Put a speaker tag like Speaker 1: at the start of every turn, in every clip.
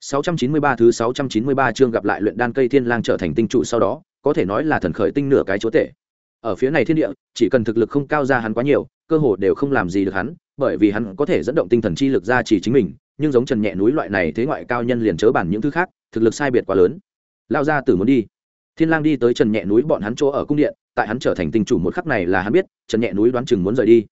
Speaker 1: 693 thứ 693 chương gặp lại luyện đan cây thiên lang trở thành tinh trụ sau đó, có thể nói là thần khởi tinh nửa cái chúa tể. Ở phía này thiên địa, chỉ cần thực lực không cao ra hắn quá nhiều, cơ hồ đều không làm gì được hắn, bởi vì hắn có thể dẫn động tinh thần chi lực ra chỉ chính mình, nhưng giống Trần Nhẹ núi loại này thế ngoại cao nhân liền chớ bản những thứ khác, thực lực sai biệt quá lớn. Lao ra tử muốn đi. Thiên Lang đi tới Trần Nhẹ núi bọn hắn chỗ ở cung điện, tại hắn trở thành tinh chủ một khắc này là hắn biết, Trần Nhẹ núi đoán chừng muốn rời đi.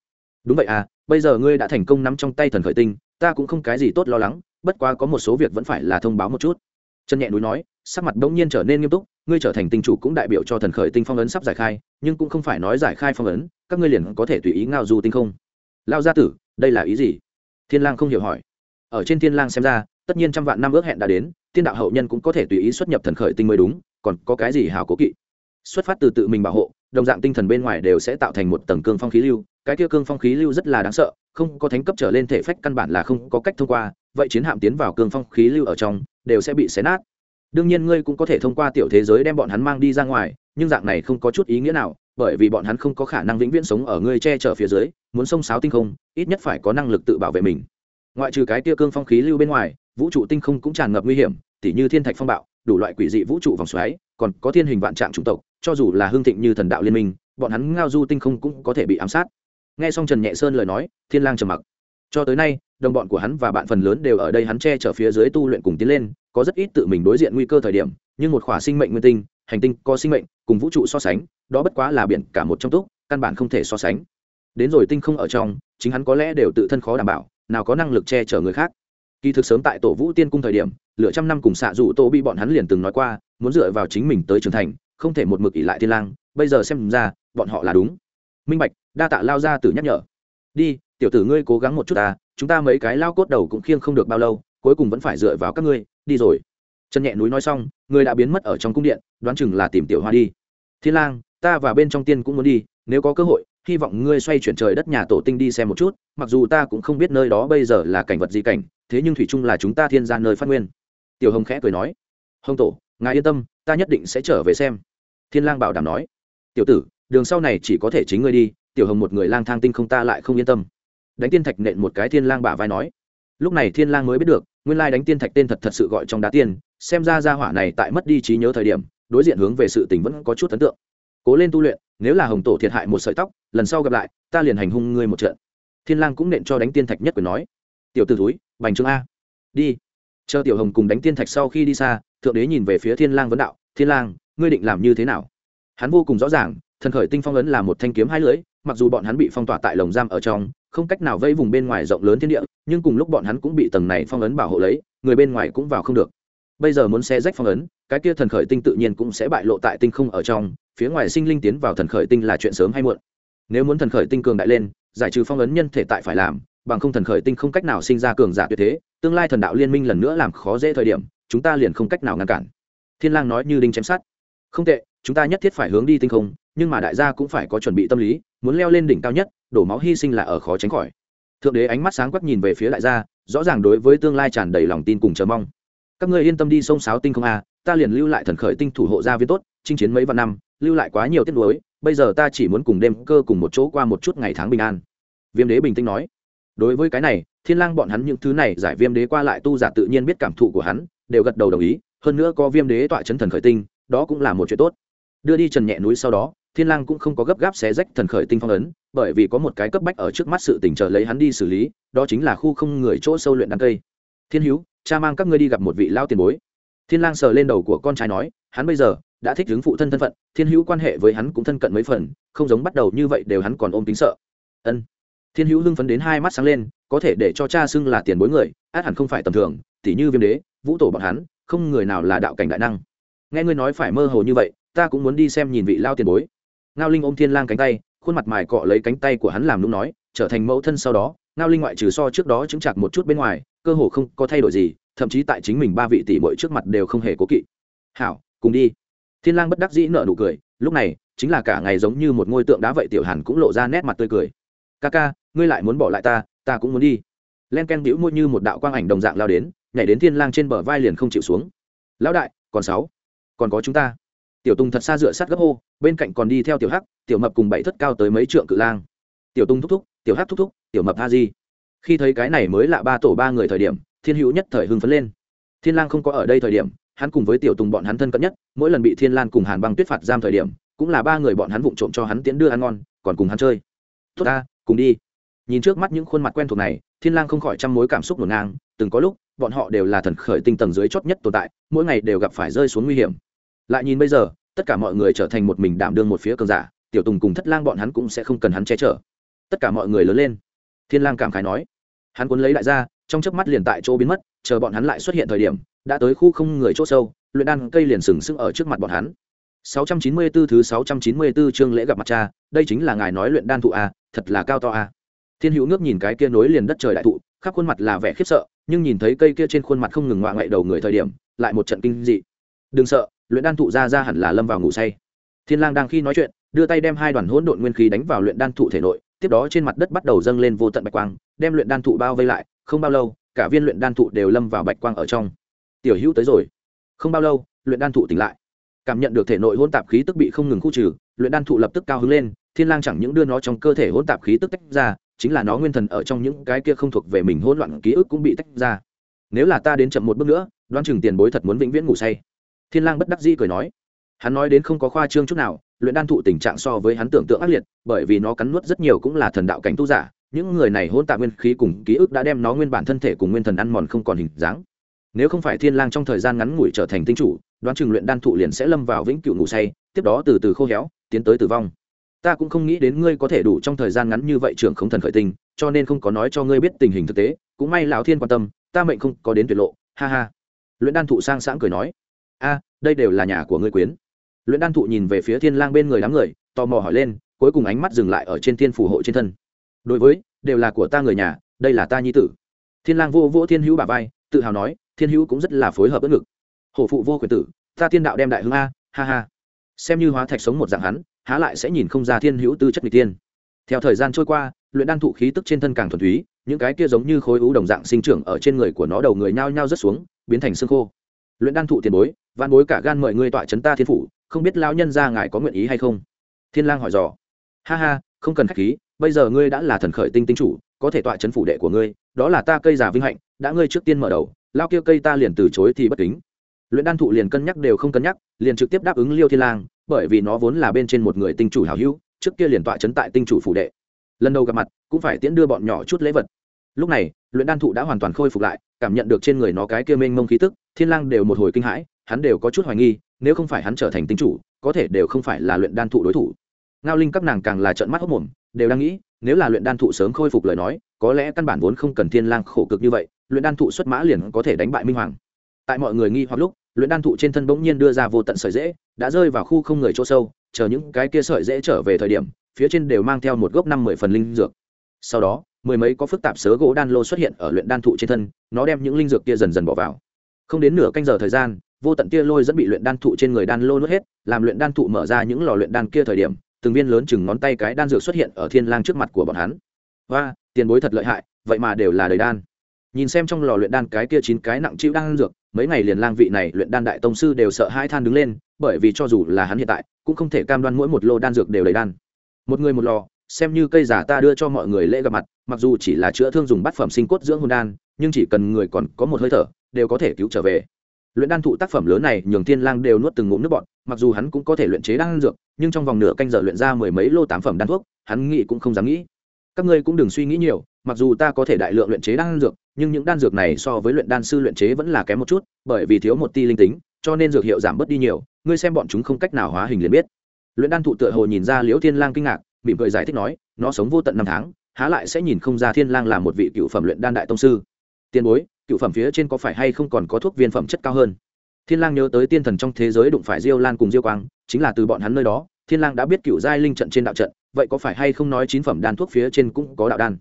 Speaker 1: Đúng vậy à, bây giờ ngươi đã thành công nắm trong tay thần khởi tinh, ta cũng không cái gì tốt lo lắng, bất quá có một số việc vẫn phải là thông báo một chút. Trần nhẹ núi nói, sắc mặt bỗng nhiên trở nên nghiêm túc, ngươi trở thành tinh chủ cũng đại biểu cho thần khởi tinh phong ấn sắp giải khai, nhưng cũng không phải nói giải khai phong ấn, các ngươi liền có thể tùy ý ngao du tinh không. Lao gia tử, đây là ý gì? Thiên lang không hiểu hỏi. Ở trên thiên lang xem ra, tất nhiên trăm vạn năm ước hẹn đã đến, tiên đạo hậu nhân cũng có thể tùy ý xuất nhập thần khởi tinh mới đúng, còn có cái gì hào cố kỵ? Xuất phát từ tự mình bảo hộ, đồng dạng tinh thần bên ngoài đều sẽ tạo thành một tầng cương phong khí lưu, cái kia cương phong khí lưu rất là đáng sợ không có thánh cấp trở lên thể phách căn bản là không có cách thông qua, vậy chiến hạm tiến vào cương phong khí lưu ở trong, đều sẽ bị xé nát. Đương nhiên ngươi cũng có thể thông qua tiểu thế giới đem bọn hắn mang đi ra ngoài, nhưng dạng này không có chút ý nghĩa nào, bởi vì bọn hắn không có khả năng vĩnh viễn sống ở ngươi che chở phía dưới, muốn sông sáo tinh không, ít nhất phải có năng lực tự bảo vệ mình. Ngoại trừ cái tia cương phong khí lưu bên ngoài, vũ trụ tinh không cũng tràn ngập nguy hiểm, tỉ như thiên thạch phong bạo, đủ loại quỷ dị vũ trụ vòng xoáy, còn có thiên hình vạn trạng chủng tộc, cho dù là hương thịnh như thần đạo liên minh, bọn hắn ngao du tinh không cũng có thể bị ám sát nghe xong trần nhẹ sơn lời nói, thiên lang trầm mặc. Cho tới nay, đồng bọn của hắn và bạn phần lớn đều ở đây hắn che chở phía dưới tu luyện cùng tiến lên, có rất ít tự mình đối diện nguy cơ thời điểm, nhưng một khỏa sinh mệnh nguyên tinh, hành tinh có sinh mệnh, cùng vũ trụ so sánh, đó bất quá là biển cả một trong túc, căn bản không thể so sánh. Đến rồi tinh không ở trong, chính hắn có lẽ đều tự thân khó đảm bảo, nào có năng lực che chở người khác. Kỳ thực sớm tại tổ vũ tiên cung thời điểm, lửa trăm năm cùng xạ dụ tô bị bọn hắn liền từng nói qua, muốn dựa vào chính mình tới trưởng thành, không thể một mực ỉ lại thiên lang, bây giờ xem ra, bọn họ là đúng. Minh bạch đa tạ lao ra tử nhắc nhở. Đi, tiểu tử ngươi cố gắng một chút ta, chúng ta mấy cái lao cốt đầu cũng khiêng không được bao lâu, cuối cùng vẫn phải dựa vào các ngươi, đi rồi. Trần nhẹ núi nói xong, người đã biến mất ở trong cung điện, đoán chừng là tìm tiểu hoa đi. Thiên lang, ta và bên trong tiên cũng muốn đi, nếu có cơ hội, hy vọng ngươi xoay chuyển trời đất nhà tổ tinh đi xem một chút, mặc dù ta cũng không biết nơi đó bây giờ là cảnh vật gì cảnh, thế nhưng thủy chung là chúng ta thiên gia nơi phát nguyên. Tiểu hồng khẽ cười nói, hồng tổ, ngài yên tâm, ta nhất định sẽ trở về xem. Thiên lang bảo đảm nói, tiểu tử, đường sau này chỉ có thể chính ngươi đi tiểu hồng một người lang thang tinh không ta lại không yên tâm. Đánh tiên thạch nện một cái thiên lang bả vai nói. Lúc này thiên lang mới biết được, nguyên lai đánh tiên thạch tên thật thật sự gọi trong đá tiên, xem ra gia hỏa này tại mất đi trí nhớ thời điểm, đối diện hướng về sự tình vẫn có chút ấn tượng. Cố lên tu luyện, nếu là hồng tổ thiệt hại một sợi tóc, lần sau gặp lại, ta liền hành hung ngươi một trận. Thiên lang cũng nện cho đánh tiên thạch nhất quyền nói. Tiểu tử túi bành trướng a. Đi. Chờ tiểu hồng cùng đánh tiên thạch sau khi đi xa, thượng đế nhìn về phía thiên lang vấn đạo, thiên lang, ngươi định làm như thế nào? Hắn vô cùng rõ ràng thần khởi tinh phong ấn là một thanh kiếm hai lưỡi, mặc dù bọn hắn bị phong tỏa tại lồng giam ở trong, không cách nào vây vùng bên ngoài rộng lớn thiên địa, nhưng cùng lúc bọn hắn cũng bị tầng này phong ấn bảo hộ lấy, người bên ngoài cũng vào không được. Bây giờ muốn xe rách phong ấn, cái kia thần khởi tinh tự nhiên cũng sẽ bại lộ tại tinh không ở trong, phía ngoài sinh linh tiến vào thần khởi tinh là chuyện sớm hay muộn. Nếu muốn thần khởi tinh cường đại lên, giải trừ phong ấn nhân thể tại phải làm, bằng không thần khởi tinh không cách nào sinh ra cường giả tuyệt thế, tương lai thần đạo liên minh lần nữa làm khó dễ thời điểm, chúng ta liền không cách nào ngăn cản. Thiên lang nói như đinh chém sát không tệ, chúng ta nhất thiết phải hướng đi tinh không nhưng mà đại gia cũng phải có chuẩn bị tâm lý, muốn leo lên đỉnh cao nhất, đổ máu hy sinh là ở khó tránh khỏi. Thượng đế ánh mắt sáng quắc nhìn về phía đại gia, rõ ràng đối với tương lai tràn đầy lòng tin cùng chờ mong. Các ngươi yên tâm đi, sông sáo tinh không a, ta liền lưu lại thần khởi tinh thủ hộ gia viên tốt, chinh chiến mấy vạn năm, lưu lại quá nhiều tiết nuối, bây giờ ta chỉ muốn cùng đêm cơ cùng một chỗ qua một chút ngày tháng bình an. Viêm đế bình tĩnh nói. Đối với cái này, thiên lang bọn hắn những thứ này giải viêm đế qua lại tu giả tự nhiên biết cảm thụ của hắn, đều gật đầu đồng ý, hơn nữa có viêm đế tọa chấn thần khởi tinh, đó cũng là một chuyện tốt. Đưa đi trần nhẹ núi sau đó thiên lang cũng không có gấp gáp xé rách thần khởi tinh phong ấn, bởi vì có một cái cấp bách ở trước mắt sự tình chờ lấy hắn đi xử lý, đó chính là khu không người chỗ sâu luyện đan cây. Thiên hiếu cha mang các ngươi đi gặp một vị lao tiền bối. Thiên lang sờ lên đầu của con trai nói, hắn bây giờ đã thích hướng phụ thân thân phận, thiên hữu quan hệ với hắn cũng thân cận mấy phần, không giống bắt đầu như vậy đều hắn còn ôm tính sợ. Ân. Thiên hữu hưng phấn đến hai mắt sáng lên, có thể để cho cha xưng là tiền bối người, át hẳn không phải tầm thường, tỉ như viêm đế, vũ tổ bọn hắn, không người nào là đạo cảnh đại năng. Nghe ngươi nói phải mơ hồ như vậy, ta cũng muốn đi xem nhìn vị lao tiền bối ngao linh ôm thiên lang cánh tay, khuôn mặt mài cọ lấy cánh tay của hắn làm nũng nói, trở thành mẫu thân sau đó, ngao linh ngoại trừ so trước đó chứng chặt một chút bên ngoài, cơ hồ không có thay đổi gì, thậm chí tại chính mình ba vị tỷ muội trước mặt đều không hề cố kỵ. Hảo, cùng đi. Thiên lang bất đắc dĩ nở nụ cười, lúc này, chính là cả ngày giống như một ngôi tượng đá vậy tiểu hàn cũng lộ ra nét mặt tươi cười. Ca ca, ngươi lại muốn bỏ lại ta ta cũng muốn đi. Len ken bĩu môi như một đạo quang ảnh đồng dạng lao đến, nhảy đến thiên lang trên bờ vai liền không chịu xuống. Lão đại, còn sáu, còn có chúng ta tiểu tùng thật xa dựa sát gấp hô, bên cạnh còn đi theo tiểu hắc, tiểu mập cùng bảy thất cao tới mấy trượng cự lang. Tiểu tung thúc thúc, tiểu hắc thúc thúc, tiểu mập ha di. Khi thấy cái này mới lạ ba tổ ba người thời điểm, thiên hữu nhất thời hưng phấn lên. Thiên lang không có ở đây thời điểm, hắn cùng với tiểu tùng bọn hắn thân cận nhất, mỗi lần bị thiên lan cùng hàn băng tuyết phạt giam thời điểm, cũng là ba người bọn hắn vụng trộm cho hắn tiến đưa ăn ngon, còn cùng hắn chơi. Tốt ta, cùng đi. Nhìn trước mắt những khuôn mặt quen thuộc này, thiên lang không khỏi trăm mối cảm xúc ngổn ngang, từng có lúc, bọn họ đều là thần khởi tinh tầng dưới chót nhất tồn tại, mỗi ngày đều gặp phải rơi xuống nguy hiểm lại nhìn bây giờ, tất cả mọi người trở thành một mình đảm đương một phía cường giả, tiểu tùng cùng thất lang bọn hắn cũng sẽ không cần hắn che chở. Tất cả mọi người lớn lên. Thiên lang cảm khái nói. Hắn cuốn lấy đại gia, trong chớp mắt liền tại chỗ biến mất, chờ bọn hắn lại xuất hiện thời điểm, đã tới khu không người chỗ sâu, luyện đan cây liền sừng sững ở trước mặt bọn hắn. 694 thứ 694 chương lễ gặp mặt cha, đây chính là ngài nói luyện đan thụ a thật là cao to a thiên hữu ngước nhìn cái kia nối liền đất trời đại thụ, khắp khuôn mặt là vẻ khiếp sợ, nhưng nhìn thấy cây kia trên khuôn mặt không ngừng ngoạ ngậy đầu người thời điểm, lại một trận kinh dị. Đừng sợ luyện đan thụ ra ra hẳn là lâm vào ngủ say. Thiên lang đang khi nói chuyện, đưa tay đem hai đoàn hỗn độn nguyên khí đánh vào luyện đan thụ thể nội, tiếp đó trên mặt đất bắt đầu dâng lên vô tận bạch quang, đem luyện đan thụ bao vây lại, không bao lâu, cả viên luyện đan thụ đều lâm vào bạch quang ở trong. Tiểu hữu tới rồi. Không bao lâu, luyện đan thụ tỉnh lại. Cảm nhận được thể nội hỗn tạp khí tức bị không ngừng khu trừ, luyện đan thụ lập tức cao hứng lên, thiên lang chẳng những đưa nó trong cơ thể hỗn tạp khí tức tách ra, chính là nó nguyên thần ở trong những cái kia không thuộc về mình hỗn loạn ký ức cũng bị tách ra. Nếu là ta đến chậm một bước nữa, đoán chừng tiền bối thật muốn vĩnh viễn ngủ say thiên lang bất đắc dĩ cười nói, hắn nói đến không có khoa trương chút nào, luyện đan thụ tình trạng so với hắn tưởng tượng ác liệt, bởi vì nó cắn nuốt rất nhiều cũng là thần đạo cảnh tu giả, những người này hôn tạ nguyên khí cùng ký ức đã đem nó nguyên bản thân thể cùng nguyên thần ăn mòn không còn hình dáng. Nếu không phải thiên lang trong thời gian ngắn ngủi trở thành tinh chủ, đoán chừng luyện đan thụ liền sẽ lâm vào vĩnh cửu ngủ say, tiếp đó từ từ khô héo, tiến tới tử vong. Ta cũng không nghĩ đến ngươi có thể đủ trong thời gian ngắn như vậy trưởng không thần khởi tinh cho nên không có nói cho ngươi biết tình hình thực tế, cũng may lão thiên quan tâm, ta mệnh không có đến tuyệt lộ, ha ha. Luyện đan thụ sang sảng cười nói a, đây đều là nhà của ngươi quyến. Luyện đan thụ nhìn về phía thiên lang bên người đám người, tò mò hỏi lên, cuối cùng ánh mắt dừng lại ở trên thiên phù hộ trên thân. Đối với, đều là của ta người nhà, đây là ta nhi tử. Thiên lang vô vô thiên hữu bà vai, tự hào nói, thiên hữu cũng rất là phối hợp bất ngực. Hổ phụ vô quyền tử, ta thiên đạo đem đại hưng a, ha ha. Xem như hóa thạch sống một dạng hắn, há lại sẽ nhìn không ra thiên hữu tư chất người tiên theo thời gian trôi qua, luyện đan thụ khí tức trên thân càng thuần túy, những cái kia giống như khối u đồng dạng sinh trưởng ở trên người của nó đầu người nhao nhao rất xuống, biến thành xương khô luyện đan thụ tiền bối văn bối cả gan mời ngươi tọa chấn ta thiên phủ, không biết lão nhân gia ngài có nguyện ý hay không? Thiên lang hỏi dò. Ha ha, không cần khách khí, bây giờ ngươi đã là thần khởi tinh tinh chủ, có thể tọa chấn phủ đệ của ngươi, đó là ta cây giả vinh hạnh, đã ngươi trước tiên mở đầu lao kia cây ta liền từ chối thì bất kính. Luyện đan thụ liền cân nhắc đều không cân nhắc, liền trực tiếp đáp ứng liêu thiên lang, bởi vì nó vốn là bên trên một người tinh chủ hảo hữu, trước kia liền tọa chấn tại tinh chủ phủ đệ. Lần đầu gặp mặt, cũng phải tiễn đưa bọn nhỏ chút lễ vật. Lúc này, luyện đan thụ đã hoàn toàn khôi phục lại, cảm nhận được trên người nó cái kia mênh mông khí tức thiên lang đều một hồi kinh hãi, hắn đều có chút hoài nghi, nếu không phải hắn trở thành tinh chủ, có thể đều không phải là luyện đan thụ đối thủ. Ngao linh các nàng càng là trợn mắt hốc mồm, đều đang nghĩ, nếu là luyện đan thụ sớm khôi phục lời nói, có lẽ căn bản vốn không cần thiên lang khổ cực như vậy, luyện đan thụ xuất mã liền có thể đánh bại minh hoàng. Tại mọi người nghi hoặc lúc, luyện đan thụ trên thân bỗng nhiên đưa ra vô tận sợi dễ đã rơi vào khu không người chỗ sâu, chờ những cái kia sợi dễ trở về thời điểm, phía trên đều mang theo một gốc năm mười phần linh dược. Sau đó, mười mấy có phức tạp sớ gỗ đan lô xuất hiện ở luyện đan thụ trên thân, nó đem những linh dược kia dần dần bỏ vào không đến nửa canh giờ thời gian, vô tận tia lôi dẫn bị luyện đan thụ trên người đan lô nuốt hết, làm luyện đan thụ mở ra những lò luyện đan kia thời điểm, từng viên lớn chừng ngón tay cái đan dược xuất hiện ở thiên lang trước mặt của bọn hắn. Và tiền bối thật lợi hại, vậy mà đều là đầy đan. Nhìn xem trong lò luyện đan cái kia chín cái nặng chịu đan dược, mấy ngày liền lang vị này luyện đan đại tông sư đều sợ hai than đứng lên, bởi vì cho dù là hắn hiện tại, cũng không thể cam đoan mỗi một lô đan dược đều đầy đan. Một người một lò, xem như cây giả ta đưa cho mọi người lễ gặp mặt, mặc dù chỉ là chữa thương dùng bát phẩm sinh cốt dưỡng hồn đan, nhưng chỉ cần người còn có một hơi thở đều có thể cứu trở về. Luyện đan thụ tác phẩm lớn này, nhường thiên lang đều nuốt từng ngụm nước bọt, mặc dù hắn cũng có thể luyện chế đan dược, nhưng trong vòng nửa canh giờ luyện ra mười mấy lô tám phẩm đan thuốc, hắn nghĩ cũng không dám nghĩ. Các ngươi cũng đừng suy nghĩ nhiều, mặc dù ta có thể đại lượng luyện chế đan dược, nhưng những đan dược này so với luyện đan sư luyện chế vẫn là kém một chút, bởi vì thiếu một ti linh tính, cho nên dược hiệu giảm bớt đi nhiều, ngươi xem bọn chúng không cách nào hóa hình liền biết. Luyện đan thụ tựa hồ nhìn ra liễu thiên lang kinh ngạc, mỉm cười giải thích nói, nó sống vô tận năm tháng, há lại sẽ nhìn không ra thiên lang là một vị cựu phẩm luyện đan đại tông sư. Tiền bối cựu phẩm phía trên có phải hay không còn có thuốc viên phẩm chất cao hơn? Thiên lang nhớ tới tiên thần trong thế giới đụng phải diêu lan cùng diêu quang, chính là từ bọn hắn nơi đó, thiên lang đã biết cựu giai linh trận trên đạo trận, vậy có phải hay không nói chín phẩm đan thuốc phía trên cũng có đạo đan?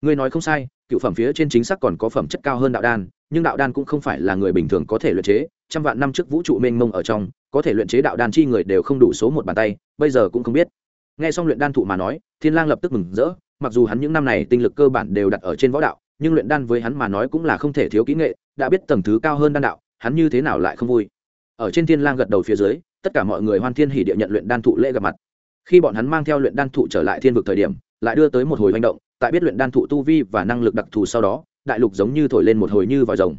Speaker 1: Ngươi nói không sai, cựu phẩm phía trên chính xác còn có phẩm chất cao hơn đạo đan, nhưng đạo đan cũng không phải là người bình thường có thể luyện chế, trăm vạn năm trước vũ trụ mênh mông ở trong, có thể luyện chế đạo đan chi người đều không đủ số một bàn tay, bây giờ cũng không biết. Nghe xong luyện đan thụ mà nói, thiên lang lập tức mừng rỡ, mặc dù hắn những năm này tinh lực cơ bản đều đặt ở trên võ đạo nhưng luyện đan với hắn mà nói cũng là không thể thiếu kỹ nghệ, đã biết tầng thứ cao hơn đan đạo, hắn như thế nào lại không vui. Ở trên thiên lang gật đầu phía dưới, tất cả mọi người hoan thiên hỉ địa nhận luyện đan thụ lễ gặp mặt. Khi bọn hắn mang theo luyện đan thụ trở lại thiên vực thời điểm, lại đưa tới một hồi hành động, tại biết luyện đan thụ tu vi và năng lực đặc thù sau đó, đại lục giống như thổi lên một hồi như vòi rồng.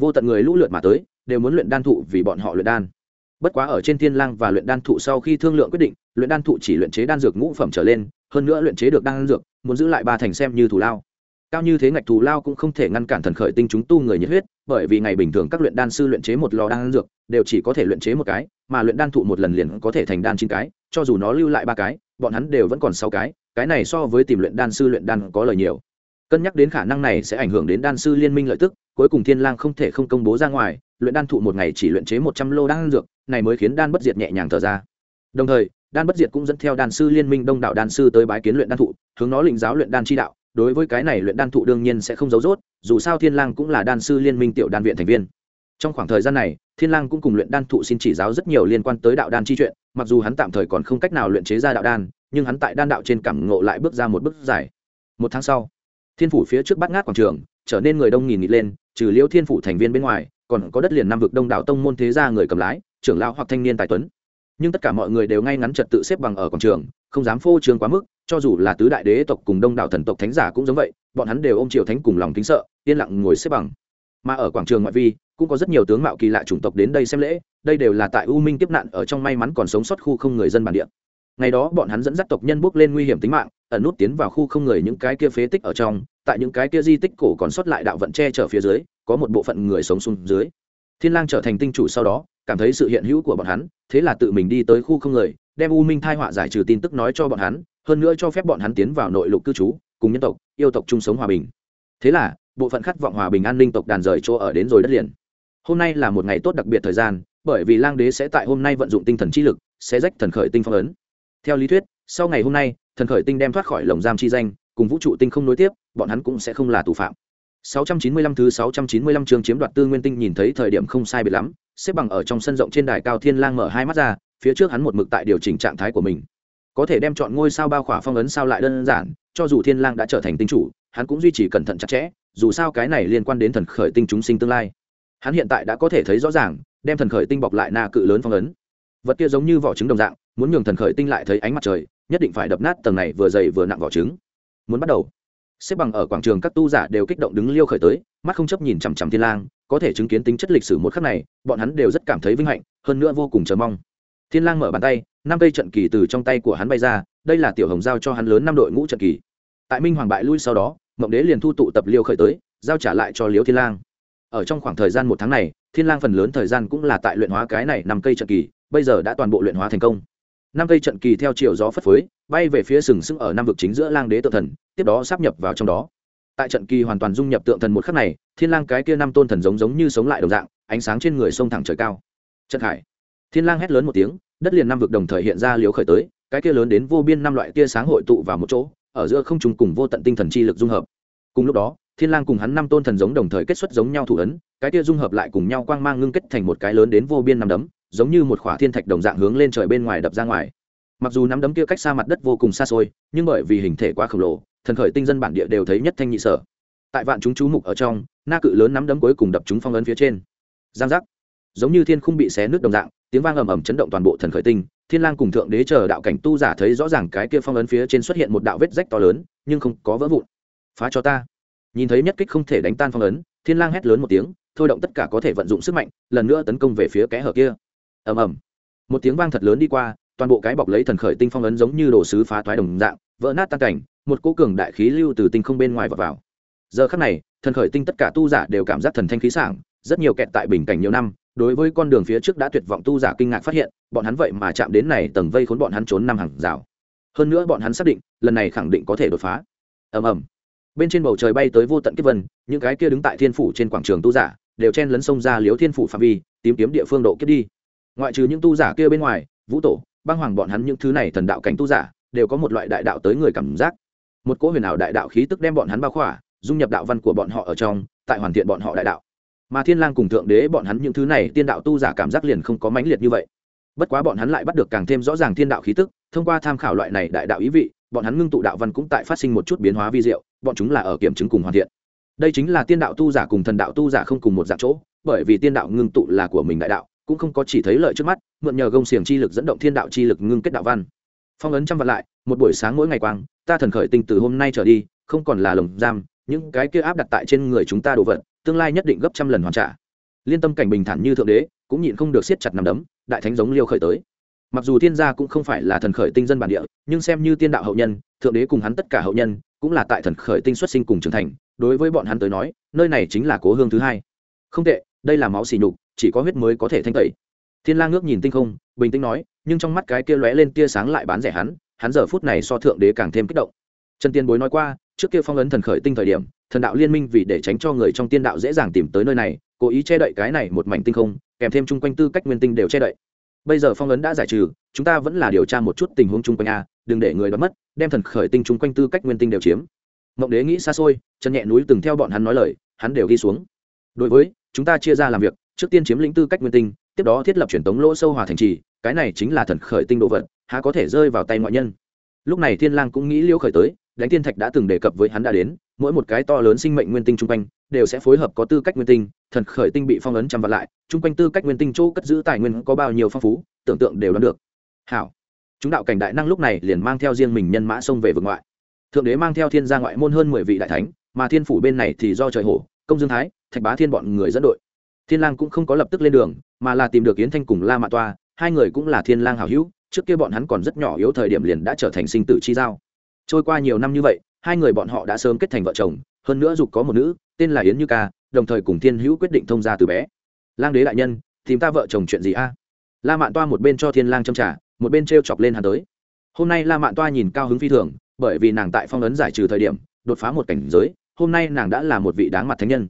Speaker 1: Vô tận người lũ lượt mà tới, đều muốn luyện đan thụ vì bọn họ luyện đan. Bất quá ở trên thiên lang và luyện đan thụ sau khi thương lượng quyết định, luyện đan thụ chỉ luyện chế đan dược ngũ phẩm trở lên, hơn nữa luyện chế được đan dược, muốn giữ lại ba thành xem như thủ lao cao như thế ngạch thù lao cũng không thể ngăn cản thần khởi tinh chúng tu người nhiệt huyết, bởi vì ngày bình thường các luyện đan sư luyện chế một lò đan dược, đều chỉ có thể luyện chế một cái, mà luyện đan thụ một lần liền có thể thành đan chín cái, cho dù nó lưu lại ba cái, bọn hắn đều vẫn còn sáu cái cái này so với tìm luyện đan sư luyện đan có lời nhiều. Cân nhắc đến khả năng này sẽ ảnh hưởng đến đan sư liên minh lợi tức, cuối cùng thiên lang không thể không công bố ra ngoài, luyện đan thụ một ngày chỉ luyện chế một trăm lô đan dược, này mới khiến đan bất diệt nhẹ nhàng thở ra. Đồng thời, đan bất diệt cũng dẫn theo đan sư liên minh đông đảo đan sư tới bái kiến luyện đan thụ, hướng nó lĩnh giáo luyện đan chi đạo đối với cái này luyện đan thụ đương nhiên sẽ không giấu rốt, dù sao thiên lang cũng là đan sư liên minh tiểu đan viện thành viên. Trong khoảng thời gian này, thiên lang cũng cùng luyện đan thụ xin chỉ giáo rất nhiều liên quan tới đạo đan chi chuyện, mặc dù hắn tạm thời còn không cách nào luyện chế ra đạo đan, nhưng hắn tại đan đạo trên cảm ngộ lại bước ra một bước dài. Một tháng sau, thiên phủ phía trước bắt ngát quảng trường, trở nên người đông nghìn nghịt lên, trừ liễu thiên phủ thành viên bên ngoài, còn có đất liền năm vực đông đảo tông môn thế gia người cầm lái, trưởng lão hoặc thanh niên tài tuấn. Nhưng tất cả mọi người đều ngay ngắn trật tự xếp bằng ở quảng trường, không dám phô trương quá mức cho dù là tứ đại đế tộc cùng đông đảo thần tộc thánh giả cũng giống vậy, bọn hắn đều ôm triều thánh cùng lòng kính sợ, yên lặng ngồi xếp bằng. Mà ở quảng trường ngoại vi, cũng có rất nhiều tướng mạo kỳ lạ chủng tộc đến đây xem lễ, đây đều là tại u minh tiếp nạn, ở trong may mắn còn sống sót khu không người dân bản địa. Ngày đó bọn hắn dẫn dắt tộc nhân bước lên nguy hiểm tính mạng, ẩn nút tiến vào khu không người những cái kia phế tích ở trong, tại những cái kia di tích cổ còn sót lại đạo vận che chở phía dưới, có một bộ phận người sống xuống dưới. Thiên lang trở thành tinh chủ sau đó, cảm thấy sự hiện hữu của bọn hắn, thế là tự mình đi tới khu không người, đem u minh thai họa giải trừ tin tức nói cho bọn hắn hơn nữa cho phép bọn hắn tiến vào nội lục cư trú, cùng nhân tộc, yêu tộc chung sống hòa bình. Thế là, bộ phận khát vọng hòa bình an ninh tộc đàn rời chỗ ở đến rồi đất liền. Hôm nay là một ngày tốt đặc biệt thời gian, bởi vì lang đế sẽ tại hôm nay vận dụng tinh thần chi lực, sẽ rách thần khởi tinh phong ấn. Theo lý thuyết, sau ngày hôm nay, thần khởi tinh đem thoát khỏi lồng giam chi danh, cùng vũ trụ tinh không nối tiếp, bọn hắn cũng sẽ không là tù phạm. 695 thứ 695 chương chiếm đoạt tư nguyên tinh nhìn thấy thời điểm không sai biệt lắm, xếp bằng ở trong sân rộng trên đài cao thiên lang mở hai mắt ra, phía trước hắn một mực tại điều chỉnh trạng thái của mình có thể đem chọn ngôi sao bao khỏa phong ấn sao lại đơn giản, cho dù thiên lang đã trở thành tinh chủ, hắn cũng duy trì cẩn thận chặt chẽ, dù sao cái này liên quan đến thần khởi tinh chúng sinh tương lai. Hắn hiện tại đã có thể thấy rõ ràng, đem thần khởi tinh bọc lại na cự lớn phong ấn. Vật kia giống như vỏ trứng đồng dạng, muốn nhường thần khởi tinh lại thấy ánh mặt trời, nhất định phải đập nát tầng này vừa dày vừa nặng vỏ trứng. Muốn bắt đầu. Xếp bằng ở quảng trường các tu giả đều kích động đứng liêu khởi tới, mắt không chấp nhìn chằm chằm thiên lang, có thể chứng kiến tính chất lịch sử một khắc này, bọn hắn đều rất cảm thấy vinh hạnh, hơn nữa vô cùng chờ mong. Thiên lang mở bàn tay năm cây trận kỳ từ trong tay của hắn bay ra, đây là tiểu hồng giao cho hắn lớn năm đội ngũ trận kỳ. Tại minh hoàng bại lui sau đó, mộng đế liền thu tụ tập liêu khởi tới, giao trả lại cho liêu thiên lang. Ở trong khoảng thời gian một tháng này, thiên lang phần lớn thời gian cũng là tại luyện hóa cái này năm cây trận kỳ, bây giờ đã toàn bộ luyện hóa thành công. Năm cây trận kỳ theo chiều gió phất phới, bay về phía sừng sững ở năm vực chính giữa lang đế tự thần, tiếp đó sắp nhập vào trong đó. Tại trận kỳ hoàn toàn dung nhập tượng thần một khắc này, thiên lang cái kia năm tôn thần giống giống như sống lại đồng dạng, ánh sáng trên người sông thẳng trời cao. Trận hải. Thiên lang hét lớn một tiếng đất liền năm vực đồng thời hiện ra liếu khởi tới, cái kia lớn đến vô biên năm loại tia sáng hội tụ vào một chỗ, ở giữa không trùng cùng vô tận tinh thần chi lực dung hợp. Cùng lúc đó, thiên lang cùng hắn năm tôn thần giống đồng thời kết xuất giống nhau thủ ấn, cái kia dung hợp lại cùng nhau quang mang ngưng kết thành một cái lớn đến vô biên năm đấm, giống như một khỏa thiên thạch đồng dạng hướng lên trời bên ngoài đập ra ngoài. Mặc dù nắm đấm kia cách xa mặt đất vô cùng xa xôi, nhưng bởi vì hình thể quá khổng lồ, thần khởi tinh dân bản địa đều thấy nhất thanh nhị sở. Tại vạn chúng chú mục ở trong, na cự lớn nắm đấm cuối cùng đập chúng phong ấn phía trên. Giang giác giống như thiên không bị xé nước đồng dạng tiếng vang ầm ầm chấn động toàn bộ thần khởi tinh. Thiên lang cùng thượng đế chờ đạo cảnh tu giả thấy rõ ràng cái kia phong ấn phía trên xuất hiện một đạo vết rách to lớn nhưng không có vỡ vụn. Phá cho ta. Nhìn thấy nhất kích không thể đánh tan phong ấn thiên lang hét lớn một tiếng thôi động tất cả có thể vận dụng sức mạnh lần nữa tấn công về phía kẽ hở kia. Ầm ầm. Một tiếng vang thật lớn đi qua toàn bộ cái bọc lấy thần khởi tinh phong ấn giống như đồ sứ phá toái đồng dạng vỡ nát tan cảnh một cỗ cường đại khí lưu từ tinh không bên ngoài vào, vào. giờ khắc này thần khởi tinh tất cả tu giả đều cảm giác thần thanh khí sảng rất nhiều kẹt tại bình cảnh nhiều năm đối với con đường phía trước đã tuyệt vọng tu giả kinh ngạc phát hiện, bọn hắn vậy mà chạm đến này tầng vây khốn bọn hắn trốn năm hàng rào. Hơn nữa bọn hắn xác định, lần này khẳng định có thể đột phá. Ầm ầm. Bên trên bầu trời bay tới vô tận kiếp vân, những cái kia đứng tại thiên phủ trên quảng trường tu giả, đều chen lấn sông ra liếu thiên phủ phạm vi, tìm kiếm địa phương độ kiếp đi. Ngoại trừ những tu giả kia bên ngoài, vũ tổ, băng hoàng bọn hắn những thứ này thần đạo cảnh tu giả, đều có một loại đại đạo tới người cảm giác. Một cỗ huyền ảo đại đạo khí tức đem bọn hắn bao khỏa, dung nhập đạo văn của bọn họ ở trong, tại hoàn thiện bọn họ đại đạo mà thiên lang cùng thượng đế bọn hắn những thứ này, tiên đạo tu giả cảm giác liền không có mãnh liệt như vậy. Bất quá bọn hắn lại bắt được càng thêm rõ ràng thiên đạo khí tức, thông qua tham khảo loại này đại đạo ý vị, bọn hắn ngưng tụ đạo văn cũng tại phát sinh một chút biến hóa vi diệu, bọn chúng là ở kiểm chứng cùng hoàn thiện. Đây chính là tiên đạo tu giả cùng thần đạo tu giả không cùng một dạng chỗ, bởi vì tiên đạo ngưng tụ là của mình đại đạo, cũng không có chỉ thấy lợi trước mắt, mượn nhờ gông xiềng chi lực dẫn động thiên đạo chi lực ngưng kết đạo văn. Phong ấn trăm vạn lại, một buổi sáng mỗi ngày quang, ta thần khởi tinh từ hôm nay trở đi, không còn là lồng giam, những cái kia áp đặt tại trên người chúng ta đồ vật tương lai nhất định gấp trăm lần hoàn trả. Liên tâm cảnh bình thản như thượng đế, cũng nhịn không được siết chặt nằm đấm, đại thánh giống liêu khởi tới. Mặc dù thiên gia cũng không phải là thần khởi tinh dân bản địa, nhưng xem như tiên đạo hậu nhân, thượng đế cùng hắn tất cả hậu nhân, cũng là tại thần khởi tinh xuất sinh cùng trưởng thành, đối với bọn hắn tới nói, nơi này chính là cố hương thứ hai. Không tệ, đây là máu xỉ nhục, chỉ có huyết mới có thể thanh tẩy. Thiên lang ngước nhìn tinh không, bình tĩnh nói, nhưng trong mắt cái kia lóe lên tia sáng lại bán rẻ hắn hắn giờ phút này so thượng đế càng thêm kích động. Trần tiên bối nói qua trước kia phong ấn thần khởi tinh thời điểm, thần đạo liên minh vì để tránh cho người trong tiên đạo dễ dàng tìm tới nơi này, cố ý che đậy cái này một mảnh tinh không, kèm thêm chung quanh tư cách nguyên tinh đều che đậy. Bây giờ phong ấn đã giải trừ, chúng ta vẫn là điều tra một chút tình huống chung quanh a, đừng để người đoán mất, đem thần khởi tinh chung quanh tư cách nguyên tinh đều chiếm. Mộng đế nghĩ xa xôi, chân nhẹ núi từng theo bọn hắn nói lời, hắn đều ghi xuống. Đối với, chúng ta chia ra làm việc, trước tiên chiếm lĩnh tư cách nguyên tinh, tiếp đó thiết lập truyền tống lỗ sâu hòa thành trì, cái này chính là thần khởi tinh đồ vật, há có thể rơi vào tay ngoại nhân. Lúc này thiên lang cũng nghĩ liêu khởi tới đánh tiên thạch đã từng đề cập với hắn đã đến, mỗi một cái to lớn sinh mệnh nguyên tinh chung quanh đều sẽ phối hợp có tư cách nguyên tinh, thần khởi tinh bị phong ấn chăm vặt lại, chung quanh tư cách nguyên tinh chỗ cất giữ tài nguyên có bao nhiêu phong phú, tưởng tượng đều đoán được. Hảo. Chúng đạo cảnh đại năng lúc này liền mang theo riêng mình nhân mã xông về vực ngoại. Thượng đế mang theo thiên gia ngoại môn hơn mười vị đại thánh, mà thiên phủ bên này thì do trời hổ, công dương thái, thạch bá thiên bọn người dẫn đội. Thiên lang cũng không có lập tức lên đường, mà là tìm được yến thanh cùng la mạ toa, hai người cũng là thiên lang hảo hữu, trước kia bọn hắn còn rất nhỏ yếu thời điểm liền đã trở thành sinh tử chi giao trôi qua nhiều năm như vậy, hai người bọn họ đã sớm kết thành vợ chồng, hơn nữa dục có một nữ, tên là yến như ca, đồng thời cùng thiên hữu quyết định thông gia từ bé. Lang đế đại nhân, tìm ta vợ chồng chuyện gì a? La mạn toa một bên cho thiên lang châm trả một bên treo chọc lên hắn tới. Hôm nay la mạn toa nhìn cao hứng phi thường, bởi vì nàng tại phong ấn giải trừ thời điểm, đột phá một cảnh giới, hôm nay nàng đã là một vị đáng mặt thánh nhân.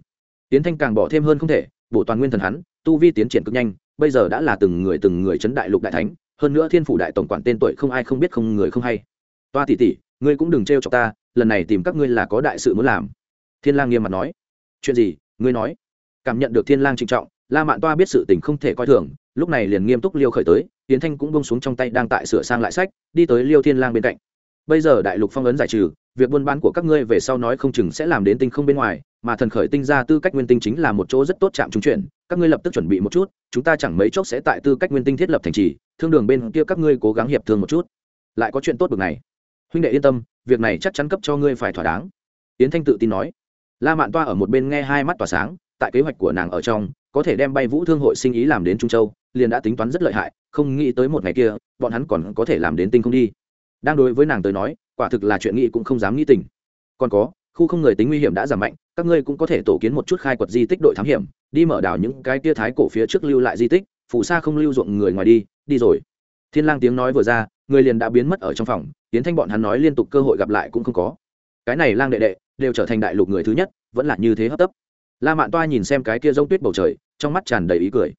Speaker 1: Tiến thanh càng bỏ thêm hơn không thể, bổ toàn nguyên thần hắn, tu vi tiến triển cực nhanh, bây giờ đã là từng người từng người chấn đại lục đại thánh, hơn nữa thiên phủ đại tổng quản tên tuổi không ai không biết không người không hay. Toa tỷ tỷ ngươi cũng đừng trêu chọc ta, lần này tìm các ngươi là có đại sự muốn làm. Thiên lang nghiêm mặt nói. Chuyện gì? Ngươi nói. Cảm nhận được thiên lang trịnh trọng, la mạn toa biết sự tình không thể coi thường, lúc này liền nghiêm túc liêu khởi tới tiến thanh cũng bông xuống trong tay đang tại sửa sang lại sách, đi tới liêu thiên lang bên cạnh. Bây giờ đại lục phong ấn giải trừ, việc buôn bán của các ngươi về sau nói không chừng sẽ làm đến tinh không bên ngoài, mà thần khởi tinh ra tư cách nguyên tinh chính là một chỗ rất tốt chạm trung chuyển, các ngươi lập tức chuẩn bị một chút, chúng ta chẳng mấy chốc sẽ tại tư cách nguyên tinh thiết lập thành trì, thương đường bên kia các ngươi cố gắng hiệp thương một chút. Lại có chuyện tốt bực này huynh đệ yên tâm, việc này chắc chắn cấp cho ngươi phải thỏa đáng. Yến thanh tự tin nói. La mạn toa ở một bên nghe hai mắt tỏa sáng, tại kế hoạch của nàng ở trong, có thể đem bay vũ thương hội sinh ý làm đến trung châu, liền đã tính toán rất lợi hại, không nghĩ tới một ngày kia, bọn hắn còn có thể làm đến tinh không đi. Đang đối với nàng tới nói, quả thực là chuyện nghĩ cũng không dám nghĩ tình. Còn có, khu không người tính nguy hiểm đã giảm mạnh, các ngươi cũng có thể tổ kiến một chút khai quật di tích đội thám hiểm, đi mở đảo những cái tia thái cổ phía trước lưu lại di tích, phù sa không lưu ruộng người ngoài đi đi rồi. Thiên lang tiếng nói vừa ra người liền đã biến mất ở trong phòng tiến thanh bọn hắn nói liên tục cơ hội gặp lại cũng không có. Cái này lang đệ đệ, đều trở thành đại lục người thứ nhất, vẫn là như thế hấp tấp. La mạn toa nhìn xem cái kia rông tuyết bầu trời, trong mắt tràn đầy ý cười.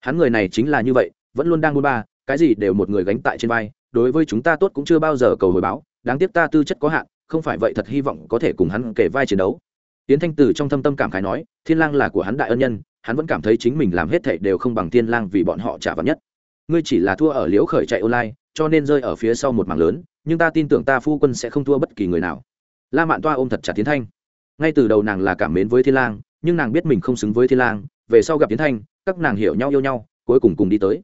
Speaker 1: Hắn người này chính là như vậy, vẫn luôn đang buôn ba, cái gì đều một người gánh tại trên vai, đối với chúng ta tốt cũng chưa bao giờ cầu hồi báo, đáng tiếc ta tư chất có hạn, không phải vậy thật hy vọng có thể cùng hắn kể vai chiến đấu. Tiến thanh từ trong thâm tâm cảm khái nói, thiên lang là của hắn đại ân nhân, hắn vẫn cảm thấy chính mình làm hết thảy đều không bằng thiên lang vì bọn họ trả vật nhất ngươi chỉ là thua ở liễu khởi chạy online, cho nên rơi ở phía sau một mảng lớn, nhưng ta tin tưởng ta phu quân sẽ không thua bất kỳ người nào. La mạn toa ôm thật chặt tiến thanh. Ngay từ đầu nàng là cảm mến với thiên lang, nhưng nàng biết mình không xứng với thiên lang, về sau gặp tiến thanh, các nàng hiểu nhau yêu nhau, cuối cùng cùng đi tới.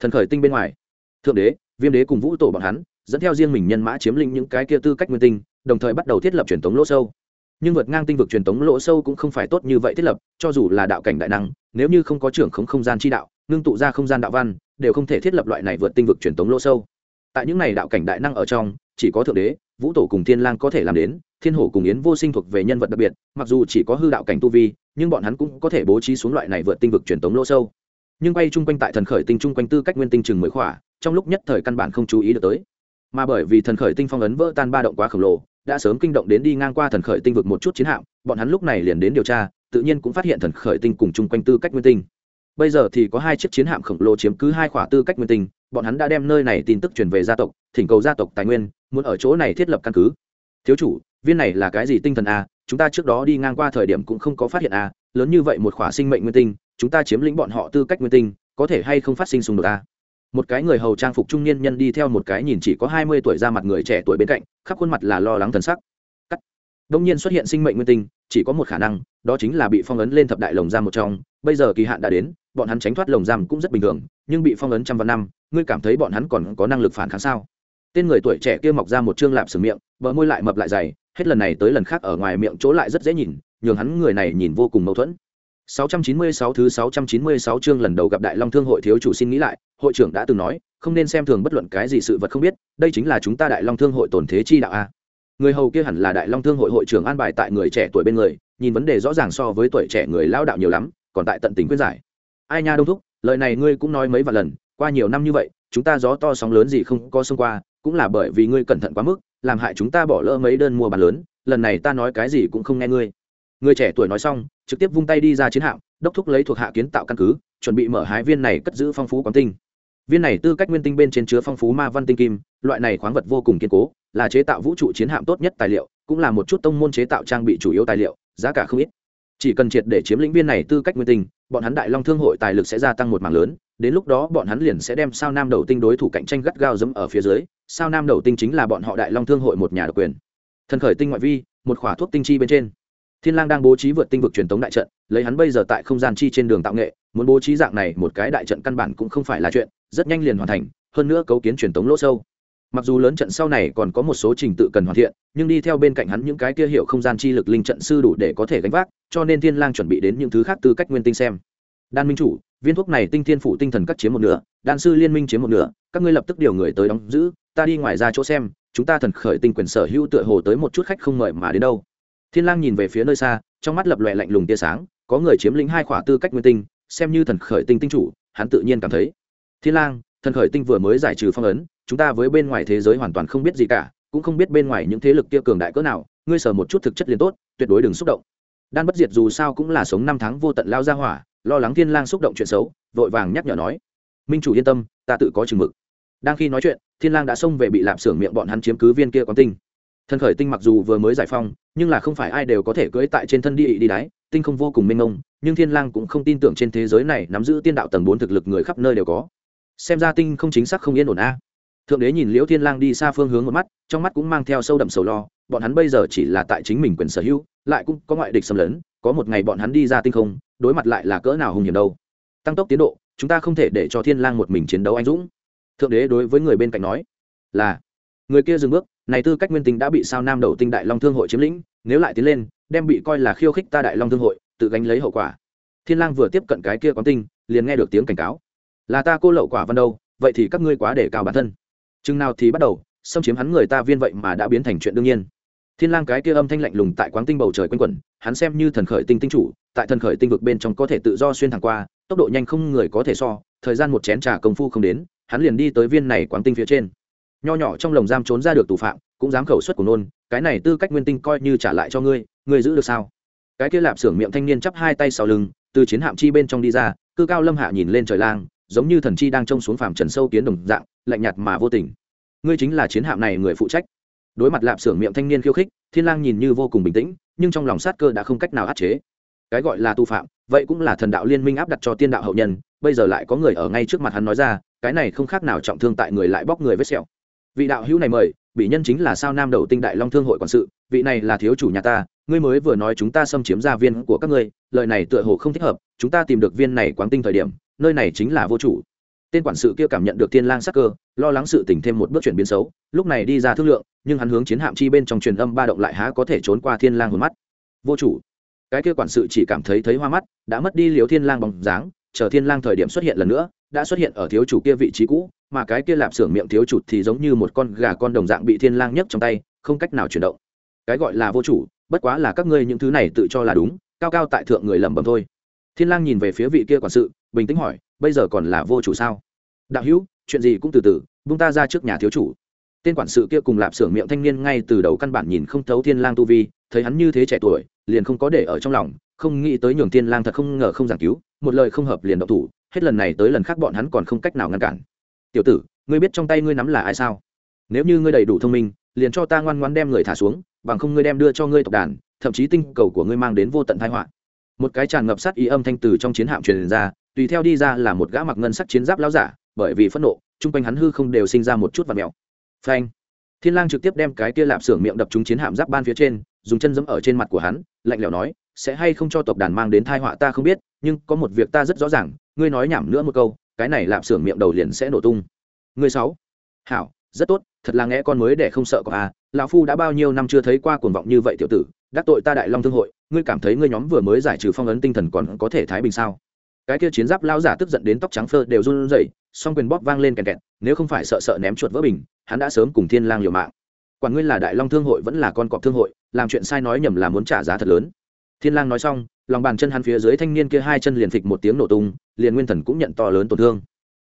Speaker 1: Thần khởi tinh bên ngoài. Thượng đế, viêm đế cùng vũ tổ bọn hắn, dẫn theo riêng mình nhân mã chiếm lĩnh những cái kia tư cách nguyên tinh, đồng thời bắt đầu thiết lập truyền thống lỗ sâu. Nhưng vượt ngang tinh vực truyền thống lỗ sâu cũng không phải tốt như vậy thiết lập, cho dù là đạo cảnh đại năng, nếu như không có trưởng khống không gian chi đạo, ngưng tụ ra không gian đạo văn đều không thể thiết lập loại này vượt tinh vực truyền thống lỗ sâu. Tại những này đạo cảnh đại năng ở trong, chỉ có thượng đế, vũ tổ cùng thiên lang có thể làm đến, thiên hổ cùng yến vô sinh thuộc về nhân vật đặc biệt, mặc dù chỉ có hư đạo cảnh tu vi, nhưng bọn hắn cũng có thể bố trí xuống loại này vượt tinh vực truyền thống lỗ sâu. Nhưng bay chung quanh tại thần khởi tinh chung quanh tư cách nguyên tinh chừng mới khỏa, trong lúc nhất thời căn bản không chú ý được tới. Mà bởi vì thần khởi tinh phong ấn vỡ tan ba động quá khổng lồ, đã sớm kinh động đến đi ngang qua thần khởi tinh vực một chút chiến hạm, bọn hắn lúc này liền đến điều tra, tự nhiên cũng phát hiện thần khởi tinh cùng chung quanh tư cách nguyên tinh bây giờ thì có hai chiếc chiến hạm khổng lồ chiếm cứ hai khỏa tư cách nguyên tinh, bọn hắn đã đem nơi này tin tức truyền về gia tộc, thỉnh cầu gia tộc tài nguyên, muốn ở chỗ này thiết lập căn cứ. Thiếu chủ, viên này là cái gì tinh thần a? Chúng ta trước đó đi ngang qua thời điểm cũng không có phát hiện a. Lớn như vậy một khỏa sinh mệnh nguyên tinh, chúng ta chiếm lĩnh bọn họ tư cách nguyên tinh, có thể hay không phát sinh xung đột a? Một cái người hầu trang phục trung niên nhân đi theo một cái nhìn chỉ có hai mươi tuổi ra mặt người trẻ tuổi bên cạnh, khắp khuôn mặt là lo lắng thần sắc. Cắt. Đông nhiên xuất hiện sinh mệnh nguyên tinh, chỉ có một khả năng, đó chính là bị phong ấn lên thập đại lồng ra một trong. Bây giờ kỳ hạn đã đến bọn hắn tránh thoát lồng giam cũng rất bình thường nhưng bị phong ấn trăm vạn năm ngươi cảm thấy bọn hắn còn có năng lực phản kháng sao tên người tuổi trẻ kia mọc ra một chương lạp sừng miệng bờ môi lại mập lại dày hết lần này tới lần khác ở ngoài miệng chỗ lại rất dễ nhìn nhường hắn người này nhìn vô cùng mâu thuẫn 696 thứ 696 chương lần đầu gặp Đại Long Thương hội thiếu chủ xin nghĩ lại, hội trưởng đã từng nói, không nên xem thường bất luận cái gì sự vật không biết, đây chính là chúng ta Đại Long Thương hội tổn thế chi đạo a. Người hầu kia hẳn là Đại Long Thương hội hội trưởng an bài tại người trẻ tuổi bên người, nhìn vấn đề rõ ràng so với tuổi trẻ người lao đạo nhiều lắm, còn tại tận tình khuyên giải. Ai nha đông thúc, lời này ngươi cũng nói mấy vài lần, qua nhiều năm như vậy, chúng ta gió to sóng lớn gì không có xông qua, cũng là bởi vì ngươi cẩn thận quá mức, làm hại chúng ta bỏ lỡ mấy đơn mua bán lớn, lần này ta nói cái gì cũng không nghe ngươi. Người trẻ tuổi nói xong trực tiếp vung tay đi ra chiến hạm đốc thúc lấy thuộc hạ kiến tạo căn cứ chuẩn bị mở hái viên này cất giữ phong phú quán tinh. Viên này tư cách nguyên tinh bên trên chứa phong phú ma văn tinh kim loại này khoáng vật vô cùng kiên cố là chế tạo vũ trụ chiến hạm tốt nhất tài liệu cũng là một chút tông môn chế tạo trang bị chủ yếu tài liệu giá cả không ít chỉ cần triệt để chiếm lĩnh viên này tư cách nguyên tinh, bọn hắn đại long thương hội tài lực sẽ gia tăng một mảng lớn, đến lúc đó bọn hắn liền sẽ đem sao nam đầu tinh đối thủ cạnh tranh gắt gao dẫm ở phía dưới. Sao nam đầu tinh chính là bọn họ đại long thương hội một nhà độc quyền. Thần khởi tinh ngoại vi, một khỏa thuốc tinh chi bên trên. Thiên lang đang bố trí vượt tinh vực truyền tống đại trận, lấy hắn bây giờ tại không gian chi trên đường tạo nghệ, muốn bố trí dạng này một cái đại trận căn bản cũng không phải là chuyện, rất nhanh liền hoàn thành, hơn nữa cấu kiến truyền tống lỗ sâu mặc dù lớn trận sau này còn có một số trình tự cần hoàn thiện, nhưng đi theo bên cạnh hắn những cái kia hiệu không gian chi lực linh trận sư đủ để có thể gánh vác, cho nên thiên lang chuẩn bị đến những thứ khác tư cách nguyên tinh xem. Đan minh chủ, viên thuốc này tinh thiên phủ tinh thần cắt chiếm một nửa, đan sư liên minh chiếm một nửa, các ngươi lập tức điều người tới đóng giữ, ta đi ngoài ra chỗ xem, chúng ta thần khởi tinh quyền sở hữu tựa hồ tới một chút khách không mời mà đến đâu. Thiên lang nhìn về phía nơi xa, trong mắt lập lòe lạnh lùng tia sáng, có người chiếm lĩnh hai khỏa tư cách nguyên tinh, xem như thần khởi tinh tinh chủ, hắn tự nhiên cảm thấy. Thiên lang thần khởi tinh vừa mới giải trừ phong ấn, chúng ta với bên ngoài thế giới hoàn toàn không biết gì cả, cũng không biết bên ngoài những thế lực kia cường đại cỡ nào, ngươi sở một chút thực chất liền tốt, tuyệt đối đừng xúc động. Đan bất diệt dù sao cũng là sống năm tháng vô tận lao ra hỏa, lo lắng thiên lang xúc động chuyện xấu, vội vàng nhắc nhở nói, minh chủ yên tâm, ta tự có chừng mực. Đang khi nói chuyện, thiên lang đã xông về bị lạp xưởng miệng bọn hắn chiếm cứ viên kia quán tinh. Thần khởi tinh mặc dù vừa mới giải phong nhưng là không phải ai đều có thể cưỡi tại trên thân đi đi đáy tinh không vô cùng mênh mông, nhưng thiên lang cũng không tin tưởng trên thế giới này nắm giữ tiên đạo tầng bốn thực lực người khắp nơi đều có xem ra tinh không chính xác không yên ổn a. Thượng đế nhìn liễu thiên lang đi xa phương hướng một mắt, trong mắt cũng mang theo sâu đậm sầu lo, bọn hắn bây giờ chỉ là tại chính mình quyền sở hữu, lại cũng có ngoại địch xâm lấn, có một ngày bọn hắn đi ra tinh không, đối mặt lại là cỡ nào hùng hiểm đâu. Tăng tốc tiến độ, chúng ta không thể để cho thiên lang một mình chiến đấu anh dũng. Thượng đế đối với người bên cạnh nói, là. Người kia dừng bước, này tư cách nguyên tinh đã bị sao nam đầu tinh đại long thương hội chiếm lĩnh, nếu lại tiến lên, đem bị coi là khiêu khích ta đại long thương hội, tự gánh lấy hậu quả. Thiên lang vừa tiếp cận cái kia quán tinh, liền nghe được tiếng cảnh cáo là ta cô lậu quả văn đâu, vậy thì các ngươi quá để cao bản thân. Chừng nào thì bắt đầu, xâm chiếm hắn người ta viên vậy mà đã biến thành chuyện đương nhiên. Thiên lang cái kia âm thanh lạnh lùng tại quáng tinh bầu trời quanh quẩn, hắn xem như thần khởi tinh tinh chủ, tại thần khởi tinh vực bên trong có thể tự do xuyên thẳng qua, tốc độ nhanh không người có thể so, thời gian một chén trà công phu không đến, hắn liền đi tới viên này quáng tinh phía trên. Nho nhỏ trong lồng giam trốn ra được tù phạm, cũng dám khẩu suất của nôn, cái này tư cách nguyên tinh coi như trả lại cho ngươi ngươi giữ được sao? Cái kia lạp xưởng miệng thanh niên chắp hai tay sau lưng, từ chiến hạm chi bên trong đi ra, cư cao lâm hạ nhìn lên trời lang giống như thần chi đang trông xuống phàm trần sâu kiến đồng dạng, lạnh nhạt mà vô tình. Ngươi chính là chiến hạm này người phụ trách. Đối mặt lạp xưởng miệng thanh niên khiêu khích, thiên lang nhìn như vô cùng bình tĩnh, nhưng trong lòng sát cơ đã không cách nào áp chế. Cái gọi là tu phạm, vậy cũng là thần đạo liên minh áp đặt cho tiên đạo hậu nhân, bây giờ lại có người ở ngay trước mặt hắn nói ra, cái này không khác nào trọng thương tại người lại bóc người vết sẹo. Vị đạo hữu này mời bị nhân chính là sao nam đầu tinh đại long thương hội quản sự, vị này là thiếu chủ nhà ta, ngươi mới vừa nói chúng ta xâm chiếm gia viên của các ngươi, lời này tựa hồ không thích hợp, chúng ta tìm được viên này quáng tinh thời điểm, nơi này chính là vô chủ. Tên quản sự kia cảm nhận được thiên lang sắc cơ, lo lắng sự tình thêm một bước chuyển biến xấu, lúc này đi ra thương lượng, nhưng hắn hướng chiến hạm chi bên trong truyền âm ba động lại há có thể trốn qua thiên lang hồn mắt. Vô chủ. Cái kia quản sự chỉ cảm thấy thấy hoa mắt, đã mất đi liếu thiên lang bóng dáng, chờ thiên lang thời điểm xuất hiện lần nữa đã xuất hiện ở thiếu chủ kia vị trí cũ, mà cái kia lạp xưởng miệng thiếu chủ thì giống như một con gà con đồng dạng bị thiên lang nhấc trong tay, không cách nào chuyển động. Cái gọi là vô chủ, bất quá là các ngươi những thứ này tự cho là đúng, cao cao tại thượng người lẩm bẩm thôi. Thiên lang nhìn về phía vị kia quản sự, bình tĩnh hỏi, bây giờ còn là vô chủ sao? Đạo hữu, chuyện gì cũng từ từ bung ta ra trước nhà thiếu chủ. Tên quản sự kia cùng lạp xưởng miệng thanh niên ngay từ đầu căn bản nhìn không thấu thiên lang tu vi, thấy hắn như thế trẻ tuổi, liền không có để ở trong lòng, không nghĩ tới nhường thiên lang thật không ngờ không giảng cứu, một lời không hợp liền động thủ hết lần này tới lần khác bọn hắn còn không cách nào ngăn cản. Tiểu tử, ngươi biết trong tay ngươi nắm là ai sao? Nếu như ngươi đầy đủ thông minh, liền cho ta ngoan ngoan đem người thả xuống, bằng không ngươi đem đưa cho ngươi tộc đàn, thậm chí tinh cầu của ngươi mang đến vô tận tai họa. Một cái tràn ngập sát ý âm thanh từ trong chiến hạm truyền ra, tùy theo đi ra là một gã mặc ngân sắc chiến giáp lão giả, bởi vì phẫn nộ, chung quanh hắn hư không đều sinh ra một chút vật mèo. Phanh! Thiên lang trực tiếp đem cái kia lạp xưởng miệng đập trúng chiến hạm giáp ban phía trên, dùng chân giẫm ở trên mặt của hắn, lạnh lẽo nói, sẽ hay không cho tộc đàn mang đến tai họa ta không biết, nhưng có một việc ta rất rõ ràng ngươi nói nhảm nữa một câu cái này lạp xưởng miệng đầu liền sẽ nổ tung. Ngươi sáu. Hảo, rất tốt, thật là nghe con mới để không sợ có à, lão phu đã bao nhiêu năm chưa thấy qua cuồng vọng như vậy tiểu tử, đắc tội ta đại long thương hội ngươi cảm thấy ngươi nhóm vừa mới giải trừ phong ấn tinh thần còn có thể thái bình sao? Cái kia chiến giáp lao giả tức giận đến tóc trắng phơ đều run rẩy song quyền bóp vang lên kèn kẹt nếu không phải sợ sợ ném chuột vỡ bình hắn đã sớm cùng thiên lang liều mạng. Quản ngươi là đại long thương hội vẫn là con cọp thương hội làm chuyện sai nói nhầm là muốn trả giá thật lớn. Thiên lang nói xong lòng bàn chân hắn phía dưới thanh niên kia hai chân liền phịch một tiếng nổ tung, liền nguyên thần cũng nhận to lớn tổn thương.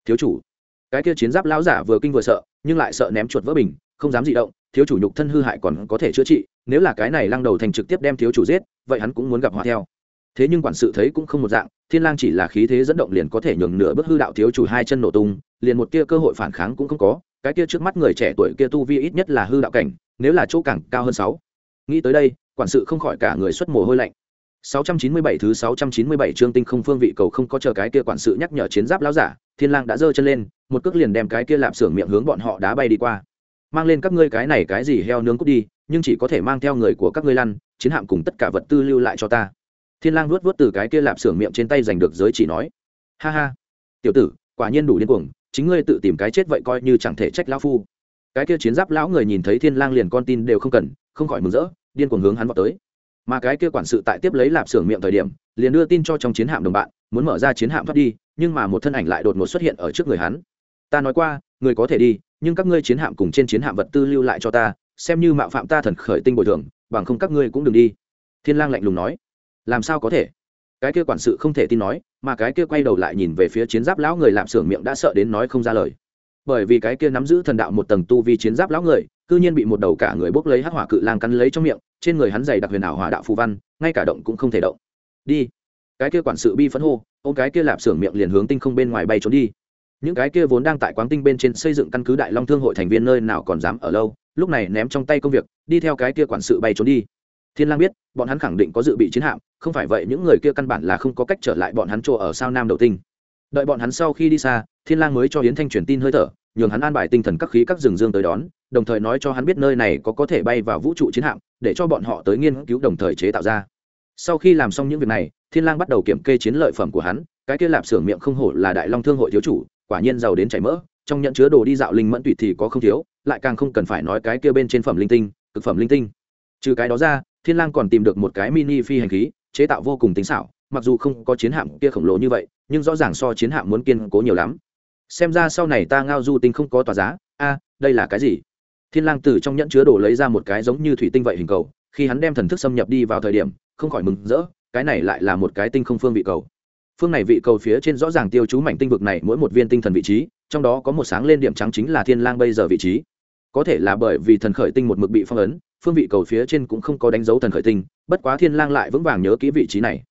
Speaker 1: Thiếu chủ. Cái kia chiến giáp lão giả vừa kinh vừa sợ, nhưng lại sợ ném chuột vỡ bình, không dám dị động, thiếu chủ nhục thân hư hại còn có thể chữa trị, nếu là cái này lăng đầu thành trực tiếp đem thiếu chủ giết, vậy hắn cũng muốn gặp họa theo. Thế nhưng quản sự thấy cũng không một dạng, thiên lang chỉ là khí thế dẫn động liền có thể nhường nửa bước hư đạo thiếu chủ hai chân nổ tung, liền một tia cơ hội phản kháng cũng không có, cái kia trước mắt người trẻ tuổi kia tu vi ít nhất là hư đạo cảnh, nếu là chỗ càng cao hơn sáu. Nghĩ tới đây, quản sự không khỏi cả người xuất mồ hôi lạnh. 697 thứ 697 chương tinh không phương vị cầu không có chờ cái kia quản sự nhắc nhở chiến giáp lão giả, Thiên Lang đã giơ chân lên, một cước liền đem cái kia lạp xưởng miệng hướng bọn họ đá bay đi qua. Mang lên các ngươi cái này cái gì heo nướng cút đi, nhưng chỉ có thể mang theo người của các ngươi lăn, chiến hạm cùng tất cả vật tư lưu lại cho ta. Thiên Lang vuốt vuốt từ cái kia lạp xưởng miệng trên tay giành được giới chỉ nói, ha ha, tiểu tử, quả nhiên đủ điên cuồng, chính ngươi tự tìm cái chết vậy coi như chẳng thể trách lão phu. Cái kia chiến giáp lão người nhìn thấy Thiên Lang liền con tin đều không cần, không khỏi mừng rỡ, điên cuồng hướng hắn vọt tới mà cái kia quản sự tại tiếp lấy lạp xưởng miệng thời điểm, liền đưa tin cho trong chiến hạm đồng bạn, muốn mở ra chiến hạm thoát đi, nhưng mà một thân ảnh lại đột ngột xuất hiện ở trước người hắn. Ta nói qua, người có thể đi, nhưng các ngươi chiến hạm cùng trên chiến hạm vật tư lưu lại cho ta, xem như mạo phạm ta thần khởi tinh bồi thường, bằng không các ngươi cũng đừng đi. Thiên lang lạnh lùng nói. Làm sao có thể? Cái kia quản sự không thể tin nói, mà cái kia quay đầu lại nhìn về phía chiến giáp lão người lạp xưởng miệng đã sợ đến nói không ra lời bởi vì cái kia nắm giữ thần đạo một tầng tu vi chiến giáp lão người, cư nhiên bị một đầu cả người bốc lấy hắc hỏa cự lang cắn lấy trong miệng, trên người hắn dày đặc huyền ảo hỏa đạo phù văn, ngay cả động cũng không thể động. Đi. Cái kia quản sự bi phẫn hô ô cái kia lạp xưởng miệng liền hướng tinh không bên ngoài bay trốn đi. Những cái kia vốn đang tại quán tinh bên trên xây dựng căn cứ đại long thương hội thành viên nơi nào còn dám ở lâu, lúc này ném trong tay công việc, đi theo cái kia quản sự bay trốn đi. Thiên lang biết, bọn hắn khẳng định có dự bị chiến hạm, không phải vậy những người kia căn bản là không có cách trở lại bọn hắn chỗ ở sao nam đầu tinh đợi bọn hắn sau khi đi xa, thiên lang mới cho Yến thanh truyền tin hơi thở, nhường hắn an bài tinh thần các khí các rừng dương tới đón, đồng thời nói cho hắn biết nơi này có có thể bay vào vũ trụ chiến hạm, để cho bọn họ tới nghiên cứu đồng thời chế tạo ra. Sau khi làm xong những việc này, thiên lang bắt đầu kiểm kê chiến lợi phẩm của hắn, cái kia lạp xưởng miệng không hổ là đại long thương hội thiếu chủ, quả nhiên giàu đến chảy mỡ, trong nhận chứa đồ đi dạo linh mẫn tùy thì có không thiếu, lại càng không cần phải nói cái kia bên trên phẩm linh tinh, cực phẩm linh tinh. Trừ cái đó ra, thiên lang còn tìm được một cái mini phi hành khí, chế tạo vô cùng tinh xảo mặc dù không có chiến hạm kia khổng lồ như vậy, nhưng rõ ràng so chiến hạm muốn kiên cố nhiều lắm. Xem ra sau này ta ngao du tinh không có tòa giá. A, đây là cái gì? Thiên lang từ trong nhẫn chứa đồ lấy ra một cái giống như thủy tinh vậy hình cầu, khi hắn đem thần thức xâm nhập đi vào thời điểm, không khỏi mừng rỡ, cái này lại là một cái tinh không phương vị cầu. Phương này vị cầu phía trên rõ ràng tiêu chú mảnh tinh vực này mỗi một viên tinh thần vị trí, trong đó có một sáng lên điểm trắng chính là thiên lang bây giờ vị trí. Có thể là bởi vì thần khởi tinh một mực bị phong ấn, phương vị cầu phía trên cũng không có đánh dấu thần khởi tinh, bất quá thiên lang lại vững vàng nhớ kỹ vị trí này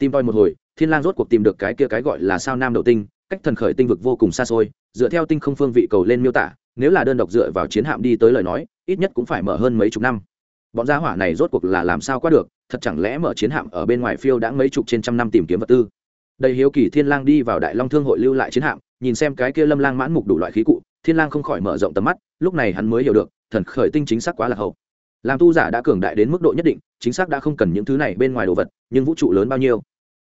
Speaker 1: tìm tòi một hồi, thiên lang rốt cuộc tìm được cái kia cái gọi là sao nam đầu tinh, cách thần khởi tinh vực vô cùng xa xôi, dựa theo tinh không phương vị cầu lên miêu tả, nếu là đơn độc dựa vào chiến hạm đi tới lời nói, ít nhất cũng phải mở hơn mấy chục năm. Bọn gia hỏa này rốt cuộc là làm sao qua được, thật chẳng lẽ mở chiến hạm ở bên ngoài phiêu đã mấy chục trên trăm năm tìm kiếm vật tư. Đầy hiếu kỳ thiên lang đi vào đại long thương hội lưu lại chiến hạm, nhìn xem cái kia lâm lang mãn mục đủ loại khí cụ, thiên lang không khỏi mở rộng tầm mắt, lúc này hắn mới hiểu được, thần khởi tinh chính xác quá là hậu làm tu giả đã cường đại đến mức độ nhất định, chính xác đã không cần những thứ này bên ngoài đồ vật, nhưng vũ trụ lớn bao nhiêu?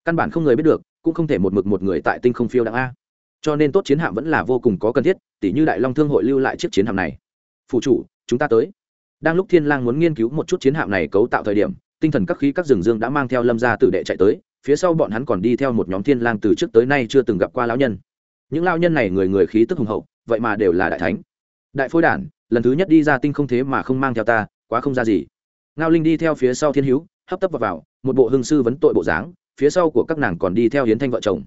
Speaker 1: Căn bản không người biết được, cũng không thể một mực một người tại tinh không phiêu đặng a. Cho nên tốt chiến hạm vẫn là vô cùng có cần thiết tỷ như đại long thương hội lưu lại chiếc chiến hạm này. Phụ chủ, chúng ta tới. Đang lúc thiên lang muốn nghiên cứu một chút chiến hạm này cấu tạo thời điểm, tinh thần các khí các rừng dương đã mang theo lâm gia tử đệ chạy tới, phía sau bọn hắn còn đi theo một nhóm thiên lang từ trước tới nay chưa từng gặp qua lão nhân. Những lão nhân này người người khí tức hùng hậu, vậy mà đều là đại thánh. Đại phôi đản, lần thứ nhất đi ra tinh không thế mà không mang theo ta quá không ra gì. Ngao linh đi theo phía sau thiên hữu hấp tấp vào, vào một bộ hương sư vấn tội bộ dáng phía sau của các nàng còn đi theo hiến thanh vợ chồng.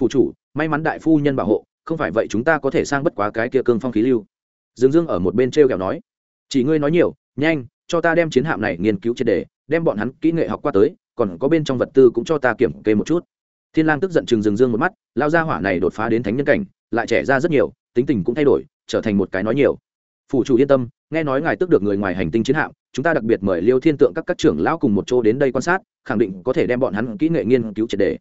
Speaker 1: Phụ chủ may mắn đại phu nhân bảo hộ không phải vậy chúng ta có thể sang bất quá cái kia cương phong khí lưu. Dương dương ở một bên t r e o kẹo nói chỉ ngươi nói nhiều nhanh cho ta đem chiến hạm này nghiên cứu triệt đề đem bọn hắn kỹ nghệ học qua tới còn có bên trong vật tư cũng cho ta kiểm kê một chút. Thiên lang tức giận chừng dương dương một mắt lao ra hỏa này đột phá đến thánh nhân cảnh lại trẻ ra rất nhiều tính tình cũng thay đổi trở thành một cái nói nhiều phủ chủ yên tâm, nghe nói ngài tức được người ngoài hành tinh chiến hạm, chúng ta đặc biệt mời liêu thiên tượng các các trưởng lão cùng một chỗ đến đây quan sát, khẳng định có thể đem bọn hắn kỹ nghệ nghiên cứu triệt đề.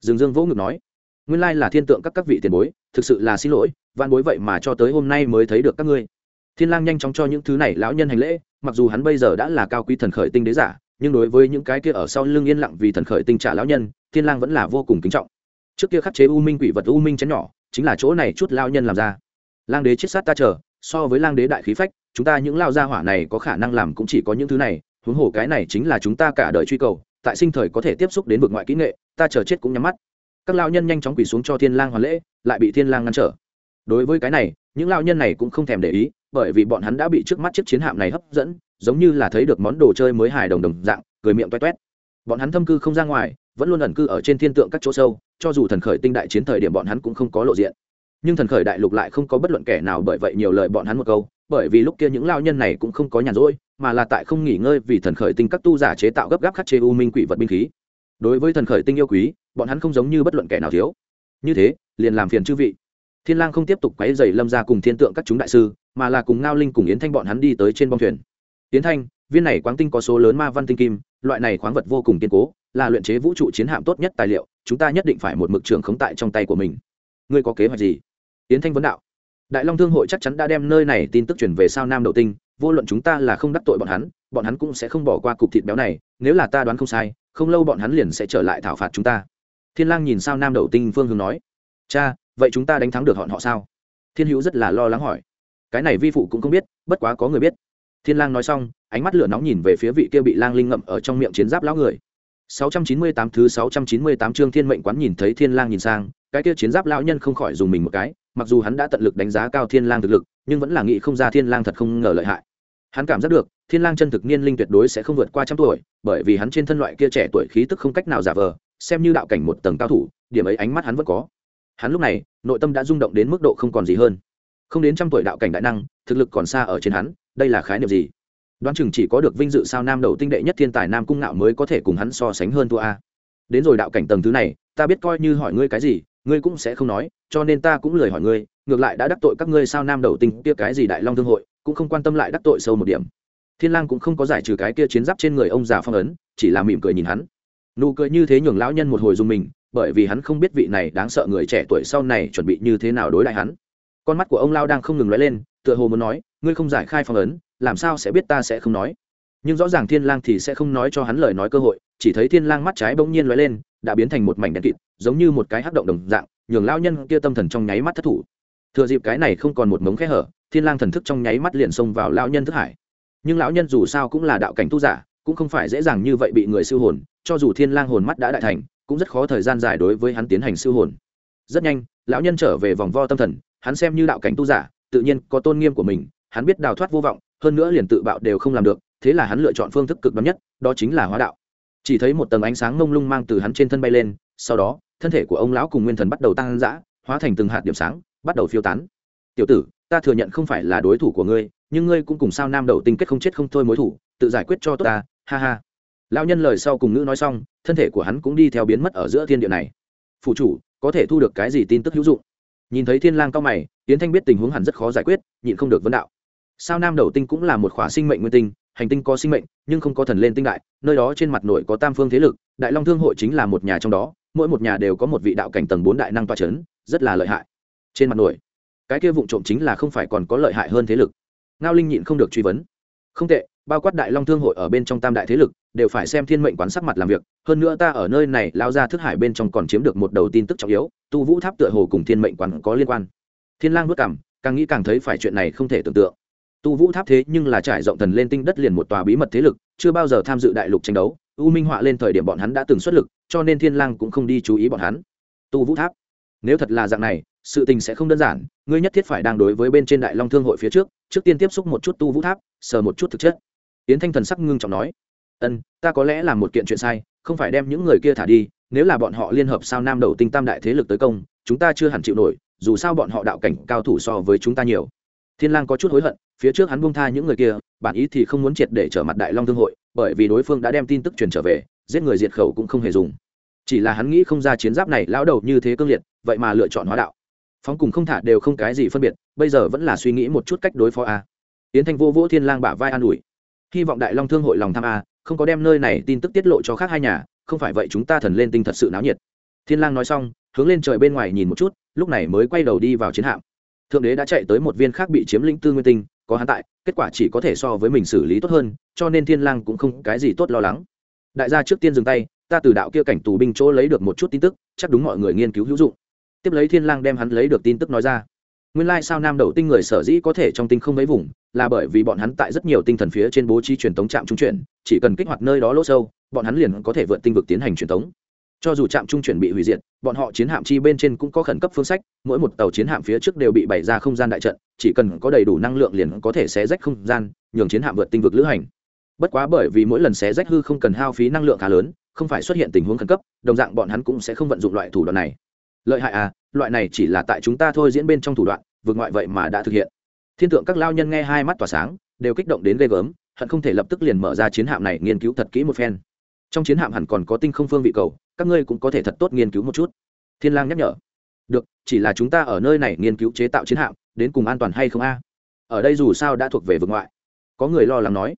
Speaker 1: Dương dương vỗ ngực nói. Nguyên lai là thiên tượng các các vị tiền bối, thực sự là xin lỗi van bối vậy mà cho tới hôm nay mới thấy được các ngươi. Thiên lang nhanh chóng cho những thứ này lão nhân hành lễ, mặc dù hắn bây giờ đã là cao quý thần khởi tinh đế giả, nhưng đối với những cái kia ở sau lưng yên lặng vì thần khởi tinh trả lão nhân, thiên lang vẫn là vô cùng kính trọng. Trước kia khắc chế u minh quỷ vật u minh chén nhỏ, chính là chỗ này chút lão nhân làm ra. Lang đế chết sát ta chờ so với lang đế đại khí phách, chúng ta những lao gia hỏa này có khả năng làm cũng chỉ có những thứ này, huống hồ cái này chính là chúng ta cả đời truy cầu, tại sinh thời có thể tiếp xúc đến vực ngoại kỹ nghệ, ta chờ chết cũng nhắm mắt. Các lao nhân nhanh chóng quỳ xuống cho thiên lang hoàn lễ, lại bị thiên lang ngăn trở. Đối với cái này, những lao nhân này cũng không thèm để ý, bởi vì bọn hắn đã bị trước mắt chiếc chiến hạm này hấp dẫn, giống như là thấy được món đồ chơi mới hài đồng đồng dạng, cười miệng toét toét. Bọn hắn thâm cư không ra ngoài, vẫn luôn ẩn cư ở trên thiên tượng các chỗ sâu, cho dù thần khởi tinh đại chiến thời điểm bọn hắn cũng không có lộ diện nhưng thần khởi đại lục lại không có bất luận kẻ nào bởi vậy nhiều lời bọn hắn một câu, bởi vì lúc kia những lao nhân này cũng không có nhàn rỗi, mà là tại không nghỉ ngơi vì thần khởi tinh các tu giả chế tạo gấp gáp khắc chế u minh quỷ vật binh khí. Đối với thần khởi tinh yêu quý, bọn hắn không giống như bất luận kẻ nào thiếu. Như thế, liền làm phiền chư vị. Thiên lang không tiếp tục quấy rầy lâm gia cùng thiên tượng các chúng đại sư, mà là cùng ngao linh cùng yến thanh bọn hắn đi tới trên bong thuyền. Yến thanh, viên này quáng tinh có số lớn ma văn tinh kim, loại này khoáng vật vô cùng kiên cố, là luyện chế vũ trụ chiến hạm tốt nhất tài liệu, chúng ta nhất định phải một mực trường khống tại trong tay của mình. Ngươi có kế hoạch gì? Yến thanh vấn đạo. Đại long thương hội chắc chắn đã đem nơi này tin tức truyền về sao nam đầu tinh, vô luận chúng ta là không đắc tội bọn hắn bọn hắn cũng sẽ không bỏ qua cục thịt béo này, nếu là ta đoán không sai, không lâu bọn hắn liền sẽ trở lại thảo phạt chúng ta. Thiên lang nhìn sao nam đầu tinh phương hướng nói. Cha, vậy chúng ta đánh thắng được bọn họ sao? Thiên hữu rất là lo lắng hỏi. Cái này vi phụ cũng không biết, bất quá có người biết. Thiên lang nói xong, ánh mắt lửa nóng nhìn về phía vị kia bị lang linh ngậm ở trong miệng chiến giáp lão người. 698 thứ 698 chương thiên mệnh quán nhìn thấy thiên lang nhìn sang, cái kia chiến giáp lão nhân không khỏi dùng mình một cái mặc dù hắn đã tận lực đánh giá cao thiên lang thực lực, nhưng vẫn là nghĩ không ra thiên lang thật không ngờ lợi hại. Hắn cảm giác được, thiên lang chân thực niên linh tuyệt đối sẽ không vượt qua trăm tuổi, bởi vì hắn trên thân loại kia trẻ tuổi khí tức không cách nào giả vờ, xem như đạo cảnh một tầng cao thủ, điểm ấy ánh mắt hắn vẫn có. Hắn lúc này, nội tâm đã rung động đến mức độ không còn gì hơn. Không đến trăm tuổi đạo cảnh đại năng, thực lực còn xa ở trên hắn, đây là khái niệm gì? Đoán chừng chỉ có được vinh dự sao nam đầu tinh đệ nhất thiên tài nam cung ngạo mới có thể cùng hắn so sánh hơn thua a. Đến rồi đạo cảnh tầng thứ này, ta biết coi như hỏi ngươi cái gì ngươi cũng sẽ không nói, cho nên ta cũng lời hỏi ngươi, ngược lại đã đắc tội các ngươi sao nam đầu tinh kia cái gì đại long thương hội, cũng không quan tâm lại đắc tội sâu một điểm. Thiên lang cũng không có giải trừ cái kia chiến giáp trên người ông già phong ấn, chỉ là mỉm cười nhìn hắn. Nụ cười như thế nhường lão nhân một hồi dùng mình, bởi vì hắn không biết vị này đáng sợ người trẻ tuổi sau này chuẩn bị như thế nào đối lại hắn. Con mắt của ông lao đang không ngừng lóe lên, tựa hồ muốn nói, ngươi không giải khai phong ấn, làm sao sẽ biết ta sẽ không nói? Nhưng rõ ràng thiên lang thì sẽ không nói cho hắn lời nói cơ hội, chỉ thấy thiên lang mắt trái bỗng nhiên lóe lên đã biến thành một mảnh đen kịt, giống như một cái hắc động đồng dạng, nhường lao nhân kia tâm thần trong nháy mắt thất thủ. Thừa dịp cái này không còn một mống khe hở, thiên lang thần thức trong nháy mắt liền xông vào lao nhân thức hải. Nhưng lão nhân dù sao cũng là đạo cảnh tu giả, cũng không phải dễ dàng như vậy bị người siêu hồn, cho dù thiên lang hồn mắt đã đại thành, cũng rất khó thời gian dài đối với hắn tiến hành siêu hồn. Rất nhanh, lão nhân trở về vòng vo tâm thần, hắn xem như đạo cảnh tu giả, tự nhiên có tôn nghiêm của mình, hắn biết đào thoát vô vọng, hơn nữa liền tự bạo đều không làm được, thế là hắn lựa chọn phương thức cực đoan nhất, đó chính là hóa đạo chỉ thấy một tầng ánh sáng mông lung mang từ hắn trên thân bay lên, sau đó, thân thể của ông lão cùng nguyên thần bắt đầu tăng dã, hóa thành từng hạt điểm sáng, bắt đầu phiêu tán. Tiểu tử, ta thừa nhận không phải là đối thủ của ngươi, nhưng ngươi cũng cùng sao nam đầu tinh kết không chết không thôi mối thủ, tự giải quyết cho tốt ta, ha ha. Lão nhân lời sau cùng ngữ nói xong, thân thể của hắn cũng đi theo biến mất ở giữa thiên địa này. Phụ chủ, có thể thu được cái gì tin tức hữu dụng? Nhìn thấy thiên lang cao mày tiến thanh biết tình huống hẳn rất khó giải quyết, nhịn không được vấn đạo. Sao nam đầu tinh cũng là một khỏa sinh mệnh nguyên tinh hành tinh có sinh mệnh, nhưng không có thần lên tinh đại, nơi đó trên mặt nội có tam phương thế lực, đại long thương hội chính là một nhà trong đó, mỗi một nhà đều có một vị đạo cảnh tầng bốn đại năng toa c h ấ n rất là lợi hại. Trên mặt nội, cái kia vụ trộm chính là không phải còn có lợi hại hơn thế lực. Ngao linh nhịn không được truy vấn. Không tệ, bao quát đại long thương hội ở bên trong tam đại thế lực, đều phải xem thiên mệnh quán sắc mặt làm việc. Hơn nữa ta ở nơi này, lao ra thức hải bên trong còn chiếm được một đầu tin tức trọng yếu, tu vũ tháp tựa hồ cùng thiên mệnh quán có liên quan. Thiên lang vất cảm, càng nghĩ càng thấy phải chuyện này không thể tưởng tượng tu vũ tháp thế nhưng là trải rộng thần lên tinh đất liền một tòa bí mật thế lực, chưa bao giờ tham dự đại lục tranh đấu. U minh họa lên thời điểm bọn hắn đã từng xuất lực, cho nên thiên lang cũng không đi chú ý bọn hắn. Tu vũ tháp, nếu thật là dạng này, sự tình sẽ không đơn giản. Ngươi nhất thiết phải đang đối với bên trên đại long thương hội phía trước trước tiên tiếp xúc một chút tu vũ tháp, sờ một chút thực chất. Yến thanh thần sắc ngưng trọng nói, ân, ta có lẽ làm một kiện chuyện sai, không phải đem những người kia thả đi, nếu là bọn họ liên hợp sao nam đầu tinh tam đại thế lực tới công, chúng ta chưa hẳn chịu nổi, dù sao bọn họ đạo cảnh cao thủ so với chúng ta nhiều thiên lang có chút hối hận, phía trước hắn buông tha những người kia, bản ý thì không muốn triệt để trở mặt đại long thương hội, bởi vì đối phương đã đem tin tức truyền trở về, giết người diệt khẩu cũng không hề dùng. Chỉ là hắn nghĩ không ra chiến giáp này lão đầu như thế cương liệt, vậy mà lựa chọn hóa đạo. Phóng cùng không thả đều không cái gì phân biệt, bây giờ vẫn là suy nghĩ một chút cách đối phó a. Tiến thanh vô vỗ thiên lang bả vai an ủi. Hy vọng đại long thương hội lòng tham a, không có đem nơi này tin tức tiết lộ cho khác hai nhà, không phải vậy chúng ta thần lên tinh thật sự náo nhiệt. Thiên lang nói xong, hướng lên trời bên ngoài nhìn một chút, lúc này mới quay đầu đi vào chiến hạm thượng đế đã chạy tới một viên khác bị chiếm lĩnh tư nguyên tinh, có hắn tại, kết quả chỉ có thể so với mình xử lý tốt hơn, cho nên thiên lang cũng không cái gì tốt lo lắng. Đại gia trước tiên dừng tay, ta từ đạo kia cảnh tù binh chỗ lấy được một chút tin tức, chắc đúng mọi người nghiên cứu hữu dụng. Tiếp lấy thiên lang đem hắn lấy được tin tức nói ra. Nguyên lai sao nam đầu tinh người sở dĩ có thể trong tinh không mấy vùng, là bởi vì bọn hắn tại rất nhiều tinh thần phía trên bố trí truyền tống trạm trung chuyển, chỉ cần kích hoạt nơi đó lỗ sâu, bọn hắn liền có thể vượt tinh vực tiến hành truyền tống cho dù trạm trung chuyển bị hủy diệt, bọn họ chiến hạm chi bên trên cũng có khẩn cấp phương sách, mỗi một tàu chiến hạm phía trước đều bị bày ra không gian đại trận, chỉ cần có đầy đủ năng lượng liền có thể xé rách không gian, nhường chiến hạm vượt tinh vực lữ hành. Bất quá bởi vì mỗi lần xé rách hư không cần hao phí năng lượng khá lớn, không phải xuất hiện tình huống khẩn cấp, đồng dạng bọn hắn cũng sẽ không vận dụng loại thủ đoạn này. Lợi hại à loại này chỉ là tại chúng ta thôi diễn bên trong thủ đoạn, vượt ngoại vậy mà đã thực hiện. Thiên tượng các lao nhân nghe hai mắt tỏa sáng, đều kích động đến ghê gớm, hận không thể lập tức liền mở ra chiến hạm này nghiên cứu thật kỹ một phen trong chiến hạm hẳn còn có tinh không phương vị cầu, các ngươi cũng có thể thật tốt nghiên cứu một chút. Thiên lang nhắc nhở. Được, chỉ là chúng ta ở nơi này nghiên cứu chế tạo chiến hạm, đến cùng an toàn hay không a? Ở đây dù sao đã thuộc về vực ngoại. Có người lo lắng nói.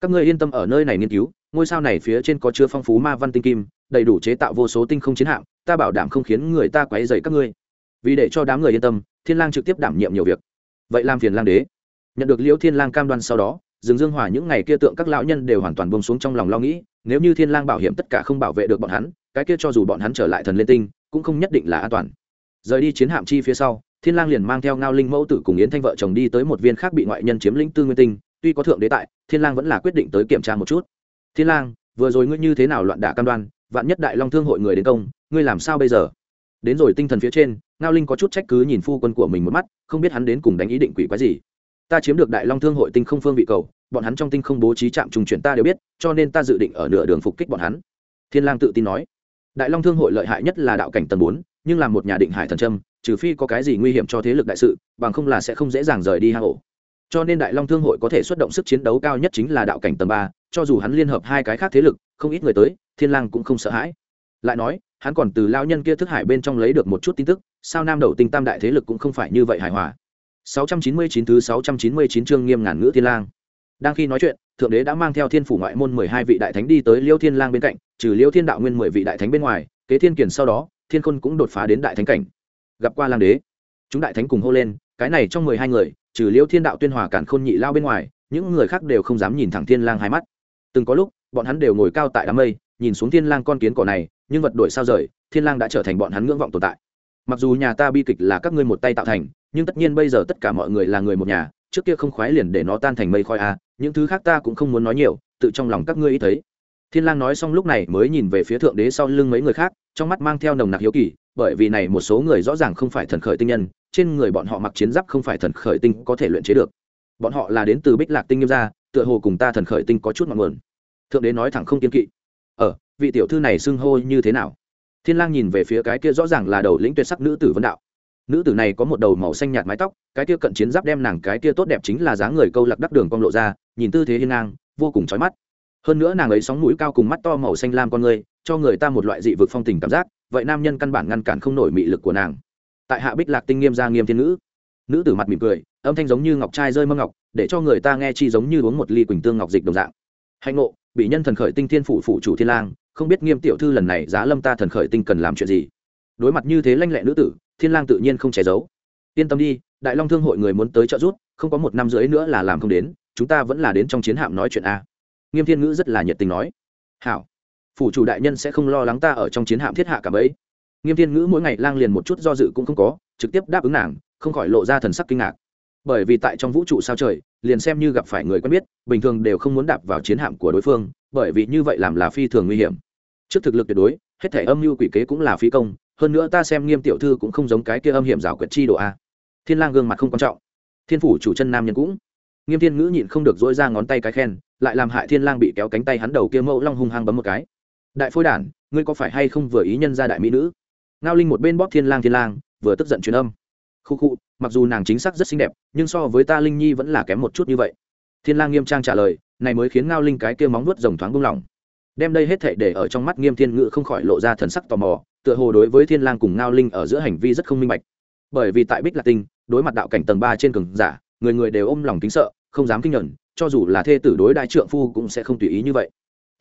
Speaker 1: Các ngươi yên tâm ở nơi này nghiên cứu, ngôi sao này phía trên có chứa phong phú ma văn tinh kim, đầy đủ chế tạo vô số tinh không chiến hạm, ta bảo đảm không khiến người ta quấy rầy các ngươi. Vì để cho đám người yên tâm, thiên lang trực tiếp đảm nhiệm nhiều việc. Vậy làm phiền lang đế. Nhận được liễu thiên lang cam đoan sau đó rừng dương hòa những ngày kia tượng các lão nhân đều hoàn toàn buông xuống trong lòng lo nghĩ, nếu như thiên lang bảo hiểm tất cả không bảo vệ được bọn hắn, cái kia cho dù bọn hắn trở lại thần liên tinh, cũng không nhất định là an toàn. Rời đi chiến hạm chi phía sau, thiên lang liền mang theo ngao linh mẫu tử cùng yến thanh vợ chồng đi tới một viên khác bị ngoại nhân chiếm lĩnh tư nguyên tinh, tuy có thượng đế tại, thiên lang vẫn là quyết định tới kiểm tra một chút. Thiên lang, vừa rồi ngươi như thế nào loạn đả cam đoan, vạn nhất đại long thương hội người đến công, ngươi làm sao bây giờ? Đến rồi tinh thần phía trên, ngao linh có chút trách cứ nhìn phu quân của mình một mắt, không biết hắn đến cùng đánh ý định quỷ quái gì ta chiếm được đại long thương hội tinh không phương vị cầu, bọn hắn trong tinh không bố trí trạm trùng chuyển ta đều biết, cho nên ta dự định ở nửa đường phục kích bọn hắn. Thiên lang tự tin nói. Đại long thương hội lợi hại nhất là đạo cảnh tầng bốn, nhưng là một nhà định hải thần trâm trừ phi có cái gì nguy hiểm cho thế lực đại sự, bằng không là sẽ không dễ dàng rời đi hang ổ. Cho nên đại long thương hội có thể xuất động sức chiến đấu cao nhất chính là đạo cảnh tầng ba, cho dù hắn liên hợp hai cái khác thế lực, không ít người tới, thiên lang cũng không sợ hãi. Lại nói, hắn còn từ lao nhân kia thức hải bên trong lấy được một chút tin tức, sao nam đầu tinh tam đại thế lực cũng không phải như vậy hài hòa. 699 thứ 699 chương nghiêm ngàn ngữ thiên lang. Đang khi nói chuyện, thượng đế đã mang theo thiên phủ ngoại môn mười hai vị đại thánh đi tới liêu thiên lang bên cạnh, trừ liêu thiên đạo nguyên mười vị đại thánh bên ngoài, kế thiên kiền sau đó, thiên khôn cũng đột phá đến đại thánh cảnh. Gặp qua lang đế, chúng đại thánh cùng hô lên, cái này trong mười hai người, trừ liêu thiên đạo tuyên hòa cản khôn nhị lao bên ngoài, những người khác đều không dám nhìn thẳng thiên lang hai mắt. Từng có lúc, bọn hắn đều ngồi cao tại đám mây, nhìn xuống thiên lang con kiến cỏ này, nhưng vật đổi sao rời, thiên lang đã trở thành bọn hắn ngưỡng vọng tồn tại. Mặc dù nhà ta bi kịch là các ngươi một tay tạo thành nhưng tất nhiên bây giờ tất cả mọi người là người một nhà, trước kia không khoái liền để nó tan thành mây khói à những thứ khác ta cũng không muốn nói nhiều, tự trong lòng các ngươi ý thấy. Thiên lang nói xong lúc này mới nhìn về phía thượng đế sau lưng mấy người khác, trong mắt mang theo nồng nặc hiếu kỳ, bởi vì này một số người rõ ràng không phải thần khởi tinh nhân, trên người bọn họ mặc chiến giáp không phải thần khởi tinh có thể luyện chế được. Bọn họ là đến từ bích lạc tinh nghiêm gia, tựa hồ cùng ta thần khởi tinh có chút ngọn nguồn. Thượng đế nói thẳng không kiên kỵ. Ở vị tiểu thư này xưng hô như thế nào? Thiên lang nhìn về phía cái kia rõ ràng là đầu lĩnh tuyệt sắc nữ tử vân đạo nữ tử này có một đầu màu xanh nhạt mái tóc, cái kia cận chiến giáp đem nàng cái kia tốt đẹp chính là dáng người câu lạc đắc đường cong lộ ra, nhìn tư thế hiên ngang, vô cùng chói mắt. Hơn nữa nàng ấy sóng mũi cao cùng mắt to màu xanh lam con người, cho người ta một loại dị vực phong tình cảm giác, vậy nam nhân căn bản ngăn cản không nổi mị lực của nàng. Tại hạ bích lạc tinh nghiêm gia nghiêm thiên nữ nữ tử mặt mỉm cười, âm thanh giống như ngọc trai rơi mâm ngọc, để cho người ta nghe chi giống như uống một ly quỳnh tương ngọc dịch đồng dạng. Hạnh ngộ, bị nhân thần khởi tinh thiên phủ phủ chủ thiên lang, không biết nghiêm tiểu thư lần này giá lâm ta thần khởi tinh cần làm chuyện gì. Đối mặt như thế lanh lẹ nữ tử thiên lang tự nhiên không che giấu. Yên tâm đi, đại long thương hội người muốn tới trợ giúp, không có một năm rưỡi nữa là làm không đến, chúng ta vẫn là đến trong chiến hạm nói chuyện a. Nghiêm thiên ngữ rất là nhiệt tình nói. Hảo, phủ chủ đại nhân sẽ không lo lắng ta ở trong chiến hạm thiết hạ cả bấy nghiêm thiên ngữ mỗi ngày lang liền một chút do dự cũng không có, trực tiếp đáp ứng nàng, không khỏi lộ ra thần sắc kinh ngạc. Bởi vì tại trong vũ trụ sao trời, liền xem như gặp phải người quen biết, bình thường đều không muốn đạp vào chiến hạm của đối phương, bởi vì như vậy làm là phi thường nguy hiểm. Trước thực lực tuyệt đối, hết thể âm mưu quỷ kế cũng là phi công hơn nữa ta xem nghiêm tiểu thư cũng không giống cái kia âm hiểm rào quyệt chi độ a. Thiên lang gương mặt không quan trọng. Thiên phủ chủ chân nam nhân cũng. Nghiêm thiên ngữ nhịn không được dỗi ra ngón tay cái khen, lại làm hại thiên lang bị kéo cánh tay hắn đầu kia mẫu long hung hăng bấm một cái. Đại phôi đản, ngươi có phải hay không vừa ý nhân gia đại mỹ nữ? Ngao linh một bên bóp thiên lang thiên lang, vừa tức giận truyền âm. Khu khu, mặc dù nàng chính xác rất xinh đẹp, nhưng so với ta linh nhi vẫn là kém một chút như vậy. Thiên lang nghiêm trang trả lời, này mới khiến ngao linh cái kia móng nuốt rồng thoáng buông lỏng. Đem đây hết thảy để ở trong mắt nghiêm thiên ngự không khỏi lộ ra thần sắc tò mò tựa hồ đối với thiên lang cùng ngao linh ở giữa hành vi rất không minh bạch. Bởi vì tại bích lạc tinh, đối mặt đạo cảnh tầng ba trên cường giả, người người đều ôm lòng kính sợ, không dám kinh nhẫn cho dù là thê tử đối đại trượng phu cũng sẽ không tùy ý như vậy.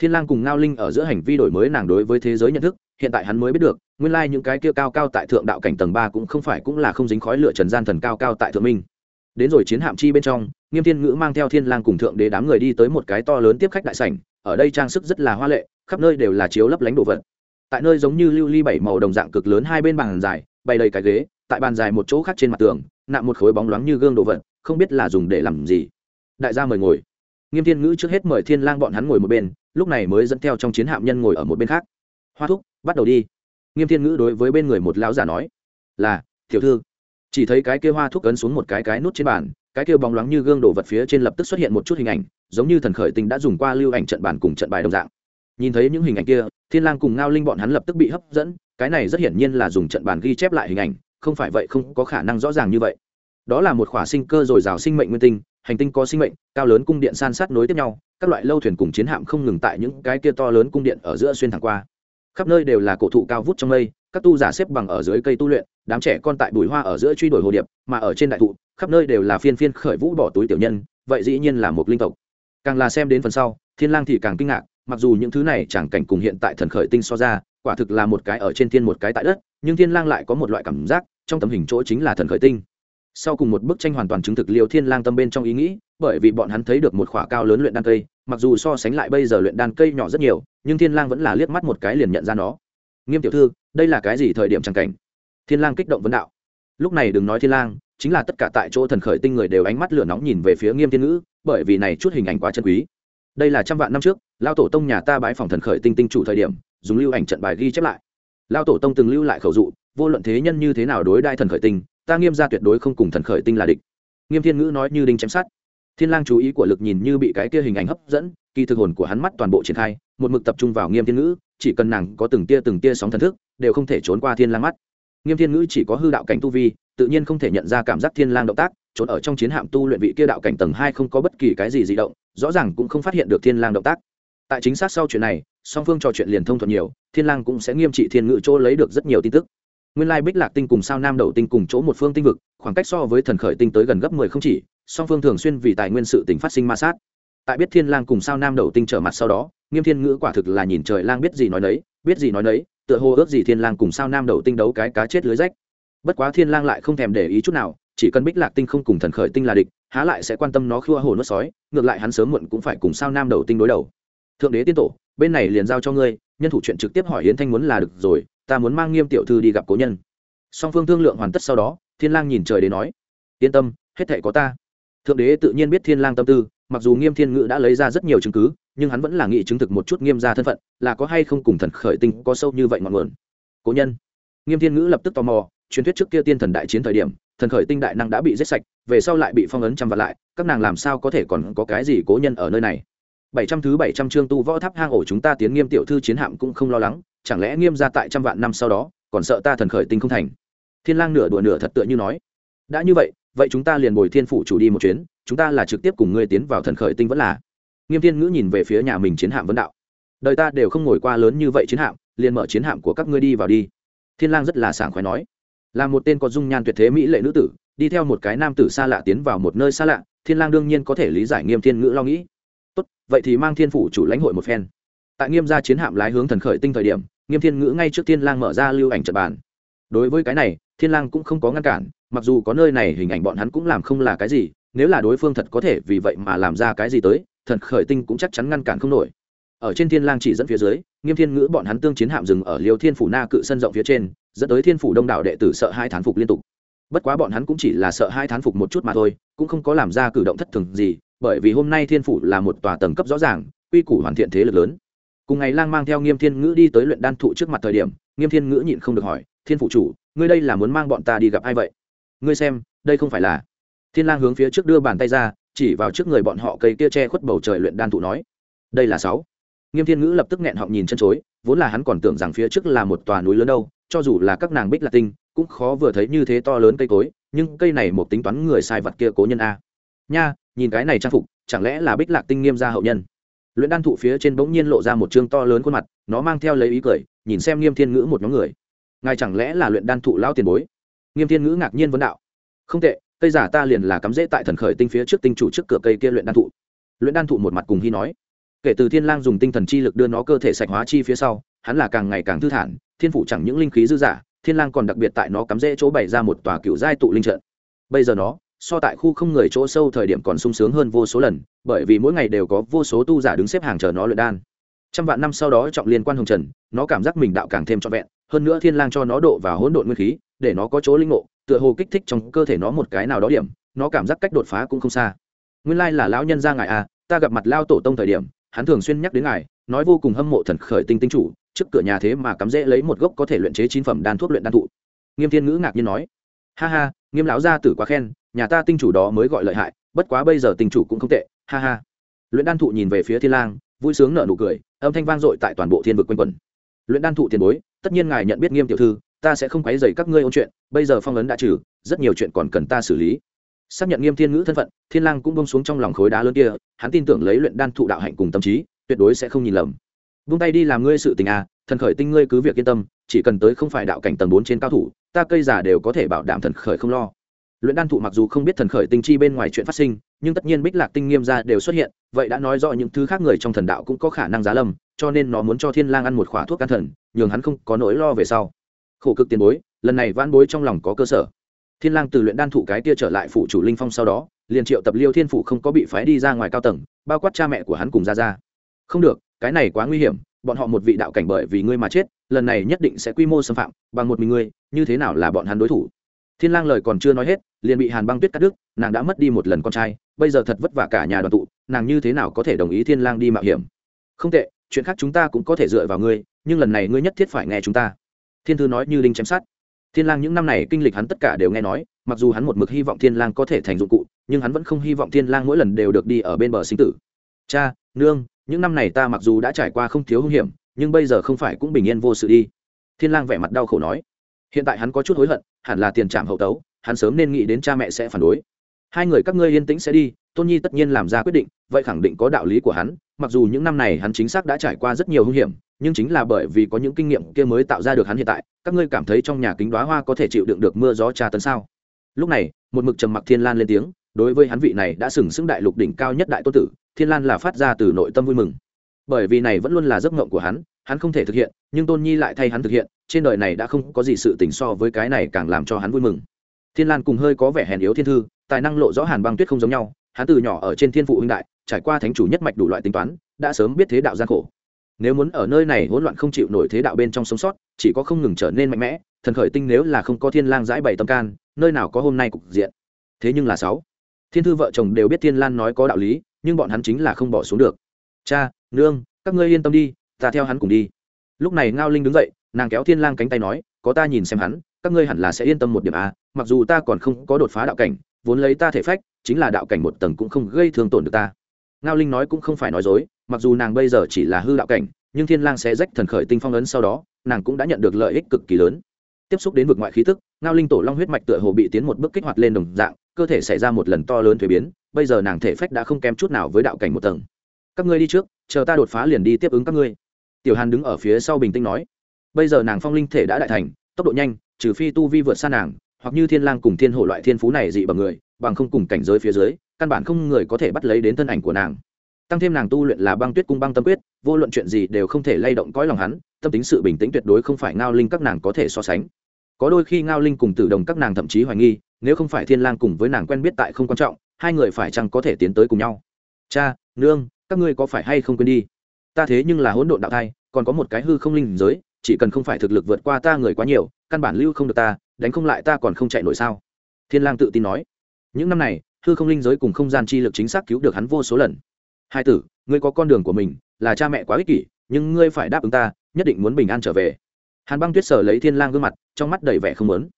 Speaker 1: Thiên lang cùng ngao linh ở giữa hành vi đổi mới nàng đối với thế giới nhận thức, hiện tại hắn mới biết được, nguyên lai những cái kia cao cao tại thượng đạo cảnh tầng ba cũng không phải cũng là không dính khói lửa trần gian thần cao cao tại thượng minh. Đến rồi chiến hạm chi bên trong, nghiêm thiên ngữ mang theo thiên lang cùng thượng đế đám người đi tới một cái to lớn tiếp khách đại sảnh, ở đây trang sức rất là hoa lệ, khắp nơi đều là chiếu lấp lánh đồ vật tại nơi giống như lưu ly bảy màu đồng dạng cực lớn hai bên bàn dài, bày đầy cái ghế, tại bàn dài một chỗ khác trên mặt tường, nạm một khối bóng loáng như gương đồ vật, không biết là dùng để làm gì. Đại gia mời ngồi. Nghiêm thiên ngữ trước hết mời thiên lang bọn hắn ngồi một bên, lúc này mới dẫn theo trong chiến hạm nhân ngồi ở một bên khác. Hoa thúc, bắt đầu đi. Nghiêm thiên ngữ đối với bên người một lão giả nói. Là, tiểu thư. Chỉ thấy cái kia hoa thúc ấn xuống một cái cái nút trên bàn, cái kia bóng loáng như gương đồ vật phía trên lập tức xuất hiện một chút hình ảnh, giống như thần khởi tinh đã dùng qua lưu ảnh trận bàn cùng trận bài đồng dạng nhìn thấy những hình ảnh kia, thiên lang cùng ngao linh bọn hắn lập tức bị hấp dẫn, cái này rất hiển nhiên là dùng trận bàn ghi chép lại hình ảnh, không phải vậy không có khả năng rõ ràng như vậy. Đó là một khỏa sinh cơ dồi dào sinh mệnh nguyên tinh, hành tinh có sinh mệnh, cao lớn cung điện san sát nối tiếp nhau, các loại lâu thuyền cùng chiến hạm không ngừng tại những cái kia to lớn cung điện ở giữa xuyên thẳng qua. Khắp nơi đều là cổ thụ cao vút trong mây, các tu giả xếp bằng ở dưới cây tu luyện, đám trẻ con tại bụi hoa ở giữa truy đuổi hồ điệp, mà ở trên đại thụ, khắp nơi đều là phiên phiên khởi vũ bỏ túi tiểu nhân, vậy dĩ nhiên là một linh tộc. Càng là xem đến phần sau, thiên lang thì càng kinh ngạc mặc dù những thứ này chẳng cảnh cùng hiện tại thần khởi tinh so ra, quả thực là một cái ở trên thiên một cái tại đất, nhưng thiên lang lại có một loại cảm giác, trong tấm hình chỗ chính là thần khởi tinh. Sau cùng một bức tranh hoàn toàn chứng thực liều thiên lang tâm bên trong ý nghĩ, bởi vì bọn hắn thấy được một khỏa cao lớn luyện đan cây, mặc dù so sánh lại bây giờ luyện đan cây nhỏ rất nhiều, nhưng thiên lang vẫn là liếc mắt một cái liền nhận ra nó. Nghiêm tiểu thư, đây là cái gì thời điểm chẳng cảnh? Thiên lang kích động vấn đạo. Lúc này đừng nói thiên lang, chính là tất cả tại chỗ thần khởi tinh người đều ánh mắt lửa nóng nhìn về phía nghiêm thiên ngữ, bởi vì này chút hình ảnh quá chân quý. Đây là trăm vạn năm trước lao tổ tông nhà ta bái phòng thần khởi tinh tinh chủ thời điểm, dùng lưu ảnh trận bài ghi chép lại. Lao tổ tông từng lưu lại khẩu dụ, vô luận thế nhân như thế nào đối đai thần khởi tinh, ta nghiêm ra tuyệt đối không cùng thần khởi tinh là địch. Nghiêm thiên ngữ nói như đinh chém sát thiên lang chú ý của lực nhìn như bị cái kia hình ảnh hấp dẫn, kỳ thực hồn của hắn mắt toàn bộ triển khai, một mực tập trung vào nghiêm thiên ngữ, chỉ cần nàng có từng tia từng tia sóng thần thức, đều không thể trốn qua thiên lang mắt. Nghiêm thiên ngữ chỉ có hư đạo cảnh tu vi, tự nhiên không thể nhận ra cảm giác thiên lang động tác, trốn ở trong chiến hạm tu luyện vị kia đạo cảnh tầng hai không có bất kỳ cái gì dị động, rõ ràng cũng không phát hiện được thiên lang động tác tại chính xác sau chuyện này, song phương trò chuyện liền thông thuận nhiều, thiên lang cũng sẽ nghiêm trị thiên ngữ chỗ lấy được rất nhiều tin tức. Nguyên lai bích lạc tinh cùng sao nam đầu tinh cùng chỗ một phương tinh vực, khoảng cách so với thần khởi tinh tới gần gấp mười không chỉ, song phương thường xuyên vì tài nguyên sự tình phát sinh ma sát. Tại biết thiên lang cùng sao nam đầu tinh trở mặt sau đó, nghiêm thiên ngữ quả thực là nhìn trời lang biết gì nói nấy, biết gì nói nấy, tựa hồ ước gì thiên lang cùng sao nam đầu tinh đấu cái cá chết lưới rách. Bất quá thiên lang lại không thèm để ý chút nào, chỉ cần bích lạc tinh không cùng thần khởi tinh là địch, há lại sẽ quan tâm nó khua hồ nuốt sói, ngược lại hắn sớm muộn cũng phải cùng sao nam đầu tinh đối đầu thượng đế tiên tổ, bên này liền giao cho ngươi, nhân thủ chuyện trực tiếp hỏi yến thanh muốn là được rồi, ta muốn mang nghiêm tiểu thư đi gặp cố nhân. Song phương thương lượng hoàn tất sau đó, thiên lang nhìn trời để nói, yên tâm, hết thảy có ta. Thượng đế tự nhiên biết thiên lang tâm tư, mặc dù nghiêm thiên ngữ đã lấy ra rất nhiều chứng cứ, nhưng hắn vẫn là nghị chứng thực một chút nghiêm gia thân phận, là có hay không cùng thần khởi tinh có sâu như vậy ngọn nguồn. Cố nhân. Nghiêm thiên ngữ lập tức tò mò, truyền thuyết trước kia tiên thần đại chiến thời điểm, thần khởi tinh đại năng đã bị giết sạch, về sau lại bị phong ấn trăm vạn lại, các nàng làm sao có thể còn có cái gì cố nhân ở nơi này? Bảy trăm thứ bảy trăm chương tu võ tháp hang ổ chúng ta tiến nghiêm tiểu thư chiến hạm cũng không lo lắng, chẳng lẽ nghiêm gia tại trăm vạn năm sau đó, còn sợ ta thần khởi tinh không thành? Thiên lang nửa đùa nửa thật tựa như nói. Đã như vậy vậy chúng ta liền bồi thiên phủ chủ đi một chuyến, chúng ta là trực tiếp cùng ngươi tiến vào thần khởi tinh vẫn là? Nghiêm thiên ngữ nhìn về phía nhà mình chiến hạm vấn đạo. Đời ta đều không ngồi qua lớn như vậy chiến hạm, liền mở chiến hạm của các ngươi đi vào đi. Thiên lang rất là sảng khoái nói. Là một tên có dung nhan tuyệt thế mỹ lệ nữ tử, đi theo một cái nam tử xa lạ tiến vào một nơi xa lạ, thiên lang đương nhiên có thể lý giải nghiêm thiên ngữ lo nghĩ tốt, vậy thì mang thiên phủ chủ lãnh hội một phen. Tại nghiêm gia chiến hạm lái hướng thần khởi tinh thời điểm, nghiêm thiên ngữ ngay trước thiên lang mở ra lưu ảnh trận bàn. Đối với cái này, thiên lang cũng không có ngăn cản, mặc dù có nơi này hình ảnh bọn hắn cũng làm không là cái gì, nếu là đối phương thật có thể vì vậy mà làm ra cái gì tới, thần khởi tinh cũng chắc chắn ngăn cản không nổi. Ở trên thiên lang chỉ dẫn phía dưới, nghiêm thiên ngữ bọn hắn tương chiến hạm dừng ở liêu thiên phủ na cự sân rộng phía trên, dẫn tới thiên phủ đông đảo đệ tử sợ hai thán phục liên tục. Bất quá bọn hắn cũng chỉ là sợ hai thán phục một chút mà thôi, cũng không có làm ra cử động thất thường gì bởi vì hôm nay thiên phủ là một tòa tầng cấp rõ ràng, quy củ hoàn thiện thế lực lớn. Cùng ngày lang mang theo nghiêm thiên ngữ đi tới luyện đan thụ trước mặt thời điểm, nghiêm thiên ngữ nhịn không được hỏi, thiên phủ chủ, ngươi đây là muốn mang bọn ta đi gặp ai vậy? Ngươi xem, đây không phải là thiên lang hướng phía trước đưa bàn tay ra, chỉ vào trước người bọn họ cây kia che khuất bầu trời luyện đan thụ nói, đây là sáu. Nghiêm thiên ngữ lập tức nghẹn họng nhìn chân chối, vốn là hắn còn tưởng rằng phía trước là một tòa núi lớn đâu, cho dù là các nàng bích lạt tinh, cũng khó vừa thấy như thế to lớn cây cối, nhưng cây này một tính toán người sai vật kia cố nhân a. Nha nhìn cái này trang phục, chẳng lẽ là bích lạc tinh nghiêm gia hậu nhân? Luyện đan thụ phía trên bỗng nhiên lộ ra một chương to lớn khuôn mặt, nó mang theo lấy ý cười, nhìn xem nghiêm thiên ngữ một nhóm người. Ngài chẳng lẽ là luyện đan thụ lao tiền bối? Nghiêm thiên ngữ ngạc nhiên vấn đạo. Không tệ, cây giả ta liền là cắm rễ tại thần khởi tinh phía trước tinh chủ trước cửa cây kia luyện đan thụ. Luyện đan thụ một mặt cùng hy nói. Kể từ thiên lang dùng tinh thần chi lực đưa nó cơ thể sạch hóa chi phía sau, hắn là càng ngày càng thư thản, thiên phủ chẳng những linh khí dư giả thiên lang còn đặc biệt tại nó cắm rễ chỗ bày ra một tòa cựu giai tụ linh trận. Bây giờ nó so tại khu không người chỗ sâu thời điểm còn sung sướng hơn vô số lần, bởi vì mỗi ngày đều có vô số tu giả đứng xếp hàng chờ nó luyện đan. Trăm vạn năm sau đó trọng liên quan hồng trần, nó cảm giác mình đạo càng thêm trọn vẹn, hơn nữa thiên lang cho nó độ và hỗn độn nguyên khí, để nó có chỗ linh ngộ, tựa hồ kích thích trong cơ thể nó một cái nào đó điểm, nó cảm giác cách đột phá cũng không xa. Nguyên lai là lão nhân gia ngài à ta gặp mặt lao tổ tông thời điểm, hắn thường xuyên nhắc đến ngài, nói vô cùng hâm mộ thần khởi tinh tinh chủ, trước cửa nhà thế mà cắm rễ lấy một gốc có thể luyện chế chín phẩm đan thuốc luyện đan thụ. Nghiêm thiên ngữ ngạc nhiên nói, ha ha, nghiêm lão gia tử quá khen nhà ta tinh chủ đó mới gọi lợi hại, bất quá bây giờ tinh chủ cũng không tệ, ha ha. Luyện đan thụ nhìn về phía thiên lang, vui sướng nở nụ cười, âm thanh vang dội tại toàn bộ thiên vực quanh quẩn. Luyện đan thụ tiền bối, tất nhiên ngài nhận biết nghiêm tiểu thư, ta sẽ không quấy rầy các ngươi ôn chuyện, bây giờ phong ấn đã trừ, rất nhiều chuyện còn cần ta xử lý. Xác nhận nghiêm thiên ngữ thân phận, thiên lang cũng bông xuống trong lòng khối đá lớn kia, hắn tin tưởng lấy luyện đan thụ đạo hạnh cùng tâm trí, tuyệt đối sẽ không nhìn lầm. Buông tay đi làm ngươi sự tình à thần khởi tinh ngươi cứ việc yên tâm, chỉ cần tới không phải đạo cảnh tầng bốn trên cao thủ, ta cây giả đều có thể bảo đảm thần khởi không lo luyện đan thụ mặc dù không biết thần khởi tinh chi bên ngoài chuyện phát sinh, nhưng tất nhiên bích lạc tinh nghiêm ra đều xuất hiện, vậy đã nói rõ những thứ khác người trong thần đạo cũng có khả năng giá lâm, cho nên nó muốn cho thiên lang ăn một khỏa thuốc can thần, nhường hắn không có nỗi lo về sau. Khổ cực tiền bối, lần này van bối trong lòng có cơ sở. Thiên lang từ luyện đan thụ cái kia trở lại phụ chủ linh phong sau đó, liền triệu tập liêu thiên phụ không có bị phái đi ra ngoài cao tầng, bao quát cha mẹ của hắn cùng ra ra không được, cái này quá nguy hiểm, bọn họ một vị đạo cảnh bởi vì ngươi mà chết, lần này nhất định sẽ quy mô xâm phạm, bằng một mình ngươi, như thế nào là bọn hắn đối thủ? Thiên lang lời còn chưa nói hết, liền bị hàn băng tuyết cắt đứt, nàng đã mất đi một lần con trai, bây giờ thật vất vả cả nhà đoàn tụ, nàng như thế nào có thể đồng ý thiên lang đi mạo hiểm? Không tệ, chuyện khác chúng ta cũng có thể dựa vào ngươi, nhưng lần này ngươi nhất thiết phải nghe chúng ta. Thiên thư nói như linh chém sát thiên lang những năm này kinh lịch hắn tất cả đều nghe nói, mặc dù hắn một mực hy vọng thiên lang có thể thành dụng cụ, nhưng hắn vẫn không hy vọng thiên lang mỗi lần đều được đi ở bên bờ sinh tử. Cha, nương, những năm này ta mặc dù đã trải qua không thiếu hung hiểm, nhưng bây giờ không phải cũng bình yên vô sự đi. Thiên lang vẻ mặt đau khổ nói hiện tại hắn có chút hối hận, hẳn là tiền trạm hậu tấu, hắn sớm nên nghĩ đến cha mẹ sẽ phản đối. Hai người các ngươi yên tĩnh sẽ đi, tôn nhi tất nhiên làm ra quyết định, vậy khẳng định có đạo lý của hắn, mặc dù những năm này hắn chính xác đã trải qua rất nhiều hung hiểm, nhưng chính là bởi vì có những kinh nghiệm kia mới tạo ra được hắn hiện tại, các ngươi cảm thấy trong nhà kính đoá hoa có thể chịu đựng được mưa gió tra tấn sao? Lúc này, một mực trầm mặc thiên lan lên tiếng, đối với hắn vị này đã sừng sững đại lục đỉnh cao nhất đại tô tử, thiên lan là phát ra từ nội tâm vui mừng. Bởi vì này vẫn luôn là giấc mộng của hắn hắn không thể thực hiện, nhưng tôn nhi lại thay hắn thực hiện, trên đời này đã không có gì sự tình so với cái này càng làm cho hắn vui mừng. Thiên lan cùng hơi có vẻ hèn yếu thiên thư, tài năng lộ rõ hàn băng tuyết không giống nhau, hắn từ nhỏ ở trên thiên phụ huynh đại, trải qua thánh chủ nhất mạch đủ loại tính toán, đã sớm biết thế đạo gian khổ. Nếu muốn ở nơi này hỗn loạn không chịu nổi thế đạo bên trong sống sót, chỉ có không ngừng trở nên mạnh mẽ, thần khởi tinh nếu là không có thiên lang giải bày tâm can, nơi nào có hôm nay cục diện. Thế nhưng là sáu, thiên thư vợ chồng đều biết thiên lan nói có đạo lý, nhưng bọn hắn chính là không bỏ xuống được. Cha, nương, các ngươi yên tâm đi ta theo hắn cùng đi. Lúc này ngao linh đứng dậy, nàng kéo thiên lang cánh tay nói, có ta nhìn xem hắn, các ngươi hẳn là sẽ yên tâm một điểm a mặc dù ta còn không có đột phá đạo cảnh, vốn lấy ta thể phách, chính là đạo cảnh một tầng cũng không gây thương tổn được ta. Ngao linh nói cũng không phải nói dối, mặc dù nàng bây giờ chỉ là hư đạo cảnh, nhưng thiên lang sẽ rách thần khởi tinh phong ấn sau đó, nàng cũng đã nhận được lợi ích cực kỳ lớn. Tiếp xúc đến vực ngoại khí tức, ngao linh tổ long huyết mạch tựa hồ bị tiến một bước kích hoạt lên đồng dạng, cơ thể xảy ra một lần to lớn thuế biến, bây giờ nàng thể phách đã không kém chút nào với đạo cảnh một tầng. Các ngươi đi trước, chờ ta đột phá liền đi tiếp ứng các ngươi tiểu hàn đứng ở phía sau bình tĩnh nói, bây giờ nàng phong linh thể đã đại thành, tốc độ nhanh, trừ phi tu vi vượt xa nàng, hoặc như thiên lang cùng thiên hổ loại thiên phú này dị bằng người, bằng không cùng cảnh giới phía dưới, căn bản không người có thể bắt lấy đến thân ảnh của nàng. Tăng thêm nàng tu luyện là băng tuyết cung băng tâm quyết, vô luận chuyện gì đều không thể lay động cõi lòng hắn, tâm tính sự bình tĩnh tuyệt đối không phải ngao linh các nàng có thể so sánh. Có đôi khi ngao linh cùng tử đồng các nàng thậm chí hoài nghi, nếu không phải thiên lang cùng với nàng quen biết tại không quan trọng, hai người phải chăng có thể tiến tới cùng nhau? Cha, nương, các ngươi có phải hay không quên đi? Ta thế nhưng là hỗn độn đạo thai còn có một cái hư không linh giới chỉ cần không phải thực lực vượt qua ta người quá nhiều căn bản lưu không được ta đánh không lại ta còn không chạy nổi sao? Thiên lang tự tin nói. Những năm này hư không linh giới cùng không gian chi lực chính xác cứu được hắn vô số lần. Hai tử ngươi có con đường của mình là cha mẹ quá ích kỷ nhưng ngươi phải đáp ứng ta nhất định muốn bình an trở về. Hàn băng tuyết sở lấy thiên lang gương mặt trong mắt đầy vẻ không muốn.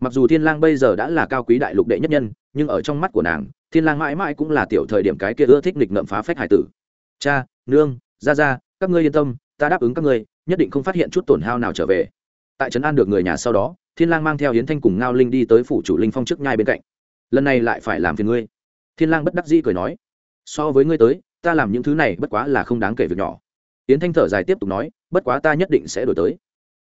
Speaker 1: Mặc dù thiên lang bây giờ đã là cao quý đại lục đệ nhất nhân nhưng ở trong mắt của nàng thiên lang mãi mãi cũng là tiểu thời điểm cái kia ưa thích nghịch ngợm phá phách hải tử. Cha nương Gia Gia, các ngươi yên tâm ta đáp ứng các ngươi, nhất định không phát hiện chút tổn hao nào trở về. Tại trấn an được người nhà sau đó, thiên lang mang theo hiến thanh cùng ngao linh đi tới phủ chủ linh phong trước nhai bên cạnh. Lần này lại phải làm phiền ngươi. Thiên lang bất đắc dĩ cười nói, so với ngươi tới, ta làm những thứ này bất quá là không đáng kể việc nhỏ. Yến thanh thở dài tiếp tục nói, bất quá ta nhất định sẽ đổi tới.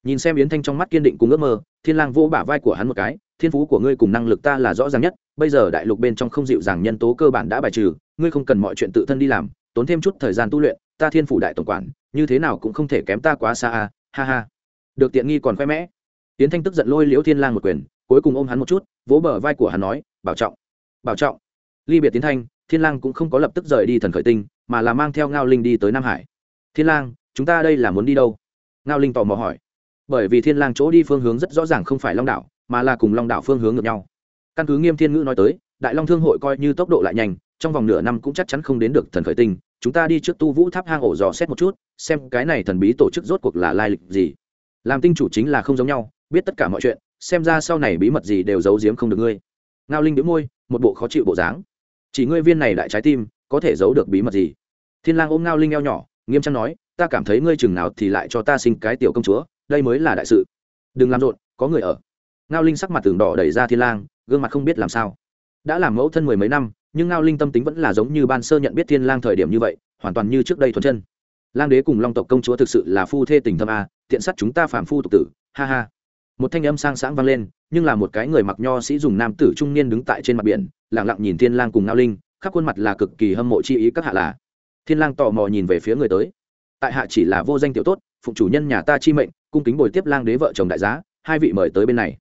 Speaker 1: Nhìn xem yến thanh trong mắt kiên định cùng ước mơ, thiên lang vỗ bả vai của hắn một cái, thiên phú của ngươi cùng năng lực ta là rõ ràng nhất, bây giờ đại lục bên trong không dịu dàng nhân tố cơ bản đã bài trừ, ngươi không cần mọi chuyện tự thân đi làm, tốn thêm chút thời gian tu luyện, ta thiên phủ đại tổng quản như thế nào cũng không thể kém ta quá xa à ha ha. Được tiện nghi còn khoe mẽ. Tiến thanh tức giận lôi liễu thiên lang một quyền, cuối cùng ôm hắn một chút, vỗ bờ vai của hắn nói, bảo trọng bảo trọng. Ly biệt tiến thanh, thiên lang cũng không có lập tức rời đi thần khởi tinh, mà là mang theo ngao linh đi tới nam hải. Thiên lang, chúng ta đây là muốn đi đâu? Ngao linh tò mò hỏi. Bởi vì thiên lang chỗ đi phương hướng rất rõ ràng không phải long đảo, mà là cùng long đảo phương hướng ngược nhau. Căn cứ nghiêm thiên ngữ nói tới, đại long thương hội coi như tốc độ lại nhanh, trong vòng nửa năm cũng chắc chắn không đến được thần khởi tinh chúng ta đi trước tu vũ tháp hang ổ dò xét một chút, xem cái này thần bí tổ chức rốt cuộc là lai lịch gì. Làm tinh chủ chính là không giống nhau, biết tất cả mọi chuyện, xem ra sau này bí mật gì đều giấu giếm không được ngươi. Ngao linh đĩu môi, một bộ khó chịu bộ dáng. Chỉ ngươi viên này đại trái tim, có thể giấu được bí mật gì? Thiên lang ôm ngao linh eo nhỏ, nghiêm trang nói, ta cảm thấy ngươi chừng nào thì lại cho ta sinh cái tiểu công chúa, đây mới là đại sự. Đừng làm rộn, có người ở. Ngao linh sắc mặt tường đỏ đẩy ra thiên lang, gương mặt không biết làm sao. Đã làm mẫu thân mười mấy năm nhưng ngao linh tâm tính vẫn là giống như ban sơ nhận biết thiên lang thời điểm như vậy, hoàn toàn như trước đây thuần chân. Lang đế cùng long tộc công chúa thực sự là phu thê tình thâm a, tiện sát chúng ta phạm phu tục tử, ha ha. Một thanh âm sang sáng vang lên, nhưng là một cái người mặc nho sĩ dùng nam tử trung niên đứng tại trên mặt biển, lặng lặng nhìn thiên lang cùng ngao linh, khắp khuôn mặt là cực kỳ hâm mộ chi ý các hạ là. Thiên lang tò mò nhìn về phía người tới. Tại hạ chỉ là vô danh tiểu tốt phụng chủ nhân nhà ta chi mệnh, cung kính bồi tiếp lang đế vợ chồng đại giá, hai vị mời tới bên này.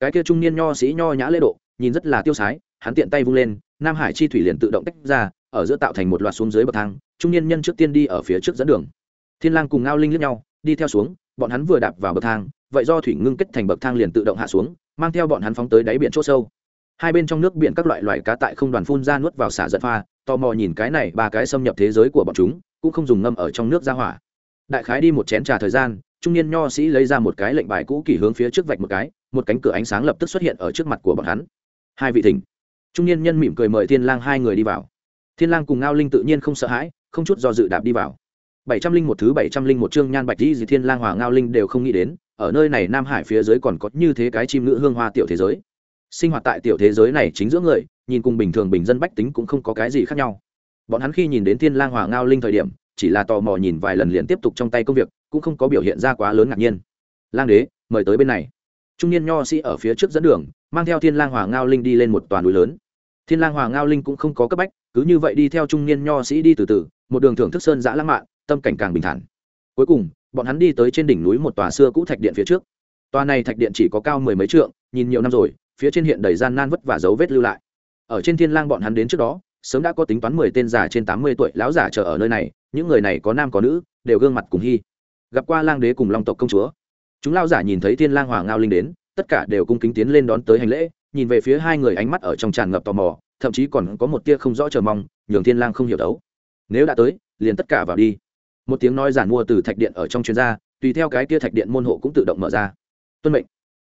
Speaker 1: Cái kia trung niên nho sĩ nho nhã lễ độ nhìn rất là tiêu sái, hắn tiện tay vung lên, nam hải chi thủy liền tự động tách ra, ở giữa tạo thành một loạt xuống dưới bậc thang, trung niên nhân trước tiên đi ở phía trước dẫn đường. Thiên lang cùng ngao linh liếc nhau, đi theo xuống, bọn hắn vừa đạp vào bậc thang, vậy do thủy ngưng kết thành bậc thang liền tự động hạ xuống, mang theo bọn hắn phóng tới đáy biển chỗ sâu. Hai bên trong nước biển các loại loài cá tại không đoàn phun ra nuốt vào xả giận pha, tò mò nhìn cái này ba cái xâm nhập thế giới của bọn chúng, cũng không dùng ngâm ở trong nước ra hỏa. Đại khái đi một chén trà thời gian, trung niên nho sĩ lấy ra một cái lệnh bài cũ kỷ hướng phía trước vạch một cái, một cánh cửa ánh sáng lập tức xuất hiện ở trước mặt của bọn hắn hai vị thỉnh. Trung niên nhân mỉm cười mời thiên lang hai người đi vào. Thiên lang cùng ngao linh tự nhiên không sợ hãi, không chút do dự đạp đi vào. bảy trăm linh một thứ bảy trăm linh một chương nhan bạch di thiên lang hòa ngao linh đều không nghĩ đến, ở nơi này nam hải phía dưới còn có như thế cái chim ngữ hương hoa tiểu thế giới. Sinh hoạt tại tiểu thế giới này chính giữa người, nhìn cùng bình thường bình dân bách tính cũng không có cái gì khác nhau. Bọn hắn khi nhìn đến thiên lang hòa ngao linh thời điểm, chỉ là tò mò nhìn vài lần liền tiếp tục trong tay công việc, cũng không có biểu hiện ra quá lớn ngạc nhiên. Lang đế, mời tới bên này. Trung niên nho sĩ ở phía trước dẫn đường mang theo thiên lang hòa ngao linh đi lên một toàn núi lớn. Thiên lang hòa ngao linh cũng không có cấp bách, cứ như vậy đi theo trung niên nho sĩ đi từ từ, một đường thưởng thức sơn dã lãng mạn, tâm cảnh càng bình thản. Cuối cùng, bọn hắn đi tới trên đỉnh núi một tòa xưa cũ thạch điện phía trước. Tòa này thạch điện chỉ có cao mười mấy trượng, nhìn nhiều năm rồi, phía trên hiện đầy gian nan vất và dấu vết lưu lại. Ở trên thiên lang bọn hắn đến trước đó, sớm đã có tính toán mười tên già trên tám mươi tuổi lão giả chờ ở nơi này, những người này có nam có nữ, đều gương mặt cùng hy. Gặp qua lang đế cùng long tộc công chúa. Chúng lao giả nhìn thấy thiên lang Hòa ngao linh đến tất cả đều cung kính tiến lên đón tới hành lễ, nhìn về phía hai người ánh mắt ở trong tràn ngập tò mò, thậm chí còn có một tia không rõ chờ mong, nhường thiên lang không hiểu đấu. Nếu đã tới, liền tất cả vào đi. Một tiếng nói giản mua từ thạch điện ở trong chuyên gia tùy theo cái kia thạch điện môn hộ cũng tự động mở ra. Tuân mệnh.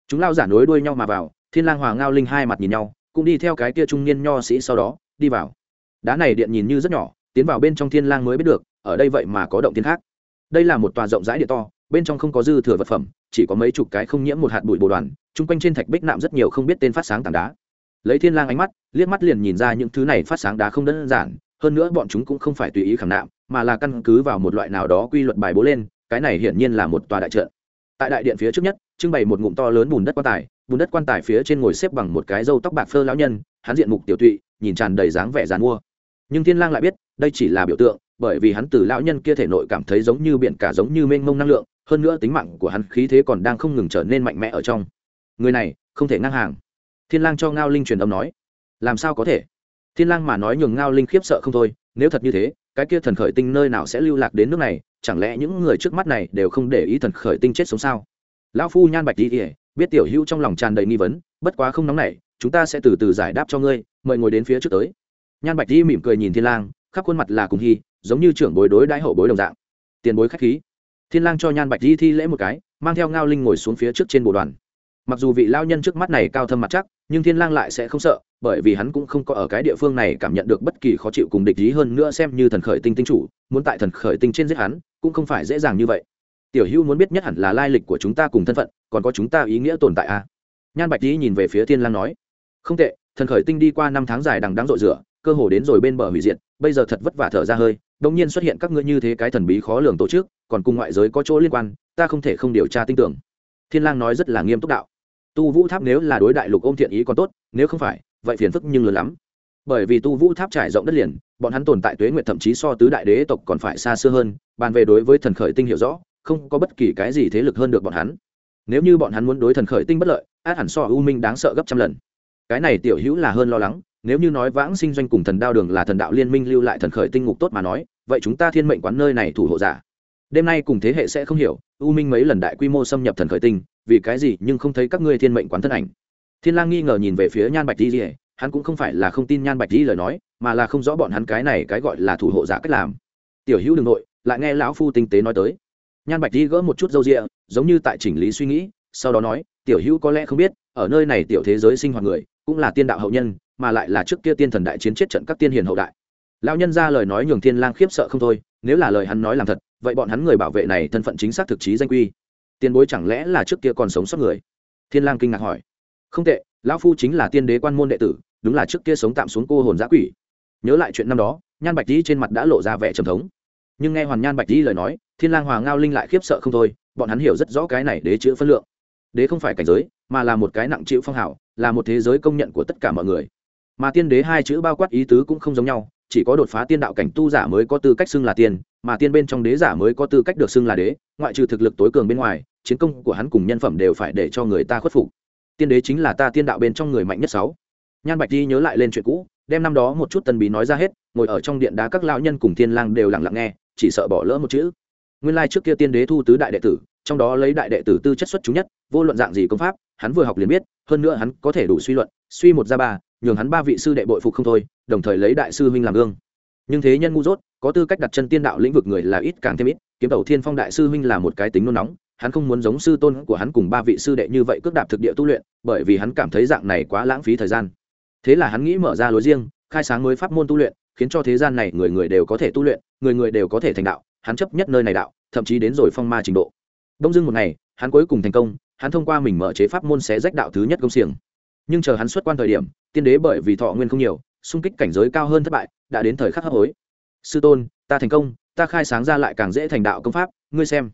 Speaker 1: Chúng lao giả nối đuôi nhau mà vào, thiên lang hoàng ngao linh hai mặt nhìn nhau, cũng đi theo cái kia trung niên nho sĩ sau đó, đi vào. Đá này điện nhìn như rất nhỏ, tiến vào bên trong thiên lang mới biết được, ở đây vậy mà có động thiên khác. Đây là một tòa rộng rãi điện to, bên trong không có dư thừa vật phẩm chỉ có mấy chục cái không nhiễm một hạt bụi bồ đoàn, chung quanh trên thạch bích nạm rất nhiều không biết tên phát sáng tảng đá. Lấy thiên lang ánh mắt, liếc mắt liền nhìn ra những thứ này phát sáng đá không đơn giản, hơn nữa bọn chúng cũng không phải tùy ý khảm nạm, mà là căn cứ vào một loại nào đó quy luật bài bố lên, cái này hiển nhiên là một tòa đại trận. Tại đại điện phía trước nhất, trưng bày một ngụm to lớn bùn đất quan tài, bùn đất quan tài phía trên ngồi xếp bằng một cái râu tóc bạc phơ lão nhân, hắn diện mục tiểu tụy, nhìn tràn đầy dáng vẻ dàn mua nhưng thiên lang lại biết, đây chỉ là biểu tượng, bởi vì hắn từ lão nhân kia thể nội cảm thấy giống như biển cả giống như mênh mông năng lượng hơn nữa tính mạng của hắn khí thế còn đang không ngừng trở nên mạnh mẽ ở trong. Người này, không thể ngang hàng. Thiên lang cho ngao linh truyền âm nói. Làm sao có thể? Thiên lang mà nói nhường ngao linh khiếp sợ không thôi, nếu thật như thế, cái kia thần khởi tinh nơi nào sẽ lưu lạc đến nước này, chẳng lẽ những người trước mắt này đều không để ý thần khởi tinh chết sống sao? Lão phu nhan bạch đi ỉa biết tiểu hữu trong lòng tràn đầy nghi vấn, bất quá không nóng nảy, chúng ta sẽ từ từ giải đáp cho ngươi, mời ngồi đến phía trước tới. Nhan bạch di mỉm cười nhìn thiên lang, khắp khuôn mặt là cùng hy giống như trưởng bối đối đãi hậu bối đồng dạng. Tiền bối khách khí thiên lang cho nhan bạch di thi lễ một cái, mang theo ngao linh ngồi xuống phía trước trên bộ đoàn. Mặc dù vị lao nhân trước mắt này cao thâm mặt chắc, nhưng thiên lang lại sẽ không sợ, bởi vì hắn cũng không có ở cái địa phương này cảm nhận được bất kỳ khó chịu cùng địch ý hơn nữa xem như thần khởi tinh tinh chủ, muốn tại thần khởi tinh trên giết hắn, cũng không phải dễ dàng như vậy. Tiểu hưu muốn biết nhất hẳn là lai lịch của chúng ta cùng thân phận, còn có chúng ta ý nghĩa tồn tại à? Nhan bạch di nhìn về phía thiên lang nói. Không tệ, thần khởi tinh đi qua năm tháng dài đằng đáng rội rửa, cơ hồ đến rồi bên bờ hủy diệt, bây giờ thật vất vả thở ra hơi đông nhiên xuất hiện các ngươi như thế cái thần bí khó lường tổ chức, còn cùng ngoại giới có chỗ liên quan, ta không thể không điều tra tin tưởng. Thiên lang nói rất là nghiêm túc đạo. Tu vũ tháp nếu là đối đại lục ôm thiện ý còn tốt, nếu không phải, vậy phiền phức nhưng lớn lắm. Bởi vì tu vũ tháp trải rộng đất liền, bọn hắn tồn tại tuế nguyệt thậm chí so tứ đại đế tộc còn phải xa xưa hơn, bàn về đối với thần khởi tinh hiểu rõ, không có bất kỳ cái gì thế lực hơn được bọn hắn. Nếu như bọn hắn muốn đối thần khởi tinh bất lợi, át hẳn so u minh đáng sợ gấp trăm lần. Cái này tiểu hữu là hơn lo lắng nếu như nói vãng sinh doanh cùng thần đao đường là thần đạo liên minh lưu lại thần khởi tinh ngục tốt mà nói, vậy chúng ta thiên mệnh quán nơi này thủ hộ giả. Đêm nay cùng thế hệ sẽ không hiểu, u minh mấy lần đại quy mô xâm nhập thần khởi tinh, vì cái gì nhưng không thấy các ngươi thiên mệnh quán thân ảnh. Thiên lang nghi ngờ nhìn về phía nhan bạch di rỉa hắn cũng không phải là không tin nhan bạch di lời nói, mà là không rõ bọn hắn cái này cái gọi là thủ hộ giả cách làm. Tiểu hữu đường nội, lại nghe lão phu tinh tế nói tới. Nhan bạch di gỡ một chút râu rịa giống như tại chỉnh lý suy nghĩ, sau đó nói, tiểu hữu có lẽ không biết, ở nơi này tiểu thế giới sinh hoạt người, cũng là tiên đạo hậu nhân mà lại là trước kia tiên thần đại chiến chết trận các tiên hiền hậu đại. Lão nhân ra lời nói nhường thiên lang khiếp sợ không thôi, nếu là lời hắn nói làm thật, vậy bọn hắn người bảo vệ này thân phận chính xác thực chí danh quy. Tiên bối chẳng lẽ là trước kia còn sống sót người? Thiên lang kinh ngạc hỏi. Không tệ, lão phu chính là tiên đế quan môn đệ tử, đúng là trước kia sống tạm xuống cô hồn giã quỷ. Nhớ lại chuyện năm đó, nhan bạch di trên mặt đã lộ ra vẻ trầm thống. Nhưng nghe hoàn nhan bạch di lời nói, thiên lang hòa ngao linh lại khiếp sợ không thôi, bọn hắn hiểu rất rõ cái này đế chữ phân lượng. Đế không phải cảnh giới, mà là một cái nặng chịu phong hảo là một thế giới công nhận của tất cả mọi người mà tiên đế hai chữ bao quát ý tứ cũng không giống nhau, chỉ có đột phá tiên đạo cảnh tu giả mới có tư cách xưng là tiên, mà tiên bên trong đế giả mới có tư cách được xưng là đế, ngoại trừ thực lực tối cường bên ngoài, chiến công của hắn cùng nhân phẩm đều phải để cho người ta khuất phục. Tiên đế chính là ta tiên đạo bên trong người mạnh nhất sáu. Nhan bạch đi nhớ lại lên chuyện cũ, đem năm đó một chút tân bí nói ra hết, ngồi ở trong điện đá các lão nhân cùng thiên lang đều lặng lặng nghe, chỉ sợ bỏ lỡ một chữ. Nguyên lai trước kia tiên đế thu tứ đại đệ tử, trong đó lấy đại đệ tử tư chất xuất chúng nhất, vô luận dạng gì công pháp, hắn vừa học liền biết, hơn nữa hắn có thể đủ suy luận, suy một ra ba nhường hắn ba vị sư đệ bội phục không thôi, đồng thời lấy đại sư huynh làm gương. Nhưng thế nhân ngu dốt, có tư cách đặt chân tiên đạo lĩnh vực người là ít càng thêm ít, kiếm đầu thiên phong đại sư huynh là một cái tính nôn nóng, hắn không muốn giống sư tôn của hắn cùng ba vị sư đệ như vậy cước đạp thực địa tu luyện, bởi vì hắn cảm thấy dạng này quá lãng phí thời gian. Thế là hắn nghĩ mở ra lối riêng, khai sáng mới pháp môn tu luyện, khiến cho thế gian này người người đều có thể tu luyện, người người đều có thể thành đạo, hắn chấp nhất nơi này đạo, thậm chí đến rồi phong ma trình độ. Đông dưng một ngày, hắn cuối cùng thành công, hắn thông qua mình mở chế pháp môn xé rách đạo thứ nhất công xiềng. Nhưng chờ hắn xuất quan thời điểm tiên đế bởi vì thọ nguyên không nhiều, xung kích cảnh giới cao hơn thất bại, đã đến thời khắc hấp hối. Sư tôn, ta thành công, ta khai sáng ra lại càng dễ thành đạo công pháp, ngươi xem.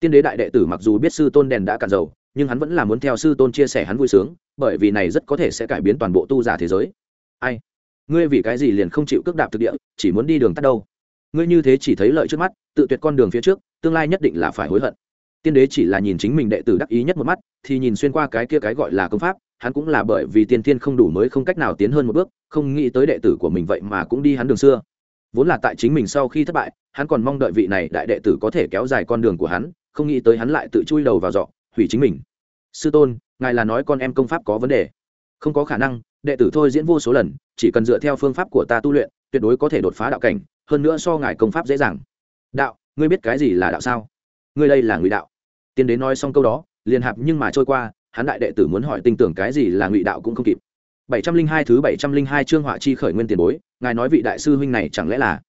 Speaker 1: Tiên đế đại đệ tử mặc dù biết sư tôn đèn đã cạn dầu, nhưng hắn vẫn là muốn theo sư tôn chia sẻ hắn vui sướng, bởi vì này rất có thể sẽ cải biến toàn bộ tu giả thế giới. Ai? Ngươi vì cái gì liền không chịu cước đạp thực địa, chỉ muốn đi đường tắt đâu? Ngươi như thế chỉ thấy lợi trước mắt, tự tuyệt con đường phía trước, tương lai nhất định là phải hối hận. Tiên đế chỉ là nhìn chính mình đệ tử đắc ý nhất một mắt, thì nhìn xuyên qua cái kia cái gọi là công pháp hắn cũng là bởi vì tiên tiên không đủ mới không cách nào tiến hơn một bước, không nghĩ tới đệ tử của mình vậy mà cũng đi hắn đường xưa. Vốn là tại chính mình sau khi thất bại, hắn còn mong đợi vị này đại đệ tử có thể kéo dài con đường của hắn, không nghĩ tới hắn lại tự chui đầu vào dọ, hủy chính mình. Sư tôn, ngài là nói con em công pháp có vấn đề. Không có khả năng, đệ tử thôi diễn vô số lần, chỉ cần dựa theo phương pháp của ta tu luyện, tuyệt đối có thể đột phá đạo cảnh, hơn nữa so ngài công pháp dễ dàng. Đạo, ngươi biết cái gì là đạo sao? Ngươi đây là ngụy đạo. Tiên đế nói xong câu đó, liền hạp nhưng mà trôi qua hắn đại đệ tử muốn hỏi tinh tưởng cái gì là ngụy đạo cũng không kịp. bảy trăm linh hai thứ bảy trăm linh hai chương họa chi khởi nguyên tiền bối, ngài nói vị đại sư huynh này chẳng lẽ là?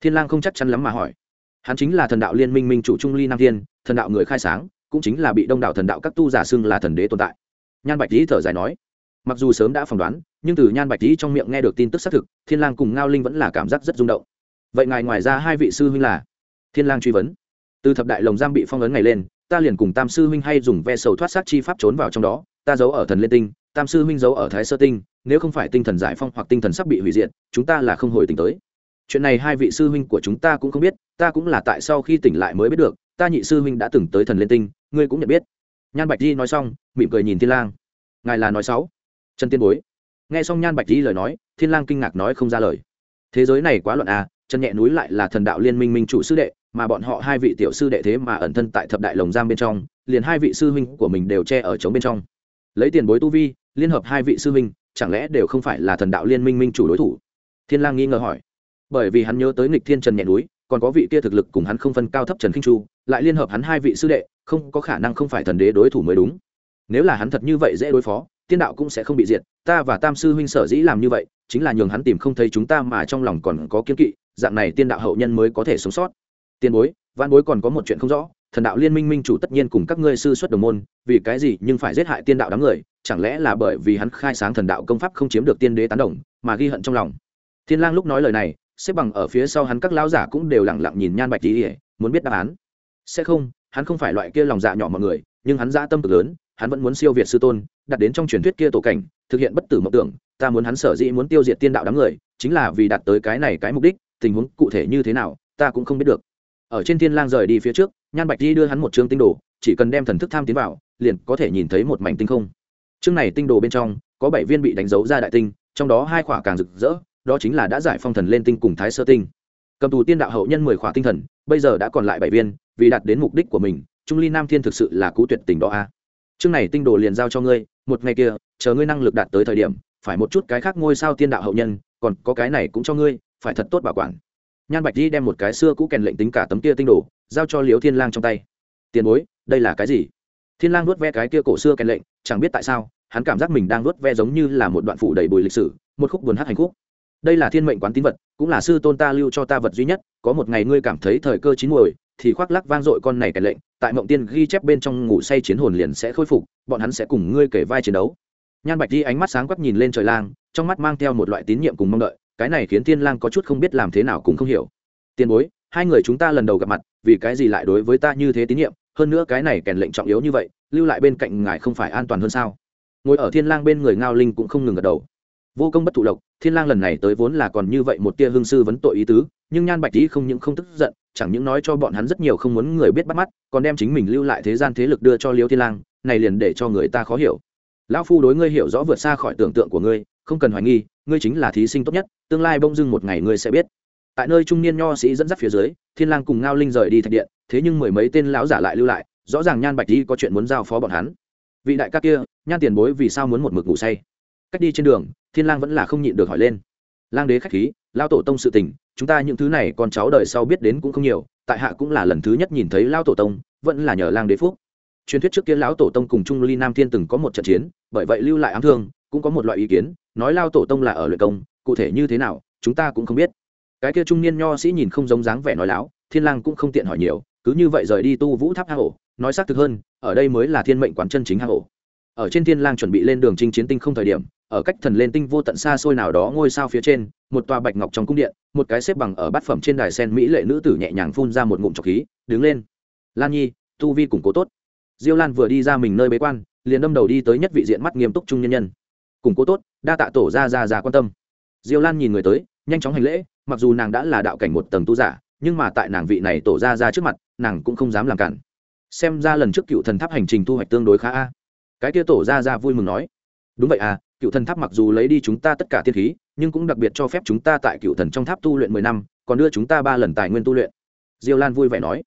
Speaker 1: Thiên lang không chắc chắn lắm mà hỏi. Hắn chính là thần đạo liên minh minh chủ trung ly nam thiên, thần đạo người khai sáng, cũng chính là bị đông đảo thần đạo các tu giả xưng là thần đế tồn tại. Nhan bạch lý thở dài nói, mặc dù sớm đã phỏng đoán, nhưng từ nhan bạch lý trong miệng nghe được tin tức xác thực, thiên lang cùng ngao linh vẫn là cảm giác rất rung động. Vậy ngài ngoài ra hai vị sư huynh là? Thiên lang truy vấn. Từ thập đại lồng giam bị phong ấn ngày lên ta liền cùng tam sư huynh hay dùng ve sầu thoát sát chi pháp trốn vào trong đó, ta giấu ở thần liên tinh, tam sư huynh giấu ở thái sơ tinh, nếu không phải tinh thần giải phong hoặc tinh thần sắp bị hủy diệt, chúng ta là không hồi tỉnh tới. Chuyện này hai vị sư huynh của chúng ta cũng không biết, ta cũng là tại sau khi tỉnh lại mới biết được, ta nhị sư huynh đã từng tới thần liên tinh, ngươi cũng nhận biết. Nhan bạch di nói xong, mỉm cười nhìn thiên lang. Ngài là nói sáu trần tiên bối. Nghe xong nhan bạch di lời nói, thiên lang kinh ngạc nói không ra lời. Thế giới này quá loạn à chân nhẹ núi lại là thần đạo liên minh minh chủ sư đệ mà bọn họ hai vị tiểu sư đệ thế mà ẩn thân tại thập đại lồng giam bên trong, liền hai vị sư huynh của mình đều che ở trống bên trong. Lấy tiền bối tu vi, liên hợp hai vị sư huynh, chẳng lẽ đều không phải là thần đạo liên minh minh chủ đối thủ? Thiên lang nghi ngờ hỏi. Bởi vì hắn nhớ tới nghịch thiên trần nhẹ núi, còn có vị kia thực lực cùng hắn không phân cao thấp trần kinh chu, lại liên hợp hắn hai vị sư đệ, không có khả năng không phải thần đế đối thủ mới đúng. Nếu là hắn thật như vậy dễ đối phó, tiên đạo cũng sẽ không bị diệt, ta và tam sư huynh sở dĩ làm như vậy, chính là nhường hắn tìm không thấy chúng ta mà trong lòng còn có kiên kỵ, dạng này tiên đạo hậu nhân mới có thể sống sót tiền bối văn bối còn có một chuyện không rõ, thần đạo liên minh minh chủ tất nhiên cùng các ngươi sư xuất đồng môn, vì cái gì nhưng phải giết hại tiên đạo đám người, chẳng lẽ là bởi vì hắn khai sáng thần đạo công pháp không chiếm được tiên đế tán đồng, mà ghi hận trong lòng? Thiên lang lúc nói lời này, xếp bằng ở phía sau hắn các lão giả cũng đều lặng lặng nhìn nhan bạch tí muốn biết đáp án. Sẽ không, hắn không phải loại kia lòng dạ nhỏ mọi người, nhưng hắn dã tâm cực lớn, hắn vẫn muốn siêu việt sư tôn, đặt đến trong truyền thuyết kia tổ cảnh, thực hiện bất tử mộng tưởng, ta muốn hắn sở dĩ muốn tiêu diệt tiên đạo đám người, chính là vì đạt tới cái này cái mục đích, tình huống cụ thể như thế nào, ta cũng không biết được ở trên thiên lang rời đi phía trước, nhan bạch di đưa hắn một chương tinh đồ, chỉ cần đem thần thức tham tiến vào, liền có thể nhìn thấy một mảnh tinh không. Chương này tinh đồ bên trong, có bảy viên bị đánh dấu ra đại tinh, trong đó hai khỏa càng rực rỡ, đó chính là đã giải phong thần lên tinh cùng thái sơ tinh. Cầm tù tiên đạo hậu nhân mười khỏa tinh thần, bây giờ đã còn lại bảy viên, vì đạt đến mục đích của mình, trung ly nam thiên thực sự là cú tuyệt tình đó a. À. chương này tinh đồ liền giao cho ngươi, một ngày kia, chờ ngươi năng lực đạt tới thời điểm, phải một chút cái khác ngôi sao tiên đạo hậu nhân, còn có cái này cũng cho ngươi, phải thật tốt bảo quản nhan bạch di đem một cái xưa cũ kèn lệnh tính cả tấm kia tinh đồ, giao cho liếu thiên lang trong tay. Tiền bối, đây là cái gì? Thiên lang nuốt ve cái kia cổ xưa kèn lệnh, chẳng biết tại sao, hắn cảm giác mình đang nuốt ve giống như là một đoạn phủ đầy bùi lịch sử, một khúc buồn hát hành khúc. Đây là thiên mệnh quán tín vật, cũng là sư tôn ta lưu cho ta vật duy nhất, có một ngày ngươi cảm thấy thời cơ chín muồi, thì khoác lắc vang dội con này kèn lệnh, tại mộng tiên ghi chép bên trong ngủ say chiến hồn liền sẽ khôi phục, bọn hắn sẽ cùng ngươi kể vai chiến đấu. Nhan bạch di ánh mắt sáng quắc nhìn lên trời lang, trong mắt mang theo một loại tín nhiệm cùng mong đợi cái này khiến thiên lang có chút không biết làm thế nào cũng không hiểu. Tiền bối, hai người chúng ta lần đầu gặp mặt, vì cái gì lại đối với ta như thế tín nhiệm? Hơn nữa cái này kèn lệnh trọng yếu như vậy, lưu lại bên cạnh ngài không phải an toàn hơn sao? Ngồi ở thiên lang bên người ngao linh cũng không ngừng gật đầu. Vô công bất thụ lộc thiên lang lần này tới vốn là còn như vậy một tia hương sư vấn tội ý tứ, nhưng nhan bạch tý không những không tức giận, chẳng những nói cho bọn hắn rất nhiều không muốn người biết bắt mắt, còn đem chính mình lưu lại thế gian thế lực đưa cho liêu thiên lang, này liền để cho người ta khó hiểu. Lão phu đối ngươi hiểu rõ vượt xa khỏi tưởng tượng của ngươi, không cần hoài nghi ngươi chính là thí sinh tốt nhất, tương lai bông dưng một ngày ngươi sẽ biết. Tại nơi trung niên nho sĩ dẫn dắt phía dưới, thiên lang cùng ngao linh rời đi thạch điện, thế nhưng mười mấy tên lão giả lại lưu lại, rõ ràng nhan bạch di có chuyện muốn giao phó bọn hắn. Vị đại ca kia, nhan tiền bối vì sao muốn một mực ngủ say? Cách đi trên đường, thiên lang vẫn là không nhịn được hỏi lên. Lang đế khách khí lao tổ tông sự tình, chúng ta những thứ này con cháu đời sau biết đến cũng không nhiều, tại hạ cũng là lần thứ nhất nhìn thấy lao tổ tông, vẫn là nhờ lang đế phúc. Truyền thuyết trước kia lão tổ tông cùng trung ly nam thiên từng có một trận chiến, bởi vậy lưu lại ám thương, cũng có một loại ý kiến nói lao tổ tông là ở luyện công, cụ thể như thế nào, chúng ta cũng không biết. Cái kia trung niên nho sĩ nhìn không giống dáng vẻ nói láo, thiên lang cũng không tiện hỏi nhiều, cứ như vậy rời đi tu vũ tháp hang ổ, nói xác thực hơn, ở đây mới là thiên mệnh quán chân chính hang ổ. Ở trên thiên lang chuẩn bị lên đường chinh chiến tinh không thời điểm, ở cách thần lên tinh vô tận xa xôi nào đó ngôi sao phía trên, một tòa bạch ngọc trong cung điện, một cái xếp bằng ở bát phẩm trên đài sen mỹ lệ nữ tử nhẹ nhàng phun ra một ngụm trọc khí, đứng lên. Lan nhi, tu vi củng cố tốt. Diêu lan vừa đi ra mình nơi bế quan, liền đâm đầu đi tới nhất vị diện mắt nghiêm túc trung nhân nhân. Củng cố tốt đa tạ tổ ra ra ra quan tâm. Diêu lan nhìn người tới, nhanh chóng hành lễ, mặc dù nàng đã là đạo cảnh một tầng tu giả, nhưng mà tại nàng vị này tổ ra ra trước mặt, nàng cũng không dám làm cản. Xem ra lần trước cựu thần tháp hành trình thu hoạch tương đối khá a. Cái kia tổ ra ra vui mừng nói, đúng vậy à cựu thần tháp mặc dù lấy đi chúng ta tất cả tiên khí, nhưng cũng đặc biệt cho phép chúng ta tại cựu thần trong tháp tu luyện mười năm, còn đưa chúng ta ba lần tài nguyên tu luyện. Diêu lan vui vẻ nói,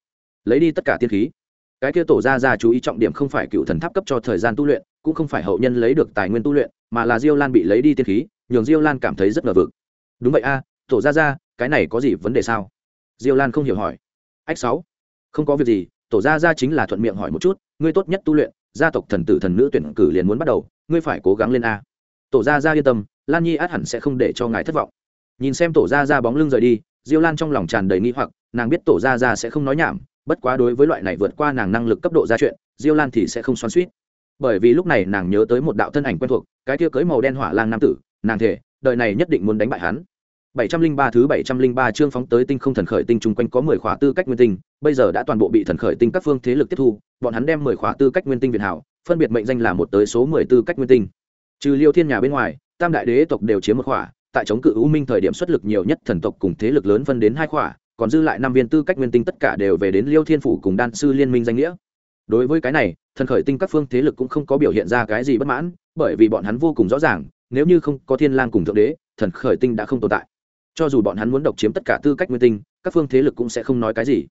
Speaker 1: lấy đi tất cả tiên khí. Cái kia tổ ra ra chú ý trọng điểm không phải cựu thần tháp cấp cho thời gian tu luyện, cũng không phải hậu nhân lấy được tài nguyên tu luyện mà là diêu lan bị lấy đi tiên khí, nhường diêu lan cảm thấy rất ngờ vực. Đúng vậy a, tổ ra ra cái này có gì vấn đề sao? Diêu lan không hiểu hỏi. Ách sáu, không có việc gì, tổ ra ra chính là thuận miệng hỏi một chút, ngươi tốt nhất tu luyện, gia tộc thần tử thần nữ tuyển cử liền muốn bắt đầu, ngươi phải cố gắng lên a. Tổ ra ra yên tâm, lan nhi át hẳn sẽ không để cho ngài thất vọng. Nhìn xem tổ ra ra bóng lưng rời đi, diêu lan trong lòng tràn đầy nghi hoặc, nàng biết tổ ra ra sẽ không nói nhảm, bất quá đối với loại này vượt qua nàng năng lực cấp độ ra chuyện, diêu lan thì sẽ không xoắn suýt bởi vì lúc này nàng nhớ tới một đạo thân ảnh quen thuộc cái kia cưới màu đen hỏa lang nam tử nàng thể đời này nhất định muốn đánh bại hắn 703 thứ 703 chương phóng tới tinh không thần khởi tinh chung quanh có 10 khóa tư cách nguyên tinh, bây giờ đã toàn bộ bị thần khởi tinh các phương thế lực tiếp thu, bọn hắn đem 10 khóa tư cách nguyên tinh viện hảo, phân biệt mệnh danh là một tới số 10 tư cách nguyên tinh. Trừ Liêu Thiên nhà bên ngoài, Tam đại đế tộc đều chiếm một khóa, tại chống cự U Minh thời điểm xuất lực nhiều nhất thần tộc cùng thế lực lớn phân đến hai khóa, còn dư lại năm viên tư cách nguyên tinh tất cả đều về đến Liêu Thiên phủ cùng đan sư liên minh danh nghĩa. Đối với cái này, thần khởi tinh các phương thế lực cũng không có biểu hiện ra cái gì bất mãn, bởi vì bọn hắn vô cùng rõ ràng, nếu như không có Thiên Lang cùng thượng đế, thần khởi tinh đã không tồn tại. Cho dù bọn hắn muốn độc chiếm tất cả tư cách nguyên tinh các phương thế lực cũng sẽ không nói cái gì.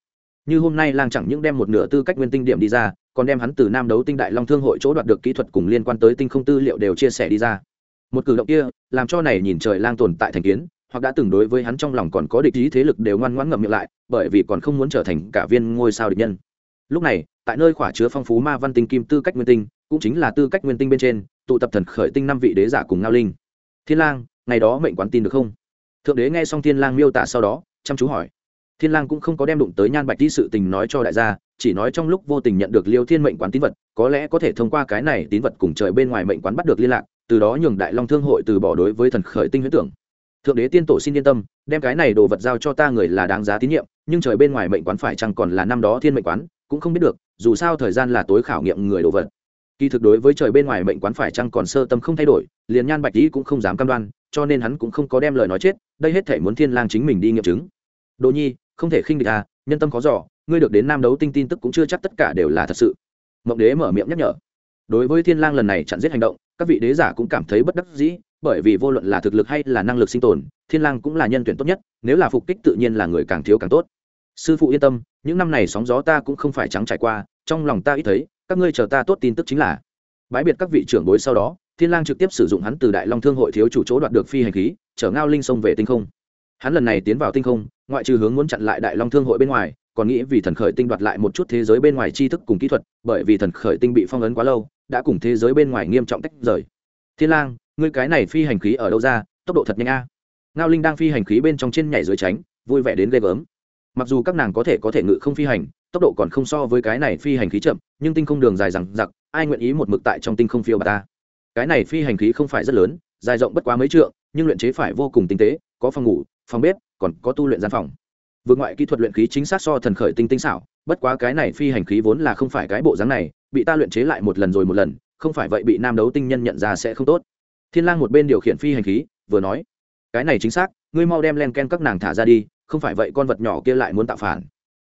Speaker 1: Như hôm nay lang chẳng những đem một nửa tư cách nguyên tinh điểm đi ra còn đem hắn từ nam đấu tinh đại long thương hội chỗ đoạt được kỹ thuật cùng liên quan tới tinh không tư liệu đều chia sẻ đi ra. Một cử động kia làm cho này nhìn trời lang tồn tại thành kiến hoặc đã từng đối với hắn trong lòng còn có địch ý thế lực đều ngoan ngoãn ngậm miệng lại bởi vì còn không muốn trở thành cả viên ngôi sao địch nhân. Lúc này tại nơi khỏa chứa phong phú ma văn tinh kim tư cách nguyên tinh, cũng chính là tư cách nguyên tinh bên trên, tụ tập thần khởi tinh năm vị đế giả cùng ngao linh. Thiên lang, ngày đó mệnh quán tin được không? Thượng đế nghe xong thiên lang miêu tả sau đó, chăm chú hỏi. Thiên lang cũng không có đem đụng tới nhan bạch đi sự tình nói cho đại gia, chỉ nói trong lúc vô tình nhận được liêu thiên mệnh quán tín vật, có lẽ có thể thông qua cái này tín vật cùng trời bên ngoài mệnh quán bắt được liên lạc, từ đó nhường đại long thương hội từ bỏ đối với thần khởi tinh huyễn tưởng. Thượng đế tiên tổ xin yên tâm, đem cái này đồ vật giao cho ta người là đáng giá tín nhiệm, nhưng trời bên ngoài mệnh quán phải chăng còn là năm đó thiên mệnh quán, cũng không biết được dù sao thời gian là tối khảo nghiệm người đồ vật. Kỳ thực đối với trời bên ngoài mệnh quán phải chăng còn sơ tâm không thay đổi, liền nhan bạch ý cũng không dám cam đoan, cho nên hắn cũng không có đem lời nói chết, đây hết thể muốn thiên lang chính mình đi nghiệm chứng. Đồ nhi, không thể khinh địch à nhân tâm khó dò, ngươi được đến nam đấu tinh tin tức cũng chưa chắc tất cả đều là thật sự. Mộng đế mở miệng nhắc nhở. Đối với thiên lang lần này chặn giết hành động, các vị đế giả cũng cảm thấy bất đắc dĩ, bởi vì vô luận là thực lực hay là năng lực sinh tồn, thiên lang cũng là nhân tuyển tốt nhất, nếu là phục kích tự nhiên là người càng thiếu càng tốt sư phụ yên tâm, những năm này sóng gió ta cũng không phải trắng trải qua, trong lòng ta ít thấy, các ngươi chờ ta tốt tin tức chính là. Bãi biệt các vị trưởng bối sau đó, thiên lang trực tiếp sử dụng hắn từ đại long thương hội thiếu chủ chỗ đoạt được phi hành khí, chở ngao linh sông về tinh không. Hắn lần này tiến vào tinh không, ngoại trừ hướng muốn chặn lại đại long thương hội bên ngoài, còn nghĩ vì thần khởi tinh đoạt lại một chút thế giới bên ngoài tri thức cùng kỹ thuật, bởi vì thần khởi tinh bị phong ấn quá lâu, đã cùng thế giới bên ngoài nghiêm trọng tách rời. Thiên lang, ngươi cái này phi hành khí ở đâu ra, tốc độ thật nhanh a. Ngao linh đang phi hành khí bên trong trên nhảy dưới tránh, vui vẻ đến ghê gớm mặc dù các nàng có thể có thể ngự không phi hành, tốc độ còn không so với cái này phi hành khí chậm, nhưng tinh không đường dài rằng giặc ai nguyện ý một mực tại trong tinh không phiêu bà ta? Cái này phi hành khí không phải rất lớn, dài rộng bất quá mấy trượng, nhưng luyện chế phải vô cùng tinh tế, có phòng ngủ, phòng bếp, còn có tu luyện gian phòng. Vượt ngoại kỹ thuật luyện khí chính xác so thần khởi tinh tinh xảo, bất quá cái này phi hành khí vốn là không phải cái bộ dáng này, bị ta luyện chế lại một lần rồi một lần, không phải vậy bị nam đấu tinh nhân nhận ra sẽ không tốt. Thiên lang một bên điều khiển phi hành khí, vừa nói, cái này chính xác, ngươi mau đem len ken các nàng thả ra đi không phải vậy con vật nhỏ kia lại muốn tạo phản.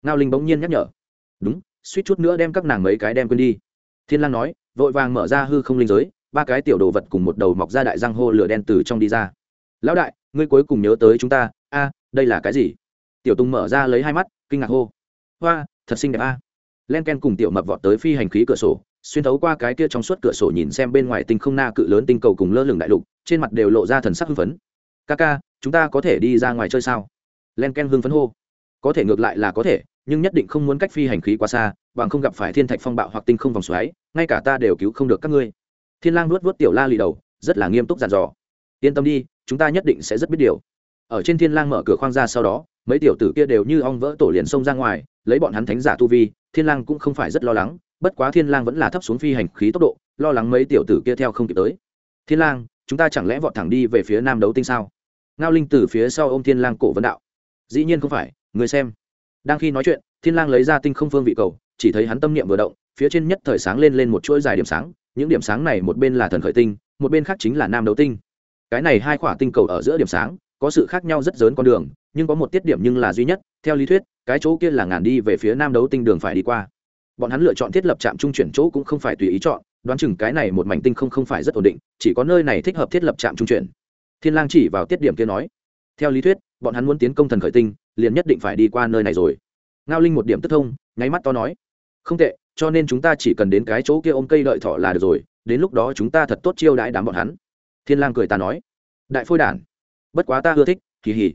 Speaker 1: Ngao linh bỗng nhiên nhắc nhở. Đúng, suýt chút nữa đem các nàng mấy cái đem quên đi. Thiên lang nói, vội vàng mở ra hư không linh giới, ba cái tiểu đồ vật cùng một đầu mọc ra đại răng hô lửa đen từ trong đi ra. Lão đại, ngươi cuối cùng nhớ tới chúng ta, a, đây là cái gì? Tiểu tùng mở ra lấy hai mắt, kinh ngạc hô. Hoa, thật xinh đẹp a. Len ken cùng tiểu mập vọt tới phi hành khí cửa sổ, xuyên thấu qua cái kia trong suốt cửa sổ nhìn xem bên ngoài tinh không na cự lớn tinh cầu cùng lơ lửng đại lục, trên mặt đều lộ ra thần sắc hưng phấn. Ca ca, chúng ta có thể đi ra ngoài chơi sao? Len ken hưng phấn hô. Có thể ngược lại là có thể, nhưng nhất định không muốn cách phi hành khí quá xa, bằng không gặp phải thiên thạch phong bạo hoặc tinh không vòng xoáy, ngay cả ta đều cứu không được các ngươi. Thiên lang nuốt nuốt tiểu la lì đầu, rất là nghiêm túc dàn dò. Yên tâm đi, chúng ta nhất định sẽ rất biết điều. Ở trên thiên lang mở cửa khoang ra sau đó, mấy tiểu tử kia đều như ong vỡ tổ liền xông ra ngoài, lấy bọn hắn thánh giả tu vi, thiên lang cũng không phải rất lo lắng, bất quá thiên lang vẫn là thấp xuống phi hành khí tốc độ, lo lắng mấy tiểu tử kia theo không kịp tới. Thiên lang, chúng ta chẳng lẽ vọt thẳng đi về phía nam đấu tinh sao? Ngao linh từ phía sau ôm thiên lang cổ vấn đạo dĩ nhiên không phải, người xem. Đang khi nói chuyện, thiên lang lấy ra tinh không phương vị cầu, chỉ thấy hắn tâm niệm vừa động, phía trên nhất thời sáng lên lên một chuỗi dài điểm sáng, những điểm sáng này một bên là thần khởi tinh, một bên khác chính là nam đấu tinh. Cái này hai quả tinh cầu ở giữa điểm sáng, có sự khác nhau rất lớn con đường, nhưng có một tiết điểm nhưng là duy nhất, theo lý thuyết, cái chỗ kia là ngàn đi về phía nam đấu tinh đường phải đi qua. Bọn hắn lựa chọn thiết lập trạm trung chuyển chỗ cũng không phải tùy ý chọn, đoán chừng cái này một mảnh tinh không không phải rất ổn định, chỉ có nơi này thích hợp thiết lập trạm trung chuyển. Thiên lang chỉ vào tiết điểm kia nói, theo lý thuyết bọn hắn muốn tiến công thần khởi tinh, liền nhất định phải đi qua nơi này rồi. Ngao linh một điểm tức thông, nháy mắt to nói, không tệ, cho nên chúng ta chỉ cần đến cái chỗ kia ôm cây đợi thỏ là được rồi, đến lúc đó chúng ta thật tốt chiêu đãi đám bọn hắn. Thiên lang cười ta nói, đại phôi đản, bất quá ta ưa thích kỳ hỉ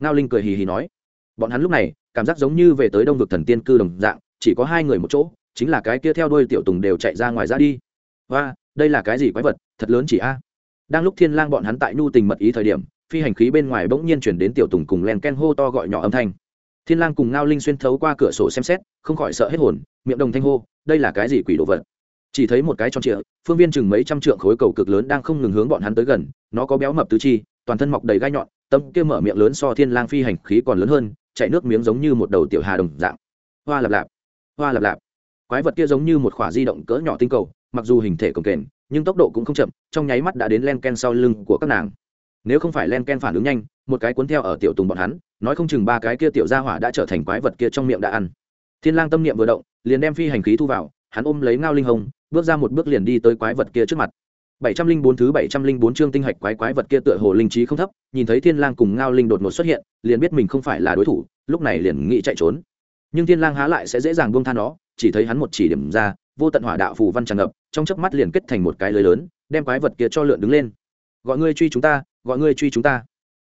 Speaker 1: ngao linh cười hì hì nói, bọn hắn lúc này, cảm giác giống như về tới đông vực thần tiên cư đồng dạng, chỉ có hai người một chỗ, chính là cái kia theo đuôi tiểu tùng đều chạy ra ngoài ra đi. Và đây là cái gì quái vật, thật lớn chỉ a? Đang lúc thiên lang bọn hắn tại nhu tình mật ý thời điểm phi hành khí bên ngoài bỗng nhiên chuyển đến tiểu tùng cùng len ken hô to gọi nhỏ âm thanh. Thiên lang cùng ngao linh xuyên thấu qua cửa sổ xem xét, không khỏi sợ hết hồn, miệng đồng thanh hô, đây là cái gì quỷ đồ vật? Chỉ thấy một cái tròn trịa, phương viên chừng mấy trăm trượng khối cầu cực lớn đang không ngừng hướng bọn hắn tới gần, nó có béo mập tứ chi, toàn thân mọc đầy gai nhọn, tâm kia mở miệng lớn so thiên lang phi hành khí còn lớn hơn, chạy nước miếng giống như một đầu tiểu hà đồng dạng. Hoa lạp lạp, hoa lạp lạp. Quái vật kia giống như một khỏa di động cỡ nhỏ tinh cầu, mặc dù hình thể cồng kềnh, nhưng tốc độ cũng không chậm, trong nháy mắt đã đến len ken sau lưng của các nàng nếu không phải len ken phản ứng nhanh một cái cuốn theo ở tiểu tùng bọn hắn nói không chừng ba cái kia tiểu gia hỏa đã trở thành quái vật kia trong miệng đã ăn thiên lang tâm niệm vừa động liền đem phi hành khí thu vào hắn ôm lấy ngao linh hồng bước ra một bước liền đi tới quái vật kia trước mặt 704 thứ 704 chương tinh hạch quái quái vật kia tựa hồ linh trí không thấp, nhìn thấy Thiên Lang cùng Ngao Linh đột ngột xuất hiện, liền biết mình không phải là đối thủ, lúc này liền nghĩ chạy trốn. Nhưng Thiên Lang há lại sẽ dễ dàng buông tha nó, chỉ thấy hắn một chỉ điểm ra, vô tận hỏa đạo phù văn tràn ngập, trong chớp mắt liền kết thành một cái lưới lớn, đem quái vật kia cho lượn đứng lên. Gọi ngươi truy chúng ta, gọi ngươi truy chúng ta.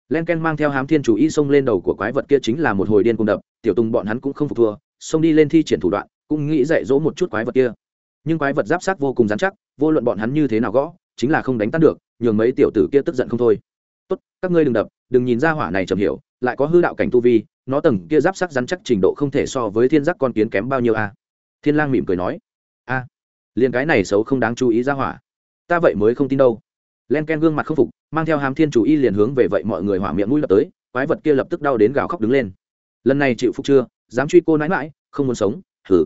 Speaker 1: Len Ken mang theo hám thiên chủ y xông lên đầu của quái vật kia chính là một hồi điên cuồng đập, tiểu Tùng bọn hắn cũng không phục thua, xông đi lên thi triển thủ đoạn, cũng nghĩ dạy dỗ một chút quái vật kia. Nhưng quái vật giáp sát vô cùng dán chắc, vô luận bọn hắn như thế nào gõ, chính là không đánh tắt được nhường mấy tiểu tử kia tức giận không thôi. Tốt các ngươi đừng đập đừng nhìn ra hỏa này chầm hiểu lại có hư đạo cảnh tu vi nó tầng kia giáp sắc rắn chắc trình độ không thể so với thiên giác con kiến kém bao nhiêu a. Thiên lang mỉm cười nói. A à, liền cái này xấu không đáng chú ý ra hỏa. Ta vậy mới không tin đâu len ken gương mặt không phục, mang theo hàm thiên chủ y liền hướng về vậy mọi người hỏa miệng mũi lập tới, quái vật kia lập tức đau đến gào khóc đứng lên. Lần này chịu phục chưa, dám truy cô nãi mãi không muốn sống thử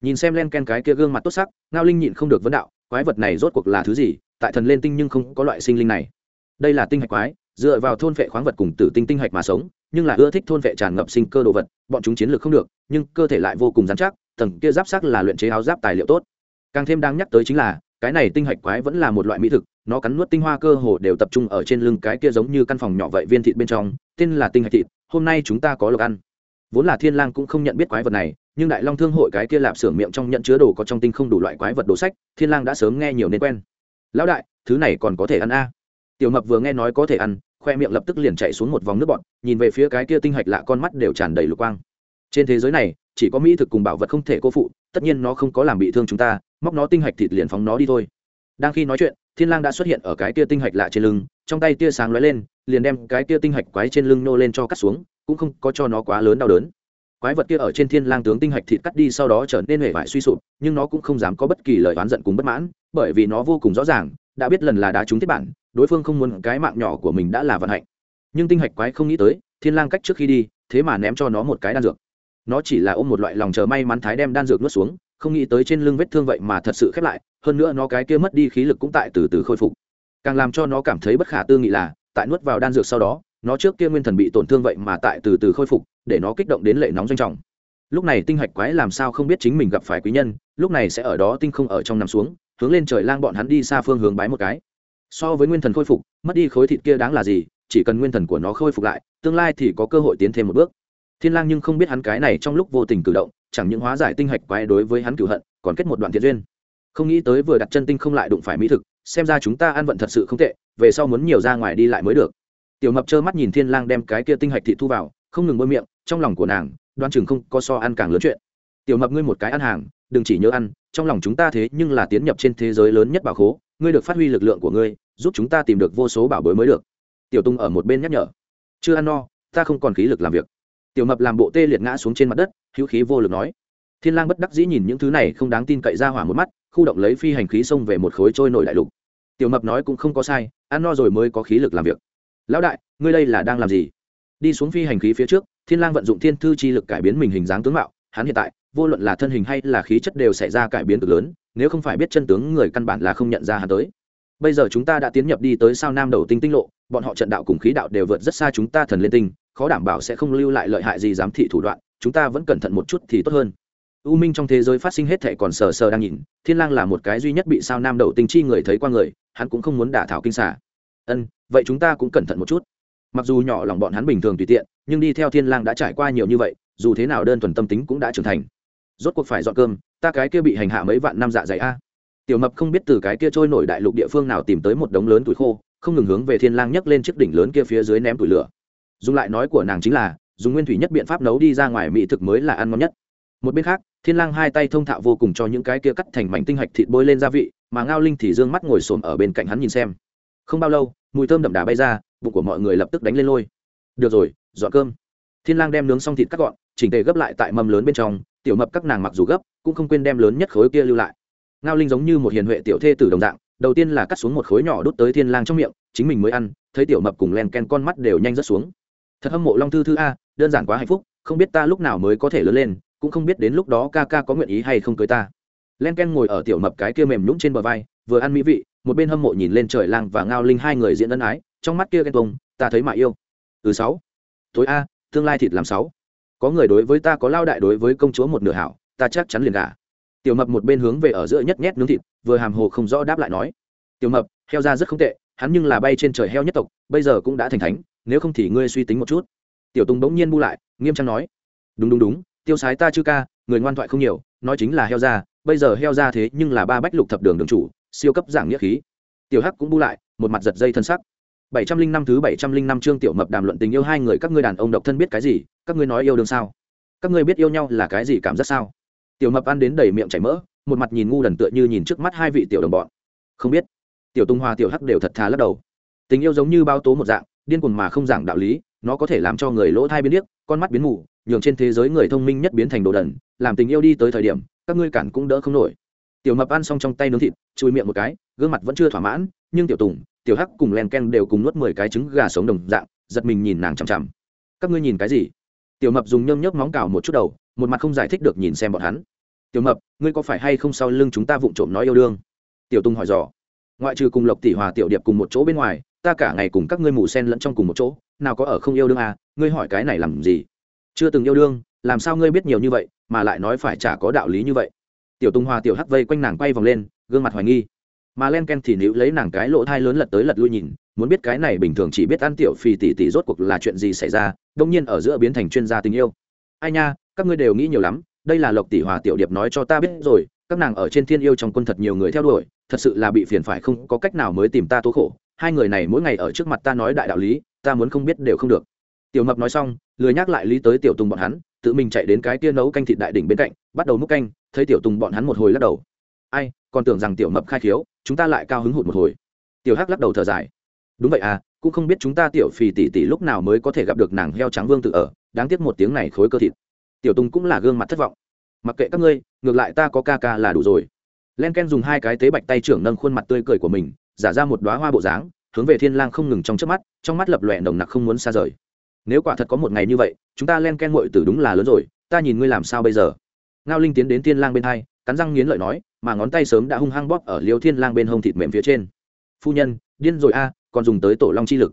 Speaker 1: nhìn xem len ken cái kia gương mặt tốt sắc, ngao linh nhịn không được vấn đạo, quái vật này rốt cuộc là thứ gì, tại thần lên tinh nhưng không có loại sinh linh này. Đây là tinh hạch quái, dựa vào thôn vệ khoáng vật cùng tử tinh tinh hạch mà sống, nhưng là ưa thích thôn vệ tràn ngập sinh cơ đồ vật, bọn chúng chiến lược không được, nhưng cơ thể lại vô cùng dán chắc, tầng kia giáp sắc là luyện chế áo giáp tài liệu tốt. Càng thêm đáng nhắc tới chính là cái này tinh hạch quái vẫn là một loại mỹ thực, nó cắn nuốt tinh hoa cơ hồ đều tập trung ở trên lưng cái kia giống như căn phòng nhỏ vậy viên thịt bên trong, tên là tinh hạch thịt, hôm nay chúng ta có lộc ăn. Vốn là thiên lang cũng không nhận biết quái vật này, nhưng đại long thương hội cái kia lạp xưởng miệng trong nhận chứa đồ có trong tinh không đủ loại quái vật đồ sách, thiên lang đã sớm nghe nhiều nên quen. Lão đại, thứ này còn có thể ăn a? Tiểu mập vừa nghe nói có thể ăn, khoe miệng lập tức liền chạy xuống một vòng nước bọt, nhìn về phía cái kia tinh hạch lạ con mắt đều tràn đầy lục quang trên thế giới này, chỉ có mỹ thực cùng bảo vật không thể cô phụ, tất nhiên nó không có làm bị thương chúng ta, móc nó tinh hạch thịt liền phóng nó đi thôi. Đang khi nói chuyện, thiên lang đã xuất hiện ở cái tia tinh hạch lạ trên lưng, trong tay tia sáng lóe lên, liền đem cái tia tinh hạch quái trên lưng nô lên cho cắt xuống, cũng không có cho nó quá lớn đau đớn. Quái vật kia ở trên thiên lang tướng tinh hạch thịt cắt đi sau đó trở nên hể vải suy sụp, nhưng nó cũng không dám có bất kỳ lời oán giận cùng bất mãn, bởi vì nó vô cùng rõ ràng, đã biết lần là đá trúng thiết bản, đối phương không muốn cái mạng nhỏ của mình đã là vận hạnh. Nhưng tinh hạch quái không nghĩ tới, thiên lang cách trước khi đi, thế mà ném cho nó một cái đan dược nó chỉ là ôm một loại lòng chờ may mắn thái đem đan dược nuốt xuống, không nghĩ tới trên lưng vết thương vậy mà thật sự khép lại, hơn nữa nó cái kia mất đi khí lực cũng tại từ từ khôi phục. Càng làm cho nó cảm thấy bất khả tư nghị là, tại nuốt vào đan dược sau đó, nó trước kia nguyên thần bị tổn thương vậy mà tại từ từ khôi phục, để nó kích động đến lệ nóng doanh trọng. Lúc này tinh hạch quái làm sao không biết chính mình gặp phải quý nhân, lúc này sẽ ở đó tinh không ở trong nằm xuống, hướng lên trời lang bọn hắn đi xa phương hướng bái một cái. So với nguyên thần khôi phục, mất đi khối thịt kia đáng là gì, chỉ cần nguyên thần của nó khôi phục lại, tương lai thì có cơ hội tiến thêm một bước thiên lang nhưng không biết hắn cái này trong lúc vô tình cử động, chẳng những hóa giải tinh hạch quái đối với hắn cửu hận, còn kết một đoạn thiện duyên. Không nghĩ tới vừa đặt chân tinh không lại đụng phải mỹ thực, xem ra chúng ta ăn vận thật sự không tệ, về sau muốn nhiều ra ngoài đi lại mới được. Tiểu mập trơ mắt nhìn thiên lang đem cái kia tinh hạch thị thu vào, không ngừng bôi miệng, trong lòng của nàng, đoan chừng không có so ăn càng lớn chuyện. Tiểu mập, ngươi một cái ăn hàng, đừng chỉ nhớ ăn, trong lòng chúng ta thế nhưng là tiến nhập trên thế giới lớn nhất bảo khố, ngươi được phát huy lực lượng của ngươi, giúp chúng ta tìm được vô số bảo bối mới được. Tiểu tung ở một bên nhắc nhở. Chưa ăn no, ta không còn khí lực làm việc tiểu mập làm bộ tê liệt ngã xuống trên mặt đất, hữu khí vô lực nói. Thiên lang bất đắc dĩ nhìn những thứ này không đáng tin cậy ra hỏa một mắt, khu động lấy phi hành khí xông về một khối trôi nổi đại lục. Tiểu mập nói cũng không có sai, ăn no rồi mới có khí lực làm việc. Lão đại, ngươi đây là đang làm gì? Đi xuống phi hành khí phía trước, thiên lang vận dụng thiên thư chi lực cải biến mình hình dáng tướng mạo. Hắn hiện tại, vô luận là thân hình hay là khí chất đều xảy ra cải biến cực lớn, nếu không phải biết chân tướng người căn bản là không nhận ra hắn tới. Bây giờ chúng ta đã tiến nhập đi tới sao nam đầu tinh tinh lộ, bọn họ trận đạo cùng khí đạo đều vượt rất xa chúng ta thần liên tinh khó đảm bảo sẽ không lưu lại lợi hại gì giám thị thủ đoạn, chúng ta vẫn cẩn thận một chút thì tốt hơn. U minh trong thế giới phát sinh hết thệ còn sờ sờ đang nhìn, thiên lang là một cái duy nhất bị sao nam đầu tinh chi người thấy qua người, hắn cũng không muốn đả thảo kinh xả ân, vậy chúng ta cũng cẩn thận một chút. Mặc dù nhỏ lòng bọn hắn bình thường tùy tiện, nhưng đi theo thiên lang đã trải qua nhiều như vậy, dù thế nào đơn thuần tâm tính cũng đã trưởng thành. Rốt cuộc phải dọn cơm, ta cái kia bị hành hạ mấy vạn năm dạ dày a. Tiểu mập không biết từ cái kia trôi nổi đại lục địa phương nào tìm tới một đống lớn tuổi khô, không ngừng hướng về thiên lang nhấc lên chiếc đỉnh lớn kia phía dưới ném tuổi lửa dùng lại nói của nàng chính là, dùng nguyên thủy nhất biện pháp nấu đi ra ngoài mỹ thực mới là ăn ngon nhất. Một bên khác, thiên lang hai tay thông thạo vô cùng cho những cái kia cắt thành mảnh tinh hạch thịt bôi lên gia vị, mà ngao linh thì dương mắt ngồi xổm ở bên cạnh hắn nhìn xem. Không bao lâu, mùi thơm đậm đà bay ra, bụng của mọi người lập tức đánh lên lôi. Được rồi, dọn cơm. Thiên lang đem nướng xong thịt cắt gọn, chỉnh tề gấp lại tại mâm lớn bên trong, tiểu mập các nàng mặc dù gấp, cũng không quên đem lớn nhất khối kia lưu lại. Ngao linh giống như một hiền huệ tiểu thê tử đồng dạng, đầu tiên là cắt xuống một khối nhỏ đút tới thiên lang trong miệng, chính mình mới ăn, thấy tiểu mập cùng len ken con mắt đều nhanh rất xuống thật hâm mộ long thư thư a, đơn giản quá hạnh phúc, không biết ta lúc nào mới có thể lớn lên, cũng không biết đến lúc đó ca ca có nguyện ý hay không cưới ta. Len ken ngồi ở tiểu mập cái kia mềm nhũng trên bờ vai, vừa ăn mỹ vị, một bên hâm mộ nhìn lên trời lang và ngao linh hai người diễn ân ái, trong mắt kia ghen tuông, ta thấy mà yêu. Từ sáu. Tối a, tương lai thịt làm sáu. Có người đối với ta có lao đại đối với công chúa một nửa hảo, ta chắc chắn liền gả. Tiểu mập một bên hướng về ở giữa nhất nhét nướng thịt, vừa hàm hồ không rõ đáp lại nói. Tiểu mập, heo ra rất không tệ, hắn nhưng là bay trên trời heo nhất tộc, bây giờ cũng đã thành thánh nếu không thì ngươi suy tính một chút. Tiểu tùng bỗng nhiên bu lại, nghiêm trang nói, đúng đúng đúng, tiêu sái ta chư ca, người ngoan thoại không nhiều, nói chính là heo ra bây giờ heo ra thế nhưng là ba bách lục thập đường đường chủ, siêu cấp giảng nghĩa khí. Tiểu hắc cũng bu lại, một mặt giật dây thân sắc. Bảy trăm linh năm thứ bảy trăm linh năm chương tiểu mập đàm luận tình yêu hai người, các ngươi đàn ông độc thân biết cái gì, các ngươi nói yêu đương sao? Các ngươi biết yêu nhau là cái gì cảm giác sao? Tiểu mập ăn đến đầy miệng chảy mỡ, một mặt nhìn ngu đần tựa như nhìn trước mắt hai vị tiểu đồng bọn. Không biết. Tiểu tung hoa tiểu hắc đều thật thà lắc đầu. Tình yêu giống như bao tố một dạng điên cuồng mà không giảng đạo lý, nó có thể làm cho người lỗ thai biến điếc, con mắt biến mù, nhường trên thế giới người thông minh nhất biến thành đồ đần, làm tình yêu đi tới thời điểm, các ngươi cản cũng đỡ không nổi. Tiểu mập ăn xong trong tay nướng thịt, chui miệng một cái, gương mặt vẫn chưa thỏa mãn, nhưng tiểu tùng, tiểu hắc cùng len ken đều cùng nuốt mười cái trứng gà sống đồng dạng, giật mình nhìn nàng chằm chằm. Các ngươi nhìn cái gì? Tiểu mập dùng nhơm nhớp móng cào một chút đầu, một mặt không giải thích được nhìn xem bọn hắn. Tiểu mập, ngươi có phải hay không sau lưng chúng ta vụng trộm nói yêu đương? Tiểu tùng hỏi dò ngoại trừ cùng lộc tỷ hòa tiểu điệp cùng một chỗ bên ngoài, ta cả ngày cùng các ngươi mù sen lẫn trong cùng một chỗ, nào có ở không yêu đương à ngươi hỏi cái này làm gì? Chưa từng yêu đương, làm sao ngươi biết nhiều như vậy, mà lại nói phải chả có đạo lý như vậy. Tiểu tung hòa tiểu hắc vây quanh nàng quay vòng lên, gương mặt hoài nghi. Mà len ken thì níu lấy nàng cái lỗ thai lớn lật tới lật lui nhìn, muốn biết cái này bình thường chỉ biết ăn tiểu phì tỉ tỉ rốt cuộc là chuyện gì xảy ra, đông nhiên ở giữa biến thành chuyên gia tình yêu. Ai nha, các ngươi đều nghĩ nhiều lắm, đây là lộc tỷ hòa tiểu điệp nói cho ta biết rồi các nàng ở trên thiên yêu trong quân thật nhiều người theo đuổi, thật sự là bị phiền phải không có cách nào mới tìm ta tố khổ. Hai người này mỗi ngày ở trước mặt ta nói đại đạo lý, ta muốn không biết đều không được. Tiểu mập nói xong, lười nhắc lại lý tới tiểu tùng bọn hắn, tự mình chạy đến cái tia nấu canh thịt đại đỉnh bên cạnh, bắt đầu múc canh, thấy tiểu tùng bọn hắn một hồi lắc đầu. Ai, còn tưởng rằng tiểu mập khai khiếu, chúng ta lại cao hứng hụt một hồi. Tiểu hắc lắc đầu thở dài. Đúng vậy à cũng không biết chúng ta tiểu phì tỷ tỷ lúc nào mới có thể gặp được nàng heo trắng vương tự ở, đáng tiếc một tiếng này khối cơ thịt. Tiểu tùng cũng là gương mặt thất vọng. Mặc kệ các ngươi ngược lại ta có ca ca là đủ rồi. Len ken dùng hai cái tế bạch tay trưởng nâng khuôn mặt tươi cười của mình, giả ra một đoá hoa bộ dáng, hướng về thiên lang không ngừng trong trước mắt, trong mắt lập lòe nồng nặc không muốn xa rời. Nếu quả thật có một ngày như vậy, chúng ta len ken muội tử đúng là lớn rồi, ta nhìn ngươi làm sao bây giờ? Ngao linh tiến đến thiên lang bên hai, cắn răng nghiến lợi nói, mà ngón tay sớm đã hung hăng bóp ở liêu thiên lang bên hông thịt mềm phía trên. Phu nhân, điên rồi a à, còn dùng tới tổ long chi lực.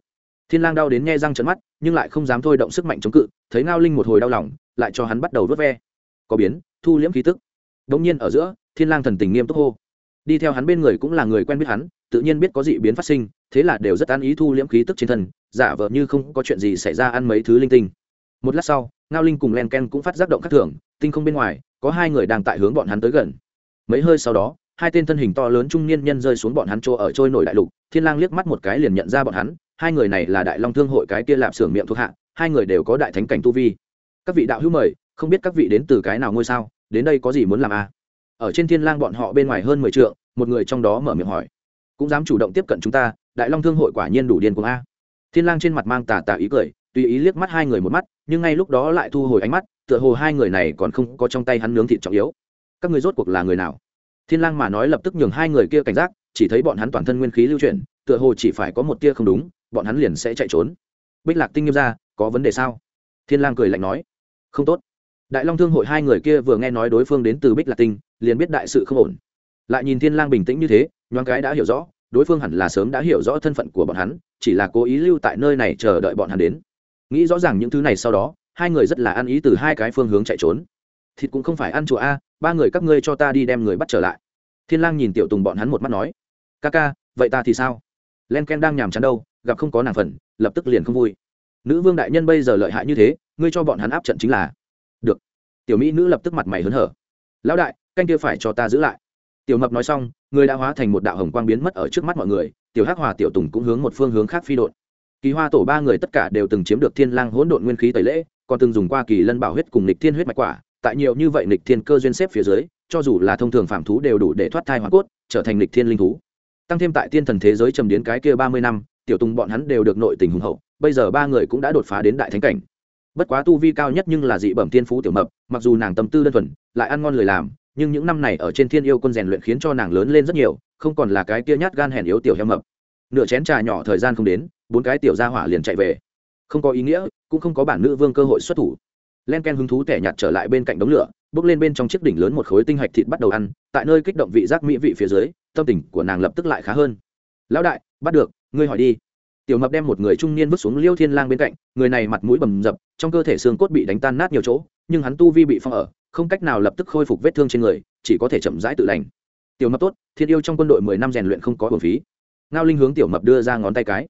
Speaker 1: Thiên lang đau đến nghe răng trợn mắt, nhưng lại không dám thôi động sức mạnh chống cự, thấy ngao linh một hồi đau lòng, lại cho hắn bắt đầu vớt ve. Có biến, thu liễm khí tức đống nhiên ở giữa, thiên lang thần tình nghiêm túc hô. Đi theo hắn bên người cũng là người quen biết hắn, tự nhiên biết có dị biến phát sinh, thế là đều rất an ý thu liễm khí tức trên thân, giả vờ như không có chuyện gì xảy ra ăn mấy thứ linh tinh. Một lát sau, ngao linh cùng len ken cũng phát giác động các thường tinh không bên ngoài, có hai người đang tại hướng bọn hắn tới gần. Mấy hơi sau đó, hai tên thân hình to lớn trung niên nhân rơi xuống bọn hắn chỗ ở trôi nổi đại lục, thiên lang liếc mắt một cái liền nhận ra bọn hắn, hai người này là đại long thương hội cái kia lạp xưởng miệng thuộc hạ, hai người đều có đại thánh cảnh tu vi. Các vị đạo hữu mời, không biết các vị đến từ cái nào ngôi sao? Đến đây có gì muốn làm à? Ở trên thiên lang bọn họ bên ngoài hơn mười trượng, một người trong đó mở miệng hỏi. Cũng dám chủ động tiếp cận chúng ta, đại long thương hội quả nhiên đủ điên cuồng a. Thiên lang trên mặt mang tà tà ý cười, tùy ý liếc mắt hai người một mắt, nhưng ngay lúc đó lại thu hồi ánh mắt, tựa hồ hai người này còn không có trong tay hắn nướng thịt trọng yếu. Các người rốt cuộc là người nào? Thiên lang mà nói lập tức nhường hai người kia cảnh giác, chỉ thấy bọn hắn toàn thân nguyên khí lưu chuyển, tựa hồ chỉ phải có một tia không đúng, bọn hắn liền sẽ chạy trốn. Bích lạc tinh nghiêm ra, có vấn đề sao? Thiên lang cười lạnh nói. Không tốt đại long thương hội hai người kia vừa nghe nói đối phương đến từ bích lạc tinh, liền biết đại sự không ổn. Lại nhìn thiên lang bình tĩnh như thế, nhoáng cái đã hiểu rõ, đối phương hẳn là sớm đã hiểu rõ thân phận của bọn hắn, chỉ là cố ý lưu tại nơi này chờ đợi bọn hắn đến. Nghĩ rõ ràng những thứ này sau đó, hai người rất là ăn ý từ hai cái phương hướng chạy trốn. Thịt cũng không phải ăn chùa a, ba người các ngươi cho ta đi đem người bắt trở lại. Thiên lang nhìn tiểu tùng bọn hắn một mắt nói, ca ca, vậy ta thì sao? Len ken đang nhàm chán đâu, gặp không có nàng phần, lập tức liền không vui. Nữ vương đại nhân bây giờ lợi hại như thế, ngươi cho bọn hắn áp trận chính là tiểu mỹ nữ lập tức mặt mày hớn hở. Lão đại, canh kia phải cho ta giữ lại. Tiểu mập nói xong, người đã hóa thành một đạo hồng quang biến mất ở trước mắt mọi người, tiểu hắc hòa, tiểu tùng cũng hướng một phương hướng khác phi đột kỳ hoa tổ ba người tất cả đều từng chiếm được thiên lang hỗn độn nguyên khí tẩy lễ, còn từng dùng qua kỳ lân bảo huyết cùng Nịch thiên huyết mạch quả, tại nhiều như vậy Nịch thiên cơ duyên xếp phía dưới, cho dù là thông thường phạm thú đều đủ để thoát thai hóa cốt, trở thành Nịch thiên linh thú. Tăng thêm tại tiên thần thế giới trầm đến cái kia ba mươi năm, tiểu tùng bọn hắn đều được nội tình hùng hậu, bây giờ ba người cũng đã đột phá đến đại thánh cảnh bất quá tu vi cao nhất nhưng là dị bẩm tiên phú tiểu mập, mặc dù nàng tâm tư đơn thuần, lại ăn ngon lời làm, nhưng những năm này ở trên thiên yêu quân rèn luyện khiến cho nàng lớn lên rất nhiều, không còn là cái kia nhát gan hèn yếu tiểu heo mập. Nửa chén trà nhỏ thời gian không đến, bốn cái tiểu gia hỏa liền chạy về. Không có ý nghĩa, cũng không có bản nữ vương cơ hội xuất thủ. Len ken hứng thú tẻ nhạt trở lại bên cạnh đống lửa, bước lên bên trong chiếc đỉnh lớn một khối tinh hạch thịt bắt đầu ăn, tại nơi kích động vị giác mỹ vị phía dưới, tâm tình của nàng lập tức lại khá hơn. Lão đại, bắt được, ngươi hỏi đi tiểu mập đem một người trung niên vứt xuống liêu thiên lang bên cạnh, người này mặt mũi bầm dập, trong cơ thể xương cốt bị đánh tan nát nhiều chỗ, nhưng hắn tu vi bị phong ở, không cách nào lập tức khôi phục vết thương trên người, chỉ có thể chậm rãi tự lành. Tiểu mập tốt, thiên yêu trong quân đội mười năm rèn luyện không có bổn phí. Ngao linh hướng tiểu mập đưa ra ngón tay cái.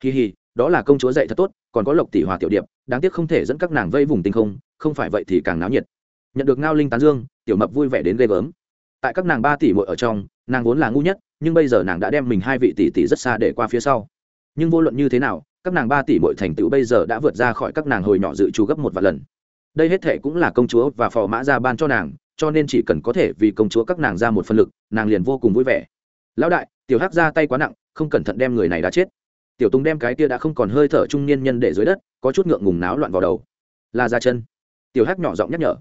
Speaker 1: Kỳ hì, đó là công chúa dạy thật tốt, còn có lộc tỷ hòa tiểu điệp, đáng tiếc không thể dẫn các nàng vây vùng tinh không không phải vậy thì càng náo nhiệt. Nhận được ngao linh tán dương, tiểu mập vui vẻ đến ghê gớm. Tại các nàng ba tỷ muội ở trong, nàng vốn là ngu nhất, nhưng bây giờ nàng đã đem mình hai vị tỷ tỷ rất xa để qua phía sau nhưng vô luận như thế nào, các nàng ba tỷ muội thành tựu bây giờ đã vượt ra khỏi các nàng hồi nhỏ dự trù gấp một vài lần. Đây hết thể cũng là công chúa và phò mã ra ban cho nàng, cho nên chỉ cần có thể vì công chúa các nàng ra một phân lực, nàng liền vô cùng vui vẻ. Lão đại, tiểu hắc ra tay quá nặng, không cẩn thận đem người này đã chết. Tiểu tùng đem cái kia đã không còn hơi thở trung niên nhân để dưới đất, có chút ngượng ngùng náo loạn vào đầu. Là ra chân. Tiểu hắc nhỏ giọng nhắc nhở.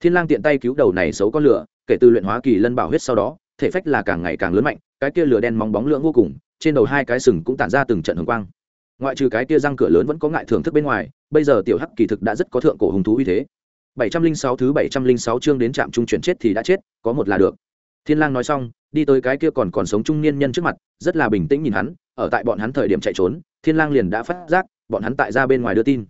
Speaker 1: Thiên lang tiện tay cứu đầu này xấu con lửa, kể từ luyện hóa kỳ lân bảo huyết sau đó, thể phách là càng ngày càng lớn mạnh, cái kia lửa đen móng bóng lưỡng vô cùng trên đầu hai cái sừng cũng tản ra từng trận hồng quang. Ngoại trừ cái kia răng cửa lớn vẫn có ngại thưởng thức bên ngoài, bây giờ tiểu hắc kỳ thực đã rất có thượng cổ hùng thú uy thế. 706 thứ 706 chương đến trạm trung chuyển chết thì đã chết, có một là được. Thiên lang nói xong, đi tới cái kia còn còn sống trung niên nhân trước mặt, rất là bình tĩnh nhìn hắn, ở tại bọn hắn thời điểm chạy trốn, thiên lang liền đã phát giác, bọn hắn tại ra bên ngoài đưa tin.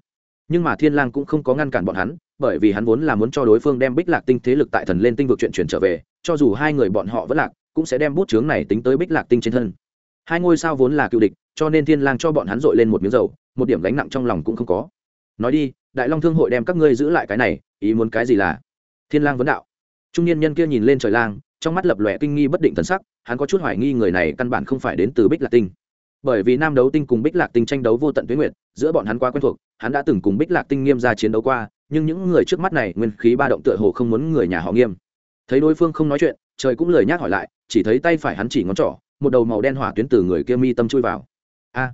Speaker 1: Nhưng mà thiên lang cũng không có ngăn cản bọn hắn, bởi vì hắn vốn là muốn cho đối phương đem bích lạc tinh thế lực tại thần lên tinh vực chuyện chuyển trở về, cho dù hai người bọn họ vẫn lạc, cũng sẽ đem bút chướng này tính tới bích lạc tinh trên thân hai ngôi sao vốn là cựu địch, cho nên thiên lang cho bọn hắn dội lên một miếng dầu, một điểm gánh nặng trong lòng cũng không có. Nói đi, đại long thương hội đem các ngươi giữ lại cái này, ý muốn cái gì là? Thiên lang vấn đạo. Trung niên nhân kia nhìn lên trời lang, trong mắt lập lòe kinh nghi bất định thần sắc, hắn có chút hoài nghi người này căn bản không phải đến từ bích lạc tinh. Bởi vì nam đấu tinh cùng bích lạc tinh tranh đấu vô tận tuyến nguyệt, giữa bọn hắn quá quen thuộc, hắn đã từng cùng bích lạc tinh nghiêm ra chiến đấu qua, nhưng những người trước mắt này nguyên khí ba động tựa hồ không muốn người nhà họ nghiêm. Thấy đối phương không nói chuyện, trời cũng lời nhắc hỏi lại, chỉ thấy tay phải hắn chỉ ngón trỏ một đầu màu đen hỏa tuyến từ người kia mi tâm chui vào. A!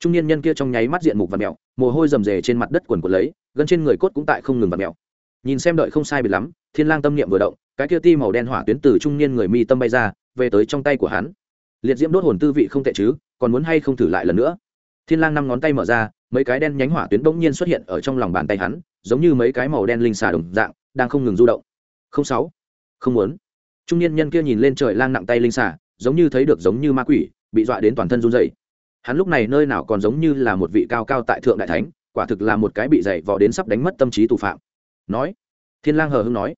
Speaker 1: Trung niên nhân kia trong nháy mắt diện mục và mẹo mồ hôi rầm rề trên mặt đất quần quần lấy, gân trên người cốt cũng tại không ngừng và mẹo nhìn xem đợi không sai biệt lắm, thiên lang tâm niệm vừa động, cái kia ti màu đen hỏa tuyến từ trung niên người mi tâm bay ra, về tới trong tay của hắn. Liệt diễm đốt hồn tư vị không tệ chứ, còn muốn hay không thử lại lần nữa? Thiên lang năm ngón tay mở ra, mấy cái đen nhánh hỏa tuyến bỗng nhiên xuất hiện ở trong lòng bàn tay hắn, giống như mấy cái màu đen linh xà đồng dạng, đang không ngừng du động. Không sáu. Không muốn. Trung niên nhân kia nhìn lên trời lang nặng tay linh xà giống như thấy được giống như ma quỷ, bị dọa đến toàn thân run rẩy. Hắn lúc này nơi nào còn giống như là một vị cao cao tại thượng đại thánh, quả thực là một cái bị dày vò đến sắp đánh mất tâm trí tù phạm. Nói, thiên lang hờ hững nói,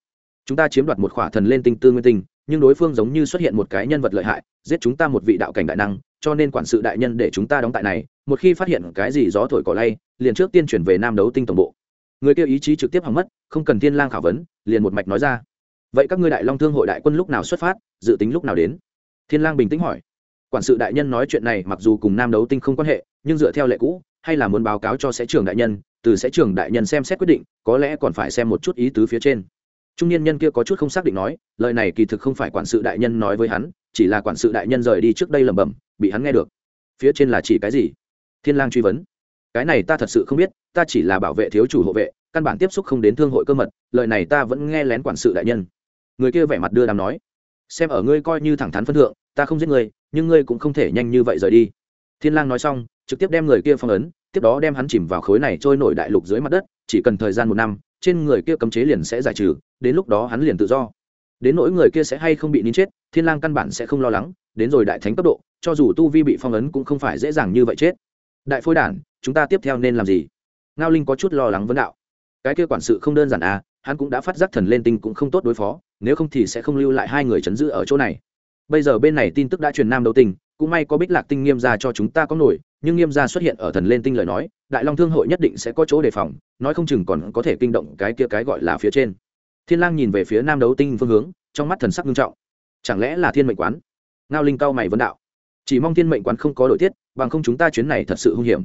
Speaker 1: chúng ta chiếm đoạt một khỏa thần lên tinh tư nguyên tinh, nhưng đối phương giống như xuất hiện một cái nhân vật lợi hại, giết chúng ta một vị đạo cảnh đại năng, cho nên quản sự đại nhân để chúng ta đóng tại này, một khi phát hiện cái gì gió thổi cỏ lay, liền trước tiên chuyển về nam đấu tinh tổng bộ. Người kia ý chí trực tiếp hỏng mất, không cần thiên lang khảo vấn, liền một mạch nói ra, vậy các ngươi đại long thương hội đại quân lúc nào xuất phát, dự tính lúc nào đến? Thiên lang bình tĩnh hỏi. Quản sự đại nhân nói chuyện này mặc dù cùng nam đấu tinh không quan hệ, nhưng dựa theo lệ cũ, hay là muốn báo cáo cho sẽ trưởng đại nhân, từ sẽ trưởng đại nhân xem xét quyết định, có lẽ còn phải xem một chút ý tứ phía trên. Trung niên nhân kia có chút không xác định nói, lời này kỳ thực không phải quản sự đại nhân nói với hắn, chỉ là quản sự đại nhân rời đi trước đây lẩm bẩm, bị hắn nghe được. Phía trên là chỉ cái gì? Thiên lang truy vấn. Cái này ta thật sự không biết, ta chỉ là bảo vệ thiếu chủ hộ vệ, căn bản tiếp xúc không đến thương hội cơ mật, lời này ta vẫn nghe lén quản sự đại nhân. Người kia vẻ mặt đưa đàm nói xem ở ngươi coi như thẳng thắn phân thượng, ta không giết ngươi, nhưng ngươi cũng không thể nhanh như vậy rời đi. Thiên lang nói xong, trực tiếp đem người kia phong ấn, tiếp đó đem hắn chìm vào khối này trôi nổi đại lục dưới mặt đất, chỉ cần thời gian một năm, trên người kia cấm chế liền sẽ giải trừ, đến lúc đó hắn liền tự do. Đến nỗi người kia sẽ hay không bị nín chết, thiên lang căn bản sẽ không lo lắng, đến rồi đại thánh cấp độ, cho dù tu vi bị phong ấn cũng không phải dễ dàng như vậy chết. Đại phôi đản, chúng ta tiếp theo nên làm gì? Ngao linh có chút lo lắng vấn đạo. Cái kia quản sự không đơn giản à hắn cũng đã phát giác thần lên tinh cũng không tốt đối phó, nếu không thì sẽ không lưu lại hai người chấn giữ ở chỗ này. Bây giờ bên này tin tức đã truyền nam đầu tình cũng may có bích lạc tinh nghiêm ra cho chúng ta có nổi, nhưng nghiêm gia xuất hiện ở thần lên tinh lời nói, đại long thương hội nhất định sẽ có chỗ đề phòng, nói không chừng còn có thể kinh động cái kia cái gọi là phía trên. Thiên lang nhìn về phía nam đấu tinh phương hướng, trong mắt thần sắc nghiêm trọng. Chẳng lẽ là thiên mệnh quán? Ngao linh cao mày vấn đạo. Chỉ mong thiên mệnh quán không có đổi tiết, bằng không chúng ta chuyến này thật sự hung hiểm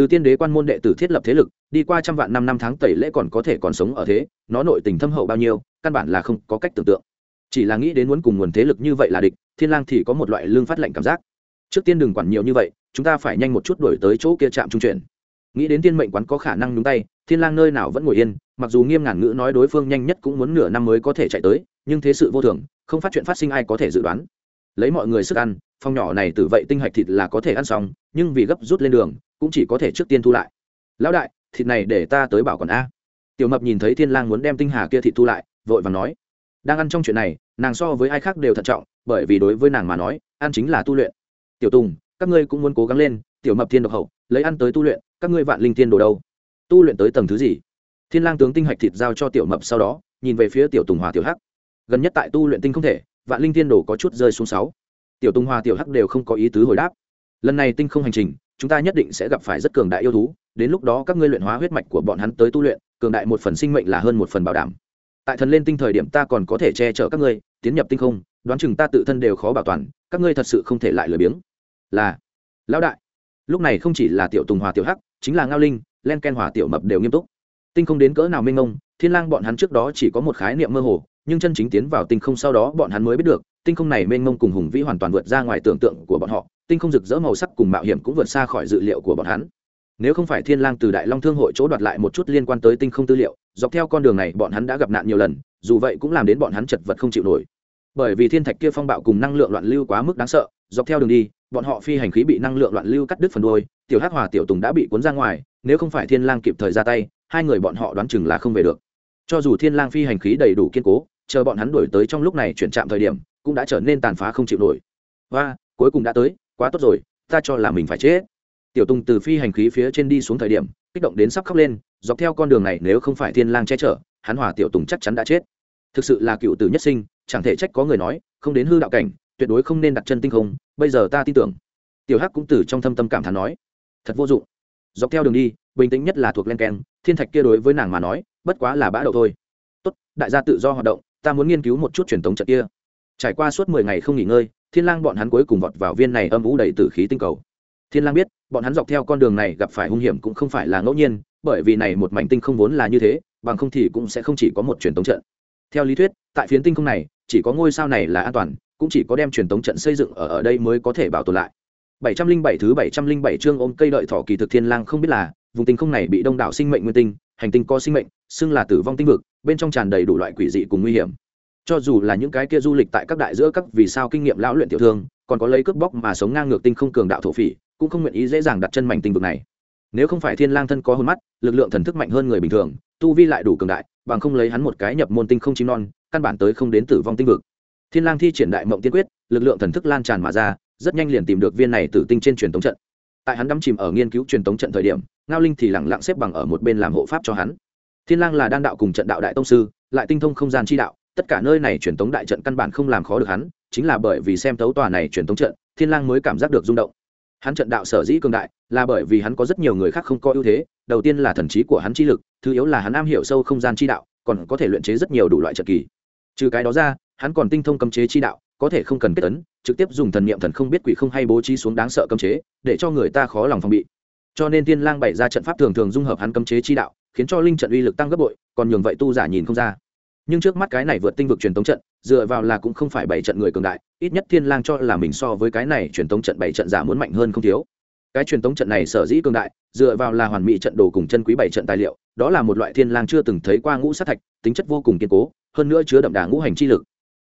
Speaker 1: từ tiên đế quan môn đệ tử thiết lập thế lực, đi qua trăm vạn năm năm tháng tẩy lễ còn có thể còn sống ở thế, nó nội tình thâm hậu bao nhiêu, căn bản là không có cách tưởng tượng. Chỉ là nghĩ đến muốn cùng nguồn thế lực như vậy là địch, thiên lang thì có một loại lương phát lệnh cảm giác. Trước tiên đừng quản nhiều như vậy, chúng ta phải nhanh một chút đổi tới chỗ kia trạm trung chuyển. Nghĩ đến Tiên mệnh quán có khả năng nhúng tay, thiên lang nơi nào vẫn ngồi yên, mặc dù nghiêm ngàn ngữ nói đối phương nhanh nhất cũng muốn nửa năm mới có thể chạy tới, nhưng thế sự vô thường, không phát chuyện phát sinh ai có thể dự đoán. Lấy mọi người sức ăn phong nhỏ này từ vậy tinh hạch thịt là có thể ăn xong, nhưng vì gấp rút lên đường cũng chỉ có thể trước tiên thu lại. Lão đại, thịt này để ta tới bảo còn a. Tiểu mập nhìn thấy thiên lang muốn đem tinh hà kia thịt thu lại, vội vàng nói. Đang ăn trong chuyện này, nàng so với ai khác đều thận trọng, bởi vì đối với nàng mà nói, ăn chính là tu luyện. Tiểu tùng, các ngươi cũng muốn cố gắng lên, tiểu mập thiên độc hậu, lấy ăn tới tu luyện, các ngươi vạn linh thiên đồ đâu? Tu luyện tới tầng thứ gì? Thiên lang tướng tinh hạch thịt giao cho tiểu mập sau đó, nhìn về phía tiểu tùng hòa tiểu hắc. Gần nhất tại tu luyện tinh không thể, vạn linh thiên đồ có chút rơi xuống sáu. Tiểu tùng hòa tiểu hắc đều không có ý tứ hồi đáp. Lần này tinh không hành trình chúng ta nhất định sẽ gặp phải rất cường đại yêu thú, đến lúc đó các ngươi luyện hóa huyết mạch của bọn hắn tới tu luyện, cường đại một phần sinh mệnh là hơn một phần bảo đảm. Tại thần lên tinh thời điểm ta còn có thể che chở các ngươi, tiến nhập tinh không, đoán chừng ta tự thân đều khó bảo toàn, các ngươi thật sự không thể lại lười biếng. Là, lão đại, lúc này không chỉ là tiểu tùng hòa tiểu hắc, chính là ngao linh, len ken hòa tiểu mập đều nghiêm túc. Tinh không đến cỡ nào minh ông thiên lang bọn hắn trước đó chỉ có một khái niệm mơ hồ, nhưng chân chính tiến vào tinh không sau đó bọn hắn mới biết được, tinh không này mênh mông cùng hùng vĩ hoàn toàn vượt ra ngoài tưởng tượng của bọn họ tinh không rực rỡ màu sắc cùng mạo hiểm cũng vượt xa khỏi dự liệu của bọn hắn. Nếu không phải thiên lang từ đại long thương hội chỗ đoạt lại một chút liên quan tới tinh không tư liệu, dọc theo con đường này bọn hắn đã gặp nạn nhiều lần, dù vậy cũng làm đến bọn hắn chật vật không chịu nổi. Bởi vì thiên thạch kia phong bạo cùng năng lượng loạn lưu quá mức đáng sợ, dọc theo đường đi, bọn họ phi hành khí bị năng lượng loạn lưu cắt đứt phần đuôi, tiểu hắc hòa, tiểu tùng đã bị cuốn ra ngoài, nếu không phải thiên lang kịp thời ra tay, hai người bọn họ đoán chừng là không về được. Cho dù thiên lang phi hành khí đầy đủ kiên cố, chờ bọn hắn đuổi tới trong lúc này chuyển chạm thời điểm, cũng đã trở nên tàn phá không chịu nổi. Và, cuối cùng đã tới quá tốt rồi ta cho là mình phải chết. Tiểu tùng từ phi hành khí phía trên đi xuống thời điểm kích động đến sắp khóc lên dọc theo con đường này nếu không phải thiên lang che chở hắn hòa tiểu tùng chắc chắn đã chết. Thực sự là cựu tử nhất sinh chẳng thể trách có người nói không đến hư đạo cảnh tuyệt đối không nên đặt chân tinh không bây giờ ta tin tưởng. Tiểu hắc cũng từ trong thâm tâm cảm thán nói thật vô dụng. Dọc theo đường đi bình tĩnh nhất là thuộc len keng thiên thạch kia đối với nàng mà nói bất quá là bã đậu thôi. Tốt, đại gia tự do hoạt động ta muốn nghiên cứu một chút truyền thống trận kia trải qua suốt mười ngày không nghỉ ngơi, thiên lang bọn hắn cuối cùng vọt vào viên này âm ủ đầy tử khí tinh cầu. Thiên lang biết, bọn hắn dọc theo con đường này gặp phải hung hiểm cũng không phải là ngẫu nhiên, bởi vì này một mảnh tinh không vốn là như thế, bằng không thì cũng sẽ không chỉ có một truyền thống trận. Theo lý thuyết, tại phiến tinh không này, chỉ có ngôi sao này là an toàn, cũng chỉ có đem truyền thống trận xây dựng ở ở đây mới có thể bảo tồn lại. 707 thứ 707 chương ôm cây đợi thỏ kỳ thực thiên lang không biết là, vùng tinh không này bị đông đảo sinh mệnh nguyên tinh, hành tinh có sinh mệnh, xưng là tử vong tinh vực, bên trong tràn đầy đủ loại quỷ dị cùng nguy hiểm cho dù là những cái kia du lịch tại các đại giữa các vì sao kinh nghiệm lão luyện tiểu thương, còn có lấy cướp bóc mà sống ngang ngược tinh không cường đạo thổ phỉ, cũng không nguyện ý dễ dàng đặt chân mảnh tinh vực này. Nếu không phải thiên lang thân có hồn mắt, lực lượng thần thức mạnh hơn người bình thường, tu vi lại đủ cường đại, bằng không lấy hắn một cái nhập môn tinh không chim non, căn bản tới không đến tử vong tinh vực. Thiên lang thi triển đại mộng tiên quyết, lực lượng thần thức lan tràn mà ra, rất nhanh liền tìm được viên này tử tinh trên truyền tống trận. Tại hắn đắm chìm ở nghiên cứu truyền tống trận thời điểm, ngao linh thì lẳng lặng xếp bằng ở một bên làm hộ pháp cho hắn. Thiên lang là đan đạo cùng trận đạo đại tông sư, lại tinh thông không gian chi đạo tất cả nơi này truyền tống đại trận căn bản không làm khó được hắn, chính là bởi vì xem tấu tòa này truyền tống trận, thiên lang mới cảm giác được rung động. Hắn trận đạo sở dĩ cường đại, là bởi vì hắn có rất nhiều người khác không có ưu thế, đầu tiên là thần trí của hắn chi lực, thứ yếu là hắn am hiểu sâu không gian chi đạo, còn có thể luyện chế rất nhiều đủ loại trận kỳ. Trừ cái đó ra, hắn còn tinh thông cấm chế chi đạo, có thể không cần kết tấn trực tiếp dùng thần niệm thần không biết quỷ không hay bố trí xuống đáng sợ cấm chế, để cho người ta khó lòng phòng bị. Cho nên thiên lang bày ra trận pháp thường thường dung hợp hắn cấm chế chi đạo, khiến cho linh trận uy lực tăng gấp bội, còn nhường vậy tu giả nhìn không ra nhưng trước mắt cái này vượt tinh vực truyền tống trận, dựa vào là cũng không phải bảy trận người cường đại, ít nhất thiên lang cho là mình so với cái này truyền tống trận bảy trận giả muốn mạnh hơn không thiếu. Cái truyền tống trận này sở dĩ cường đại, dựa vào là hoàn mỹ trận đồ cùng chân quý bảy trận tài liệu, đó là một loại thiên lang chưa từng thấy qua ngũ sát thạch, tính chất vô cùng kiên cố, hơn nữa chứa đậm đà ngũ hành chi lực.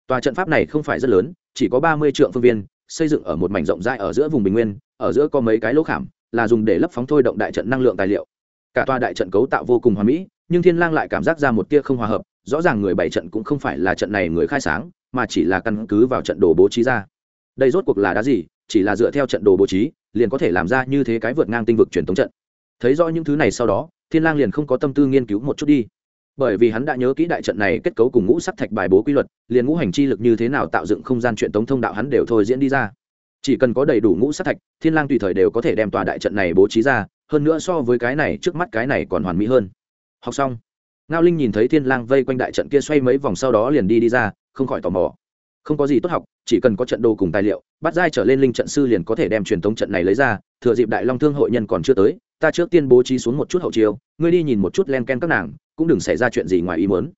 Speaker 1: Tòa trận pháp này không phải rất lớn, chỉ có ba mươi trượng phương viên, xây dựng ở một mảnh rộng rãi ở giữa vùng bình nguyên, ở giữa có mấy cái lỗ khảm, là dùng để lấp phóng thôi động đại trận năng lượng tài liệu. Cả tòa đại trận cấu tạo vô cùng hoàn mỹ, nhưng thiên lang lại cảm giác ra một tia không hòa hợp rõ ràng người bảy trận cũng không phải là trận này người khai sáng, mà chỉ là căn cứ vào trận đồ bố trí ra. Đây rốt cuộc là đá gì? Chỉ là dựa theo trận đồ bố trí, liền có thể làm ra như thế cái vượt ngang tinh vực truyền thống trận. Thấy rõ những thứ này sau đó, thiên lang liền không có tâm tư nghiên cứu một chút đi. Bởi vì hắn đã nhớ kỹ đại trận này kết cấu cùng ngũ sắc thạch bài bố quy luật, liền ngũ hành chi lực như thế nào tạo dựng không gian truyền tống thông đạo hắn đều thôi diễn đi ra. Chỉ cần có đầy đủ ngũ sắc thạch, thiên lang tùy thời đều có thể đem tòa đại trận này bố trí ra, hơn nữa so với cái này trước mắt cái này còn hoàn mỹ hơn. Học xong ngao linh nhìn thấy thiên lang vây quanh đại trận kia xoay mấy vòng sau đó liền đi đi ra, không khỏi tò mò. Không có gì tốt học, chỉ cần có trận đồ cùng tài liệu, bắt giai trở lên linh trận sư liền có thể đem truyền thống trận này lấy ra, thừa dịp đại long thương hội nhân còn chưa tới, ta trước tiên bố trí xuống một chút hậu chiêu, ngươi đi nhìn một chút len ken các nàng, cũng đừng xảy ra chuyện gì ngoài ý muốn.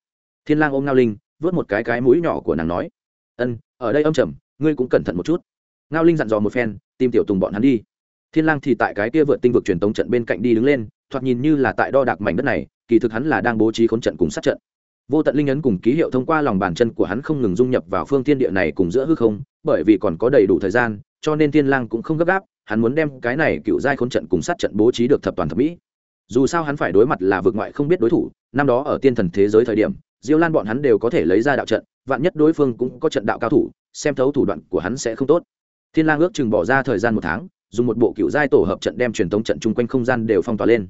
Speaker 1: Thiên lang ôm ngao linh, vớt một cái cái mũi nhỏ của nàng nói, ân, ở đây âm trầm, ngươi cũng cẩn thận một chút. Ngao linh dặn dò một phen, tìm tiểu tùng bọn hắn đi. Thiên lang thì tại cái kia vượt tinh vực truyền tống trận bên cạnh đi đứng lên, thoạt nhìn như là tại đo đạc mảnh đất này kỳ thực hắn là đang bố trí khốn trận cùng sát trận. Vô tận linh ấn cùng ký hiệu thông qua lòng bàn chân của hắn không ngừng dung nhập vào phương thiên địa này cùng giữa hư không, bởi vì còn có đầy đủ thời gian, cho nên thiên lang cũng không gấp gáp, hắn muốn đem cái này cựu giai khốn trận cùng sát trận bố trí được thập toàn thập mỹ. Dù sao hắn phải đối mặt là vực ngoại không biết đối thủ, năm đó ở tiên thần thế giới thời điểm, diêu lan bọn hắn đều có thể lấy ra đạo trận, vạn nhất đối phương cũng có trận đạo cao thủ, xem thấu thủ đoạn của hắn sẽ không tốt. Thiên lang ước chừng bỏ ra thời gian một tháng, dùng một bộ cựu giai tổ hợp trận đem truyền tống trận chung quanh không gian đều phong tỏa lên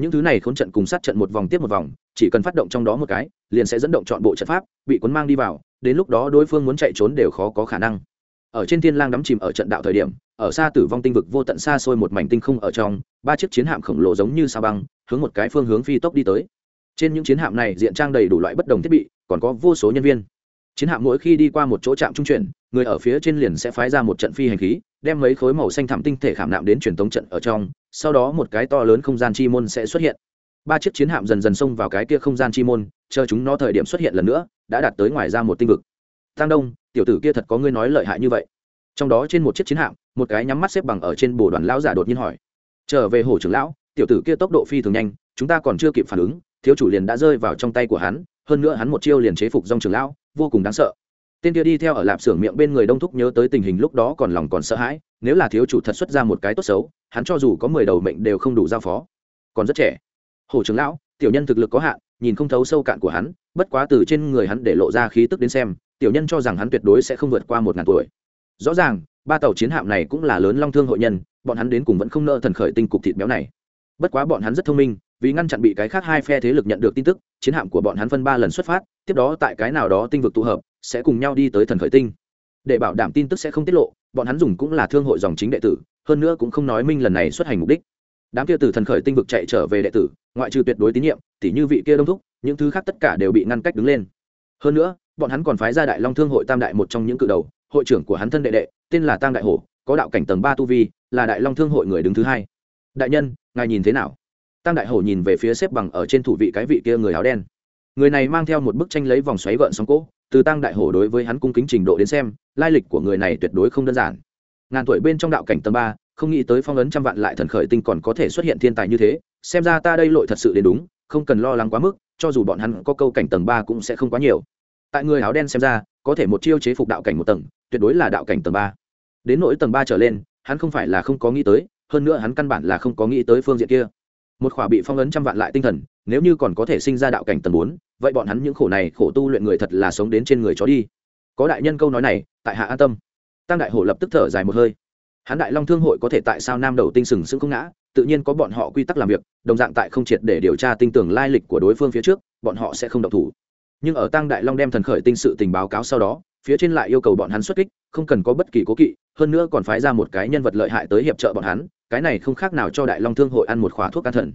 Speaker 1: những thứ này khốn trận cùng sát trận một vòng tiếp một vòng, chỉ cần phát động trong đó một cái, liền sẽ dẫn động chọn bộ trận pháp, bị cuốn mang đi vào, đến lúc đó đối phương muốn chạy trốn đều khó có khả năng. Ở trên thiên lang đắm chìm ở trận đạo thời điểm, ở xa tử vong tinh vực vô tận xa xôi một mảnh tinh không ở trong, ba chiếc chiến hạm khổng lồ giống như sao băng, hướng một cái phương hướng phi tốc đi tới. Trên những chiến hạm này diện trang đầy đủ loại bất đồng thiết bị, còn có vô số nhân viên chiến hạm mỗi khi đi qua một chỗ trạm trung chuyển, người ở phía trên liền sẽ phái ra một trận phi hành khí, đem mấy khối màu xanh thảm tinh thể khảm nạm đến truyền tống trận ở trong, sau đó một cái to lớn không gian chi môn sẽ xuất hiện. Ba chiếc chiến hạm dần dần xông vào cái kia không gian chi môn, chờ chúng nó thời điểm xuất hiện lần nữa, đã đạt tới ngoài ra một tinh vực. Tăng đông, tiểu tử kia thật có ngươi nói lợi hại như vậy. Trong đó trên một chiếc chiến hạm, một cái nhắm mắt xếp bằng ở trên bồ đoàn lão giả đột nhiên hỏi. Trở về hồ trưởng lão, tiểu tử kia tốc độ phi thường nhanh, chúng ta còn chưa kịp phản ứng, thiếu chủ liền đã rơi vào trong tay của hắn, hơn nữa hắn một chiêu liền chế phục dòng trưởng lão vô cùng đáng sợ. Tên kia đi theo ở lạp xưởng miệng bên người đông thúc nhớ tới tình hình lúc đó còn lòng còn sợ hãi, nếu là thiếu chủ thật xuất ra một cái tốt xấu, hắn cho dù có mười đầu mệnh đều không đủ giao phó. Còn rất trẻ. Hồ trưởng lão, tiểu nhân thực lực có hạn, nhìn không thấu sâu cạn của hắn, bất quá từ trên người hắn để lộ ra khí tức đến xem, tiểu nhân cho rằng hắn tuyệt đối sẽ không vượt qua một ngàn tuổi. Rõ ràng, ba tàu chiến hạm này cũng là lớn long thương hội nhân, bọn hắn đến cùng vẫn không nợ thần khởi tinh cục thịt béo này. Bất quá bọn hắn rất thông minh vì ngăn chặn bị cái khác hai phe thế lực nhận được tin tức, chiến hạm của bọn hắn phân ba lần xuất phát, tiếp đó tại cái nào đó tinh vực tụ hợp, sẽ cùng nhau đi tới thần khởi tinh. Để bảo đảm tin tức sẽ không tiết lộ, bọn hắn dùng cũng là thương hội dòng chính đệ tử, hơn nữa cũng không nói minh lần này xuất hành mục đích. Đám kia từ thần khởi tinh vực chạy trở về đệ tử, ngoại trừ tuyệt đối tín nhiệm, tỉ như vị kia đông thúc, những thứ khác tất cả đều bị ngăn cách đứng lên. Hơn nữa, bọn hắn còn phái ra đại long thương hội tam đại một trong những cự đầu, hội trưởng của hắn thân đệ đệ, tên là tăng đại hổ, có đạo cảnh tầng ba tu vi, là đại long thương hội người đứng thứ hai. Đại nhân, ngài nhìn thế nào? Tăng đại hổ nhìn về phía xếp bằng ở trên thủ vị cái vị kia người áo đen. Người này mang theo một bức tranh lấy vòng xoáy gợn sóng cỗ, từ tăng đại hổ đối với hắn cung kính trình độ đến xem, lai lịch của người này tuyệt đối không đơn giản. Ngàn tuổi bên trong đạo cảnh tầng ba, không nghĩ tới phong ấn trăm vạn lại thần khởi tinh còn có thể xuất hiện thiên tài như thế, xem ra ta đây lội thật sự đến đúng, không cần lo lắng quá mức, cho dù bọn hắn có câu cảnh tầng ba cũng sẽ không quá nhiều. Tại người áo đen xem ra, có thể một chiêu chế phục đạo cảnh một tầng, tuyệt đối là đạo cảnh tầng ba. Đến nỗi tầng ba trở lên, hắn không phải là không có nghĩ tới, hơn nữa hắn căn bản là không có nghĩ tới phương diện kia một khỏa bị phong ấn trăm vạn lại tinh thần, nếu như còn có thể sinh ra đạo cảnh tầng bốn, vậy bọn hắn những khổ này khổ tu luyện người thật là sống đến trên người chó đi. Có đại nhân câu nói này, tại hạ an tâm. Tăng đại hổ lập tức thở dài một hơi. Hắn đại long thương hội có thể tại sao nam đầu tinh sừng sững không ngã, tự nhiên có bọn họ quy tắc làm việc, đồng dạng tại không triệt để điều tra tinh tưởng lai lịch của đối phương phía trước, bọn họ sẽ không độc thủ. Nhưng ở tăng đại long đem thần khởi tinh sự tình báo cáo sau đó, phía trên lại yêu cầu bọn hắn xuất kích, không cần có bất kỳ cố kỵ, hơn nữa còn phái ra một cái nhân vật lợi hại tới hiệp trợ bọn hắn cái này không khác nào cho đại long thương hội ăn một khóa thuốc can thần.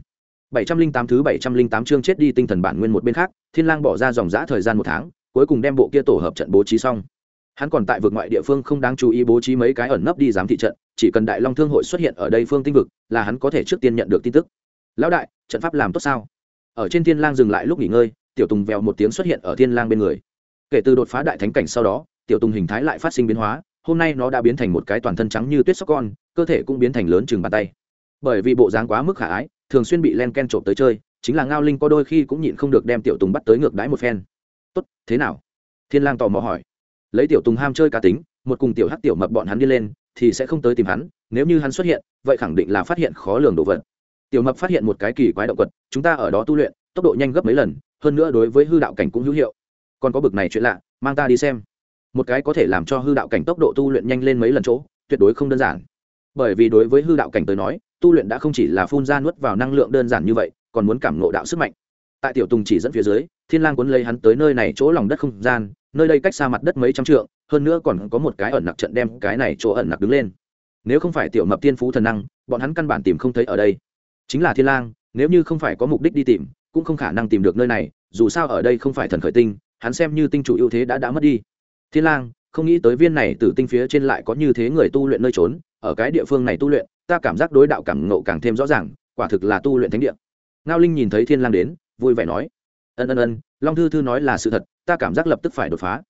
Speaker 1: 708 thứ 708 chương chết đi tinh thần bản nguyên một bên khác, thiên lang bỏ ra dòng dã thời gian một tháng, cuối cùng đem bộ kia tổ hợp trận bố trí xong. Hắn còn tại vực ngoại địa phương không đáng chú ý bố trí mấy cái ẩn nấp đi giám thị trận, chỉ cần đại long thương hội xuất hiện ở đây phương tinh vực, là hắn có thể trước tiên nhận được tin tức. Lão đại, trận pháp làm tốt sao? Ở trên thiên lang dừng lại lúc nghỉ ngơi, tiểu tùng vèo một tiếng xuất hiện ở thiên lang bên người. Kể từ đột phá đại thánh cảnh sau đó, tiểu tùng hình thái lại phát sinh biến hóa hôm nay nó đã biến thành một cái toàn thân trắng như tuyết sóc con, cơ thể cũng biến thành lớn chừng bàn tay. Bởi vì bộ dáng quá mức khả ái, thường xuyên bị len ken trộm tới chơi, chính là ngao linh có đôi khi cũng nhịn không được đem tiểu tùng bắt tới ngược đáy một phen. Tốt, thế nào? Thiên lang tò mò hỏi. Lấy tiểu tùng ham chơi cá tính, một cùng tiểu hắc tiểu mập bọn hắn đi lên, thì sẽ không tới tìm hắn, nếu như hắn xuất hiện, vậy khẳng định là phát hiện khó lường đồ vật. Tiểu mập phát hiện một cái kỳ quái động vật chúng ta ở đó tu luyện, tốc độ nhanh gấp mấy lần, hơn nữa đối với hư đạo cảnh cũng hữu hiệu. Còn có bực này chuyện lạ, mang ta đi xem một cái có thể làm cho hư đạo cảnh tốc độ tu luyện nhanh lên mấy lần chỗ, tuyệt đối không đơn giản. Bởi vì đối với hư đạo cảnh tới nói, tu luyện đã không chỉ là phun ra nuốt vào năng lượng đơn giản như vậy, còn muốn cảm ngộ đạo sức mạnh. Tại tiểu tùng chỉ dẫn phía dưới, thiên lang cuốn lấy hắn tới nơi này chỗ lòng đất không gian, nơi đây cách xa mặt đất mấy trăm trượng, hơn nữa còn có một cái ẩn nặc trận đem cái này chỗ ẩn nặc đứng lên. Nếu không phải tiểu mập tiên phú thần năng, bọn hắn căn bản tìm không thấy ở đây. Chính là thiên lang, nếu như không phải có mục đích đi tìm, cũng không khả năng tìm được nơi này, dù sao ở đây không phải thần khởi tinh, hắn xem như tinh chủ ưu thế đã đã mất đi thiên lang, không nghĩ tới viên này từ tinh phía trên lại có như thế người tu luyện nơi trốn, ở cái địa phương này tu luyện, ta cảm giác đối đạo cảm ngộ càng thêm rõ ràng, quả thực là tu luyện thánh địa. Ngao linh nhìn thấy thiên lang đến, vui vẻ nói, ân ân ân, long thư thư nói là sự thật, ta cảm giác lập tức phải đột phá.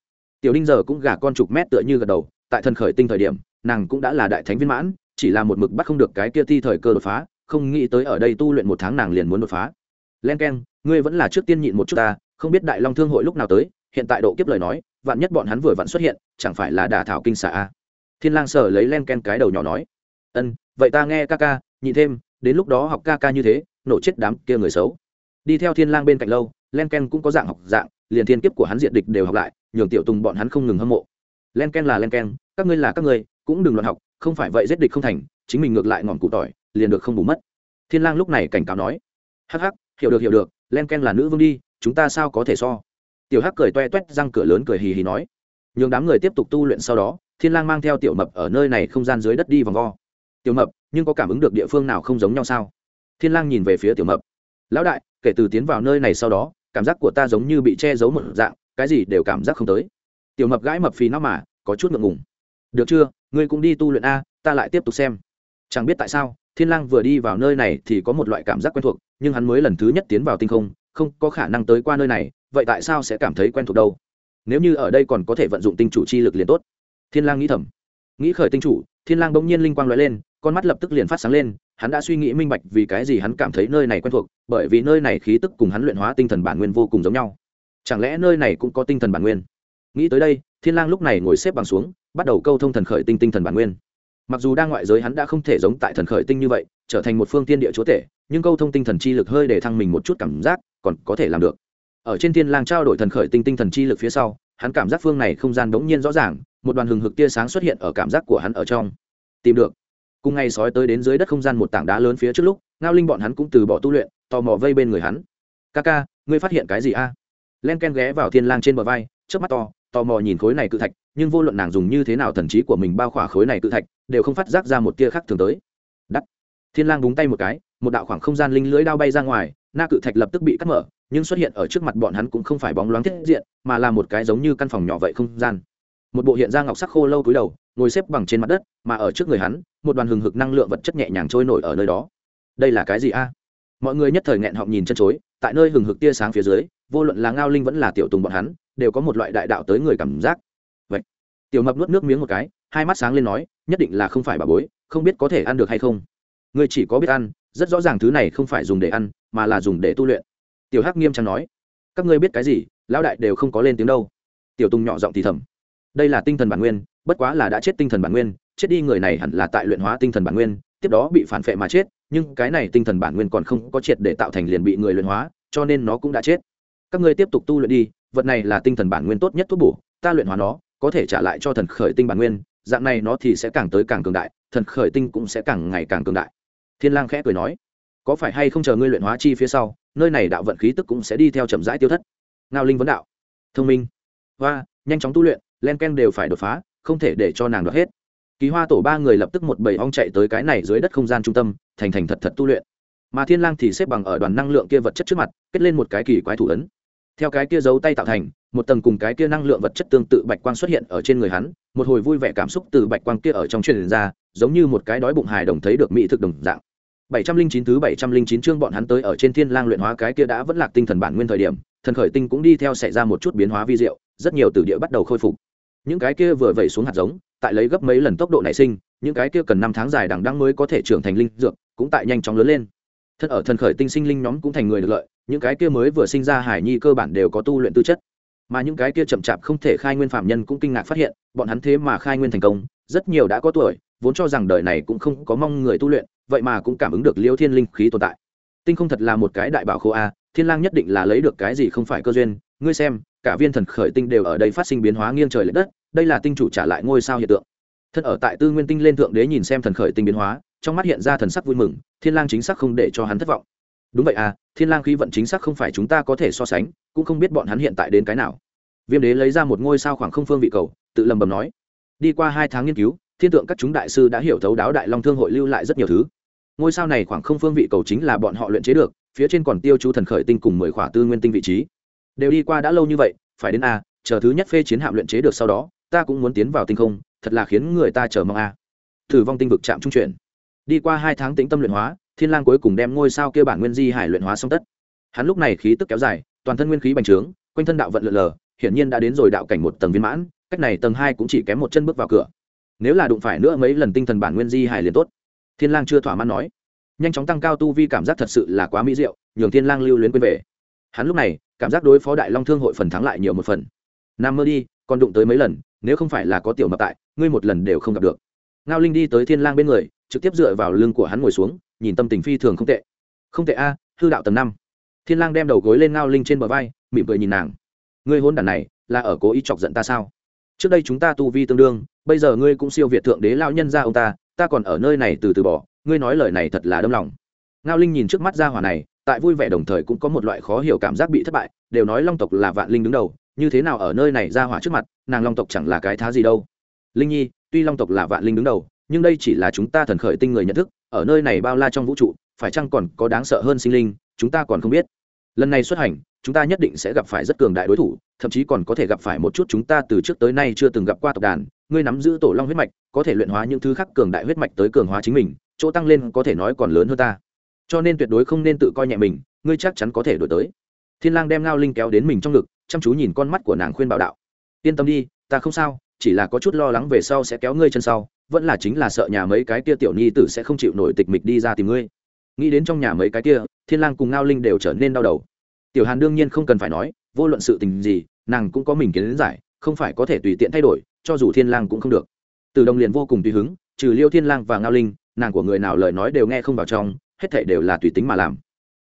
Speaker 1: Tiểu đinh giờ cũng gả con chục mét tựa như gật đầu, tại thần khởi tinh thời điểm, nàng cũng đã là đại thánh viên mãn, chỉ là một mực bắt không được cái kia thi thời cơ đột phá, không nghĩ tới ở đây tu luyện một tháng nàng liền muốn đột phá. Len k ngươi vẫn là trước tiên nhịn một chút ta, không biết đại long thương hội lúc nào tới hiện tại độ kiếp lời nói, vạn nhất bọn hắn vừa vặn xuất hiện, chẳng phải là đả thảo kinh xạ a? Thiên lang sở lấy len ken cái đầu nhỏ nói. Ân, vậy ta nghe ca ca, nhị thêm, đến lúc đó học ca ca như thế, nổ chết đám kia người xấu. Đi theo thiên lang bên cạnh lâu, len ken cũng có dạng học dạng, liền thiên kiếp của hắn diệt địch đều học lại, nhường tiểu tùng bọn hắn không ngừng hâm mộ. Len ken là len ken, các ngươi là các ngươi, cũng đừng luận học, không phải vậy giết địch không thành, chính mình ngược lại ngọn cụ tỏi, liền được không bù mất. Thiên lang lúc này cảnh cáo nói. Hắc hắc, hiểu được hiểu được, len ken là nữ vương đi, chúng ta sao có thể so? Tiểu hắc cười toe toét răng cửa lớn cười hì hì nói, nhường đám người tiếp tục tu luyện sau đó, thiên lang mang theo tiểu mập ở nơi này không gian dưới đất đi vòng vo. Tiểu mập, nhưng có cảm ứng được địa phương nào không giống nhau sao? Thiên lang nhìn về phía tiểu mập, lão đại, kể từ tiến vào nơi này sau đó, cảm giác của ta giống như bị che giấu một dạng, cái gì đều cảm giác không tới. Tiểu mập gãi mập phì nó mà, có chút ngượng ngùng, được chưa, ngươi cũng đi tu luyện a, ta lại tiếp tục xem. Chẳng biết tại sao, thiên lang vừa đi vào nơi này thì có một loại cảm giác quen thuộc, nhưng hắn mới lần thứ nhất tiến vào tinh không không có khả năng tới qua nơi này vậy tại sao sẽ cảm thấy quen thuộc đâu? Nếu như ở đây còn có thể vận dụng tinh chủ chi lực liền tốt. Thiên lang nghĩ thầm. Nghĩ khởi tinh chủ, thiên lang bỗng nhiên linh quang lóe lên, con mắt lập tức liền phát sáng lên, hắn đã suy nghĩ minh bạch vì cái gì hắn cảm thấy nơi này quen thuộc, bởi vì nơi này khí tức cùng hắn luyện hóa tinh thần bản nguyên vô cùng giống nhau. Chẳng lẽ nơi này cũng có tinh thần bản nguyên? Nghĩ tới đây, thiên lang lúc này ngồi xếp bằng xuống, bắt đầu câu thông thần khởi tinh tinh thần bản nguyên. Mặc dù đang ngoại giới hắn đã không thể giống tại thần khởi tinh như vậy, trở thành một phương tiên địa chúa tể, nhưng câu thông tinh thần chi lực hơi để thăng mình một chút cảm giác, còn có thể làm được ở trên thiên lang trao đổi thần khởi tinh tinh thần chi lực phía sau, hắn cảm giác phương này không gian đống nhiên rõ ràng, một đoàn hừng hực tia sáng xuất hiện ở cảm giác của hắn ở trong. Tìm được. Cùng ngày sói tới đến dưới đất không gian một tảng đá lớn phía trước lúc, ngao linh bọn hắn cũng từ bỏ tu luyện, tò mò vây bên người hắn. Ca ca, ngươi phát hiện cái gì a? Len ken ghé vào thiên lang trên bờ vai trước mắt to, tò mò nhìn khối này cự thạch, nhưng vô luận nàng dùng như thế nào thần trí của mình bao khỏa khối này cự thạch, đều không phát giác ra một tia khác thường tới. Đắt. Thiên lang búng tay một cái, một đạo khoảng không gian linh lưỡi đao bay ra ngoài na cự thạch lập tức bị cắt mở, nhưng xuất hiện ở trước mặt bọn hắn cũng không phải bóng loáng thiết diện, mà là một cái giống như căn phòng nhỏ vậy không gian. Một bộ hiện ra ngọc sắc khô lâu cúi đầu, ngồi xếp bằng trên mặt đất, mà ở trước người hắn, một đoàn hừng hực năng lượng vật chất nhẹ nhàng trôi nổi ở nơi đó. Đây là cái gì a? Mọi người nhất thời nghẹn họng nhìn chân chối, tại nơi hừng hực tia sáng phía dưới, vô luận là ngao linh vẫn là tiểu tùng bọn hắn, đều có một loại đại đạo tới người cảm giác. Vậy, tiểu mập nuốt nước miếng một cái, hai mắt sáng lên nói, nhất định là không phải bà bối, không biết có thể ăn được hay không. Người chỉ có biết ăn rất rõ ràng thứ này không phải dùng để ăn, mà là dùng để tu luyện. Tiểu hắc nghiêm trang nói, các ngươi biết cái gì, lão đại đều không có lên tiếng đâu. Tiểu tùng nhỏ giọng thì thầm, đây là tinh thần bản nguyên, bất quá là đã chết tinh thần bản nguyên, chết đi người này hẳn là tại luyện hóa tinh thần bản nguyên, tiếp đó bị phản phệ mà chết, nhưng cái này tinh thần bản nguyên còn không có triệt để tạo thành liền bị người luyện hóa, cho nên nó cũng đã chết. Các ngươi tiếp tục tu luyện đi, vật này là tinh thần bản nguyên tốt nhất thuốc bổ, ta luyện hóa nó, có thể trả lại cho thần khởi tinh bản nguyên, dạng này nó thì sẽ càng tới càng cường đại, thần khởi tinh cũng sẽ càng ngày càng cường đại thiên lang khẽ cười nói, có phải hay không chờ ngươi luyện hóa chi phía sau, nơi này đạo vận khí tức cũng sẽ đi theo chậm rãi tiêu thất? Ngao linh vấn đạo, thông minh. Và nhanh chóng tu luyện, len ken đều phải đột phá, không thể để cho nàng đoạt hết. Kỳ hoa tổ ba người lập tức một bầy ong chạy tới cái này dưới đất không gian trung tâm, thành thành thật thật tu luyện. Mà thiên lang thì xếp bằng ở đoàn năng lượng kia vật chất trước mặt, kết lên một cái kỳ quái thủ ấn. Theo cái kia giấu tay tạo thành, một tầng cùng cái kia năng lượng vật chất tương tự bạch quang xuất hiện ở trên người hắn, một hồi vui vẻ cảm xúc từ bạch quang kia ở trong truyền ra, giống như một cái đói bụng hài đồng thấy được mỹ thực đồng dạng. 709 thứ 709 chương bọn hắn tới ở trên thiên lang luyện hóa cái kia đã vẫn lạc tinh thần bản nguyên thời điểm, thần khởi tinh cũng đi theo xảy ra một chút biến hóa vi diệu, rất nhiều tử địa bắt đầu khôi phục. Những cái kia vừa vẩy xuống hạt giống, tại lấy gấp mấy lần tốc độ nảy sinh, những cái kia cần năm tháng dài đằng đẵng mới có thể trưởng thành linh dược, cũng tại nhanh chóng lớn lên. Thân ở thần khởi tinh sinh linh nhóm cũng thành người được lợi, những cái kia mới vừa sinh ra hải nhi cơ bản đều có tu luyện tư chất. Mà những cái kia chậm chạp không thể khai nguyên phạm nhân cũng kinh ngạc phát hiện, bọn hắn thế mà khai nguyên thành công, rất nhiều đã có tuổi vốn cho rằng đời này cũng không có mong người tu luyện, vậy mà cũng cảm ứng được liêu thiên linh khí tồn tại. Tinh không thật là một cái đại bảo khô a, thiên lang nhất định là lấy được cái gì không phải cơ duyên. Ngươi xem, cả viên thần khởi tinh đều ở đây phát sinh biến hóa nghiêng trời lệch đất, đây là tinh chủ trả lại ngôi sao hiện tượng. Thân ở tại tư nguyên tinh lên thượng đế nhìn xem thần khởi tinh biến hóa, trong mắt hiện ra thần sắc vui mừng, thiên lang chính xác không để cho hắn thất vọng. Đúng vậy à thiên lang khí vận chính xác không phải chúng ta có thể so sánh, cũng không biết bọn hắn hiện tại đến cái nào. Viêm đế lấy ra một ngôi sao khoảng không phương vị cầu, tự lầm bầm nói, đi qua hai tháng nghiên cứu thiên tượng các chúng đại sư đã hiểu thấu đáo đại long thương hội lưu lại rất nhiều thứ. Ngôi sao này khoảng không phương vị cầu chính là bọn họ luyện chế được, phía trên còn tiêu chú thần khởi tinh cùng mười khỏa tư nguyên tinh vị trí. Đều đi qua đã lâu như vậy, phải đến a, chờ thứ nhất phê chiến hạm luyện chế được sau đó, ta cũng muốn tiến vào tinh không, thật là khiến người ta chờ mong a. Thử vong tinh vực chạm trung chuyển. Đi qua hai tháng tĩnh tâm luyện hóa, thiên lang cuối cùng đem ngôi sao kia bản nguyên di hải luyện hóa xong tất. Hắn lúc này khí tức kéo dài, toàn thân nguyên khí bành trướng, quanh thân đạo vận lượn lờ, hiển nhiên đã đến rồi đạo cảnh một tầng viên mãn, cách này tầng hai cũng chỉ kém một chân bước vào cửa nếu là đụng phải nữa mấy lần tinh thần bản nguyên di hài liền tốt. Thiên lang chưa thỏa mãn nói. Nhanh chóng tăng cao tu vi cảm giác thật sự là quá mỹ diệu, nhường thiên lang lưu luyến quên về. Hắn lúc này, cảm giác đối phó đại long thương hội phần thắng lại nhiều một phần. Nam mơ đi, còn đụng tới mấy lần, nếu không phải là có tiểu mập tại, ngươi một lần đều không gặp được. Ngao linh đi tới thiên lang bên người, trực tiếp dựa vào lưng của hắn ngồi xuống, nhìn tâm tình phi thường không tệ. Không tệ a, hư đạo tầm năm. Thiên lang đem đầu gối lên ngao linh trên bờ vai, mỉm cười nhìn nàng. Ngươi hôn đản này, là ở cố ý chọc giận ta sao? Trước đây chúng ta tu vi tương đương, bây giờ ngươi cũng siêu việt thượng đế lao nhân ra ông ta ta còn ở nơi này từ từ bỏ, ngươi nói lời này thật là đâm lòng. Ngao linh nhìn trước mắt gia hỏa này, tại vui vẻ đồng thời cũng có một loại khó hiểu cảm giác bị thất bại, đều nói long tộc là vạn linh đứng đầu, như thế nào ở nơi này gia hỏa trước mặt, nàng long tộc chẳng là cái thá gì đâu. Linh nhi, tuy long tộc là vạn linh đứng đầu, nhưng đây chỉ là chúng ta thần khởi tinh người nhận thức, ở nơi này bao la trong vũ trụ, phải chăng còn có đáng sợ hơn sinh linh, chúng ta còn không biết. Lần này xuất hành chúng ta nhất định sẽ gặp phải rất cường đại đối thủ, thậm chí còn có thể gặp phải một chút chúng ta từ trước tới nay chưa từng gặp qua tộc đàn. Ngươi nắm giữ tổ long huyết mạch, có thể luyện hóa những thứ khác cường đại huyết mạch tới cường hóa chính mình, chỗ tăng lên có thể nói còn lớn hơn ta. Cho nên tuyệt đối không nên tự coi nhẹ mình, ngươi chắc chắn có thể đổi tới. Thiên lang đem ngao linh kéo đến mình trong ngực, chăm chú nhìn con mắt của nàng khuyên bảo đạo. Yên tâm đi, ta không sao, chỉ là có chút lo lắng về sau sẽ kéo ngươi chân sau, vẫn là chính là sợ nhà mấy cái kia tiểu nhi tử sẽ không chịu nổi tịch mịch đi ra tìm ngươi. Nghĩ đến trong nhà mấy cái kia, thiên lang cùng ngao linh đều trở nên đau đầu tiểu hàn đương nhiên không cần phải nói, vô luận sự tình gì, nàng cũng có mình kiến giải, không phải có thể tùy tiện thay đổi, cho dù thiên lang cũng không được. Từ đồng liền vô cùng tùy hứng, trừ liêu thiên lang và ngao linh, nàng của người nào lời nói đều nghe không vào trong, hết thảy đều là tùy tính mà làm.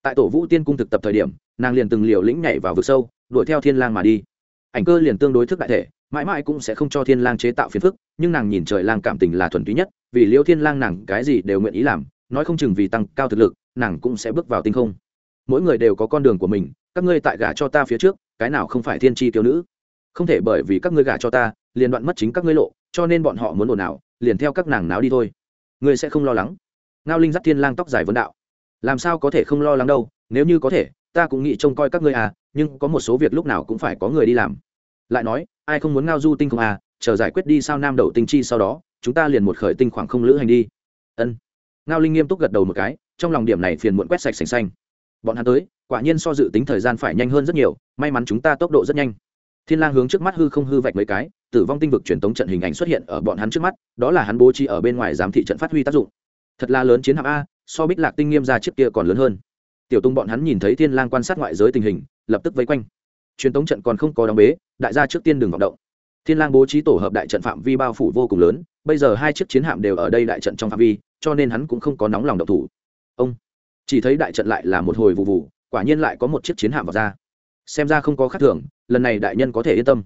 Speaker 1: Tại tổ vũ tiên cung thực tập thời điểm, nàng liền từng liều lĩnh nhảy vào vực sâu, đuổi theo thiên lang mà đi. Ảnh cơ liền tương đối thức đại thể, mãi mãi cũng sẽ không cho thiên lang chế tạo phiền phức, nhưng nàng nhìn trời lang cảm tình là thuần túy nhất, vì liêu thiên lang nàng cái gì đều nguyện ý làm, nói không chừng vì tăng cao thực lực, nàng cũng sẽ bước vào tinh không mỗi người đều có con đường của mình, các ngươi tại gả cho ta phía trước, cái nào không phải thiên tri tiêu nữ? Không thể bởi vì các ngươi gả cho ta, liền đoạn mất chính các ngươi lộ, cho nên bọn họ muốn ồn ào, liền theo các nàng náo đi thôi. Ngươi sẽ không lo lắng. Ngao linh dắt thiên lang tóc dài vấn đạo. Làm sao có thể không lo lắng đâu, nếu như có thể, ta cũng nghĩ trông coi các ngươi à nhưng có một số việc lúc nào cũng phải có người đi làm. Lại nói, ai không muốn ngao du tinh không à chờ giải quyết đi sao nam đậu tinh chi sau đó, chúng ta liền một khởi tinh khoảng không lữ hành đi. Ân. Ngao linh nghiêm túc gật đầu một cái, trong lòng điểm này phiền muộn quét sạch sành xanh bọn hắn tới, quả nhiên so dự tính thời gian phải nhanh hơn rất nhiều, may mắn chúng ta tốc độ rất nhanh. Thiên lang hướng trước mắt hư không hư vạch mấy cái, tử vong tinh vực truyền tống trận hình ảnh xuất hiện ở bọn hắn trước mắt, đó là hắn bố trí ở bên ngoài giám thị trận phát huy tác dụng. Thật là lớn chiến hạm a, so bích lạc tinh nghiêm ra trước kia còn lớn hơn. Tiểu tung bọn hắn nhìn thấy thiên lang quan sát ngoại giới tình hình, lập tức vây quanh. Truyền tống trận còn không có đóng bế, đại gia trước tiên đừng vọng động. Thiên lang bố trí tổ hợp đại trận phạm vi bao phủ vô cùng lớn, bây giờ hai chiếc chiến hạm đều ở đây đại trận trong phạm vi, cho nên hắn cũng không có nóng lòng động thủ. Ông chỉ thấy đại trận lại là một hồi vụ vụ, quả nhiên lại có một chiếc chiến hạm vào ra. Xem ra không có khác thường, lần này đại nhân có thể yên tâm.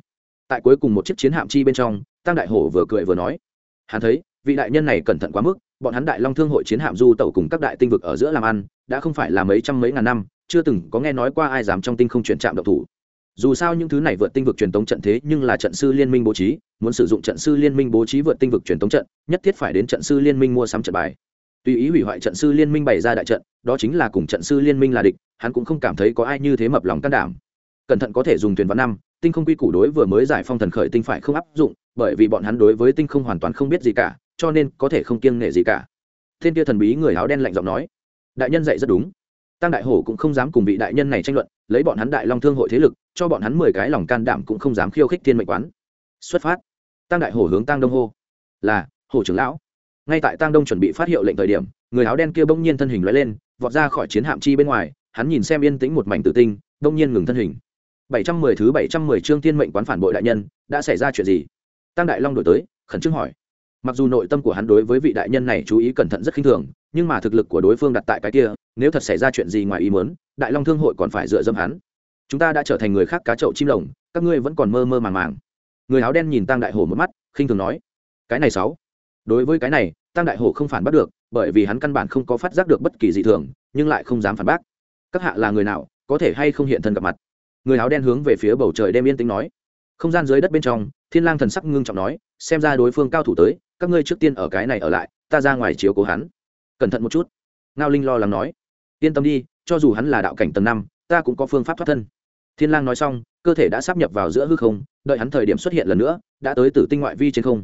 Speaker 1: Tại cuối cùng một chiếc chiến hạm chi bên trong, tăng đại hổ vừa cười vừa nói, hắn thấy, vị đại nhân này cẩn thận quá mức, bọn hắn đại long thương hội chiến hạm du tẩu cùng các đại tinh vực ở giữa làm ăn, đã không phải là mấy trăm mấy ngàn năm, chưa từng có nghe nói qua ai dám trong tinh không chuyển chạm độc thủ. Dù sao những thứ này vượt tinh vực truyền tống trận thế, nhưng là trận sư liên minh bố trí, muốn sử dụng trận sư liên minh bố trí vượt tinh vực truyền tống trận, nhất thiết phải đến trận sư liên minh mua sắm trận bài tùy ý hủy hoại trận sư liên minh bày ra đại trận, đó chính là cùng trận sư liên minh là địch, hắn cũng không cảm thấy có ai như thế mập lòng can đảm. Cẩn thận có thể dùng thuyền văn năm, tinh không quy củ đối vừa mới giải phong thần khởi tinh phải không áp dụng, bởi vì bọn hắn đối với tinh không hoàn toàn không biết gì cả, cho nên có thể không kiêng nể gì cả. Thiên kia thần bí người áo đen lạnh giọng nói, đại nhân dạy rất đúng. Tăng đại hổ cũng không dám cùng vị đại nhân này tranh luận, lấy bọn hắn đại long thương hội thế lực, cho bọn hắn mười cái lòng can đảm cũng không dám khiêu khích thiên mệnh quán. Xuất phát. Tăng đại hổ hướng tăng đông hô, là, hổ trưởng lão ngay tại tang đông chuẩn bị phát hiệu lệnh thời điểm, người áo đen kia bỗng nhiên thân hình lóe lên, vọt ra khỏi chiến hạm chi bên ngoài, hắn nhìn xem yên tĩnh một mảnh tự tinh, bỗng nhiên ngừng thân hình. Bảy trăm mười thứ bảy trăm mười chương tiên mệnh quán phản bội đại nhân, đã xảy ra chuyện gì? Tăng đại long đổi tới, khẩn trương hỏi. Mặc dù nội tâm của hắn đối với vị đại nhân này chú ý cẩn thận rất khinh thường, nhưng mà thực lực của đối phương đặt tại cái kia, nếu thật xảy ra chuyện gì ngoài ý muốn, đại long thương hội còn phải dựa dẫm hắn. Chúng ta đã trở thành người khác cá chậu chim lồng các ngươi vẫn còn mơ mơ màng màng. Người áo đen nhìn tăng đại hổ một mắt, khinh thường nói. Cái này sáu đối với cái này tăng đại hổ không phản bác được, bởi vì hắn căn bản không có phát giác được bất kỳ gì thường, nhưng lại không dám phản bác. Các hạ là người nào, có thể hay không hiện thân gặp mặt? Người áo đen hướng về phía bầu trời đêm yên tĩnh nói. Không gian dưới đất bên trong, thiên lang thần sắc ngưng trọng nói, xem ra đối phương cao thủ tới, các ngươi trước tiên ở cái này ở lại, ta ra ngoài chiếu cố hắn. Cẩn thận một chút. Ngao linh lo lắng nói. Yên tâm đi, cho dù hắn là đạo cảnh tầng năm, ta cũng có phương pháp thoát thân. Thiên lang nói xong, cơ thể đã sắp nhập vào giữa hư không, đợi hắn thời điểm xuất hiện lần nữa, đã tới tử tinh ngoại vi trên không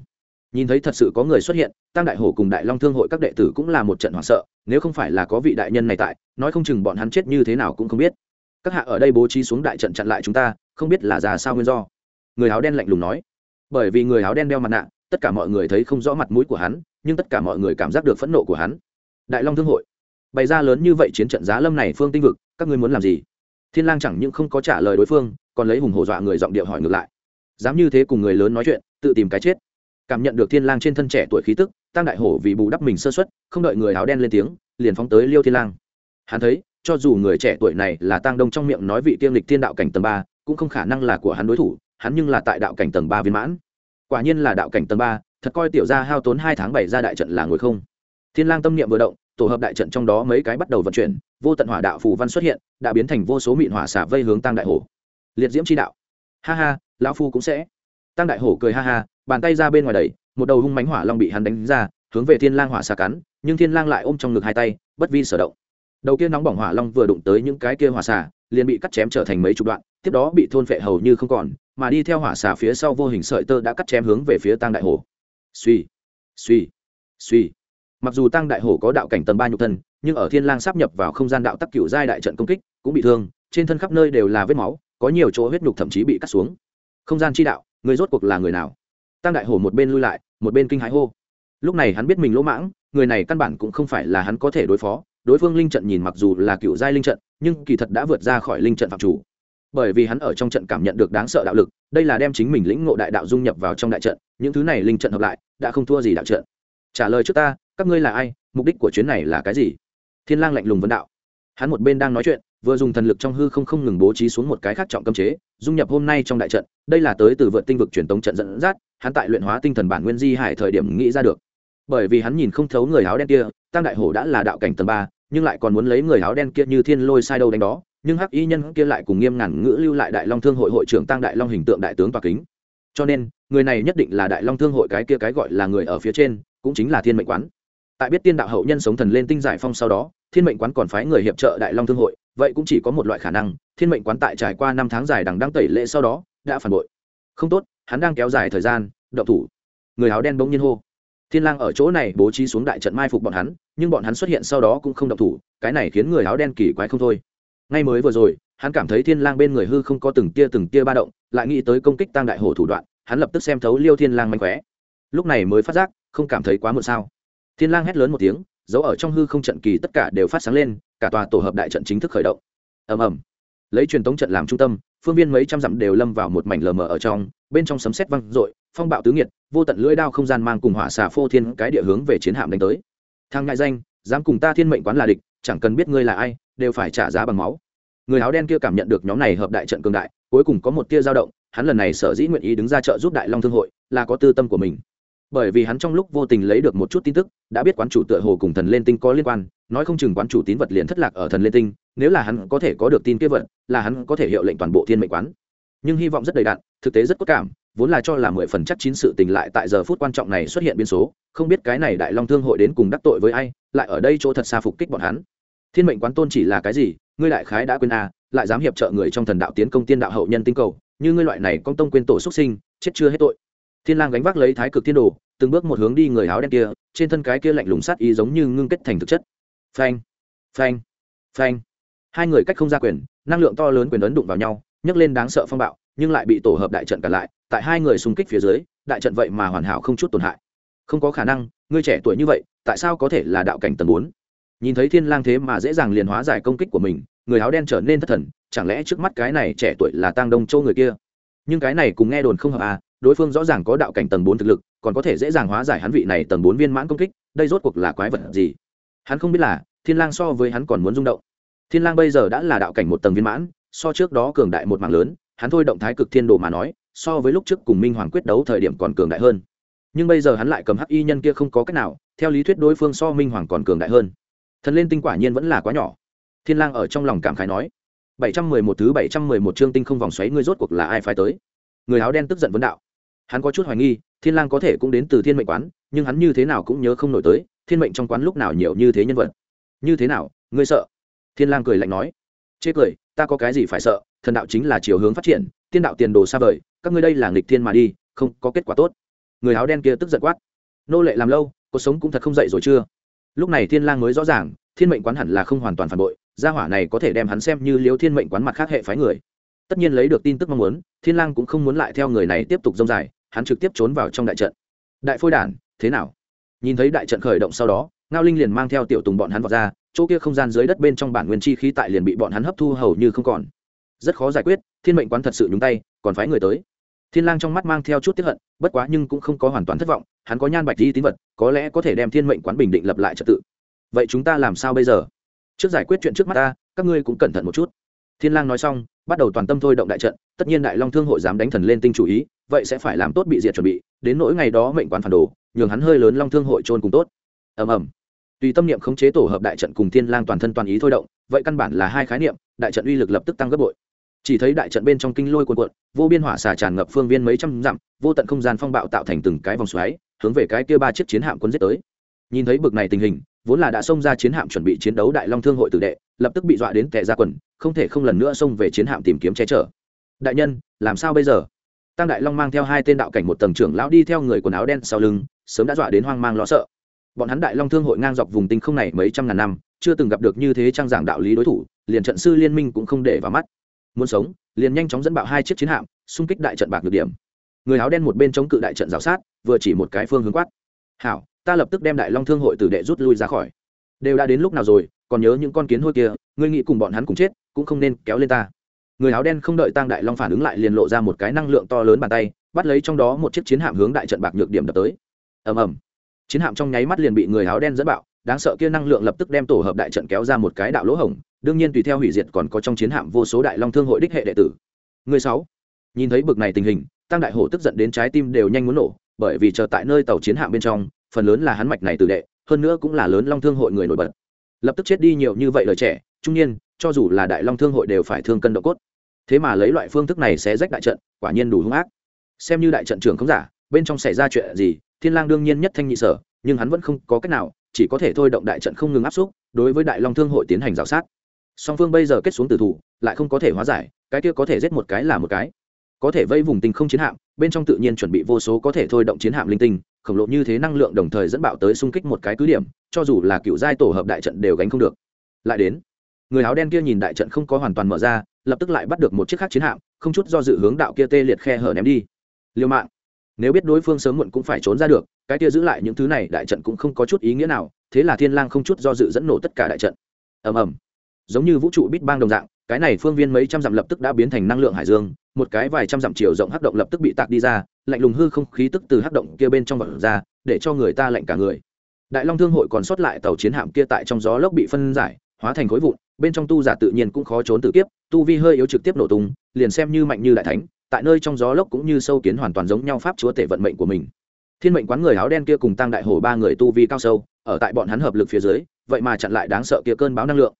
Speaker 1: nhìn thấy thật sự có người xuất hiện tăng đại hổ cùng đại long thương hội các đệ tử cũng là một trận hoảng sợ, nếu không phải là có vị đại nhân này tại, nói không chừng bọn hắn chết như thế nào cũng không biết. Các hạ ở đây bố trí xuống đại trận chặn lại chúng ta, không biết là già sao nguyên do. Người áo đen lạnh lùng nói. Bởi vì người áo đen đeo mặt nạ, tất cả mọi người thấy không rõ mặt mũi của hắn, nhưng tất cả mọi người cảm giác được phẫn nộ của hắn. Đại long thương hội. Bày ra lớn như vậy chiến trận giá lâm này phương tinh vực, các ngươi muốn làm gì? Thiên lang chẳng những không có trả lời đối phương, còn lấy hùng hổ dọa người giọng điệu hỏi ngược lại. Dám như thế cùng người lớn nói chuyện, tự tìm cái chết cảm nhận được thiên lang trên thân trẻ tuổi khí tức tăng đại hổ vì bù đắp mình sơ suất, không đợi người áo đen lên tiếng, liền phóng tới liêu thiên lang. Hắn thấy, cho dù người trẻ tuổi này là tăng đông trong miệng nói vị tiêm lịch thiên đạo cảnh tầng ba, cũng không khả năng là của hắn đối thủ, hắn nhưng là tại đạo cảnh tầng ba viên mãn. Quả nhiên là đạo cảnh tầng ba, thật coi tiểu gia hao tốn hai tháng bảy ra đại trận là ngồi không. Thiên lang tâm niệm vừa động, tổ hợp đại trận trong đó mấy cái bắt đầu vận chuyển, vô tận hỏa đạo phù văn xuất hiện, đã biến thành vô số mịn hỏa xả vây hướng tăng đại hổ. Liệt diễm chi đạo. Ha ha, lão phu cũng sẽ. Tăng đại hổ cười ha ha bàn tay ra bên ngoài đẩy, một đầu hung mánh hỏa long bị hắn đánh ra, hướng về thiên lang hỏa xà cắn, nhưng thiên lang lại ôm trong ngực hai tay, bất vi sở động. Đầu kia nóng bỏng hỏa long vừa đụng tới những cái kia hỏa xà, liền bị cắt chém trở thành mấy chục đoạn, tiếp đó bị thôn phệ hầu như không còn, mà đi theo hỏa xà phía sau vô hình sợi tơ đã cắt chém hướng về phía tăng đại hổ. Suy suy suy. Mặc dù tăng đại hổ có đạo cảnh tầng ba nhục thân, nhưng ở thiên lang sắp nhập vào không gian đạo tắc cựu giai đại trận công kích, cũng bị thương, trên thân khắp nơi đều là vết máu, có nhiều chỗ huyết nhục thậm chí bị cắt xuống. Không gian chi đạo, người rốt cuộc là người nào? Tăng đại hổ một bên lui lại, một bên kinh hãi hô. Lúc này hắn biết mình lỗ mãng, người này căn bản cũng không phải là hắn có thể đối phó. Đối phương linh trận nhìn mặc dù là cựu giai linh trận, nhưng kỳ thật đã vượt ra khỏi linh trận phạm chủ. Bởi vì hắn ở trong trận cảm nhận được đáng sợ đạo lực, đây là đem chính mình lĩnh ngộ đại đạo dung nhập vào trong đại trận, những thứ này linh trận hợp lại, đã không thua gì đạo trận. Trả lời trước ta, các ngươi là ai, mục đích của chuyến này là cái gì? Thiên lang lạnh lùng vấn đạo. Hắn một bên đang nói chuyện vừa dùng thần lực trong hư không không ngừng bố trí xuống một cái khác trọng cấm chế, dung nhập hôm nay trong đại trận. Đây là tới từ vượt tinh vực truyền tống trận dẫn dắt, hắn tại luyện hóa tinh thần bản nguyên di hải thời điểm nghĩ ra được. Bởi vì hắn nhìn không thấu người áo đen kia tăng đại hổ đã là đạo cảnh tầng ba, nhưng lại còn muốn lấy người áo đen kia như thiên lôi sai đâu đánh đó, nhưng hắc y nhân kia lại cùng nghiêm ngàn ngữ lưu lại đại long thương hội hội trưởng tăng đại long hình tượng đại tướng tòa kính. Cho nên, người này nhất định là đại long thương hội cái kia cái gọi là người ở phía trên, cũng chính là thiên mệnh quán tại biết tiên đạo hậu nhân sống thần lên tinh giải phong sau đó, thiên mệnh quán còn phái người hiệp trợ đại long thương hội, vậy cũng chỉ có một loại khả năng, thiên mệnh quán tại trải qua năm tháng dài đằng đang tẩy lệ sau đó, đã phản bội. Không tốt, hắn đang kéo dài thời gian, động thủ. Người áo đen bỗng nhiên hô. Thiên lang ở chỗ này bố trí xuống đại trận mai phục bọn hắn, nhưng bọn hắn xuất hiện sau đó cũng không động thủ, cái này khiến người áo đen kỳ quái không thôi. Ngay mới vừa rồi, hắn cảm thấy thiên lang bên người hư không có từng tia từng tia ba động, lại nghĩ tới công kích tăng đại hổ thủ đoạn, hắn lập tức xem thấu liêu thiên lang manh khóe. Lúc này mới phát giác, không cảm thấy quá muộn sao thiên lang hét lớn một tiếng, dấu ở trong hư không trận kỳ tất cả đều phát sáng lên, cả tòa tổ hợp đại trận chính thức khởi động. Ầm ầm. Lấy truyền tống trận làm trung tâm, phương viên mấy trăm dặm đều lâm vào một mảnh lờ mờ ở trong, bên trong sấm sét vang dội, phong bạo tứ nghiệt, vô tận lưỡi đao không gian mang cùng hỏa xà phô thiên cái địa hướng về chiến hạm đánh tới. Thang ngại danh, dám cùng ta thiên mệnh quán là địch, chẳng cần biết ngươi là ai, đều phải trả giá bằng máu. Người áo đen kia cảm nhận được nhóm này hợp đại trận cường đại, cuối cùng có một tia dao động, hắn lần này sở dĩ nguyện ý đứng ra trợ giúp đại long thương hội, là có tư tâm của mình bởi vì hắn trong lúc vô tình lấy được một chút tin tức đã biết quán chủ tựa hồ cùng thần lên tinh có liên quan nói không chừng quán chủ tín vật liền thất lạc ở thần lên tinh nếu là hắn có thể có được tin kế vật là hắn có thể hiệu lệnh toàn bộ thiên mệnh quán. Nhưng hy vọng rất đầy đạn thực tế rất cốt cảm vốn là cho là mười phần chắc chín sự tình lại tại giờ phút quan trọng này xuất hiện biến số không biết cái này đại long thương hội đến cùng đắc tội với ai lại ở đây chỗ thật xa phục kích bọn hắn. Thiên mệnh quán tôn chỉ là cái gì ngươi đại khái đã quên a à, lại dám hiệp trợ người trong thần đạo tiến công tiên đạo hậu nhân tinh cầu như ngươi loại này công tông quên tổ xuất sinh chết chưa hết tội thiên lang gánh vác lấy thái cực thiên đồ, từng bước một hướng đi người áo đen kia, trên thân cái kia lạnh lùng sát ý giống như ngưng kết thành thực chất. Phanh phanh phanh. Hai người cách không ra quyền, năng lượng to lớn quyền ấn đụng vào nhau, nhấc lên đáng sợ phong bạo, nhưng lại bị tổ hợp đại trận cản lại, tại hai người xung kích phía dưới, đại trận vậy mà hoàn hảo không chút tổn hại. Không có khả năng ngươi trẻ tuổi như vậy, tại sao có thể là đạo cảnh tầng bốn? Nhìn thấy thiên lang thế mà dễ dàng liền hóa giải công kích của mình, người áo đen trở nên thất thần, chẳng lẽ trước mắt cái này trẻ tuổi là tang đông châu người kia? Nhưng cái này cùng nghe đồn không hợp à đối phương rõ ràng có đạo cảnh tầng bốn thực lực, còn có thể dễ dàng hóa giải hắn vị này tầng bốn viên mãn công kích, đây rốt cuộc là quái vật gì? Hắn không biết là, thiên lang so với hắn còn muốn rung động. Thiên lang bây giờ đã là đạo cảnh một tầng viên mãn, so trước đó cường đại một mảng lớn, hắn thôi động thái cực thiên đồ mà nói, so với lúc trước cùng minh hoàng quyết đấu thời điểm còn cường đại hơn. Nhưng bây giờ hắn lại cầm hắc y nhân kia không có cách nào, theo lý thuyết đối phương so minh hoàng còn cường đại hơn. Thần lên tinh quả nhiên vẫn là quá nhỏ. Thiên lang ở trong lòng cảm khái nói 711 thứ 711 chương tinh không vòng xoáy ngươi rốt cuộc là ai phái tới? Người áo đen tức giận vấn đạo hắn có chút hoài nghi, thiên lang có thể cũng đến từ thiên mệnh quán, nhưng hắn như thế nào cũng nhớ không nổi tới, thiên mệnh trong quán lúc nào nhiều như thế nhân vật. Như thế nào, ngươi sợ? Thiên lang cười lạnh nói. Chê cười, ta có cái gì phải sợ, thần đạo chính là chiều hướng phát triển, tiên đạo tiền đồ xa vời, các ngươi đây là nghịch thiên mà đi, không, có kết quả tốt. Người áo đen kia tức giận quát. Nô lệ làm lâu, cuộc sống cũng thật không dậy rồi chưa? Lúc này thiên lang mới rõ ràng, thiên mệnh quán hẳn là không hoàn toàn phản bội, gia hỏa này có thể đem hắn xem như liếu thiên mệnh quán mặt khác hệ phái người. Tất nhiên lấy được tin tức mong muốn, thiên lang cũng không muốn lại theo người này tiếp tục dông dài hắn trực tiếp trốn vào trong đại trận. Đại phôi đản, thế nào? Nhìn thấy đại trận khởi động sau đó, ngao linh liền mang theo tiểu tùng bọn hắn vào ra, chỗ kia không gian dưới đất bên trong bản nguyên chi khí tại liền bị bọn hắn hấp thu hầu như không còn. Rất khó giải quyết, thiên mệnh quán thật sự nhúng tay, còn phái người tới. Thiên lang trong mắt mang theo chút tiếc hận, bất quá nhưng cũng không có hoàn toàn thất vọng, hắn có nhan bạch di tín vật, có lẽ có thể đem thiên mệnh quán bình định lập lại trật tự. Vậy chúng ta làm sao bây giờ? Trước giải quyết chuyện trước mắt ta, các ngươi cũng cẩn thận một chút thiên lang nói xong, bắt đầu toàn tâm thôi động đại trận, tất nhiên đại long thương hội dám đánh thần lên tinh chủ ý, vậy sẽ phải làm tốt bị diệt chuẩn bị, đến nỗi ngày đó mệnh quán phản đồ, nhường hắn hơi lớn long thương hội trôn cùng tốt. Ầm ầm. Tùy tâm niệm khống chế tổ hợp đại trận cùng thiên lang toàn thân toàn ý thôi động, vậy căn bản là hai khái niệm, đại trận uy lực lập tức tăng gấp bội. Chỉ thấy đại trận bên trong kinh lôi cuồn cuộn, vô biên hỏa xà tràn ngập phương viên mấy trăm dặm, vô tận không gian phong bạo tạo thành từng cái vòng xoáy, hướng về cái kia ba chiếc chiến hạm quân giết tới. Nhìn thấy bực này tình hình, vốn là đã xông ra chiến hạm chuẩn bị chiến đấu đại long thương hội tử đệ lập tức bị dọa đến tệ ra quần, không thể không lần nữa xông về chiến hạm tìm kiếm che chở. Đại nhân, làm sao bây giờ? Tăng đại long mang theo hai tên đạo cảnh một tầng trưởng lão đi theo người quần áo đen sau lưng, sớm đã dọa đến hoang mang lo sợ. Bọn hắn đại long thương hội ngang dọc vùng tinh không này mấy trăm ngàn năm, chưa từng gặp được như thế trang giảng đạo lý đối thủ, liền trận sư liên minh cũng không để vào mắt. Muốn sống, liền nhanh chóng dẫn bạo hai chiếc chiến hạm, xung kích đại trận bạc được điểm. Người áo đen một bên chống cự đại trận rào sát, vừa chỉ một cái phương hướng quát. Hảo, ta lập tức đem đại long thương hội tử đệ rút lui ra khỏi đều đã đến lúc nào rồi, còn nhớ những con kiến hôi kia, ngươi nghĩ cùng bọn hắn cùng chết, cũng không nên kéo lên ta. Người áo đen không đợi tăng đại long phản ứng lại liền lộ ra một cái năng lượng to lớn bàn tay, bắt lấy trong đó một chiếc chiến hạm hướng đại trận bạc nhược điểm đập tới. Ầm ầm. Chiến hạm trong nháy mắt liền bị người áo đen dẫn bạo, đáng sợ kia năng lượng lập tức đem tổ hợp đại trận kéo ra một cái đạo lỗ hổng, đương nhiên tùy theo hủy diệt còn có trong chiến hạm vô số đại long thương hội đích hệ đệ tử. Người sáu. Nhìn thấy bực này tình hình tăng đại hổ tức giận đến trái tim đều nhanh muốn nổ, bởi vì chờ tại nơi tàu chiến hạm bên trong, phần lớn là hắn mạch này tử đệ hơn nữa cũng là lớn long thương hội người nổi bật. Lập tức chết đi nhiều như vậy lời trẻ, trung niên, cho dù là đại long thương hội đều phải thương cân độ cốt. Thế mà lấy loại phương thức này sẽ rách đại trận, quả nhiên đủ hung ác. Xem như đại trận trưởng không giả, bên trong xảy ra chuyện gì, thiên lang đương nhiên nhất thanh nhị sở, nhưng hắn vẫn không có cách nào, chỉ có thể thôi động đại trận không ngừng áp xúc, đối với đại long thương hội tiến hành rào sát. Song phương bây giờ kết xuống tử thủ, lại không có thể hóa giải, cái kia có thể giết một cái là một cái có thể vây vùng tinh không chiến hạm, bên trong tự nhiên chuẩn bị vô số có thể thôi động chiến hạm linh tinh, khổng lồ như thế năng lượng đồng thời dẫn bạo tới xung kích một cái cứ điểm, cho dù là cựu giai tổ hợp đại trận đều gánh không được. Lại đến, người áo đen kia nhìn đại trận không có hoàn toàn mở ra, lập tức lại bắt được một chiếc khác chiến hạm, không chút do dự hướng đạo kia tê liệt khe hở ném đi. Liêu mạng, nếu biết đối phương sớm muộn cũng phải trốn ra được, cái kia giữ lại những thứ này đại trận cũng không có chút ý nghĩa nào, thế là thiên lang không chút do dự dẫn nổ tất cả đại trận. Ầm ầm, giống như vũ trụ bít bang đồng dạng cái này phương viên mấy trăm dặm lập tức đã biến thành năng lượng hải dương, một cái vài trăm dặm chiều rộng hắc động lập tức bị tạc đi ra, lạnh lùng hư không khí tức từ hắc động kia bên trong vật ra, để cho người ta lạnh cả người. Đại long thương hội còn sót lại tàu chiến hạm kia tại trong gió lốc bị phân giải, hóa thành khối vụn, bên trong tu giả tự nhiên cũng khó trốn tự kiếp, tu vi hơi yếu trực tiếp nổ tung, liền xem như mạnh như đại thánh, tại nơi trong gió lốc cũng như sâu kiến hoàn toàn giống nhau pháp chúa tể vận mệnh của mình. Thiên mệnh quán người áo đen kia cùng tăng đại hồ ba người tu vi cao sâu, ở tại bọn hắn hợp lực phía dưới, vậy mà chặn lại đáng sợ kia cơn báo năng lượng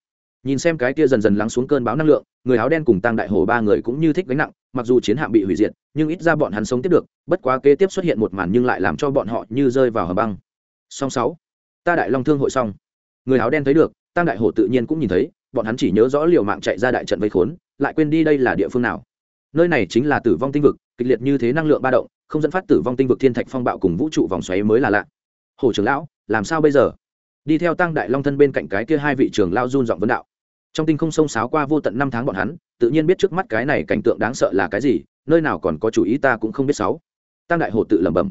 Speaker 1: nhìn xem cái kia dần dần lắng xuống cơn báo năng lượng, người áo đen cùng tăng đại hồ ba người cũng như thích gánh nặng, mặc dù chiến hạm bị hủy diệt, nhưng ít ra bọn hắn sống tiếp được, bất quá kế tiếp xuất hiện một màn nhưng lại làm cho bọn họ như rơi vào hầm băng. Song sáu, ta đại long thương hội xong. Người áo đen thấy được tăng đại hồ tự nhiên cũng nhìn thấy, bọn hắn chỉ nhớ rõ liều mạng chạy ra đại trận vây khốn, lại quên đi đây là địa phương nào. Nơi này chính là tử vong tinh vực, kịch liệt như thế năng lượng ba động, không dẫn phát tử vong tinh vực thiên thạch phong bạo cùng vũ trụ vòng xoáy mới là lạ. Hồ trưởng lão, làm sao bây giờ? Đi theo tăng đại long thân bên cạnh cái kia hai vị trưởng lao run giọng vấn đạo trong tinh không sông sáo qua vô tận năm tháng bọn hắn, tự nhiên biết trước mắt cái này cảnh tượng đáng sợ là cái gì, nơi nào còn có chủ ý ta cũng không biết sáu. Tăng đại hồ tự lẩm bẩm.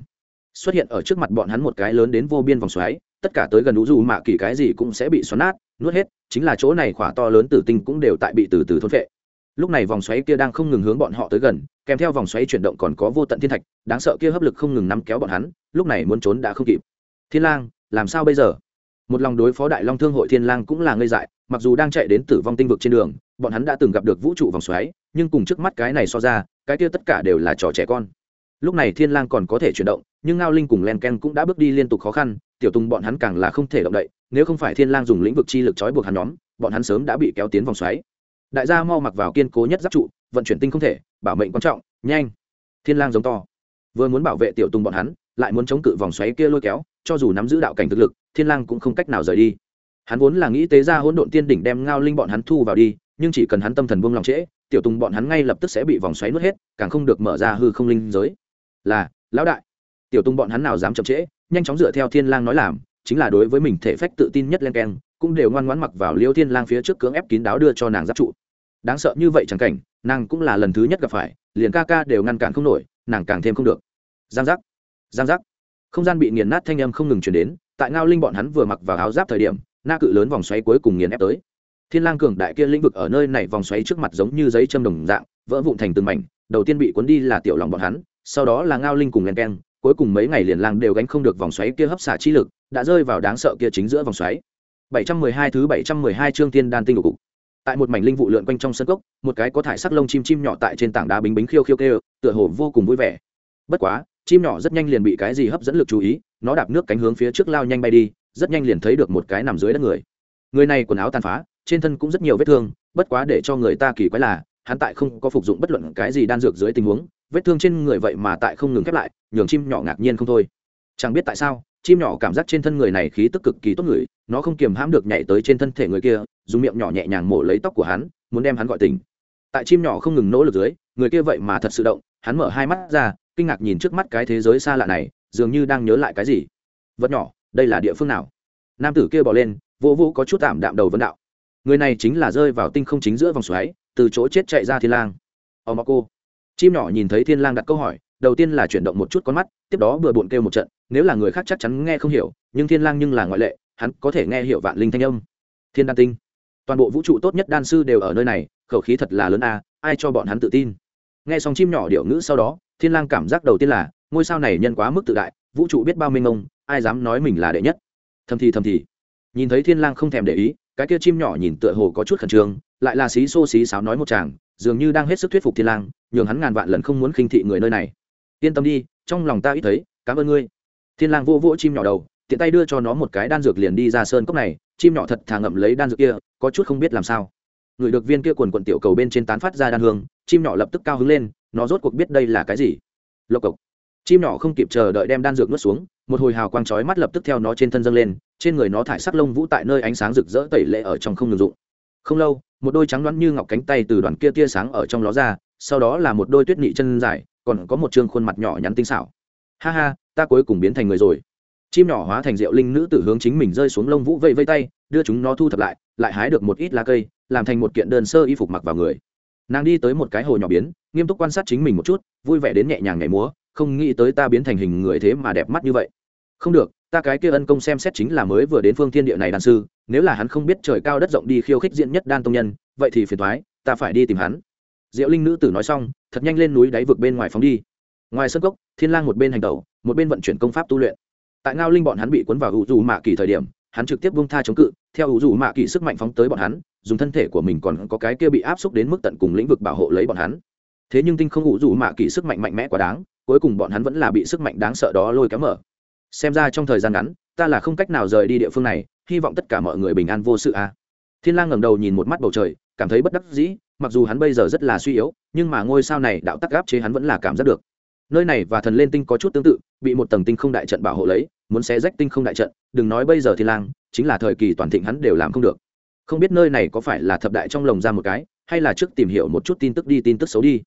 Speaker 1: Xuất hiện ở trước mặt bọn hắn một cái lớn đến vô biên vòng xoáy, tất cả tới gần đủ dù mạ kỳ cái gì cũng sẽ bị xoắn nát, nuốt hết, chính là chỗ này khỏa to lớn tử tinh cũng đều tại bị từ từ thôn phệ. Lúc này vòng xoáy kia đang không ngừng hướng bọn họ tới gần, kèm theo vòng xoáy chuyển động còn có vô tận thiên thạch, đáng sợ kia hấp lực không ngừng nắm kéo bọn hắn, lúc này muốn trốn đã không kịp. Thiên lang, làm sao bây giờ? Một lòng đối phó đại long thương hội thiên lang cũng là ngây dại mặc dù đang chạy đến tử vong tinh vực trên đường, bọn hắn đã từng gặp được vũ trụ vòng xoáy, nhưng cùng trước mắt cái này so ra, cái kia tất cả đều là trò trẻ con. Lúc này thiên lang còn có thể chuyển động, nhưng ngao linh cùng len ken cũng đã bước đi liên tục khó khăn, tiểu tùng bọn hắn càng là không thể động đậy, nếu không phải thiên lang dùng lĩnh vực chi lực trói buộc hắn nhóm, bọn hắn sớm đã bị kéo tiến vòng xoáy. Đại gia mau mặc vào kiên cố nhất giáp trụ, vận chuyển tinh không thể, bảo mệnh quan trọng, nhanh. Thiên lang giống to. Vừa muốn bảo vệ tiểu tùng bọn hắn, lại muốn chống cự vòng xoáy kia lôi kéo, cho dù nắm giữ đạo cảnh thực lực, thiên lang cũng không cách nào rời đi hắn vốn là nghĩ tế ra hỗn độn tiên đỉnh đem ngao linh bọn hắn thu vào đi, nhưng chỉ cần hắn tâm thần buông lòng trễ, tiểu tùng bọn hắn ngay lập tức sẽ bị vòng xoáy nuốt hết, càng không được mở ra hư không linh giới. Là, lão đại. Tiểu tùng bọn hắn nào dám chậm trễ, nhanh chóng dựa theo thiên lang nói làm, chính là đối với mình thể phách tự tin nhất lên keng, cũng đều ngoan ngoãn mặc vào liêu thiên lang phía trước cưỡng ép kín đáo đưa cho nàng giáp trụ. Đáng sợ như vậy chẳng cảnh, nàng cũng là lần thứ nhất gặp phải, liền ca ca đều ngăn cản không nổi, nàng càng thêm không được. Giang giác. Giang giác. Không gian bị nghiền nát thanh âm không ngừng chuyển đến, tại ngao linh bọn hắn vừa mặc vào áo giáp thời điểm na cự lớn vòng xoáy cuối cùng nghiền ép tới. Thiên lang cường đại kia lĩnh vực ở nơi này vòng xoáy trước mặt giống như giấy châm đồng dạng, vỡ vụn thành từng mảnh, đầu tiên bị cuốn đi là tiểu lòng bọn hắn, sau đó là ngao linh cùng len keng, cuối cùng mấy ngày liền lang đều gánh không được vòng xoáy kia hấp xả chi lực, đã rơi vào đáng sợ kia chính giữa vòng xoáy. 712 thứ 712 chương tiên đan tinh cục. Tại một mảnh linh vụ lượn quanh trong sân cốc, một cái có thải sắc lông chim chim nhỏ tại trên tảng đá bính bính khiêu khiêu kêu, tựa hồ vô cùng vui vẻ. Bất quá, chim nhỏ rất nhanh liền bị cái gì hấp dẫn lực chú ý, nó đạp nước cánh hướng phía trước lao nhanh bay đi rất nhanh liền thấy được một cái nằm dưới đất người. Người này quần áo tàn phá, trên thân cũng rất nhiều vết thương, bất quá để cho người ta kỳ quái là, hắn tại không có phục dụng bất luận cái gì đan dược dưới tình huống, vết thương trên người vậy mà tại không ngừng khép lại, nhường chim nhỏ ngạc nhiên không thôi. Chẳng biết tại sao, chim nhỏ cảm giác trên thân người này khí tức cực kỳ tốt người, nó không kiềm hãm được nhảy tới trên thân thể người kia, dùng miệng nhỏ nhẹ nhàng mổ lấy tóc của hắn, muốn đem hắn gọi tỉnh. Tại chim nhỏ không ngừng nỗ lực dưới, người kia vậy mà thật sự động, hắn mở hai mắt ra, kinh ngạc nhìn trước mắt cái thế giới xa lạ này, dường như đang nhớ lại cái gì. Vật nhỏ đây là địa phương nào? Nam tử kia bỏ lên vô vô có chút tạm đạm đầu vấn đạo. Người này chính là rơi vào tinh không chính giữa vòng xoáy, từ chỗ chết chạy ra thiên lang. Ò mà cô chim nhỏ nhìn thấy thiên lang đặt câu hỏi, đầu tiên là chuyển động một chút con mắt, tiếp đó vừa bộn kêu một trận, nếu là người khác chắc chắn nghe không hiểu, nhưng thiên lang nhưng là ngoại lệ, hắn có thể nghe hiểu vạn linh thanh âm. Thiên đan tinh. Toàn bộ vũ trụ tốt nhất đan sư đều ở nơi này, khẩu khí thật là lớn a, ai cho bọn hắn tự tin? Nghe xong chim nhỏ điệu ngữ sau đó, thiên lang cảm giác đầu tiên là, ngôi sao này nhân quá mức tự đại, vũ trụ biết bao mênh mông ai dám nói mình là đệ nhất. Thầm thì thầm thì. Nhìn thấy thiên lang không thèm để ý, cái kia chim nhỏ nhìn tựa hồ có chút khẩn trương, lại là xí xô xí sáo nói một chàng, dường như đang hết sức thuyết phục thiên lang, nhường hắn ngàn vạn lần không muốn khinh thị người nơi này. Yên tâm đi, trong lòng ta ít thấy, cảm ơn ngươi. Thiên lang vô vỗ chim nhỏ đầu, tiện tay đưa cho nó một cái đan dược liền đi ra sơn cốc này, chim nhỏ thật thà ngậm lấy đan dược kia, có chút không biết làm sao. Người được viên kia quần quần tiểu cầu bên trên tán phát ra đan hương, chim nhỏ lập tức cao hứng lên, nó rốt cuộc biết đây là cái gì. Lộc cộc. Chim nhỏ không kịp chờ đợi đem đan dược nuốt xuống một hồi hào quang chói mắt lập tức theo nó trên thân dâng lên, trên người nó thải sắc lông vũ tại nơi ánh sáng rực rỡ tẩy lệ ở trong không ngừng dụng không lâu, một đôi trắng đoán như ngọc cánh tay từ đoàn kia tia sáng ở trong ló ra, sau đó là một đôi tuyết nị chân dài, còn có một chương khuôn mặt nhỏ nhắn tinh xảo. Ha ha, ta cuối cùng biến thành người rồi. Chim nhỏ hóa thành rượu linh nữ tử hướng chính mình rơi xuống lông vũ vây vây tay, đưa chúng nó thu thập lại lại hái được một ít lá cây, làm thành một kiện đơn sơ y phục mặc vào người. Nàng đi tới một cái hồ nhỏ biến, nghiêm túc quan sát chính mình một chút, vui vẻ đến nhẹ nhàng nhảy múa không nghĩ tới ta biến thành hình người thế mà đẹp mắt như vậy. Không được, ta cái kia ân công xem xét chính là mới vừa đến phương thiên địa này đan sư, nếu là hắn không biết trời cao đất rộng đi khiêu khích diện nhất đan tông nhân, vậy thì phiền thoái ta phải đi tìm hắn. Diệu linh nữ tử nói xong, thật nhanh lên núi đáy vực bên ngoài phóng đi. Ngoài sân cốc, thiên lang một bên hành tẩu, một bên vận chuyển công pháp tu luyện. Tại ngao linh bọn hắn bị cuốn vào hữu dù mạ kỳ thời điểm, hắn trực tiếp buông tha chống cự, theo hữu dù mạ kỳ sức mạnh phóng tới bọn hắn, dùng thân thể của mình còn có cái kia bị áp xúc đến mức tận cùng lĩnh vực bảo hộ lấy bọn hắn. Thế nhưng tinh không hữu dù mạ kỳ sức mạnh mạnh mẽ quá đáng cuối cùng bọn hắn vẫn là bị sức mạnh đáng sợ đó lôi kéo mở. Xem ra trong thời gian ngắn, ta là không cách nào rời đi địa phương này, hy vọng tất cả mọi người bình an vô sự a. Thiên lang ngẩng đầu nhìn một mắt bầu trời, cảm thấy bất đắc dĩ, mặc dù hắn bây giờ rất là suy yếu, nhưng mà ngôi sao này đạo tắc gáp chế hắn vẫn là cảm giác được. Nơi này và thần lên tinh có chút tương tự, bị một tầng tinh không đại trận bảo hộ lấy, muốn xé rách tinh không đại trận, đừng nói bây giờ thiên lang, chính là thời kỳ toàn thịnh hắn đều làm không được. Không biết nơi này có phải là thập đại trong lồng ra một cái, hay là trước tìm hiểu một chút tin tức đi, tin tức xấu đi.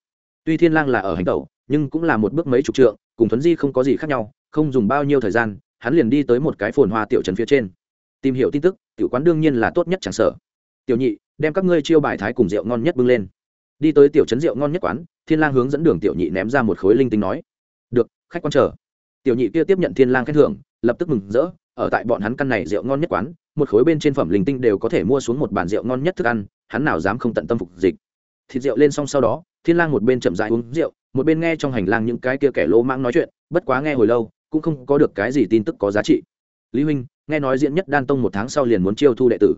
Speaker 1: Tuy thiên lang là ở hành tẩu nhưng cũng là một bước mấy chục trượng, cùng thuấn di không có gì khác nhau, không dùng bao nhiêu thời gian, hắn liền đi tới một cái phồn hoa tiểu trấn phía trên. Tìm hiểu tin tức, tiểu quán đương nhiên là tốt nhất chẳng sợ. Tiểu nhị, đem các ngươi chiêu bài thái cùng rượu ngon nhất bưng lên. Đi tới tiểu trấn rượu ngon nhất quán, thiên lang hướng dẫn đường tiểu nhị ném ra một khối linh tinh nói. Được, khách quan chờ. Tiểu nhị kia tiếp nhận thiên lang khen thưởng, lập tức mừng rỡ. Ở tại bọn hắn căn này rượu ngon nhất quán, một khối bên trên phẩm linh tinh đều có thể mua xuống một bàn rượu ngon nhất thức ăn, hắn nào dám không tận tâm phục dịch. Thịt rượu lên xong sau đó, thiên lang một bên chậm rãi uống rượu một bên nghe trong hành lang những cái kia kẻ lỗ mãng nói chuyện, bất quá nghe hồi lâu, cũng không có được cái gì tin tức có giá trị. Lý huynh, nghe nói diễn nhất đan tông một tháng sau liền muốn chiêu thu đệ tử.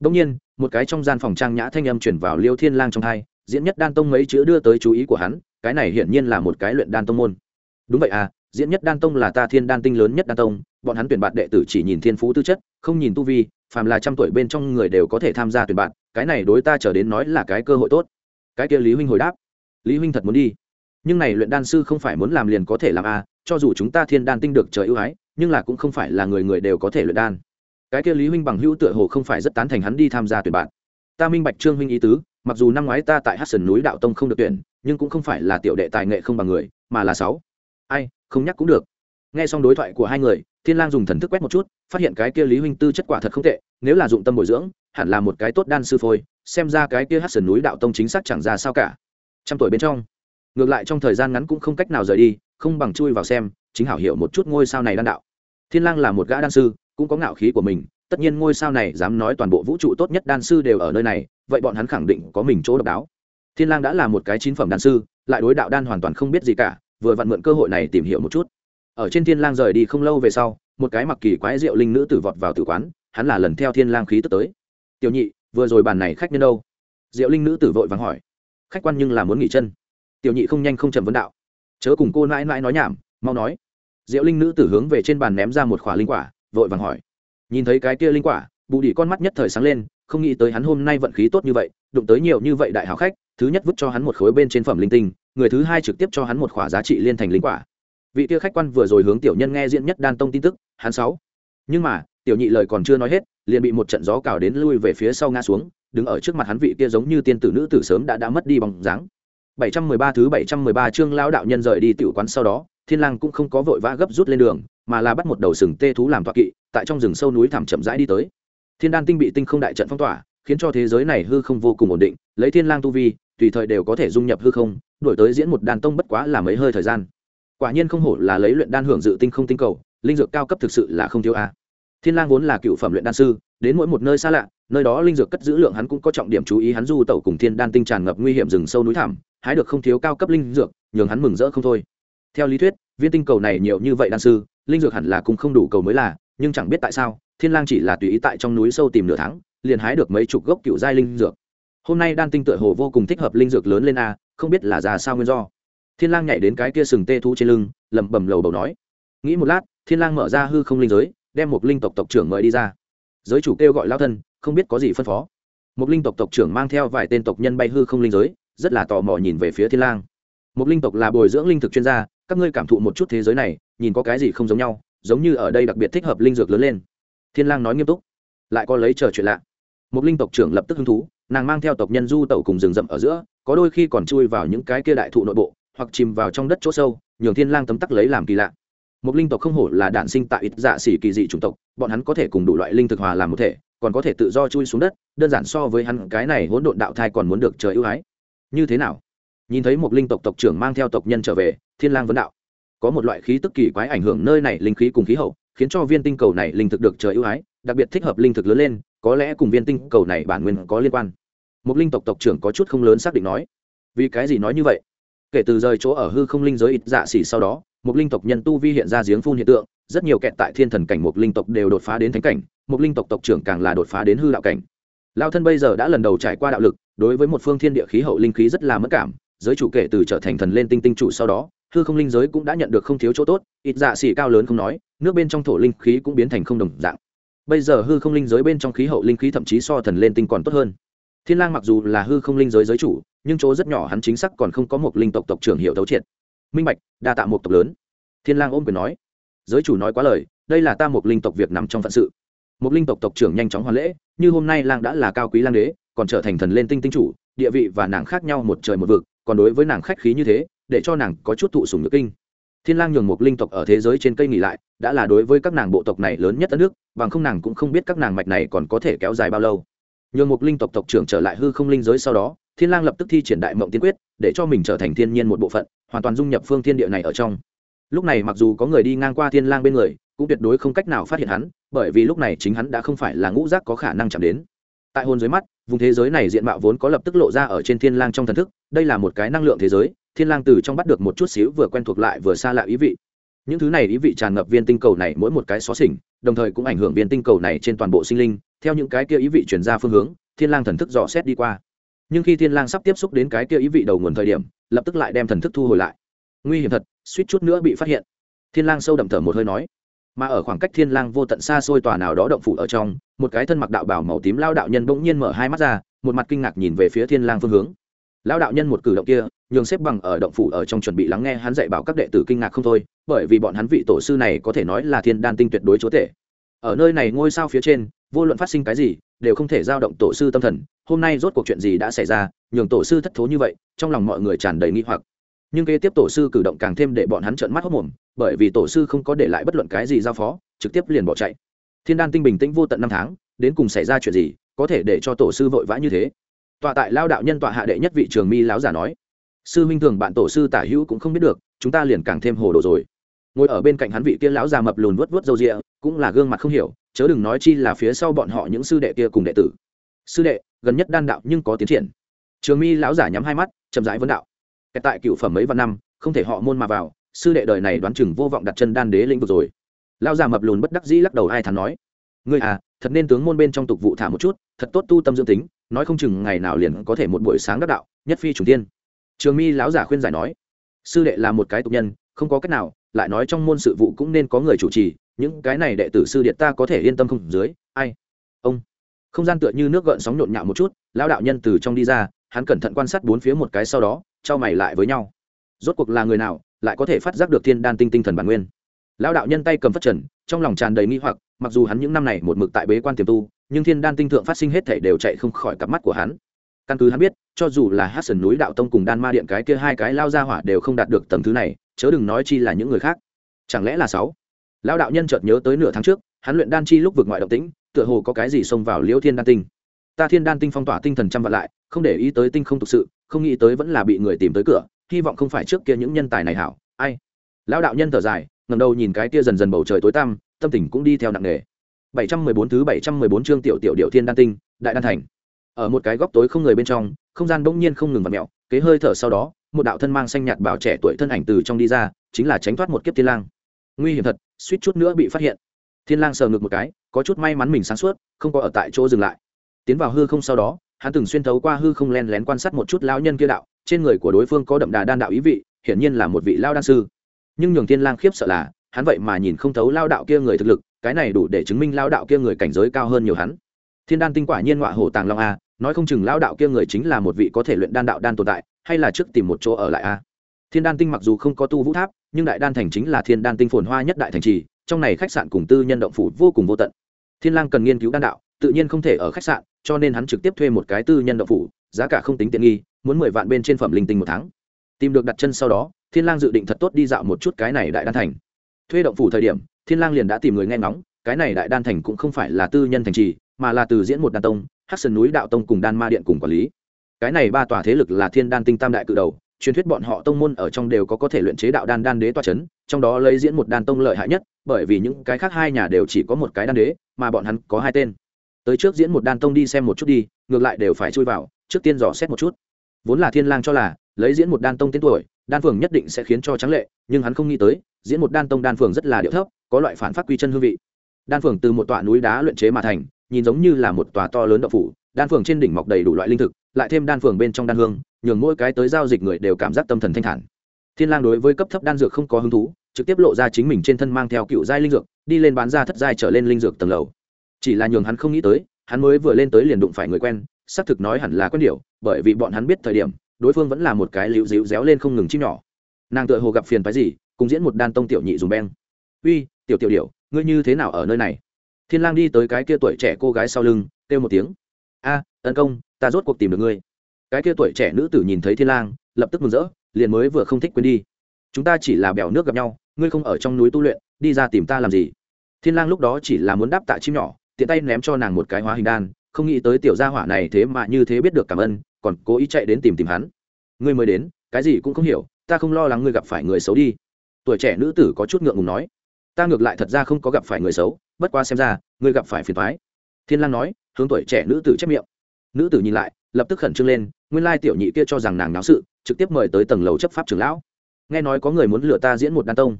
Speaker 1: Đông nhiên, một cái trong gian phòng trang nhã thanh âm chuyển vào liêu thiên lang trong hai, diễn nhất đan tông mấy chữ đưa tới chú ý của hắn, cái này hiển nhiên là một cái luyện đan tông môn. Đúng vậy à diễn nhất đan tông là ta thiên đan tinh lớn nhất đan tông, bọn hắn tuyển bạn đệ tử chỉ nhìn thiên phú tư chất, không nhìn tu vi, phàm là trăm tuổi bên trong người đều có thể tham gia tuyển bạn, cái này đối ta trở đến nói là cái cơ hội tốt. Cái kia lý huynh hồi đáp. Lý huynh thật muốn đi nhưng này luyện đan sư không phải muốn làm liền có thể làm a à, cho dù chúng ta thiên đan tinh được trời ưu ái nhưng là cũng không phải là người người đều có thể luyện đan. Cái kia lý huynh bằng hữu tựa hồ không phải rất tán thành hắn đi tham gia tuyển bạn. Ta minh bạch trương huynh ý tứ mặc dù năm ngoái ta tại hát sườn núi đạo tông không được tuyển nhưng cũng không phải là tiểu đệ tài nghệ không bằng người mà là sáu. Ai không nhắc cũng được. Nghe xong đối thoại của hai người thiên lang dùng thần thức quét một chút phát hiện cái kia lý huynh tư chất quả thật không tệ nếu là dụng tâm bồi dưỡng hẳn là một cái tốt đan sư phôi xem ra cái kia hát sườn núi đạo tông chính xác chẳng ra sao cả. Trăm tuổi bên trong ngược lại trong thời gian ngắn cũng không cách nào rời đi, không bằng chui vào xem, chính hảo hiểu một chút ngôi sao này đan đạo. Thiên lang là một gã đan sư, cũng có ngạo khí của mình, tất nhiên ngôi sao này dám nói toàn bộ vũ trụ tốt nhất đan sư đều ở nơi này, vậy bọn hắn khẳng định có mình chỗ độc đáo. Thiên lang đã là một cái chín phẩm đan sư, lại đối đạo đan hoàn toàn không biết gì cả, vừa vặn mượn cơ hội này tìm hiểu một chút. Ở trên thiên lang rời đi không lâu về sau, một cái mặc kỳ quái rượu linh nữ tử vọt vào tử quán, hắn là lần theo thiên lang khí tức tới. Tiểu nhị, vừa rồi bàn này khách nhân đâu? Rượu linh nữ tử vội vàng hỏi. Khách quan nhưng là muốn nghỉ chân tiểu nhị không nhanh không chậm vấn đạo. Chớ cùng cô nãi nãi nói nhảm, mau nói. Diệu linh nữ tử hướng về trên bàn ném ra một khỏa linh quả, vội vàng hỏi. Nhìn thấy cái kia linh quả, bù đỉ con mắt nhất thời sáng lên, không nghĩ tới hắn hôm nay vận khí tốt như vậy, đụng tới nhiều như vậy đại hào khách, thứ nhất vứt cho hắn một khối bên trên phẩm linh tinh, người thứ hai trực tiếp cho hắn một khỏa giá trị liên thành linh quả. Vị kia khách quan vừa rồi hướng tiểu nhân nghe diễn nhất đan tông tin tức, hắn sáu. Nhưng mà, tiểu nhị lời còn chưa nói hết, liền bị một trận gió cào đến lui về phía sau ngã xuống, đứng ở trước mặt hắn vị kia giống như tiên tử nữ tử sớm đã đã mất đi bóng dáng. 713 thứ 713 chương lão đạo nhân rời đi tiểu quán sau đó, thiên lang cũng không có vội vã gấp rút lên đường, mà là bắt một đầu sừng tê thú làm tọa kỵ, tại trong rừng sâu núi thẳm chậm rãi đi tới. Thiên đan tinh bị tinh không đại trận phong tỏa, khiến cho thế giới này hư không vô cùng ổn định, lấy thiên lang tu vi, tùy thời đều có thể dung nhập hư không, đổi tới diễn một đàn tông bất quá là mấy hơi thời gian. Quả nhiên không hổ là lấy luyện đan hưởng dự tinh không tinh cầu, linh dược cao cấp thực sự là không thiếu a thiên lang vốn là cựu phẩm luyện đan sư, đến mỗi một nơi xa lạ, nơi đó linh dược cất giữ lượng hắn cũng có trọng điểm chú ý hắn du tẩu cùng thiên đan tinh tràn ngập nguy hiểm rừng sâu núi thẳm, hái được không thiếu cao cấp linh dược, nhường hắn mừng rỡ không thôi. Theo lý thuyết, viên tinh cầu này nhiều như vậy đan sư, linh dược hẳn là cũng không đủ cầu mới là, nhưng chẳng biết tại sao, thiên lang chỉ là tùy ý tại trong núi sâu tìm nửa tháng, liền hái được mấy chục gốc cựu giai linh dược. Hôm nay đan tinh tựa hồ vô cùng thích hợp linh dược lớn lên a, không biết là ra sao nguyên do. Thiên lang nhảy đến cái kia sừng tê thú trên lưng, lẩm bẩm lầu bầu nói. Nghĩ một lát, thiên lang mở ra hư không linh giới đem một linh tộc tộc trưởng mời đi ra. Giới chủ kêu gọi lao thân, không biết có gì phân phó. Một linh tộc tộc trưởng mang theo vài tên tộc nhân bay hư không linh giới, rất là tò mò nhìn về phía thiên lang. Một linh tộc là bồi dưỡng linh thực chuyên gia, các ngươi cảm thụ một chút thế giới này, nhìn có cái gì không giống nhau, giống như ở đây đặc biệt thích hợp linh dược lớn lên. Thiên lang nói nghiêm túc. Lại có lấy chờ chuyện lạ. Một linh tộc trưởng lập tức hứng thú, nàng mang theo tộc nhân du tẩu cùng rừng rậm ở giữa, có đôi khi còn chui vào những cái kia đại thụ nội bộ, hoặc chìm vào trong đất chỗ sâu, nhường thiên lang tấm tắc lấy làm kỳ lạ một linh tộc không hổ là đản sinh tại ít dạ xỉ kỳ dị chủng tộc, bọn hắn có thể cùng đủ loại linh thực hòa làm một thể, còn có thể tự do chui xuống đất, đơn giản so với hắn, cái này hỗn độn đạo thai còn muốn được trời ưu ái. Như thế nào? Nhìn thấy một linh tộc tộc trưởng mang theo tộc nhân trở về, thiên lang vấn đạo. Có một loại khí tức kỳ quái ảnh hưởng nơi này linh khí cùng khí hậu, khiến cho viên tinh cầu này linh thực được trời ưu ái, đặc biệt thích hợp linh thực lớn lên, có lẽ cùng viên tinh cầu này bản nguyên có liên quan. Một linh tộc tộc trưởng có chút không lớn xác định nói. Vì cái gì nói như vậy? Kể từ rời chỗ ở hư không linh giới ít dạ xỉ sau đó một linh tộc nhân tu vi hiện ra giếng phun hiện tượng, rất nhiều kẹt tại thiên thần cảnh một linh tộc đều đột phá đến thánh cảnh một linh tộc tộc trưởng càng là đột phá đến hư đạo cảnh. Lao thân bây giờ đã lần đầu trải qua đạo lực, đối với một phương thiên địa khí hậu linh khí rất là mất cảm, giới chủ kể từ trở thành thần lên tinh tinh chủ sau đó, hư không linh giới cũng đã nhận được không thiếu chỗ tốt, ít dạ xỉ cao lớn không nói, nước bên trong thổ linh khí cũng biến thành không đồng dạng. Bây giờ hư không linh giới bên trong khí hậu linh khí thậm chí so thần lên tinh còn tốt hơn. Thiên lang mặc dù là hư không linh giới giới chủ, nhưng chỗ rất nhỏ hắn chính xác còn không có một linh tộc tộc trưởng hiệu thấu triệt minh bạch, đa tạ một tộc lớn. Thiên lang ôm quyền nói. Giới chủ nói quá lời, đây là ta một linh tộc việc nằm trong phận sự. Một linh tộc tộc trưởng nhanh chóng hoàn lễ, như hôm nay lang đã là cao quý lang đế, còn trở thành thần lên tinh tinh chủ, địa vị và nàng khác nhau một trời một vực, còn đối với nàng khách khí như thế, để cho nàng có chút thụ sủng nhược kinh. Thiên lang nhường một linh tộc ở thế giới trên cây nghỉ lại, đã là đối với các nàng bộ tộc này lớn nhất đất nước, bằng không nàng cũng không biết các nàng mạch này còn có thể kéo dài bao lâu. Nhường một linh tộc tộc trưởng trở lại hư không linh giới sau đó thiên lang lập tức thi triển đại mộng tiên quyết, để cho mình trở thành thiên nhiên một bộ phận, hoàn toàn dung nhập phương thiên địa này ở trong. Lúc này mặc dù có người đi ngang qua thiên lang bên người, cũng tuyệt đối không cách nào phát hiện hắn, bởi vì lúc này chính hắn đã không phải là ngũ giác có khả năng chạm đến. Tại hồn dưới mắt, vùng thế giới này diện mạo vốn có lập tức lộ ra ở trên thiên lang trong thần thức, đây là một cái năng lượng thế giới, thiên lang từ trong bắt được một chút xíu vừa quen thuộc lại vừa xa lạ ý vị. Những thứ này ý vị tràn ngập viên tinh cầu này mỗi một cái xó xỉnh, đồng thời cũng ảnh hưởng viên tinh cầu này trên toàn bộ sinh linh, theo những cái kia ý vị truyền ra phương hướng, thiên lang thần thức dò xét đi qua nhưng khi thiên lang sắp tiếp xúc đến cái kia ý vị đầu nguồn thời điểm, lập tức lại đem thần thức thu hồi lại. Nguy hiểm thật, suýt chút nữa bị phát hiện. Thiên lang sâu đậm thở một hơi nói. Mà ở khoảng cách thiên lang vô tận xa xôi tòa nào đó động phủ ở trong, một cái thân mặc đạo bào màu tím lao đạo nhân bỗng nhiên mở hai mắt ra, một mặt kinh ngạc nhìn về phía thiên lang phương hướng. Lao đạo nhân một cử động kia, nhường xếp bằng ở động phủ ở trong chuẩn bị lắng nghe hắn dạy bảo các đệ tử kinh ngạc không thôi, bởi vì bọn hắn vị tổ sư này có thể nói là thiên đan tinh tuyệt đối chúa tể. Ở nơi này ngôi sao phía trên, vô luận phát sinh cái gì, đều không thể giao động tổ sư tâm thần hôm nay rốt cuộc chuyện gì đã xảy ra, nhường tổ sư thất thố như vậy, trong lòng mọi người tràn đầy nghi hoặc. Nhưng kế tiếp tổ sư cử động càng thêm để bọn hắn trợn mắt hốc mồm, bởi vì tổ sư không có để lại bất luận cái gì giao phó, trực tiếp liền bỏ chạy. Thiên đan tinh bình tĩnh vô tận năm tháng, đến cùng xảy ra chuyện gì, có thể để cho tổ sư vội vã như thế? Tọa tại lao đạo nhân tọa hạ đệ nhất vị trường mi láo giả nói. Sư minh thường bạn tổ sư tả hữu cũng không biết được, chúng ta liền càng thêm hồ đồ rồi. Ngồi ở bên cạnh hắn vị kia lão già mập lùn vớt vớt râu rịa cũng là gương mặt không hiểu, chớ đừng nói chi là phía sau bọn họ những sư đệ kia cùng đệ tử. Sư đệ gần nhất đan đạo nhưng có tiến triển. Trường mi lão giả nhắm hai mắt, chậm rãi vấn đạo. Kẹt tại cựu phẩm mấy vạn năm, không thể họ môn mà vào, sư đệ đời này đoán chừng vô vọng đặt chân đan đế lĩnh vực rồi. Lão già mập lùn bất đắc dĩ lắc đầu ai thắn nói, ngươi à thật nên tướng môn bên trong tục vụ thả một chút, thật tốt tu tâm dưỡng tính, nói không chừng ngày nào liền có thể một buổi sáng đắc đạo, nhất phi trùng tiên. Trường mi lão giả khuyên giải nói, sư đệ là một cái tục nhân, không có cách nào, lại nói trong môn sự vụ cũng nên có người chủ trì, những cái này đệ tử sư điện ta có thể yên tâm không dưới, ai, ông không gian tựa như nước gợn sóng nhộn nhạo một chút, lão đạo nhân từ trong đi ra, hắn cẩn thận quan sát bốn phía một cái sau đó, trao mày lại với nhau. Rốt cuộc là người nào, lại có thể phát giác được thiên đan tinh tinh thần bản nguyên? Lão đạo nhân tay cầm phát trần, trong lòng tràn đầy nghi hoặc, mặc dù hắn những năm này một mực tại bế quan tiềm tu, nhưng thiên đan tinh thượng phát sinh hết thể đều chạy không khỏi cặp mắt của hắn. Căn cứ hắn biết, cho dù là hát sần núi đạo tông cùng đan ma điện cái kia hai cái lao ra hỏa đều không đạt được tầm thứ này, chớ đừng nói chi là những người khác. Chẳng lẽ là sáu? Lão đạo nhân chợt nhớ tới nửa tháng trước, hắn luyện đan chi lúc vượt ngoại động tĩnh tựa hồ có cái gì xông vào liễu thiên đan tinh. Ta thiên đan tinh phong tỏa tinh thần trăm vạn lại, không để ý tới tinh không thực sự, không nghĩ tới vẫn là bị người tìm tới cửa, hy vọng không phải trước kia những nhân tài này hảo, ai. Lão đạo nhân thở dài ngầm đầu nhìn cái kia dần dần bầu trời tối tăm, tâm tình cũng đi theo nặng nề. 714 thứ 714 chương tiểu tiểu điệu thiên đan tinh, đại đan thành. Ở một cái góc tối không người bên trong, không gian bỗng nhiên không ngừng vặn mèo, kế hơi thở sau đó, một đạo thân mang xanh nhạt bảo trẻ tuổi thân ảnh từ trong đi ra, chính là tránh thoát một kiếp thiên lang. Nguy hiểm thật, suýt chút nữa bị phát hiện. Thiên lang sờ ngược một cái có chút may mắn mình sáng suốt, không có ở tại chỗ dừng lại. Tiến vào hư không sau đó, hắn từng xuyên thấu qua hư không len lén quan sát một chút lão nhân kia đạo. Trên người của đối phương có đậm đà đan đạo ý vị, hiển nhiên là một vị lao đan sư. Nhưng nhường thiên lang khiếp sợ là, hắn vậy mà nhìn không thấu lao đạo kia người thực lực, cái này đủ để chứng minh lao đạo kia người cảnh giới cao hơn nhiều hắn. Thiên đan tinh quả nhiên ngọa hổ tàng long a, nói không chừng lao đạo kia người chính là một vị có thể luyện đan đạo đan tồn tại, hay là trước tìm một chỗ ở lại a. Thiên đan tinh mặc dù không có tu vũ tháp, nhưng đại đan thành chính là thiên đan tinh phồn hoa nhất đại thành trì trong này khách sạn cùng tư nhân động phủ vô cùng vô tận. Thiên lang cần nghiên cứu đan đạo, tự nhiên không thể ở khách sạn, cho nên hắn trực tiếp thuê một cái tư nhân động phủ, giá cả không tính tiện nghi, muốn mười vạn bên trên phẩm linh tinh một tháng. Tìm được đặt chân sau đó, thiên lang dự định thật tốt đi dạo một chút cái này đại đan thành. Thuê động phủ thời điểm, thiên lang liền đã tìm người nghe ngóng, cái này đại đan thành cũng không phải là tư nhân thành trì, mà là từ diễn một đan tông, hắc sơn núi đạo tông cùng đan ma điện cùng quản lý. Cái này ba tòa thế lực là thiên đan tinh tam đại cự đầu truyền thuyết bọn họ tông môn ở trong đều có có thể luyện chế đạo đan đan đế toa chấn, trong đó lấy diễn một đan tông lợi hại nhất, bởi vì những cái khác hai nhà đều chỉ có một cái đan đế, mà bọn hắn có hai tên. Tới trước diễn một đan tông đi xem một chút đi, ngược lại đều phải chui vào, trước tiên dò xét một chút. Vốn là thiên lang cho là, lấy diễn một đan tông tiến tuổi, đan phường nhất định sẽ khiến cho trắng lệ, nhưng hắn không nghĩ tới, diễn một đan tông đan phường rất là điệu thấp, có loại phản phát quy chân hương vị. Đan phường từ một tòa núi đá luyện chế mà thành, nhìn giống như là một tòa to lớn đạo phủ, đan phường trên đỉnh mọc đầy đủ loại linh thực lại thêm đan phường bên trong đan hương nhường mỗi cái tới giao dịch người đều cảm giác tâm thần thanh thản. Thiên lang đối với cấp thấp đan dược không có hứng thú trực tiếp lộ ra chính mình trên thân mang theo cựu giai linh dược đi lên bán ra thất giai trở lên linh dược tầng lầu. Chỉ là nhường hắn không nghĩ tới hắn mới vừa lên tới liền đụng phải người quen xác thực nói hẳn là quen điểu, bởi vì bọn hắn biết thời điểm đối phương vẫn là một cái liễu diễu réo lên không ngừng chim nhỏ. Nàng tựa hồ gặp phiền phái gì cùng diễn một đan tông tiểu nhị dùng beng. Uy tiểu tiểu điểu, ngươi như thế nào ở nơi này? Thiên lang đi tới cái kia tuổi trẻ cô gái sau lưng kêu một tiếng a, tấn công, ta rốt cuộc tìm được ngươi. Cái kia tuổi trẻ nữ tử nhìn thấy thiên lang, lập tức mừng rỡ, liền mới vừa không thích quên đi. Chúng ta chỉ là bèo nước gặp nhau, ngươi không ở trong núi tu luyện, đi ra tìm ta làm gì? Thiên lang lúc đó chỉ là muốn đáp tạ chim nhỏ, tiện tay ném cho nàng một cái hóa hình đan, không nghĩ tới tiểu gia hỏa này thế mà như thế biết được cảm ơn, còn cố ý chạy đến tìm tìm hắn. Ngươi mới đến, cái gì cũng không hiểu, ta không lo lắng ngươi gặp phải người xấu đi. Tuổi trẻ nữ tử có chút ngượng ngùng nói, ta ngược lại thật ra không có gặp phải người xấu, bất qua xem ra, ngươi gặp phải phiền toái. Thiên lang nói hướng tuổi trẻ nữ tử chép miệng. Nữ tử nhìn lại, lập tức khẩn trương lên, nguyên lai tiểu nhị kia cho rằng nàng náo sự, trực tiếp mời tới tầng lầu chấp pháp trưởng lão. Nghe nói có người muốn lừa ta diễn một đan tông.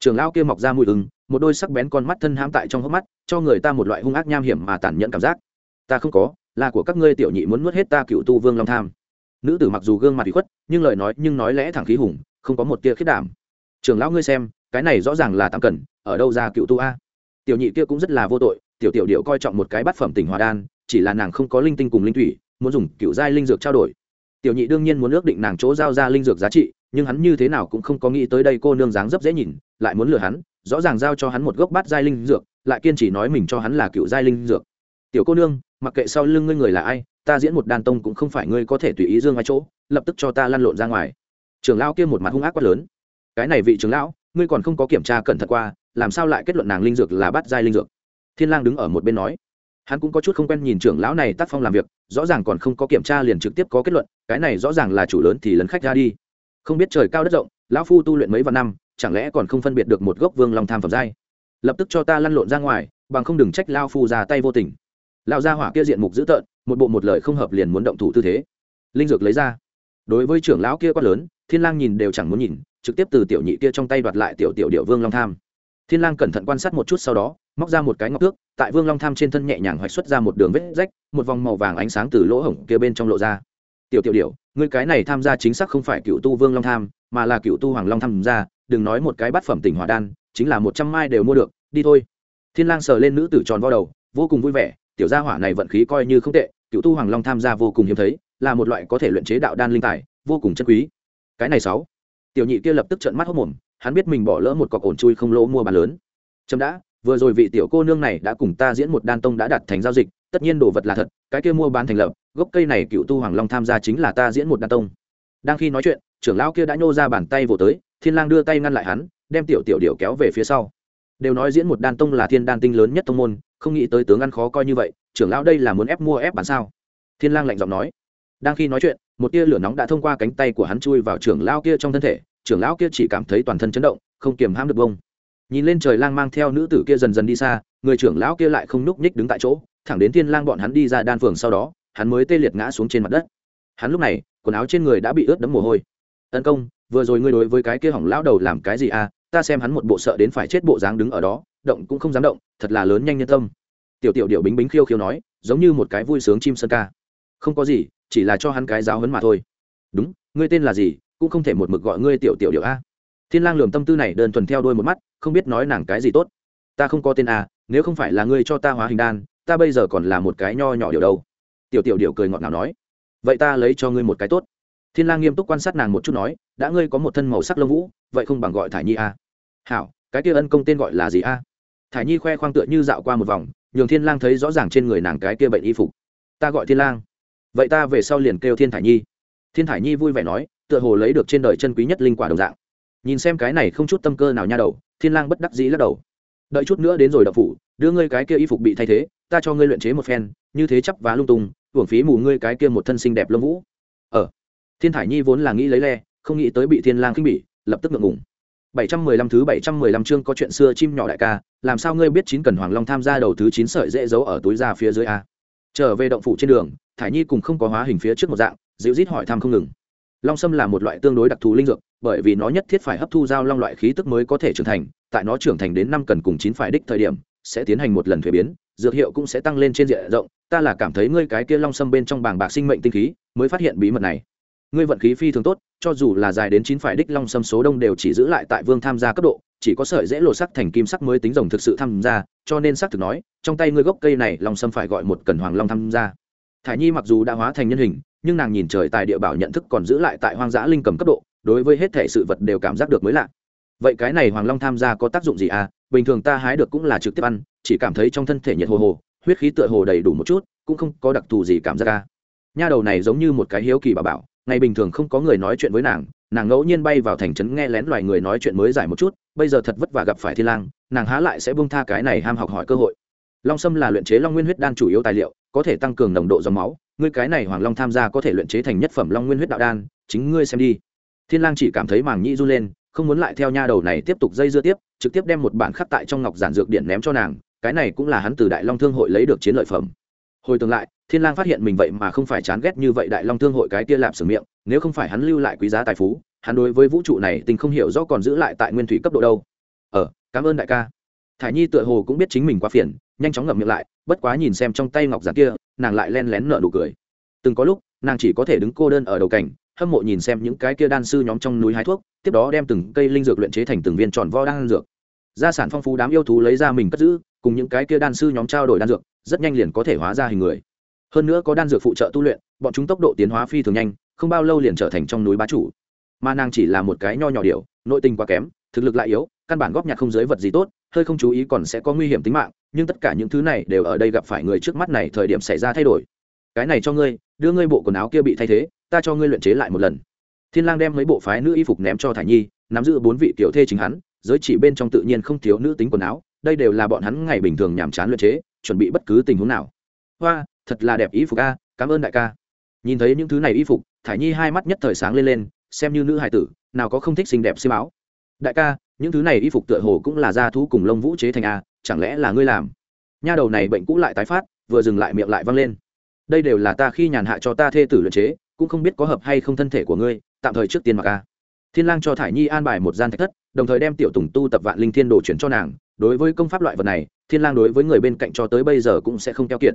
Speaker 1: Trưởng lão kia mọc ra mùi ưng một đôi sắc bén con mắt thân hãm tại trong hốc mắt, cho người ta một loại hung ác nham hiểm mà tàn nhẫn cảm giác. Ta không có, là của các ngươi tiểu nhị muốn nuốt hết ta cựu tu vương long tham. Nữ tử mặc dù gương mặt bị khuất, nhưng lời nói, nhưng nói lẽ thẳng khí hùng, không có một tia khiết đảm. Trưởng lão ngươi xem, cái này rõ ràng là tạm cần, ở đâu ra cựu tu a? Tiểu nhị kia cũng rất là vô tội tiểu tiểu điệu coi trọng một cái bát phẩm tỉnh hòa đan, chỉ là nàng không có linh tinh cùng linh thủy, muốn dùng cựu giai linh dược trao đổi. Tiểu nhị đương nhiên muốn ước định nàng chỗ giao ra linh dược giá trị, nhưng hắn như thế nào cũng không có nghĩ tới đây cô nương dáng dấp dễ nhìn, lại muốn lừa hắn, rõ ràng giao cho hắn một gốc bát giai linh dược, lại kiên trì nói mình cho hắn là cựu giai linh dược. Tiểu cô nương, mặc kệ sau lưng ngươi người là ai, ta diễn một đàn tông cũng không phải ngươi có thể tùy ý dương ai chỗ, lập tức cho ta lăn lộn ra ngoài. Trưởng lão kia một mặt hung ác quá lớn. Cái này vị trưởng lão, ngươi còn không có kiểm tra cẩn thận qua, làm sao lại kết luận nàng linh dược là bát giai linh dược? Thiên lang đứng ở một bên nói. Hắn cũng có chút không quen nhìn trưởng lão này tác phong làm việc, rõ ràng còn không có kiểm tra liền trực tiếp có kết luận, cái này rõ ràng là chủ lớn thì lấn khách ra đi. Không biết trời cao đất rộng, lão phu tu luyện mấy vạn năm, chẳng lẽ còn không phân biệt được một gốc vương long tham phẩm giai? Lập tức cho ta lăn lộn ra ngoài, bằng không đừng trách lao phu ra tay vô tình. Lão gia hỏa kia diện mục dữ tợn, một bộ một lời không hợp liền muốn động thủ tư thế. Linh dược lấy ra. Đối với trưởng lão kia quá lớn, thiên lang nhìn đều chẳng muốn nhìn, trực tiếp từ tiểu nhị kia trong tay đoạt lại tiểu tiểu điệu vương long tham thiên lang cẩn thận quan sát một chút sau đó, móc ra một cái ngọc thước tại vương long tham trên thân nhẹ nhàng hoạch xuất ra một đường vết rách, một vòng màu vàng ánh sáng từ lỗ hổng kia bên trong lộ ra. Tiểu tiểu điểu, ngươi cái này tham gia chính xác không phải cựu tu vương long tham, mà là cựu tu hoàng long tham gia, đừng nói một cái bát phẩm tỉnh hỏa đan, chính là một trăm mai đều mua được, đi thôi. Thiên lang sờ lên nữ tử tròn vo đầu, vô cùng vui vẻ, tiểu gia hỏa này vận khí coi như không tệ, cựu tu hoàng long tham gia vô cùng hiếm thấy, là một loại có thể luyện chế đạo đan linh tài, vô cùng chân quý. Cái này sáu. Tiểu nhị kia lập tức trợn mắt hốc mồm hắn biết mình bỏ lỡ một cọc ổn chui không lỗ mua bán lớn. Chấm đã, vừa rồi vị tiểu cô nương này đã cùng ta diễn một đan tông đã đặt thành giao dịch, tất nhiên đồ vật là thật, cái kia mua bán thành lập, gốc cây này cựu tu hoàng long tham gia chính là ta diễn một đan tông. Đang khi nói chuyện, trưởng lão kia đã nhô ra bàn tay vỗ tới, thiên lang đưa tay ngăn lại hắn, đem tiểu tiểu điểu kéo về phía sau. Đều nói diễn một đan tông là thiên đan tinh lớn nhất tông môn, không nghĩ tới tướng ăn khó coi như vậy, trưởng lão đây là muốn ép mua ép bán sao? Thiên lang lạnh giọng nói. Đang khi nói chuyện, một tia lửa nóng đã thông qua cánh tay của hắn chui vào trưởng lão kia trong thân thể trưởng lão kia chỉ cảm thấy toàn thân chấn động, không kiềm hãm được bông. Nhìn lên trời lang mang theo nữ tử kia dần dần đi xa, người trưởng lão kia lại không núp nhích đứng tại chỗ, thẳng đến thiên lang bọn hắn đi ra đan phường sau đó, hắn mới tê liệt ngã xuống trên mặt đất. Hắn lúc này, quần áo trên người đã bị ướt đẫm mồ hôi. Tấn công, vừa rồi ngươi đối với cái kia hỏng lão đầu làm cái gì à? Ta xem hắn một bộ sợ đến phải chết bộ dáng đứng ở đó, động cũng không dám động, thật là lớn nhanh nhân tâm. Tiểu tiểu điệu bính bính khiêu khiêu nói, giống như một cái vui sướng chim sơn ca. Không có gì, chỉ là cho hắn cái giáo hấn mà thôi. Đúng, ngươi tên là gì? Cũng không thể một mực gọi ngươi tiểu tiểu điệu a. Thiên lang lườm tâm tư này đơn thuần theo đuôi một mắt, không biết nói nàng cái gì tốt. Ta không có tên a, nếu không phải là ngươi cho ta hóa hình đan, ta bây giờ còn là một cái nho nhỏ điều đâu. Tiểu tiểu điệu cười ngọt ngào nói. Vậy ta lấy cho ngươi một cái tốt. Thiên lang nghiêm túc quan sát nàng một chút nói, đã ngươi có một thân màu sắc lông vũ, vậy không bằng gọi thải nhi a. Hảo, cái kia ân công tên gọi là gì a? Thải nhi khoe khoang tựa như dạo qua một vòng, nhường thiên lang thấy rõ ràng trên người nàng cái kia bệnh y phục. Ta gọi thiên lang. Vậy ta về sau liền kêu thiên thải nhi. Thiên thải nhi vui vẻ nói tựa hồ lấy được trên đời chân quý nhất linh quả đồng dạng. Nhìn xem cái này không chút tâm cơ nào nha đầu thiên lang bất đắc dĩ lắc đầu. Đợi chút nữa đến rồi đậu phủ đưa ngươi cái kia y phục bị thay thế ta cho ngươi luyện chế một phen như thế chấp vá lung tung hưởng phí mù ngươi cái kia một thân xinh đẹp lông vũ. Ờ. Thiên thải nhi vốn là nghĩ lấy le không nghĩ tới bị thiên lang khinh bỉ lập tức ngượng ngùng. 715 thứ 715 chương có chuyện xưa chim nhỏ đại ca, làm sao ngươi biết chín cần hoàng long tham gia đầu thứ 9 sợi dễ giấu ở túi da phía dưới a? Trở về động phủ trên đường, Thải Nhi cùng không có hóa hình phía trước một dạng, dịu rít hỏi thăm không ngừng. Long sâm là một loại tương đối đặc thù linh dược, bởi vì nó nhất thiết phải hấp thu giao long loại khí tức mới có thể trưởng thành, tại nó trưởng thành đến năm cần cùng chín phải đích thời điểm, sẽ tiến hành một lần thuế biến, dược hiệu cũng sẽ tăng lên trên diện rộng, ta là cảm thấy ngươi cái kia long sâm bên trong bảng bạc sinh mệnh tinh khí, mới phát hiện bí mật này. Ngươi vận khí phi thường tốt cho dù là dài đến chín phải đích long sâm số đông đều chỉ giữ lại tại vương tham gia cấp độ chỉ có sợi dễ lộ sắc thành kim sắc mới tính rồng thực sự tham gia cho nên xác thực nói trong tay ngươi gốc cây này long sâm phải gọi một cần hoàng long tham gia. Thải nhi mặc dù đã hóa thành nhân hình nhưng nàng nhìn trời tài địa bảo nhận thức còn giữ lại tại hoang dã linh cầm cấp độ, đối với hết thể sự vật đều cảm giác được mới lạ. Vậy cái này hoàng long tham gia có tác dụng gì à? Bình thường ta hái được cũng là trực tiếp ăn, chỉ cảm thấy trong thân thể nhiệt hồ hồ, huyết khí tựa hồ đầy đủ một chút, cũng không có đặc thù gì cảm giác ca nha đầu này giống như một cái hiếu kỳ bà bảo, ngày bình thường không có người nói chuyện với nàng nàng ngẫu nhiên bay vào thành trấn nghe lén loài người nói chuyện mới giải một chút, bây giờ thật vất vả gặp phải thiên lang, nàng há lại sẽ buông tha cái này ham học hỏi cơ hội. Long sâm là luyện chế long nguyên huyết đan chủ yếu tài liệu, có thể tăng cường nồng độ dòng máu ngươi cái này hoàng long tham gia có thể luyện chế thành nhất phẩm long nguyên huyết đạo đan, chính ngươi xem đi. Thiên lang chỉ cảm thấy màng nhĩ run lên, không muốn lại theo nha đầu này tiếp tục dây dưa tiếp, trực tiếp đem một bản khắc tại trong ngọc giản dược điện ném cho nàng, cái này cũng là hắn từ đại long thương hội lấy được chiến lợi phẩm. Hồi tương lại, thiên lang phát hiện mình vậy mà không phải chán ghét như vậy đại long thương hội cái kia lạp sửa miệng, nếu không phải hắn lưu lại quý giá tài phú, hắn đối với vũ trụ này tình không hiểu rõ còn giữ lại tại nguyên thủy cấp độ đâu. Ờ cảm ơn đại ca. Thải nhi tựa hồ cũng biết chính mình quá phiền, nhanh chóng ngậm miệng lại bất quá nhìn xem trong tay ngọc giản kia, nàng lại len lén nở nụ cười. Từng có lúc, nàng chỉ có thể đứng cô đơn ở đầu cảnh, hâm mộ nhìn xem những cái kia đan sư nhóm trong núi hái thuốc, tiếp đó đem từng cây linh dược luyện chế thành từng viên tròn vo đan dược. Gia sản phong phú đám yêu thú lấy ra mình cất giữ, cùng những cái kia đan sư nhóm trao đổi đan dược, rất nhanh liền có thể hóa ra hình người. Hơn nữa có đan dược phụ trợ tu luyện, bọn chúng tốc độ tiến hóa phi thường nhanh, không bao lâu liền trở thành trong núi bá chủ. Mà nàng chỉ là một cái nho nhỏ điều nội tình quá kém, thực lực lại yếu, căn bản góp nhặt không giới vật gì tốt hơi không chú ý còn sẽ có nguy hiểm tính mạng, nhưng tất cả những thứ này đều ở đây gặp phải người trước mắt này thời điểm xảy ra thay đổi. Cái này cho ngươi, đưa ngươi bộ quần áo kia bị thay thế, ta cho ngươi luyện chế lại một lần. Thiên lang đem mấy bộ phái nữ y phục ném cho thải nhi, nắm giữ bốn vị tiểu thê chính hắn, giới chỉ bên trong tự nhiên không thiếu nữ tính quần áo, đây đều là bọn hắn ngày bình thường nhàm chán luyện chế, chuẩn bị bất cứ tình huống nào. Hoa, thật là đẹp y phục a, cảm ơn đại ca. Nhìn thấy những thứ này y phục, thải nhi hai mắt nhất thời sáng lên lên, xem như nữ hài tử, nào có không thích xinh đẹp xiêm áo. Đại ca những thứ này y phục tựa hồ cũng là da thú cùng lông vũ chế thành a, chẳng lẽ là ngươi làm? Nha đầu này bệnh cũ lại tái phát, vừa dừng lại miệng lại văng lên. Đây đều là ta khi nhàn hạ cho ta thê tử luyện chế, cũng không biết có hợp hay không thân thể của ngươi, tạm thời trước tiên mặc a. Thiên lang cho thải nhi an bài một gian thạch thất, đồng thời đem tiểu tùng tu tập vạn linh thiên đồ chuyển cho nàng. Đối với công pháp loại vật này, thiên lang đối với người bên cạnh cho tới bây giờ cũng sẽ không keo kiệt.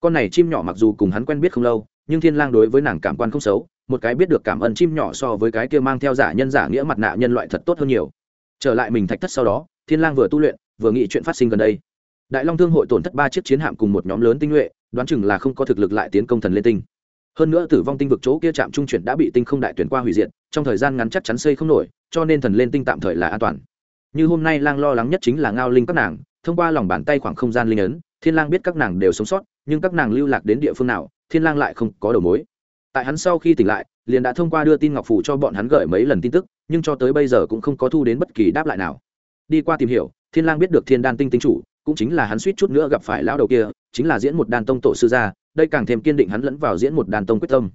Speaker 1: Con này chim nhỏ mặc dù cùng hắn quen biết không lâu, nhưng thiên lang đối với nàng cảm quan không xấu, một cái biết được cảm ơn chim nhỏ so với cái kia mang theo giả nhân giả nghĩa mặt nạ nhân loại thật tốt hơn nhiều trở lại mình thạch thất sau đó, thiên lang vừa tu luyện, vừa nghĩ chuyện phát sinh gần đây. Đại long thương hội tổn thất ba chiếc chiến hạm cùng một nhóm lớn tinh nhuệ, đoán chừng là không có thực lực lại tiến công thần lên tinh. Hơn nữa tử vong tinh vực chỗ kia chạm trung chuyển đã bị tinh không đại tuyển qua hủy diệt, trong thời gian ngắn chắc chắn xây không nổi, cho nên thần lên tinh tạm thời là an toàn. Như hôm nay lang lo lắng nhất chính là ngao linh các nàng, thông qua lòng bàn tay khoảng không gian linh ấn, thiên lang biết các nàng đều sống sót, nhưng các nàng lưu lạc đến địa phương nào, thiên lang lại không có đầu mối. Tại hắn sau khi tỉnh lại liền đã thông qua đưa tin ngọc phủ cho bọn hắn gửi mấy lần tin tức, nhưng cho tới bây giờ cũng không có thu đến bất kỳ đáp lại nào. Đi qua tìm hiểu, thiên lang biết được thiên đan tinh tinh chủ, cũng chính là hắn suýt chút nữa gặp phải lão đầu kia, chính là diễn một đan tông tổ sư gia, đây càng thêm kiên định hắn lẫn vào diễn một đan tông quyết tâm.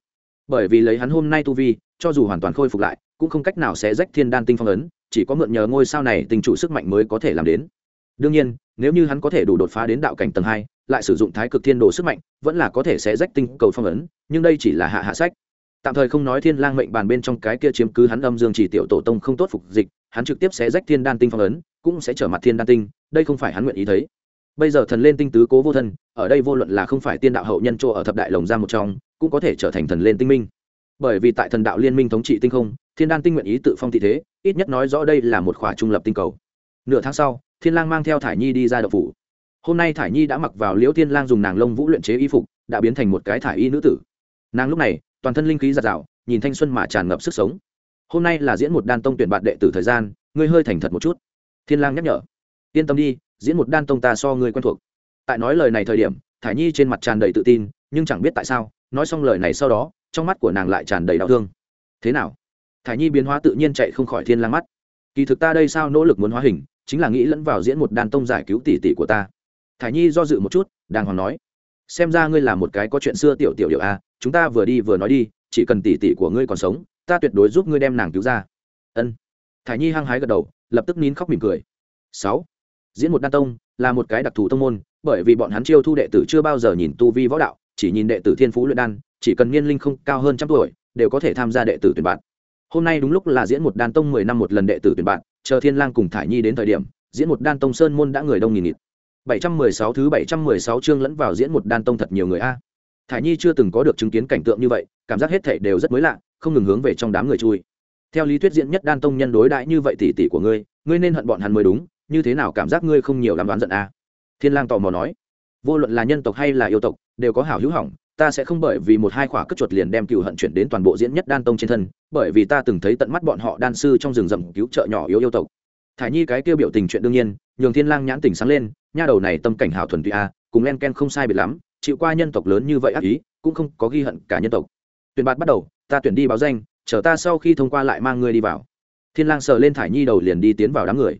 Speaker 1: Bởi vì lấy hắn hôm nay tu vi, cho dù hoàn toàn khôi phục lại, cũng không cách nào sẽ rách thiên đan tinh phong ấn, chỉ có mượn nhờ ngôi sao này tinh chủ sức mạnh mới có thể làm đến. Đương nhiên, nếu như hắn có thể đủ đột phá đến đạo cảnh tầng hai, lại sử dụng thái cực thiên đồ sức mạnh, vẫn là có thể sẽ rách tinh cầu phong ấn, nhưng đây chỉ là hạ hạ sách tạm thời không nói thiên lang mệnh bàn bên trong cái kia chiếm cứ hắn âm dương chỉ tiểu tổ tông không tốt phục dịch, hắn trực tiếp sẽ rách thiên đan tinh phong ấn, cũng sẽ trở mặt thiên đan tinh, đây không phải hắn nguyện ý thấy. Bây giờ thần lên tinh tứ cố vô thân, ở đây vô luận là không phải tiên đạo hậu nhân chỗ ở thập đại lồng ra một trong, cũng có thể trở thành thần lên tinh minh. Bởi vì tại thần đạo liên minh thống trị tinh không, thiên đan tinh nguyện ý tự phong thị thế, ít nhất nói rõ đây là một khỏa trung lập tinh cầu. Nửa tháng sau, thiên lang mang theo thải nhi đi ra đậu phủ. Hôm nay thải nhi đã mặc vào liễu thiên lang dùng nàng lông vũ luyện chế y phục, đã biến thành một cái thải y nữ tử. Nàng lúc này toàn thân linh khí giạt rào, nhìn thanh xuân mà tràn ngập sức sống. Hôm nay là diễn một đan tông tuyển bạn đệ tử thời gian, ngươi hơi thành thật một chút. Thiên lang nhắc nhở. Yên tâm đi, diễn một đan tông ta so ngươi quen thuộc. Tại nói lời này thời điểm thả nhi trên mặt tràn đầy tự tin, nhưng chẳng biết tại sao, nói xong lời này sau đó, trong mắt của nàng lại tràn đầy đau thương. Thế nào? Thả nhi biến hóa tự nhiên chạy không khỏi thiên lang mắt. Kỳ thực ta đây sao nỗ lực muốn hóa hình, chính là nghĩ lẫn vào diễn một đan tông giải cứu tỷ tỷ của ta. Thả nhi do dự một chút, đàng hoàng nói xem ra ngươi là một cái có chuyện xưa tiểu tiểu điệu a chúng ta vừa đi vừa nói đi, chỉ cần tỷ tỷ của ngươi còn sống, ta tuyệt đối giúp ngươi đem nàng cứu ra. Ân. Thả nhi hăng hái gật đầu, lập tức nín khóc mỉm cười. Sáu. Diễn một đan tông là một cái đặc thù tông môn, bởi vì bọn hắn chiêu thu đệ tử chưa bao giờ nhìn tu vi võ đạo, chỉ nhìn đệ tử thiên phú luyện đan, chỉ cần niên linh không cao hơn trăm tuổi, đều có thể tham gia đệ tử tuyển bạn. Hôm nay đúng lúc là diễn một đan tông mười năm một lần đệ tử tuyển bạn, chờ thiên lang cùng thải nhi đến thời điểm, diễn một đan tông sơn môn đã người đông nghìn nghịt. 716 thứ 716 chương lẫn vào diễn một đan tông thật nhiều người a. Thải nhi chưa từng có được chứng kiến cảnh tượng như vậy, cảm giác hết thảy đều rất mới lạ, không ngừng hướng về trong đám người chui. Theo lý thuyết diễn nhất đan tông nhân đối đãi như vậy tỷ tỷ của ngươi ngươi nên hận bọn hắn mới đúng, như thế nào cảm giác ngươi không nhiều làm đoán giận a? Thiên lang tò mò nói. Vô luận là nhân tộc hay là yêu tộc, đều có hảo hữu hỏng, ta sẽ không bởi vì một hai khỏa cất chuột liền đem cựu hận chuyển đến toàn bộ diễn nhất đan tông trên thân, bởi vì ta từng thấy tận mắt bọn họ đan sư trong rừng rậm cứu trợ nhỏ yếu yêu tộc thải nhi cái kia biểu tình chuyện đương nhiên, nhường thiên lang nhãn tỉnh sáng lên, nha đầu này tâm cảnh hảo thuần tuy a, cùng len ken không sai biệt lắm, chịu qua nhân tộc lớn như vậy ác ý, cũng không có ghi hận cả nhân tộc. Tuyển bạt bắt đầu, ta tuyển đi báo danh, chờ ta sau khi thông qua lại mang ngươi đi vào. Thiên lang sờ lên thải nhi đầu liền đi tiến vào đám người.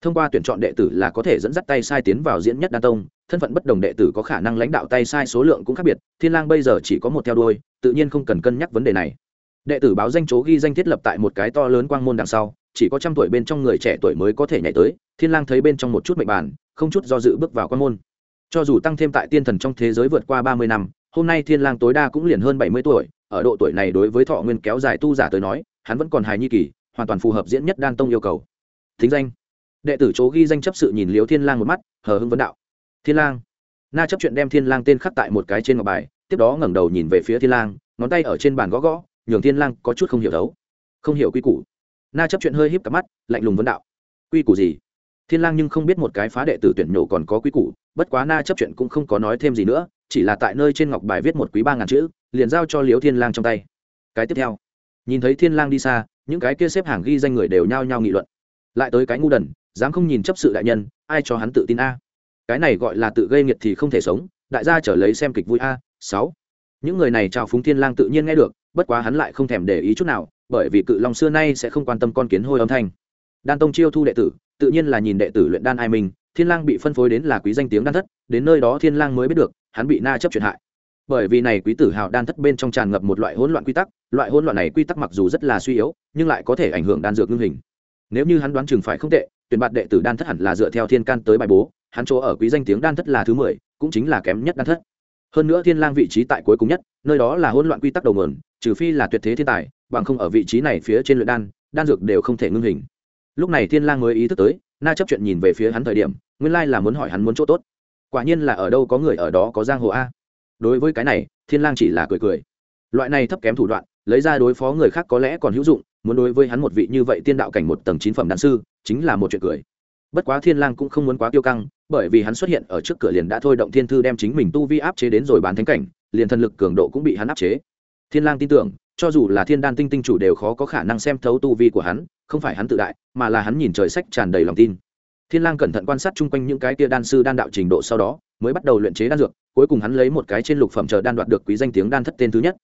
Speaker 1: Thông qua tuyển chọn đệ tử là có thể dẫn dắt tay sai tiến vào diễn nhất đan tông, thân phận bất đồng đệ tử có khả năng lãnh đạo tay sai số lượng cũng khác biệt, thiên lang bây giờ chỉ có một theo đuôi, tự nhiên không cần cân nhắc vấn đề này. Đệ tử báo danh chỗ ghi danh thiết lập tại một cái to lớn quang môn đằng sau chỉ có trăm tuổi bên trong người trẻ tuổi mới có thể nhảy tới thiên lang thấy bên trong một chút mệnh bản, không chút do dự bước vào quan môn. Cho dù tăng thêm tại tiên thần trong thế giới vượt qua ba mươi năm hôm nay thiên lang tối đa cũng liền hơn bảy mươi tuổi ở độ tuổi này đối với thọ nguyên kéo dài tu giả tới nói hắn vẫn còn hài nhi kỳ hoàn toàn phù hợp diễn nhất đan tông yêu cầu. Thính danh. Đệ tử chỗ ghi danh chấp sự nhìn liếu thiên lang một mắt hờ hững vấn đạo. Thiên lang. Na chấp chuyện đem thiên lang tên khắc tại một cái trên ngọc bài tiếp đó ngẩng đầu nhìn về phía thiên lang ngón tay ở trên bàn gõ gõ nhường thiên lang có chút không hiểu đấu. Không hiểu quy củ na chấp chuyện hơi híp cặp mắt, lạnh lùng vấn đạo. Quy củ gì? Thiên lang nhưng không biết một cái phá đệ tử tuyển nhổ còn có quy củ, bất quá na chấp chuyện cũng không có nói thêm gì nữa, chỉ là tại nơi trên ngọc bài viết một quý ba ngàn chữ, liền giao cho liếu thiên lang trong tay. Cái tiếp theo. Nhìn thấy thiên lang đi xa, những cái kia xếp hàng ghi danh người đều nhao nhao nghị luận. Lại tới cái ngu đần, dám không nhìn chấp sự đại nhân, ai cho hắn tự tin a? Cái này gọi là tự gây nghiệt thì không thể sống, đại gia trở lấy xem kịch vui a, sáu. Những người này chào phúng thiên lang tự nhiên nghe được bất quá hắn lại không thèm để ý chút nào, bởi vì cự long xưa nay sẽ không quan tâm con kiến hôi âm thanh. Đan tông chiêu thu đệ tử, tự nhiên là nhìn đệ tử luyện đan ai mình, thiên lang bị phân phối đến là quý danh tiếng đan thất, đến nơi đó thiên lang mới biết được, hắn bị na chấp chuyện hại. Bởi vì này quý tử hào đan thất bên trong tràn ngập một loại hỗn loạn quy tắc, loại hỗn loạn này quy tắc mặc dù rất là suy yếu, nhưng lại có thể ảnh hưởng đan dược ngưng hình. Nếu như hắn đoán chừng phải không tệ, tuyển bạt đệ tử đan thất hẳn là dựa theo thiên can tới bài bố, hắn chỗ ở quý danh tiếng đan thất là thứ mười, cũng chính là kém nhất đan thất. Hơn nữa thiên lang vị trí tại cuối cùng nhất nơi đó là hỗn loạn quy tắc đầu nguồn, trừ phi là tuyệt thế thiên tài, bằng không ở vị trí này phía trên luyện đan đan dược đều không thể ngưng hình. Lúc này thiên lang mới ý thức tới, na chấp chuyện nhìn về phía hắn thời điểm, nguyên lai là muốn hỏi hắn muốn chỗ tốt. Quả nhiên là ở đâu có người ở đó có giang hồ a. Đối với cái này, thiên lang chỉ là cười cười. Loại này thấp kém thủ đoạn, lấy ra đối phó người khác có lẽ còn hữu dụng, muốn đối với hắn một vị như vậy tiên đạo cảnh một tầng chín phẩm đan sư, chính là một chuyện cười. Bất quá thiên lang cũng không muốn quá tiêu căng, bởi vì hắn xuất hiện ở trước cửa liền đã thôi động thiên thư đem chính mình tu vi áp chế đến rồi bán thánh cảnh liền thần lực cường độ cũng bị hắn áp chế. Thiên lang tin tưởng, cho dù là thiên đan tinh tinh chủ đều khó có khả năng xem thấu tu vi của hắn, không phải hắn tự đại, mà là hắn nhìn trời sách tràn đầy lòng tin. Thiên lang cẩn thận quan sát chung quanh những cái kia đan sư đan đạo trình độ sau đó, mới bắt đầu luyện chế đan dược, cuối cùng hắn lấy một cái trên lục phẩm chờ đan đoạt được quý danh tiếng đan thất tên thứ nhất.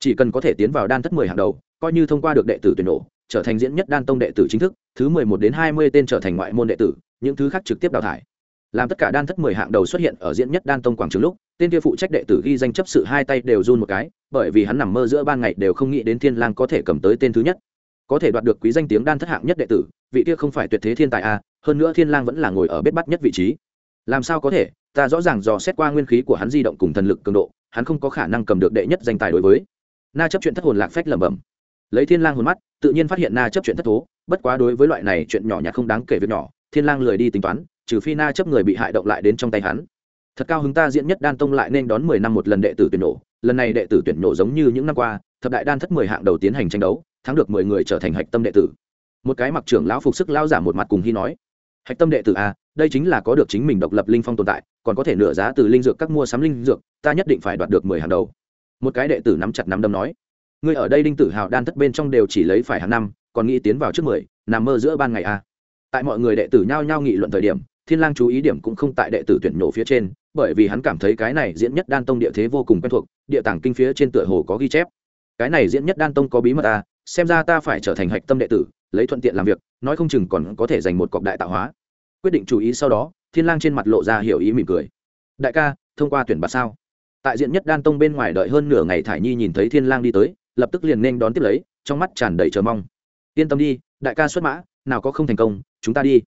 Speaker 1: Chỉ cần có thể tiến vào đan thất mười hàng đầu, coi như thông qua được đệ tử tuyển nổ trở thành diễn nhất đan tông đệ tử chính thức, thứ mười một đến hai mươi tên trở thành ngoại môn đệ tử, những thứ khác trực tiếp đào thải làm tất cả đan thất mười hạng đầu xuất hiện ở diễn nhất đan tông quảng trường lúc tên kia phụ trách đệ tử ghi danh chấp sự hai tay đều run một cái bởi vì hắn nằm mơ giữa ban ngày đều không nghĩ đến thiên lang có thể cầm tới tên thứ nhất. Có thể đoạt được quý danh tiếng đan thất hạng nhất đệ tử vị kia không phải tuyệt thế thiên tài a à, hơn nữa thiên lang vẫn là ngồi ở bết bắt nhất vị trí. Làm sao có thể ta rõ ràng dò xét qua nguyên khí của hắn di động cùng thần lực cường độ hắn không có khả năng cầm được đệ nhất danh tài đối với. Na chấp chuyện thất hồn lạc phách lẩm bẩm. Lấy thiên lang hồn mắt tự nhiên phát hiện na chấp chuyện thất thố bất quá đối với loại này chuyện nhỏ nhặt không đáng kể việc nhỏ thiên lang lười đi tính toán trừ phi na chấp người bị hại động lại đến trong tay hắn. Thật cao hứng ta diễn nhất đan tông lại nên đón mười năm một lần đệ tử tuyển nổ. Lần này đệ tử tuyển nổ giống như những năm qua, thập đại đan thất mười hạng đầu tiến hành tranh đấu, thắng được mười người trở thành hạch tâm đệ tử. Một cái mặc trưởng lão phục sức lao giả một mặt cùng hy nói, hạch tâm đệ tử a đây chính là có được chính mình độc lập linh phong tồn tại, còn có thể nửa giá từ linh dược các mua sắm linh dược, ta nhất định phải đoạt được mười hàng đầu. Một cái đệ tử nắm chặt nắm đấm nói, ngươi ở đây đinh tử hào đan thất bên trong đều chỉ lấy phải hàng năm, còn nghĩ tiến vào trước mười, nằm mơ giữa ban ngày a tại mọi người đệ tử nhao nhao nghị luận thời điểm thiên lang chú ý điểm cũng không tại đệ tử tuyển nhổ phía trên, bởi vì hắn cảm thấy cái này diễn nhất đan tông địa thế vô cùng quen thuộc, địa tàng kinh phía trên tựa hồ có ghi chép. Cái này diễn nhất đan tông có bí mật à xem ra ta phải trở thành hạch tâm đệ tử, lấy thuận tiện làm việc, nói không chừng còn có thể giành một cọc đại tạo hóa. Quyết định chú ý sau đó, thiên lang trên mặt lộ ra hiểu ý mỉm cười. Đại ca, thông qua tuyển bạt sao? Tại diện nhất đan tông bên ngoài đợi hơn nửa ngày thải nhi nhìn thấy thiên lang đi tới, lập tức liền nên đón tiếp lấy, trong mắt tràn đầy chờ mong. Yên tâm đi, đại ca xuất mã, nào có không thành công, chúng ta đi.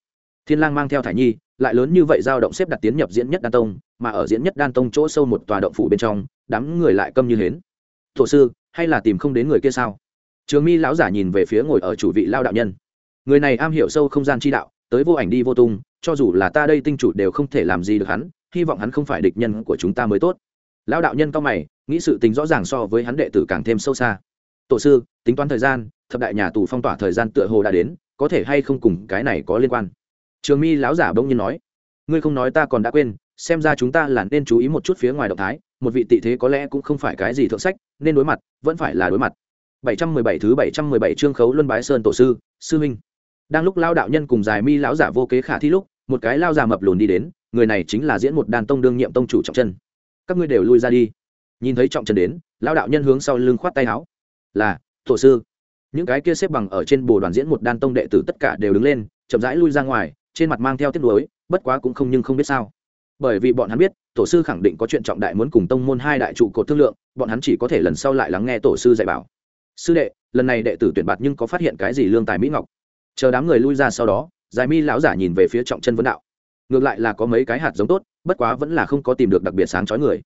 Speaker 1: Thiên lang mang theo thải nhi lại lớn như vậy dao động xếp đặt tiến nhập diễn nhất đan tông, mà ở diễn nhất đan tông chỗ sâu một tòa động phủ bên trong, đám người lại câm như hến. Thổ sư, hay là tìm không đến người kia sao? Trường mi lão giả nhìn về phía ngồi ở chủ vị lao đạo nhân. Người này am hiểu sâu không gian chi đạo, tới vô ảnh đi vô tung, cho dù là ta đây tinh chủ đều không thể làm gì được hắn, hy vọng hắn không phải địch nhân của chúng ta mới tốt. Lão đạo nhân cao mày, nghĩ sự tính rõ ràng so với hắn đệ tử càng thêm sâu xa. Tổ sư, tính toán thời gian, thập đại nhà tù phong tỏa thời gian tựa hồ đã đến, có thể hay không cùng cái này có liên quan? Trường mi Láo giả bỗng nhiên nói, ngươi không nói ta còn đã quên, xem ra chúng ta là nên chú ý một chút phía ngoài động thái, một vị tị thế có lẽ cũng không phải cái gì thượng sách, nên đối mặt, vẫn phải là đối mặt. 717 thứ 717 chương khấu luân bái sơn tổ sư sư huynh. Đang lúc lao đạo nhân cùng dài mi lão giả vô kế khả thi lúc, một cái lao già mập lùn đi đến, người này chính là diễn một đàn tông đương nhiệm tông chủ trọng chân. Các ngươi đều lui ra đi. Nhìn thấy trọng chân đến lao đạo nhân hướng sau lưng khoát tay áo. Là, tổ sư. Những cái kia xếp bằng ở trên bồ đoàn diễn một đan tông đệ tử tất cả đều đứng lên, chậm rãi lui ra ngoài trên mặt mang theo tiếc nuối, bất quá cũng không nhưng không biết sao. Bởi vì bọn hắn biết, tổ sư khẳng định có chuyện trọng đại muốn cùng tông môn hai đại trụ cột thương lượng, bọn hắn chỉ có thể lần sau lại lắng nghe tổ sư dạy bảo. Sư đệ, lần này đệ tử tuyển bạt nhưng có phát hiện cái gì lương tài mỹ ngọc? Chờ đám người lui ra sau đó, giải mi lão giả nhìn về phía trọng chân vấn đạo. Ngược lại là có mấy cái hạt giống tốt, bất quá vẫn là không có tìm được đặc biệt sáng chói người.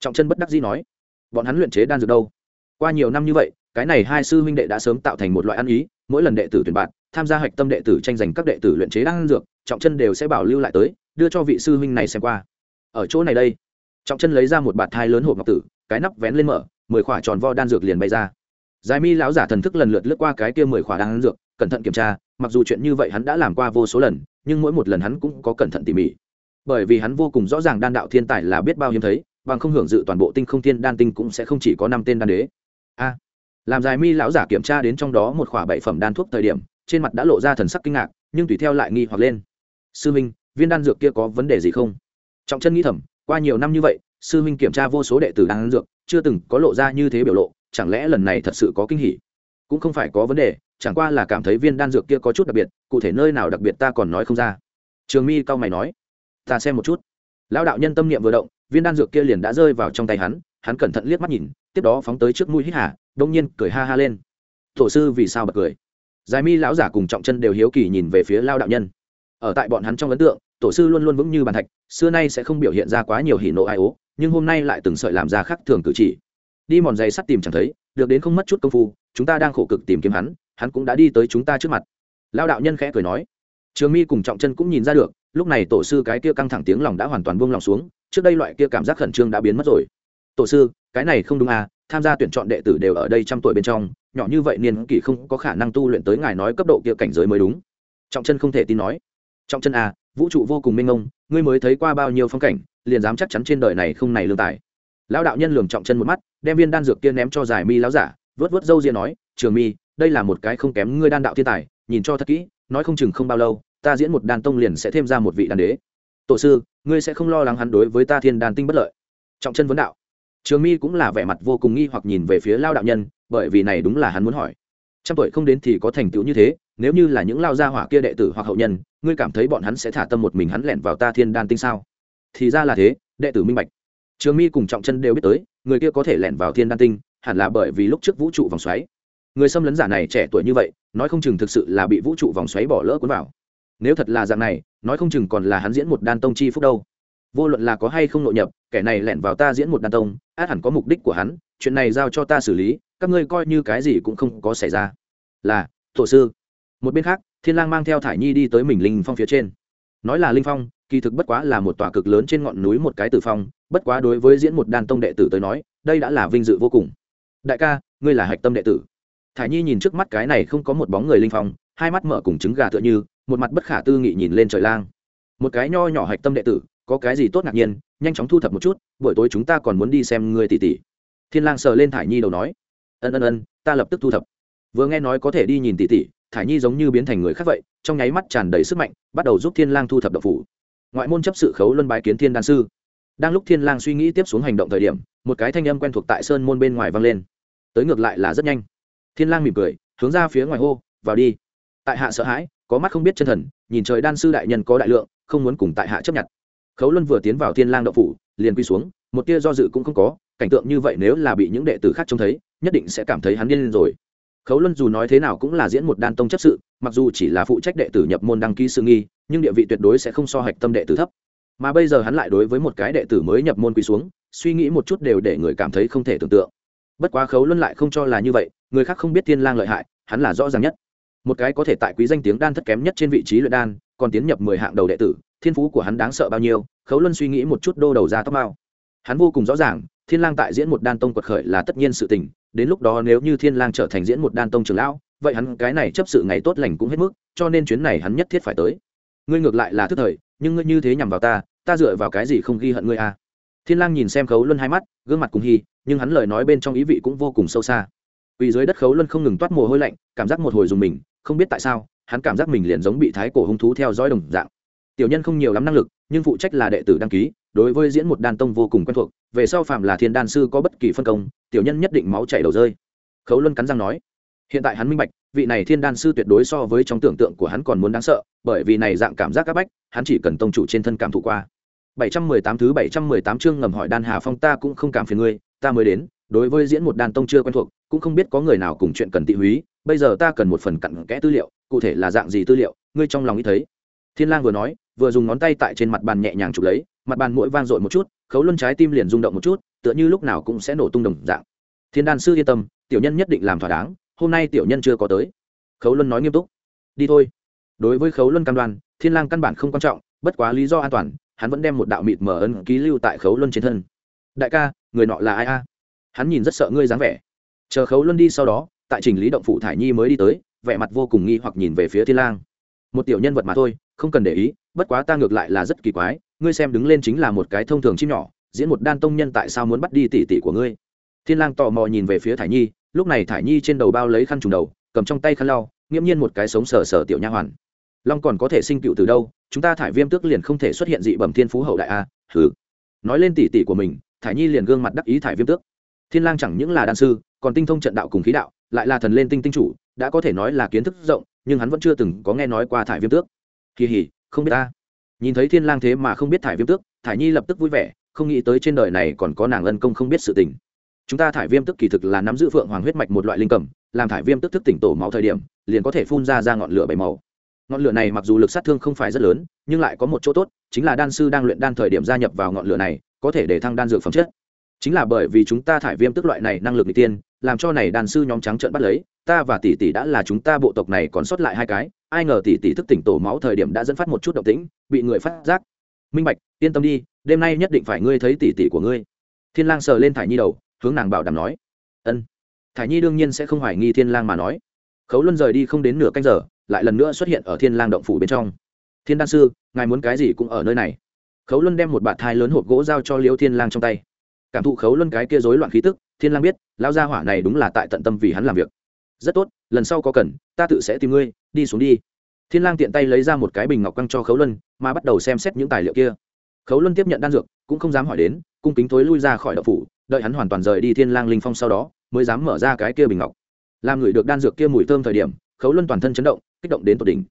Speaker 1: Trọng chân bất đắc dĩ nói, bọn hắn luyện chế đan dược đâu? Qua nhiều năm như vậy, cái này hai sư huynh đệ đã sớm tạo thành một loại ăn ý, mỗi lần đệ tử tuyển bạn tham gia hạch tâm đệ tử tranh giành các đệ tử luyện chế đan dược trọng chân đều sẽ bảo lưu lại tới, đưa cho vị sư huynh này xem qua. Ở chỗ này đây, trọng chân lấy ra một bạt thai lớn hộp ngọc tử, cái nắp vén lên mở, mười khỏa tròn vo đan dược liền bay ra. Giải mi lão giả thần thức lần lượt lướt qua cái kia mười khỏa đan dược, cẩn thận kiểm tra, mặc dù chuyện như vậy hắn đã làm qua vô số lần, nhưng mỗi một lần hắn cũng có cẩn thận tỉ mỉ. Bởi vì hắn vô cùng rõ ràng đan đạo thiên tài là biết bao hiếm thấy, bằng không hưởng dự toàn bộ tinh không thiên đan tinh cũng sẽ không chỉ có năm tên đan đế. A! Làm dài mi lão giả kiểm tra đến trong đó một khỏa bảy phẩm đan thuốc thời điểm, trên mặt đã lộ ra thần sắc kinh ngạc, nhưng tùy theo lại nghi hoặc lên sư minh, viên đan dược kia có vấn đề gì không? Trọng chân nghĩ thầm, qua nhiều năm như vậy, sư minh kiểm tra vô số đệ tử đan dược, chưa từng có lộ ra như thế biểu lộ, chẳng lẽ lần này thật sự có kinh hỉ? Cũng không phải có vấn đề, chẳng qua là cảm thấy viên đan dược kia có chút đặc biệt, cụ thể nơi nào đặc biệt ta còn nói không ra. Trường mi cao mày nói, ta xem một chút. Lão đạo nhân tâm niệm vừa động, viên đan dược kia liền đã rơi vào trong tay hắn hắn cẩn thận liếc mắt nhìn, tiếp đó phóng tới trước mũi hít hà, đông nhiên cười ha ha lên. Tổ sư vì sao bật cười? Giải mi lão giả cùng trọng chân đều hiếu kỳ nhìn về phía lao đạo nhân ở tại bọn hắn trong ấn tượng, tổ sư luôn luôn vững như bàn thạch, xưa nay sẽ không biểu hiện ra quá nhiều hỉ nộ ai ố, nhưng hôm nay lại từng sợi làm ra khác thường cử chỉ. Đi mòn giày sắt tìm chẳng thấy, được đến không mất chút công phu, chúng ta đang khổ cực tìm kiếm hắn hắn cũng đã đi tới chúng ta trước mặt. Lao đạo nhân khẽ cười nói. Trường mi cùng trọng chân cũng nhìn ra được, lúc này tổ sư cái kia căng thẳng tiếng lòng đã hoàn toàn buông lòng xuống, trước đây loại kia cảm giác khẩn trương đã biến mất rồi. Tổ sư, cái này không đúng à tham gia tuyển chọn đệ tử đều ở đây trăm tuổi bên trong, nhỏ như vậy niên kỷ không có khả năng tu luyện tới ngài nói cấp độ kia cảnh giới mới đúng. Trọng chân không thể tin nói trọng chân à vũ trụ vô cùng minh ông ngươi mới thấy qua bao nhiêu phong cảnh, liền dám chắc chắn trên đời này không này lương tài. Lão đạo nhân lường trọng chân một mắt, đem viên đan dược kia ném cho giải mi lão giả, vớt vớt râu ria nói, trường mi, đây là một cái không kém ngươi đan đạo thiên tài, nhìn cho thật kỹ, nói không chừng không bao lâu, ta diễn một đan tông liền sẽ thêm ra một vị đan đế. Tổ sư, ngươi sẽ không lo lắng hắn đối với ta thiên đan tinh bất lợi. Trọng chân vấn đạo. Trường mi cũng là vẻ mặt vô cùng nghi hoặc nhìn về phía lao đạo nhân, bởi vì này đúng là hắn muốn hỏi. Trăm tuổi không đến thì có thành tựu như thế nếu như là những lao gia hỏa kia đệ tử hoặc hậu nhân, ngươi cảm thấy bọn hắn sẽ thả tâm một mình hắn lẻn vào ta thiên đan tinh sao? Thì ra là thế, đệ tử minh bạch. Trường mi cùng trọng chân đều biết tới, người kia có thể lẻn vào thiên đan tinh, hẳn là bởi vì lúc trước vũ trụ vòng xoáy. Người xâm lấn giả này trẻ tuổi như vậy, nói không chừng thực sự là bị vũ trụ vòng xoáy bỏ lỡ cuốn vào. Nếu thật là dạng này, nói không chừng còn là hắn diễn một đan tông chi phúc đâu. Vô luận là có hay không nội nhập, kẻ này lẻn vào ta diễn một đan tông, át hẳn có mục đích của hắn, chuyện này giao cho ta xử lý, các ngươi coi như cái gì cũng không có xảy ra. Là, tổ sư một bên khác, thiên lang mang theo thải nhi đi tới mình linh phong phía trên. Nói là linh phong, kỳ thực bất quá là một tòa cực lớn trên ngọn núi một cái tử phong, bất quá đối với diễn một đan tông đệ tử tới nói, đây đã là vinh dự vô cùng. Đại ca, ngươi là hạch tâm đệ tử. Thải nhi nhìn trước mắt cái này không có một bóng người linh phong, hai mắt mở cùng trứng gà tựa như, một mặt bất khả tư nghị nhìn lên trời lang. Một cái nho nhỏ hạch tâm đệ tử, có cái gì tốt ngạc nhiên, nhanh chóng thu thập một chút, buổi tối chúng ta còn muốn đi xem ngươi tỷ tỷ. Thiên lang sờ lên thải nhi đầu nói, ân ân ân, ta lập tức thu thập. Vừa nghe nói có thể đi nhìn tỷ tỷ thải nhi giống như biến thành người khác vậy, trong nháy mắt tràn đầy sức mạnh, bắt đầu giúp thiên lang thu thập độc phủ. Ngoại môn chấp sự khấu luân bái kiến thiên đan sư. Đang lúc thiên lang suy nghĩ tiếp xuống hành động thời điểm, một cái thanh âm quen thuộc tại sơn môn bên ngoài vang lên. Tới ngược lại là rất nhanh. Thiên lang mỉm cười, hướng ra phía ngoài hô, vào đi. Tại hạ sợ hãi, có mắt không biết chân thần, nhìn trời đan sư đại nhân có đại lượng, không muốn cùng tại hạ chấp nhận. Khấu luân vừa tiến vào thiên lang đậu phủ, liền quy xuống, một tia do dự cũng không có, cảnh tượng như vậy nếu là bị những đệ tử khác trông thấy, nhất định sẽ cảm thấy hắn điên rồi khấu luân dù nói thế nào cũng là diễn một đan tông chấp sự, mặc dù chỉ là phụ trách đệ tử nhập môn đăng ký sự nghi, nhưng địa vị tuyệt đối sẽ không so hạch tâm đệ tử thấp. Mà bây giờ hắn lại đối với một cái đệ tử mới nhập môn quỳ xuống, suy nghĩ một chút đều để người cảm thấy không thể tưởng tượng. Bất quá khấu luân lại không cho là như vậy, người khác không biết thiên lang lợi hại, hắn là rõ ràng nhất. Một cái có thể tại quý danh tiếng đan thất kém nhất trên vị trí luyện đan, còn tiến nhập mười hạng đầu đệ tử, thiên phú của hắn đáng sợ bao nhiêu, khấu luân suy nghĩ một chút đô đầu ra tóc mao hắn vô cùng rõ ràng, thiên lang tại diễn một đan tông quật khởi là tất nhiên sự tình đến lúc đó nếu như thiên lang trở thành diễn một đan tông trưởng lão, vậy hắn cái này chấp sự ngày tốt lành cũng hết mức, cho nên chuyến này hắn nhất thiết phải tới. Ngươi ngược lại là thức thời, nhưng ngươi như thế nhằm vào ta ta dựa vào cái gì không ghi hận ngươi à? Thiên lang nhìn xem khấu luân hai mắt, gương mặt cùng hy nhưng hắn lời nói bên trong ý vị cũng vô cùng sâu xa. Vì dưới đất khấu luân không ngừng toát mồ hôi lạnh, cảm giác một hồi dùng mình, không biết tại sao, hắn cảm giác mình liền giống bị thái cổ hung thú theo dõi đồng dạng. Tiểu nhân không nhiều lắm năng lực, nhưng phụ trách là đệ tử đăng ký, đối với diễn một đan tông vô cùng quen thuộc, về sau phạm là thiên đan sư có bất kỳ phân công tiểu nhân nhất định máu chảy đầu rơi. Khấu luân cắn răng nói, hiện tại hắn minh bạch, vị này thiên đan sư tuyệt đối so với trong tưởng tượng của hắn còn muốn đáng sợ, bởi vì này dạng cảm giác các bách, hắn chỉ cần tông chủ trên thân cảm thụ qua. 718 thứ 718 chương ngầm hỏi đan hà phong, ta cũng không cảm phiền ngươi, ta mới đến, đối với diễn một đan tông chưa quen thuộc, cũng không biết có người nào cùng chuyện cần tị húy, bây giờ ta cần một phần cặn kẽ tư liệu, cụ thể là dạng gì tư liệu, ngươi trong lòng ý thấy. Thiên lang vừa nói, vừa dùng ngón tay tại trên mặt bàn nhẹ nhàng chụp lấy, mặt bàn mũi vang dội một chút, khấu luân trái tim liền rung động một chút tựa như lúc nào cũng sẽ nổ tung đồng dạng. Thiên đan sư yên tâm, tiểu nhân nhất định làm thỏa đáng, hôm nay tiểu nhân chưa có tới. Khấu luân nói nghiêm túc. Đi thôi. Đối với khấu luân cam đoan, thiên lang căn bản không quan trọng, bất quá lý do an toàn, hắn vẫn đem một đạo mịt mờ ân ký lưu tại khấu luân trên thân. Đại ca, người nọ là ai a? Hắn nhìn rất sợ ngươi dáng vẻ. Chờ khấu luân đi sau đó, tại trình lý động phụ thải nhi mới đi tới, vẻ mặt vô cùng nghi hoặc nhìn về phía thiên lang. Một tiểu nhân vật mà thôi, không cần để ý, bất quá ta ngược lại là rất kỳ quái, ngươi xem đứng lên chính là một cái thông thường chim nhỏ diễn một đan tông nhân tại sao muốn bắt đi tỷ tỷ của ngươi? Thiên lang tò mò nhìn về phía thải nhi, lúc này thải nhi trên đầu bao lấy khăn trùng đầu, cầm trong tay khăn lau, nghiễm nhiên một cái sống sờ sờ tiểu nha hoàn. Long còn có thể sinh cựu từ đâu? Chúng ta thải viêm tước liền không thể xuất hiện dị bẩm thiên phú hậu đại a, hừ. Nói lên tỷ tỷ của mình, thải nhi liền gương mặt đắc ý thải viêm tước. Thiên lang chẳng những là đan sư, còn tinh thông trận đạo cùng khí đạo, lại là thần lên tinh tinh chủ, đã có thể nói là kiến thức rộng, nhưng hắn vẫn chưa từng có nghe nói qua thải viêm tước. Kỳ hỉ, không biết ta. Nhìn thấy thiên lang thế mà không biết thải viêm tước, thải nhi lập tức vui vẻ không nghĩ tới trên đời này còn có nàng ân công không biết sự tình. Chúng ta thải viêm tức kỳ thực là nắm giữ phượng hoàng huyết mạch một loại linh cầm, làm thải viêm tức thức tỉnh tổ máu thời điểm, liền có thể phun ra ra ngọn lửa bảy màu. Ngọn lửa này mặc dù lực sát thương không phải rất lớn, nhưng lại có một chỗ tốt, chính là đan sư đang luyện đan thời điểm gia nhập vào ngọn lửa này, có thể để thăng đan dược phẩm chất. Chính là bởi vì chúng ta thải viêm tức loại này năng lực n tiên, làm cho này đan sư nhóm trắng trợn bắt lấy, ta và tỷ tỷ đã là chúng ta bộ tộc này còn sót lại hai cái, ai ngờ tỷ tỷ thức tỉnh tổ máu thời điểm đã dẫn phát một chút động tĩnh, bị người phát giác minh bạch, yên tâm đi, đêm nay nhất định phải ngươi thấy tỷ tỷ của ngươi. Thiên lang sờ lên thải nhi đầu, hướng nàng bảo đảm nói. Ân. Thải nhi đương nhiên sẽ không hoài nghi thiên lang mà nói. Khấu luân rời đi không đến nửa canh giờ, lại lần nữa xuất hiện ở thiên lang động phủ bên trong. Thiên đan sư, ngài muốn cái gì cũng ở nơi này. Khấu luân đem một bạt thai lớn hộp gỗ giao cho Liễu thiên lang trong tay. Cảm thụ khấu luân cái kia rối loạn khí tức, thiên lang biết lao gia hỏa này đúng là tại tận tâm vì hắn làm việc. Rất tốt, lần sau có cần, ta tự sẽ tìm ngươi, đi xuống đi thiên lang tiện tay lấy ra một cái bình ngọc quăng cho khấu luân, mà bắt đầu xem xét những tài liệu kia. Khấu luân tiếp nhận đan dược, cũng không dám hỏi đến, cung kính thối lui ra khỏi đậu phủ, đợi hắn hoàn toàn rời đi thiên lang linh phong sau đó, mới dám mở ra cái kia bình ngọc. Làm người được đan dược kia mùi thơm thời điểm, khấu luân toàn thân chấn động, kích động đến tột đỉnh.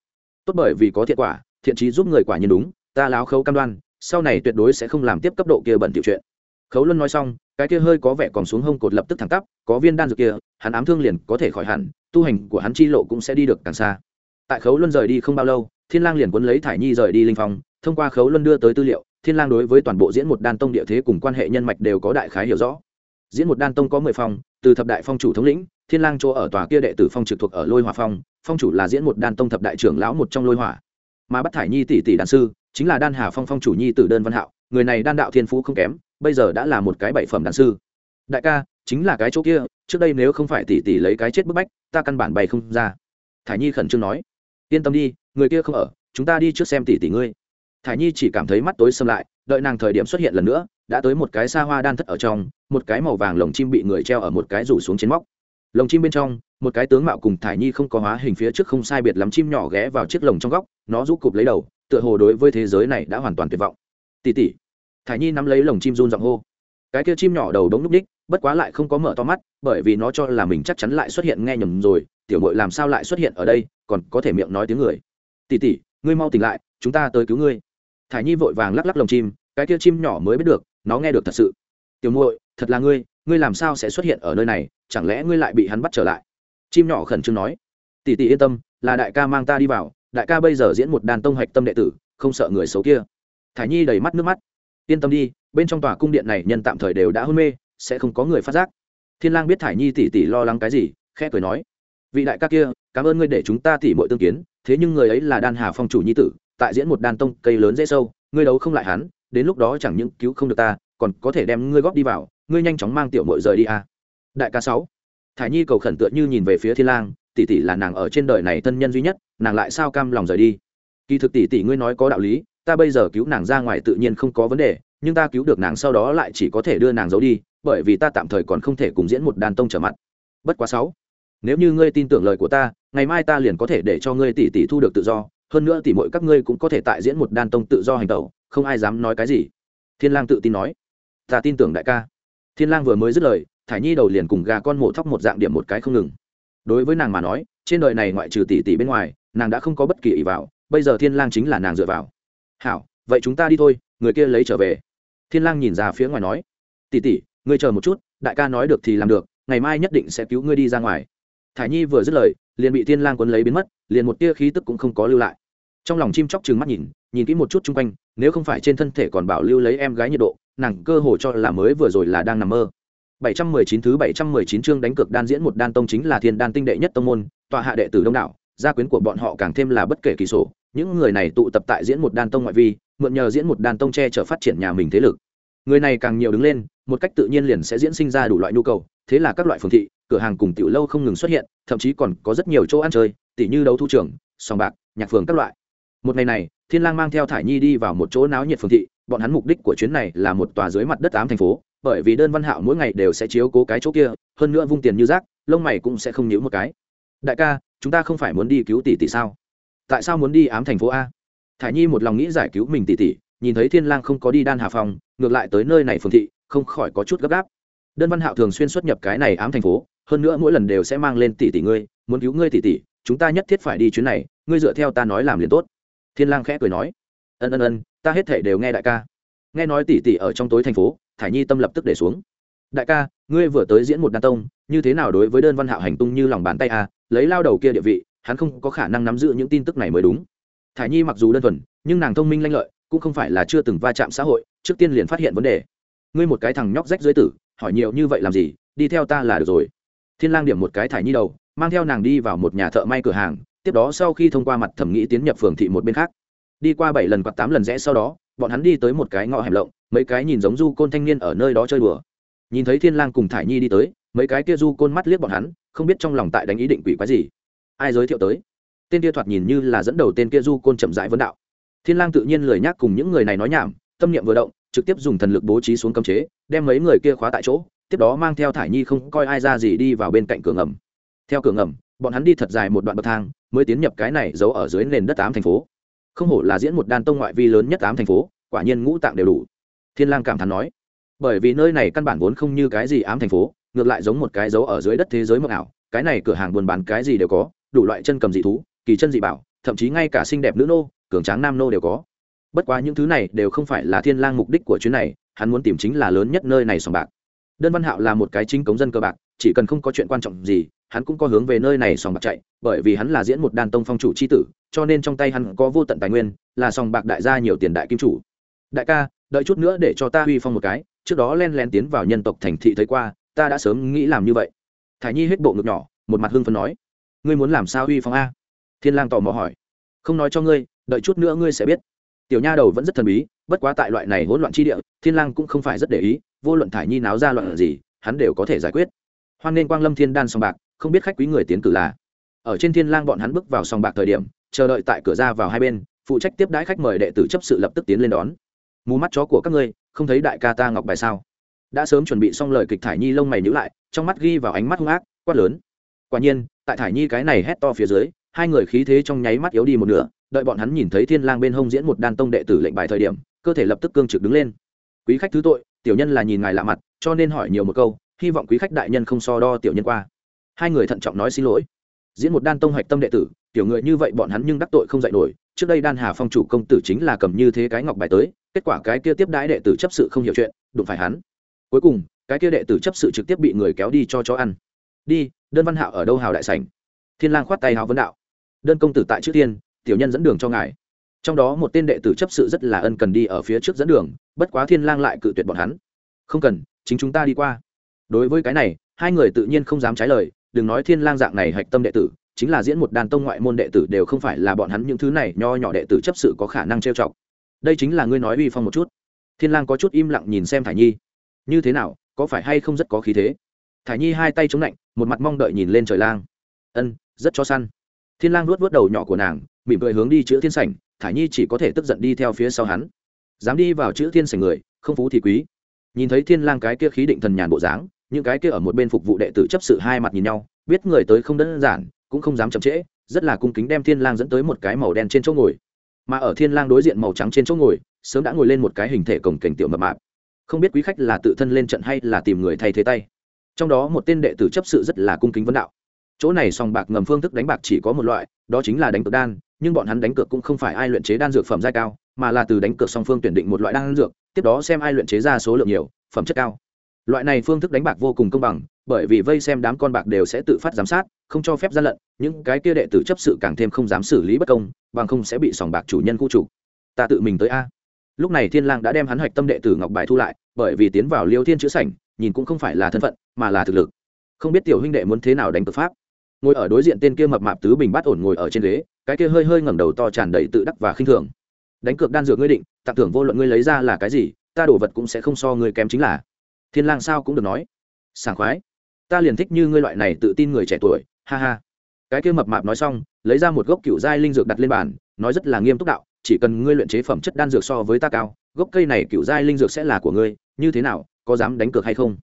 Speaker 1: Tốt bởi vì có thiện quả, thiện trí giúp người quả nhiên đúng, ta láo khấu cam đoan, sau này tuyệt đối sẽ không làm tiếp cấp độ kia bẩn tiểu chuyện. Khấu luân nói xong, cái kia hơi có vẻ còn xuống hông cột lập tức thẳng tắp, có viên đan dược kia, hắn ám thương liền có thể khỏi hẳn, tu hành của hắn chi lộ cũng sẽ đi được càng xa tại khấu luân rời đi không bao lâu, thiên lang liền cuốn lấy thải nhi rời đi linh phong, thông qua khấu luân đưa tới tư liệu, thiên lang đối với toàn bộ diễn một đan tông địa thế cùng quan hệ nhân mạch đều có đại khái hiểu rõ. Diễn một đan tông có mười phong, từ thập đại phong chủ thống lĩnh, thiên lang chỗ ở tòa kia đệ tử phong trực thuộc ở lôi hỏa phong phong chủ là diễn một đan tông thập đại trưởng lão một trong lôi hỏa. Mà bắt thải nhi tỷ tỷ đan sư, chính là đan hà phong phong chủ nhi tử đơn văn hạo, người này đan đạo thiên phú không kém, bây giờ đã là một cái bảy phẩm đan sư. Đại ca, chính là cái chỗ kia, trước đây nếu không phải tỷ tỷ lấy cái chết bức bách, ta căn bản bày không ra. Thải nhi khẩn trương nói yên tâm đi, người kia không ở, chúng ta đi trước xem tỷ tỷ ngươi. Thải nhi chỉ cảm thấy mắt tối xâm lại, đợi nàng thời điểm xuất hiện lần nữa, đã tới một cái xa hoa đan thất ở trong, một cái màu vàng lồng chim bị người treo ở một cái rủ xuống trên móc. Lồng chim bên trong, một cái tướng mạo cùng thải nhi không có hóa hình phía trước không sai biệt lắm chim nhỏ ghé vào chiếc lồng trong góc, nó rũ cụp lấy đầu, tựa hồ đối với thế giới này đã hoàn toàn tuyệt vọng. Tỉ tỉ thải nhi nắm lấy lồng chim run giọng hô. Cái kia chim nhỏ đầu đống núp ních bất quá lại không có mở to mắt, bởi vì nó cho là mình chắc chắn lại xuất hiện nghe nhầm rồi tiểu mội làm sao lại xuất hiện ở đây, còn có thể miệng nói tiếng người. Tỉ tỉ ngươi mau tỉnh lại, chúng ta tới cứu ngươi. Thải nhi vội vàng lắc lắc lồng chim, cái kia chim nhỏ mới biết được, nó nghe được thật sự. Tiểu muội, thật là ngươi ngươi làm sao sẽ xuất hiện ở nơi này, chẳng lẽ ngươi lại bị hắn bắt trở lại? Chim nhỏ khẩn trương nói. Tỷ tỷ yên tâm, là đại ca mang ta đi vào, đại ca bây giờ diễn một đàn tông hạch tâm đệ tử, không sợ người xấu kia. Thải nhi đầy mắt nước mắt. Yên tâm đi, bên trong tòa cung điện này nhân tạm thời đều đã hôn mê, sẽ không có người phát giác. Thiên lang biết thải nhi tỷ tỷ lo lắng cái gì, khẽ cười nói vị đại ca kia, cảm ơn ngươi để chúng ta tỷ muội tương kiến, thế nhưng người ấy là đan hà phong chủ nhi tử, tại diễn một đan tông cây lớn dễ sâu, ngươi đấu không lại hắn, đến lúc đó chẳng những cứu không được ta, còn có thể đem ngươi góp đi vào, ngươi nhanh chóng mang tiểu muội rời đi a đại ca sáu, thải nhi cầu khẩn tựa như nhìn về phía thiên lang, tỷ tỷ là nàng ở trên đời này thân nhân duy nhất, nàng lại sao cam lòng rời đi. Kỳ thực tỷ tỷ ngươi nói có đạo lý, ta bây giờ cứu nàng ra ngoài tự nhiên không có vấn đề, nhưng ta cứu được nàng sau đó lại chỉ có thể đưa nàng giấu đi, bởi vì ta tạm thời còn không thể cùng diễn một đàn tông trở mặt. Bất quá sáu nếu như ngươi tin tưởng lời của ta, ngày mai ta liền có thể để cho ngươi tỷ tỷ thu được tự do, hơn nữa tỷ muội các ngươi cũng có thể tại diễn một đàn tông tự do hành tẩu, không ai dám nói cái gì. Thiên lang tự tin nói. Ta tin tưởng đại ca. Thiên lang vừa mới dứt lời, thải nhi đầu liền cùng gà con mổ thóc một dạng điểm một cái không ngừng. Đối với nàng mà nói, trên đời này ngoại trừ tỷ tỷ bên ngoài, nàng đã không có bất kỳ ý vào, bây giờ thiên lang chính là nàng dựa vào. Hảo, vậy chúng ta đi thôi, người kia lấy trở về. Thiên lang nhìn ra phía ngoài nói. Tỷ tỷ, ngươi chờ một chút, đại ca nói được thì làm được, ngày mai nhất định sẽ cứu ngươi đi ra ngoài thải nhi vừa dứt lời liền bị thiên lang cuốn lấy biến mất liền một tia khí tức cũng không có lưu lại. Trong lòng chim chóc trừng mắt nhìn nhìn kỹ một chút chung quanh nếu không phải trên thân thể còn bảo lưu lấy em gái nhiệt độ nàng cơ hồ cho là mới vừa rồi là đang nằm mơ. 719 thứ 719 chương đánh cược đan diễn một đan tông chính là thiên đan tinh đệ nhất tông môn, tòa hạ đệ tử đông đảo, gia quyến của bọn họ càng thêm là bất kể kỳ sổ, những người này tụ tập tại diễn một đan tông ngoại vi, mượn nhờ diễn một đan tông che chở phát triển nhà mình thế lực. Người này càng nhiều đứng lên, một cách tự nhiên liền sẽ diễn sinh ra đủ loại nhu cầu, thế là các loại phường thị, cửa hàng cùng tiểu lâu không ngừng xuất hiện, thậm chí còn có rất nhiều chỗ ăn chơi, tỉ như đấu thu trường, sòng bạc, nhạc phường các loại. Một ngày này, Thiên Lang mang theo Thải Nhi đi vào một chỗ náo nhiệt phường thị, bọn hắn mục đích của chuyến này là một tòa dưới mặt đất ám thành phố, bởi vì đơn văn hạo mỗi ngày đều sẽ chiếu cố cái chỗ kia hơn nữa vung tiền như rác lông mày cũng sẽ không nhíu một cái. Đại ca chúng ta không phải muốn đi cứu tỷ tỷ sao? Tại sao muốn đi ám thành phố a? Thải nhi một lòng nghĩ giải cứu mình tỷ tỷ nhìn thấy thiên lang không có đi đan hà phòng ngược lại tới nơi này phường thị không khỏi có chút gấp gáp đơn văn hạo thường xuyên xuất nhập cái này ám thành phố, hơn nữa mỗi lần đều sẽ mang lên tỷ tỷ ngươi, muốn cứu ngươi tỷ tỷ, chúng ta nhất thiết phải đi chuyến này, ngươi dựa theo ta nói làm liền tốt. Thiên lang khẽ cười nói. Ân ân ân, ta hết thể đều nghe đại ca. Nghe nói tỷ tỷ ở trong tối thành phố, thải nhi tâm lập tức để xuống. Đại ca, ngươi vừa tới diễn một đan tông, như thế nào đối với đơn văn hạo hành tung như lòng bàn tay à lấy lao đầu kia địa vị, hắn không có khả năng nắm giữ những tin tức này mới đúng. Thải nhi mặc dù đơn thuần, nhưng nàng thông minh lanh lợi, cũng không phải là chưa từng va chạm xã hội, trước tiên liền phát hiện vấn đề. Ngươi một cái thằng nhóc rách dưới tử hỏi nhiều như vậy làm gì, đi theo ta là được rồi. Thiên lang điểm một cái thải nhi đầu, mang theo nàng đi vào một nhà thợ may cửa hàng, tiếp đó sau khi thông qua mặt thẩm nghĩ tiến nhập phường thị một bên khác. Đi qua bảy lần hoặc tám lần rẽ sau đó, bọn hắn đi tới một cái ngõ hẻm lộng, mấy cái nhìn giống du côn thanh niên ở nơi đó chơi đùa. Nhìn thấy thiên lang cùng thải nhi đi tới, mấy cái kia du côn mắt liếc bọn hắn, không biết trong lòng tại đánh ý định quỷ quái gì. Ai giới thiệu tới? Tên kia thoạt nhìn như là dẫn đầu tên kia du côn chậm rãi vấn đạo. Thiên lang tự nhiên lười nhác cùng những người này nói nhảm, tâm niệm vừa động trực tiếp dùng thần lực bố trí xuống cấm chế, đem mấy người kia khóa tại chỗ, tiếp đó mang theo thải nhi không coi ai ra gì đi vào bên cạnh cửa ngầm. Theo cửa ngầm, bọn hắn đi thật dài một đoạn bậc thang, mới tiến nhập cái này giấu ở dưới nền đất ám thành phố. Không hổ là diễn một đan tông ngoại vi lớn nhất ám thành phố, quả nhiên ngũ tạng đều đủ. Thiên lang cảm thán nói, bởi vì nơi này căn bản vốn không như cái gì ám thành phố, ngược lại giống một cái dấu ở dưới đất thế giới mộng ảo, cái này cửa hàng buôn bán cái gì đều có, đủ loại chân cầm dị thú, kỳ chân dị bảo, thậm chí ngay cả xinh đẹp nữ nô, cường tráng nam nô đều có bất quá những thứ này đều không phải là thiên lang mục đích của chuyến này, hắn muốn tìm chính là lớn nhất nơi này sòng bạc. Đơn văn hạo là một cái chính cống dân cơ bạc, chỉ cần không có chuyện quan trọng gì, hắn cũng có hướng về nơi này sòng bạc chạy, bởi vì hắn là diễn một đàn tông phong chủ chi tử, cho nên trong tay hắn có vô tận tài nguyên, là sòng bạc đại gia nhiều tiền đại kim chủ. Đại ca, đợi chút nữa để cho ta uy phong một cái, trước đó len len tiến vào nhân tộc thành thị thấy qua, ta đã sớm nghĩ làm như vậy. Thả nhi hết bộ ngực nhỏ, một mặt hưng phấn nói, ngươi muốn làm sao uy phong a? Thiên lang tò mò hỏi, không nói cho ngươi, đợi chút nữa ngươi sẽ biết tiểu nha đầu vẫn rất thần bí, bất quá tại loại này hỗn loạn chi địa, thiên lang cũng không phải rất để ý, vô luận thải nhi náo ra loạn gì, hắn đều có thể giải quyết. Hoan nên quang lâm thiên đan sòng bạc, không biết khách quý người tiến cử là. Ở trên thiên lang bọn hắn bước vào sòng bạc thời điểm, chờ đợi tại cửa ra vào hai bên, phụ trách tiếp đãi khách mời đệ tử chấp sự lập tức tiến lên đón. Mù mắt chó của các ngươi, không thấy đại ca ta ngọc bài sao? Đã sớm chuẩn bị xong lời kịch thải nhi lông mày nhíu lại, trong mắt ghi vào ánh mắt hung ác, quát lớn. Quả nhiên, tại thải nhi cái này hét to phía dưới, hai người khí thế trong nháy mắt yếu đi một nửa đợi bọn hắn nhìn thấy thiên lang bên hông diễn một đan tông đệ tử lệnh bài thời điểm, cơ thể lập tức cương trực đứng lên. Quý khách thứ tội, tiểu nhân là nhìn ngài lạ mặt, cho nên hỏi nhiều một câu, hy vọng quý khách đại nhân không so đo tiểu nhân qua. Hai người thận trọng nói xin lỗi. Diễn một đan tông hạch tâm đệ tử, tiểu người như vậy bọn hắn nhưng đắc tội không dạy nổi, trước đây đan hà phong chủ công tử chính là cầm như thế cái ngọc bài tới, kết quả cái kia tiếp đãi đệ tử chấp sự không hiểu chuyện, đụng phải hắn. Cuối cùng, cái kia đệ tử chấp sự trực tiếp bị người kéo đi cho chó ăn. Đi, đơn văn hạo ở đâu hào đại sảnh? Thiên lang khoát tay hào vấn đạo. Đơn công tử tại trước tiên tiểu nhân dẫn đường cho ngài. Trong đó một tên đệ tử chấp sự rất là ân cần đi ở phía trước dẫn đường, bất quá thiên lang lại cự tuyệt bọn hắn. Không cần, chính chúng ta đi qua. Đối với cái này, hai người tự nhiên không dám trái lời, đừng nói thiên lang dạng này hạch tâm đệ tử, chính là diễn một đàn tông ngoại môn đệ tử đều không phải là bọn hắn những thứ này nho nhỏ đệ tử chấp sự có khả năng trêu chọc. Đây chính là ngươi nói uy phong một chút. Thiên lang có chút im lặng nhìn xem thải nhi. Như thế nào, có phải hay không rất có khí thế? Thải nhi hai tay chống lạnh một mặt mong đợi nhìn lên trời lang. Ân, rất cho săn. Thiên lang nuốt vớt đầu nhỏ của nàng mỉm cười hướng đi chữ thiên sảnh, thải nhi chỉ có thể tức giận đi theo phía sau hắn. Dám đi vào chữ thiên sảnh người, không phú thì quý. Nhìn thấy thiên lang cái kia khí định thần nhàn bộ dáng, những cái kia ở một bên phục vụ đệ tử chấp sự hai mặt nhìn nhau, biết người tới không đơn giản, cũng không dám chậm trễ, rất là cung kính đem thiên lang dẫn tới một cái màu đen trên chỗ ngồi. Mà ở thiên lang đối diện màu trắng trên chỗ ngồi, sớm đã ngồi lên một cái hình thể cồng kềnh tiểu mập mạp. Không biết quý khách là tự thân lên trận hay là tìm người thay thế tay. Trong đó một tên đệ tử chấp sự rất là cung kính vấn đạo. Chỗ này sòng bạc ngầm phương thức đánh bạc chỉ có một loại, đó chính là đánh cược đan nhưng bọn hắn đánh cược cũng không phải ai luyện chế đan dược phẩm giai cao, mà là từ đánh cược song phương tuyển định một loại đan dược, tiếp đó xem ai luyện chế ra số lượng nhiều, phẩm chất cao. Loại này phương thức đánh bạc vô cùng công bằng, bởi vì vây xem đám con bạc đều sẽ tự phát giám sát, không cho phép gian lận, những cái kia đệ tử chấp sự càng thêm không dám xử lý bất công, bằng không sẽ bị sòng bạc chủ nhân khu chủ ta tự mình tới a. Lúc này thiên lang đã đem hắn hoạch tâm đệ tử ngọc bài thu lại, bởi vì tiến vào liêu thiên chữ sảnh, nhìn cũng không phải là thân phận, mà là thực lực. Không biết tiểu huynh đệ muốn thế nào đánh cược pháp ngồi ở đối diện tên kia mập mạp tứ bình bát ổn ngồi ở trên ghế, cái kia hơi hơi ngẩng đầu to tràn đầy tự đắc và khinh thường. Đánh cược đan dược ngươi định, tặng thưởng vô luận ngươi lấy ra là cái gì, ta đổ vật cũng sẽ không so ngươi kém chính là. Thiên lang sao cũng được nói. Sảng khoái. Ta liền thích như ngươi loại này tự tin người trẻ tuổi, ha ha. Cái kia mập mạp nói xong, lấy ra một gốc cựu giai linh dược đặt lên bàn, nói rất là nghiêm túc đạo, chỉ cần ngươi luyện chế phẩm chất đan dược so với ta cao, gốc cây này cựu giai linh dược sẽ là của ngươi, như thế nào, có dám đánh cược hay không?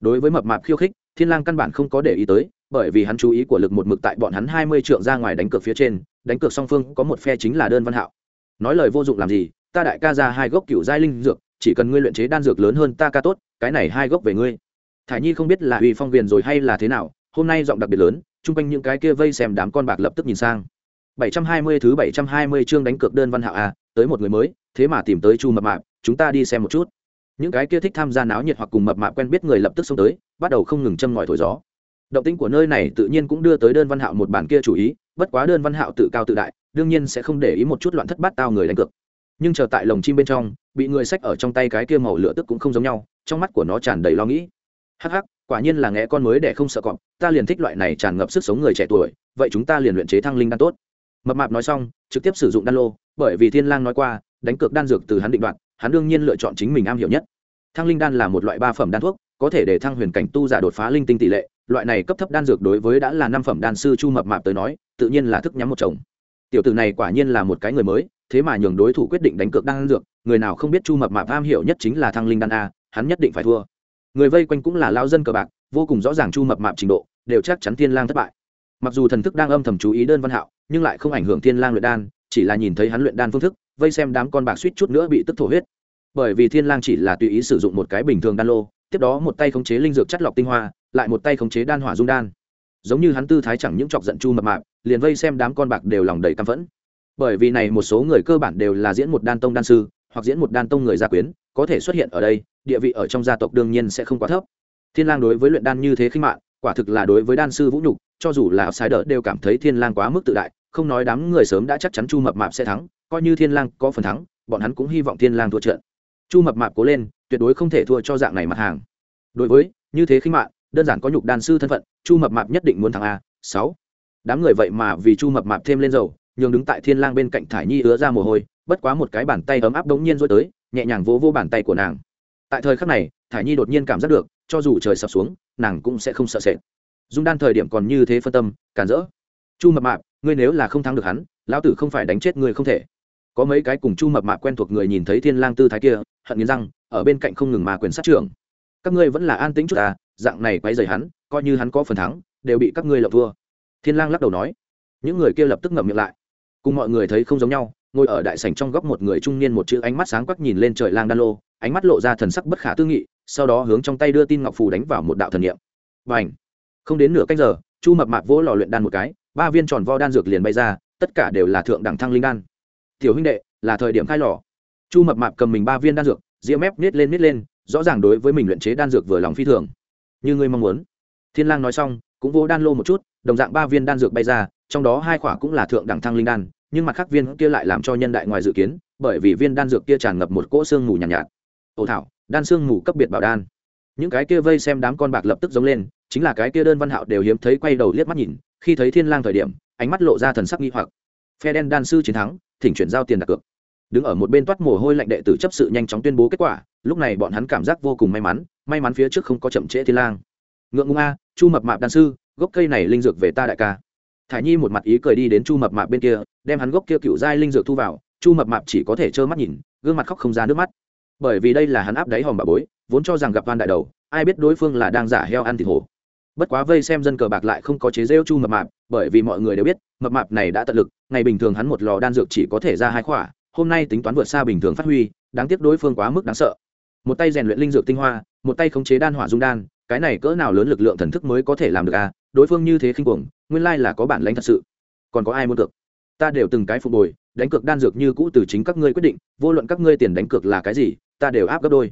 Speaker 1: Đối với mập mạp khiêu khích, thiên lang căn bản không có để ý tới bởi vì hắn chú ý của lực một mực tại bọn hắn hai mươi trượng ra ngoài đánh cược phía trên đánh cược song phương có một phe chính là đơn văn hạo nói lời vô dụng làm gì ta đại ca ra hai gốc cựu giai linh dược chỉ cần ngươi luyện chế đan dược lớn hơn ta ca tốt cái này hai gốc về ngươi thải nhi không biết là uy phong viền rồi hay là thế nào hôm nay giọng đặc biệt lớn chung quanh những cái kia vây xem đám con bạc lập tức nhìn sang 720 thứ 720 chương đánh cược đơn văn hạo à tới một người mới, thế mà tìm tới Chu Mập Mạp, chúng ta đi xem một chút. Những cái kia thích tham gia náo nhiệt hoặc cùng mập mạp quen biết người lập tức xông tới, bắt đầu không ngừng châm ngòi thổi gió. Động tĩnh của nơi này tự nhiên cũng đưa tới đơn văn hạo một bản kia chủ ý, bất quá đơn văn hạo tự cao tự đại, đương nhiên sẽ không để ý một chút loạn thất bát tao người đánh cược. Nhưng chờ tại lồng chim bên trong, bị người sách ở trong tay cái kia màu lửa tức cũng không giống nhau, trong mắt của nó tràn đầy lo nghĩ. Hắc hắc, quả nhiên là ngẽ con mới để không sợ cọp, ta liền thích loại này tràn ngập sức sống người trẻ tuổi, vậy chúng ta liền luyện chế thăng linh đan tốt mập mạp nói xong trực tiếp sử dụng đan lô bởi vì thiên lang nói qua đánh cược đan dược từ hắn định đoạt hắn đương nhiên lựa chọn chính mình am hiểu nhất thăng linh đan là một loại ba phẩm đan thuốc có thể để thăng huyền cảnh tu giả đột phá linh tinh tỷ lệ loại này cấp thấp đan dược đối với đã là năm phẩm đan sư chu mập mạp tới nói, tự nhiên là thức nhắm một chồng. Tiểu tử này quả nhiên là một cái người mới, thế mà nhường đối thủ quyết định đánh cược đan dược, người nào không biết chu mập mạp am hiểu nhất chính là thăng linh đan a, hắn nhất định phải thua. Người vây quanh cũng là lao dân cờ bạc, vô cùng rõ ràng chu mập mạp trình độ, đều chắc chắn thiên lang thất bại. Mặc dù thần thức đang âm thầm chú ý đơn văn hạo, nhưng lại không ảnh hưởng thiên lang luyện đan, chỉ là nhìn thấy hắn luyện đan phương thức, vây xem đám con bạc suýt chút nữa bị tức thổ huyết. Bởi vì thiên lang chỉ là tùy ý sử dụng một cái bình thường đan lô, tiếp đó một tay khống chế linh dược chất lọc tinh hoa lại một tay khống chế đan hỏa dung đan. Giống như hắn tư thái chẳng những chọc giận chu mập mạp liền vây xem đám con bạc đều lòng đầy căm phẫn. Bởi vì này một số người cơ bản đều là diễn một đan tông đan sư hoặc diễn một đan tông người gia quyến có thể xuất hiện ở đây địa vị ở trong gia tộc đương nhiên sẽ không quá thấp. Thiên lang đối với luyện đan như thế khinh mạng, quả thực là đối với đan sư vũ nhục cho dù là sai đỡ đều cảm thấy thiên lang quá mức tự đại không nói đám người sớm đã chắc chắn chu mập mạp sẽ thắng coi như thiên lang có phần thắng bọn hắn cũng hy vọng thiên lang thua trận. Chu mập mạp cố lên tuyệt đối không thể thua cho dạng này mặt hàng. Đối với như thế khinh mạng đơn giản có nhục đan sư thân phận, chu mập mạp nhất định muốn thắng a, sáu. Đám người vậy mà vì chu mập mạp thêm lên dầu, nhường đứng tại thiên lang bên cạnh thải nhi ứa ra mồ hôi, bất quá một cái bàn tay ấm áp đống nhiên rối tới, nhẹ nhàng vỗ vỗ bàn tay của nàng. Tại thời khắc này, thải nhi đột nhiên cảm giác được, cho dù trời sập xuống, nàng cũng sẽ không sợ sệt. Dung đan thời điểm còn như thế phân tâm, cản rỡ. Chu mập mạp, ngươi nếu là không thắng được hắn, lão tử không phải đánh chết ngươi không thể. Có mấy cái cùng chu mập mạp quen thuộc người nhìn thấy thiên lang tư thái kia, hận nghiến răng, ở bên cạnh không ngừng mà quyền sát trưởng các ngươi vẫn là an tĩnh chút à dạng này quấy rầy hắn, coi như hắn có phần thắng, đều bị các ngươi lập thua. Thiên lang lắc đầu nói. Những người kia lập tức ngậm miệng lại. Cùng mọi người thấy không giống nhau, ngồi ở đại sảnh trong góc một người trung niên một chữ ánh mắt sáng quắc nhìn lên trời lang đan lô, ánh mắt lộ ra thần sắc bất khả tư nghị, sau đó hướng trong tay đưa tin ngọc phù đánh vào một đạo thần niệm. Và không đến nửa canh giờ, chu mập mạp vỗ lò luyện đan một cái, ba viên tròn vo đan dược liền bay ra, tất cả đều là thượng đẳng thăng linh đan. Tiểu huynh đệ, là thời điểm khai lò. Chu mập mạp cầm mình ba viên đan dược, ria mép nít lên nít lên rõ ràng đối với mình luyện chế đan dược vừa lòng phi thường. Như ngươi mong muốn. Thiên lang nói xong cũng vỗ đan lô một chút đồng dạng ba viên đan dược bay ra trong đó hai khỏa cũng là thượng đẳng thăng linh đan nhưng mặt khác viên kia lại làm cho nhân đại ngoài dự kiến bởi vì viên đan dược kia tràn ngập một cỗ xương mù nhàn nhạt, nhạt. Ồ thảo đan xương mù cấp biệt bảo đan. Những cái kia vây xem đám con bạc lập tức giống lên chính là cái kia đơn văn hạo đều hiếm thấy quay đầu liếc mắt nhìn khi thấy thiên lang thời điểm ánh mắt lộ ra thần sắc nghi hoặc. Phe đen đan sư chiến thắng thỉnh chuyển giao tiền đặt cược đứng ở một bên toát mồ hôi lạnh đệ tử chấp sự nhanh chóng tuyên bố kết quả, lúc này bọn hắn cảm giác vô cùng may mắn may mắn phía trước không có chậm trễ thiên lang. Ngượng ngung a, chu mập mạp đan sư, gốc cây này linh dược về ta đại ca. Thải nhi một mặt ý cười đi đến chu mập mạp bên kia, đem hắn gốc kia cựu giai linh dược thu vào, chu mập mạp chỉ có thể trơ mắt nhìn, gương mặt khóc không ra nước mắt. Bởi vì đây là hắn áp đáy hòm bà bối, vốn cho rằng gặp van đại đầu, ai biết đối phương là đang giả heo ăn thịt hổ. Bất quá vây xem dân cờ bạc lại không có chế rêu chu mập mạp, bởi vì mọi người đều biết, mập mạp này đã tận lực, ngày bình thường hắn một lò đan dược chỉ có thể ra hai khỏa hôm nay tính toán vượt xa bình thường phát huy đáng tiếc đối phương quá mức đáng sợ. Một tay rèn luyện linh dược tinh hoa một tay khống chế đan hỏa dung đan cái này cỡ nào lớn lực lượng thần thức mới có thể làm được à? Đối phương như thế khinh cuồng nguyên lai là có bản lãnh thật sự. Còn có ai muốn cược? Ta đều từng cái phục bồi, đánh cược đan dược như cũ từ chính các ngươi quyết định vô luận các ngươi tiền đánh cược là cái gì ta đều áp gấp đôi.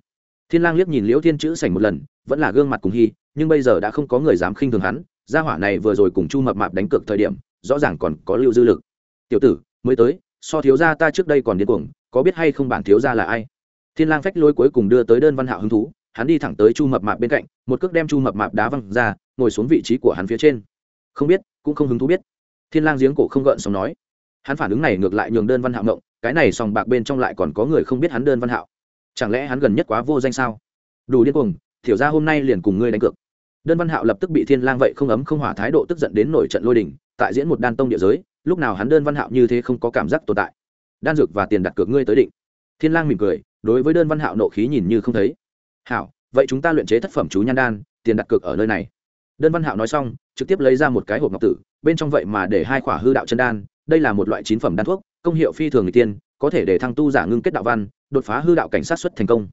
Speaker 1: Thiên lang liếc nhìn liễu thiên chữ sảnh một lần vẫn là gương mặt cùng hy nhưng bây giờ đã không có người dám khinh thường hắn gia hỏa này vừa rồi cùng chu mập mạp đánh cược thời điểm rõ ràng còn có lưu dư lực. Tiểu tử mới tới so thiếu gia ta trước đây còn điên cuồng, có biết hay không bản thiếu gia là ai? Thiên lang phách lôi cuối cùng đưa tới đơn văn hạo hứng thú, hắn đi thẳng tới chu mập mạp bên cạnh, một cước đem chu mập mạp đá văng ra, ngồi xuống vị trí của hắn phía trên. Không biết, cũng không hứng thú biết. Thiên lang giếng cổ không gợn sóng nói. Hắn phản ứng này ngược lại nhường đơn văn hạo ngộng, cái này sòng bạc bên trong lại còn có người không biết hắn đơn văn hạo. Chẳng lẽ hắn gần nhất quá vô danh sao? Đủ điên cuồng thiểu ra hôm nay liền cùng ngươi đánh cược. Đơn văn hạo lập tức bị thiên lang vậy không ấm không hỏa thái độ tức giận đến nổi trận lôi đình, tại diễn một đan tông địa giới lúc nào hắn đơn văn hạo như thế không có cảm giác tồn tại. Đan dược và tiền đặt cược ngươi tới định. Thiên lang mỉm cười, đối với đơn văn hạo nộ khí nhìn như không thấy. Hảo, vậy chúng ta luyện chế thất phẩm chú nhan đan, tiền đặt cược ở nơi này. Đơn văn hạo nói xong, trực tiếp lấy ra một cái hộp ngọc tử, bên trong vậy mà để hai khỏa hư đạo chân đan, đây là một loại chín phẩm đan thuốc, công hiệu phi thường người tiên, có thể để thăng tu giả ngưng kết đạo văn, đột phá hư đạo cảnh sát xuất thành công.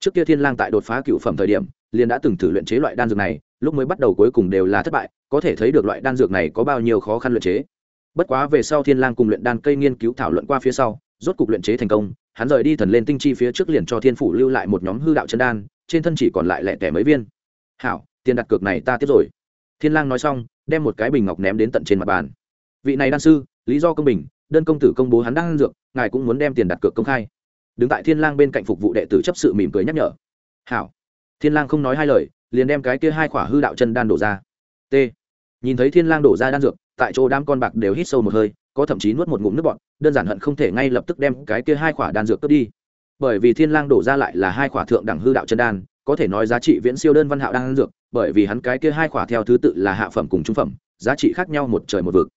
Speaker 1: Trước kia thiên lang tại đột phá cựu phẩm thời điểm, liền đã từng thử luyện chế loại đan dược này, lúc mới bắt đầu cuối cùng đều là thất bại, có thể thấy được loại đan dược này có bao nhiêu khó khăn luyện chế bất quá về sau thiên lang cùng luyện đan cây nghiên cứu thảo luận qua phía sau, rốt cục luyện chế thành công, hắn rời đi thần lên tinh chi phía trước liền cho thiên phủ lưu lại một nhóm hư đạo chân đan, trên thân chỉ còn lại lẻ tẻ mấy viên. Hảo, tiền đặt cược này ta tiếp rồi. Thiên lang nói xong, đem một cái bình ngọc ném đến tận trên mặt bàn. Vị này đan sư, lý do công bình, đơn công tử công bố hắn đang dược, ngài cũng muốn đem tiền đặt cược công khai. Đứng tại thiên lang bên cạnh phục vụ đệ tử chấp sự mỉm cười nhắc nhở. Hảo. Thiên lang không nói hai lời, liền đem cái kia hai khỏa hư đạo chân đan đổ ra. T nhìn thấy thiên lang đổ ra đan dược, tại chỗ đám con bạc đều hít sâu một hơi, có thậm chí nuốt một ngụm nước bọt, đơn giản hận không thể ngay lập tức đem cái kia hai khỏa đan dược cướp đi. Bởi vì thiên lang đổ ra lại là hai khỏa thượng đẳng hư đạo chân đan, có thể nói giá trị viễn siêu đơn văn hạo đan dược, bởi vì hắn cái kia hai khỏa theo thứ tự là hạ phẩm cùng trung phẩm, giá trị khác nhau một trời một vực.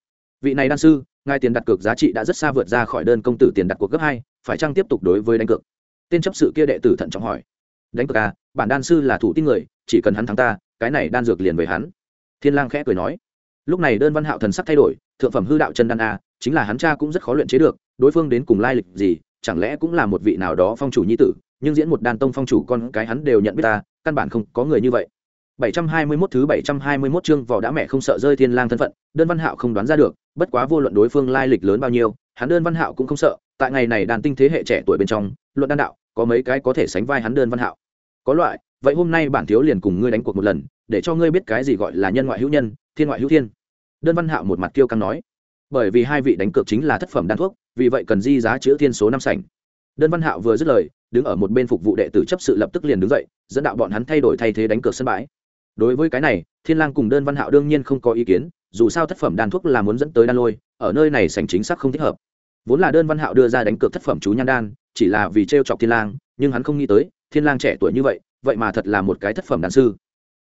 Speaker 1: Vị này đan sư, ngài tiền đặt cược giá trị đã rất xa vượt ra khỏi đơn công tử tiền đặt cuộc gấp hai, phải chăng tiếp tục đối với đánh cược? Tên chấp sự kia đệ tử thận trọng hỏi. Đánh cược à bản đan sư là thủ tin người, chỉ cần hắn thắng ta, cái này đan dược liền với hắn thiên lang khẽ cười nói lúc này đơn văn hạo thần sắc thay đổi thượng phẩm hư đạo chân đan a chính là hắn cha cũng rất khó luyện chế được đối phương đến cùng lai lịch gì chẳng lẽ cũng là một vị nào đó phong chủ nhi tử nhưng diễn một đan tông phong chủ con cái hắn đều nhận biết ta căn bản không có người như vậy 721 thứ 721 chương vỏ đã mẹ không sợ rơi thiên lang thân phận, đơn văn hạo không đoán ra được, bất quá vô luận đối phương lai lịch lớn bao nhiêu, hắn đơn văn hạo cũng không sợ, tại ngày này đàn tinh thế hệ trẻ tuổi bên trong, luận đan đạo, có mấy cái có thể sánh vai hắn đơn văn hạo. Có loại, vậy hôm nay bản thiếu liền cùng ngươi đánh cuộc một lần, để cho ngươi biết cái gì gọi là nhân ngoại hữu nhân, thiên ngoại hữu thiên. Đơn văn hạo một mặt kiêu căng nói, bởi vì hai vị đánh cược chính là thất phẩm đan thuốc, vì vậy cần di giá chữa thiên số năm sảnh. Đơn văn hạo vừa dứt lời, đứng ở một bên phục vụ đệ tử chấp sự lập tức liền đứng dậy, dẫn đạo bọn hắn thay đổi thay thế đánh cược sân bãi đối với cái này thiên lang cùng đơn văn hạo đương nhiên không có ý kiến dù sao thất phẩm đan thuốc là muốn dẫn tới đan lôi ở nơi này sành chính xác không thích hợp vốn là đơn văn hạo đưa ra đánh cược thất phẩm chú nhan đan chỉ là vì treo chọc thiên lang nhưng hắn không nghĩ tới thiên lang trẻ tuổi như vậy vậy mà thật là một cái thất phẩm đan sư.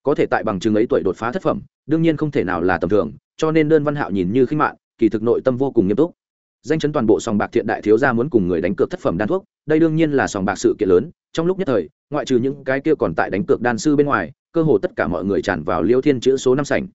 Speaker 1: Có thể tại bằng chứng ấy tuổi đột phá thất phẩm, đương nhiên không thể nào là tầm thường, cho nên đơn văn hạo nhìn như khinh mạn, kỳ thực nội tâm vô cùng nghiêm túc. Danh chấn toàn bộ sòng bạc thiện đại thiếu gia muốn cùng người đánh cược thất phẩm đan thuốc, đây đương nhiên là sòng bạc sự kiện lớn, trong lúc nhất thời, ngoại trừ những cái kia còn tại đánh cược đan sư bên ngoài, cơ hồ tất cả mọi người tràn vào liêu thiên chữ số năm sảnh.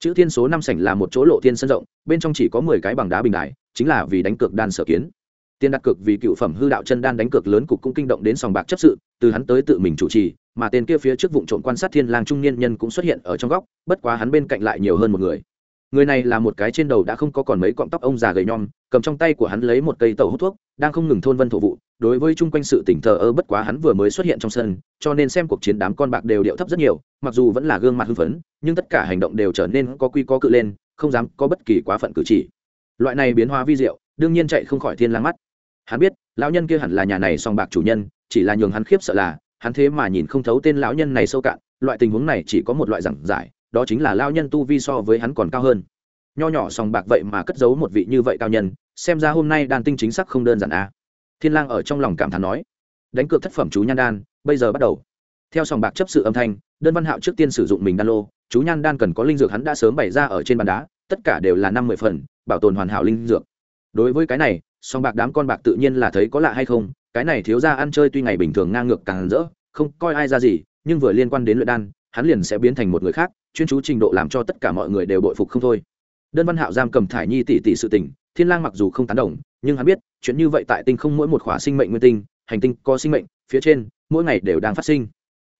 Speaker 1: Chữ thiên số năm sảnh là một chỗ lộ thiên sân rộng, bên trong chỉ có mười cái bằng đá bình đài, chính là vì đánh cược đan sở kiến. Tiền đặt cược vì cựu phẩm hư đạo chân đan đánh cược lớn cục cũng kinh động đến sòng bạc chấp sự, từ hắn tới tự mình chủ trì mà tên kia phía trước vụ trộm quan sát thiên lang trung niên nhân cũng xuất hiện ở trong góc, bất quá hắn bên cạnh lại nhiều hơn một người. Người này là một cái trên đầu đã không có còn mấy cọng tóc ông già gầy nhom, cầm trong tay của hắn lấy một cây tẩu hút thuốc, đang không ngừng thôn vân thổ vụ, đối với chung quanh sự tỉnh thờ ơ bất quá hắn vừa mới xuất hiện trong sân, cho nên xem cuộc chiến đám con bạc đều điệu thấp rất nhiều, mặc dù vẫn là gương mặt hưng phấn, nhưng tất cả hành động đều trở nên có quy có cự lên, không dám có bất kỳ quá phận cử chỉ. Loại này biến hóa vi diệu, đương nhiên chạy không khỏi thiên lang mắt. Hắn biết, lão nhân kia hẳn là nhà này song bạc chủ nhân, chỉ là nhường hắn khiếp sợ là hắn thế mà nhìn không thấu tên lão nhân này sâu cạn, loại tình huống này chỉ có một loại giảng giải, đó chính là lão nhân tu vi so với hắn còn cao hơn. Nho nhỏ sòng bạc vậy mà cất giấu một vị như vậy cao nhân, xem ra hôm nay đan tinh chính xác không đơn giản a à. thiên lang ở trong lòng cảm thán nói, đánh cược thất phẩm chú nhan đan, bây giờ bắt đầu. Theo sòng bạc chấp sự âm thanh, đơn văn hạo trước tiên sử dụng mình đan lô, chú nhan đan cần có linh dược hắn đã sớm bày ra ở trên bàn đá, tất cả đều là năm mươi phần, bảo tồn hoàn hảo linh dược. Đối với cái này, sòng bạc đám con bạc tự nhiên là thấy có lạ hay không cái này thiếu ra ăn chơi tuy ngày bình thường ngang ngược càng rỡ không coi ai ra gì nhưng vừa liên quan đến luyện đan hắn liền sẽ biến thành một người khác chuyên chú trình độ làm cho tất cả mọi người đều bội phục không thôi. Đơn văn hạo giam cầm thải nhi tỷ tỷ sự tình thiên lang mặc dù không tán đồng nhưng hắn biết chuyện như vậy tại tinh không mỗi một khỏa sinh mệnh nguyên tinh hành tinh có sinh mệnh phía trên mỗi ngày đều đang phát sinh.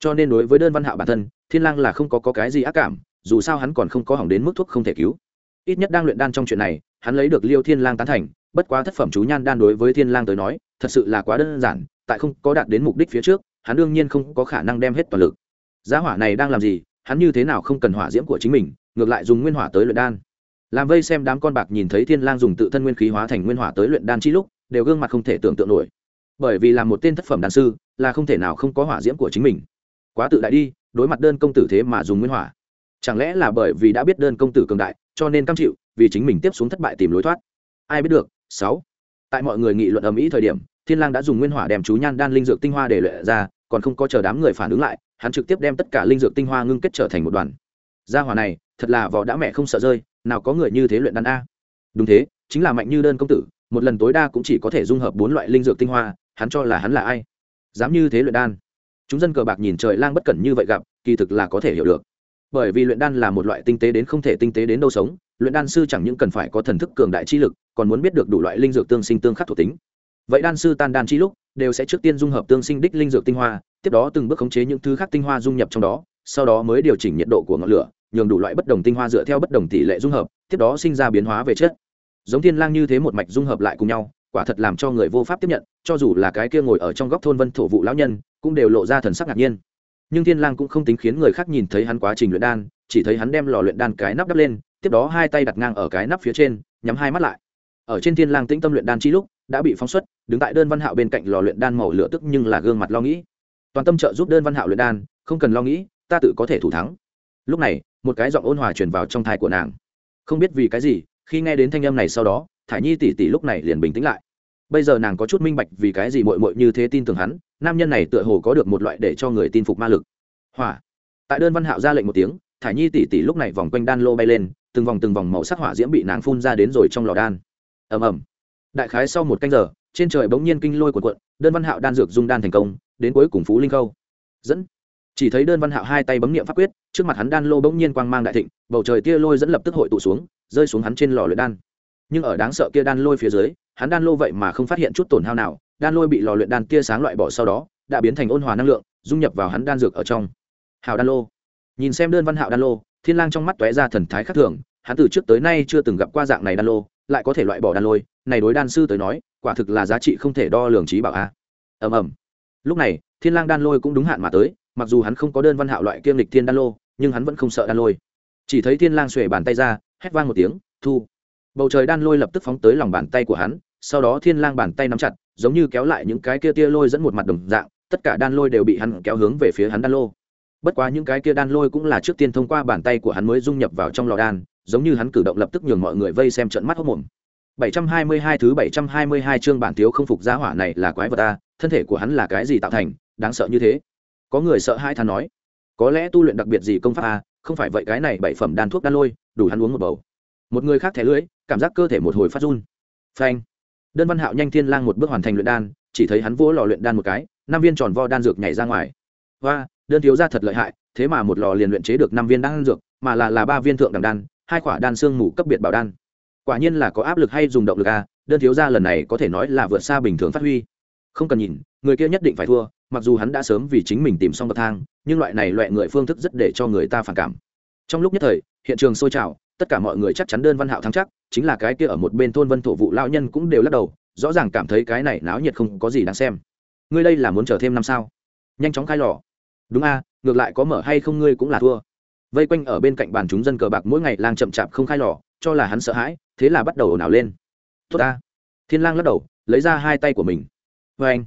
Speaker 1: Cho nên đối với đơn văn hạo bản thân thiên lang là không có, có cái gì ác cảm dù sao hắn còn không có hỏng đến mức thuốc không thể cứu. Ít nhất đang luyện đan trong chuyện này hắn lấy được liêu thiên lang tán thành bất quá thất phẩm chú nhan đan đối với thiên lang tới nói, thật sự là quá đơn giản, tại không có đạt đến mục đích phía trước, hắn đương nhiên không có khả năng đem hết toàn lực. Giá hỏa này đang làm gì, hắn như thế nào không cần hỏa diễm của chính mình, ngược lại dùng nguyên hỏa tới luyện đan. Làm vây xem đám con bạc nhìn thấy thiên lang dùng tự thân nguyên khí hóa thành nguyên hỏa tới luyện đan chi lúc, đều gương mặt không thể tưởng tượng nổi. Bởi vì là một tên thất phẩm đan sư, là không thể nào không có hỏa diễm của chính mình. Quá tự đại đi, đối mặt đơn công tử thế mà dùng nguyên hỏa. Chẳng lẽ là bởi vì đã biết đơn công tử cường đại, cho nên cam chịu, vì chính mình tiếp xuống thất bại tìm lối thoát. Ai biết được sáu. Tại mọi người nghị luận ầm ĩ thời điểm, thiên lang đã dùng nguyên hỏa đem chú nhan đan linh dược tinh hoa để luyện ra, còn không có chờ đám người phản ứng lại, hắn trực tiếp đem tất cả linh dược tinh hoa ngưng kết trở thành một đoàn. Gia hỏa này, thật là vỏ đã mẹ không sợ rơi, nào có người như thế luyện đan a. Đúng thế, chính là mạnh như đơn công tử, một lần tối đa cũng chỉ có thể dung hợp bốn loại linh dược tinh hoa, hắn cho là hắn là ai? Dám như thế luyện đan. Chúng dân cờ bạc nhìn trời lang bất cẩn như vậy gặp, kỳ thực là có thể hiểu được bởi vì luyện đan là một loại tinh tế đến không thể tinh tế đến đâu sống, luyện đan sư chẳng những cần phải có thần thức cường đại chi lực, còn muốn biết được đủ loại linh dược tương sinh tương khắc thuộc tính. Vậy đan sư tan đan chi lúc, đều sẽ trước tiên dung hợp tương sinh đích linh dược tinh hoa, tiếp đó từng bước khống chế những thứ khác tinh hoa dung nhập trong đó, sau đó mới điều chỉnh nhiệt độ của ngọn lửa, nhường đủ loại bất đồng tinh hoa dựa theo bất đồng tỷ lệ dung hợp, tiếp đó sinh ra biến hóa về chất. Giống thiên lang như thế một mạch dung hợp lại cùng nhau, quả thật làm cho người vô pháp tiếp nhận, cho dù là cái kia ngồi ở trong góc thôn vân thổ vụ lão nhân, cũng đều lộ ra thần sắc ngạc nhiên nhưng thiên lang cũng không tính khiến người khác nhìn thấy hắn quá trình luyện đan, chỉ thấy hắn đem lò luyện đan cái nắp đắp lên, tiếp đó hai tay đặt ngang ở cái nắp phía trên, nhắm hai mắt lại. Ở trên thiên lang tĩnh tâm luyện đan chi lúc, đã bị phóng xuất, đứng tại đơn văn hạo bên cạnh lò luyện đan màu lửa tức nhưng là gương mặt lo nghĩ. Toàn tâm trợ giúp đơn văn hạo luyện đan, không cần lo nghĩ, ta tự có thể thủ thắng. Lúc này, một cái giọng ôn hòa truyền vào trong thai của nàng. Không biết vì cái gì, khi nghe đến thanh âm này sau đó thả nhi tỷ tỷ lúc này liền bình tĩnh lại bây giờ nàng có chút minh bạch vì cái gì mội mội như thế tin tưởng hắn, nam nhân này tựa hồ có được một loại để cho người tin phục ma lực. Hỏa. Tại đơn văn hạo ra lệnh một tiếng thả nhi tỷ tỷ lúc này vòng quanh đan lô bay lên, từng vòng từng vòng màu sắc hỏa diễm bị nàng phun ra đến rồi trong lò đan. Ầm ầm. Đại khái sau một canh giờ, trên trời bỗng nhiên kinh lôi của cuộn, đơn văn hạo đan dược dung đan thành công, đến cuối cùng phú linh khâu. Dẫn. Chỉ thấy đơn văn hạo hai tay bấm niệm pháp quyết, trước mặt hắn đan lô bỗng nhiên quang mang đại thịnh, bầu trời tia lôi dẫn lập tức hội tụ xuống, rơi xuống hắn trên lò luyện đan. Nhưng ở đáng sợ kia đan lôi phía dưới hắn đan lô vậy mà không phát hiện chút tổn hao nào, đan lôi bị lò luyện đan tia sáng loại bỏ sau đó, đã biến thành ôn hòa năng lượng, dung nhập vào hắn đan dược ở trong. Hào đan lô. Nhìn xem đơn văn hạo đan lô, thiên lang trong mắt tóe ra thần thái khác thường, hắn từ trước tới nay chưa từng gặp qua dạng này đan lô, lại có thể loại bỏ đan lôi, này đối đan sư tới nói, quả thực là giá trị không thể đo lường trí bảo a. Ầm ầm. Lúc này, thiên lang đan lôi cũng đúng hạn mà tới, mặc dù hắn không có đơn văn hạo loại kiêm lịch thiên đan lô, nhưng hắn vẫn không sợ đan lôi. Chỉ thấy thiên lang xuề bàn tay ra, hét vang một tiếng, thu. Bầu trời đan lôi lập tức phóng tới lòng bàn tay của hắn sau đó thiên lang bàn tay nắm chặt giống như kéo lại những cái kia tia lôi dẫn một mặt đồng dạng tất cả đan lôi đều bị hắn kéo hướng về phía hắn đan lô bất quá những cái kia đan lôi cũng là trước tiên thông qua bàn tay của hắn mới dung nhập vào trong lò đan giống như hắn cử động lập tức nhường mọi người vây xem trận mắt hốc mồm 722 thứ 722 chương bản thiếu không phục giá hỏa này là quái vật ta thân thể của hắn là cái gì tạo thành, đáng sợ như thế. Có người sợ hai than nói, có lẽ tu luyện đặc biệt gì công pháp a, không phải vậy cái này bảy phẩm đan thuốc đan lôi, đủ hắn uống một bầu. Một người khác thẻ lưỡi, cảm giác cơ thể một hồi phát run. Phanh. Đơn Văn Hạo nhanh thiên lang một bước hoàn thành luyện đan, chỉ thấy hắn vỗ lò luyện đan một cái, năm viên tròn vo đan dược nhảy ra ngoài. Hoa, đơn thiếu gia thật lợi hại, thế mà một lò liền luyện chế được năm viên đan dược, mà là là ba viên thượng đẳng đan, hai quả đan xương mù cấp biệt bảo đan. Quả nhiên là có áp lực hay dùng động lực a đơn thiếu gia lần này có thể nói là vượt xa bình thường phát huy. Không cần nhìn người kia nhất định phải thua mặc dù hắn đã sớm vì chính mình tìm xong bậc thang nhưng loại này loại người phương thức rất để cho người ta phản cảm. Trong lúc nhất thời hiện trường sôi trào tất cả mọi người chắc chắn đơn văn hạo thắng chắc, chính là cái kia ở một bên thôn vân thổ vụ lao nhân cũng đều lắc đầu, rõ ràng cảm thấy cái này náo nhiệt không có gì đáng xem. Ngươi đây là muốn chờ thêm năm sao? Nhanh chóng khai lò. Đúng a, ngược lại có mở hay không ngươi cũng là thua. Vây quanh ở bên cạnh bàn chúng dân cờ bạc mỗi ngày lang chậm chạp không khai lò, cho là hắn sợ hãi, thế là bắt đầu ồn ào lên. Tốt ta. Thiên lang lắc đầu, lấy ra hai tay của mình. Vê anh.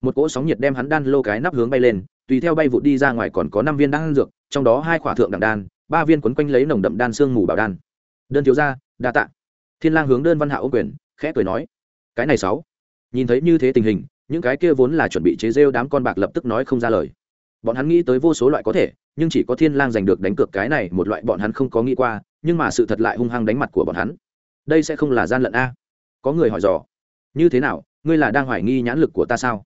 Speaker 1: Một cỗ sóng nhiệt đem hắn đan lô cái nắp hướng bay lên, tùy theo bay vụt đi ra ngoài còn có năm viên đan dược, trong đó hai khỏa thượng đẳng đan ba viên quấn quanh lấy nồng đậm đan xương mù bảo đan. Đơn thiếu ra đa tạ. Thiên lang hướng đơn văn hạ ô quyền, khẽ cười nói, cái này sáu. Nhìn thấy như thế tình hình, những cái kia vốn là chuẩn bị chế rêu đám con bạc lập tức nói không ra lời. Bọn hắn nghĩ tới vô số loại có thể, nhưng chỉ có thiên lang giành được đánh cược cái này một loại bọn hắn không có nghĩ qua, nhưng mà sự thật lại hung hăng đánh mặt của bọn hắn. Đây sẽ không là gian lận a. Có người hỏi dò, như thế nào, ngươi là đang hoài nghi nhãn lực của ta sao?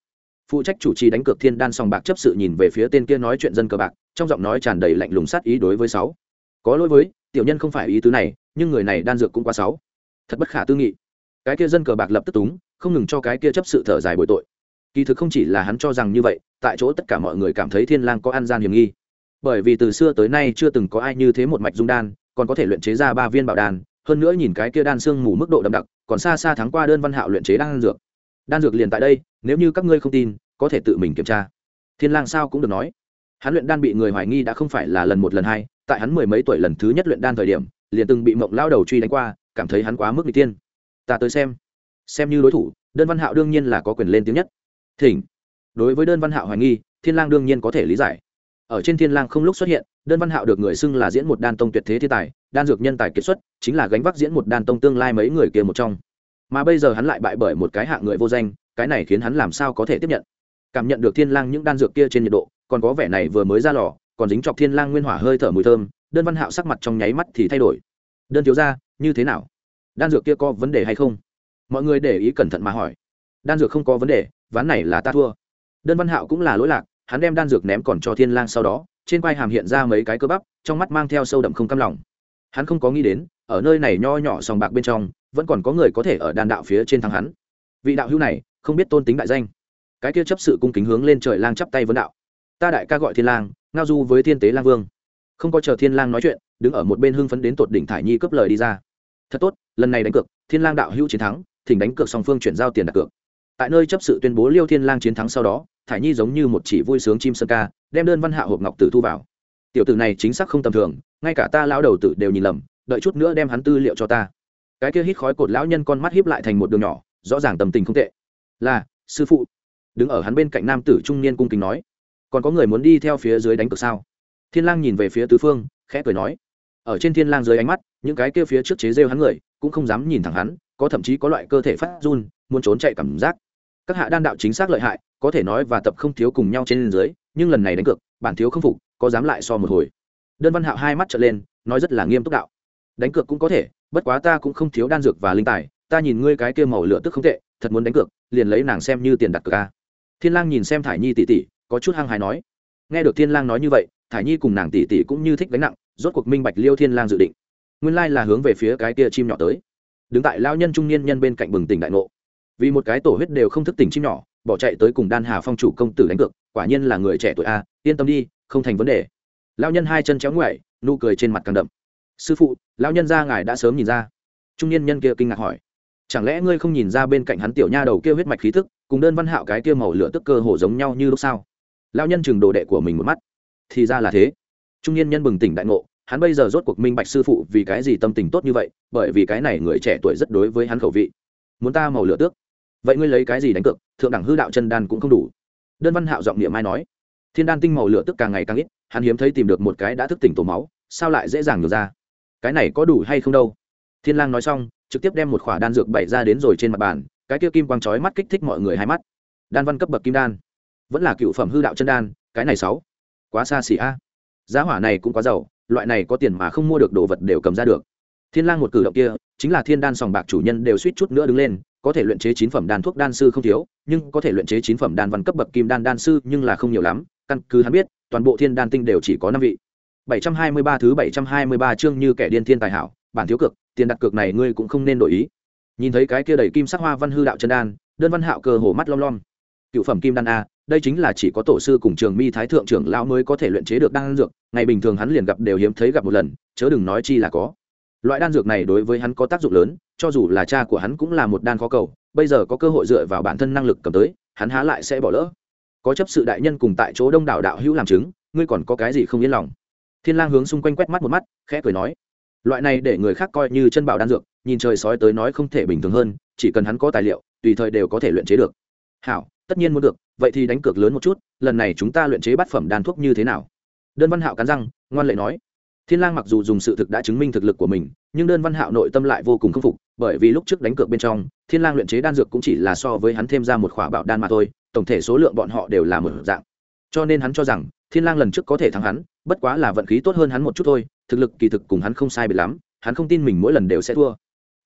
Speaker 1: Phụ trách chủ trì đánh cược thiên đan sòng bạc chấp sự nhìn về phía tên kia nói chuyện dân cờ bạc, trong giọng nói tràn đầy lạnh lùng sát ý đối với sáu. Có lỗi với, tiểu nhân không phải ý tứ này, nhưng người này đan dược cũng quá sáu. Thật bất khả tư nghị. Cái kia dân cờ bạc lập tức túng, không ngừng cho cái kia chấp sự thở dài bồi tội. Kỳ thực không chỉ là hắn cho rằng như vậy, tại chỗ tất cả mọi người cảm thấy thiên lang có ăn gian hiểm nghi. Bởi vì từ xưa tới nay chưa từng có ai như thế một mạch dung đan, còn có thể luyện chế ra ba viên bảo đan, hơn nữa nhìn cái kia đan xương mù mức độ đậm đặc, còn xa xa thắng qua đơn văn hạo luyện chế đan dược đan dược liền tại đây, nếu như các ngươi không tin, có thể tự mình kiểm tra. Thiên lang sao cũng được nói. Hắn luyện đan bị người hoài nghi đã không phải là lần một, lần hai, tại hắn mười mấy tuổi lần thứ nhất luyện đan thời điểm, liền từng bị mộng lao đầu truy đánh qua, cảm thấy hắn quá mức n tiên ta tới xem. Xem như đối thủ, đơn văn hạo đương nhiên là có quyền lên tiếng nhất. Thỉnh. Đối với đơn văn hạo hoài nghi, thiên lang đương nhiên có thể lý giải. Ở trên thiên lang không lúc xuất hiện, đơn văn hạo được người xưng là diễn một đan tông tuyệt thế thiên tài, đan dược nhân tài kiệt xuất, chính là gánh vác diễn một đan tông tương lai mấy người kia một trong mà bây giờ hắn lại bại bởi một cái hạng người vô danh, cái này khiến hắn làm sao có thể tiếp nhận? Cảm nhận được thiên lang những đan dược kia trên nhiệt độ, còn có vẻ này vừa mới ra lò, còn dính chọc thiên lang nguyên hỏa hơi thở mùi thơm, đơn văn hạo sắc mặt trong nháy mắt thì thay đổi. Đơn thiếu gia, như thế nào? Đan dược kia có vấn đề hay không? Mọi người để ý cẩn thận mà hỏi. Đan dược không có vấn đề, ván này là ta thua. Đơn văn hạo cũng là lỗi lạc, hắn đem đan dược ném còn cho thiên lang sau đó, trên quai hàm hiện ra mấy cái cơ bắp, trong mắt mang theo sâu đậm không cam lòng. Hắn không có nghĩ đến, ở nơi này nho nhỏ sòng bạc bên trong vẫn còn có người có thể ở đan đạo phía trên thắng hắn. Vị đạo hữu này, không biết tôn tính đại danh. Cái kia chấp sự cung kính hướng lên trời lang chắp tay vấn đạo. Ta đại ca gọi thiên lang, ngao du với thiên tế lang vương. Không có chờ thiên lang nói chuyện, đứng ở một bên hưng phấn đến tột đỉnh thải nhi cướp lời đi ra. Thật tốt, lần này đánh cược, thiên lang đạo hữu chiến thắng, thỉnh đánh cược song phương chuyển giao tiền đặt cược. Tại nơi chấp sự tuyên bố liêu thiên lang chiến thắng sau đó, thải nhi giống như một chỉ vui sướng chim sơn ca, đem đơn văn hạ hộp ngọc tử thu vào. Tiểu tử này chính xác không tầm thường, ngay cả ta lão đầu tử đều nhìn lầm, đợi chút nữa đem hắn tư liệu cho ta cái kia hít khói cột lão nhân con mắt híp lại thành một đường nhỏ, rõ ràng tầm tình không tệ. Là, sư phụ. Đứng ở hắn bên cạnh nam tử trung niên cung kính nói. Còn có người muốn đi theo phía dưới đánh cược sao? Thiên lang nhìn về phía tứ phương, khẽ cười nói. Ở trên thiên lang dưới ánh mắt, những cái kia phía trước chế rêu hắn người, cũng không dám nhìn thẳng hắn, có thậm chí có loại cơ thể phát run, muốn trốn chạy cảm giác. Các hạ đan đạo chính xác lợi hại, có thể nói và tập không thiếu cùng nhau trên dưới, nhưng lần này đánh cược, bản thiếu không phục, có dám lại so một hồi. Đơn văn hạo hai mắt trợn lên, nói rất là nghiêm túc đạo. Đánh cược cũng có thể bất quá ta cũng không thiếu đan dược và linh tài, ta nhìn ngươi cái kia màu lửa tức không tệ, thật muốn đánh cược, liền lấy nàng xem như tiền đặt cược ca thiên lang nhìn xem thải nhi tỷ tỷ có chút hăng hái nói. Nghe được thiên lang nói như vậy, thải nhi cùng nàng tỷ tỷ cũng như thích gánh nặng, rốt cuộc minh bạch liêu thiên lang dự định. Nguyên lai là hướng về phía cái kia chim nhỏ tới. Đứng tại lao nhân trung niên nhân bên cạnh bừng tỉnh đại ngộ. Vì một cái tổ huyết đều không thức tỉnh chim nhỏ, bỏ chạy tới cùng đan hà phong chủ công tử đánh cược, quả nhiên là người trẻ tuổi a, yên tâm đi, không thành vấn đề. Lao nhân hai chân chéo ngoại nụ cười trên mặt càng đậm sư phụ, lão nhân gia ngài đã sớm nhìn ra. Trung niên nhân kia kinh ngạc hỏi. Chẳng lẽ ngươi không nhìn ra bên cạnh hắn tiểu nha đầu kia huyết mạch khí thức cùng đơn văn hạo cái kia màu lửa tức cơ hồ giống nhau như lúc sao? Lão nhân chừng đồ đệ của mình một mắt. Thì ra là thế. Trung niên nhân bừng tỉnh đại ngộ, hắn bây giờ rốt cuộc minh bạch sư phụ vì cái gì tâm tình tốt như vậy, bởi vì cái này người trẻ tuổi rất đối với hắn khẩu vị. Muốn ta màu lửa tước? Vậy ngươi lấy cái gì đánh cược, thượng đẳng hư đạo chân đan cũng không đủ. Đơn văn hạo giọng niệm mai nói. Thiên đan tinh màu lửa tức càng ngày càng ít, hắn hiếm thấy tìm được một cái đã thức tỉnh tổ máu, sao lại dễ dàng nhổ ra? Cái này có đủ hay không đâu? Thiên lang nói xong, trực tiếp đem một khỏa đan dược bày ra đến rồi trên mặt bàn, cái kia kim quang chói mắt kích thích mọi người hai mắt. Đan văn cấp bậc kim đan, vẫn là cựu phẩm hư đạo chân đan, cái này sáu, quá xa xỉ a. Giá hỏa này cũng quá giàu, loại này có tiền mà không mua được đồ vật đều cầm ra được. Thiên lang một cử động kia, chính là thiên đan sòng bạc chủ nhân đều suýt chút nữa đứng lên, có thể luyện chế chín phẩm đan thuốc đan sư không thiếu, nhưng có thể luyện chế chín phẩm đan văn cấp bậc kim đan đan sư nhưng là không nhiều lắm, căn cứ hắn biết, toàn bộ thiên đan tinh đều chỉ có năm vị. 723 thứ 723 chương như kẻ điên thiên tài hảo, bản thiếu cực tiền đặt cược này ngươi cũng không nên đổi ý. Nhìn thấy cái kia đầy kim sắc hoa văn hư đạo chân đan, đơn văn hạo cơ hồ mắt lom lom. Cựu phẩm kim đan a, đây chính là chỉ có tổ sư cùng trường mi thái thượng trưởng lão mới có thể luyện chế được đan dược, ngày bình thường hắn liền gặp đều hiếm thấy gặp một lần, chớ đừng nói chi là có. Loại đan dược này đối với hắn có tác dụng lớn, cho dù là cha của hắn cũng là một đan khó cầu, bây giờ có cơ hội dựa vào bản thân năng lực cầm tới, hắn há lại sẽ bỏ lỡ. Có chấp sự đại nhân cùng tại chỗ đông đảo đạo hữu làm chứng, ngươi còn có cái gì không yên lòng? Thiên lang hướng xung quanh quét mắt một mắt, khẽ cười nói, loại này để người khác coi như chân bảo đan dược, nhìn trời sói tới nói không thể bình thường hơn, chỉ cần hắn có tài liệu, tùy thời đều có thể luyện chế được. Hảo, tất nhiên muốn được, vậy thì đánh cược lớn một chút, lần này chúng ta luyện chế bát phẩm đan thuốc như thế nào? Đơn văn hạo cắn răng, ngoan lệ nói, thiên lang mặc dù dùng sự thực đã chứng minh thực lực của mình, nhưng đơn văn hạo nội tâm lại vô cùng khâm phục, bởi vì lúc trước đánh cược bên trong, thiên lang luyện chế đan dược cũng chỉ là so với hắn thêm ra một khỏa bảo đan mà thôi, tổng thể số lượng bọn họ đều là một dạng. Cho nên hắn cho rằng thiên lang lần trước có thể thắng hắn, bất quá là vận khí tốt hơn hắn một chút thôi, thực lực kỳ thực cùng hắn không sai biệt lắm, hắn không tin mình mỗi lần đều sẽ thua.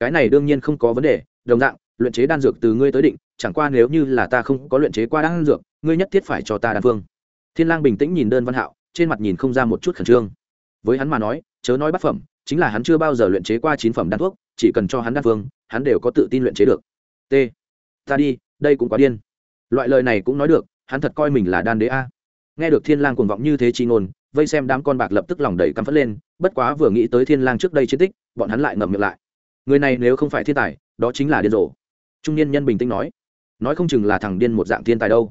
Speaker 1: Cái này đương nhiên không có vấn đề, đồng dạng, luyện chế đan dược từ ngươi tới định, chẳng qua nếu như là ta không có luyện chế qua đan dược, ngươi nhất thiết phải cho ta đan phương. Thiên lang bình tĩnh nhìn đơn văn hạo, trên mặt nhìn không ra một chút khẩn trương. Với hắn mà nói, chớ nói bát phẩm, chính là hắn chưa bao giờ luyện chế qua chín phẩm đan thuốc, chỉ cần cho hắn đan phương, hắn đều có tự tin luyện chế được. T. Ta đi, đây cũng quá điên. Loại lời này cũng nói được, hắn thật coi mình là đan đế a nghe được thiên lang cuồng vọng như thế chi ngôn, vây xem đám con bạc lập tức lòng đầy căm phẫn lên, bất quá vừa nghĩ tới thiên lang trước đây chiến tích, bọn hắn lại ngậm miệng lại. Người này nếu không phải thiên tài, đó chính là điên rồ. Trung niên nhân bình tĩnh nói nói không chừng là thằng điên một dạng thiên tài đâu.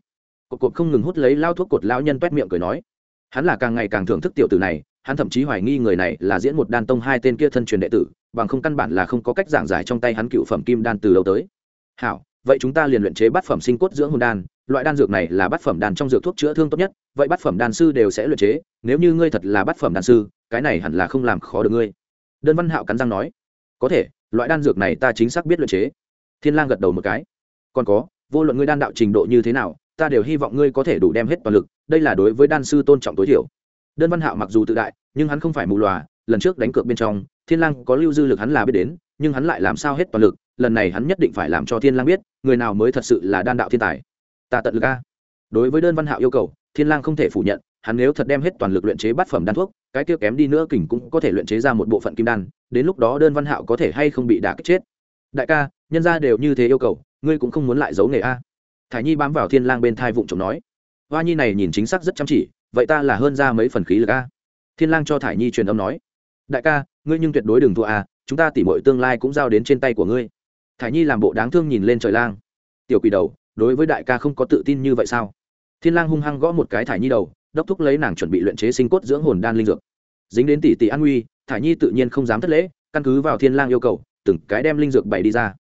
Speaker 1: Cột cột không ngừng hút lấy lao thuốc cột lão nhân toét miệng cười nói, hắn là càng ngày càng thưởng thức tiểu tử này, hắn thậm chí hoài nghi người này là diễn một đan tông hai tên kia thân truyền đệ tử, bằng không căn bản là không có cách giảng giải trong tay hắn cựu phẩm kim đan từ đâu tới. Hảo vậy chúng ta liền luyện chế bát phẩm sinh cốt dưỡng hồn đan, loại đan dược này là bát phẩm đan trong dược thuốc chữa thương tốt nhất, vậy bát phẩm đan sư đều sẽ luyện chế, nếu như ngươi thật là bát phẩm đan sư, cái này hẳn là không làm khó được ngươi. Đơn văn hạo cắn răng nói. Có thể, loại đan dược này ta chính xác biết luyện chế. Thiên lang gật đầu một cái. Còn có, vô luận ngươi đan đạo trình độ như thế nào, ta đều hy vọng ngươi có thể đủ đem hết toàn lực, đây là đối với đan sư tôn trọng tối thiểu. Đơn văn hạo mặc dù tự đại, nhưng hắn không phải mù lòa lần trước đánh cược bên trong, thiên lang có lưu dư lực hắn là biết đến, nhưng hắn lại làm sao hết toàn lực lần này hắn nhất định phải làm cho thiên lang biết, người nào mới thật sự là đan đạo thiên tài. Ta tận lực a. Đối với đơn văn hạo yêu cầu, thiên lang không thể phủ nhận, hắn nếu thật đem hết toàn lực luyện chế bát phẩm đan thuốc, cái kia kém đi nữa kình cũng có thể luyện chế ra một bộ phận kim đan, đến lúc đó đơn văn hạo có thể hay không bị đả kích chết. Đại ca, nhân gia đều như thế yêu cầu, ngươi cũng không muốn lại giấu nghề a. Thải nhi bám vào thiên lang bên thai vụng trộm nói. Hoa nhi này nhìn chính xác rất chăm chỉ, vậy ta là hơn ra mấy phần khí lực a. Thiên lang cho thải nhi truyền âm nói. Đại ca, ngươi nhưng tuyệt đối đừng thua a, chúng ta tỉ mọi tương lai cũng giao đến trên tay của ngươi thải nhi làm bộ đáng thương nhìn lên trời lang. Tiểu quỷ đầu, đối với đại ca không có tự tin như vậy sao? Thiên lang hung hăng gõ một cái thải nhi đầu, đốc thúc lấy nàng chuẩn bị luyện chế sinh cốt dưỡng hồn đan linh dược. Dính đến tỷ tỷ an nguy, thải nhi tự nhiên không dám thất lễ, căn cứ vào thiên lang yêu cầu, từng cái đem linh dược bày đi ra.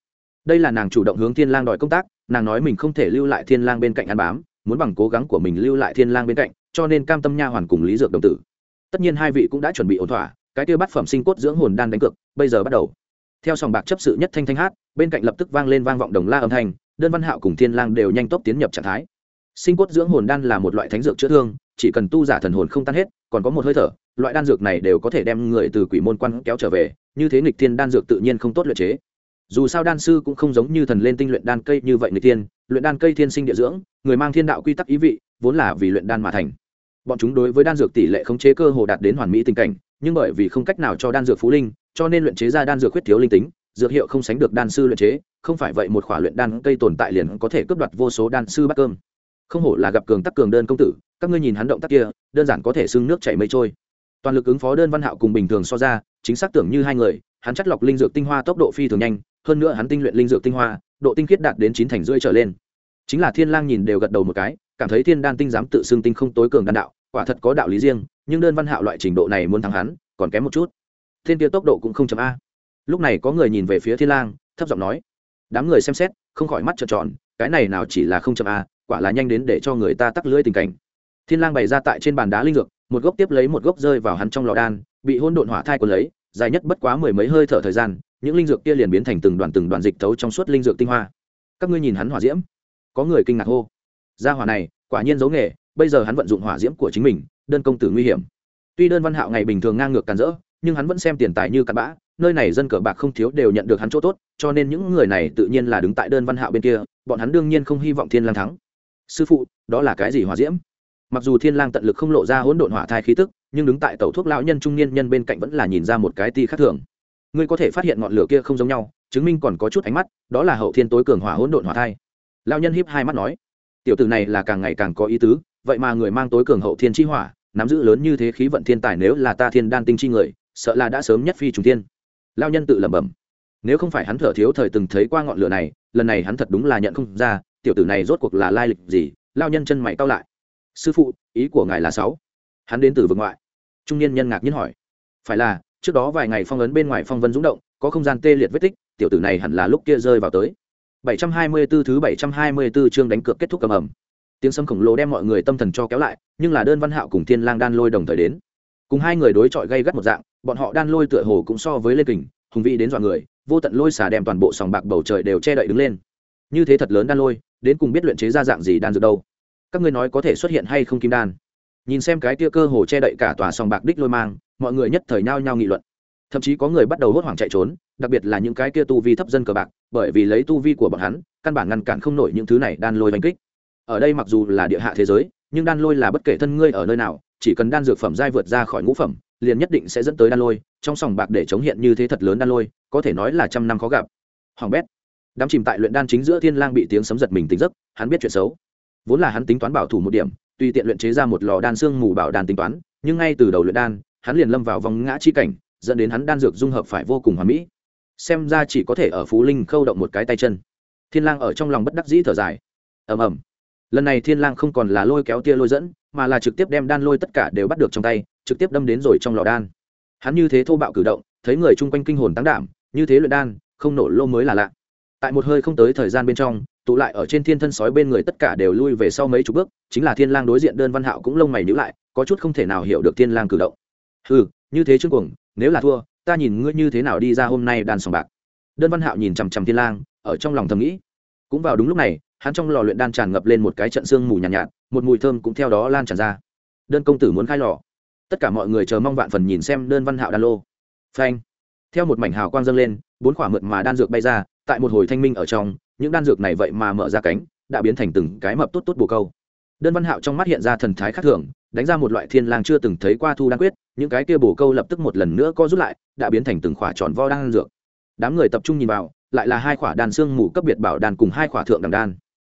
Speaker 1: Đây là nàng chủ động hướng thiên lang đòi công tác, nàng nói mình không thể lưu lại thiên lang bên cạnh ăn bám, muốn bằng cố gắng của mình lưu lại thiên lang bên cạnh, cho nên cam tâm nha hoàn cùng lý dược đồng tử. Tất nhiên hai vị cũng đã chuẩn bị ổn thỏa, cái tiêu bắt phẩm sinh cốt dưỡng hồn đan đánh cược, bây giờ bắt đầu theo sòng bạc chấp sự nhất thanh thanh hát, bên cạnh lập tức vang lên vang vọng đồng la âm thanh, đơn văn hạo cùng thiên lang đều nhanh tốc tiến nhập trạng thái. Sinh cốt dưỡng hồn đan là một loại thánh dược chữa thương, chỉ cần tu giả thần hồn không tan hết, còn có một hơi thở, loại đan dược này đều có thể đem người từ quỷ môn quan kéo trở về, như thế nghịch thiên đan dược tự nhiên không tốt luyện chế. Dù sao đan sư cũng không giống như thần lên tinh luyện đan cây như vậy người tiên luyện đan cây thiên sinh địa dưỡng, người mang thiên đạo quy tắc ý vị, vốn là vì luyện đan mà thành. Bọn chúng đối với đan dược tỷ lệ khống chế cơ hồ đạt đến hoàn mỹ tình cảnh, nhưng bởi vì không cách nào cho đan dược phú linh cho nên luyện chế ra đan dược khuyết thiếu linh tính, dược hiệu không sánh được đan sư luyện chế, không phải vậy một khỏa luyện đan cây tồn tại liền có thể cướp đoạt vô số đan sư bát cơm. Không hổ là gặp cường tắc cường đơn công tử, các ngươi nhìn hắn động tác kia, đơn giản có thể xưng nước chảy mây trôi. Toàn lực ứng phó đơn văn hạo cùng bình thường so ra, chính xác tưởng như hai người, hắn chất lọc linh dược tinh hoa tốc độ phi thường nhanh, hơn nữa hắn tinh luyện linh dược tinh hoa, độ tinh khiết đạt đến chín thành rưỡi trở lên. Chính là thiên lang nhìn đều gật đầu một cái, cảm thấy thiên đan tinh dám tự xưng tinh không tối cường đan đạo, quả thật có đạo lý riêng, nhưng đơn văn hạo loại trình độ này muốn thắng hắn, còn kém một chút thiên kia tốc độ cũng không chậm a. Lúc này có người nhìn về phía thiên lang, thấp giọng nói. Đám người xem xét, không khỏi mắt trợn tròn, cái này nào chỉ là không chậm a, quả là nhanh đến để cho người ta tắc lưỡi tình cảnh. Thiên lang bày ra tại trên bàn đá linh dược, một gốc tiếp lấy một gốc rơi vào hắn trong lò đan, bị hỗn độn hỏa thai cuốn lấy, dài nhất bất quá mười mấy hơi thở thời gian, những linh dược kia liền biến thành từng đoàn từng đoàn dịch thấu trong suốt linh dược tinh hoa. Các ngươi nhìn hắn hỏa diễm. Có người kinh ngạc hô. Gia hỏa này, quả nhiên giấu nghề, bây giờ hắn vận dụng hỏa diễm của chính mình, đơn công tử nguy hiểm. Tuy đơn văn hạo ngày bình thường ngang ngược càn rỡ nhưng hắn vẫn xem tiền tài như cặn bã, nơi này dân cờ bạc không thiếu đều nhận được hắn chỗ tốt, cho nên những người này tự nhiên là đứng tại đơn văn hạo bên kia, bọn hắn đương nhiên không hy vọng thiên lang thắng. Sư phụ, đó là cái gì hòa diễm? Mặc dù thiên lang tận lực không lộ ra hỗn độn hỏa thai khí tức, nhưng đứng tại tẩu thuốc lão nhân trung niên nhân bên cạnh vẫn là nhìn ra một cái ti khác thường. Ngươi có thể phát hiện ngọn lửa kia không giống nhau, chứng minh còn có chút ánh mắt, đó là hậu thiên tối cường hỏa hỗn độn hỏa thai. Lão nhân híp hai mắt nói, tiểu tử này là càng ngày càng có ý tứ, vậy mà người mang tối cường hậu thiên chi hỏa, nắm giữ lớn như thế khí vận thiên tài nếu là ta thiên đan tinh chi người sợ là đã sớm nhất phi trùng tiên, lao nhân tự lẩm bẩm. Nếu không phải hắn thở thiếu thời từng thấy qua ngọn lửa này lần này hắn thật đúng là nhận không ra tiểu tử này rốt cuộc là lai lịch gì lao nhân chân mày cau lại. Sư phụ ý của ngài là sáu. Hắn đến từ vực ngoại. Trung niên nhân ngạc nhiên hỏi. Phải là trước đó vài ngày phong ấn bên ngoài phong vân rúng động có không gian tê liệt vết tích tiểu tử này hẳn là lúc kia rơi vào tới. 724 thứ 724 chương đánh cược kết thúc cầm ẩm. Tiếng sấm khổng lồ đem mọi người tâm thần cho kéo lại nhưng là đơn văn hạo cùng thiên lang đan lôi đồng thời đến. Cùng hai người đối chọi gây gắt một dạng bọn họ đan lôi tựa hồ cũng so với lê kình, hùng vĩ đến dọa người, vô tận lôi xả đem toàn bộ sòng bạc bầu trời đều che đậy đứng lên. Như thế thật lớn đan lôi, đến cùng biết luyện chế ra dạng gì đan dược đâu? Các ngươi nói có thể xuất hiện hay không kim đan? Nhìn xem cái tia cơ hồ che đậy cả tòa sòng bạc đích lôi mang, mọi người nhất thời nhao nhao nghị luận. Thậm chí có người bắt đầu hốt hoảng chạy trốn, đặc biệt là những cái kia tu vi thấp dân cờ bạc, bởi vì lấy tu vi của bọn hắn, căn bản ngăn cản không nổi những thứ này đan lôi đánh kích. Ở đây mặc dù là địa hạ thế giới, nhưng đan lôi là bất kể thân ngươi ở nơi nào, chỉ cần đan dược phẩm giai vượt ra khỏi ngũ phẩm liền nhất định sẽ dẫn tới đan lôi, trong sòng bạc để chống hiện như thế thật lớn đan lôi, có thể nói là trăm năm khó gặp. Hoàng bét, đám chìm tại luyện đan chính giữa thiên lang bị tiếng sấm giật mình tỉnh giấc, hắn biết chuyện xấu. Vốn là hắn tính toán bảo thủ một điểm, tùy tiện luyện chế ra một lò đan xương mù bảo đan tính toán, nhưng ngay từ đầu luyện đan, hắn liền lâm vào vòng ngã chi cảnh, dẫn đến hắn đan dược dung hợp phải vô cùng hoàn mỹ. Xem ra chỉ có thể ở phú linh khâu động một cái tay chân. Thiên lang ở trong lòng bất đắc dĩ thở dài. Ầm ầm. Lần này thiên lang không còn là lôi kéo tia lôi dẫn, mà là trực tiếp đem đan lôi tất cả đều bắt được trong tay trực tiếp đâm đến rồi trong lò đan. Hắn như thế thô bạo cử động thấy người chung quanh kinh hồn tăng đảm như thế luyện đan không nổ lô mới là lạ. Tại một hơi không tới thời gian bên trong tụ lại ở trên thiên thân sói bên người tất cả đều lui về sau mấy chục bước chính là thiên lang đối diện đơn văn hạo cũng lông mày nhíu lại có chút không thể nào hiểu được thiên lang cử động. Hừ như thế chương cuồng nếu là thua ta nhìn ngươi như thế nào đi ra hôm nay đàn sòng bạc. Đơn văn hạo nhìn chằm chằm thiên lang ở trong lòng thầm nghĩ. Cũng vào đúng lúc này hắn trong lò luyện đan tràn ngập lên một cái trận xương mù nhàn nhạt, nhạt một mùi thơm cũng theo đó lan tràn ra. Đơn công tử muốn khai lò tất cả mọi người chờ mong vạn phần nhìn xem đơn văn hạo đan lô. Phanh. Theo một mảnh hào quang dâng lên, bốn quả mượt mà đan dược bay ra, tại một hồi thanh minh ở trong, những đan dược này vậy mà mở ra cánh, đã biến thành từng cái mập tốt tốt bồ câu. Đơn văn hạo trong mắt hiện ra thần thái khác thường, đánh ra một loại thiên lang chưa từng thấy qua thu đan quyết, những cái kia bồ câu lập tức một lần nữa co rút lại, đã biến thành từng khỏa tròn vo đan dược. Đám người tập trung nhìn vào, lại là hai khỏa đan xương mù cấp biệt bảo đan cùng hai khỏa thượng đẳng đan.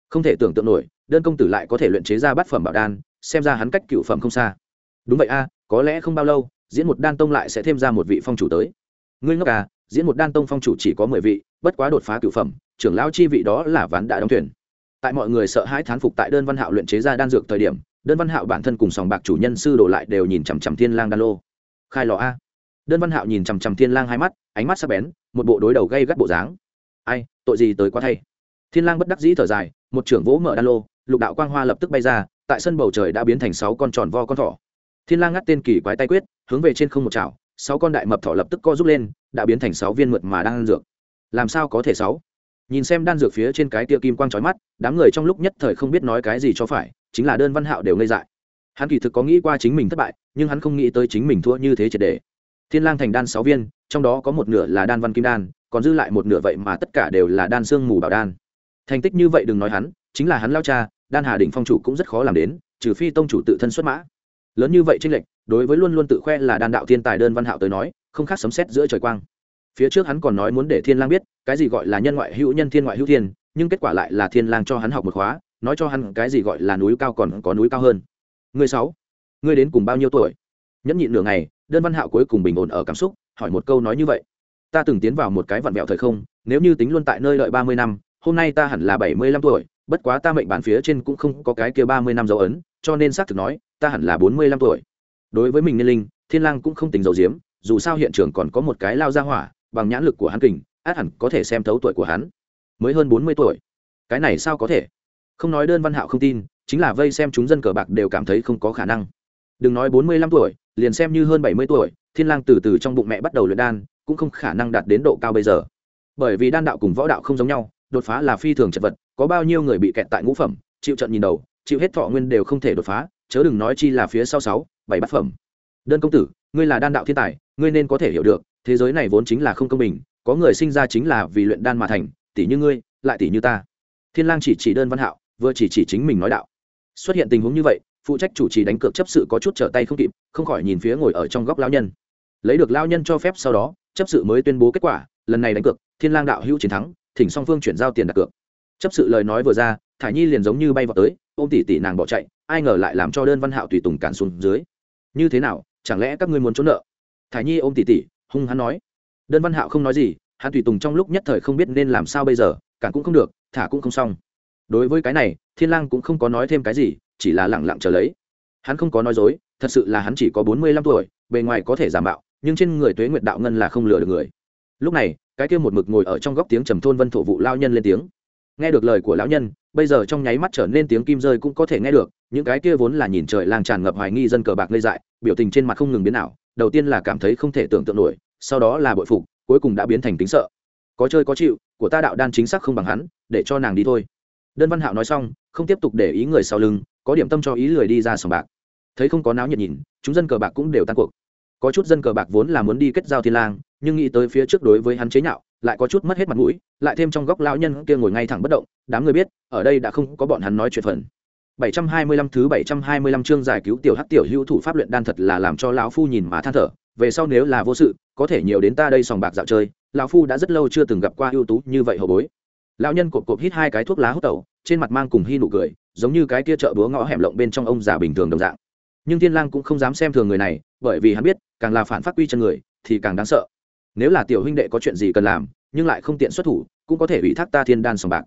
Speaker 1: Không thể tưởng tượng nổi, đơn công tử lại có thể luyện chế ra bát phẩm bảo đan, xem ra hắn cách cựu phẩm không xa. Đúng vậy a có lẽ không bao lâu, diễn một đan tông lại sẽ thêm ra một vị phong chủ tới. Ngươi ngốc à diễn một đan tông phong chủ chỉ có mười vị, bất quá đột phá cựu phẩm, trưởng lão chi vị đó là ván đã đóng thuyền. Tại mọi người sợ hãi thán phục tại đơn văn hạo luyện chế ra đan dược thời điểm, đơn văn hạo bản thân cùng sòng bạc chủ nhân sư đổ lại đều nhìn chằm chằm thiên lang đan lô. Khai lò a. Đơn văn hạo nhìn chằm chằm thiên lang hai mắt, ánh mắt sắc bén, một bộ đối đầu gây gắt bộ dáng. Ai, tội gì tới quá thay. Thiên lang bất đắc dĩ thở dài, một trưởng vỗ mở đan lô, lục đạo quang hoa lập tức bay ra, tại sân bầu trời đã biến thành sáu con tròn vo con thỏ thiên lang ngắt tên kỳ quái tay quyết, hướng về trên không một chảo, sáu con đại mập thỏ lập tức co rút lên, đã biến thành sáu viên mượt mà đang ăn dược. Làm sao có thể sáu? Nhìn xem đan dược phía trên cái tia kim quang chói mắt, đám người trong lúc nhất thời không biết nói cái gì cho phải, chính là đơn văn hạo đều ngây dại. Hắn kỳ thực có nghĩ qua chính mình thất bại, nhưng hắn không nghĩ tới chính mình thua như thế triệt đề thiên lang thành đan sáu viên, trong đó có một nửa là đan văn kim đan, còn dư lại một nửa vậy mà tất cả đều là đan xương mù bảo đan. Thành tích như vậy đừng nói hắn, chính là hắn lao cha, đan hà đỉnh phong chủ cũng rất khó làm đến, trừ phi tông chủ tự thân xuất mã lớn như vậy tranh lệch, đối với luôn luôn tự khoe là đan đạo thiên tài đơn văn hạo tới nói, không khác sấm sét giữa trời quang. Phía trước hắn còn nói muốn để thiên lang biết, cái gì gọi là nhân ngoại hữu nhân, thiên ngoại hữu thiên, nhưng kết quả lại là thiên lang cho hắn học một khóa, nói cho hắn cái gì gọi là núi cao còn có núi cao hơn. Người sáu, ngươi đến cùng bao nhiêu tuổi? Nhẫn nhịn nửa ngày, đơn văn hạo cuối cùng bình ổn ở cảm xúc, hỏi một câu nói như vậy. Ta từng tiến vào một cái vặn vẹo thời không, nếu như tính luôn tại nơi đợi ba mươi năm, hôm nay ta hẳn là bảy mươi lăm tuổi, bất quá ta mệnh bản phía trên cũng không có cái kia ba mươi năm dấu ấn cho nên xác thực nói, ta hẳn là bốn mươi lăm tuổi. Đối với mình niên linh, thiên lang cũng không tính dầu diếm dù sao hiện trường còn có một cái lao ra hỏa, bằng nhãn lực của hắn kình, át hẳn có thể xem thấu tuổi của hắn. Mới hơn bốn mươi tuổi. Cái này sao có thể? Không nói đơn văn hạo không tin, chính là vây xem chúng dân cờ bạc đều cảm thấy không có khả năng. Đừng nói bốn mươi lăm tuổi, liền xem như hơn bảy mươi tuổi, thiên lang từ từ trong bụng mẹ bắt đầu luyện đan, cũng không khả năng đạt đến độ cao bây giờ. Bởi vì đan đạo cùng võ đạo không giống nhau, đột phá là phi thường chật vật, có bao nhiêu người bị kẹt tại ngũ phẩm, chịu trận nhìn đầu chịu hết thọ nguyên đều không thể đột phá, chớ đừng nói chi là phía sau sáu, bảy bát phẩm. Đơn công tử, ngươi là đan đạo thiên tài, ngươi nên có thể hiểu được, thế giới này vốn chính là không công bình, có người sinh ra chính là vì luyện đan mà thành tỷ như ngươi, lại tỷ như ta. Thiên lang chỉ chỉ đơn văn hạo, vừa chỉ chỉ chính mình nói đạo. Xuất hiện tình huống như vậy, phụ trách chủ trì đánh cược chấp sự có chút trở tay không kịp, không khỏi nhìn phía ngồi ở trong góc lão nhân. Lấy được lão nhân cho phép sau đó, chấp sự mới tuyên bố kết quả, lần này đánh cược, thiên lang đạo hữu chiến thắng, thỉnh song phương chuyển giao tiền đặt cược. Chấp sự lời nói vừa ra thải nhi liền giống như bay vào tới ôm tỉ tỉ nàng bỏ chạy ai ngờ lại làm cho đơn văn hạo tùy tùng cản xuống dưới. Như thế nào chẳng lẽ các ngươi muốn trốn nợ? Thải nhi ôm tỉ tỉ, hung hắn nói. Đơn văn hạo không nói gì hắn tùy tùng trong lúc nhất thời không biết nên làm sao bây giờ cản cũng không được thả cũng không xong. Đối với cái này thiên lang cũng không có nói thêm cái gì chỉ là lặng lặng chờ lấy. Hắn không có nói dối thật sự là hắn chỉ có bốn mươi lăm tuổi bề ngoài có thể giả mạo nhưng trên người tuế nguyệt đạo ngân là không lừa được người. Lúc này cái kia một mực ngồi ở trong góc tiếng trầm thôn vân thổ vụ lao nhân lên tiếng nghe được lời của lão nhân, bây giờ trong nháy mắt trở nên tiếng kim rơi cũng có thể nghe được, những cái kia vốn là nhìn trời làng tràn ngập hoài nghi dân cờ bạc lây dại, biểu tình trên mặt không ngừng biến ảo, đầu tiên là cảm thấy không thể tưởng tượng nổi, sau đó là bội phục, cuối cùng đã biến thành tính sợ. Có chơi có chịu, của ta đạo đan chính xác không bằng hắn, để cho nàng đi thôi. Đơn văn hạo nói xong, không tiếp tục để ý người sau lưng, có điểm tâm cho ý lười đi ra sòng bạc. Thấy không có náo nhiệt nhìn, chúng dân cờ bạc cũng đều tan cuộc. Có chút dân cờ bạc vốn là muốn đi kết giao thiên lang, nhưng nghĩ tới phía trước đối với hắn chế nhạo lại có chút mất hết mặt mũi, lại thêm trong góc lão nhân kia ngồi ngay thẳng bất động, đám người biết, ở đây đã không có bọn hắn nói chuyện phần. 725 thứ 725 chương giải cứu tiểu hắc tiểu hữu thủ pháp luyện đan thật là làm cho lão phu nhìn mà than thở, về sau nếu là vô sự, có thể nhiều đến ta đây sòng bạc dạo chơi, lão phu đã rất lâu chưa từng gặp qua ưu tú như vậy hậu bối. Lão nhân cộp cộp hít hai cái thuốc lá hút tẩu, trên mặt mang cùng hy nụ cười, giống như cái kia chợ búa ngõ hẻm lộng bên trong ông già bình thường đồng dạng. Nhưng thiên lang cũng không dám xem thường người này, bởi vì hắn biết, càng là phản phát quy chân người, thì càng đáng sợ nếu là tiểu huynh đệ có chuyện gì cần làm, nhưng lại không tiện xuất thủ, cũng có thể ủy thác ta thiên đan sòng bạc.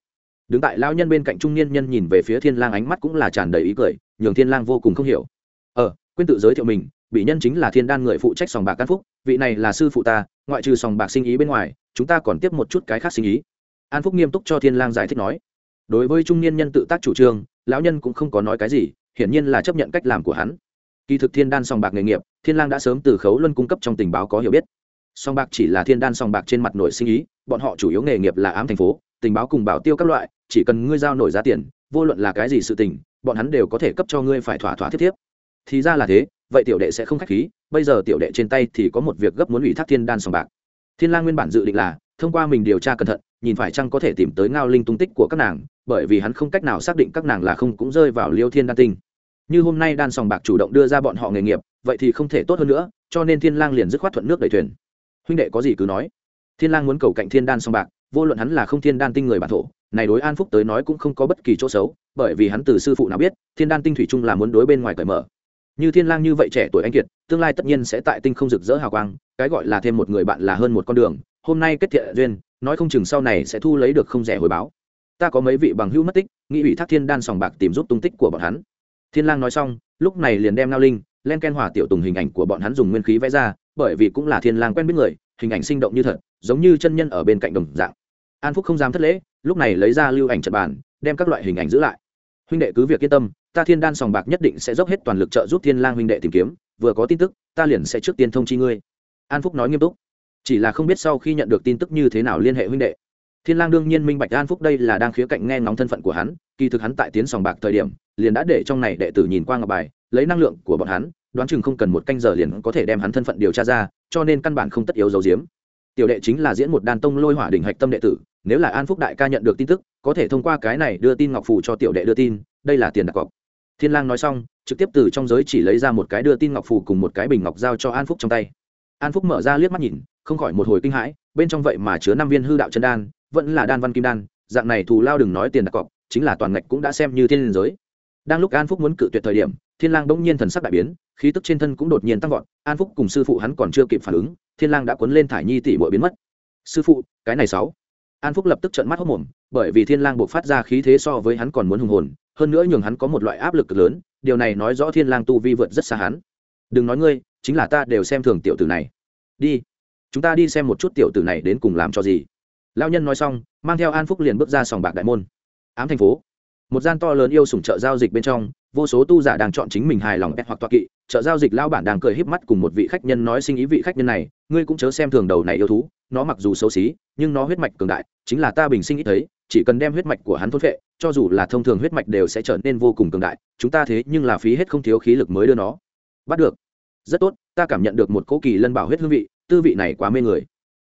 Speaker 1: Đứng tại lao nhân bên cạnh trung niên nhân nhìn về phía thiên lang ánh mắt cũng là tràn đầy ý cười, nhường thiên lang vô cùng không hiểu. Ờ quên tự giới thiệu mình, bị nhân chính là thiên đan người phụ trách sòng bạc cát phúc, vị này là sư phụ ta, ngoại trừ sòng bạc sinh ý bên ngoài, chúng ta còn tiếp một chút cái khác sinh ý. An phúc nghiêm túc cho thiên lang giải thích nói. Đối với trung niên nhân tự tác chủ trương, lão nhân cũng không có nói cái gì, hiển nhiên là chấp nhận cách làm của hắn. Kỳ thực thiên đan sòng bạc nghề nghiệp, thiên lang đã sớm từ khấu luân cung cấp trong tình báo có hiểu biết song bạc chỉ là thiên đan song bạc trên mặt nội sinh ý, bọn họ chủ yếu nghề nghiệp là ám thành phố, tình báo cùng bảo tiêu các loại, chỉ cần ngươi giao nổi giá tiền, vô luận là cái gì sự tình, bọn hắn đều có thể cấp cho ngươi phải thỏa thỏa thiết thiếp thì ra là thế, vậy tiểu đệ sẽ không khách khí, bây giờ tiểu đệ trên tay thì có một việc gấp muốn ủy thác thiên đan song bạc. Thiên lang nguyên bản dự định là, thông qua mình điều tra cẩn thận, nhìn phải chăng có thể tìm tới ngao linh tung tích của các nàng, bởi vì hắn không cách nào xác định các nàng là không cũng rơi vào liêu thiên đan tinh. Như hôm nay đan sòng bạc chủ động đưa ra bọn họ nghề nghiệp, vậy thì không thể tốt hơn nữa, cho nên thiên lang liền dứt khoát thuận nước đẩy thuyền huynh đệ có gì cứ nói. Thiên lang muốn cầu cạnh thiên đan song bạc, vô luận hắn là không thiên đan tinh người bản thổ, này đối an phúc tới nói cũng không có bất kỳ chỗ xấu, bởi vì hắn từ sư phụ nào biết, thiên đan tinh thủy chung là muốn đối bên ngoài cởi mở. Như thiên lang như vậy trẻ tuổi anh kiệt, tương lai tất nhiên sẽ tại tinh không rực rỡ hào quang, cái gọi là thêm một người bạn là hơn một con đường, hôm nay kết thiện duyên, nói không chừng sau này sẽ thu lấy được không rẻ hồi báo. Ta có mấy vị bằng hữu mất tích, nghĩ ủy thác thiên đan sòng bạc tìm giúp tung tích của bọn hắn. Thiên lang nói xong, lúc này liền đem ngao linh, len ken hỏa tiểu tùng hình ảnh của bọn hắn dùng nguyên khí vẽ ra bởi vì cũng là thiên lang quen biết người, hình ảnh sinh động như thật, giống như chân nhân ở bên cạnh đồng dạng. An phúc không dám thất lễ, lúc này lấy ra lưu ảnh trận bàn, đem các loại hình ảnh giữ lại. Huynh đệ cứ việc yên tâm, ta thiên đan sòng bạc nhất định sẽ dốc hết toàn lực trợ giúp thiên lang huynh đệ tìm kiếm, vừa có tin tức, ta liền sẽ trước tiên thông chi ngươi. An phúc nói nghiêm túc. Chỉ là không biết sau khi nhận được tin tức như thế nào liên hệ huynh đệ. Thiên lang đương nhiên minh bạch an phúc đây là đang khía cạnh nghe ngóng thân phận của hắn, kỳ thực hắn tại tiến sòng bạc thời điểm, liền đã để trong này đệ tử nhìn qua ngọc bài, lấy năng lượng của bọn hắn đoán chừng không cần một canh giờ liền có thể đem hắn thân phận điều tra ra, cho nên căn bản không tất yếu giấu giếm. tiểu đệ chính là diễn một đàn tông lôi hỏa đỉnh hạch tâm đệ tử, nếu là an phúc đại ca nhận được tin tức, có thể thông qua cái này đưa tin ngọc phù cho tiểu đệ đưa tin, đây là tiền đặt cọc. Thiên lang nói xong, trực tiếp từ trong giới chỉ lấy ra một cái đưa tin ngọc phù cùng một cái bình ngọc giao cho an phúc trong tay. An phúc mở ra liếc mắt nhìn, không khỏi một hồi kinh hãi, bên trong vậy mà chứa năm viên hư đạo chân đan, vẫn là đan văn kim đan, dạng này thù lao đừng nói tiền đặt cọc, chính là toàn ngạch cũng đã xem như thiên liên giới. Đang lúc an phúc muốn cự tuyệt thời điểm thiên lang bỗng nhiên thần sắc đại biến, khí tức trên thân cũng đột nhiên tăng vọt, an phúc cùng sư phụ hắn còn chưa kịp phản ứng, thiên lang đã cuốn lên thải nhi tỷ muội biến mất. Sư phụ, cái này sáu. An phúc lập tức trợn mắt hốt mồm, bởi vì thiên lang buộc phát ra khí thế so với hắn còn muốn hùng hồn, hơn nữa nhường hắn có một loại áp lực cực lớn, điều này nói rõ thiên lang tu vi vượt rất xa hắn. Đừng nói ngươi, chính là ta đều xem thường tiểu tử này. Đi, chúng ta đi xem một chút tiểu tử này đến cùng làm cho gì. Lão nhân nói xong, mang theo an phúc liền bước ra sòng bạc đại môn. Ám thành phố. Một gian to lớn yêu sủng chợ giao dịch bên trong vô số tu giả đang chọn chính mình hài lòng hoặc toa kỵ, chợ giao dịch lao bản đang cười híp mắt cùng một vị khách nhân nói sinh ý vị khách nhân này, ngươi cũng chớ xem thường đầu này yêu thú, nó mặc dù xấu xí, nhưng nó huyết mạch cường đại, chính là ta bình sinh ít thấy, chỉ cần đem huyết mạch của hắn thôn phệ, cho dù là thông thường huyết mạch đều sẽ trở nên vô cùng cường đại, chúng ta thế nhưng là phí hết không thiếu khí lực mới đưa nó. Bắt được. Rất tốt, ta cảm nhận được một cố kỳ lân bảo huyết hương vị, tư vị này quá mê người.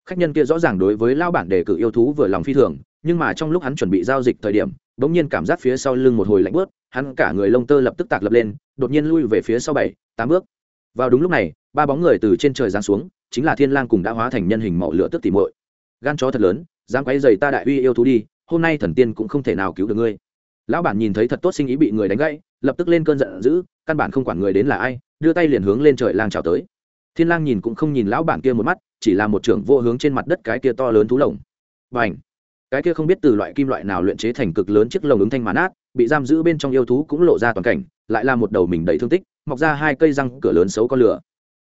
Speaker 1: Khách nhân kia rõ ràng đối với lao bản đề cử yêu thú vừa lòng phi thường, nhưng mà trong lúc hắn chuẩn bị giao dịch thời điểm, bỗng nhiên cảm giác phía sau lưng một hồi lạnh bớt hắn cả người lông tơ lập tức tạc lập lên, đột nhiên lui về phía sau bảy, tám bước. Vào đúng lúc này, ba bóng người từ trên trời giáng xuống, chính là thiên lang cùng đã hóa thành nhân hình màu lửa tức tỉ muội. Gan chó thật lớn, dám quấy giày ta đại uy yêu thú đi, hôm nay thần tiên cũng không thể nào cứu được ngươi. Lão bản nhìn thấy thật tốt sinh ý bị người đánh gãy, lập tức lên cơn giận dữ, căn bản không quản người đến là ai, đưa tay liền hướng lên trời lang chào tới. Thiên lang nhìn cũng không nhìn lão bản kia một mắt, chỉ là một trưởng vô hướng trên mặt đất cái kia to lớn thú lồng. Bành! Cái kia không biết từ loại kim loại nào luyện chế thành cực lớn chiếc lồng ứng thanh màn át bị giam giữ bên trong yêu thú cũng lộ ra toàn cảnh, lại là một đầu mình đầy thương tích, mọc ra hai cây răng, cửa lớn xấu con lửa.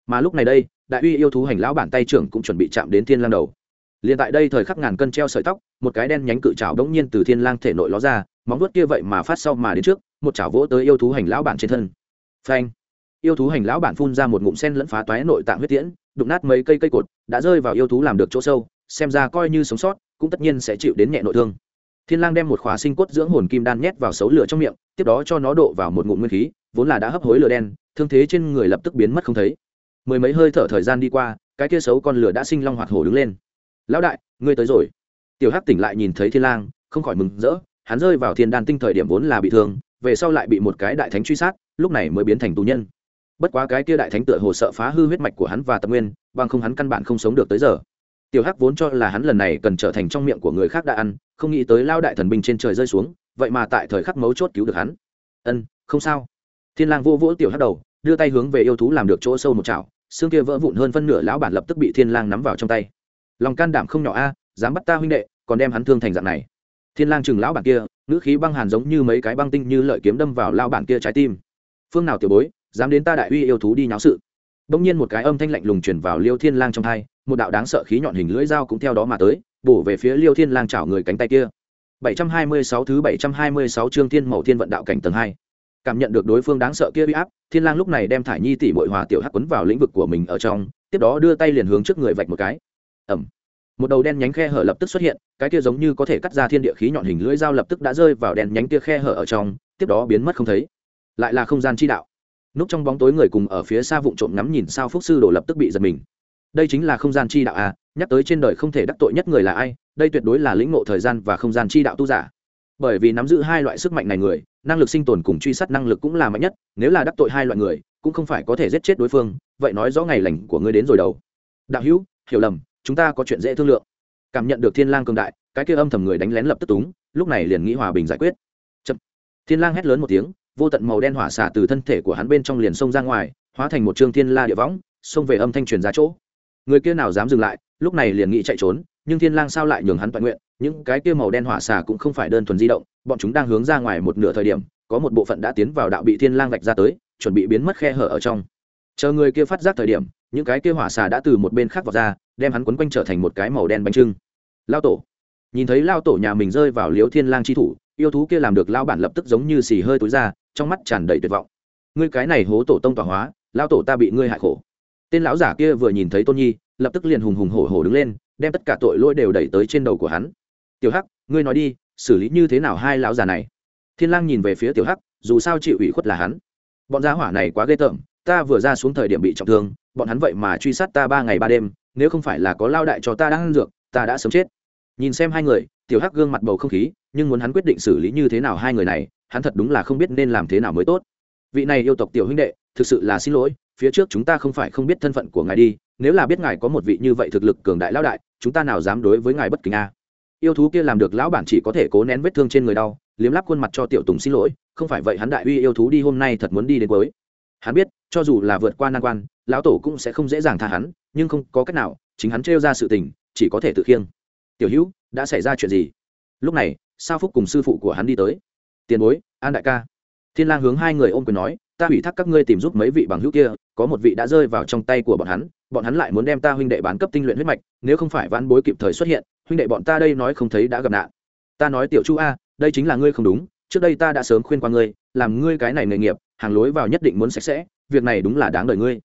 Speaker 1: Mà lúc này đây, đại uy yêu thú hành lão bản tay trưởng cũng chuẩn bị chạm đến thiên lang đầu. Liền tại đây thời khắc ngàn cân treo sợi tóc, một cái đen nhánh cự trào đống nhiên từ thiên lang thể nội ló ra, móng vuốt kia vậy mà phát sau mà đến trước, một chảo vỗ tới yêu thú hành lão bản trên thân. Phanh! Yêu thú hành lão bản phun ra một ngụm sen lẫn phá toái nội tạng huyết tiễn, đụng nát mấy cây cây cột, đã rơi vào yêu thú làm được chỗ sâu, xem ra coi như sống sót, cũng tất nhiên sẽ chịu đến nhẹ nội thương thiên lang đem một khóa sinh cốt dưỡng hồn kim đan nhét vào xấu lửa trong miệng, tiếp đó cho nó độ vào một ngụm nguyên khí, vốn là đã hấp hối lửa đen, thương thế trên người lập tức biến mất không thấy. Mười mấy hơi thở thời gian đi qua, cái kia xấu con lửa đã sinh long hoạt hổ đứng lên. Lão đại, ngươi tới rồi. Tiểu hắc tỉnh lại nhìn thấy thiên lang, không khỏi mừng rỡ, hắn rơi vào thiên đan tinh thời điểm vốn là bị thương, về sau lại bị một cái đại thánh truy sát, lúc này mới biến thành tù nhân. Bất quá cái kia đại thánh tựa hồ sợ phá hư huyết mạch của hắn và tâm nguyên, bằng không hắn căn bản không sống được tới giờ tiểu hắc vốn cho là hắn lần này cần trở thành trong miệng của người khác đã ăn, không nghĩ tới lao đại thần binh trên trời rơi xuống, vậy mà tại thời khắc mấu chốt cứu được hắn. Ân, không sao. Thiên lang vô vỗ tiểu hắc đầu, đưa tay hướng về yêu thú làm được chỗ sâu một chảo, xương kia vỡ vụn hơn phân nửa lão bản lập tức bị thiên lang nắm vào trong tay. Lòng can đảm không nhỏ a, dám bắt ta huynh đệ, còn đem hắn thương thành dạng này. Thiên lang chừng lão bản kia, ngữ khí băng hàn giống như mấy cái băng tinh như lợi kiếm đâm vào lão bản kia trái tim. Phương nào tiểu bối, dám đến ta đại uy yêu thú đi nháo sự. Bỗng nhiên một cái âm thanh lạnh lùng truyền vào liêu thiên lang trong tai một đạo đáng sợ khí nhọn hình lưỡi dao cũng theo đó mà tới, bổ về phía liêu thiên lang chảo người cánh tay kia. 726 thứ 726 chương thiên mẫu thiên vận đạo cảnh tầng 2. cảm nhận được đối phương đáng sợ kia uy áp, thiên lang lúc này đem thải nhi tỷ bội hòa tiểu hắc quấn vào lĩnh vực của mình ở trong, tiếp đó đưa tay liền hướng trước người vạch một cái. Ầm. Một đầu đen nhánh khe hở lập tức xuất hiện, cái kia giống như có thể cắt ra thiên địa khí nhọn hình lưỡi dao lập tức đã rơi vào đen nhánh kia khe hở ở trong, tiếp đó biến mất không thấy. Lại là không gian chi đạo. Núp trong bóng tối người cùng ở phía xa vụng trộm ngắm nhìn sao phúc sư đồ lập tức bị giật mình đây chính là không gian chi đạo à nhắc tới trên đời không thể đắc tội nhất người là ai, đây tuyệt đối là lĩnh ngộ thời gian và không gian chi đạo tu giả. Bởi vì nắm giữ hai loại sức mạnh này người, năng lực sinh tồn cùng truy sát năng lực cũng là mạnh nhất, nếu là đắc tội hai loại người, cũng không phải có thể giết chết đối phương, vậy nói rõ ngày lành của ngươi đến rồi đầu. Đạo hữu, hiểu lầm, chúng ta có chuyện dễ thương lượng. Cảm nhận được thiên lang cường đại, cái kia âm thầm người đánh lén lập tức túng, lúc này liền nghĩ hòa bình giải quyết. Chậm. thiên lang hét lớn một tiếng, vô tận màu đen hỏa xả từ thân thể của hắn bên trong liền xông ra ngoài, hóa thành một trương thiên la địa võng, xông về âm thanh truyền ra chỗ người kia nào dám dừng lại, lúc này liền nghĩ chạy trốn, nhưng thiên lang sao lại nhường hắn toàn nguyện? Những cái kia màu đen hỏa xà cũng không phải đơn thuần di động, bọn chúng đang hướng ra ngoài một nửa thời điểm, có một bộ phận đã tiến vào đạo bị thiên lang vạch ra tới, chuẩn bị biến mất khe hở ở trong. Chờ người kia phát giác thời điểm, những cái kia hỏa xà đã từ một bên khác vào ra, đem hắn quấn quanh trở thành một cái màu đen bánh trưng. Lao tổ. Nhìn thấy lao tổ nhà mình rơi vào liếu thiên lang chi thủ, yêu thú kia làm được lao bản lập tức giống như xì hơi túi ra, trong mắt tràn đầy tuyệt vọng. Ngươi cái này hố tổ tông tọa hóa, lao tổ ta bị ngươi hại khổ tên lão giả kia vừa nhìn thấy tôn nhi, lập tức liền hùng hùng hổ hổ đứng lên, đem tất cả tội lỗi đều đẩy tới trên đầu của hắn. Tiểu hắc, ngươi nói đi, xử lý như thế nào hai lão già này? Thiên lang nhìn về phía tiểu hắc, dù sao chịu ủy khuất là hắn. Bọn gia hỏa này quá ghê tởm, ta vừa ra xuống thời điểm bị trọng thương, bọn hắn vậy mà truy sát ta ba ngày ba đêm, nếu không phải là có lao đại cho ta đang ăn dược, ta đã sớm chết. Nhìn xem hai người, tiểu hắc gương mặt bầu không khí, nhưng muốn hắn quyết định xử lý như thế nào hai người này, hắn thật đúng là không biết nên làm thế nào mới tốt. Vị này yêu tộc tiểu huynh đệ, thực sự là xin lỗi phía trước chúng ta không phải không biết thân phận của ngài đi, nếu là biết ngài có một vị như vậy thực lực cường đại lão đại, chúng ta nào dám đối với ngài bất kính a? Yêu thú kia làm được lão bản chỉ có thể cố nén vết thương trên người đau, liếm lắp khuôn mặt cho tiểu tùng xin lỗi, không phải vậy hắn đại uy yêu thú đi hôm nay thật muốn đi đến cuối. Hắn biết, cho dù là vượt qua nan quan, lão tổ cũng sẽ không dễ dàng tha hắn, nhưng không có cách nào, chính hắn trêu ra sự tình, chỉ có thể tự khiêng. Tiểu hữu, đã xảy ra chuyện gì? Lúc này, sao phúc cùng sư phụ của hắn đi tới. Tiền bối, an đại ca thiên lang hướng hai người ôm quyền nói, ta ủy thác các ngươi tìm giúp mấy vị bằng hữu kia, có một vị đã rơi vào trong tay của bọn hắn bọn hắn lại muốn đem ta huynh đệ bán cấp tinh luyện huyết mạch, nếu không phải vãn bối kịp thời xuất hiện, huynh đệ bọn ta đây nói không thấy đã gặp nạn. Ta nói tiểu chu a, đây chính là ngươi không đúng, trước đây ta đã sớm khuyên qua ngươi, làm ngươi cái này nghề nghiệp, hàng lối vào nhất định muốn sạch sẽ, việc này đúng là đáng đời ngươi.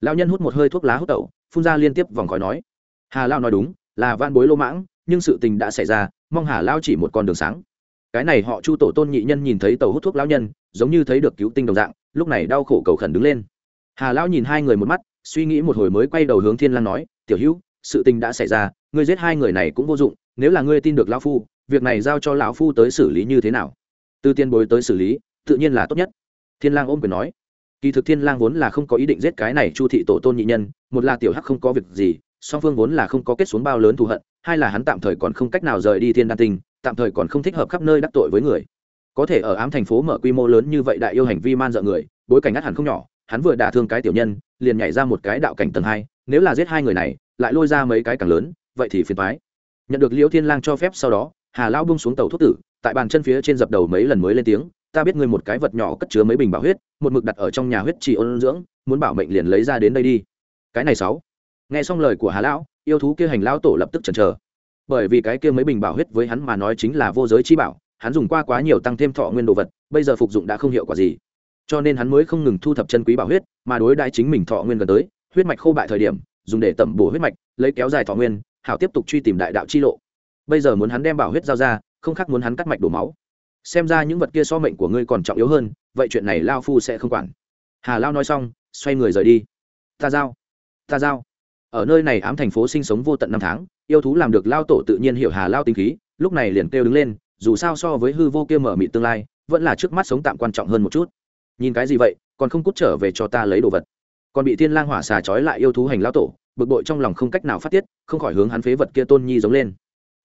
Speaker 1: Lão nhân hút một hơi thuốc lá hút tẩu, phun ra liên tiếp vòng khói nói, hà lao nói đúng, là van bối lô mãng, nhưng sự tình đã xảy ra, mong hà lao chỉ một con đường sáng cái này họ chu tổ tôn nhị nhân nhìn thấy tàu hút thuốc lão nhân, giống như thấy được cứu tinh đồng dạng, lúc này đau khổ cầu khẩn đứng lên. Hà lão nhìn hai người một mắt, suy nghĩ một hồi mới quay đầu hướng thiên lang nói, tiểu hữu, sự tình đã xảy ra, ngươi giết hai người này cũng vô dụng, nếu là ngươi tin được lão phu, việc này giao cho lão phu tới xử lý như thế nào? Từ tiên bối tới xử lý, tự nhiên là tốt nhất. Thiên lang ôm quyền nói, kỳ thực thiên lang vốn là không có ý định giết cái này chu thị tổ tôn nhị nhân, một là tiểu hắc không có việc gì, song phương vốn là không có kết xuống bao lớn thù hận, hai là hắn tạm thời còn không cách nào rời đi thiên đan tinh tạm thời còn không thích hợp khắp nơi đắc tội với người. Có thể ở ám thành phố mở quy mô lớn như vậy đại yêu hành vi man dợ người, bối cảnh ngắt hẳn không nhỏ, hắn vừa đả thương cái tiểu nhân, liền nhảy ra một cái đạo cảnh tầng hai, nếu là giết hai người này, lại lôi ra mấy cái càng lớn, vậy thì phiền thoái nhận được liễu thiên lang cho phép sau đó, hà lão bung xuống tàu thuốc tử, tại bàn chân phía trên dập đầu mấy lần mới lên tiếng, ta biết ngươi một cái vật nhỏ cất chứa mấy bình bảo huyết, một mực đặt ở trong nhà huyết trì ôn dưỡng, muốn bảo mệnh liền lấy ra đến đây đi. Cái này sáu. Nghe xong lời của hà lão, yêu thú kia hành lão tổ lập tức chần chờ bởi vì cái kia mấy bình bảo huyết với hắn mà nói chính là vô giới chi bảo, hắn dùng qua quá nhiều tăng thêm thọ nguyên đồ vật, bây giờ phục dụng đã không hiệu quả gì. Cho nên hắn mới không ngừng thu thập chân quý bảo huyết, mà đối đãi chính mình thọ nguyên gần tới, huyết mạch khô bại thời điểm, dùng để tẩm bổ huyết mạch, lấy kéo dài thọ nguyên, hảo tiếp tục truy tìm đại đạo chi lộ. Bây giờ muốn hắn đem bảo huyết giao ra, không khác muốn hắn cắt mạch đổ máu. Xem ra những vật kia so mệnh của ngươi còn trọng yếu hơn, vậy chuyện này lao phu sẽ không quản. Hà lao nói xong, xoay người rời đi. Ta giao. Ta giao ở nơi này ám thành phố sinh sống vô tận năm tháng, yêu thú làm được lao tổ tự nhiên hiểu hà lao tinh khí, lúc này liền kêu đứng lên, dù sao so với hư vô kia mở mị tương lai, vẫn là trước mắt sống tạm quan trọng hơn một chút. Nhìn cái gì vậy, còn không cút trở về cho ta lấy đồ vật. Còn bị thiên lang hỏa xà trói lại yêu thú hành lao tổ, bực bội trong lòng không cách nào phát tiết, không khỏi hướng hắn phế vật kia tôn nhi giống lên.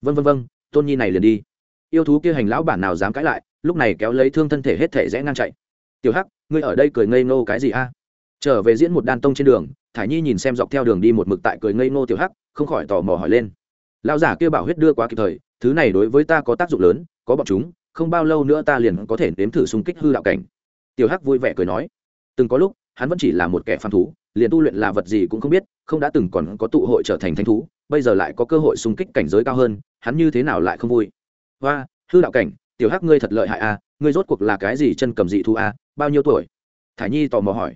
Speaker 1: Vân vân vân tôn nhi này liền đi. Yêu thú kia hành lão bản nào dám cãi lại, lúc này kéo lấy thương thân thể hết thể rẽ ngang chạy. Tiểu hắc, ngươi ở đây cười ngây ngô cái gì a? Trở về diễn một đan tông trên đường thải nhi nhìn xem dọc theo đường đi một mực tại cười ngây ngô tiểu hắc không khỏi tò mò hỏi lên. Lão giả kia bảo huyết đưa quá kịp thời thứ này đối với ta có tác dụng lớn có bọn chúng không bao lâu nữa ta liền có thể nếm thử xung kích hư đạo cảnh. Tiểu hắc vui vẻ cười nói. Từng có lúc hắn vẫn chỉ là một kẻ phàm thú liền tu luyện là vật gì cũng không biết không đã từng còn có tụ hội trở thành thánh thú bây giờ lại có cơ hội xung kích cảnh giới cao hơn hắn như thế nào lại không vui? Hoa hư đạo cảnh tiểu hắc ngươi thật lợi hại a à, ngươi rốt cuộc là cái gì chân cầm dị thu a à, bao nhiêu tuổi? Thả nhi tò mò hỏi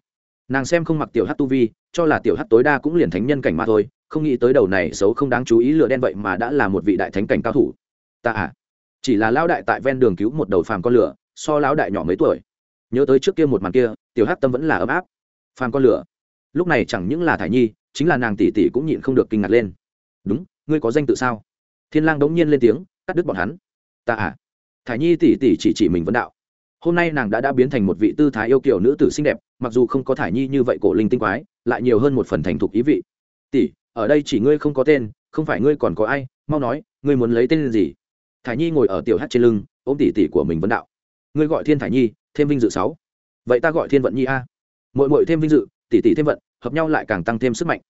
Speaker 1: nàng xem không mặc tiểu hát tu vi, cho là tiểu hát tối đa cũng liền thánh nhân cảnh mà thôi, không nghĩ tới đầu này xấu không đáng chú ý lựa đen vậy mà đã là một vị đại thánh cảnh cao thủ. Ta à chỉ là lão đại tại ven đường cứu một đầu phàm con lửa, so lão đại nhỏ mấy tuổi. Nhớ tới trước kia một màn kia, tiểu hát tâm vẫn là ấm áp. Phàm con lửa, lúc này chẳng những là thải nhi, chính là nàng tỷ tỷ cũng nhịn không được kinh ngạc lên. Đúng, ngươi có danh tự sao? Thiên lang đống nhiên lên tiếng, cắt đứt bọn hắn. Ta à thải nhi tỷ tỷ chỉ chỉ mình vấn đạo hôm nay nàng đã đã biến thành một vị tư thái yêu kiểu nữ tử xinh đẹp, mặc dù không có thải nhi như vậy cổ linh tinh quái, lại nhiều hơn một phần thành thục ý vị. Tỷ, ở đây chỉ ngươi không có tên, không phải ngươi còn có ai, mau nói, ngươi muốn lấy tên gì? Thải nhi ngồi ở tiểu hát trên lưng, ôm tỷ tỷ của mình vấn đạo. Ngươi gọi thiên thải nhi, thêm vinh dự sáu. Vậy ta gọi thiên vận nhi a. Mỗi mỗi thêm vinh dự tỷ tỷ thêm vận, hợp nhau lại càng tăng thêm sức mạnh.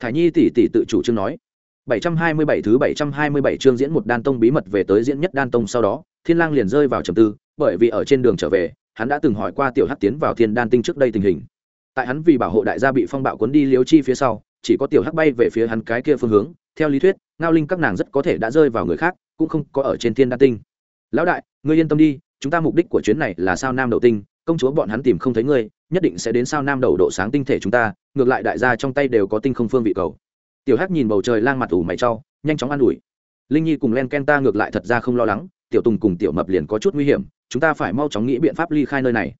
Speaker 1: Thải nhi tỷ tỷ tự chủ trương nói. 727 thứ 727 chương diễn một đan tông bí mật về tới diễn nhất đan tông sau đó thiên lang liền rơi vào trầm tư, bởi vì ở trên đường trở về, hắn đã từng hỏi qua tiểu hắc tiến vào thiên đan tinh trước đây tình hình. Tại hắn vì bảo hộ đại gia bị phong bạo cuốn đi liếu chi phía sau, chỉ có tiểu hắc bay về phía hắn cái kia phương hướng, theo lý thuyết, ngao linh các nàng rất có thể đã rơi vào người khác, cũng không có ở trên thiên đan tinh. Lão đại, ngươi yên tâm đi, chúng ta mục đích của chuyến này là sao nam đầu tinh, công chúa bọn hắn tìm không thấy ngươi, nhất định sẽ đến sao nam đầu độ sáng tinh thể chúng ta, ngược lại đại gia trong tay đều có tinh không phương vị cầu. Tiểu hắc nhìn bầu trời lang mặt ủ mày trau nhanh chóng an ủi. Linh nhi cùng len ken ta ngược lại thật ra không lo lắng tiểu tùng cùng tiểu mập liền có chút nguy hiểm, chúng ta phải mau chóng nghĩ biện pháp ly khai nơi này.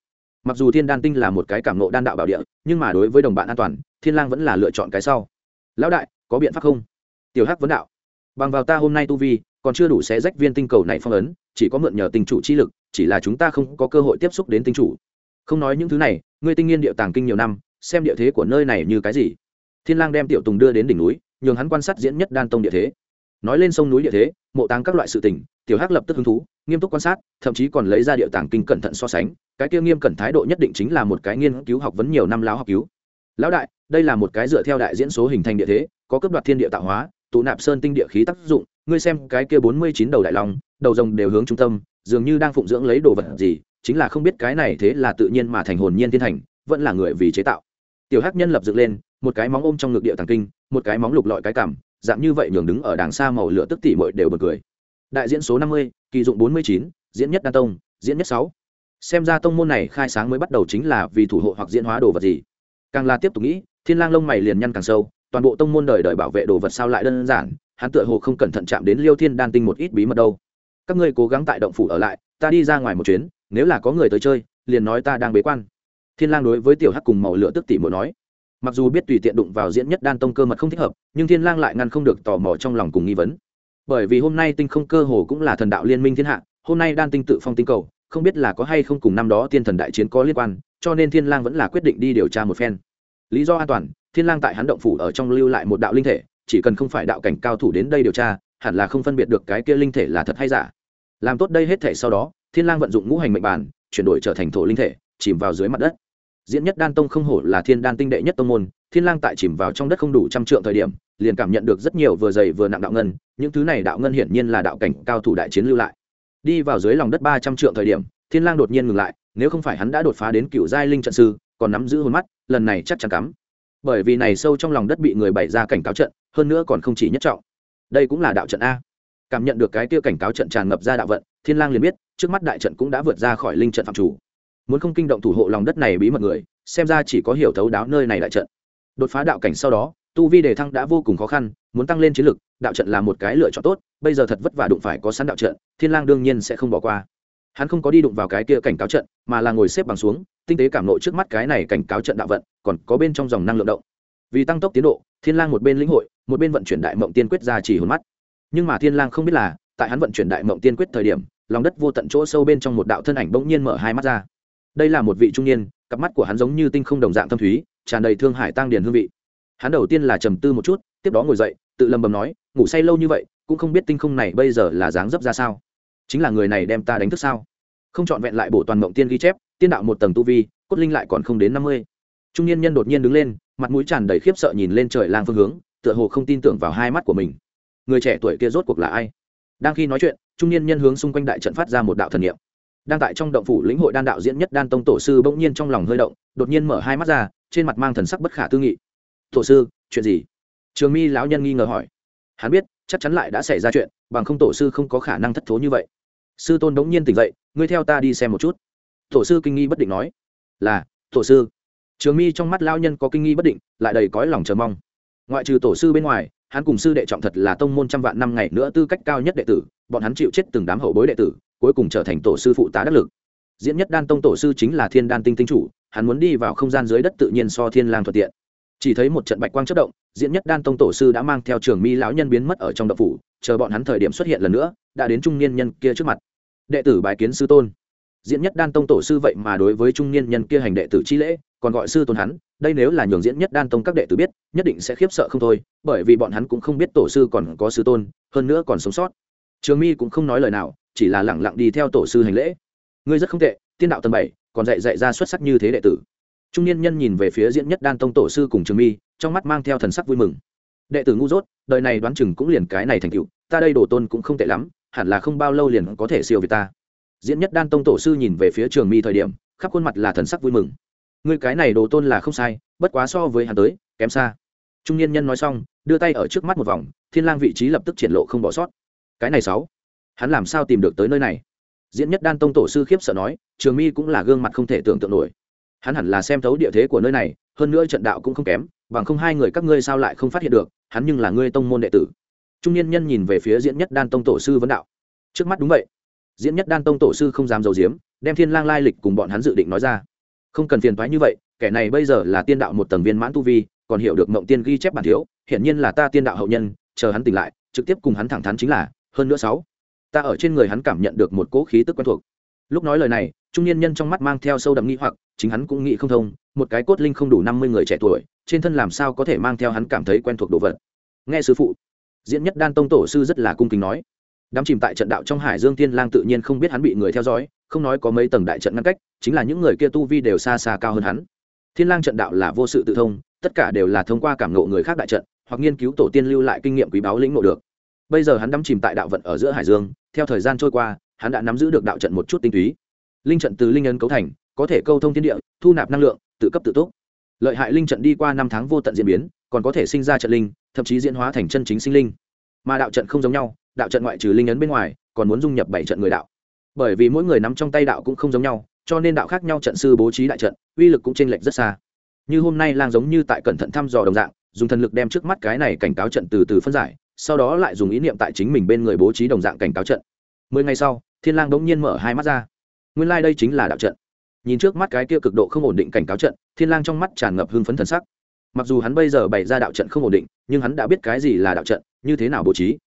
Speaker 1: Mặc dù thiên đan tinh là một cái cảm nộ đan đạo bảo địa, nhưng mà đối với đồng bạn an toàn, thiên lang vẫn là lựa chọn cái sau. Lão đại, có biện pháp không? Tiểu hắc vấn đạo. Bằng vào ta hôm nay tu vi, còn chưa đủ xé rách viên tinh cầu này phong ấn, chỉ có mượn nhờ tinh chủ chi lực, chỉ là chúng ta không có cơ hội tiếp xúc đến tinh chủ. Không nói những thứ này, ngươi tinh nghiên địa tàng kinh nhiều năm, xem địa thế của nơi này như cái gì? Thiên lang đem tiểu tùng đưa đến đỉnh núi, nhường hắn quan sát diễn nhất đan tông địa thế. Nói lên sông núi địa thế, mộ táng các loại sự tình tiểu hắc lập tức hứng thú, nghiêm túc quan sát, thậm chí còn lấy ra địa tàng kinh cẩn thận so sánh, cái kia nghiêm cẩn thái độ nhất định chính là một cái nghiên cứu học vấn nhiều năm láo học cứu. Lão đại, đây là một cái dựa theo đại diễn số hình thành địa thế, có cấp đoạt thiên địa tạo hóa, tụ nạp sơn tinh địa khí tác dụng, ngươi xem cái kia bốn mươi chín đầu đại long, đầu rồng đều hướng trung tâm, dường như đang phụng dưỡng lấy đồ vật gì, chính là không biết cái này thế là tự nhiên mà thành hồn nhiên thiên thành vẫn là người vì chế tạo. Tiểu hắc nhân lập dựng lên, một cái móng ôm trong ngực địa tàng kinh, một cái móng lục lọi cái cảm dạng như vậy nhường đứng ở đàng xa màu lửa tức tỉ mội đều bật cười đại diễn số năm mươi, kỳ dụng bốn mươi chín, diễn nhất đa tông, diễn nhất sáu. Xem ra tông môn này khai sáng mới bắt đầu chính là vì thủ hộ hoặc diễn hóa đồ vật gì. Càng là tiếp tục nghĩ, thiên lang lông mày liền nhăn càng sâu, toàn bộ tông môn đời đời bảo vệ đồ vật sao lại đơn giản, hắn tựa hồ không cẩn thận chạm đến liêu thiên đan tinh một ít bí mật đâu. Các ngươi cố gắng tại động phủ ở lại, ta đi ra ngoài một chuyến, nếu là có người tới chơi, liền nói ta đang bế quan. Thiên lang đối với tiểu hắc cùng màu lửa tức tỉ muội nói. Mặc dù biết tùy tiện đụng vào diễn nhất đan tông cơ mật không thích hợp, nhưng thiên lang lại ngăn không được tò mò trong lòng cùng nghi vấn bởi vì hôm nay tinh không cơ hồ cũng là thần đạo liên minh thiên hạ, hôm nay đan tinh tự phong tinh cầu, không biết là có hay không cùng năm đó tiên thần đại chiến có liên quan, cho nên thiên lang vẫn là quyết định đi điều tra một phen. Lý do an toàn, thiên lang tại hắn động phủ ở trong lưu lại một đạo linh thể, chỉ cần không phải đạo cảnh cao thủ đến đây điều tra, hẳn là không phân biệt được cái kia linh thể là thật hay giả. Làm tốt đây hết thể sau đó, thiên lang vận dụng ngũ hành mệnh bản, chuyển đổi trở thành thổ linh thể, chìm vào dưới mặt đất diễn nhất đan tông không hổ là thiên đan tinh đệ nhất tông môn, thiên lang tại chìm vào trong đất không đủ trăm trượng thời điểm, liền cảm nhận được rất nhiều vừa dày vừa nặng đạo ngân, những thứ này đạo ngân hiển nhiên là đạo cảnh cao thủ đại chiến lưu lại. Đi vào dưới lòng đất ba trăm trượng thời điểm, thiên lang đột nhiên ngừng lại, nếu không phải hắn đã đột phá đến cựu giai linh trận sư, còn nắm giữ hồn mắt, lần này chắc chắn cắm. Bởi vì này sâu trong lòng đất bị người bày ra cảnh cáo trận, hơn nữa còn không chỉ nhất trọng. Đây cũng là đạo trận a. Cảm nhận được cái kia cảnh cáo trận tràn ngập ra đạo vận, thiên lang liền biết, trước mắt đại trận cũng đã vượt ra khỏi linh trận phạm chủ muốn không kinh động thủ hộ lòng đất này bí mật người, xem ra chỉ có hiểu thấu đáo nơi này đại trận. Đột phá đạo cảnh sau đó, tu vi đề thăng đã vô cùng khó khăn, muốn tăng lên chiến lực, đạo trận là một cái lựa chọn tốt, bây giờ thật vất vả đụng phải có sẵn đạo trận, thiên lang đương nhiên sẽ không bỏ qua. Hắn không có đi đụng vào cái kia cảnh cáo trận, mà là ngồi xếp bằng xuống, tinh tế cảm nộ trước mắt cái này cảnh cáo trận đạo vận, còn có bên trong dòng năng lượng động. Vì tăng tốc tiến độ, thiên lang một bên lĩnh hội, một bên vận chuyển đại mộng tiên quyết ra chỉ hồn mắt. Nhưng mà thiên lang không biết là, tại hắn vận chuyển đại mộng tiên quyết thời điểm, lòng đất vô tận chỗ sâu bên trong một đạo thân ảnh bỗng nhiên mở hai mắt ra đây là một vị trung niên, cặp mắt của hắn giống như tinh không đồng dạng thâm thúy, tràn đầy thương hải tăng điển hương vị. Hắn đầu tiên là trầm tư một chút, tiếp đó ngồi dậy, tự lầm bầm nói, ngủ say lâu như vậy, cũng không biết tinh không này bây giờ là dáng dấp ra sao? Chính là người này đem ta đánh thức sao? Không chọn vẹn lại bổ toàn mộng tiên ghi chép, tiên đạo một tầng tu vi, cốt linh lại còn không đến năm mươi. Trung niên nhân đột nhiên đứng lên, mặt mũi tràn đầy khiếp sợ nhìn lên trời lang phương hướng, tựa hồ không tin tưởng vào hai mắt của mình. Người trẻ tuổi kia rốt cuộc là ai? Đang khi nói chuyện, trung niên nhân hướng xung quanh đại trận phát ra một đạo thần niệm đang tại trong động phủ lĩnh hội đan đạo diễn nhất đan tông tổ sư bỗng nhiên trong lòng hơi động, đột nhiên mở hai mắt ra, trên mặt mang thần sắc bất khả tư nghị. Tổ sư, chuyện gì? Trường mi lão nhân nghi ngờ hỏi. Hắn biết, chắc chắn lại đã xảy ra chuyện, bằng không tổ sư không có khả năng thất thố như vậy. Sư tôn bỗng nhiên tỉnh dậy, ngươi theo ta đi xem một chút. Tổ sư kinh nghi bất định nói. Là, tổ sư. Trường mi trong mắt lao nhân có kinh nghi bất định, lại đầy cõi lòng chờ mong. Ngoại trừ tổ sư bên ngoài hắn cùng sư đệ trọng thật là tông môn trăm vạn năm ngày nữa tư cách cao nhất đệ tử, bọn hắn chịu chết từng đám hậu bối đệ tử, cuối cùng trở thành tổ sư phụ tá đắc lực. Diễn nhất đan tông tổ sư chính là thiên đan tinh tinh chủ, hắn muốn đi vào không gian dưới đất tự nhiên so thiên lang thuận tiện. Chỉ thấy một trận bạch quang chất động, diễn nhất đan tông tổ sư đã mang theo trường mi lão nhân biến mất ở trong đậu phủ, chờ bọn hắn thời điểm xuất hiện lần nữa, đã đến trung niên nhân kia trước mặt. Đệ tử bài kiến sư tôn diễn nhất đan tông tổ sư vậy mà đối với trung niên nhân kia hành đệ tử chi lễ, còn gọi sư tôn hắn, đây nếu là nhường diễn nhất đan tông các đệ tử biết, nhất định sẽ khiếp sợ không thôi, bởi vì bọn hắn cũng không biết tổ sư còn có sư tôn, hơn nữa còn sống sót. Trường mi cũng không nói lời nào, chỉ là lẳng lặng đi theo tổ sư hành lễ. Ngươi rất không tệ, tiên đạo tầng bảy, còn dạy dạy ra xuất sắc như thế đệ tử. Trung niên nhân nhìn về phía diễn nhất đan tông tổ sư cùng trường mi, trong mắt mang theo thần sắc vui mừng. Đệ tử ngu dốt, đời này đoán chừng cũng liền cái này thành cựu ta đây đồ tôn cũng không tệ lắm, hẳn là không bao lâu liền có thể siêu việt ta diễn nhất đan tông tổ sư nhìn về phía trường mi thời điểm, khắp khuôn mặt là thần sắc vui mừng. Ngươi cái này đồ tôn là không sai, bất quá so với hắn tới, kém xa. Trung niên nhân nói xong, đưa tay ở trước mắt một vòng, thiên lang vị trí lập tức triển lộ không bỏ sót. Cái này sáu, hắn làm sao tìm được tới nơi này? Diễn nhất đan tông tổ sư khiếp sợ nói, trường mi cũng là gương mặt không thể tưởng tượng nổi. Hắn hẳn là xem thấu địa thế của nơi này, hơn nữa trận đạo cũng không kém, bằng không hai người các ngươi sao lại không phát hiện được, hắn nhưng là ngươi tông môn đệ tử. Trung niên nhân nhìn về phía diễn nhất đan tông tổ sư vấn đạo. Trước mắt đúng vậy diễn nhất đan tông tổ sư không dám giấu diếm đem thiên lang lai lịch cùng bọn hắn dự định nói ra. Không cần phiền thoái như vậy, kẻ này bây giờ là tiên đạo một tầng viên mãn tu vi, còn hiểu được mộng tiên ghi chép bản thiếu, hiển nhiên là ta tiên đạo hậu nhân, chờ hắn tỉnh lại, trực tiếp cùng hắn thẳng thắn chính là, hơn nữa sáu. Ta ở trên người hắn cảm nhận được một cỗ khí tức quen thuộc. Lúc nói lời này, trung niên nhân trong mắt mang theo sâu đậm nghi hoặc, chính hắn cũng nghĩ không thông, một cái cốt linh không đủ năm mươi người trẻ tuổi, trên thân làm sao có thể mang theo hắn cảm thấy quen thuộc đồ vật. Nghe sư phụ, diễn nhất đan tông tổ sư rất là cung kính nói đám chìm tại trận đạo trong hải dương thiên lang tự nhiên không biết hắn bị người theo dõi, không nói có mấy tầng đại trận ngăn cách, chính là những người kia tu vi đều xa xa cao hơn hắn. Thiên lang trận đạo là vô sự tự thông, tất cả đều là thông qua cảm ngộ người khác đại trận, hoặc nghiên cứu tổ tiên lưu lại kinh nghiệm quý báu lĩnh ngộ được. Bây giờ hắn đắm chìm tại đạo vận ở giữa hải dương, theo thời gian trôi qua, hắn đã nắm giữ được đạo trận một chút tinh túy. Linh trận từ linh ấn cấu thành, có thể câu thông thiên địa, thu nạp năng lượng, tự cấp tự túc. Lợi hại linh trận đi qua năm tháng vô tận diễn biến, còn có thể sinh ra trận linh, thậm chí diễn hóa thành chân chính sinh linh. Mà đạo trận không giống nhau đạo trận ngoại trừ linh ấn bên ngoài, còn muốn dung nhập bảy trận người đạo. Bởi vì mỗi người nắm trong tay đạo cũng không giống nhau, cho nên đạo khác nhau trận sư bố trí đại trận, uy lực cũng chênh lệch rất xa. Như hôm nay lang giống như tại cẩn thận thăm dò đồng dạng, dùng thần lực đem trước mắt cái này cảnh cáo trận từ từ phân giải, sau đó lại dùng ý niệm tại chính mình bên người bố trí đồng dạng cảnh cáo trận. Mười ngày sau, thiên lang đống nhiên mở hai mắt ra. Nguyên lai like đây chính là đạo trận. Nhìn trước mắt cái kia cực độ không ổn định cảnh cáo trận, thiên lang trong mắt tràn ngập hưng phấn thần sắc. Mặc dù hắn bây giờ bày ra đạo trận không ổn định, nhưng hắn đã biết cái gì là đạo trận, như thế nào bố trí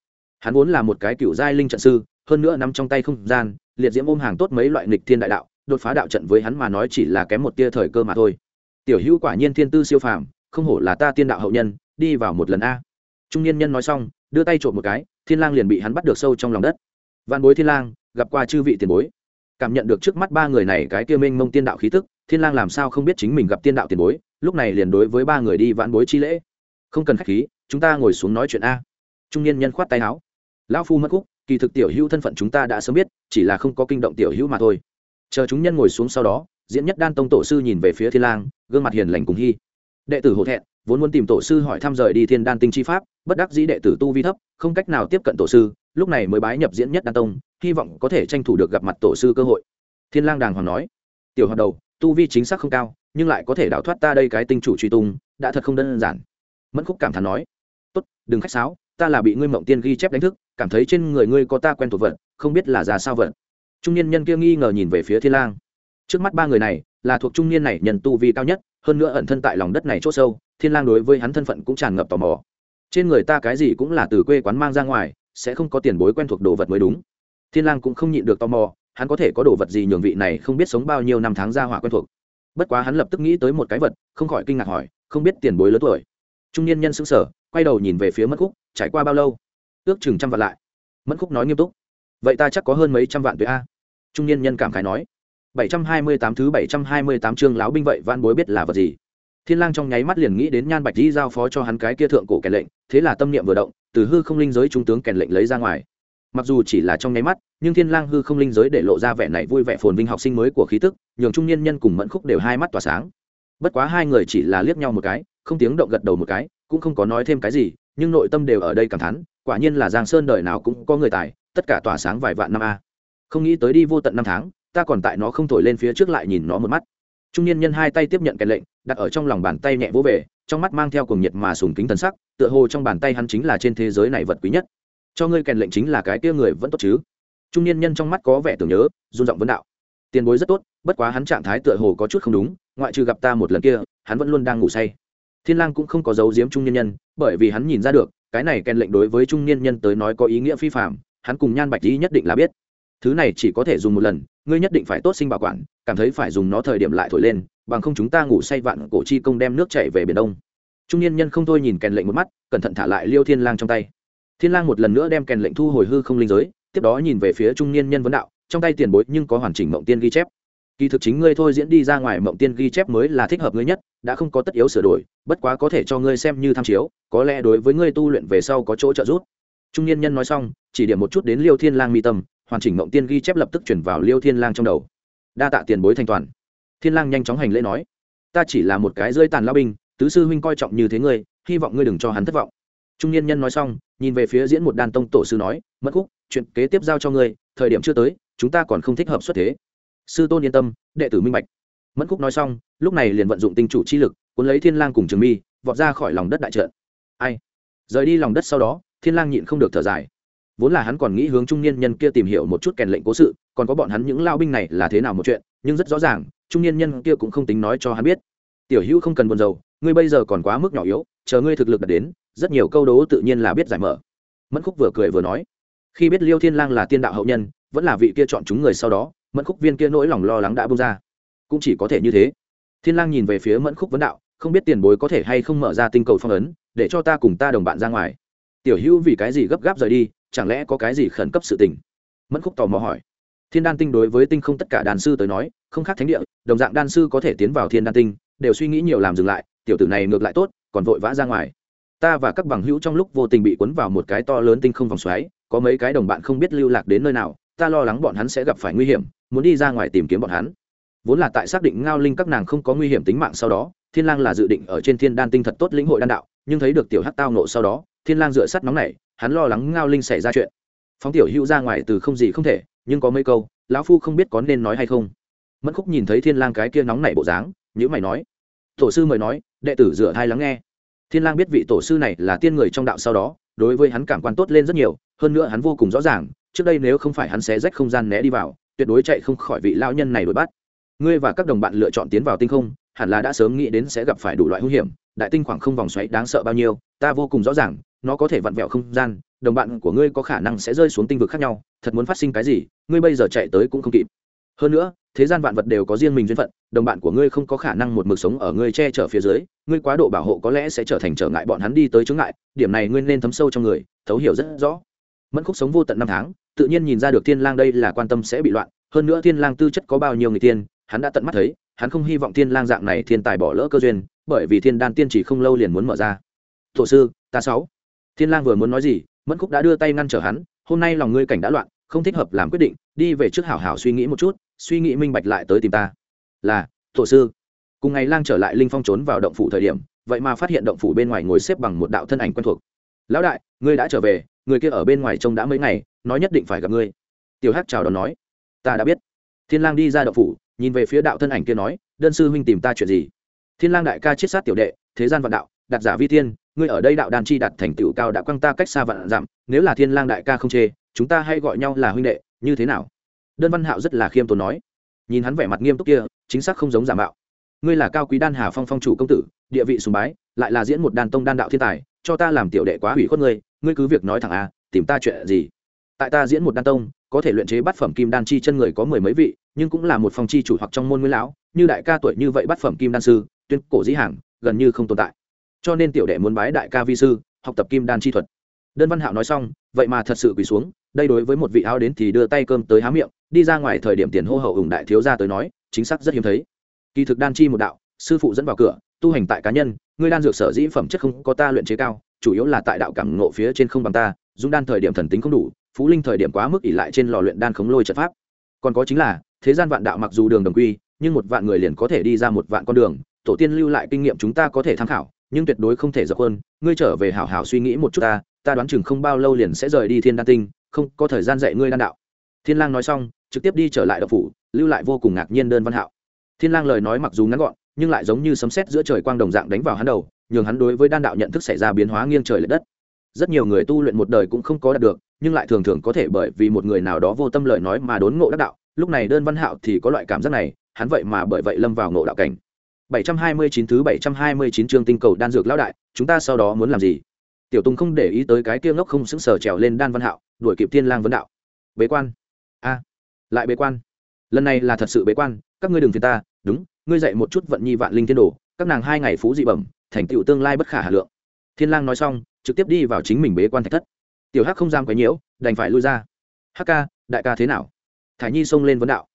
Speaker 1: hắn vốn là một cái cựu giai linh trận sư, hơn nữa nằm trong tay không gian, liệt diễm ôm hàng tốt mấy loại nghịch thiên đại đạo, đột phá đạo trận với hắn mà nói chỉ là kém một tia thời cơ mà thôi. Tiểu hữu quả nhiên thiên tư siêu phàm, không hổ là ta tiên đạo hậu nhân, đi vào một lần a. Trung niên nhân nói xong, đưa tay trộm một cái, thiên lang liền bị hắn bắt được sâu trong lòng đất. Văn bối thiên lang, gặp qua chư vị tiền bối. Cảm nhận được trước mắt ba người này cái kia minh mông tiên đạo khí tức, thiên lang làm sao không biết chính mình gặp tiên đạo tiền bối, lúc này liền đối với ba người đi vãn bối chi lễ. Không cần khách khí, chúng ta ngồi xuống nói chuyện a. Trung niên nhân khoát tay áo lão phu mất khúc, kỳ thực tiểu hữu thân phận chúng ta đã sớm biết, chỉ là không có kinh động tiểu hữu mà thôi. Chờ chúng nhân ngồi xuống sau đó, diễn nhất đan tông tổ sư nhìn về phía thiên lang, gương mặt hiền lành cùng hy đệ tử hổ thẹn, vốn muốn tìm tổ sư hỏi thăm rời đi thiên đan tinh chi pháp, bất đắc dĩ đệ tử tu vi thấp, không cách nào tiếp cận tổ sư, lúc này mới bái nhập diễn nhất đan tông, hy vọng có thể tranh thủ được gặp mặt tổ sư cơ hội. Thiên lang đàng hoàng nói, tiểu hoạt đầu, tu vi chính xác không cao, nhưng lại có thể đào thoát ta đây cái tinh chủ truy tung, đã thật không đơn giản. Mẫn khúc cảm thán nói, tốt, đừng khách sáo ta là bị ngươi mộng tiên ghi chép đánh thức, cảm thấy trên người ngươi có ta quen thuộc vật, không biết là ra sao vật. Trung niên nhân kia nghi ngờ nhìn về phía thiên lang. Trước mắt ba người này, là thuộc trung niên này nhân tu vi cao nhất, hơn nữa ẩn thân tại lòng đất này chỗ sâu, thiên lang đối với hắn thân phận cũng tràn ngập tò mò. Trên người ta cái gì cũng là từ quê quán mang ra ngoài, sẽ không có tiền bối quen thuộc đồ vật mới đúng. Thiên lang cũng không nhịn được tò mò, hắn có thể có đồ vật gì nhường vị này không biết sống bao nhiêu năm tháng ra hỏa quen thuộc. Bất quá hắn lập tức nghĩ tới một cái vật, không khỏi kinh ngạc hỏi, không biết tiền bối lớn tuổi. Trung niên nhân sững sờ quay đầu nhìn về phía mất khúc, trải qua bao lâu? Ước chừng trăm vạn lại. Mất khúc nói nghiêm túc. Vậy ta chắc có hơn mấy trăm vạn tuổi a? Trung niên nhân cảm khái nói. Bảy trăm hai mươi tám thứ bảy trăm hai mươi tám chương láo binh vậy van bối biết là vật gì? Thiên lang trong nháy mắt liền nghĩ đến nhan bạch di giao phó cho hắn cái kia thượng cổ kèn lệnh, thế là tâm niệm vừa động, từ hư không linh giới trung tướng kèn lệnh lấy ra ngoài. Mặc dù chỉ là trong nháy mắt, nhưng thiên lang hư không linh giới để lộ ra vẻ này vui vẻ phồn vinh học sinh mới của khí tức, nhường trung niên nhân cùng mẫn khúc đều hai mắt tỏa sáng. Bất quá hai người chỉ là liếc nhau một cái, không tiếng động gật đầu một cái cũng không có nói thêm cái gì, nhưng nội tâm đều ở đây cảm thán, quả nhiên là giang sơn đời nào cũng có người tài, tất cả tỏa sáng vài vạn năm a. Không nghĩ tới đi vô tận năm tháng, ta còn tại nó không thổi lên phía trước lại nhìn nó một mắt. Trung niên nhân hai tay tiếp nhận cái lệnh, đặt ở trong lòng bàn tay nhẹ vỗ về, trong mắt mang theo cùng nhiệt mà sùng kính thần sắc, tựa hồ trong bàn tay hắn chính là trên thế giới này vật quý nhất. Cho ngươi kèn lệnh chính là cái kia người vẫn tốt chứ? Trung niên nhân trong mắt có vẻ tưởng nhớ, run giọng vấn đạo. Tiền bối rất tốt, bất quá hắn trạng thái tựa hồ có chút không đúng, ngoại trừ gặp ta một lần kia, hắn vẫn luôn đang ngủ say thiên lang cũng không có giấu giếm trung niên nhân, bởi vì hắn nhìn ra được, cái này kèn lệnh đối với trung niên nhân tới nói có ý nghĩa phi phạm hắn cùng nhan bạch lý nhất định là biết. Thứ này chỉ có thể dùng một lần, ngươi nhất định phải tốt sinh bảo quản, cảm thấy phải dùng nó thời điểm lại thổi lên, bằng không chúng ta ngủ say vạn cổ chi công đem nước chảy về biển đông. Trung niên nhân không thôi nhìn kèn lệnh một mắt, cẩn thận thả lại liêu thiên lang trong tay. Thiên lang một lần nữa đem kèn lệnh thu hồi hư không linh giới, tiếp đó nhìn về phía trung niên nhân vấn đạo, trong tay tiền bối nhưng có hoàn chỉnh mộng tiên ghi chép. Kỳ thực chính ngươi thôi diễn đi ra ngoài mộng tiên ghi chép mới là thích hợp ngươi nhất đã không có tất yếu sửa đổi, bất quá có thể cho ngươi xem như tham chiếu, có lẽ đối với ngươi tu luyện về sau có chỗ trợ giúp. Trung niên nhân nói xong, chỉ điểm một chút đến liêu thiên lang mi tâm, hoàn chỉnh mộng tiên ghi chép lập tức chuyển vào liêu thiên lang trong đầu. Đa tạ tiền bối thanh toàn. Thiên lang nhanh chóng hành lễ nói, ta chỉ là một cái rơi tàn lao binh, tứ sư huynh coi trọng như thế ngươi, hy vọng ngươi đừng cho hắn thất vọng. Trung niên nhân nói xong, nhìn về phía diễn một đàn tông tổ sư nói mất khúc, chuyện kế tiếp giao cho ngươi, thời điểm chưa tới, chúng ta còn không thích hợp xuất thế. Sư tôn yên tâm, đệ tử minh bạch mẫn Cúc nói xong, lúc này liền vận dụng tinh chủ chi lực, cuốn lấy thiên lang cùng trường mi, vọt ra khỏi lòng đất đại trận. Ai? Rời đi lòng đất sau đó, thiên lang nhịn không được thở dài. Vốn là hắn còn nghĩ hướng trung niên nhân kia tìm hiểu một chút kèn lệnh cố sự, còn có bọn hắn những lao binh này là thế nào một chuyện, nhưng rất rõ ràng, trung niên nhân kia cũng không tính nói cho hắn biết. Tiểu hữu không cần buồn rầu, ngươi bây giờ còn quá mức nhỏ yếu, chờ ngươi thực lực đạt đến, rất nhiều câu đố tự nhiên là biết giải mở. Mẫn khúc vừa cười vừa nói. Khi biết liêu thiên lang là tiên đạo hậu nhân, vẫn là vị kia chọn chúng người sau đó, mẫn khúc viên kia nỗi lòng lo lắng đã bung ra cũng chỉ có thể như thế. Thiên lang nhìn về phía mẫn khúc vấn đạo, không biết tiền bối có thể hay không mở ra tinh cầu phong ấn, để cho ta cùng ta đồng bạn ra ngoài. Tiểu hữu vì cái gì gấp gáp rời đi, chẳng lẽ có cái gì khẩn cấp sự tình? Mẫn khúc tò mò hỏi. Thiên đan tinh đối với tinh không tất cả đàn sư tới nói, không khác thánh địa, đồng dạng đan sư có thể tiến vào thiên đan tinh, đều suy nghĩ nhiều làm dừng lại, tiểu tử này ngược lại tốt, còn vội vã ra ngoài. Ta và các bằng hữu trong lúc vô tình bị cuốn vào một cái to lớn tinh không vòng xoáy, có mấy cái đồng bạn không biết lưu lạc đến nơi nào, ta lo lắng bọn hắn sẽ gặp phải nguy hiểm, muốn đi ra ngoài tìm kiếm bọn hắn vốn là tại xác định ngao linh các nàng không có nguy hiểm tính mạng sau đó, thiên lang là dự định ở trên thiên đan tinh thật tốt lĩnh hội đan đạo, nhưng thấy được tiểu hắc tao nộ sau đó, thiên lang dựa sắt nóng này hắn lo lắng ngao linh xảy ra chuyện. Phóng tiểu hữu ra ngoài từ không gì không thể, nhưng có mấy câu, lão phu không biết có nên nói hay không. Mẫn khúc nhìn thấy thiên lang cái kia nóng nảy bộ dáng nhữ mày nói, tổ sư mời nói, đệ tử dựa thai lắng nghe. Thiên lang biết vị tổ sư này là tiên người trong đạo sau đó, đối với hắn cảm quan tốt lên rất nhiều, hơn nữa hắn vô cùng rõ ràng, trước đây nếu không phải hắn xé rách không gian né đi vào, tuyệt đối chạy không khỏi vị lão nhân này đuổi bắt ngươi và các đồng bạn lựa chọn tiến vào tinh không, hẳn là đã sớm nghĩ đến sẽ gặp phải đủ loại hung hiểm, đại tinh khoảng không vòng xoáy đáng sợ bao nhiêu, ta vô cùng rõ ràng, nó có thể vặn vẹo không gian, đồng bạn của ngươi có khả năng sẽ rơi xuống tinh vực khác nhau, thật muốn phát sinh cái gì, ngươi bây giờ chạy tới cũng không kịp. Hơn nữa, thế gian vạn vật đều có riêng mình duyên phận, đồng bạn của ngươi không có khả năng một mực sống ở ngươi che chở phía dưới, ngươi quá độ bảo hộ có lẽ sẽ trở thành trở ngại bọn hắn đi tới chướng ngại, điểm này ngươi nên thấm sâu trong người, thấu hiểu rất rõ. Mẫn khúc sống vô tận năm tháng, tự nhiên nhìn ra được thiên lang đây là quan tâm sẽ bị loạn, hơn nữa thiên lang tư chất có bao nhiêu người tiên hắn đã tận mắt thấy, hắn không hy vọng thiên lang dạng này thiên tài bỏ lỡ cơ duyên, bởi vì thiên đan tiên chỉ không lâu liền muốn mở ra. Thổ sư, ta sáu. Thiên lang vừa muốn nói gì, mẫn khúc đã đưa tay ngăn trở hắn, hôm nay lòng ngươi cảnh đã loạn, không thích hợp làm quyết định, đi về trước hảo hảo suy nghĩ một chút, suy nghĩ minh bạch lại tới tìm ta. Là thổ sư. Cùng ngày lang trở lại linh phong trốn vào động phủ thời điểm, vậy mà phát hiện động phủ bên ngoài ngồi xếp bằng một đạo thân ảnh quen thuộc. Lão đại, ngươi đã trở về, người kia ở bên ngoài trông đã mấy ngày, nói nhất định phải gặp ngươi. Tiểu hắc chào đón nói. Ta đã biết. Thiên lang đi ra động phủ nhìn về phía đạo thân ảnh kia nói, đơn sư huynh tìm ta chuyện gì? Thiên lang đại ca chiết sát tiểu đệ, thế gian vạn đạo đặt giả vi thiên, ngươi ở đây đạo đàn chi đặt thành tựu cao đã quăng ta cách xa vạn dặm, nếu là thiên lang đại ca không chê, chúng ta hay gọi nhau là huynh đệ, như thế nào? Đơn văn hạo rất là khiêm tốn nói. Nhìn hắn vẻ mặt nghiêm túc kia, chính xác không giống giả mạo. Ngươi là cao quý đan hà phong phong chủ công tử, địa vị sùng bái, lại là diễn một đàn tông đan đạo thiên tài, cho ta làm tiểu đệ quá hủy khuất ngươi ngươi cứ việc nói thẳng a tìm ta chuyện gì? Tại ta diễn một đan tông, có thể luyện chế bát phẩm kim đan chi chân người có mười mấy vị nhưng cũng là một phong chi chủ hoặc trong môn nguyên lão, như đại ca tuổi như vậy bắt phẩm kim đan sư, tuyên cổ dĩ hàng, gần như không tồn tại. Cho nên tiểu đệ muốn bái đại ca vi sư, học tập kim đan chi thuật. Đơn văn hạo nói xong, vậy mà thật sự quỳ xuống, đây đối với một vị áo đến thì đưa tay cơm tới há miệng, đi ra ngoài thời điểm tiền hô hậu ủng đại thiếu gia tới nói, chính xác rất hiếm thấy. Kỳ thực đan chi một đạo, sư phụ dẫn vào cửa, tu hành tại cá nhân, ngươi đan dược sở dĩ phẩm chất không có ta luyện chế cao, chủ yếu là tại đạo cảm ngộ phía trên không bằng ta, dung đan thời điểm thần tính không đủ, phú linh thời điểm quá mức ỉ lại trên lò luyện đan khống lôi trận pháp. Còn có chính là thế gian vạn đạo mặc dù đường đồng quy, nhưng một vạn người liền có thể đi ra một vạn con đường. Tổ tiên lưu lại kinh nghiệm chúng ta có thể tham khảo, nhưng tuyệt đối không thể dập hơn ngươi trở về hảo hảo suy nghĩ một chút ta ta đoán chừng không bao lâu liền sẽ rời đi thiên đan tinh, không, có thời gian dạy ngươi đan đạo. Thiên lang nói xong, trực tiếp đi trở lại đậu phủ, lưu lại vô cùng ngạc nhiên đơn văn hạo. Thiên lang lời nói mặc dù ngắn gọn, nhưng lại giống như sấm sét giữa trời quang đồng dạng đánh vào hắn đầu, nhường hắn đối với đan đạo nhận thức xảy ra biến hóa nghiêng trời lệch đất. Rất nhiều người tu luyện một đời cũng không có đạt được, nhưng lại thường thường có thể bởi vì một người nào đó vô tâm lời nói mà đốn ngộ đắc đạo lúc này đơn văn hạo thì có loại cảm giác này, hắn vậy mà bởi vậy lâm vào ngộ đạo cảnh. 729 thứ 729 chương tinh cầu đan dược lão đại, chúng ta sau đó muốn làm gì? Tiểu tùng không để ý tới cái kia ngốc không sững sờ trèo lên đan văn hạo, đuổi kịp thiên lang vấn đạo. Bế quan. A, lại bế quan. Lần này là thật sự bế quan, các ngươi đừng phiền ta, đúng, ngươi dạy một chút vận nhi vạn linh thiên đồ, các nàng hai ngày phú dị bẩm, thành tựu tương lai bất khả hà lượng. Thiên lang nói xong, trực tiếp đi vào chính mình bế quan thạch thất. Tiểu hắc không dám quấy nhiễu, đành phải lui ra. Hắc ca, đại ca thế nào? Thải nhi xông lên vấn đạo.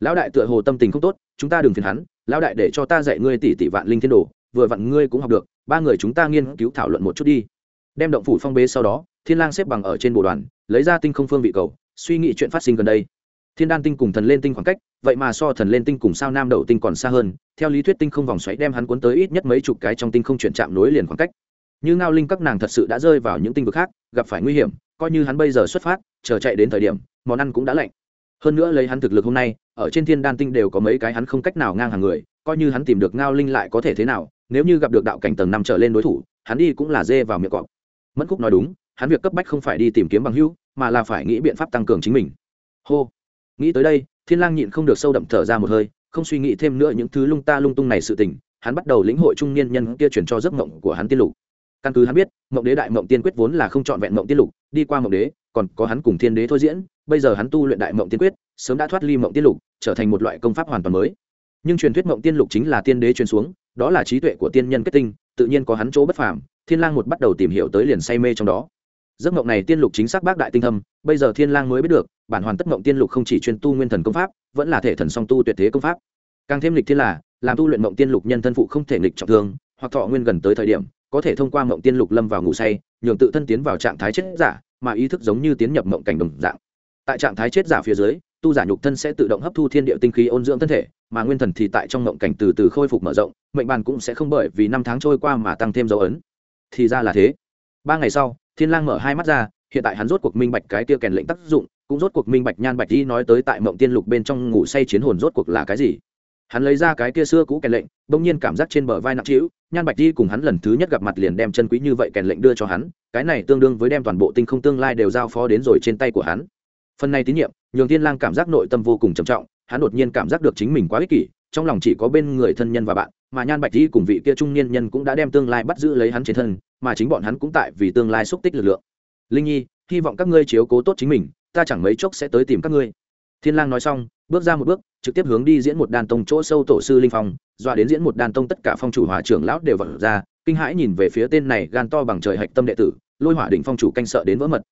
Speaker 1: Lão đại tựa hồ tâm tình không tốt, chúng ta đừng phiền hắn, lão đại để cho ta dạy ngươi tỷ tỷ vạn linh thiên đồ, vừa vặn ngươi cũng học được, ba người chúng ta nghiên cứu thảo luận một chút đi. Đem động phủ phong bế sau đó, thiên lang xếp bằng ở trên bộ đoàn, lấy ra tinh không phương vị cầu, suy nghĩ chuyện phát sinh gần đây. Thiên đan tinh cùng thần lên tinh khoảng cách, vậy mà so thần lên tinh cùng sao nam đầu tinh còn xa hơn, theo lý thuyết tinh không vòng xoáy đem hắn cuốn tới ít nhất mấy chục cái trong tinh không chuyển chạm nối liền khoảng cách. Như ngao linh các nàng thật sự đã rơi vào những tinh vực khác, gặp phải nguy hiểm, coi như hắn bây giờ xuất phát, chờ chạy đến thời điểm, món ăn cũng đã lạnh hơn nữa lấy hắn thực lực hôm nay, ở trên thiên đan tinh đều có mấy cái hắn không cách nào ngang hàng người, coi như hắn tìm được ngao linh lại có thể thế nào, nếu như gặp được đạo cảnh tầng năm trở lên đối thủ, hắn đi cũng là dê vào miệng cọp. Mẫn cúc nói đúng, hắn việc cấp bách không phải đi tìm kiếm bằng hữu, mà là phải nghĩ biện pháp tăng cường chính mình. Hô. Nghĩ tới đây, thiên lang nhịn không được sâu đậm thở ra một hơi, không suy nghĩ thêm nữa những thứ lung ta lung tung này sự tình, hắn bắt đầu lĩnh hội trung niên nhân kia chuyển cho giấc mộng của hắn tiên lục. Căn cứ hắn biết, mộng đế đại mộng tiên quyết vốn là không chọn vẹn mộng tiên lục, đi qua mộng đế còn có hắn cùng thiên đế thôi diễn, bây giờ hắn tu luyện đại mộng tiên quyết, sớm đã thoát ly mộng tiên lục, trở thành một loại công pháp hoàn toàn mới. Nhưng truyền thuyết mộng tiên lục chính là tiên đế truyền xuống, đó là trí tuệ của tiên nhân kết tinh, tự nhiên có hắn chỗ bất phàm, thiên lang một bắt đầu tìm hiểu tới liền say mê trong đó. Giấc mộng này tiên lục chính xác bác đại tinh thâm, bây giờ thiên lang mới biết được, bản hoàn tất mộng tiên lục không chỉ chuyên tu nguyên thần công pháp, vẫn là thể thần song tu tuyệt thế công pháp. Càng thêm lịch thiên là, làm tu luyện mộng tiên lục nhân thân phụ không thể lịch trọng thương, hoặc thọ nguyên gần tới thời điểm, có thể thông qua mộng tiên lục lâm vào ngủ say, nhường tự thân tiến vào trạng thái chết giả mà ý thức giống như tiến nhập mộng cảnh đồng dạng. Tại trạng thái chết giả phía dưới, tu giả nhục thân sẽ tự động hấp thu thiên địa tinh khí ôn dưỡng thân thể, mà nguyên thần thì tại trong mộng cảnh từ từ khôi phục mở rộng, mệnh bàn cũng sẽ không bởi vì năm tháng trôi qua mà tăng thêm dấu ấn. Thì ra là thế. Ba ngày sau, thiên lang mở hai mắt ra, hiện tại hắn rốt cuộc minh bạch cái kia kèn lệnh tác dụng, cũng rốt cuộc minh bạch nhan bạch đi nói tới tại mộng tiên lục bên trong ngủ say chiến hồn rốt cuộc là cái gì hắn lấy ra cái kia xưa cũ kèn lệnh, bỗng nhiên cảm giác trên bờ vai nặng trĩu, nhan bạch di cùng hắn lần thứ nhất gặp mặt liền đem chân quý như vậy kèn lệnh đưa cho hắn, cái này tương đương với đem toàn bộ tinh không tương lai đều giao phó đến rồi trên tay của hắn. Phần này tín nhiệm, nhường thiên lang cảm giác nội tâm vô cùng trầm trọng, hắn đột nhiên cảm giác được chính mình quá ích kỷ, trong lòng chỉ có bên người thân nhân và bạn, mà nhan bạch di cùng vị kia trung niên nhân cũng đã đem tương lai bắt giữ lấy hắn trên thân, mà chính bọn hắn cũng tại vì tương lai xúc tích lực lượng. Linh nhi, hy vọng các ngươi chiếu cố tốt chính mình, ta chẳng mấy chốc sẽ tới tìm các ngươi. Thiên lang nói xong bước ra một bước, trực tiếp hướng đi diễn một đàn tông chỗ sâu tổ sư linh phong, dọa đến diễn một đàn tông tất cả phong chủ hòa trưởng lão đều vật ra, kinh hãi nhìn về phía tên này gan to bằng trời hạch tâm đệ tử, lôi hỏa đỉnh phong chủ canh sợ đến vỡ mật.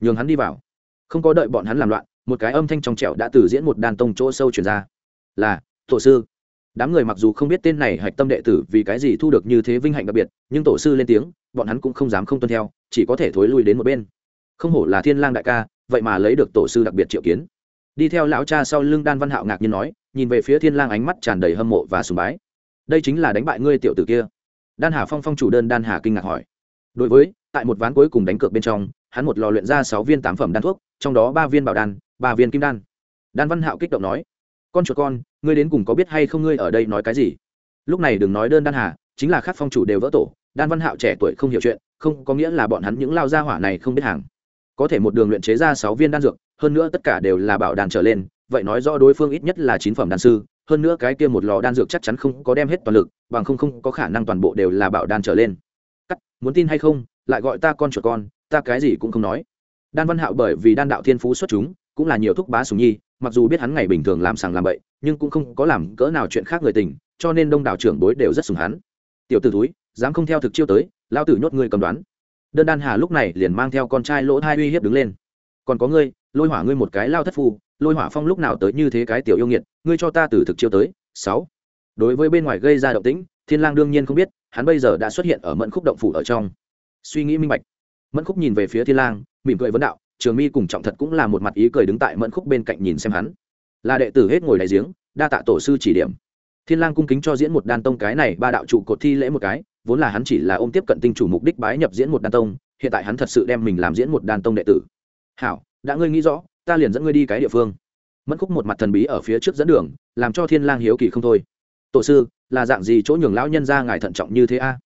Speaker 1: Nhường hắn đi vào. Không có đợi bọn hắn làm loạn, một cái âm thanh trong trẻo đã từ diễn một đàn tông chỗ sâu truyền ra. Là, tổ sư. Đám người mặc dù không biết tên này hạch tâm đệ tử vì cái gì thu được như thế vinh hạnh đặc biệt, nhưng tổ sư lên tiếng, bọn hắn cũng không dám không tuân theo, chỉ có thể thối lui đến một bên. Không hổ là thiên lang đại ca, vậy mà lấy được tổ sư đặc biệt triệu kiến đi theo lão cha sau lưng đan văn hạo ngạc nhiên nói, nhìn về phía thiên lang ánh mắt tràn đầy hâm mộ và sùng bái. Đây chính là đánh bại ngươi tiểu tử kia. Đan hà phong phong chủ đơn đan hà kinh ngạc hỏi. Đối với, tại một ván cuối cùng đánh cược bên trong, hắn một lò luyện ra sáu viên tám phẩm đan thuốc, trong đó ba viên bảo đan, ba viên kim đan. Đan văn hạo kích động nói, con chuột con, ngươi đến cùng có biết hay không ngươi ở đây nói cái gì? Lúc này đừng nói đơn đan hà, chính là các phong chủ đều vỡ tổ, đan văn hạo trẻ tuổi không hiểu chuyện, không có nghĩa là bọn hắn những lao gia hỏa này không biết hàng có thể một đường luyện chế ra sáu viên đan dược, hơn nữa tất cả đều là bảo đan trở lên, vậy nói rõ đối phương ít nhất là chín phẩm đan sư, hơn nữa cái kia một lò đan dược chắc chắn không có đem hết toàn lực, bằng không không có khả năng toàn bộ đều là bảo đan trở lên. Cắt, muốn tin hay không, lại gọi ta con chuột con, ta cái gì cũng không nói. Đan văn hạo bởi vì đan đạo thiên phú xuất chúng, cũng là nhiều thúc bá sùng nhi, mặc dù biết hắn ngày bình thường làm sàng làm bậy, nhưng cũng không có làm cỡ nào chuyện khác người tình, cho nên đông đảo trưởng bối đều rất sùng hắn. Tiểu t ử túi dám không theo thực chiêu tới lao tử nhốt ngươi cầm đoán đơn đan hà lúc này liền mang theo con trai lỗ hai uy hiếp đứng lên. Còn có ngươi, lôi hỏa ngươi một cái lao thất phu, lôi hỏa phong lúc nào tới như thế cái tiểu yêu nghiệt, ngươi cho ta từ thực chiêu tới. Sáu. Đối với bên ngoài gây ra động tĩnh, thiên lang đương nhiên không biết, hắn bây giờ đã xuất hiện ở mẫn khúc động phủ ở trong. Suy nghĩ minh bạch. Mẫn khúc nhìn về phía thiên lang, mỉm cười vấn đạo, trường mi cùng trọng thật cũng là một mặt ý cười đứng tại mẫn khúc bên cạnh nhìn xem hắn. Là đệ tử hết ngồi đại giếng, đa tạ tổ sư chỉ điểm. Thiên lang cung kính cho diễn một đan tông cái này ba đạo trụ cột thi lễ một cái vốn là hắn chỉ là ôm tiếp cận tinh chủ mục đích bái nhập diễn một đan tông, hiện tại hắn thật sự đem mình làm diễn một đan tông đệ tử. Hảo, đã ngươi nghĩ rõ, ta liền dẫn ngươi đi cái địa phương. Mẫn khúc một mặt thần bí ở phía trước dẫn đường, làm cho thiên lang hiếu kỳ không thôi. Tổ sư, là dạng gì chỗ nhường lão nhân ra ngài thận trọng như thế a?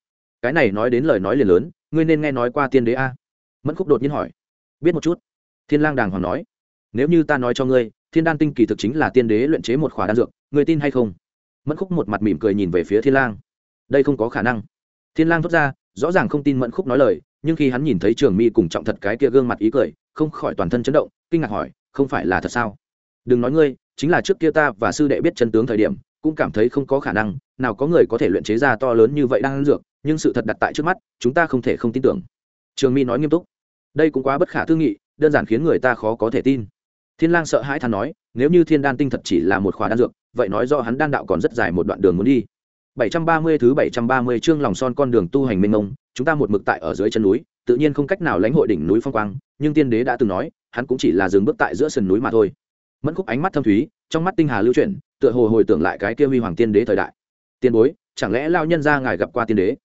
Speaker 1: Cái này nói đến lời nói liền lớn, ngươi nên nghe nói qua tiên đế a? Mẫn khúc đột nhiên hỏi. Biết một chút. Thiên lang đàng hoàng nói. Nếu như ta nói cho ngươi, thiên đan tinh kỳ thực chính là tiên đế luyện chế một khỏa đan dược, ngươi tin hay không? Mẫn khúc một mặt mỉm cười nhìn về phía thiên lang. Đây không có khả năng thiên lang thốt ra, rõ ràng không tin mẫn khúc nói lời, nhưng khi hắn nhìn thấy trường mi cùng trọng thật cái kia gương mặt ý cười, không khỏi toàn thân chấn động, kinh ngạc hỏi, không phải là thật sao? Đừng nói ngươi, chính là trước kia ta và sư đệ biết chân tướng thời điểm, cũng cảm thấy không có khả năng, nào có người có thể luyện chế ra to lớn như vậy đang ăn dược, nhưng sự thật đặt tại trước mắt, chúng ta không thể không tin tưởng. Trường mi nói nghiêm túc, đây cũng quá bất khả tư nghị, đơn giản khiến người ta khó có thể tin. Thiên lang sợ hãi thán nói, nếu như thiên đan tinh thật chỉ là một khóa đan dược, vậy nói do hắn đan đạo còn rất dài một đoạn đường muốn đi. 730 thứ 730 chương lòng son con đường tu hành mênh mông, chúng ta một mực tại ở dưới chân núi, tự nhiên không cách nào lãnh hội đỉnh núi phong quang, nhưng tiên đế đã từng nói, hắn cũng chỉ là dừng bước tại giữa sườn núi mà thôi. Mẫn khúc ánh mắt thâm thúy, trong mắt tinh hà lưu chuyển, tựa hồ hồi tưởng lại cái kia huy hoàng tiên đế thời đại. Tiên bối, chẳng lẽ lao nhân gia ngài gặp qua tiên đế?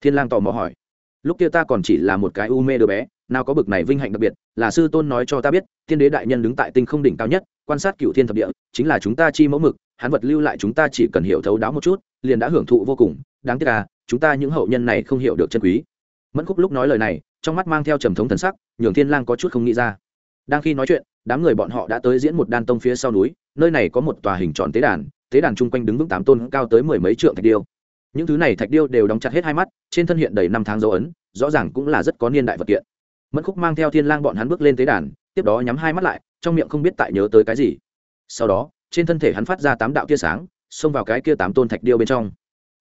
Speaker 1: Thiên lang tò mò hỏi. Lúc kia ta còn chỉ là một cái u mê đứa bé, nào có bực này vinh hạnh đặc biệt, là sư tôn nói cho ta biết, tiên đế đại nhân đứng tại tinh không đỉnh cao nhất, quan sát cửu thiên thập địa, chính là chúng ta chi mẫu mực hắn vật lưu lại chúng ta chỉ cần hiểu thấu đáo một chút, liền đã hưởng thụ vô cùng. Đáng tiếc là chúng ta những hậu nhân này không hiểu được chân quý. Mẫn khúc lúc nói lời này, trong mắt mang theo trầm thống thần sắc, nhường thiên lang có chút không nghĩ ra. Đang khi nói chuyện, đám người bọn họ đã tới diễn một đan tông phía sau núi, nơi này có một tòa hình tròn tế đàn tế đàn chung quanh đứng vững tám tôn, cao tới mười mấy trượng thạch điêu. Những thứ này thạch điêu đều đóng chặt hết hai mắt, trên thân hiện đầy năm tháng dấu ấn, rõ ràng cũng là rất có niên đại vật kiện. Mẫn khúc mang theo thiên lang bọn hắn bước lên tế đàn, tiếp đó nhắm hai mắt lại, trong miệng không biết tại nhớ tới cái gì. Sau đó trên thân thể hắn phát ra tám đạo tia sáng, xông vào cái kia tám tôn thạch điêu bên trong.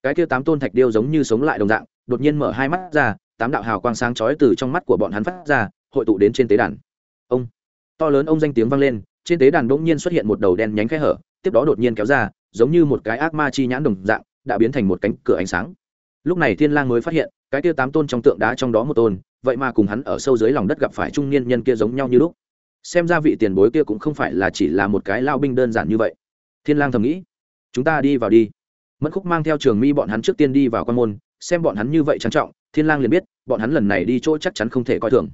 Speaker 1: Cái kia tám tôn thạch điêu giống như sống lại đồng dạng, đột nhiên mở hai mắt ra, tám đạo hào quang sáng chói từ trong mắt của bọn hắn phát ra, hội tụ đến trên tế đàn. Ông! To lớn ông danh tiếng vang lên, trên tế đàn bỗng nhiên xuất hiện một đầu đen nhánh khe hở, tiếp đó đột nhiên kéo ra, giống như một cái ác ma chi nhãn đồng dạng, đã biến thành một cánh cửa ánh sáng. Lúc này thiên lang mới phát hiện, cái kia tám tôn trong tượng đá trong đó một tôn, vậy mà cùng hắn ở sâu dưới lòng đất gặp phải trung niên nhân kia giống nhau như lúc xem ra vị tiền bối kia cũng không phải là chỉ là một cái lao binh đơn giản như vậy. Thiên lang thầm nghĩ, chúng ta đi vào đi. Mẫn khúc mang theo trường mi bọn hắn trước tiên đi vào quan môn, xem bọn hắn như vậy trang trọng, thiên lang liền biết, bọn hắn lần này đi chỗ chắc chắn không thể coi thường.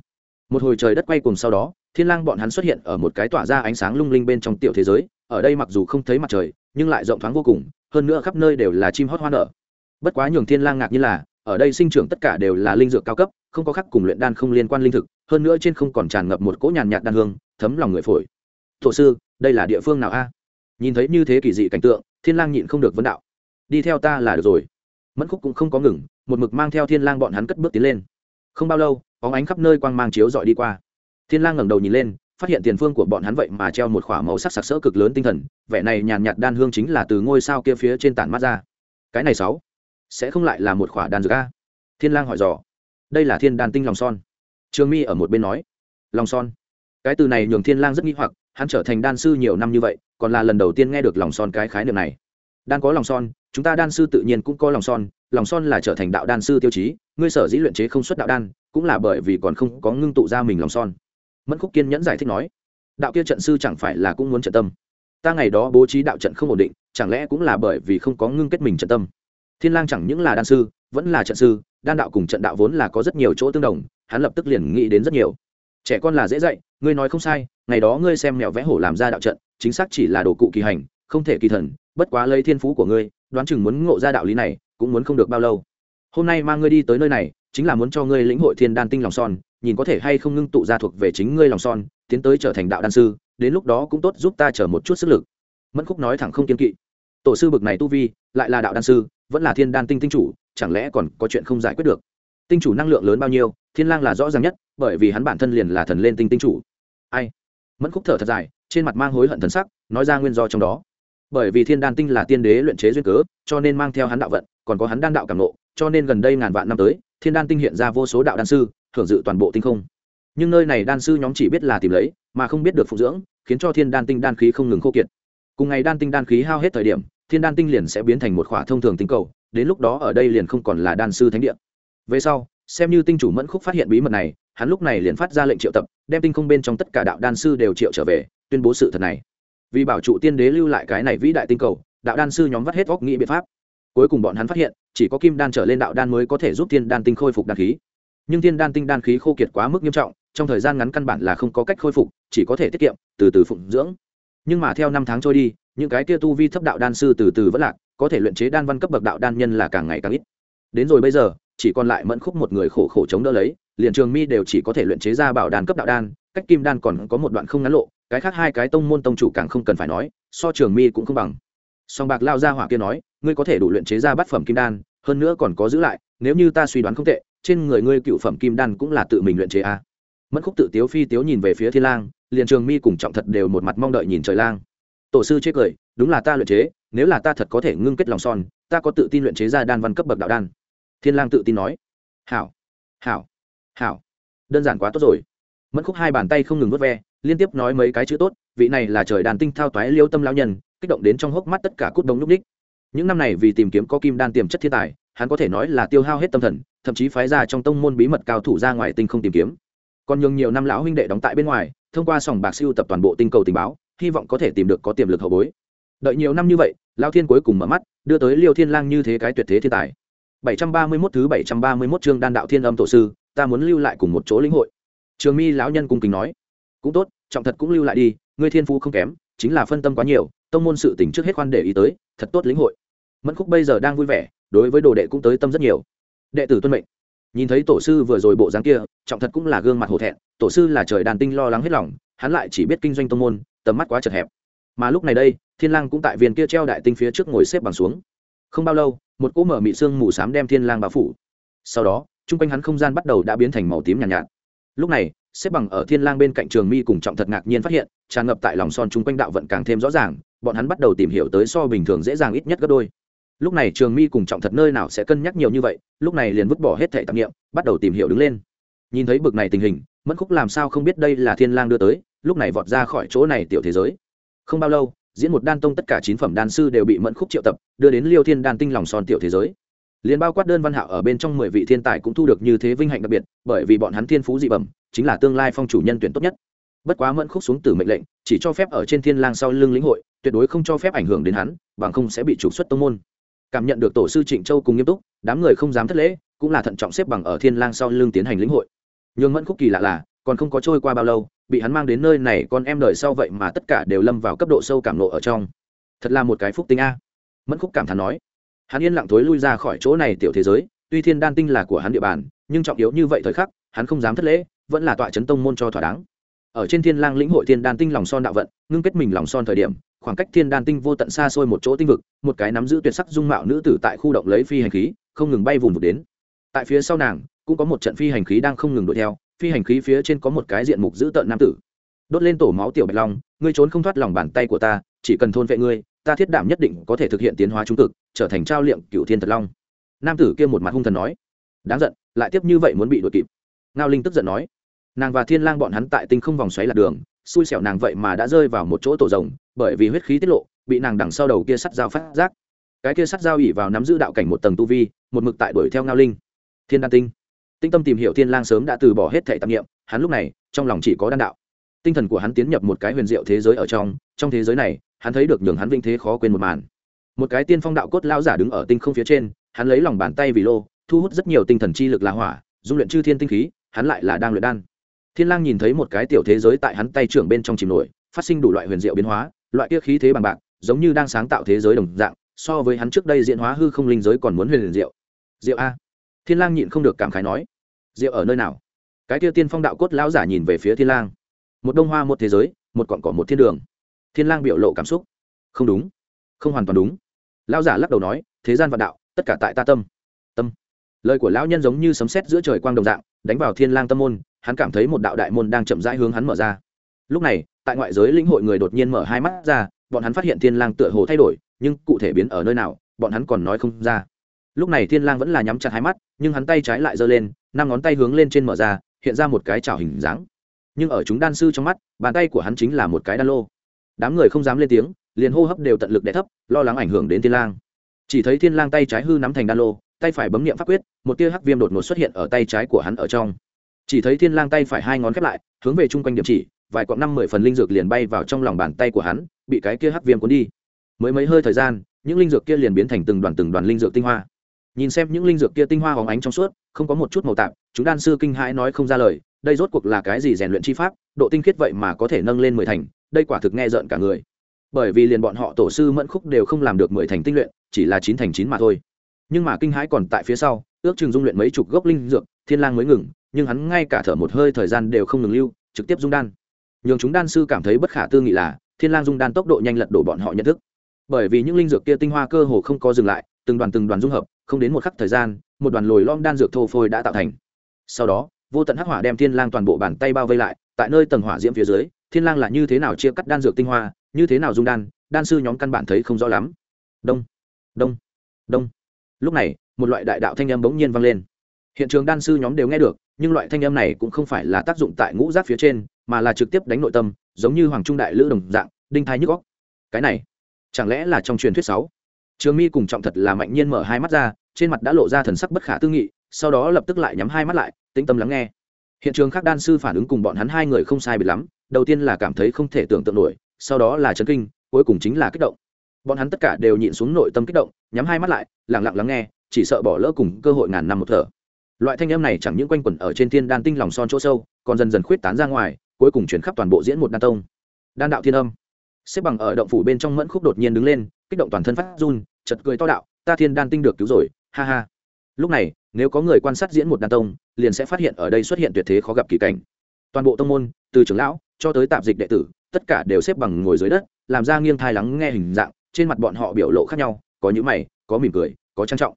Speaker 1: Một hồi trời đất quay cùng sau đó, thiên lang bọn hắn xuất hiện ở một cái tỏa ra ánh sáng lung linh bên trong tiểu thế giới, ở đây mặc dù không thấy mặt trời, nhưng lại rộng thoáng vô cùng, hơn nữa khắp nơi đều là chim hót hoa nở. Bất quá nhường thiên lang ngạc như là, ở đây sinh trưởng tất cả đều là linh dược cao cấp không có khắc cùng luyện đan không liên quan linh thực, hơn nữa trên không còn tràn ngập một cỗ nhàn nhạt đan hương, thấm lòng người phổi. Thổ sư, đây là địa phương nào a? Nhìn thấy như thế kỳ dị cảnh tượng, thiên lang nhịn không được vấn đạo. Đi theo ta là được rồi. Mẫn khúc cũng không có ngừng, một mực mang theo thiên lang bọn hắn cất bước tiến lên. Không bao lâu, bóng ánh khắp nơi quang mang chiếu dọi đi qua. Thiên lang ngẩng đầu nhìn lên, phát hiện tiền phương của bọn hắn vậy mà treo một khỏa màu sắc sặc sỡ cực lớn tinh thần, vẻ này nhàn nhạt đan hương chính là từ ngôi sao kia phía trên tản mắt ra. Cái này sáu, sẽ không lại là một khỏa đan dược a? Thiên lang hỏi dò đây là thiên đan tinh lòng son. Trường mi ở một bên nói, lòng son. Cái từ này nhường thiên lang rất nghi hoặc, hắn trở thành đan sư nhiều năm như vậy, còn là lần đầu tiên nghe được lòng son cái khái niệm này. Đan có lòng son, chúng ta đan sư tự nhiên cũng có lòng son lòng son là trở thành đạo đan sư tiêu chí, ngươi sở dĩ luyện chế không xuất đạo đan, cũng là bởi vì còn không có ngưng tụ ra mình lòng son. Mẫn khúc kiên nhẫn giải thích nói, đạo kia trận sư chẳng phải là cũng muốn trận tâm. Ta ngày đó bố trí đạo trận không ổn định, chẳng lẽ cũng là bởi vì không có ngưng kết mình trận tâm? Thiên lang chẳng những là đan sư vẫn là trận sư, đan đạo cùng trận đạo vốn là có rất nhiều chỗ tương đồng, hắn lập tức liền nghĩ đến rất nhiều. Trẻ con là dễ dạy, ngươi nói không sai, ngày đó ngươi xem mẹo vẽ hổ làm ra đạo trận, chính xác chỉ là đồ cụ kỳ hành, không thể kỳ thần, bất quá lấy thiên phú của ngươi, đoán chừng muốn ngộ ra đạo lý này, cũng muốn không được bao lâu. Hôm nay mang ngươi đi tới nơi này, chính là muốn cho ngươi lĩnh hội thiên đan tinh lòng son, nhìn có thể hay không ngưng tụ ra thuộc về chính ngươi lòng son, tiến tới trở thành đạo đan sư, đến lúc đó cũng tốt giúp ta chở một chút sức lực. Mẫn khúc nói thẳng không kiên kỵ. Tổ sư bực này tu vi, lại là đạo đan sư, vẫn là thiên đan tinh tinh chủ chẳng lẽ còn có chuyện không giải quyết được? Tinh chủ năng lượng lớn bao nhiêu, thiên lang là rõ ràng nhất, bởi vì hắn bản thân liền là thần lên tinh tinh chủ. Ai? Mẫn khúc thở thật dài, trên mặt mang hối hận thần sắc, nói ra nguyên do trong đó. Bởi vì thiên đan tinh là tiên đế luyện chế duyên cớ, cho nên mang theo hắn đạo vận, còn có hắn đan đạo cảm nộ cho nên gần đây ngàn vạn năm tới, thiên đan tinh hiện ra vô số đạo đan sư, thưởng dự toàn bộ tinh không. Nhưng nơi này đan sư nhóm chỉ biết là tìm lấy, mà không biết được phụ dưỡng, khiến cho thiên đan tinh đan khí không ngừng khô kiệt. Cùng ngày đan tinh đan khí hao hết thời điểm, thiên đan tinh liền sẽ biến thành một khỏa thông thường tinh cầu đến lúc đó ở đây liền không còn là đan sư thánh địa. Về sau, xem như tinh chủ mẫn khúc phát hiện bí mật này, hắn lúc này liền phát ra lệnh triệu tập, đem tinh không bên trong tất cả đạo đan sư đều triệu trở về, tuyên bố sự thật này. Vì bảo trụ tiên đế lưu lại cái này vĩ đại tinh cầu, đạo đan sư nhóm vắt hết góc nghĩ biện pháp. Cuối cùng bọn hắn phát hiện, chỉ có kim đan trở lên đạo đan mới có thể giúp thiên đan tinh khôi phục đan khí. Nhưng thiên đan tinh đan khí khô kiệt quá mức nghiêm trọng, trong thời gian ngắn căn bản là không có cách khôi phục, chỉ có thể tiết kiệm, từ từ phụng dưỡng. Nhưng mà theo năm tháng trôi đi, những cái kia tu vi thấp đạo đan sư từ từ vẫn lạc có thể luyện chế đan văn cấp bậc đạo đan nhân là càng ngày càng ít. Đến rồi bây giờ, chỉ còn lại mẫn khúc một người khổ khổ chống đỡ lấy, liền trường mi đều chỉ có thể luyện chế ra bảo đan cấp đạo đan, cách kim đan còn có một đoạn không ngắn lộ, cái khác hai cái tông môn tông chủ càng không cần phải nói, so trường mi cũng không bằng. Song bạc lao ra hỏa kia nói, ngươi có thể đủ luyện chế ra bát phẩm kim đan, hơn nữa còn có giữ lại, nếu như ta suy đoán không tệ, trên người ngươi cựu phẩm kim đan cũng là tự mình luyện chế a. À. mẫn khúc tự tiếu phi tiếu nhìn về phía thiên lang, liền trường mi cùng trọng thật đều một mặt mong đợi nhìn trời lang. Tổ sư chế cười, đúng là ta luyện chế nếu là ta thật có thể ngưng kết lòng son, ta có tự tin luyện chế ra đan văn cấp bậc đạo đan. Thiên lang tự tin nói. Hảo hảo hảo. Đơn giản quá tốt rồi. Mẫn khúc hai bàn tay không ngừng vớt ve, liên tiếp nói mấy cái chữ tốt, vị này là trời đàn tinh thao toái liêu tâm lão nhân, kích động đến trong hốc mắt tất cả cút đống núp ních những năm này vì tìm kiếm có kim đan tiềm chất thiên tài, hắn có thể nói là tiêu hao hết tâm thần, thậm chí phái ra trong tông môn bí mật cao thủ ra ngoài tinh không tìm kiếm. Còn nhường nhiều năm lão huynh đệ đóng tại bên ngoài, thông qua sòng bạc siêu tập toàn bộ tinh cầu tình báo, hy vọng có thể tìm được có tiềm lực hậu bối đợi nhiều năm như vậy lão thiên cuối cùng mở mắt, đưa tới liêu thiên lang như thế cái tuyệt thế thiên tài. 731 thứ 731 chương đan đạo thiên âm tổ sư, ta muốn lưu lại cùng một chỗ lĩnh hội. Trường mi lão nhân cung kính nói. Cũng tốt, trọng thật cũng lưu lại đi, ngươi thiên phú không kém, chính là phân tâm quá nhiều, tông môn sự tình trước hết khoan để ý tới, thật tốt lĩnh hội. Mẫn khúc bây giờ đang vui vẻ, đối với đồ đệ cũng tới tâm rất nhiều. Đệ tử tuân mệnh. Nhìn thấy tổ sư vừa rồi bộ dáng kia, trọng thật cũng là gương mặt hổ thẹn, tổ sư là trời đàn tinh lo lắng hết lòng, hắn lại chỉ biết kinh doanh tông môn, tầm mắt quá chật hẹp. Mà lúc này đây thiên lang cũng tại viên kia treo đại tinh phía trước ngồi xếp bằng xuống. Không bao lâu một cỗ mở mị xương mù sám đem thiên lang bao phủ. Sau đó trung quanh hắn không gian bắt đầu đã biến thành màu tím nhàn nhạt, nhạt. Lúc này xếp bằng ở thiên lang bên cạnh trường mi cùng trọng thật ngạc nhiên phát hiện tràn ngập tại lòng son trung quanh đạo vận càng thêm rõ ràng bọn hắn bắt đầu tìm hiểu tới so bình thường dễ dàng ít nhất gấp đôi. Lúc này trường mi cùng trọng thật nơi nào sẽ cân nhắc nhiều như vậy lúc này liền vứt bỏ hết thệ tạp nghiệm bắt đầu tìm hiểu đứng lên. Nhìn thấy bực này tình hình mẫn khúc làm sao không biết đây là thiên lang đưa tới lúc này vọt ra khỏi chỗ này tiểu thế giới. Không bao lâu diễn một đan tông tất cả chín phẩm đan sư đều bị mẫn khúc triệu tập, đưa đến liêu thiên đan tinh lòng son tiểu thế giới. Liền bao quát đơn văn hạo ở bên trong mười vị thiên tài cũng thu được như thế vinh hạnh đặc biệt, bởi vì bọn hắn thiên phú dị bẩm, chính là tương lai phong chủ nhân tuyển tốt nhất. Bất quá mẫn khúc xuống từ mệnh lệnh, chỉ cho phép ở trên thiên lang sau lưng lĩnh hội, tuyệt đối không cho phép ảnh hưởng đến hắn, bằng không sẽ bị trục xuất tông môn. Cảm nhận được tổ sư trịnh châu cùng nghiêm túc, đám người không dám thất lễ, cũng là thận trọng xếp bằng ở thiên lang sau lưng tiến hành lĩnh hội. Nhưng mẫn khúc kỳ lạ là còn không có trôi qua bao lâu, bị hắn mang đến nơi này con em đợi sau vậy mà tất cả đều lâm vào cấp độ sâu cảm nộ ở trong. Thật là một cái phúc tinh a. Mẫn khúc cảm thán nói. Hắn yên lặng thối lui ra khỏi chỗ này tiểu thế giới, tuy thiên đan tinh là của hắn địa bàn, nhưng trọng yếu như vậy thời khắc, hắn không dám thất lễ, vẫn là tọa chấn tông môn cho thỏa đáng. Ở trên thiên lang lĩnh hội thiên đan tinh lòng son đạo vận, ngưng kết mình lòng son thời điểm, khoảng cách thiên đan tinh vô tận xa xôi một chỗ tinh vực, một cái nắm giữ tuyệt sắc dung mạo nữ tử tại khu động lấy phi hành khí, không ngừng bay vùng vụt đến. Tại phía sau nàng, cũng có một trận phi hành khí đang không ngừng đuổi theo phi hành khí phía trên có một cái diện mục dữ tợn nam tử. Đốt lên tổ máu tiểu bạch long, ngươi trốn không thoát lòng bàn tay của ta, chỉ cần thôn vệ ngươi, ta thiết đảm nhất định có thể thực hiện tiến hóa trung cực, trở thành trao liệm cựu thiên thật long. Nam tử kia một mặt hung thần nói. Đáng giận, lại tiếp như vậy muốn bị đuổi kịp. Ngao linh tức giận nói. Nàng và thiên lang bọn hắn tại tinh không vòng xoáy lạc đường, xui xẻo nàng vậy mà đã rơi vào một chỗ tổ rồng, bởi vì huyết khí tiết lộ, bị nàng đằng sau đầu kia sắt dao phát giác. Cái kia sắt dao ỉ vào nắm giữ đạo cảnh một tầng tu vi, một mực tại đuổi theo ngao linh. Thiên đan tinh tinh tâm tìm hiểu thiên lang sớm đã từ bỏ hết thể tạp niệm, hắn lúc này trong lòng chỉ có đan đạo. Tinh thần của hắn tiến nhập một cái huyền diệu thế giới ở trong trong thế giới này hắn thấy được nhường hắn vinh thế khó quên một màn. Một cái tiên phong đạo cốt lao giả đứng ở tinh không phía trên hắn lấy lòng bàn tay vì lô thu hút rất nhiều tinh thần chi lực là hỏa dung luyện chư thiên tinh khí hắn lại là đang luyện đan. Thiên lang nhìn thấy một cái tiểu thế giới tại hắn tay trưởng bên trong chìm nổi phát sinh đủ loại huyền diệu biến hóa loại kia khí thế bằng bạc giống như đang sáng tạo thế giới đồng dạng so với hắn trước đây diễn hóa hư không linh giới còn muốn huyền diệu. Diệu a thiên lang nhịn không được cảm khái nói rượu ở nơi nào? Cái kia tiên phong đạo cốt lão giả nhìn về phía thiên lang. Một đông hoa một thế giới, một cọn cỏ một thiên đường. Thiên lang biểu lộ cảm xúc. Không đúng, không hoàn toàn đúng. Lão giả lắc đầu nói, thế gian vạn đạo, tất cả tại ta tâm. Tâm. Lời của lão nhân giống như sấm sét giữa trời quang đồng dạng, đánh vào thiên lang tâm môn, hắn cảm thấy một đạo đại môn đang chậm rãi hướng hắn mở ra. Lúc này, tại ngoại giới lĩnh hội người đột nhiên mở hai mắt ra, bọn hắn phát hiện thiên lang tựa hồ thay đổi, nhưng cụ thể biến ở nơi nào, bọn hắn còn nói không ra lúc này thiên lang vẫn là nhắm chặt hai mắt, nhưng hắn tay trái lại giơ lên, năm ngón tay hướng lên trên mở ra, hiện ra một cái chảo hình dáng. Nhưng ở chúng đan sư trong mắt, bàn tay của hắn chính là một cái đan lô. Đám người không dám lên tiếng, liền hô hấp đều tận lực đè thấp, lo lắng ảnh hưởng đến thiên lang. Chỉ thấy thiên lang tay trái hư nắm thành đan lô, tay phải bấm niệm pháp quyết, một tia hắc viêm đột ngột xuất hiện ở tay trái của hắn ở trong. Chỉ thấy thiên lang tay phải hai ngón khép lại, hướng về trung quanh điểm chỉ, vài quặng năm mười phần linh dược liền bay vào trong lòng bàn tay của hắn, bị cái kia hắc viêm cuốn đi. Mới mấy hơi thời gian, những linh dược kia liền biến thành từng đoàn từng đoàn linh dược tinh hoa nhìn xem những linh dược kia tinh hoa hóng ánh trong suốt, không có một chút màu tạp, chúng đan sư kinh hãi nói không ra lời, đây rốt cuộc là cái gì rèn luyện chi pháp, độ tinh khiết vậy mà có thể nâng lên mười thành, đây quả thực nghe rợn cả người. Bởi vì liền bọn họ tổ sư mẫn khúc đều không làm được mười thành tinh luyện, chỉ là chín thành chín mà thôi. Nhưng mà kinh hãi còn tại phía sau, ước chừng dung luyện mấy chục gốc linh dược, thiên lang mới ngừng, nhưng hắn ngay cả thở một hơi thời gian đều không ngừng lưu, trực tiếp dung đan. Nhường chúng đan sư cảm thấy bất khả tư nghị là, thiên lang dung đan tốc độ nhanh lật đổ bọn họ nhận thức. Bởi vì những linh dược kia tinh hoa cơ hồ không có dừng lại, từng đoàn từng đoàn dung hợp không đến một khắc thời gian, một đoàn lồi lom đan dược thô phôi đã tạo thành. Sau đó, vô tận hắc hỏa đem thiên lang toàn bộ bàn tay bao vây lại, tại nơi tầng hỏa diễm phía dưới, thiên lang là như thế nào chia cắt đan dược tinh hoa, như thế nào dung đan đan sư nhóm căn bản thấy không rõ lắm. Đông đông đông. Lúc này, một loại đại đạo thanh âm bỗng nhiên vang lên. Hiện trường đan sư nhóm đều nghe được, nhưng loại thanh âm này cũng không phải là tác dụng tại ngũ giác phía trên, mà là trực tiếp đánh nội tâm, giống như hoàng trung đại lữ đồng dạng, đinh thái nhức góc cái này, chẳng lẽ là trong truyền thuyết sáu? Trường mi cùng trọng thật là mạnh nhiên mở hai mắt ra, trên mặt đã lộ ra thần sắc bất khả tư nghị, sau đó lập tức lại nhắm hai mắt lại, tĩnh tâm lắng nghe. Hiện trường khác đan sư phản ứng cùng bọn hắn hai người không sai biệt lắm, đầu tiên là cảm thấy không thể tưởng tượng nổi, sau đó là chấn kinh, cuối cùng chính là kích động. Bọn hắn tất cả đều nhịn xuống nội tâm kích động, nhắm hai mắt lại lẳng lặng lắng nghe, chỉ sợ bỏ lỡ cùng cơ hội ngàn năm một thở. Loại thanh âm này chẳng những quanh quẩn ở trên thiên đan tinh lòng son chỗ sâu, còn dần dần khuyết tán ra ngoài, cuối cùng chuyển khắp toàn bộ diễn một đan tông. Đan đạo thiên âm. Xếp bằng ở động phủ bên trong mẫn khúc đột nhiên đứng lên kích động toàn thân phát run chật cười to đạo ta thiên đan tinh được cứu rồi ha ha. Lúc này nếu có người quan sát diễn một đan tông liền sẽ phát hiện ở đây xuất hiện tuyệt thế khó gặp kỳ cảnh. Toàn bộ tông môn từ trưởng lão cho tới tạp dịch đệ tử tất cả đều xếp bằng ngồi dưới đất làm ra nghiêng thai lắng nghe hình dạng trên mặt bọn họ biểu lộ khác nhau có những mày có mỉm cười có trang trọng.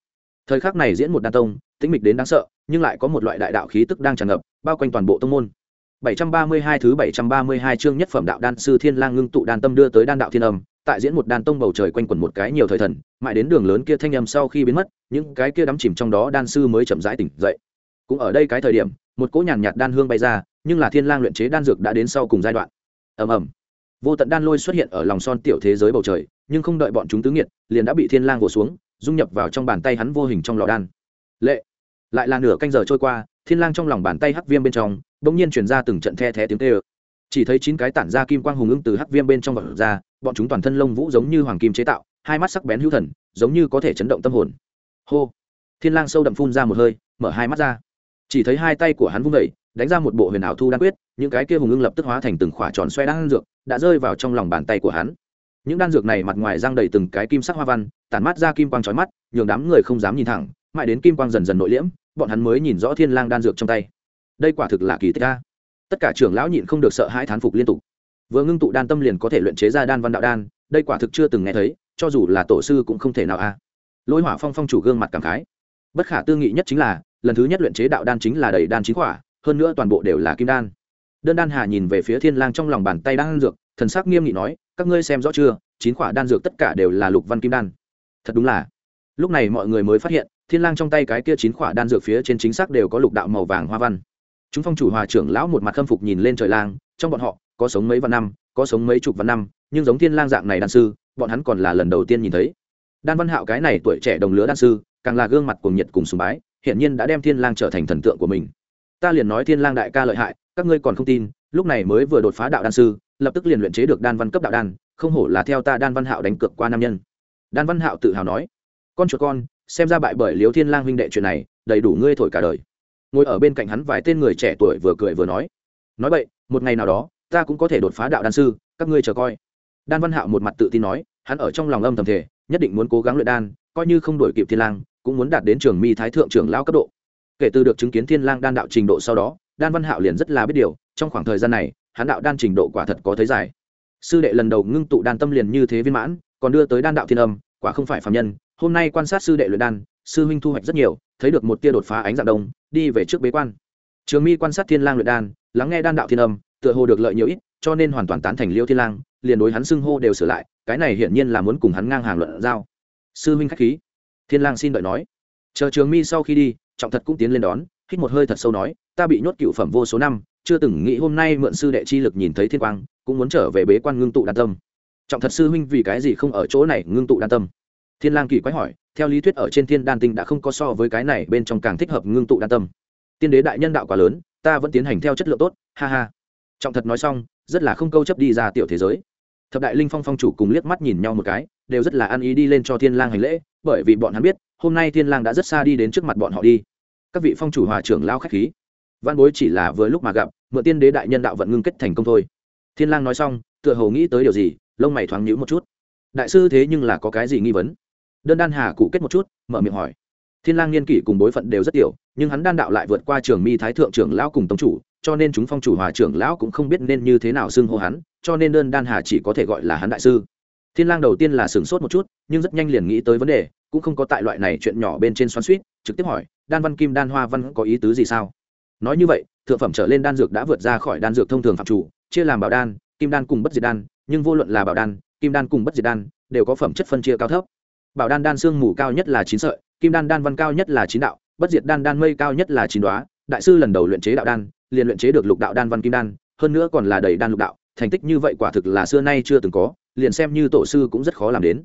Speaker 1: Thời khắc này diễn một đan tông tĩnh mịch đến đáng sợ nhưng lại có một loại đại đạo khí tức đang tràn ngập bao quanh toàn bộ tông môn. 732 thứ 732 chương nhất phẩm đạo đan sư Thiên Lang ngưng tụ đan tâm đưa tới đan đạo thiên âm, tại diễn một đan tông bầu trời quanh quẩn một cái nhiều thời thần, mãi đến đường lớn kia thanh âm sau khi biến mất, những cái kia đắm chìm trong đó đan sư mới chậm rãi tỉnh dậy. Cũng ở đây cái thời điểm, một cỗ nhàn nhạt đan hương bay ra, nhưng là Thiên Lang luyện chế đan dược đã đến sau cùng giai đoạn. Ầm ầm. Vô tận đan lôi xuất hiện ở lòng son tiểu thế giới bầu trời, nhưng không đợi bọn chúng tứ nghiệt, liền đã bị Thiên Lang vồ xuống, dung nhập vào trong bàn tay hắn vô hình trong lò đan. Lệ. Lại là nửa canh giờ trôi qua, Thiên Lang trong lòng bàn tay hắc viêm bên trong, bỗng nhiên truyền ra từng trận the thé tiếng tê ơ chỉ thấy chín cái tản ra kim quang hùng ưng từ hắc viêm bên trong vật ra, bọn chúng toàn thân lông vũ giống như hoàng kim chế tạo, hai mắt sắc bén hữu thần, giống như có thể chấn động tâm hồn. Hô! Thiên lang sâu đậm phun ra một hơi, mở hai mắt ra. Chỉ thấy hai tay của hắn vung vẩy đánh ra một bộ huyền ảo thu đan quyết, những cái kia hùng ưng lập tức hóa thành từng khỏa tròn xoay đan dược, đã rơi vào trong lòng bàn tay của hắn. Những đan dược này mặt ngoài răng đầy từng cái kim sắc hoa văn, tản mắt ra kim quang chói mắt, nhường đám người không dám nhìn thẳng, mãi đến kim quang dần dần nội liễm, bọn hắn mới nhìn rõ thiên lang đan dược trong tay. Đây quả thực là kỳ tích a tất cả trưởng lão nhịn không được sợ hãi thán phục liên tục. Vừa ngưng tụ đan tâm liền có thể luyện chế ra đan văn đạo đan, đây quả thực chưa từng nghe thấy, cho dù là tổ sư cũng không thể nào a. Lôi hỏa phong phong chủ gương mặt cảm khái. Bất khả tư nghị nhất chính là, lần thứ nhất luyện chế đạo đan chính là đầy đan chính quả, hơn nữa toàn bộ đều là kim đan. Đơn đan hà nhìn về phía thiên lang trong lòng bàn tay đang ăn dược, thần sắc nghiêm nghị nói, các ngươi xem rõ chưa, chín quả đan dược tất cả đều là lục văn kim đan. Thật đúng là. Lúc này mọi người mới phát hiện, thiên lang trong tay cái kia chín quả đan dược phía trên chính xác đều có lục đạo màu vàng hoa văn chúng phong chủ hòa trưởng lão một mặt khâm phục nhìn lên trời lang, trong bọn họ, có sống mấy vạn năm, có sống mấy chục vạn năm, nhưng giống thiên lang dạng này đan sư, bọn hắn còn là lần đầu tiên nhìn thấy. Đan văn hạo cái này tuổi trẻ đồng lứa đan sư, càng là gương mặt cuồng nhiệt cùng sùng bái hiện nhiên đã đem thiên lang trở thành thần tượng của mình. Ta liền nói thiên lang đại ca lợi hại, các ngươi còn không tin, lúc này mới vừa đột phá đạo đan sư, lập tức liền luyện chế được đan văn cấp đạo đan, không hổ là theo ta đan văn hạo đánh cược qua nam nhân. Đan văn hạo tự hào nói, con chuột con, xem ra bại bởi liếu thiên lang huynh đệ chuyện này, đầy đủ ngươi thổi cả đời ngồi ở bên cạnh hắn vài tên người trẻ tuổi vừa cười vừa nói nói vậy một ngày nào đó, ta cũng có thể đột phá đạo đan sư, các ngươi chờ coi. Đan văn hạo một mặt tự tin nói, hắn ở trong lòng âm thầm thể nhất định muốn cố gắng luyện đan, coi như không đổi kịp thiên lang, cũng muốn đạt đến trường mi thái thượng trưởng lão cấp độ. Kể từ được chứng kiến thiên lang đan đạo trình độ sau đó, đan văn hạo liền rất là biết điều, trong khoảng thời gian này, hắn đạo đan trình độ quả thật có thấy dài. Sư đệ lần đầu ngưng tụ đan tâm liền như thế viên mãn, còn đưa tới đan đạo thiên âm, quả không phải phàm nhân, hôm nay quan sát sư đệ luyện đan, sư huynh thu hoạch rất nhiều, thấy được một tia đột phá ánh dạng đông đi về trước bế quan. Trường mi quan sát thiên lang luyện đan, lắng nghe đan đạo thiên âm, tựa hồ được lợi nhiều ít, cho nên hoàn toàn tán thành liêu thiên lang, liền đối hắn xưng hô đều sửa lại, cái này hiển nhiên là muốn cùng hắn ngang hàng luận giao. Sư huynh khách khí. Thiên lang xin đợi nói. Chờ trường mi sau khi đi, trọng thật cũng tiến lên đón, hít một hơi thật sâu nói, ta bị nhốt cựu phẩm vô số năm, chưa từng nghĩ hôm nay mượn sư đệ chi lực nhìn thấy thiên quang, cũng muốn trở về bế quan ngưng tụ đan tâm. Trọng thật sư huynh vì cái gì không ở chỗ này ngưng tụ đan tâm? Thiên lang kỳ quái hỏi theo lý thuyết ở trên thiên đan tinh đã không có so với cái này bên trong càng thích hợp ngưng tụ đan tâm. Tiên đế đại nhân đạo quá lớn, ta vẫn tiến hành theo chất lượng tốt, ha ha. Trọng thật nói xong, rất là không câu chấp đi ra tiểu thế giới. Thập đại linh phong phong chủ cùng liếc mắt nhìn nhau một cái, đều rất là ăn ý đi lên cho thiên lang hành lễ, bởi vì bọn hắn biết, hôm nay thiên lang đã rất xa đi đến trước mặt bọn họ đi. Các vị phong chủ hòa trưởng lao khách khí. Văn bối chỉ là vừa lúc mà gặp, mượn tiên đế đại nhân đạo vận ngưng kết thành công thôi. Thiên lang nói xong, tựa hồ nghĩ tới điều gì, lông mày thoáng nhíu một chút. Đại sư thế nhưng là có cái gì nghi vấn? Đơn đan hà cụ kết một chút, mở miệng hỏi. Thiên lang niên kỷ cùng bối phận đều rất tiểu, nhưng hắn đan đạo lại vượt qua trường mi thái thượng trưởng lão cùng tông chủ, cho nên chúng phong chủ hòa trưởng lão cũng không biết nên như thế nào xưng hô hắn, cho nên đơn đan hà chỉ có thể gọi là hắn đại sư. Thiên lang đầu tiên là sửng sốt một chút, nhưng rất nhanh liền nghĩ tới vấn đề, cũng không có tại loại này chuyện nhỏ bên trên xoắn suýt trực tiếp hỏi, đan văn kim, đan hoa văn có ý tứ gì sao? Nói như vậy, thượng phẩm trở lên đan dược đã vượt ra khỏi đan dược thông thường phạm chủ, chia làm bảo đan, kim đan cùng bất diệt đan, nhưng vô luận là bảo đan, kim đan cùng bất diệt đan, đều có phẩm chất phân chia cao thấp bảo đan đan xương mù cao nhất là chín sợi, kim đan đan văn cao nhất là chín đạo, bất diệt đan đan mây cao nhất là chín đoá. Đại sư lần đầu luyện chế đạo đan, liền luyện chế được lục đạo đan văn kim đan, hơn nữa còn là đầy đan lục đạo, thành tích như vậy quả thực là xưa nay chưa từng có, liền xem như tổ sư cũng rất khó làm đến.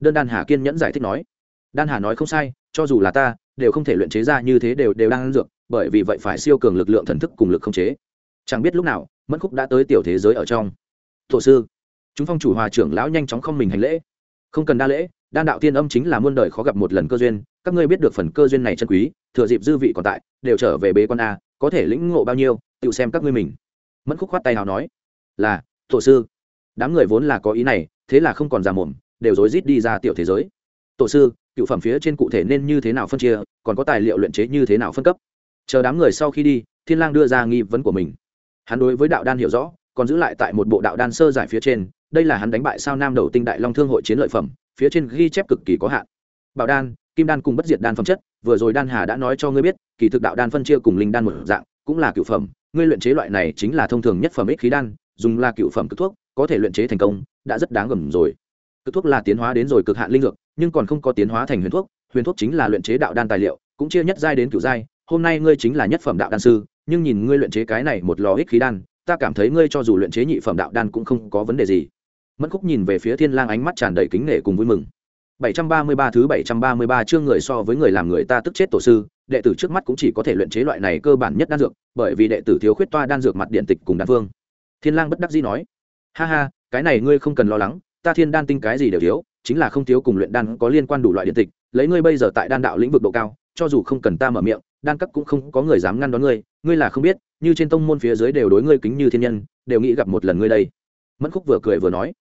Speaker 1: Đơn đan hà kiên nhẫn giải thích nói, đan hà nói không sai, cho dù là ta, đều không thể luyện chế ra như thế đều đều đang dược, bởi vì vậy phải siêu cường lực lượng thần thức cùng lực không chế. Chẳng biết lúc nào, mẫn khúc đã tới tiểu thế giới ở trong. Tổ sư, chúng phong chủ hòa trưởng lão nhanh chóng không mình hành lễ. Không cần đa lễ đan đạo tiên âm chính là muôn đời khó gặp một lần cơ duyên, các ngươi biết được phần cơ duyên này chân quý, thừa dịp dư vị còn tại, đều trở về bế quan a, có thể lĩnh ngộ bao nhiêu, tự xem các ngươi mình. Mẫn khúc khoát tay nào nói, là, tổ sư. Đám người vốn là có ý này, thế là không còn già mồm, đều rối rít đi ra tiểu thế giới. Tổ sư, cựu phẩm phía trên cụ thể nên như thế nào phân chia, còn có tài liệu luyện chế như thế nào phân cấp? Chờ đám người sau khi đi, thiên lang đưa ra nghi vấn của mình. Hắn đối với đạo đan hiểu rõ, còn giữ lại tại một bộ đạo đan sơ giải phía trên, đây là hắn đánh bại sao nam đầu tinh đại long thương hội chiến lợi phẩm phía trên ghi chép cực kỳ có hạn. Bảo đan, kim đan cùng bất diệt đan phẩm chất, vừa rồi đan hà đã nói cho ngươi biết, kỳ thực đạo đan phân chia cùng linh đan một dạng, cũng là cựu phẩm. Ngươi luyện chế loại này chính là thông thường nhất phẩm ích khí đan, dùng là cựu phẩm cực thuốc, có thể luyện chế thành công, đã rất đáng gầm rồi. Cực thuốc là tiến hóa đến rồi cực hạn linh dược, nhưng còn không có tiến hóa thành huyền thuốc. Huyền thuốc chính là luyện chế đạo đan tài liệu, cũng chia nhất giai đến cựu giai. Hôm nay ngươi chính là nhất phẩm đạo đan sư, nhưng nhìn ngươi luyện chế cái này một lò ích khí đan, ta cảm thấy ngươi cho dù luyện chế nhị phẩm đạo đan cũng không có vấn đề gì mẫn khúc nhìn về phía thiên lang ánh mắt tràn đầy kính nể cùng vui mừng 733 thứ 733 chương người so với người làm người ta tức chết tổ sư, đệ tử trước mắt cũng chỉ có thể luyện chế loại này cơ bản nhất đan dược, bởi vì đệ tử thiếu khuyết toa đan dược mặt điện tịch cùng đan vương. Thiên Lang bất đắc dĩ nói: "Ha ha, cái này ngươi không cần lo lắng, ta thiên đan tinh cái gì đều thiếu, chính là không thiếu cùng luyện đan có liên quan đủ loại điện tịch, lấy ngươi bây giờ tại đan đạo lĩnh vực độ cao, cho dù không cần ta mở miệng, đan cấp cũng không có người dám ngăn đón ngươi, ngươi là không biết, như trên tông môn phía dưới đều đối ngươi kính như thiên nhân, đều nghĩ gặp một lần ngươi đây." Mẫn Khúc vừa cười vừa nói: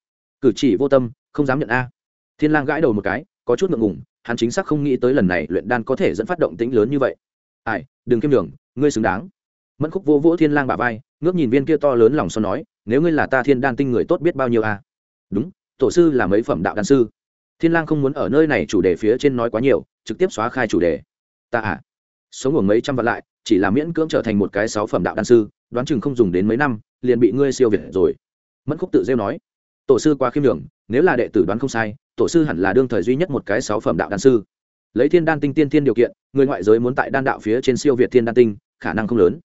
Speaker 1: "Cử chỉ vô tâm, không dám nhận a." Thiên Lang gãi đầu một cái, có chút ngượng ngùng hắn chính xác không nghĩ tới lần này luyện đan có thể dẫn phát động tĩnh lớn như vậy. Ai đừng kiêm đường ngươi xứng đáng. Mẫn khúc vô vỗ thiên lang bả vai ngước nhìn viên kia to lớn lòng son nói nếu ngươi là ta thiên đan tinh người tốt biết bao nhiêu à đúng tổ sư là mấy phẩm đạo đan sư. Thiên lang không muốn ở nơi này chủ đề phía trên nói quá nhiều trực tiếp xóa khai chủ đề. Ta à sống ngủ mấy trăm vạn lại chỉ là miễn cưỡng trở thành một cái sáu phẩm đạo đan sư đoán chừng không dùng đến mấy năm liền bị ngươi siêu việt rồi. Mẫn khúc tự rêu nói tổ sư quá khiêm đường nếu là đệ tử đoán không sai, tổ sư hẳn là đương thời duy nhất một cái sáu phẩm đạo đan sư. Lấy thiên đan tinh tiên thiên điều kiện, người ngoại giới muốn tại đan đạo phía trên siêu việt thiên đan tinh, khả năng không lớn.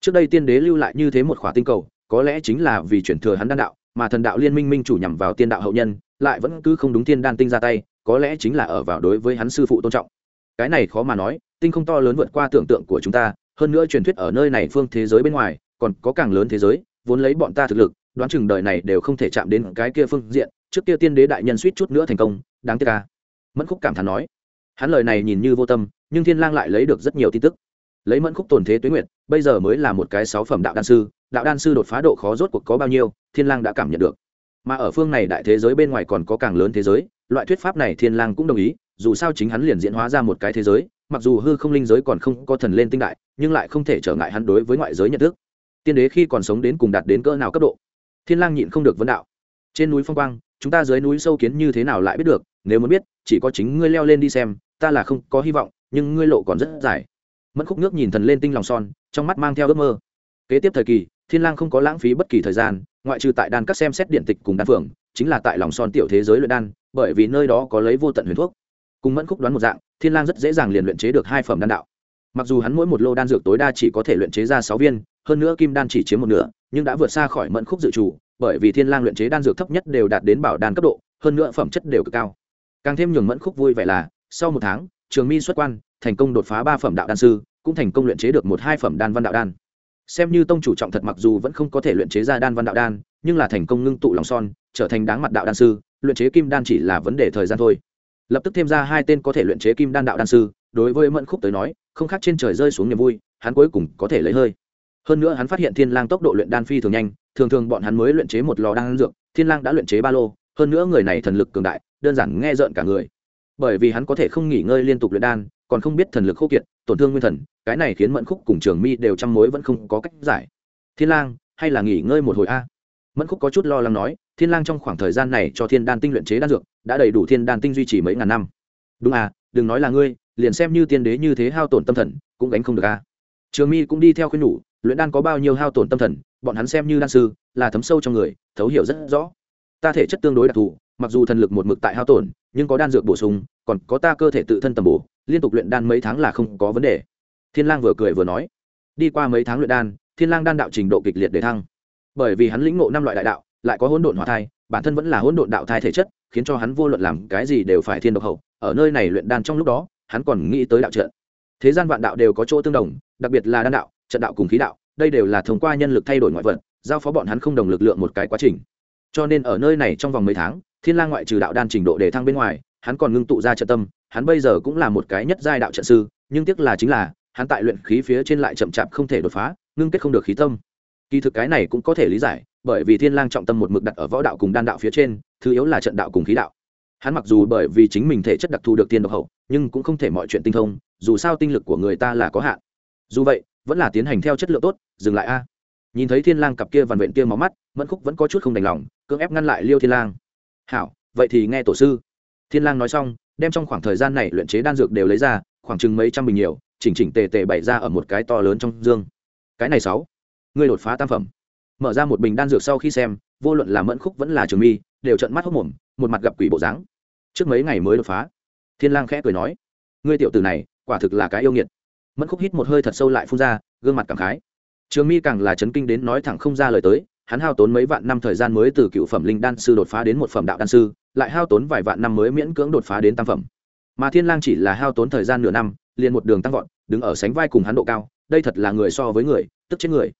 Speaker 1: Trước đây tiên đế lưu lại như thế một khỏa tinh cầu, có lẽ chính là vì chuyển thừa hắn đan đạo, mà thần đạo liên minh minh chủ nhằm vào tiên đạo hậu nhân, lại vẫn cứ không đúng thiên đan tinh ra tay, có lẽ chính là ở vào đối với hắn sư phụ tôn trọng. Cái này khó mà nói, tinh không to lớn vượt qua tưởng tượng của chúng ta, hơn nữa truyền thuyết ở nơi này phương thế giới bên ngoài, còn có càng lớn thế giới, vốn lấy bọn ta thực lực đoán chừng đời này đều không thể chạm đến cái kia phương diện, trước kia tiên đế đại nhân suýt chút nữa thành công, đáng tiếc ca mẫn khúc cảm thán nói, hắn lời này nhìn như vô tâm, nhưng thiên lang lại lấy được rất nhiều tin tức. Lấy mẫn khúc tồn thế tuế nguyệt, bây giờ mới là một cái sáu phẩm đạo đan sư, đạo đan sư đột phá độ khó rốt cuộc có bao nhiêu, thiên lang đã cảm nhận được. Mà ở phương này đại thế giới bên ngoài còn có càng lớn thế giới, loại thuyết pháp này thiên lang cũng đồng ý, dù sao chính hắn liền diễn hóa ra một cái thế giới, mặc dù hư không linh giới còn không có thần lên tinh đại, nhưng lại không thể trở ngại hắn đối với ngoại giới nhận thức. Tiên đế khi còn sống đến cùng đạt đến cỡ nào cấp độ thiên lang nhịn không được vấn đạo. Trên núi phong quang, chúng ta dưới núi sâu kiến như thế nào lại biết được, nếu muốn biết, chỉ có chính ngươi leo lên đi xem, ta là không có hy vọng, nhưng ngươi lộ còn rất dài. Mẫn khúc nước nhìn thần lên tinh lòng son, trong mắt mang theo ước mơ. Kế tiếp thời kỳ, thiên lang không có lãng phí bất kỳ thời gian, ngoại trừ tại đan các xem xét điện tịch cùng đan phượng, chính là tại lòng son tiểu thế giới luyện đan, bởi vì nơi đó có lấy vô tận huyền thuốc. Cùng mẫn khúc đoán một dạng, thiên lang rất dễ dàng liền luyện chế được hai phẩm đan đạo. Mặc dù hắn mỗi một lô đan dược tối đa chỉ có thể luyện chế ra sáu viên, hơn nữa kim đan chỉ chiếm một nửa nhưng đã vượt xa khỏi mẫn khúc dự trù, bởi vì thiên lang luyện chế đan dược thấp nhất đều đạt đến bảo đan cấp độ, hơn nữa phẩm chất đều cực cao. Càng thêm nhường mẫn khúc vui vẻ là, sau một tháng, trường mi xuất quan, thành công đột phá ba phẩm đạo đan sư, cũng thành công luyện chế được một hai phẩm đan văn đạo đan. Xem như tông chủ trọng thật mặc dù vẫn không có thể luyện chế ra đan văn đạo đan, nhưng là thành công ngưng tụ lòng son, trở thành đáng mặt đạo đan sư, luyện chế kim đan chỉ là vấn đề thời gian thôi. Lập tức thêm ra hai tên có thể luyện chế kim đan đạo đan sư, đối với mẫn khúc tới nói, không khác trên trời rơi xuống niềm vui, hắn cuối cùng có thể lấy hơi hơn nữa hắn phát hiện thiên lang tốc độ luyện đan phi thường nhanh, thường thường bọn hắn mới luyện chế một lò đan dược, thiên lang đã luyện chế ba lô, hơn nữa người này thần lực cường đại, đơn giản nghe rợn cả người. Bởi vì hắn có thể không nghỉ ngơi liên tục luyện đan, còn không biết thần lực khô kiệt, tổn thương nguyên thần, cái này khiến mẫn khúc cùng trường mi đều trăm mối vẫn không có cách giải. Thiên lang, hay là nghỉ ngơi một hồi a? Mẫn khúc có chút lo lắng nói, thiên lang trong khoảng thời gian này cho thiên đan tinh luyện chế đan dược, đã đầy đủ thiên đan tinh duy trì mấy ngàn năm. Đúng à đừng nói là ngươi, liền xem như tiên đế như thế hao tổn tâm thần, cũng gánh không được a. Trường mi cũng đi theo khuyên nhủ luyện đan có bao nhiêu hao tổn tâm thần, bọn hắn xem như đan sư, là thấm sâu trong người, thấu hiểu rất rõ. Ta thể chất tương đối đặc thù, mặc dù thần lực một mực tại hao tổn, nhưng có đan dược bổ sung, còn có ta cơ thể tự thân tầm bổ, liên tục luyện đan mấy tháng là không có vấn đề. Thiên lang vừa cười vừa nói. Đi qua mấy tháng luyện đan, thiên lang đan đạo trình độ kịch liệt để thăng. Bởi vì hắn lĩnh ngộ năm loại đại đạo, lại có hỗn độn hỏa thai, bản thân vẫn là hỗn độn đạo thai thể chất, khiến cho hắn vô luận làm cái gì đều phải thiên độc hậu. Ở nơi này luyện đan trong lúc đó, hắn còn nghĩ tới đạo trận. Thế gian vạn đạo đều có chỗ tương đồng, đặc biệt là đan đạo trận đạo cùng khí đạo, đây đều là thông qua nhân lực thay đổi ngoại vật, giao phó bọn hắn không đồng lực lượng một cái quá trình. Cho nên ở nơi này trong vòng mấy tháng, thiên lang ngoại trừ đạo đan trình độ để thăng bên ngoài, hắn còn ngưng tụ ra trận tâm, hắn bây giờ cũng là một cái nhất giai đạo trận sư, nhưng tiếc là chính là, hắn tại luyện khí phía trên lại chậm chạp không thể đột phá, ngưng kết không được khí tâm. Kỳ thực cái này cũng có thể lý giải, bởi vì thiên lang trọng tâm một mực đặt ở võ đạo cùng đan đạo phía trên, thứ yếu là trận đạo cùng khí đạo. Hắn mặc dù bởi vì chính mình thể chất đặc thù được tiên độc hậu, nhưng cũng không thể mọi chuyện tinh thông, dù sao tinh lực của người ta là có hạn. Dù vậy vẫn là tiến hành theo chất lượng tốt, dừng lại a. Nhìn thấy thiên lang cặp kia vằn vện kia máu mắt, mẫn khúc vẫn có chút không đành lòng, cưỡng ép ngăn lại liêu thiên lang. Hảo, vậy thì nghe tổ sư. Thiên lang nói xong, đem trong khoảng thời gian này luyện chế đan dược đều lấy ra, khoảng chừng mấy trăm bình nhiều, chỉnh chỉnh tề tề bày ra ở một cái to lớn trong dương. Cái này sáu, ngươi đột phá tam phẩm. Mở ra một bình đan dược sau khi xem, vô luận là mẫn khúc vẫn là trường mi, đều trợn mắt hốc mồm, một mặt gặp quỷ bộ dáng. Trước mấy ngày mới đột phá. Thiên lang khẽ cười nói, ngươi tiểu tử này, quả thực là cái yêu nghiệt mẫn khúc hít một hơi thật sâu lại phun ra, gương mặt cảm khái. Trường mi càng là chấn kinh đến nói thẳng không ra lời tới, hắn hao tốn mấy vạn năm thời gian mới từ cựu phẩm linh đan sư đột phá đến một phẩm đạo đan sư, lại hao tốn vài vạn năm mới miễn cưỡng đột phá đến tam phẩm. Mà thiên lang chỉ là hao tốn thời gian nửa năm, liền một đường tăng vọt, đứng ở sánh vai cùng hắn độ cao, đây thật là người so với người, tức chết người.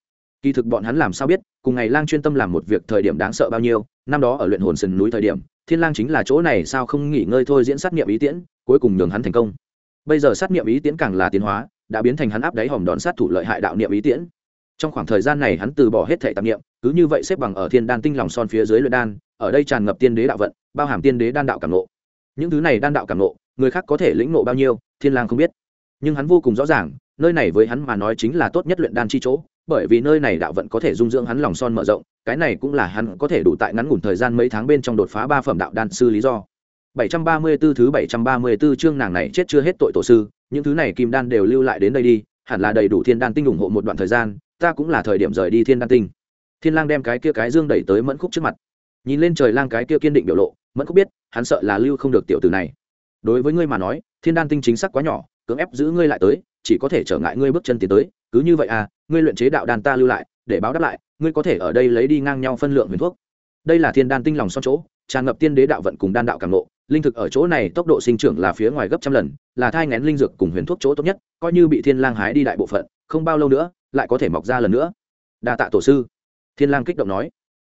Speaker 1: Kỳ thực bọn hắn làm sao biết, cùng ngày lang chuyên tâm làm một việc thời điểm đáng sợ bao nhiêu, năm đó ở luyện hồn sườn núi thời điểm, thiên lang chính là chỗ này sao không nghỉ ngơi thôi diễn sát nghiệm ý tiễn, cuối cùng nhường hắn thành công. Bây giờ sát nghiệm ý tiễn càng là tiến hóa đã biến thành hắn áp đáy hòm đòn sát thủ lợi hại đạo niệm ý tiễn. Trong khoảng thời gian này hắn từ bỏ hết thể tạp niệm, cứ như vậy xếp bằng ở thiên đan tinh lòng son phía dưới luyện đan, ở đây tràn ngập tiên đế đạo vận, bao hàm tiên đế đan đạo cảm nộ những thứ này đan đạo cảm nộ người khác có thể lĩnh nộ bao nhiêu, thiên lang không biết. Nhưng hắn vô cùng rõ ràng, nơi này với hắn mà nói chính là tốt nhất luyện đan chi chỗ, bởi vì nơi này đạo vận có thể dung dưỡng hắn lòng son mở rộng, cái này cũng là hắn có thể đủ tại ngắn ngủn thời gian mấy tháng bên trong đột phá ba phẩm đạo đan sư lý do. 734 thứ 734 chương nàng này chết chưa hết tội tổ sư những thứ này kim đan đều lưu lại đến đây đi hẳn là đầy đủ thiên đan tinh ủng hộ một đoạn thời gian ta cũng là thời điểm rời đi thiên đan tinh. Thiên lang đem cái kia cái dương đẩy tới mẫn khúc trước mặt. Nhìn lên trời lang cái kia kiên định biểu lộ mẫn khúc biết hắn sợ là lưu không được tiểu tử này. Đối với ngươi mà nói thiên đan tinh chính xác quá nhỏ cưỡng ép giữ ngươi lại tới chỉ có thể trở ngại ngươi bước chân tiến tới cứ như vậy à ngươi luyện chế đạo đan ta lưu lại để báo đáp lại ngươi có thể ở đây lấy đi ngang nhau phân lượng huyền thuốc. Đây là thiên đan tinh lòng son chỗ tràn ngập tiên đế đạo vận cùng đan đạo cảm ngộ, linh thực ở chỗ này tốc độ sinh trưởng là phía ngoài gấp trăm lần, là thai ngén linh dược cùng huyền thuốc chỗ tốt nhất, coi như bị thiên lang hái đi đại bộ phận, không bao lâu nữa, lại có thể mọc ra lần nữa. Đa tạ tổ sư. Thiên lang kích động nói.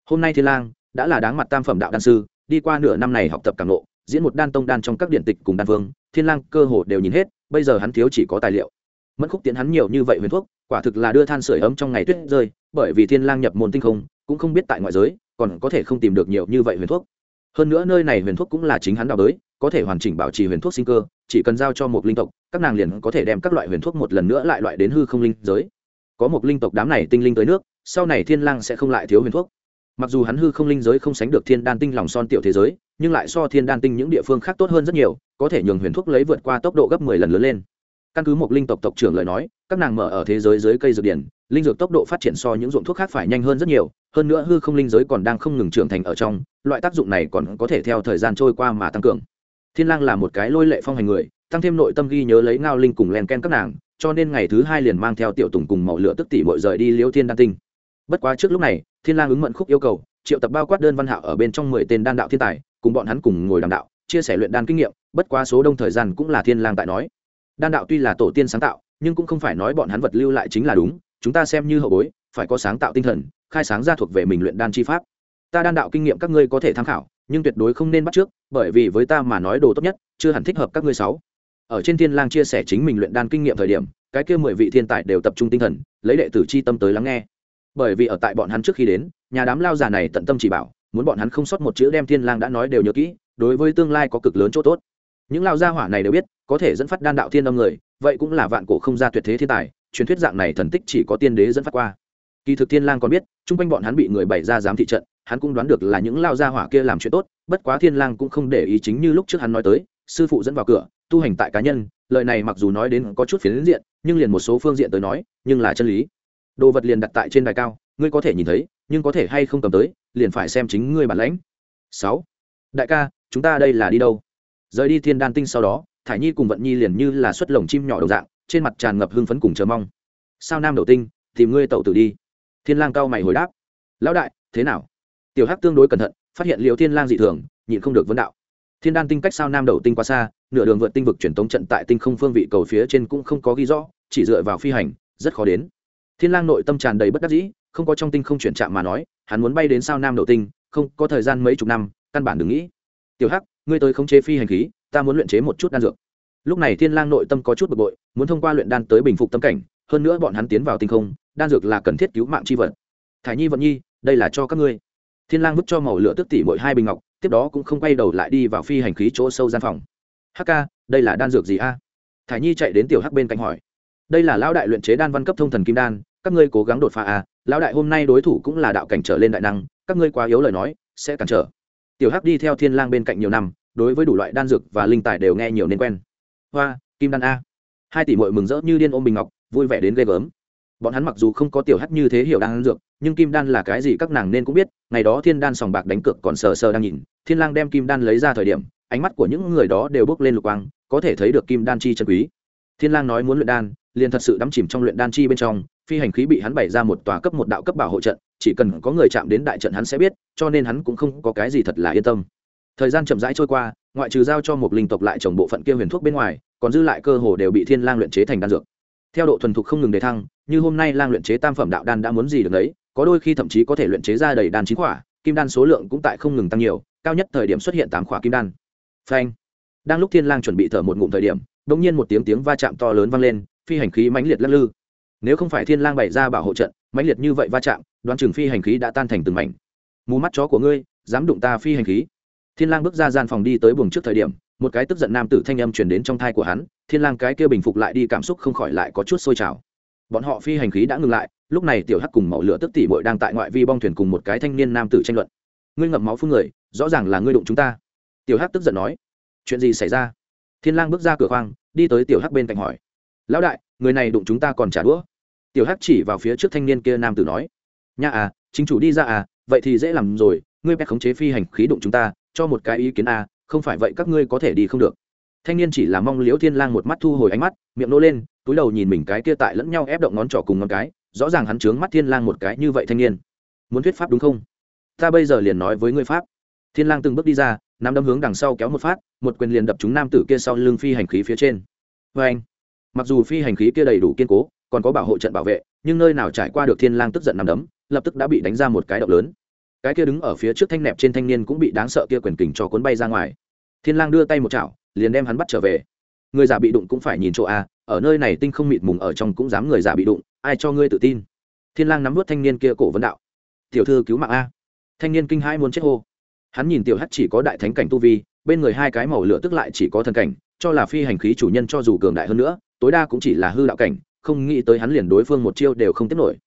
Speaker 1: Hôm nay thiên lang đã là đáng mặt tam phẩm đạo đan sư, đi qua nửa năm này học tập càng nộ diễn một đan tông đan trong các điện tịch cùng đan vương, thiên lang cơ hồ đều nhìn hết, bây giờ hắn thiếu chỉ có tài liệu. Mất khúc tiến hắn nhiều như vậy huyền thuốc, quả thực là đưa than sửa ấm trong ngày tuyết rơi, bởi vì thiên lang nhập môn tinh không, cũng không biết tại ngoại giới, còn có thể không tìm được nhiều như vậy huyền thuốc hơn nữa nơi này huyền thuốc cũng là chính hắn đào tới, có thể hoàn chỉnh bảo trì huyền thuốc sinh cơ, chỉ cần giao cho một linh tộc, các nàng liền có thể đem các loại huyền thuốc một lần nữa lại loại đến hư không linh giới. Có một linh tộc đám này tinh linh tới nước, sau này thiên lang sẽ không lại thiếu huyền thuốc. Mặc dù hắn hư không linh giới không sánh được thiên đan tinh lòng son tiểu thế giới, nhưng lại so thiên đan tinh những địa phương khác tốt hơn rất nhiều, có thể nhường huyền thuốc lấy vượt qua tốc độ gấp mười lần lớn lên căn cứ một linh tộc tộc trưởng lời nói, các nàng mở ở thế giới dưới cây dược điển, linh dược tốc độ phát triển so những ruộng thuốc khác phải nhanh hơn rất nhiều, hơn nữa hư không linh giới còn đang không ngừng trưởng thành ở trong, loại tác dụng này còn có thể theo thời gian trôi qua mà tăng cường. Thiên lang là một cái lôi lệ phong hành người, tăng thêm nội tâm ghi nhớ lấy ngao linh cùng len ken các nàng, cho nên ngày thứ hai liền mang theo tiểu tùng cùng mẫu lửa tức tỷ mọi rời đi liễu thiên đan tinh. Bất quá trước lúc này, thiên lang ứng mận khúc yêu cầu, triệu tập bao quát đơn văn hạo ở bên trong mười tên đan đạo thiên tài, cùng bọn hắn cùng ngồi đàm đạo, chia sẻ luyện đan kinh nghiệm, bất quá số đông thời gian cũng là thiên lang tại nói đan đạo tuy là tổ tiên sáng tạo, nhưng cũng không phải nói bọn hắn vật lưu lại chính là đúng, chúng ta xem như hậu bối, phải có sáng tạo tinh thần, khai sáng ra thuộc về mình luyện đan chi pháp. Ta đan đạo kinh nghiệm các ngươi có thể tham khảo, nhưng tuyệt đối không nên bắt trước, bởi vì với ta mà nói đồ tốt nhất, chưa hẳn thích hợp các ngươi sáu. Ở trên thiên lang chia sẻ chính mình luyện đan kinh nghiệm thời điểm, cái kia mười vị thiên tài đều tập trung tinh thần, lấy đệ tử chi tâm tới lắng nghe. Bởi vì ở tại bọn hắn trước khi đến, nhà đám lao già này tận tâm chỉ bảo, muốn bọn hắn không sót một chữ đem thiên lang đã nói đều nhớ kỹ, đối với tương lai có cực lớn chỗ tốt những lao gia hỏa này đều biết, có thể dẫn phát đan đạo thiên âm người, vậy cũng là vạn cổ không ra tuyệt thế thiên tài, truyền thuyết dạng này thần tích chỉ có tiên đế dẫn phát qua. Kỳ thực thiên lang còn biết, chung quanh bọn hắn bị người bày ra giám thị trận, hắn cũng đoán được là những lao gia hỏa kia làm chuyện tốt, bất quá thiên lang cũng không để ý chính như lúc trước hắn nói tới, sư phụ dẫn vào cửa, tu hành tại cá nhân, lời này mặc dù nói đến có chút phiến diện, nhưng liền một số phương diện tới nói, nhưng là chân lý. Đồ vật liền đặt tại trên đài cao, ngươi có thể nhìn thấy, nhưng có thể hay không cầm tới, liền phải xem chính ngươi bản lãnh. Sáu. Đại ca, chúng ta đây là đi đâu? Rời đi thiên đan tinh sau đó, thải nhi cùng vận nhi liền như là xuất lồng chim nhỏ đầu dạng, trên mặt tràn ngập hưng phấn cùng chờ mong. Sao nam đầu tinh, tìm ngươi tẩu tử đi. Thiên lang cao mày hồi đáp. Lão đại, thế nào? Tiểu hắc tương đối cẩn thận, phát hiện liều thiên lang dị thường, nhịn không được vấn đạo. Thiên đan tinh cách sao nam đầu tinh quá xa, nửa đường vượt tinh vực truyền tống trận tại tinh không phương vị cầu phía trên cũng không có ghi rõ, chỉ dựa vào phi hành, rất khó đến. Thiên lang nội tâm tràn đầy bất đắc dĩ, không có trong tinh không chuyển chạm mà nói, hắn muốn bay đến sao nam đầu tinh, không có thời gian mấy chục năm, căn bản đừng nghĩ tiểu hắc, ngươi tới khống chế phi hành khí, ta muốn luyện chế một chút đan dược. Lúc này thiên lang nội tâm có chút bực bội, muốn thông qua luyện đan tới bình phục tâm cảnh, hơn nữa bọn hắn tiến vào tinh không, đan dược là cần thiết cứu mạng chi vật. Thải nhi vận nhi, đây là cho các ngươi. Thiên lang vứt cho màu lửa tức tỷ mỗi hai bình ngọc, tiếp đó cũng không quay đầu lại đi vào phi hành khí chỗ sâu gian phòng. Hắc ca, đây là đan dược gì a? Thải nhi chạy đến tiểu hắc bên cạnh hỏi. Đây là lão đại luyện chế đan văn cấp thông thần kim đan, các ngươi cố gắng đột phá a lão đại hôm nay đối thủ cũng là đạo cảnh trở lên đại năng, các ngươi quá yếu lời nói, sẽ cản trở tiểu hắc đi theo thiên lang bên cạnh nhiều năm, đối với đủ loại đan dược và linh tài đều nghe nhiều nên quen. Hoa, kim đan a. Hai tỷ muội mừng rỡ như điên ôm bình ngọc, vui vẻ đến ghê gớm. Bọn hắn mặc dù không có tiểu hắc như thế hiểu đan dược, nhưng kim đan là cái gì các nàng nên cũng biết, ngày đó thiên đan sòng bạc đánh cược còn sờ sờ đang nhìn, thiên lang đem kim đan lấy ra thời điểm, ánh mắt của những người đó đều bước lên lục quang, có thể thấy được kim đan chi chân quý. Thiên lang nói muốn luyện đan, liền thật sự đắm chìm trong luyện đan chi bên trong phi hành khí bị hắn bày ra một tòa cấp một đạo cấp bảo hộ trận, chỉ cần có người chạm đến đại trận hắn sẽ biết, cho nên hắn cũng không có cái gì thật là yên tâm. Thời gian chậm rãi trôi qua, ngoại trừ giao cho một linh tộc lại trồng bộ phận kia huyền thuốc bên ngoài, còn dư lại cơ hồ đều bị thiên lang luyện chế thành đan dược. Theo độ thuần thục không ngừng đề thăng, như hôm nay lang luyện chế tam phẩm đạo đan đã muốn gì được đấy có đôi khi thậm chí có thể luyện chế ra đầy đan chín quả kim đan số lượng cũng tại không ngừng tăng nhiều, cao nhất thời điểm xuất hiện tám quả kim đan. Phanh. Đang lúc thiên lang chuẩn bị thở một ngụm thời điểm, đột nhiên một tiếng tiếng va chạm to lớn vang lên, phi hành khí mãnh liệt lắc lư nếu không phải thiên lang bày ra bảo hộ trận, mãnh liệt như vậy va chạm, đoán chừng phi hành khí đã tan thành từng mảnh. Mù mắt chó của ngươi, dám đụng ta phi hành khí. Thiên lang bước ra gian phòng đi tới buồng trước thời điểm, một cái tức giận nam tử thanh âm truyền đến trong thai của hắn, thiên lang cái kia bình phục lại đi cảm xúc không khỏi lại có chút sôi trào. Bọn họ phi hành khí đã ngừng lại, lúc này tiểu hắc cùng mẫu lửa tức tỷ bội đang tại ngoại vi bong thuyền cùng một cái thanh niên nam tử tranh luận. Ngươi ngậm máu phun người, rõ ràng là ngươi đụng chúng ta. Tiểu hắc tức giận nói. Chuyện gì xảy ra? Thiên lang bước ra cửa khoang, đi tới tiểu hắc bên cạnh hỏi. Lão đại, người này đụng chúng ta còn trả đũa tiểu hắc chỉ vào phía trước thanh niên kia nam tử nói, nha à chính chủ đi ra à vậy thì dễ làm rồi, ngươi bé khống chế phi hành khí đụng chúng ta, cho một cái ý kiến à không phải vậy các ngươi có thể đi không được. Thanh niên chỉ là mong liễu thiên lang một mắt thu hồi ánh mắt, miệng nô lên, túi đầu nhìn mình cái kia tại lẫn nhau ép động ngón trỏ cùng ngón cái, rõ ràng hắn trướng mắt thiên lang một cái như vậy thanh niên. Muốn thuyết pháp đúng không? Ta bây giờ liền nói với ngươi pháp. Thiên lang từng bước đi ra, nắm đấm hướng đằng sau kéo một phát, một quyền liền đập trúng nam tử kia sau lưng phi hành khí phía trên. Với anh mặc dù phi hành khí kia đầy đủ kiên cố còn có bảo hộ trận bảo vệ, nhưng nơi nào trải qua được thiên lang tức giận nằm đấm, lập tức đã bị đánh ra một cái động lớn. Cái kia đứng ở phía trước thanh nẹp trên thanh niên cũng bị đáng sợ kia quyền kình cho cuốn bay ra ngoài. Thiên lang đưa tay một chảo, liền đem hắn bắt trở về. Người già bị đụng cũng phải nhìn chỗ a, ở nơi này tinh không mịt mùng ở trong cũng dám người già bị đụng, ai cho ngươi tự tin? Thiên lang nắm nuốt thanh niên kia cổ vấn đạo. Tiểu thư cứu mạng a. Thanh niên kinh hãi muốn chết hô. Hắn nhìn tiểu hắc chỉ có đại thánh cảnh tu vi, bên người hai cái màu lửa tức lại chỉ có thần cảnh, cho là phi hành khí chủ nhân cho dù cường đại hơn nữa, tối đa cũng chỉ là hư đạo cảnh không nghĩ tới hắn liền đối phương một chiêu đều không tiếp nổi.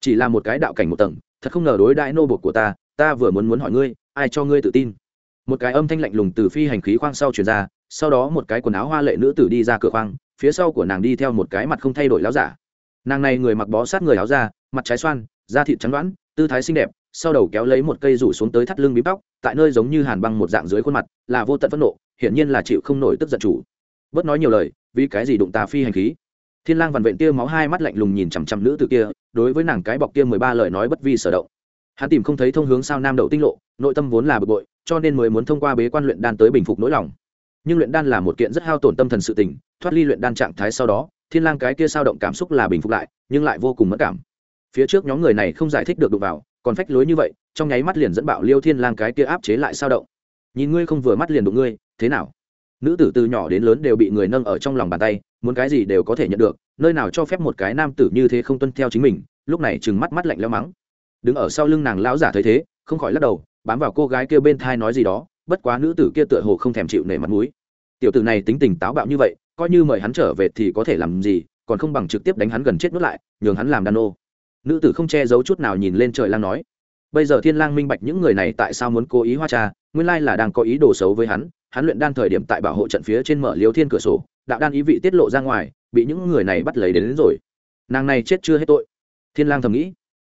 Speaker 1: Chỉ là một cái đạo cảnh một tầng thật không ngờ đối đại nô bột của ta ta vừa muốn muốn hỏi ngươi ai cho ngươi tự tin? Một cái âm thanh lạnh lùng từ phi hành khí khoang sau truyền ra sau đó một cái quần áo hoa lệ nữ tử đi ra cửa khoang phía sau của nàng đi theo một cái mặt không thay đổi láo giả. Nàng này người mặc bó sát người áo da, mặt trái xoan da thịt trắng đoán tư thái xinh đẹp sau đầu kéo lấy một cây rủ xuống tới thắt lưng bím tóc tại nơi giống như hàn băng một dạng dưới khuôn mặt là vô tận phẫn nộ hiển nhiên là chịu không nổi tức giận chủ. Bớt nói nhiều lời vì cái gì đụng ta phi hành khí? Thiên lang vằn vện tia máu hai mắt lạnh lùng nhìn chằm chằm nữ tử kia, đối với nàng cái bọc kia mười ba lời nói bất vi sở động. Hắn tìm không thấy thông hướng sao nam đậu tinh lộ, nội tâm vốn là bực bội, cho nên mới muốn thông qua bế quan luyện đan tới bình phục nỗi lòng. Nhưng luyện đan là một kiện rất hao tổn tâm thần sự tình, thoát ly luyện đan trạng thái sau đó, thiên lang cái kia sao động cảm xúc là bình phục lại, nhưng lại vô cùng mất cảm. Phía trước nhóm người này không giải thích được đụng vào, còn phách lối như vậy, trong nháy mắt liền dẫn bạo liêu thiên lang cái kia áp chế lại sao động. Nhìn ngươi không vừa mắt liền đụng ngươi, thế nào? Nữ tử từ nhỏ đến lớn đều bị người nâng ở trong lòng bàn tay, muốn cái gì đều có thể nhận được, nơi nào cho phép một cái nam tử như thế không tuân theo chính mình, lúc này chừng mắt mắt lạnh lẽo mắng. Đứng ở sau lưng nàng lão giả thấy thế, không khỏi lắc đầu, bám vào cô gái kia bên thai nói gì đó, bất quá nữ tử kia tựa hồ không thèm chịu nể mặt mũi. Tiểu tử này tính tình táo bạo như vậy, coi như mời hắn trở về thì có thể làm gì, còn không bằng trực tiếp đánh hắn gần chết nuốt lại, nhường hắn làm đàn ô. Nữ tử không che giấu chút nào nhìn lên trời lang nói, bây giờ thiên lang minh bạch những người này tại sao muốn cố ý hoa cha nguyên lai là đang có ý đồ xấu với hắn hắn luyện đan thời điểm tại bảo hộ trận phía trên mở liêu thiên cửa sổ đạo đan ý vị tiết lộ ra ngoài bị những người này bắt lấy đến, đến rồi. Nàng này chết chưa hết tội. Thiên lang thầm nghĩ.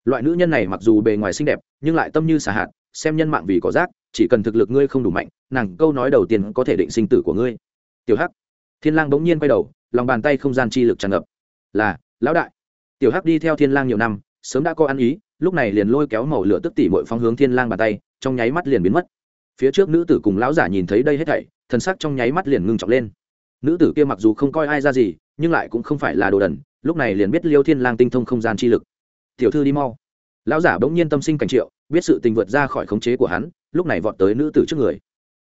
Speaker 1: Loại nữ nhân này mặc dù bề ngoài xinh đẹp nhưng lại tâm như xà hạt xem nhân mạng vì có rác chỉ cần thực lực ngươi không đủ mạnh nàng câu nói đầu tiên có thể định sinh tử của ngươi. Tiểu hắc. Thiên lang bỗng nhiên quay đầu lòng bàn tay không gian chi lực tràn ngập. Là lão đại. Tiểu hắc đi theo thiên lang nhiều năm sớm đã có ăn ý lúc này liền lôi kéo màu lửa tức tỉ mọi phong hướng thiên lang bàn tay trong nháy mắt liền biến mất phía trước nữ tử cùng lão giả nhìn thấy đây hết thảy, thần sắc trong nháy mắt liền ngưng trọng lên. Nữ tử kia mặc dù không coi ai ra gì, nhưng lại cũng không phải là đồ đần, lúc này liền biết liêu thiên lang tinh thông không gian chi lực. Tiểu thư đi mau. Lão giả bỗng nhiên tâm sinh cảnh triệu, biết sự tình vượt ra khỏi khống chế của hắn, lúc này vọt tới nữ tử trước người.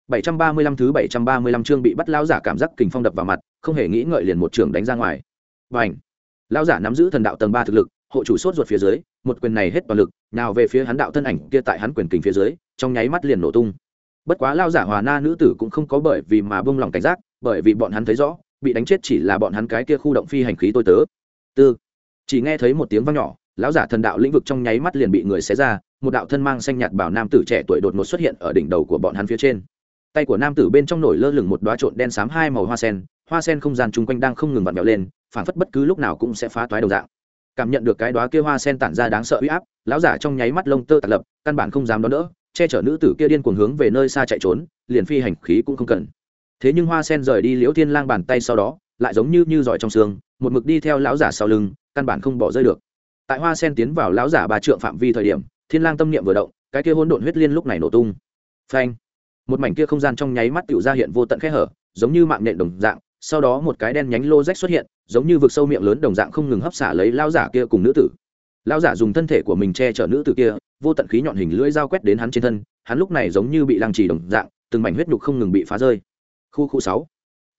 Speaker 1: 735 thứ 735 chương bị bắt lão giả cảm giác kình phong đập vào mặt, không hề nghĩ ngợi liền một trường đánh ra ngoài. Bành! Lão giả nắm giữ thần đạo tầng ba thực lực, hộ chủ sốt ruột phía dưới, một quyền này hết toàn lực, nào về phía hắn đạo thân ảnh kia tại hắn quyền kình phía dưới, trong nháy mắt liền nổ tung bất quá lao giả hòa na nữ tử cũng không có bởi vì mà bông lòng cảnh giác, bởi vì bọn hắn thấy rõ, bị đánh chết chỉ là bọn hắn cái kia khu động phi hành khí tôi tớ. Tư, chỉ nghe thấy một tiếng vang nhỏ, lão giả thần đạo lĩnh vực trong nháy mắt liền bị người xé ra, một đạo thân mang xanh nhạt bảo nam tử trẻ tuổi đột ngột xuất hiện ở đỉnh đầu của bọn hắn phía trên. Tay của nam tử bên trong nổi lơ lửng một đoá trộn đen xám hai màu hoa sen hoa sen không gian chung quanh đang không ngừng vặn vẹo lên phản phất bất cứ lúc nào cũng sẽ phá toái đầu dạng. Cảm nhận được cái đoá kia hoa sen tản ra đáng sợ uy áp, lão giả trong nháy mắt lông tơ tạc lập, căn bản không dám đón đỡ che chở nữ tử kia điên cuồng hướng về nơi xa chạy trốn, liền phi hành khí cũng không cần. Thế nhưng hoa sen rời đi liễu thiên lang bàn tay sau đó, lại giống như như giỏi trong xương, một mực đi theo lão giả sau lưng, căn bản không bỏ rơi được. Tại hoa sen tiến vào lão giả ba trượng phạm vi thời điểm, thiên lang tâm niệm vừa động, cái kia hỗn độn huyết liên lúc này nổ tung. Phanh! Một mảnh kia không gian trong nháy mắt tựu ra hiện vô tận khe hở, giống như mạng nhện đồng dạng, sau đó một cái đen nhánh lô rách xuất hiện, giống như vực sâu miệng lớn đồng dạng không ngừng hấp xả lấy lão giả kia cùng nữ tử. Lão giả dùng thân thể của mình che chở nữ tử kia vô tận khí nhọn hình lưỡi dao quét đến hắn trên thân, hắn lúc này giống như bị lăng trì đồng dạng, từng mảnh huyết nhục không ngừng bị phá rơi. Khu khu sáu.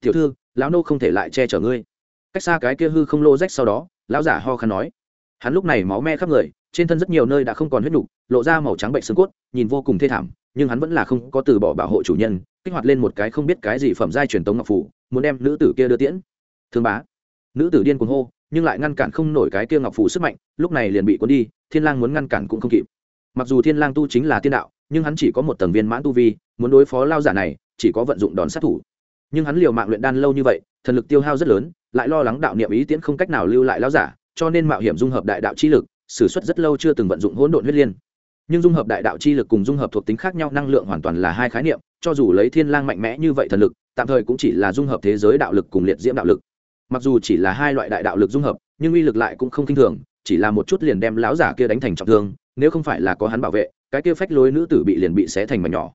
Speaker 1: Tiểu thư, lão nô không thể lại che chở ngươi. Cách xa cái kia hư không lô rách sau đó, lão giả ho khăn nói. Hắn lúc này máu me khắp người, trên thân rất nhiều nơi đã không còn huyết nhục, lộ ra màu trắng bệnh xương cốt, nhìn vô cùng thê thảm, nhưng hắn vẫn là không có từ bỏ bảo hộ chủ nhân, kích hoạt lên một cái không biết cái gì phẩm giai truyền tống ngọc phủ, muốn đem nữ tử kia đưa tiễn. Thương bá. Nữ tử điên cuồng hô, nhưng lại ngăn cản không nổi cái kia ngọc phủ sức mạnh, lúc này liền bị cuốn đi, thiên lang muốn ngăn cản cũng không kịp mặc dù thiên lang tu chính là tiên đạo, nhưng hắn chỉ có một tầng viên mãn tu vi, muốn đối phó lao giả này, chỉ có vận dụng đòn sát thủ. Nhưng hắn liều mạng luyện đan lâu như vậy, thần lực tiêu hao rất lớn, lại lo lắng đạo niệm ý tiễn không cách nào lưu lại lao giả, cho nên mạo hiểm dung hợp đại đạo chi lực s ử suất rất lâu chưa từng vận dụng hỗn độn huyết liên. Nhưng dung hợp đại đạo chi lực cùng dung hợp thuộc tính khác nhau, năng lượng hoàn toàn là hai khái niệm, cho dù lấy thiên lang mạnh mẽ như vậy thần lực, tạm thời cũng chỉ là dung hợp thế giới đạo lực cùng liệt diễm đạo lực. Mặc dù chỉ là hai loại đại đạo lực dung hợp, nhưng uy lực lại cũng không k i n h thường, chỉ là một chút liền đem lão giả kia đánh thành trọng thương nếu không phải là có hắn bảo vệ, cái kia phách lối nữ tử bị liền bị xé thành mà nhỏ.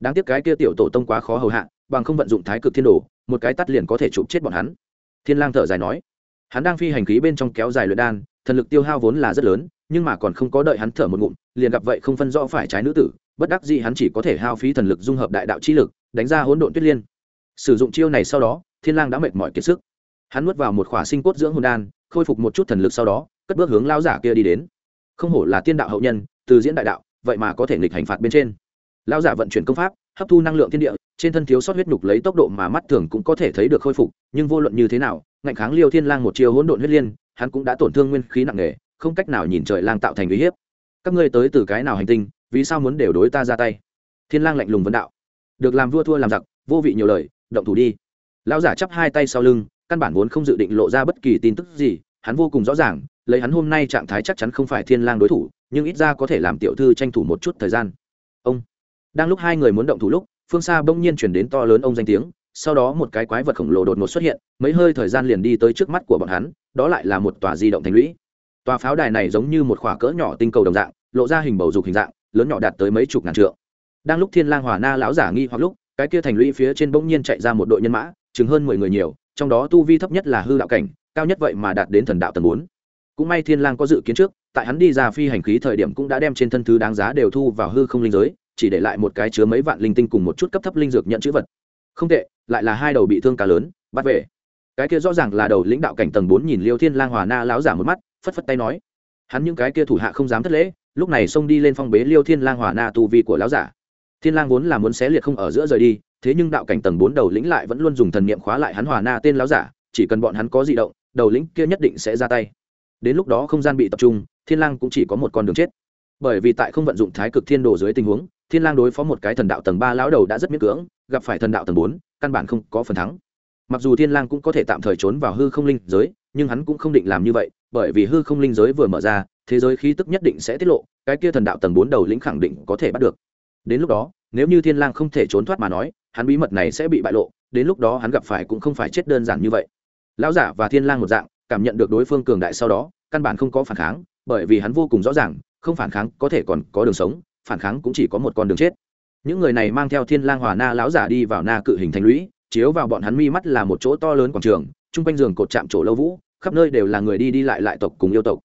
Speaker 1: Đáng tiếc cái kia tiểu tổ tông quá khó hầu hạ, bằng không vận dụng thái cực thiên đồ, một cái tắt liền có thể chụp chết bọn hắn. Thiên lang thở dài nói, hắn đang phi hành khí bên trong kéo dài luyện đan, thần lực tiêu hao vốn là rất lớn, nhưng mà còn không có đợi hắn thở một ngụm, liền gặp vậy không phân rõ phải trái nữ tử, bất đắc dĩ hắn chỉ có thể hao phí thần lực dung hợp đại đạo chi lực, đánh ra hỗn độn tuyết liên. Sử dụng chiêu này sau đó, thiên lang đã mệt mỏi kiệt sức. Hắn nuốt vào một khỏa sinh cốt dưỡng hồn đan, khôi phục một chút thần lực sau đó, cất bước hướng lao giả kia đi đến không hổ là tiên đạo hậu nhân, từ diễn đại đạo, vậy mà có thể nghịch hành phạt bên trên. Lao giả vận chuyển công pháp, hấp thu năng lượng thiên địa, trên thân thiếu sót huyết nhục lấy tốc độ mà mắt thường cũng có thể thấy được khôi phục, nhưng vô luận như thế nào, ngạnh kháng liêu thiên lang một chiêu hỗn độn huyết liên, hắn cũng đã tổn thương nguyên khí nặng nề, không cách nào nhìn trời lang tạo thành uy hiếp. Các ngươi tới từ cái nào hành tinh, vì sao muốn đều đối ta ra tay? Thiên lang lạnh lùng vấn đạo. Được làm vua thua làm giặc, vô vị nhiều lời, động thủ đi. Lão giả chắp hai tay sau lưng, căn bản vốn không dự định lộ ra bất kỳ tin tức gì, hắn vô cùng rõ ràng lấy hắn hôm nay trạng thái chắc chắn không phải thiên lang đối thủ, nhưng ít ra có thể làm tiểu thư tranh thủ một chút thời gian. Ông. Đang lúc hai người muốn động thủ lúc, phương xa bỗng nhiên chuyển đến to lớn ông danh tiếng, sau đó một cái quái vật khổng lồ đột ngột xuất hiện, mấy hơi thời gian liền đi tới trước mắt của bọn hắn, đó lại là một tòa di động thành lũy. Tòa pháo đài này giống như một khỏa cỡ nhỏ tinh cầu đồng dạng, lộ ra hình bầu dục hình dạng, lớn nhỏ đạt tới mấy chục ngàn trượng. Đang lúc thiên lang hòa na lão giả nghi hoặc lúc, cái kia thành lũy phía trên bỗng nhiên chạy ra một đội nhân mã, chừng hơn mười người nhiều, trong đó tu vi thấp nhất là hư đạo cảnh, cao nhất vậy mà đạt đến thần đạo tầng bốn cũng may thiên lang có dự kiến trước, tại hắn đi ra phi hành khí thời điểm cũng đã đem trên thân thứ đáng giá đều thu vào hư không linh giới, chỉ để lại một cái chứa mấy vạn linh tinh cùng một chút cấp thấp linh dược nhận chữ vật. Không tệ, lại là hai đầu bị thương cá lớn, bắt về. Cái kia rõ ràng là đầu lĩnh đạo cảnh tầng bốn nhìn liêu thiên lang hòa na lão giả một mắt, phất phất tay nói. Hắn những cái kia thủ hạ không dám thất lễ, lúc này xông đi lên phong bế liêu thiên lang hòa na tu vi của lão giả. Thiên lang vốn là muốn xé liệt không ở giữa rời đi, thế nhưng đạo cảnh tầng bốn đầu lĩnh lại vẫn luôn dùng thần niệm khóa lại hắn hòa na tên lão giả, chỉ cần bọn hắn có dị động, đầu lĩnh kia nhất định sẽ ra tay đến lúc đó không gian bị tập trung, thiên lang cũng chỉ có một con đường chết. Bởi vì tại không vận dụng thái cực thiên đồ dưới tình huống, thiên lang đối phó một cái thần đạo tầng ba lão đầu đã rất miễn cưỡng, gặp phải thần đạo tầng bốn, căn bản không có phần thắng. Mặc dù thiên lang cũng có thể tạm thời trốn vào hư không linh giới, nhưng hắn cũng không định làm như vậy, bởi vì hư không linh giới vừa mở ra, thế giới khí tức nhất định sẽ tiết lộ, cái kia thần đạo tầng bốn đầu lĩnh khẳng định có thể bắt được. Đến lúc đó, nếu như thiên lang không thể trốn thoát mà nói, hắn bí mật này sẽ bị bại lộ, đến lúc đó hắn gặp phải cũng không phải chết đơn giản như vậy. Lão giả và thiên lang một dạng cảm nhận được đối phương cường đại sau đó, căn bản không có phản kháng, bởi vì hắn vô cùng rõ ràng, không phản kháng có thể còn có đường sống, phản kháng cũng chỉ có một con đường chết. Những người này mang theo thiên lang hòa na lão giả đi vào na cự hình thành lũy, chiếu vào bọn hắn mi mắt là một chỗ to lớn quảng trường trung quanh giường cột chạm chỗ lâu vũ, khắp nơi đều là người đi đi lại lại tộc cùng yêu tộc.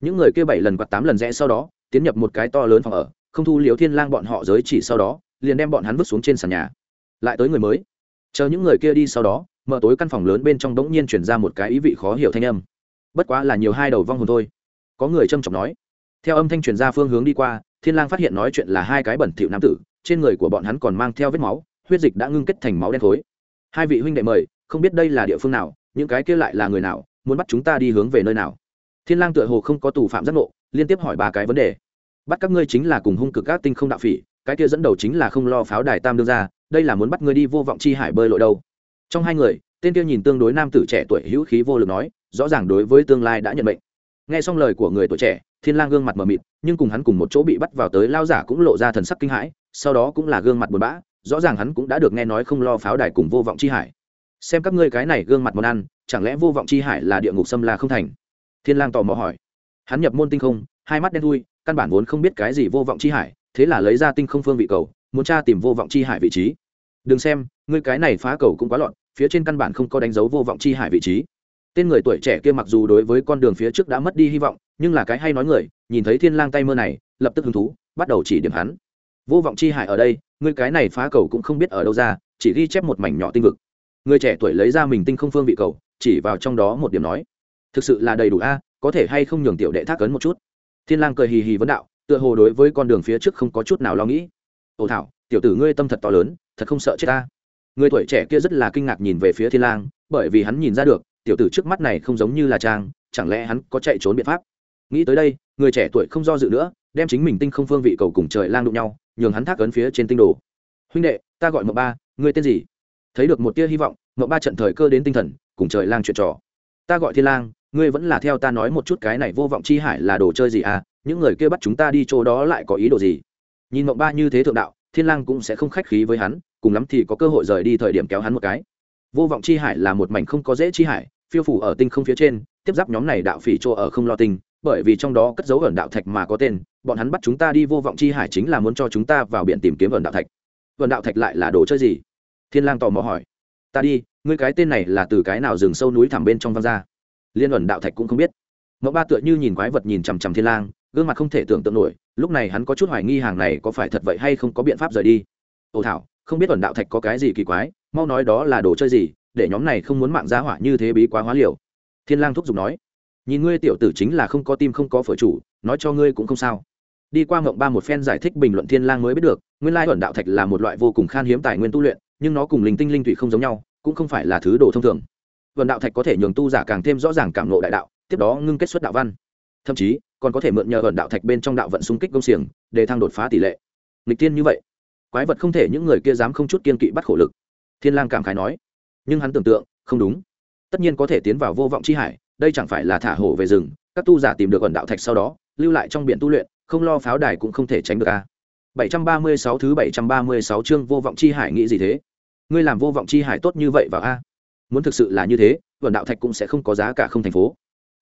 Speaker 1: Những người kia bảy lần quạt tám lần rẽ sau đó, tiến nhập một cái to lớn phòng ở, không thu liếu thiên lang bọn họ giới chỉ sau đó, liền đem bọn hắn vứt xuống trên sàn nhà. Lại tới người mới. Chờ những người kia đi sau đó mở tối căn phòng lớn bên trong đống nhiên chuyển ra một cái ý vị khó hiểu thanh âm. Bất quá là nhiều hai đầu vong hồn thôi. Có người trâm trọng nói. Theo âm thanh truyền ra phương hướng đi qua, thiên lang phát hiện nói chuyện là hai cái bẩn thỉu nam tử, trên người của bọn hắn còn mang theo vết máu, huyết dịch đã ngưng kết thành máu đen khối hai vị huynh đệ mời, không biết đây là địa phương nào, những cái kia lại là người nào, muốn bắt chúng ta đi hướng về nơi nào? Thiên lang tựa hồ không có tù phạm giác ngộ, liên tiếp hỏi ba cái vấn đề. Bắt các ngươi chính là cùng hung cực các tinh không đạo phỉ, cái kia dẫn đầu chính là không lo pháo đài tam đương ra đây là muốn bắt ngươi đi vô vọng chi hải bơi lội đâu? Trong hai người, tên kia nhìn tương đối nam tử trẻ tuổi hữu khí vô lực nói, rõ ràng đối với tương lai đã nhận mệnh. Nghe xong lời của người tuổi trẻ, thiên lang gương mặt mờ mịt, nhưng cùng hắn cùng một chỗ bị bắt vào tới lao giả cũng lộ ra thần sắc kinh hãi, sau đó cũng là gương mặt buồn bã, rõ ràng hắn cũng đã được nghe nói không lo pháo đài cùng vô vọng chi hải. Xem các ngươi cái này gương mặt món ăn, chẳng lẽ vô vọng chi hải là địa ngục xâm la không thành? Thiên lang tò mò hỏi. Hắn nhập môn tinh không, hai mắt đen thui, căn bản vốn không biết cái gì vô vọng chi hải, thế là lấy ra tinh không phương vị cầu, muốn tra tìm vô vọng chi hải vị trí đừng xem, ngươi cái này phá cầu cũng quá loạn phía trên căn bản không có đánh dấu vô vọng chi hải vị trí. Tên người tuổi trẻ kia mặc dù đối với con đường phía trước đã mất đi hy vọng, nhưng là cái hay nói người, nhìn thấy thiên lang tay mơ này, lập tức hứng thú, bắt đầu chỉ điểm hắn. Vô vọng chi hải ở đây, ngươi cái này phá cầu cũng không biết ở đâu ra, chỉ ghi chép một mảnh nhỏ tinh vực. Người trẻ tuổi lấy ra mình tinh không phương vị cầu, chỉ vào trong đó một điểm nói, thực sự là đầy đủ a, có thể hay không nhường tiểu đệ thác ấn một chút? Thiên lang cười hì hì vấn đạo, tựa hồ đối với con đường phía trước không có chút nào lo nghĩ. Ồ thảo, tiểu tử ngươi tâm thật to lớn thật không sợ chết ta. Người tuổi trẻ kia rất là kinh ngạc nhìn về phía thiên lang, bởi vì hắn nhìn ra được, tiểu tử trước mắt này không giống như là trang, chẳng lẽ hắn có chạy trốn biện pháp? Nghĩ tới đây, người trẻ tuổi không do dự nữa, đem chính mình tinh không phương vị cầu cùng trời lang đụng nhau, nhường hắn thác ấn phía trên tinh đồ. Huynh đệ, ta gọi mậu ba, ngươi tên gì? Thấy được một tia hy vọng mậu ba trận thời cơ đến tinh thần, cùng trời lang chuyện trò. Ta gọi thiên lang, ngươi vẫn là theo ta nói một chút cái này vô vọng chi hải là đồ chơi gì à? Những người kia bắt chúng ta đi chỗ đó lại có ý đồ gì? Nhìn mậu ba như thế thượng đạo, thiên lang cũng sẽ không khách khí với hắn cùng lắm thì có cơ hội rời đi thời điểm kéo hắn một cái. Vô vọng chi hải là một mảnh không có dễ chi hải, phiêu phủ ở tinh không phía trên, tiếp giáp nhóm này đạo phỉ chỗ ở không lo tinh, bởi vì trong đó cất dấu ẩn đạo thạch mà có tên, bọn hắn bắt chúng ta đi vô vọng chi hải chính là muốn cho chúng ta vào biển tìm kiếm ẩn đạo thạch. Ẩn đạo thạch lại là đồ chơi gì? Thiên lang tò mò hỏi. Ta đi, ngươi cái tên này là từ cái nào rừng sâu núi thẳm bên trong văng ra? Liên ẩn đạo thạch cũng không biết. Mẫu ba tựa như nhìn quái vật nhìn chằm chằm thiên lang, gương mặt không thể tưởng tượng nổi, lúc này hắn có chút hoài nghi hàng này có phải thật vậy hay không có biện pháp rời đi. Ồ thảo không biết ẩn đạo thạch có cái gì kỳ quái, mau nói đó là đồ chơi gì, để nhóm này không muốn mạng giá hỏa như thế bí quá hóa liều. Thiên lang thúc giục nói. Nhìn ngươi tiểu tử chính là không có tim không có phở chủ, nói cho ngươi cũng không sao. Đi qua ngộng ba một phen giải thích bình luận thiên lang mới biết được, nguyên lai ẩn đạo thạch là một loại vô cùng khan hiếm tài nguyên tu luyện, nhưng nó cùng linh tinh linh thủy không giống nhau, cũng không phải là thứ đồ thông thường. Ẩn đạo thạch có thể nhường tu giả càng thêm rõ ràng cảm ngộ đại đạo, tiếp đó ngưng kết xuất đạo văn. Thậm chí, còn có thể mượn nhờ ẩn đạo thạch bên trong đạo vận xung kích công xiềng, để thăng đột phá tỷ lệ. Nghịch tiên như vậy quái vật không thể những người kia dám không chút kiên kỵ bắt khổ lực. Thiên lang cảm khái nói, nhưng hắn tưởng tượng, không đúng. Tất nhiên có thể tiến vào vô vọng chi hải, đây chẳng phải là thả hổ về rừng, các tu giả tìm được ẩn đạo thạch sau đó, lưu lại trong biển tu luyện, không lo pháo đài cũng không thể tránh được à. a 736 thứ 736 chương vô vọng chi hải nghĩ gì thế? Ngươi làm vô vọng chi hải tốt như vậy vào a? Muốn thực sự là như thế, ẩn đạo thạch cũng sẽ không có giá cả không thành phố.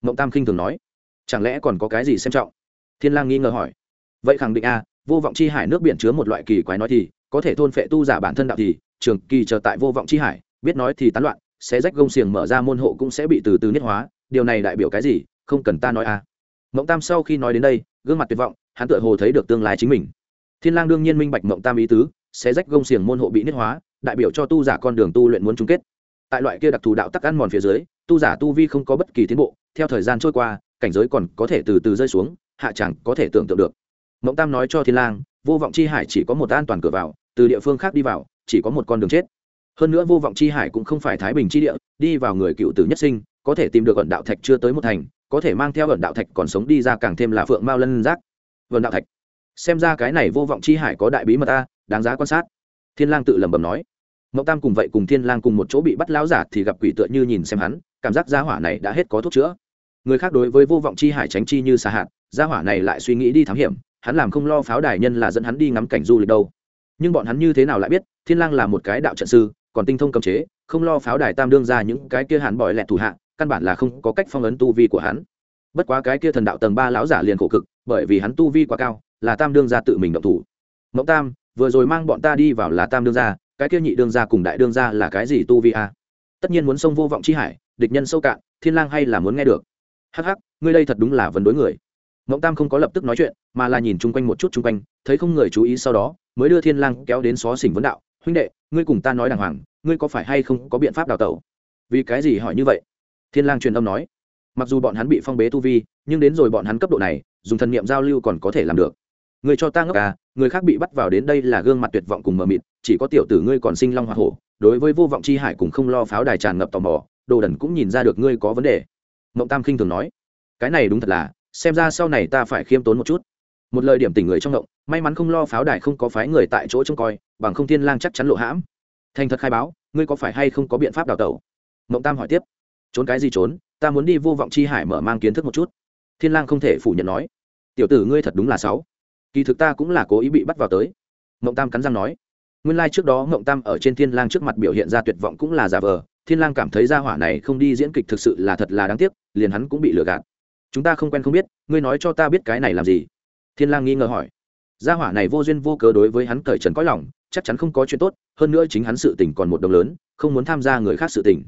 Speaker 1: Mộng tam khinh thường nói, chẳng lẽ còn có cái gì xem trọng? Thiên lang nghi ngờ hỏi, vậy khẳng định a vô vọng chi hải nước biển chứa một loại kỳ quái nói thì, có thể thôn phệ tu giả bản thân đạo thì, trường kỳ chờ tại vô vọng chi hải, biết nói thì tán loạn, sẽ rách gông xiềng mở ra môn hộ cũng sẽ bị từ từ niết hóa, điều này đại biểu cái gì, không cần ta nói à. mộng tam sau khi nói đến đây, gương mặt tuyệt vọng, hắn tựa hồ thấy được tương lai chính mình. Thiên lang đương nhiên minh bạch mộng tam ý tứ, sẽ rách gông xiềng môn hộ bị niết hóa, đại biểu cho tu giả con đường tu luyện muốn chung kết. Tại loại kia đặc thù đạo tắc ăn mòn phía dưới, tu giả tu vi không có bất kỳ tiến bộ, theo thời gian trôi qua, cảnh giới còn có thể từ từ rơi xuống, hạ chẳng có thể tưởng tượng được mộng tam nói cho thiên lang, vô vọng chi hải chỉ có một an toàn cửa vào, từ địa phương khác đi vào, chỉ có một con đường chết. Hơn nữa vô vọng chi hải cũng không phải thái bình chi địa, đi vào người cựu tử nhất sinh, có thể tìm được ẩn đạo thạch chưa tới một thành, có thể mang theo ẩn đạo thạch còn sống đi ra càng thêm là phượng mao lân giác. Vườn đạo thạch? Xem ra cái này vô vọng chi hải có đại bí mật ta đáng giá quan sát. Thiên lang tự lẩm bẩm nói. Mậu tam cùng vậy cùng thiên lang cùng một chỗ bị bắt lão giả thì gặp quỷ tựa như nhìn xem hắn, cảm giác gia hỏa này đã hết có thuốc chữa. Người khác đối với vô vọng chi hải tránh chi như xa hạt, gia hỏa này lại suy nghĩ đi thám hiểm hắn làm không lo pháo đài nhân là dẫn hắn đi ngắm cảnh du lịch đâu. Nhưng bọn hắn như thế nào lại biết, thiên lang là một cái đạo trận sư, còn tinh thông cầm chế, không lo pháo đài tam đương ra những cái kia hắn bỏi lẹt thủ hạ, căn bản là không có cách phong ấn tu vi của hắn. Bất quá cái kia thần đạo tầng ba lão giả liền khổ cực, bởi vì hắn tu vi quá cao, là tam đương gia tự mình động thủ. Mẫu tam, vừa rồi mang bọn ta đi vào là tam đương gia, cái kia nhị đương gia cùng đại đương gia là cái gì tu vi a? Tất nhiên muốn sông vô vọng chi hải, địch nhân sâu cạn, thiên lang hay là muốn nghe được. Hắc hắc, ngươi đây thật đúng là vấn đối người mộng tam không có lập tức nói chuyện, mà là nhìn chung quanh một chút chung quanh, thấy không người chú ý sau đó, mới đưa thiên lang kéo đến xó xỉnh vấn đạo, huynh đệ, ngươi cùng ta nói đàng hoàng, ngươi có phải hay không có biện pháp đào tẩu? Vì cái gì hỏi như vậy? Thiên lang truyền âm nói. Mặc dù bọn hắn bị phong bế tu vi, nhưng đến rồi bọn hắn cấp độ này, dùng thần niệm giao lưu còn có thể làm được. Người cho ta ngốc à người khác bị bắt vào đến đây là gương mặt tuyệt vọng cùng mờ mịt, chỉ có tiểu tử ngươi còn sinh long hoa hổ, đối với vô vọng chi hải cùng không lo pháo đài tràn ngập tò mò, đồ đần cũng nhìn ra được ngươi có vấn đề. Mộng tam khinh thường nói. Cái này đúng thật là xem ra sau này ta phải khiêm tốn một chút. Một lời điểm tỉnh người trong động, may mắn không lo pháo đài không có phái người tại chỗ trông coi, bằng không thiên lang chắc chắn lộ hãm. Thành thật khai báo, ngươi có phải hay không có biện pháp đào tẩu? Mộng tam hỏi tiếp. Trốn cái gì trốn? Ta muốn đi vô vọng chi hải mở mang kiến thức một chút. Thiên lang không thể phủ nhận nói. Tiểu tử ngươi thật đúng là sáu kỳ thực ta cũng là cố ý bị bắt vào tới. Mộng tam cắn răng nói. Nguyên lai like trước đó mộng tam ở trên thiên lang trước mặt biểu hiện ra tuyệt vọng cũng là giả vờ. Thiên lang cảm thấy gia hỏa này không đi diễn kịch thực sự là thật là đáng tiếc, liền hắn cũng bị lừa gạt chúng ta không quen không biết, ngươi nói cho ta biết cái này làm gì? Thiên lang nghi ngờ hỏi. Gia hỏa này vô duyên vô cớ đối với hắn cởi trần cõi lòng, chắc chắn không có chuyện tốt, hơn nữa chính hắn sự tình còn một đồng lớn, không muốn tham gia người khác sự tình.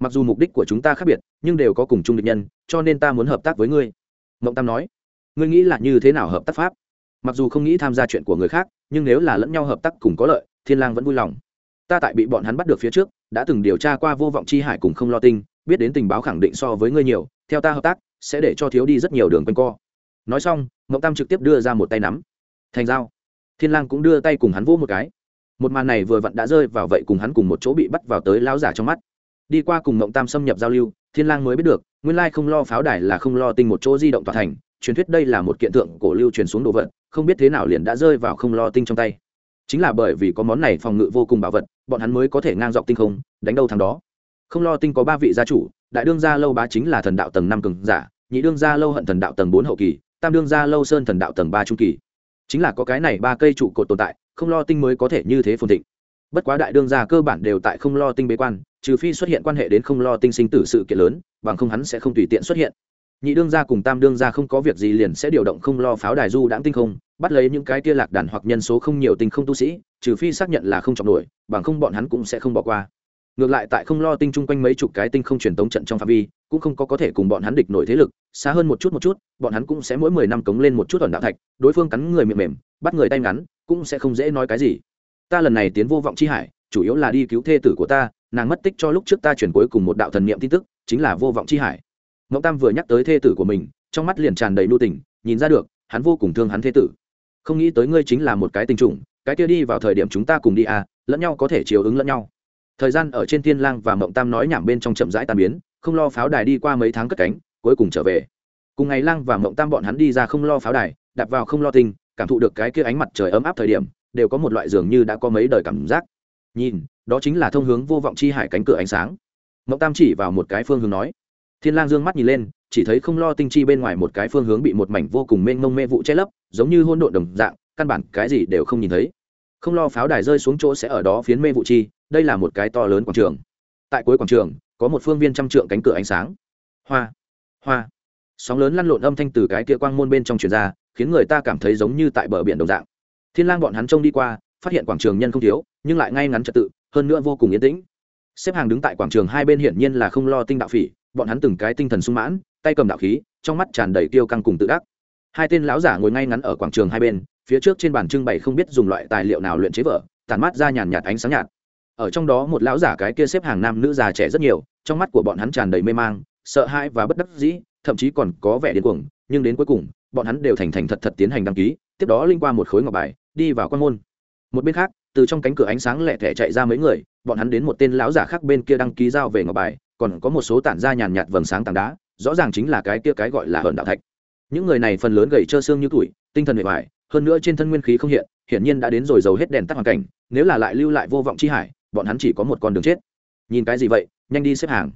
Speaker 1: Mặc dù mục đích của chúng ta khác biệt, nhưng đều có cùng chung địch nhân, cho nên ta muốn hợp tác với ngươi. Mộng tam nói. Ngươi nghĩ là như thế nào hợp tác pháp? Mặc dù không nghĩ tham gia chuyện của người khác, nhưng nếu là lẫn nhau hợp tác cùng có lợi, thiên lang vẫn vui lòng. Ta tại bị bọn hắn bắt được phía trước, đã từng điều tra qua vô vọng chi hải cùng không lo tinh, biết đến tình báo khẳng định so với ngươi nhiều, theo ta hợp tác sẽ để cho thiếu đi rất nhiều đường quanh co. Nói xong, ngọc tam trực tiếp đưa ra một tay nắm. Thành dao. Thiên lang cũng đưa tay cùng hắn vỗ một cái. Một màn này vừa vặn đã rơi vào vậy cùng hắn cùng một chỗ bị bắt vào tới lão giả trong mắt. Đi qua cùng ngọc tam xâm nhập giao lưu, thiên lang mới biết được, nguyên lai không lo pháo đài là không lo tinh một chỗ di động toàn thành, truyền thuyết đây là một kiện tượng cổ lưu truyền xuống đồ vật, không biết thế nào liền đã rơi vào không lo tinh trong tay. Chính là bởi vì có món này phòng ngự vô cùng bảo vật, bọn hắn mới có thể ngang dọc tinh không, đánh đâu thằng đó không lo tinh có ba vị gia chủ, đại đương gia lâu bá chính là thần đạo tầng năm cường giả, nhị đương gia lâu hận thần đạo tầng bốn hậu kỳ, tam đương gia lâu sơn thần đạo tầng ba trung kỳ. Chính là có cái này ba cây trụ cột tồn tại, không lo tinh mới có thể như thế phồn thịnh. Bất quá đại đương gia cơ bản đều tại không lo tinh bế quan, trừ phi xuất hiện quan hệ đến không lo tinh sinh tử sự kiện lớn, bằng không hắn sẽ không tùy tiện xuất hiện. Nhị đương gia cùng tam đương gia không có việc gì liền sẽ điều động không lo pháo đài du đãng tinh không, bắt lấy những cái kia lạc đàn hoặc nhân số không nhiều tinh không tu sĩ, trừ phi xác nhận là không trọng nổi, bằng không bọn hắn cũng sẽ không bỏ qua ngược lại tại không lo tinh chung quanh mấy chục cái tinh không truyền tống trận trong phạm vi, cũng không có có thể cùng bọn hắn địch nổi thế lực, xa hơn một chút một chút, bọn hắn cũng sẽ mỗi mười năm cống lên một chút ẩn đạo thạch, đối phương cắn người miệng mềm, bắt người tay ngắn, cũng sẽ không dễ nói cái gì. Ta lần này tiến vô vọng chi hải, chủ yếu là đi cứu thê tử của ta, nàng mất tích cho lúc trước ta chuyển cuối cùng một đạo thần niệm tin tức, chính là vô vọng chi hải. Ngọc tam vừa nhắc tới thê tử của mình, trong mắt liền tràn đầy nu tình, nhìn ra được, hắn vô cùng thương hắn thê tử. Không nghĩ tới ngươi chính là một cái tình trùng, cái kia đi vào thời điểm chúng ta cùng đi à lẫn nhau có thể chiều ứng lẫn nhau thời gian ở trên thiên lang và mộng tam nói nhảm bên trong chậm rãi tan biến, không lo pháo đài đi qua mấy tháng cất cánh, cuối cùng trở về. Cùng ngày lang và mộng tam bọn hắn đi ra không lo pháo đài đặt vào không lo tinh, cảm thụ được cái kia ánh mặt trời ấm áp thời điểm, đều có một loại dường như đã có mấy đời cảm giác. Nhìn, đó chính là thông hướng vô vọng chi hải cánh cửa ánh sáng. Mộng tam chỉ vào một cái phương hướng nói. Thiên lang dương mắt nhìn lên, chỉ thấy không lo tinh chi bên ngoài một cái phương hướng bị một mảnh vô cùng mênh mông mê vụ che lấp, giống như hôn độn đồng dạng, căn bản cái gì đều không nhìn thấy. Không lo pháo đài rơi xuống chỗ sẽ ở đó phiến mê vụ chi đây là một cái to lớn quảng trường. Tại cuối quảng trường, có một phương viên trăm trượng cánh cửa ánh sáng. Hoa hoa. Sóng lớn lăn lộn âm thanh từ cái kia quang môn bên trong truyền ra, khiến người ta cảm thấy giống như tại bờ biển đồng dạng. Thiên lang bọn hắn trông đi qua, phát hiện quảng trường nhân không thiếu, nhưng lại ngay ngắn trật tự, hơn nữa vô cùng yên tĩnh. Xếp hàng đứng tại quảng trường hai bên hiển nhiên là không lo tinh đạo phỉ, bọn hắn từng cái tinh thần sung mãn, tay cầm đạo khí, trong mắt tràn đầy tiêu căng cùng tự đắc. Hai tên lão giả ngồi ngay ngắn ở quảng trường hai bên, phía trước trên bàn trưng bày không biết dùng loại tài liệu nào luyện chế vở tàn mắt ra nhàn nhạt ánh sáng nhạt ở trong đó một lão giả cái kia xếp hàng nam nữ già trẻ rất nhiều, trong mắt của bọn hắn tràn đầy mê mang, sợ hãi và bất đắc dĩ, thậm chí còn có vẻ điên cuồng, nhưng đến cuối cùng, bọn hắn đều thành thành thật thật tiến hành đăng ký, tiếp đó linh qua một khối ngọc bài, đi vào quan môn. Một bên khác, từ trong cánh cửa ánh sáng lẹ thẻ chạy ra mấy người, bọn hắn đến một tên lão giả khác bên kia đăng ký giao về ngọc bài, còn có một số tản ra nhàn nhạt vầng sáng tảng đá, rõ ràng chính là cái kia cái gọi là hận đạo thạch. Những người này phần lớn gầy trơ xương như tuổi, tinh thần hệ vải hơn nữa trên thân nguyên khí không hiện, hiển nhiên đã đến rồi dầu hết đèn tắt hoàn cảnh, nếu là lại lưu lại vô vọng chi hải bọn hắn chỉ có một con đường chết. Nhìn cái gì vậy, nhanh đi xếp hàng.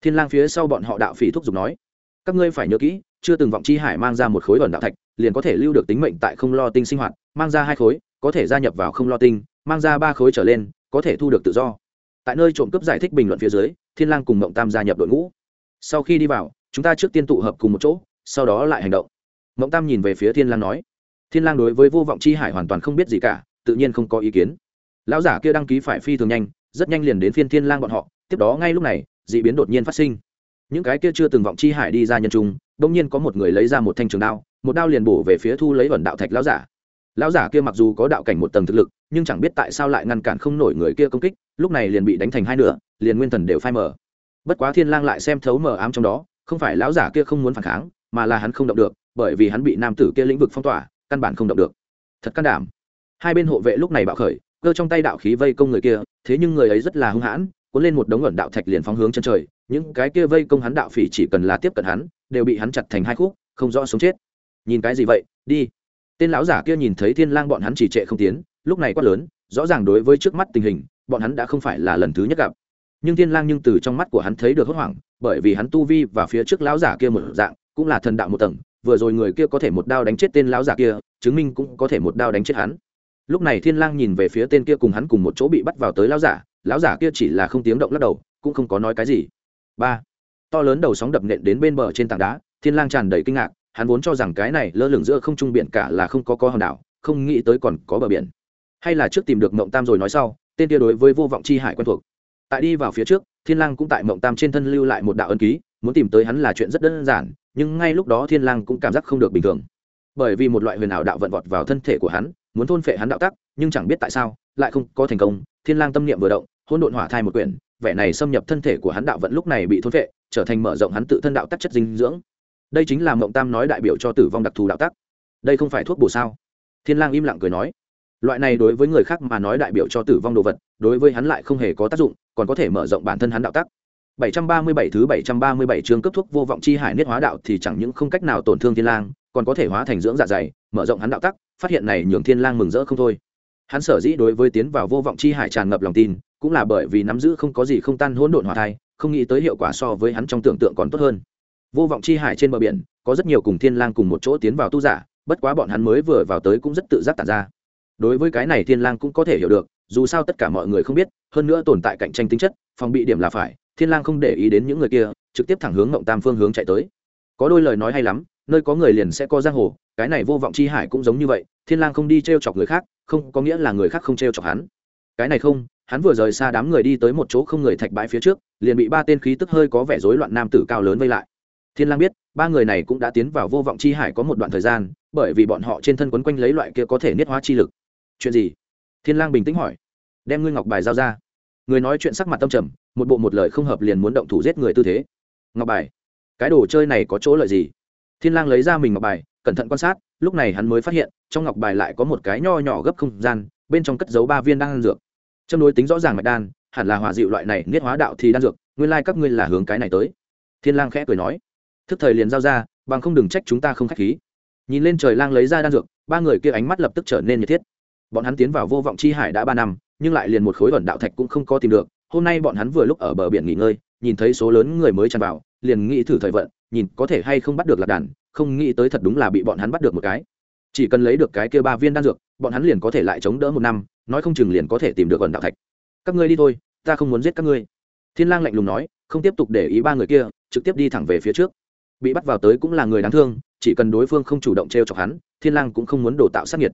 Speaker 1: Thiên lang phía sau bọn họ đạo phỉ thúc giục nói, các ngươi phải nhớ kỹ, chưa từng vọng chi hải mang ra một khối ẩn đạo thạch, liền có thể lưu được tính mệnh tại không lo tinh sinh hoạt, mang ra hai khối, có thể gia nhập vào không lo tinh, mang ra ba khối trở lên, có thể thu được tự do. Tại nơi trộm cướp giải thích bình luận phía dưới, thiên lang cùng mộng tam gia nhập đội ngũ. Sau khi đi vào, chúng ta trước tiên tụ hợp cùng một chỗ, sau đó lại hành động. Mộng tam nhìn về phía thiên lang nói, thiên lang đối với vô vọng chi hải hoàn toàn không biết gì cả, tự nhiên không có ý kiến lão giả kia đăng ký phải phi thường nhanh, rất nhanh liền đến phiên thiên lang bọn họ, tiếp đó ngay lúc này, dị biến đột nhiên phát sinh. Những cái kia chưa từng vọng chi hải đi ra nhân trung đông nhiên có một người lấy ra một thanh trường đao, một đao liền bổ về phía thu lấy vẩn đạo thạch lão giả. Lão giả kia mặc dù có đạo cảnh một tầng thực lực, nhưng chẳng biết tại sao lại ngăn cản không nổi người kia công kích, lúc này liền bị đánh thành hai nửa, liền nguyên thần đều phai mờ. Bất quá thiên lang lại xem thấu mờ ám trong đó, không phải lão giả kia không muốn phản kháng, mà là hắn không động được, bởi vì hắn bị nam tử kia lĩnh vực phong tỏa, căn bản không động được. Thật can đảm. Hai bên hộ vệ lúc này bạo khởi cơ trong tay đạo khí vây công người kia, thế nhưng người ấy rất là hung hãn, cuốn lên một đống ẩn đạo thạch liền phóng hướng chân trời, những cái kia vây công hắn đạo phỉ chỉ cần là tiếp cận hắn, đều bị hắn chặt thành hai khúc, không rõ sống chết. Nhìn cái gì vậy, đi. Tên lão giả kia nhìn thấy thiên lang bọn hắn chỉ trệ không tiến, lúc này quát lớn, rõ ràng đối với trước mắt tình hình, bọn hắn đã không phải là lần thứ nhất gặp. Nhưng thiên lang nhưng từ trong mắt của hắn thấy được hốt hoảng, bởi vì hắn tu vi và phía trước lão giả kia một dạng, cũng là thần đạo một tầng, vừa rồi người kia có thể một đao đánh chết tên lão giả kia, chứng minh cũng có thể một đao đánh chết hắn lúc này thiên lang nhìn về phía tên kia cùng hắn cùng một chỗ bị bắt vào tới lão giả lão giả kia chỉ là không tiếng động lắc đầu, cũng không có nói cái gì. Ba. To lớn đầu sóng đập nện đến bên bờ trên tảng đá, thiên lang tràn đầy kinh ngạc, hắn vốn cho rằng cái này lơ lửng giữa không trung biển cả là không có có hòn đảo, không nghĩ tới còn có bờ biển. Hay là trước tìm được mộng tam rồi nói sau, tên kia đối với vô vọng chi hải quen thuộc. Tại đi vào phía trước, thiên lang cũng tại mộng tam trên thân lưu lại một đạo ân ký, muốn tìm tới hắn là chuyện rất đơn giản, nhưng ngay lúc đó thiên lang cũng cảm giác không được bình thường. Bởi vì một loại huyền ảo đạo vận vọt vào thân thể của hắn muốn thôn phệ hắn đạo tắc, nhưng chẳng biết tại sao, lại không có thành công. Thiên lang tâm niệm vừa động, hỗn độn hỏa thai một quyển, vẻ này xâm nhập thân thể của hắn đạo vận lúc này bị thôn phệ, trở thành mở rộng hắn tự thân đạo tắc chất dinh dưỡng. Đây chính là mộng tam nói đại biểu cho tử vong đặc thù đạo tắc. Đây không phải thuốc bổ sao? Thiên lang im lặng cười nói. Loại này đối với người khác mà nói đại biểu cho tử vong đồ vật, đối với hắn lại không hề có tác dụng, còn có thể mở rộng bản thân hắn đạo tắc. 737 thứ 737 chương cấp thuốc vô vọng chi hải niết hóa đạo thì chẳng những không cách nào tổn thương thiên lang, còn có thể hóa thành dưỡng dạ dày, mở rộng hắn đạo tắc phát hiện này nhường thiên lang mừng rỡ không thôi. Hắn sở dĩ đối với tiến vào vô vọng chi hải tràn ngập lòng tin, cũng là bởi vì nắm giữ không có gì không tan hỗn độn hỏa thai, không nghĩ tới hiệu quả so với hắn trong tưởng tượng còn tốt hơn. Vô vọng chi hải trên bờ biển, có rất nhiều cùng thiên lang cùng một chỗ tiến vào tu giả, bất quá bọn hắn mới vừa vào tới cũng rất tự giác tản ra. Đối với cái này thiên lang cũng có thể hiểu được, dù sao tất cả mọi người không biết, hơn nữa tồn tại cạnh tranh tính chất, phòng bị điểm là phải, thiên lang không để ý đến những người kia, trực tiếp thẳng hướng ngộng tam phương hướng chạy tới. Có đôi lời nói hay lắm, nơi có người liền sẽ có giang hồ cái này vô vọng chi hải cũng giống như vậy, thiên lang không đi treo chọc người khác, không có nghĩa là người khác không treo chọc hắn. Cái này không, hắn vừa rời xa đám người đi tới một chỗ không người thạch bãi phía trước, liền bị ba tên khí tức hơi có vẻ rối loạn nam tử cao lớn vây lại. Thiên lang biết, ba người này cũng đã tiến vào vô vọng chi hải có một đoạn thời gian, bởi vì bọn họ trên thân quấn quanh lấy loại kia có thể niết hóa chi lực. Chuyện gì? Thiên lang bình tĩnh hỏi. Đem ngươi ngọc bài giao ra. Người nói chuyện sắc mặt tâm trầm, một bộ một lời không hợp liền muốn động thủ giết người tư thế. Ngọc bài? Cái đồ chơi này có chỗ lợi gì? Thiên lang lấy ra mình ngọc bài cẩn thận quan sát, lúc này hắn mới phát hiện, trong ngọc bài lại có một cái nho nhỏ gấp không gian, bên trong cất giấu ba viên đan dược. Châm đối tính rõ ràng mạch đan, hẳn là hòa dịu loại này niết hóa đạo thì đan dược, nguyên lai like các ngươi là hướng cái này tới. Thiên lang khẽ cười nói, thức thời liền giao ra, bằng không đừng trách chúng ta không khách khí. Nhìn lên trời lang lấy ra đan dược, ba người kia ánh mắt lập tức trở nên nhiệt thiết. Bọn hắn tiến vào vô vọng chi hải đã ba năm, nhưng lại liền một khối ẩn đạo thạch cũng không có tìm được. Hôm nay bọn hắn vừa lúc ở bờ biển nghỉ ngơi, nhìn thấy số lớn người mới tràn vào, liền nghĩ thử thời vận, nhìn có thể hay không bắt được lạc đàn không nghĩ tới thật đúng là bị bọn hắn bắt được một cái. Chỉ cần lấy được cái kia ba viên đan dược, bọn hắn liền có thể lại chống đỡ một năm, nói không chừng liền có thể tìm được ẩn đạo thạch. Các ngươi đi thôi, ta không muốn giết các ngươi. Thiên lang lạnh lùng nói, không tiếp tục để ý ba người kia, trực tiếp đi thẳng về phía trước. Bị bắt vào tới cũng là người đáng thương, chỉ cần đối phương không chủ động treo chọc hắn, thiên lang cũng không muốn đổ tạo sát nhiệt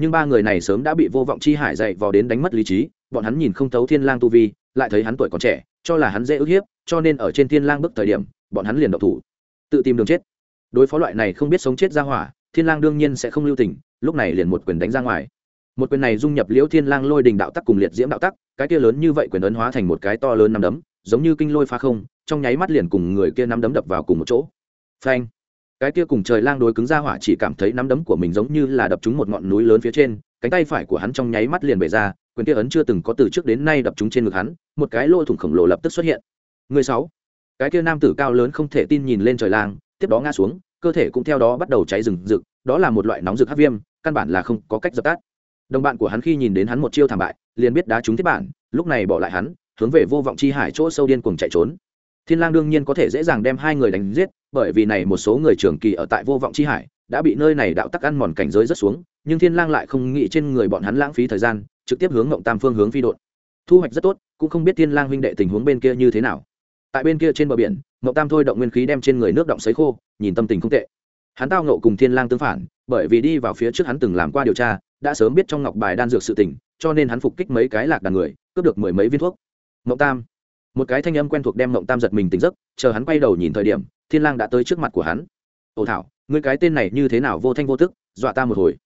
Speaker 1: nhưng ba người này sớm đã bị vô vọng chi hải dạy vào đến đánh mất lý trí, bọn hắn nhìn không thấu thiên lang tu vi, lại thấy hắn tuổi còn trẻ, cho là hắn dễ ức hiếp, cho nên ở trên thiên lang bước thời điểm, bọn hắn liền độc thủ. Tự tìm đường chết đối phó loại này không biết sống chết ra hỏa, thiên lang đương nhiên sẽ không lưu tình, lúc này liền một quyền đánh ra ngoài. Một quyền này dung nhập liễu thiên lang lôi đình đạo tắc cùng liệt diễm đạo tắc, cái kia lớn như vậy quyền ấn hóa thành một cái to lớn nắm đấm, giống như kinh lôi phá không, trong nháy mắt liền cùng người kia nắm đấm đập vào cùng một chỗ. Phanh! Cái kia cùng trời lang đối cứng ra hỏa chỉ cảm thấy nắm đấm của mình giống như là đập trúng một ngọn núi lớn phía trên, cánh tay phải của hắn trong nháy mắt liền bể ra, quyền kia ấn chưa từng có từ trước đến nay đập trúng trên ngực hắn, một cái lỗ thủng khổng lồ lập tức xuất hiện. Người sáu! Cái kia nam tử cao lớn không thể tin nhìn lên trời lang tiếp đó ngã xuống, cơ thể cũng theo đó bắt đầu cháy rừng rực, đó là một loại nóng rực hát viêm, căn bản là không có cách dập tắt. Đồng bạn của hắn khi nhìn đến hắn một chiêu thảm bại, liền biết đá trúng thiết bản, lúc này bỏ lại hắn, hướng về vô vọng chi hải chỗ sâu điên cuồng chạy trốn. Thiên lang đương nhiên có thể dễ dàng đem hai người đánh giết, bởi vì này một số người trưởng kỳ ở tại vô vọng chi hải, đã bị nơi này đạo tắc ăn mòn cảnh giới rất xuống, nhưng thiên lang lại không nghĩ trên người bọn hắn lãng phí thời gian, trực tiếp hướng ngộng tam phương hướng phi đột thu hoạch rất tốt, cũng không biết thiên lang huynh đệ tình huống bên kia như thế nào. Tại bên kia trên bờ biển Ngộ tam thôi động nguyên khí đem trên người nước động sấy khô, nhìn tâm tình không tệ. Hắn tao ngộ cùng thiên lang tương phản, bởi vì đi vào phía trước hắn từng làm qua điều tra, đã sớm biết trong ngọc bài đan dược sự tình, cho nên hắn phục kích mấy cái lạc đàn người, cướp được mười mấy viên thuốc. Ngộ tam. Một cái thanh âm quen thuộc đem Ngộ tam giật mình tỉnh giấc, chờ hắn quay đầu nhìn thời điểm, thiên lang đã tới trước mặt của hắn. Ồ thảo, ngươi cái tên này như thế nào vô thanh vô tức, dọa ta một hồi.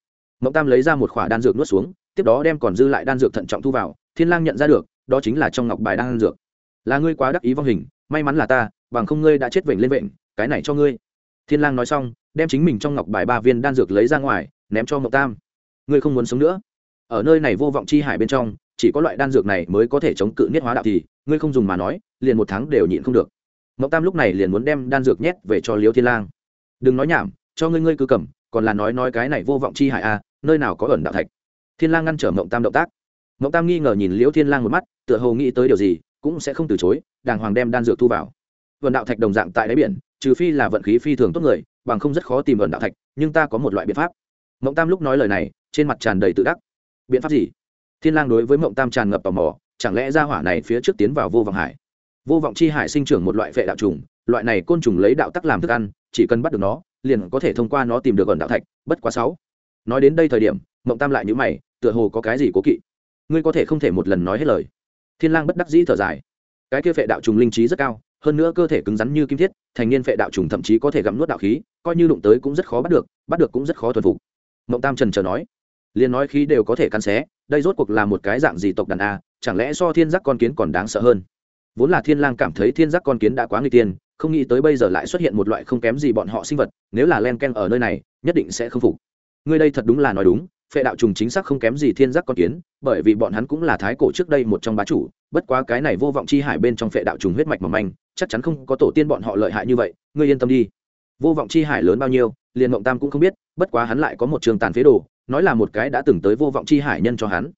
Speaker 1: Ngộ tam lấy ra một khỏa đan dược nuốt xuống, tiếp đó đem còn dư lại đan dược thận trọng thu vào, thiên lang nhận ra được, đó chính là trong ngọc bài đan dược. Là ngươi quá đắc ý vong hình, may mắn là ta bằng không ngươi đã chết vểnh lên vệnh cái này cho ngươi. Thiên lang nói xong đem chính mình trong ngọc bài ba viên đan dược lấy ra ngoài ném cho ngọc tam. Ngươi không muốn sống nữa. Ở nơi này vô vọng chi hải bên trong chỉ có loại đan dược này mới có thể chống cự niết hóa đạo thì ngươi không dùng mà nói liền một tháng đều nhịn không được. Ngọc tam lúc này liền muốn đem đan dược nhét về cho liêu thiên lang. Đừng nói nhảm cho ngươi ngươi cứ cầm còn là nói nói cái này vô vọng chi hải a à, nơi nào có ẩn đạo thạch. Thiên lang ngăn trở ngọc tam động tác. Ngọc tam nghi ngờ nhìn liễu thiên lang một mắt tựa hồ nghĩ tới điều gì cũng sẽ không từ chối đàng hoàng đem đan dược thu vào vận đạo thạch đồng dạng tại đáy biển, trừ phi là vận khí phi thường tốt người, bằng không rất khó tìm vận đạo thạch, nhưng ta có một loại biện pháp. Mộng tam lúc nói lời này, trên mặt tràn đầy tự đắc. Biện pháp gì? Thiên lang đối với mộng tam tràn ngập tò mò, chẳng lẽ ra hỏa này phía trước tiến vào vô vọng hải? Vô vọng chi hải sinh trưởng một loại vệ đạo trùng, loại này côn trùng lấy đạo tắc làm thức ăn, chỉ cần bắt được nó, liền có thể thông qua nó tìm được ẩn đạo thạch, bất quá sáu. Nói đến đây thời điểm, mộng tam lại nhíu mày, tựa hồ có cái gì cố kỵ. Ngươi có thể không thể một lần nói hết lời. Thiên lang bất đắc dĩ thở dài. Cái kia vệ đạo trùng linh trí rất cao hơn nữa cơ thể cứng rắn như kim thiết, thành niên phệ đạo trùng thậm chí có thể gặm nuốt đạo khí, coi như đụng tới cũng rất khó bắt được bắt được cũng rất khó thuần phục. Mộng tam trần chờ nói, liền nói khí đều có thể cắn xé, đây rốt cuộc là một cái dạng gì tộc đàn a, chẳng lẽ so thiên giác con kiến còn đáng sợ hơn? Vốn là thiên lang cảm thấy thiên giác con kiến đã quá nguy tiên, không nghĩ tới bây giờ lại xuất hiện một loại không kém gì bọn họ sinh vật, nếu là len ken ở nơi này, nhất định sẽ không phục. Ngươi đây thật đúng là nói đúng, phệ đạo trùng chính xác không kém gì thiên giác con kiến, bởi vì bọn hắn cũng là thái cổ trước đây một trong bá chủ bất quá cái này vô vọng chi hải bên trong phệ đạo trùng huyết mạch mỏng manh, chắc chắn không có tổ tiên bọn họ lợi hại như vậy, ngươi yên tâm đi. Vô vọng chi hải lớn bao nhiêu, liền mộng tam cũng không biết, bất quá hắn lại có một trường tàn phế đồ, nói là một cái đã từng tới vô vọng chi hải nhân cho hắn.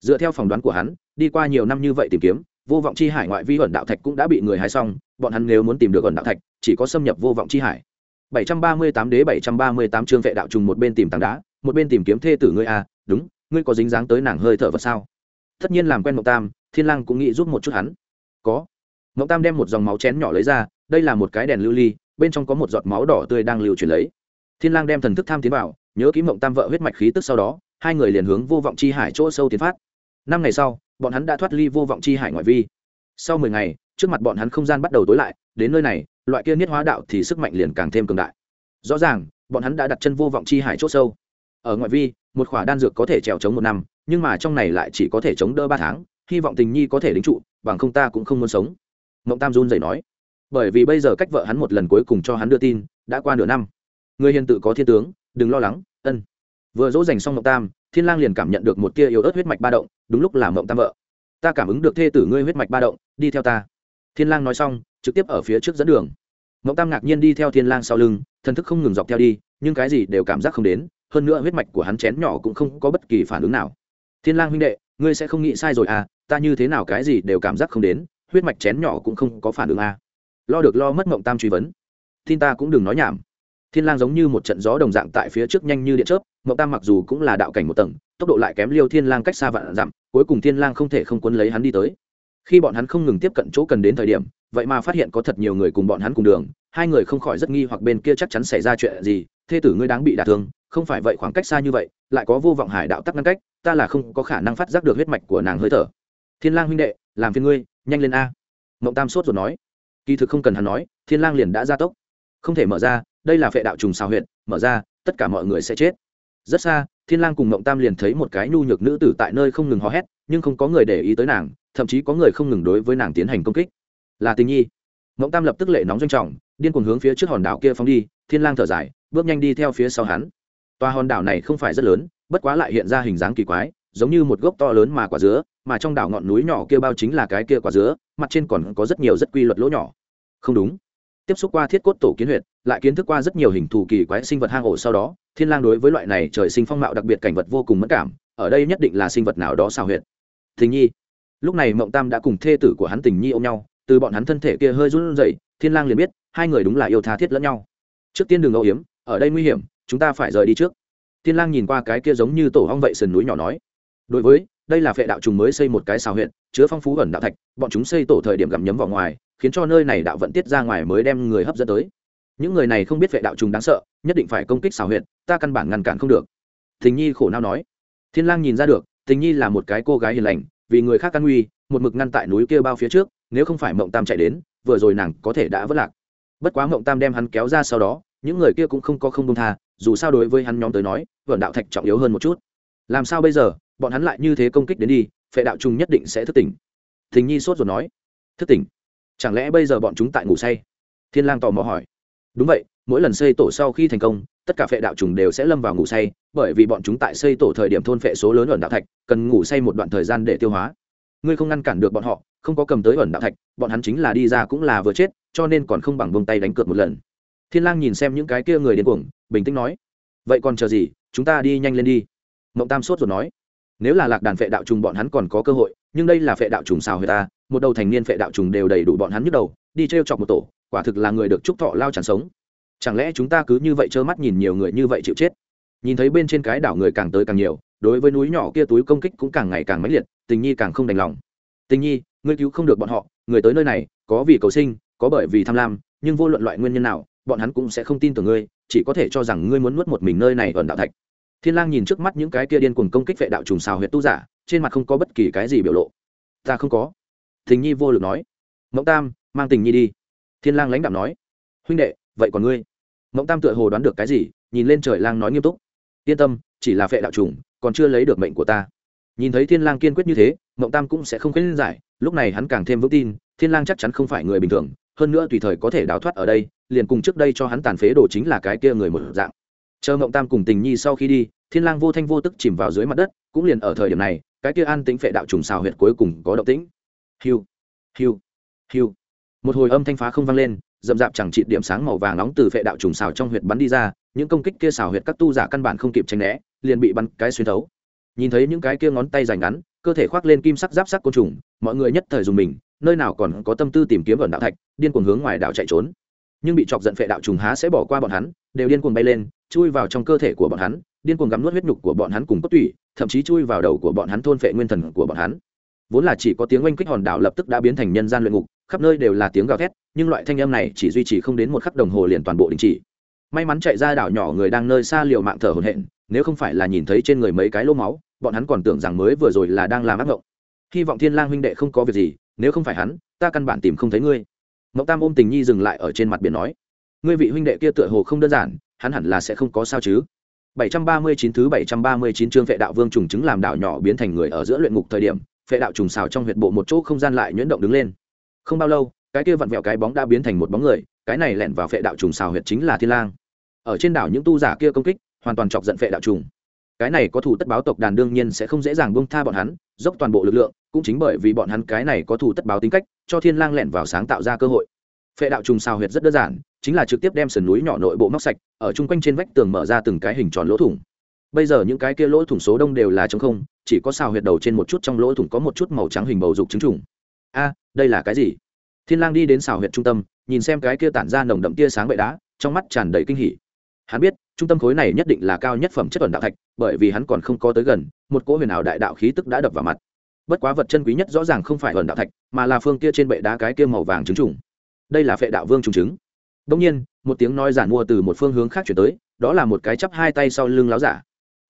Speaker 1: Dựa theo phỏng đoán của hắn, đi qua nhiều năm như vậy tìm kiếm, vô vọng chi hải ngoại vi ẩn đạo thạch cũng đã bị người hái xong, bọn hắn nếu muốn tìm được ẩn đạo thạch, chỉ có xâm nhập vô vọng chi hải. 738 đế 738 chương vệ đạo trùng một bên tìm tảng đá, một bên tìm kiếm thê tử ngươi à đúng, ngươi có dính dáng tới nàng hơi thở vật sao? Tất nhiên làm quen mộng tam, thiên lang cũng nghĩ giúp một chút hắn. Có. Mộng tam đem một dòng máu chén nhỏ lấy ra, đây là một cái đèn lưu ly, bên trong có một giọt máu đỏ tươi đang lưu chuyển lấy. Thiên lang đem thần thức tham tiến vào, nhớ kỹ mộng tam vợ huyết mạch khí tức sau đó, hai người liền hướng vô vọng chi hải chỗ sâu tiến phát. Năm ngày sau, bọn hắn đã thoát ly vô vọng chi hải ngoại vi. Sau mười ngày, trước mặt bọn hắn không gian bắt đầu tối lại, đến nơi này, loại kia niết hóa đạo thì sức mạnh liền càng thêm cường đại. Rõ ràng, bọn hắn đã đặt chân vô vọng chi hải chỗ sâu. Ở ngoại vi, một khỏa đan dược có thể trèo chống một năm nhưng mà trong này lại chỉ có thể chống đỡ ba tháng, hy vọng tình nhi có thể đính trụ, bằng không ta cũng không muốn sống. Mộng tam run dậy nói. Bởi vì bây giờ cách vợ hắn một lần cuối cùng cho hắn đưa tin, đã qua nửa năm. Người hiền tự có thiên tướng, đừng lo lắng, ân. Vừa dỗ dành xong mộng tam, thiên lang liền cảm nhận được một tia yếu ớt huyết mạch ba động, đúng lúc là mộng tam vợ. Ta cảm ứng được thê tử ngươi huyết mạch ba động, đi theo ta. Thiên lang nói xong, trực tiếp ở phía trước dẫn đường. Mộng tam ngạc nhiên đi theo thiên lang sau lưng, thần thức không ngừng dọc theo đi, nhưng cái gì đều cảm giác không đến, hơn nữa huyết mạch của hắn chén nhỏ cũng không có bất kỳ phản ứng nào thiên lang huynh đệ, ngươi sẽ không nghĩ sai rồi à ta như thế nào cái gì đều cảm giác không đến, huyết mạch chén nhỏ cũng không có phản ứng à. Lo được lo mất mộng tam truy vấn. Tin ta cũng đừng nói nhảm. Thiên lang giống như một trận gió đồng dạng tại phía trước nhanh như điện chớp, mộng tam mặc dù cũng là đạo cảnh một tầng, tốc độ lại kém liêu thiên lang cách xa vạn dặm, cuối cùng thiên lang không thể không cuốn lấy hắn đi tới. Khi bọn hắn không ngừng tiếp cận chỗ cần đến thời điểm, vậy mà phát hiện có thật nhiều người cùng bọn hắn cùng đường hai người không khỏi rất nghi hoặc bên kia chắc chắn xảy ra chuyện gì, thê tử ngươi đáng bị đả thương, không phải vậy khoảng cách xa như vậy, lại có vô vọng hải đạo tắc ngăn cách, ta là không có khả năng phát giác được huyết mạch của nàng hơi thở. Thiên lang huynh đệ, làm phiền ngươi, nhanh lên a. Mộng tam sốt rồi nói. Kỳ thực không cần hắn nói, thiên lang liền đã ra tốc. Không thể mở ra, đây là phệ đạo trùng xào huyện mở ra, tất cả mọi người sẽ chết. Rất xa, thiên lang cùng mộng tam liền thấy một cái nhu nhược nữ tử tại nơi không ngừng hò hét, nhưng không có người để ý tới nàng, thậm chí có người không ngừng đối với nàng tiến hành công kích. Là tình nhi. Mộng tam lập tức lệ nóng doanh trọng điên cuồng hướng phía trước hòn đảo kia phóng đi, thiên lang thở dài, bước nhanh đi theo phía sau hắn. Toa hòn đảo này không phải rất lớn, bất quá lại hiện ra hình dáng kỳ quái, giống như một gốc to lớn mà quả dứa, mà trong đảo ngọn núi nhỏ kia bao chính là cái kia quả dứa, mặt trên còn có rất nhiều rất quy luật lỗ nhỏ. Không đúng. Tiếp xúc qua thiết cốt tổ kiến huyệt, lại kiến thức qua rất nhiều hình thù kỳ quái sinh vật hang ổ sau đó, thiên lang đối với loại này trời sinh phong mạo đặc biệt cảnh vật vô cùng mất cảm, ở đây nhất định là sinh vật nào đó xào huyệt. Tình nhi. Lúc này mộng tam đã cùng thê tử của hắn tình nhi ôm nhau, từ bọn hắn thân thể kia hơi run rẩy thiên lang liền biết, hai người đúng là yêu tha thiết lẫn nhau. Trước tiên đường âu hiếm ở đây nguy hiểm, chúng ta phải rời đi trước. Thiên lang nhìn qua cái kia giống như tổ hong vậy sườn núi nhỏ nói. Đối với, đây là phệ đạo trùng mới xây một cái xào huyện, chứa phong phú ẩn đạo thạch, bọn chúng xây tổ thời điểm gặm nhấm vào ngoài, khiến cho nơi này đạo vận tiết ra ngoài mới đem người hấp dẫn tới. Những người này không biết phệ đạo trùng đáng sợ, nhất định phải công kích xào huyện, ta căn bản ngăn cản không được. Thình nhi khổ não nói. Thiên lang nhìn ra được, thình nhi là một cái cô gái hiền lành, vì người khác căn nguy, một mực ngăn tại núi kia bao phía trước, nếu không phải mộng tam chạy đến vừa rồi nàng có thể đã vất lạc. Bất quá mộng tam đem hắn kéo ra sau đó, những người kia cũng không có không công tha, dù sao đối với hắn nhóm tới nói vẩn đạo thạch trọng yếu hơn một chút. Làm sao bây giờ, bọn hắn lại như thế công kích đến đi, phệ đạo trung nhất định sẽ thức tỉnh. Thình nhi sốt rồi nói, thức tỉnh? Chẳng lẽ bây giờ bọn chúng tại ngủ say? Thiên lang tò mò hỏi. Đúng vậy, mỗi lần xây tổ sau khi thành công, tất cả phệ đạo trùng đều sẽ lâm vào ngủ say, bởi vì bọn chúng tại xây tổ thời điểm thôn phệ số lớn ẩn đạo thạch, cần ngủ say một đoạn thời gian để tiêu hóa ngươi không ngăn cản được bọn họ, không có cầm tới ẩn đạo thạch, bọn hắn chính là đi ra cũng là vừa chết, cho nên còn không bằng buông tay đánh cược một lần. Thiên lang nhìn xem những cái kia người điên cuồng, bình tĩnh nói, vậy còn chờ gì, chúng ta đi nhanh lên đi. Mộng tam sốt rồi nói, nếu là lạc đàn phệ đạo trùng bọn hắn còn có cơ hội, nhưng đây là phệ đạo trùng xào người ta, một đầu thành niên phệ đạo trùng đều đầy đủ bọn hắn nhức đầu, đi treo chọc một tổ, quả thực là người được trúc thọ lao chẳng sống. Chẳng lẽ chúng ta cứ như vậy trơ mắt nhìn nhiều người như vậy chịu chết? Nhìn thấy bên trên cái đảo người càng tới càng nhiều, đối với núi nhỏ kia túi công kích cũng càng ngày càng mãnh liệt, tình nhi càng không đành lòng. Tình nhi, ngươi cứu không được bọn họ, người tới nơi này, có vì cầu sinh, có bởi vì tham lam, nhưng vô luận loại nguyên nhân nào, bọn hắn cũng sẽ không tin tưởng ngươi, chỉ có thể cho rằng ngươi muốn nuốt một mình nơi này ẩn đạo thạch. Thiên lang nhìn trước mắt những cái kia điên cuồng công kích vệ đạo trùng xào huyệt tu giả, trên mặt không có bất kỳ cái gì biểu lộ. Ta không có. Tình nhi vô lực nói. Mộng tam, mang tình nhi đi. Thiên lang lãnh đạm nói. Huynh đệ, vậy còn ngươi? Mộng tam tựa hồ đoán được cái gì, nhìn lên trời lang nói nghiêm túc yên tâm, chỉ là vệ đạo trùng, còn chưa lấy được mệnh của ta. Nhìn thấy thiên lang kiên quyết như thế, mộng tam cũng sẽ không khuyên giải, lúc này hắn càng thêm vững tin, thiên lang chắc chắn không phải người bình thường, hơn nữa tùy thời có thể đào thoát ở đây, liền cùng trước đây cho hắn tàn phế đồ chính là cái kia người một dạng. Chờ mộng tam cùng tình nhi sau khi đi, thiên lang vô thanh vô tức chìm vào dưới mặt đất, cũng liền ở thời điểm này, cái kia an tĩnh phệ đạo trùng xào huyệt cuối cùng có động tĩnh. Hiu hiu hiu. Một hồi âm thanh phá không vang lên dậm dạp chẳng trị điểm sáng màu vàng nóng từ phệ đạo trùng xào trong huyệt bắn đi ra những công kích kia xào huyệt các tu giả căn bản không kịp tránh né, liền bị bắn cái xuyên thấu. Nhìn thấy những cái kia ngón tay dài ngắn, cơ thể khoác lên kim sắc giáp sắc côn trùng, mọi người nhất thời dùng mình, nơi nào còn có tâm tư tìm kiếm vẩn đạo thạch, điên cuồng hướng ngoài đảo chạy trốn. Nhưng bị chọc giận phệ đạo trùng há sẽ bỏ qua bọn hắn, đều điên cuồng bay lên, chui vào trong cơ thể của bọn hắn, điên cuồng gắm nuốt huyết nhục của bọn hắn cùng cốt tủy, thậm chí chui vào đầu của bọn hắn thôn phệ nguyên thần của bọn hắn. Vốn là chỉ có tiếng oanh kích hòn đảo lập tức đã biến thành nhân gian luyện ngục, khắp nơi đều là tiếng gào thét, nhưng loại thanh âm này chỉ duy trì không đến một khắc đồng hồ liền toàn bộ đình chỉ may mắn chạy ra đảo nhỏ người đang nơi xa liều mạng thở hổn hển, nếu không phải là nhìn thấy trên người mấy cái lỗ máu, bọn hắn còn tưởng rằng mới vừa rồi là đang làm ác mộng hy vọng thiên lang huynh đệ không có việc gì, nếu không phải hắn, ta căn bản tìm không thấy ngươi. Mộng tam ôm tình nhi dừng lại ở trên mặt biển nói, ngươi vị huynh đệ kia tựa hồ không đơn giản, hắn hẳn là sẽ không có sao chứ. 739 thứ 739 chương vệ đạo vương trùng chứng làm đảo nhỏ biến thành người ở giữa luyện ngục thời điểm vệ đạo trùng xào trong huyệt bộ một chỗ không gian lại nhuyễn động đứng lên. Không bao lâu, cái kia vặn vẹo cái bóng đã biến thành một bóng người, cái này lẻn vào vệ đạo trùng xào huyệt chính là thiên lang ở trên đảo những tu giả kia công kích, hoàn toàn chọc giận phệ đạo trùng. Cái này có thủ tất báo tộc đàn đương nhiên sẽ không dễ dàng buông tha bọn hắn, dốc toàn bộ lực lượng, cũng chính bởi vì bọn hắn cái này có thủ tất báo tính cách, cho thiên lang lẻn vào sáng tạo ra cơ hội. Phệ đạo trùng xào huyệt rất đơn giản, chính là trực tiếp đem sườn núi nhỏ nội bộ móc sạch, ở chung quanh trên vách tường mở ra từng cái hình tròn lỗ thủng. Bây giờ những cái kia lỗ thủng số đông đều là trống không, chỉ có xào huyệt đầu trên một chút trong lỗ thủng có một chút màu trắng hình bầu dục trứng trùng. A, đây là cái gì? Thiên lang đi đến xào huyệt trung tâm, nhìn xem cái kia tản ra nồng đậm tia sáng bệ đá, trong mắt tràn đầy kinh hỉ hắn biết, trung tâm khối này nhất định là cao nhất phẩm chất ẩn đạo thạch, bởi vì hắn còn không có tới gần, một cỗ huyền ảo đại đạo khí tức đã đập vào mặt. Bất quá vật chân quý nhất rõ ràng không phải ẩn đạo thạch, mà là phương kia trên bệ đá cái kia màu vàng trứng trùng. Đây là phệ đạo vương trùng trứng. Đông nhiên, một tiếng nói giản mua từ một phương hướng khác chuyển tới, đó là một cái chắp hai tay sau lưng láo giả.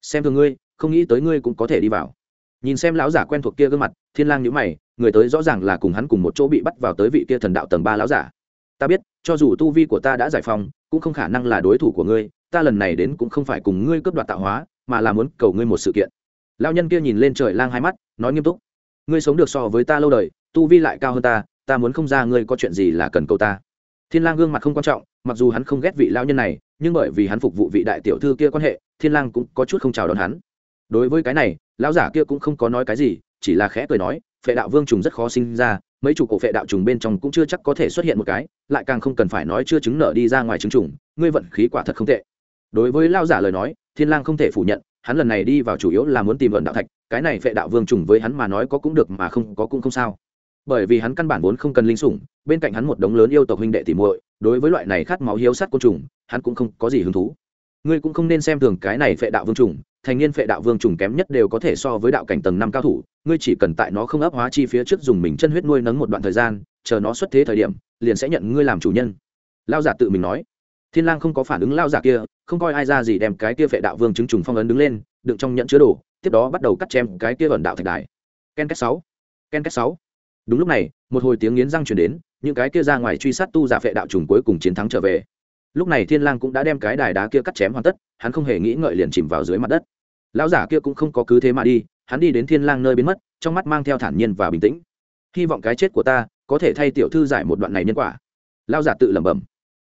Speaker 1: Xem thường ngươi, không nghĩ tới ngươi cũng có thể đi vào. Nhìn xem lão giả quen thuộc kia gương mặt, thiên lang nhíu mày, người tới rõ ràng là cùng hắn cùng một chỗ bị bắt vào tới vị kia thần đạo tầng ba lão giả. Ta biết, cho dù tu vi của ta đã giải phóng cũng không khả năng là đối thủ của ngươi, ta lần này đến cũng không phải cùng ngươi cướp đoạt tạo hóa, mà là muốn cầu ngươi một sự kiện. Lão nhân kia nhìn lên trời lang hai mắt, nói nghiêm túc, ngươi sống được so với ta lâu đời, tu vi lại cao hơn ta ta muốn không ra ngươi có chuyện gì là cần cầu ta. Thiên lang gương mặt không quan trọng, mặc dù hắn không ghét vị lão nhân này, nhưng bởi vì hắn phục vụ vị đại tiểu thư kia quan hệ, thiên lang cũng có chút không chào đón hắn. Đối với cái này, lão giả kia cũng không có nói cái gì, chỉ là khẽ cười nói, phệ đạo vương trùng rất khó sinh ra mấy chủ cổ phệ đạo trùng bên trong cũng chưa chắc có thể xuất hiện một cái, lại càng không cần phải nói chưa chứng nở đi ra ngoài chứng trùng, ngươi vận khí quả thật không tệ. Đối với lao giả lời nói, thiên lang không thể phủ nhận, hắn lần này đi vào chủ yếu là muốn tìm vận đạo thạch, cái này phệ đạo vương trùng với hắn mà nói có cũng được mà không có cũng không sao. Bởi vì hắn căn bản vốn không cần linh sủng, bên cạnh hắn một đống lớn yêu tộc huynh đệ tỉ muội, đối với loại này khát máu hiếu sát côn trùng, hắn cũng không có gì hứng thú. Ngươi cũng không nên xem thường cái này phệ đạo vương trùng thành niên phệ đạo vương trùng kém nhất đều có thể so với đạo cảnh tầng năm cao thủ, ngươi chỉ cần tại nó không ấp hóa chi phía trước dùng mình chân huyết nuôi nấng một đoạn thời gian, chờ nó xuất thế thời điểm, liền sẽ nhận ngươi làm chủ nhân. Lao giả tự mình nói. Thiên lang không có phản ứng lao giả kia, không coi ai ra gì đem cái kia phệ đạo vương chứng trùng phong ấn đứng lên, đựng trong nhận chứa đồ, tiếp đó bắt đầu cắt chém cái kia vẩn đạo thạch đài. Ken kết sáu, ken kết sáu. Đúng lúc này, một hồi tiếng nghiến răng truyền đến, những cái kia ra ngoài truy sát tu giả phệ đạo trùng cuối cùng chiến thắng trở về lúc này thiên lang cũng đã đem cái đài đá kia cắt chém hoàn tất, hắn không hề nghĩ ngợi liền chìm vào dưới mặt đất. Lão giả kia cũng không có cứ thế mà đi, hắn đi đến thiên lang nơi biến mất, trong mắt mang theo thản nhiên và bình tĩnh. Hy vọng cái chết của ta có thể thay tiểu thư giải một đoạn này nhân quả. Lão giả tự lẩm bẩm.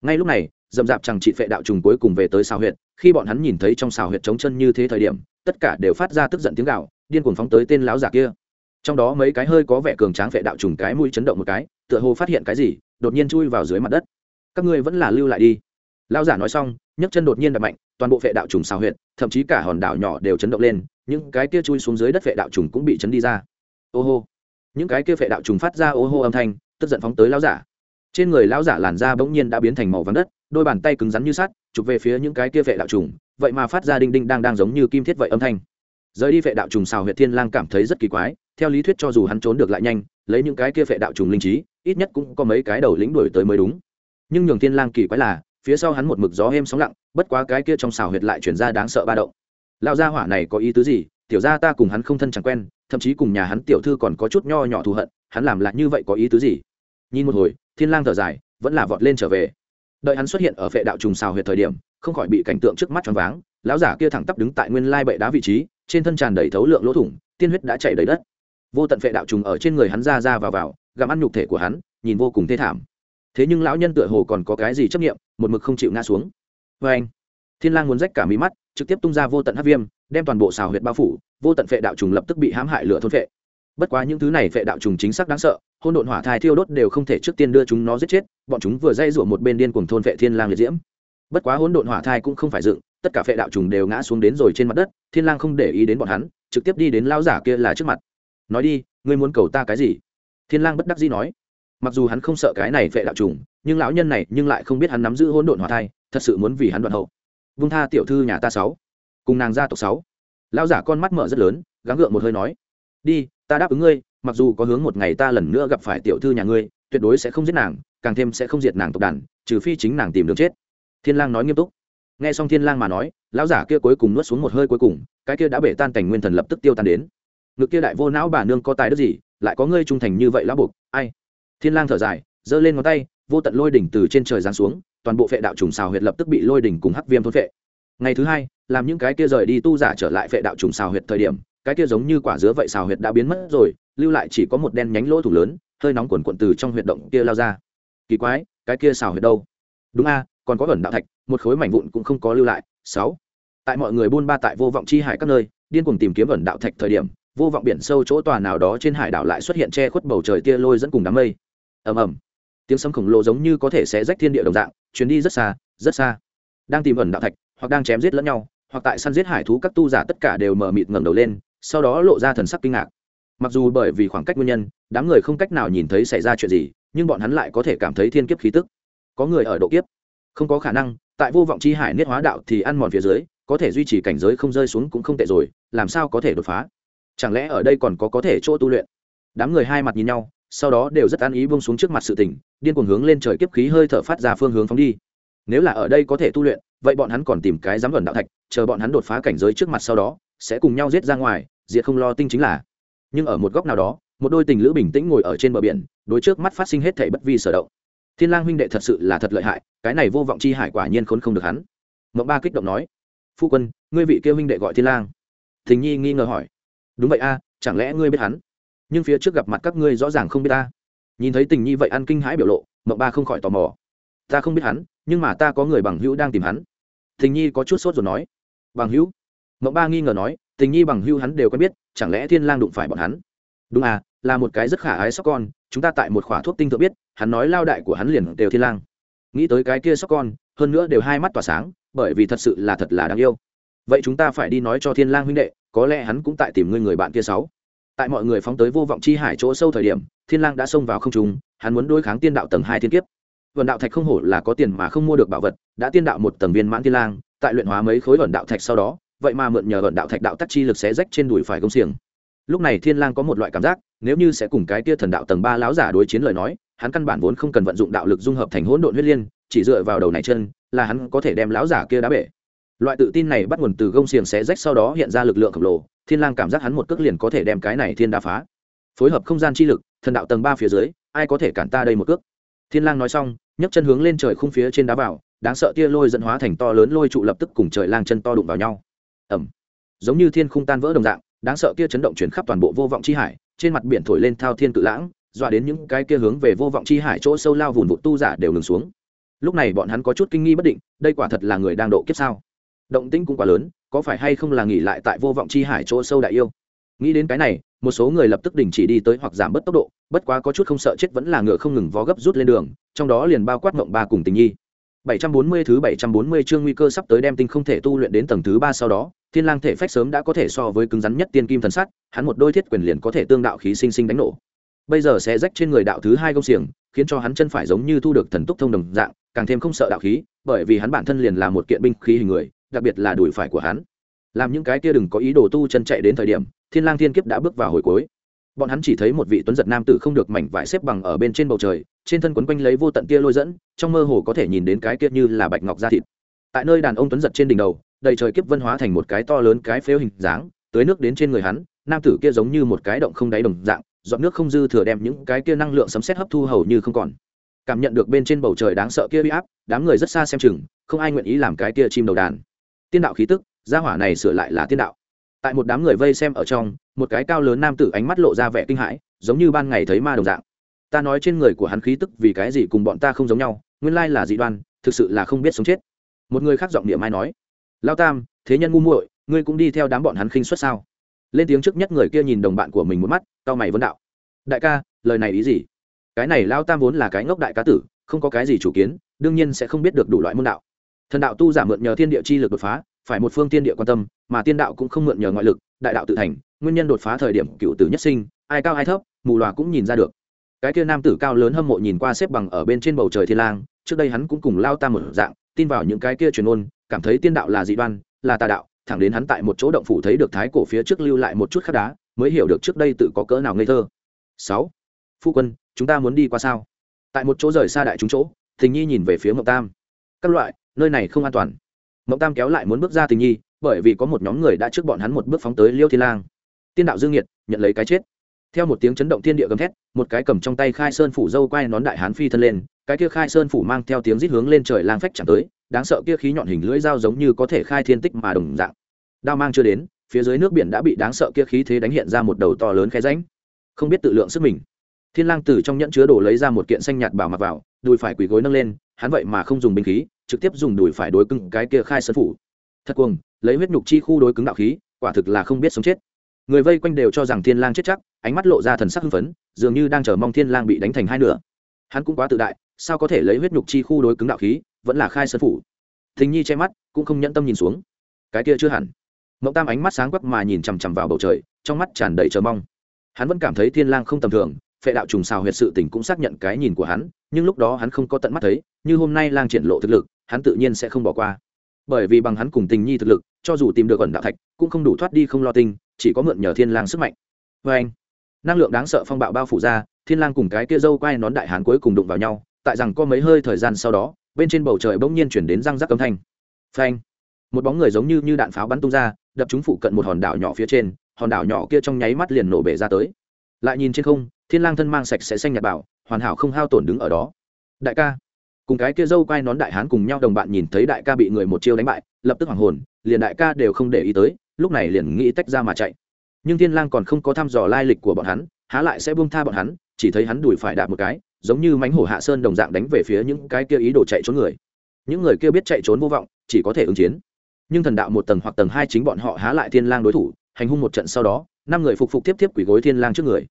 Speaker 1: Ngay lúc này dầm dạp chẳng chị phệ đạo trùng cuối cùng về tới xào huyệt, khi bọn hắn nhìn thấy trong xào huyệt trống chân như thế thời điểm, tất cả đều phát ra tức giận tiếng gào, điên cuồng phóng tới tên lão giả kia. Trong đó mấy cái hơi có vẻ cường tráng phệ đạo trùng cái mũi chấn động một cái, tựa hồ phát hiện cái gì, đột nhiên chui vào dưới mặt đất. Các ngươi vẫn là lưu lại đi lão giả nói xong, nhấc chân đột nhiên đập mạnh, toàn bộ vệ đạo trùng xào huyệt, thậm chí cả hòn đảo nhỏ đều chấn động lên, những cái kia chui xuống dưới đất vệ đạo trùng cũng bị chấn đi ra. Ô hô. Những cái kia vệ đạo trùng phát ra ô hô âm thanh, tức giận phóng tới lão giả. Trên người lão giả làn da bỗng nhiên đã biến thành màu vàng đất, đôi bàn tay cứng rắn như sắt, chụp về phía những cái kia vệ đạo trùng, vậy mà phát ra đinh đinh đang đang giống như kim thiết vậy âm thanh. Rời đi vệ đạo trùng xào huyệt thiên lang cảm thấy rất kỳ quái, theo lý thuyết cho dù hắn trốn được lại nhanh, lấy những cái kia vệ đạo trùng linh trí, ít nhất cũng có mấy cái đầu lĩnh đuổi tới mới đúng. Nhưng nhường thiên lang kỳ quái là phía sau hắn một mực gió êm sóng lặng, bất quá cái kia trong xào huyệt lại chuyển ra đáng sợ ba động. Lão gia hỏa này có ý tứ gì? Tiểu gia ta cùng hắn không thân chẳng quen, thậm chí cùng nhà hắn tiểu thư còn có chút nho nhỏ thù hận, hắn làm lại như vậy có ý tứ gì? Nhìn một hồi, thiên lang thở dài, vẫn là vọt lên trở về. Đợi hắn xuất hiện ở phệ đạo trùng xào huyệt thời điểm, không khỏi bị cảnh tượng trước mắt choáng váng, lão giả kia thẳng tắp đứng tại nguyên lai bệ đá vị trí, trên thân tràn đầy thấu lượng lỗ thủng, tiên huyết đã chảy đầy đất. Vô tận phệ đạo trùng ở trên người hắn ra ra vào vào, gặm ăn nhục thể của hắn, nhìn vô cùng thê thảm thế nhưng lão nhân tựa hồ còn có cái gì chấp nghiệm, một mực không chịu ngã xuống. Vê anh, thiên lang muốn rách cả mí mắt, trực tiếp tung ra vô tận hắc viêm, đem toàn bộ xào huyệt bao phủ, vô tận phệ đạo trùng lập tức bị hãm hại lửa thôn phệ. Bất quá những thứ này phệ đạo trùng chính xác đáng sợ hôn độn hỏa thai thiêu đốt đều không thể trước tiên đưa chúng nó giết chết, bọn chúng vừa dây rủa một bên điên cuồng thôn phệ thiên lang liệt diễm. Bất quá hôn độn hỏa thai cũng không phải dựng, tất cả phệ đạo trùng đều ngã xuống đến rồi trên mặt đất, thiên lang không để ý đến bọn hắn, trực tiếp đi đến lão giả kia là trước mặt. Nói đi, ngươi muốn cầu ta cái gì? Thiên lang bất đắc dĩ nói mặc dù hắn không sợ cái này phệ đạo trùng, nhưng lão nhân này nhưng lại không biết hắn nắm giữ hỗn độn hỏa thai, thật sự muốn vì hắn đoạn hậu. Vung tha tiểu thư nhà ta sáu. Cùng nàng gia tộc sáu. Lão giả con mắt mở rất lớn, gắng gượng một hơi nói. Đi, ta đáp ứng ngươi, mặc dù có hướng một ngày ta lần nữa gặp phải tiểu thư nhà ngươi, tuyệt đối sẽ không giết nàng, càng thêm sẽ không diệt nàng tộc đàn, trừ phi chính nàng tìm đường chết. Thiên lang nói nghiêm túc. Nghe xong thiên lang mà nói, lão giả kia cuối cùng nuốt xuống một hơi cuối cùng, cái kia đã bể tan cảnh nguyên thần lập tức tiêu tan đến. Ngực kia đại vô não bà nương có tài đức gì, lại có ngươi trung thành như vậy lão buộc, ai? Thiên lang thở dài, giơ lên ngón tay, vô tận lôi đỉnh từ trên trời giáng xuống, toàn bộ phệ đạo trùng xào huyệt lập tức bị lôi đỉnh cùng hắc viêm thôn phệ. Ngày thứ hai, làm những cái kia rời đi tu giả trở lại phệ đạo trùng xào huyệt thời điểm, cái kia giống như quả dứa vậy xào huyệt đã biến mất rồi, lưu lại chỉ có một đen nhánh lỗ thủ lớn, hơi nóng cuồn cuộn từ trong huyệt động kia lao ra. Kỳ quái, cái kia xào huyệt đâu? Đúng a, còn có ẩn đạo thạch, một khối mảnh vụn cũng không có lưu lại. Sáu. Tại mọi người buôn ba tại vô vọng chi hải các nơi, điên cuồng tìm kiếm ẩn đạo thạch thời điểm, vô vọng biển sâu chỗ tòa nào đó trên hải đảo lại xuất hiện che khuất bầu trời tia lôi dẫn cùng đám mây ầm ầm. Tiếng sấm khổng lồ giống như có thể sẽ rách thiên địa đồng dạng chuyến đi rất xa rất xa. Đang tìm ẩn đạo thạch, hoặc đang chém giết lẫn nhau, hoặc tại săn giết hải thú các tu giả tất cả đều mờ mịt ngẩng đầu lên, sau đó lộ ra thần sắc kinh ngạc. Mặc dù bởi vì khoảng cách nguyên nhân, đám người không cách nào nhìn thấy xảy ra chuyện gì, nhưng bọn hắn lại có thể cảm thấy thiên kiếp khí tức. Có người ở độ kiếp. Không có khả năng, tại vô vọng chi hải niết hóa đạo thì ăn mòn phía dưới, có thể duy trì cảnh giới không rơi xuống cũng không tệ rồi, làm sao có thể đột phá? Chẳng lẽ ở đây còn có có thể chỗ tu luyện? Đám người hai mặt nhìn nhau sau đó đều rất an ý bông xuống trước mặt sự tỉnh điên cuồng hướng lên trời kiếp khí hơi thở phát ra phương hướng phóng đi. Nếu là ở đây có thể tu luyện, vậy bọn hắn còn tìm cái dám vẩn đạo thạch, chờ bọn hắn đột phá cảnh giới trước mặt sau đó, sẽ cùng nhau giết ra ngoài, diệt không lo tinh chính là. Nhưng ở một góc nào đó, một đôi tình lữ bình tĩnh ngồi ở trên bờ biển, đối trước mắt phát sinh hết thể bất vi sở động. Thiên lang huynh đệ thật sự là thật lợi hại, cái này vô vọng chi hải quả nhiên khốn không được hắn. Mộng ba kích động nói, phu quân, ngươi vị kia huynh đệ gọi thiên lang. Thình nhi nghi ngờ hỏi, đúng vậy a, chẳng lẽ ngươi biết hắn? Nhưng phía trước gặp mặt các ngươi rõ ràng không biết ta. Nhìn thấy tình nhi vậy ăn kinh hãi biểu lộ, mộng ba không khỏi tò mò. Ta không biết hắn, nhưng mà ta có người bằng hữu đang tìm hắn. Tình nhi có chút sốt rồi nói. Bằng hữu? Mộng ba nghi ngờ nói, tình nhi bằng hữu hắn đều quen biết, chẳng lẽ thiên lang đụng phải bọn hắn? Đúng à là một cái rất khả ái sóc con, chúng ta tại một khỏa thuốc tinh thượng biết, hắn nói lao đại của hắn liền đều thiên lang. Nghĩ tới cái kia sóc con, hơn nữa đều hai mắt tỏa sáng, bởi vì thật sự là thật là đáng yêu. Vậy chúng ta phải đi nói cho thiên lang huynh đệ, có lẽ hắn cũng tại tìm ngươi người bạn kia sáu tại mọi người phóng tới vô vọng chi hải chỗ sâu thời điểm, thiên lang đã xông vào không trung, hắn muốn đối kháng tiên đạo tầng hai thiên kiếp. Vận đạo thạch không hổ là có tiền mà không mua được bảo vật, đã tiên đạo một tầng viên mãn thiên lang, tại luyện hóa mấy khối vận đạo thạch sau đó, vậy mà mượn nhờ vận đạo thạch đạo tắc chi lực xé rách trên đùi phải công xiềng. Lúc này thiên lang có một loại cảm giác, nếu như sẽ cùng cái kia thần đạo tầng ba láo giả đối chiến lời nói, hắn căn bản vốn không cần vận dụng đạo lực dung hợp thành hỗn độn huyết liên, chỉ dựa vào đầu này chân, là hắn có thể đem láo giả kia đá bể. Loại tự tin này bắt nguồn từ gông xiềng xé rách sau đó hiện ra lực lượng khổng lồ thiên lang cảm giác hắn một cước liền có thể đem cái này thiên đa phá. Phối hợp không gian chi lực, thần đạo tầng ba phía dưới, ai có thể cản ta đây một cước? Thiên lang nói xong, nhấc chân hướng lên trời khung phía trên đá vào, đáng sợ tia lôi dẫn hóa thành to lớn lôi trụ lập tức cùng trời lang chân to đụng vào nhau. Ầm. Giống như thiên khung tan vỡ đồng dạng, đáng sợ kia chấn động chuyển khắp toàn bộ vô vọng chi hải, trên mặt biển thổi lên thao thiên cự lãng, dọa đến những cái kia hướng về vô vọng chi hải chỗ sâu lao vùn vụt tu giả đều ngừng xuống. Lúc này bọn hắn có chút kinh nghi bất định, đây quả thật là người đang độ kiếp sao? Động tĩnh cũng quá lớn có phải hay không là nghỉ lại tại vô vọng chi hải chỗ sâu đại yêu nghĩ đến cái này một số người lập tức đình chỉ đi tới hoặc giảm bớt tốc độ bất quá có chút không sợ chết vẫn là ngựa không ngừng vó gấp rút lên đường trong đó liền bao quát mộng ba cùng tình nhi 740 thứ 740 chương nguy cơ sắp tới đem tinh không thể tu luyện đến tầng thứ ba sau đó, Thiên Lang thể phách sớm đã có thể so với cứng rắn nhất tiên kim thần sắt, hắn một đôi thiết quyền liền có thể tương đạo khí sinh sinh đánh nổ. Bây giờ sẽ rách trên người đạo thứ hai công xiềng, khiến cho hắn chân phải giống như thu được thần túc thông đồng dạng, càng thêm không sợ đạo khí, bởi vì hắn bản thân liền là một kiện binh khí hình người, đặc biệt là đùi phải của hắn. Làm những cái kia đừng có ý đồ tu chân chạy đến thời điểm, Thiên Lang Thiên Kiếp đã bước vào hồi cuối. Bọn hắn chỉ thấy một vị tuấn giật nam tử không được mảnh vải xếp bằng ở bên trên bầu trời, trên thân quấn quanh lấy vô tận kia lôi dẫn, trong mơ hồ có thể nhìn đến cái kia như là bạch ngọc da thịt. Tại nơi đàn ông tuấn giật trên đỉnh đầu, đầy trời kiếp vân hóa thành một cái to lớn cái phếu hình dáng, tưới nước đến trên người hắn, nam tử kia giống như một cái động không đáy đồng dạng, giọt nước không dư thừa đem những cái kia năng lượng sấm sét hấp thu hầu như không còn. Cảm nhận được bên trên bầu trời đáng sợ kia uy áp, đám người rất xa xem chừng, không ai nguyện ý làm cái kia chim đầu đàn. Tiên đạo khí tức, gia hỏa này sửa lại là tiên đạo. Tại một đám người vây xem ở trong, một cái cao lớn nam tử ánh mắt lộ ra vẻ kinh hãi, giống như ban ngày thấy ma đồng dạng. Ta nói trên người của hắn khí tức vì cái gì cùng bọn ta không giống nhau nguyên lai là dị đoan thực sự là không biết sống chết. Một người khác giọng niệm ai nói lao tam thế nhân ngu muội ngươi cũng đi theo đám bọn hắn khinh xuất sao? Lên tiếng trước nhất người kia nhìn đồng bạn của mình một mắt tao mày vấn đạo đại ca lời này ý gì? Cái này lao tam vốn là cái ngốc đại cá tử không có cái gì chủ kiến đương nhiên sẽ không biết được đủ loại môn đạo thần đạo tu giả mượn nhờ thiên địa chi lực đột phá, phải một phương tiên địa quan tâm, mà tiên đạo cũng không mượn nhờ ngoại lực, đại đạo tự thành, nguyên nhân đột phá thời điểm cựu tử nhất sinh, ai cao ai thấp, mù loà cũng nhìn ra được. Cái kia nam tử cao lớn hâm mộ nhìn qua xếp bằng ở bên trên bầu trời thiên lang, trước đây hắn cũng cùng lao tam một dạng, tin vào những cái kia truyền ôn cảm thấy tiên đạo là dị đoan, là tà đạo, thẳng đến hắn tại một chỗ động phủ thấy được thái cổ phía trước lưu lại một chút khắc đá, mới hiểu được trước đây tự có cỡ nào ngây thơ. Sáu, phu quân, chúng ta muốn đi qua sao? Tại một chỗ rời xa đại chúng chỗ tình nhi nhìn về phía ngọc tam. Các loại nơi này không an toàn. Mộng tam kéo lại muốn bước ra tình nhi, bởi vì có một nhóm người đã trước bọn hắn một bước phóng tới liêu thiên lang. Tiên đạo dương nhiệt nhận lấy cái chết. Theo một tiếng chấn động thiên địa gầm thét, một cái cầm trong tay khai sơn phủ dâu quay nón đại hán phi thân lên, cái kia khai sơn phủ mang theo tiếng rít hướng lên trời lang phách chẳng tới, đáng sợ kia khí nhọn hình lưỡi dao giống như có thể khai thiên tích mà đồng dạng. Đao mang chưa đến, phía dưới nước biển đã bị đáng sợ kia khí thế đánh hiện ra một đầu to lớn khe ránh không biết tự lượng sức mình. Thiên lang từ trong nhẫn chứa đồ lấy ra một kiện xanh nhạt bảo mặc vào, đùi phải quỳ gối nâng lên, hắn vậy mà không dùng binh khí trực tiếp dùng đùi phải đối cứng cái kia khai sơn phủ. Thật cuồng, lấy huyết nhục chi khu đối cứng đạo khí, quả thực là không biết sống chết. Người vây quanh đều cho rằng thiên lang chết chắc, ánh mắt lộ ra thần sắc hưng phấn, dường như đang chờ mong thiên lang bị đánh thành hai nửa. Hắn cũng quá tự đại, sao có thể lấy huyết nhục chi khu đối cứng đạo khí, vẫn là khai sơn phủ. Thình nhi che mắt, cũng không nhẫn tâm nhìn xuống. Cái kia chưa hẳn. Mộng tam ánh mắt sáng quắc mà nhìn chằm chằm vào bầu trời, trong mắt tràn đầy chờ mong. Hắn vẫn cảm thấy thiên lang không tầm thường, phệ đạo trùng xào huyệt sự tình cũng xác nhận cái nhìn của hắn, nhưng lúc đó hắn không có tận mắt thấy, như hôm nay lang triển lộ thực lực hắn tự nhiên sẽ không bỏ qua. Bởi vì bằng hắn cùng tình nhi thực lực, cho dù tìm được ẩn đạo thạch, cũng không đủ thoát đi không lo tinh, chỉ có mượn nhờ thiên lang sức mạnh. Với anh, năng lượng đáng sợ phong bạo bao phủ ra, thiên lang cùng cái kia dâu quay nón đại hán cuối cùng đụng vào nhau, tại rằng có mấy hơi thời gian sau đó, bên trên bầu trời bỗng nhiên chuyển đến răng rắc âm thanh. Phanh một bóng người giống như như đạn pháo bắn tung ra, đập chúng phụ cận một hòn đảo nhỏ phía trên, hòn đảo nhỏ kia trong nháy mắt liền nổ bể ra tới. Lại nhìn trên không, thiên lang thân mang sạch sẽ xanh nhạt bảo, hoàn hảo không hao tổn đứng ở đó. Đại ca cùng cái kia dâu quay nón đại hán cùng nhau đồng bạn nhìn thấy đại ca bị người một chiêu đánh bại, lập tức hoảng hồn, liền đại ca đều không để ý tới, lúc này liền nghĩ tách ra mà chạy. Nhưng thiên lang còn không có thăm dò lai lịch của bọn hắn, há lại sẽ buông tha bọn hắn, chỉ thấy hắn đuổi phải đạp một cái, giống như mánh hổ hạ sơn đồng dạng đánh về phía những cái kia ý đồ chạy trốn người. Những người kia biết chạy trốn vô vọng, chỉ có thể ứng chiến. Nhưng thần đạo một tầng hoặc tầng hai chính bọn họ há lại thiên lang đối thủ, hành hung một trận sau đó, năm người phục phục tiếp tiếp quỷ gối thiên lang trước người.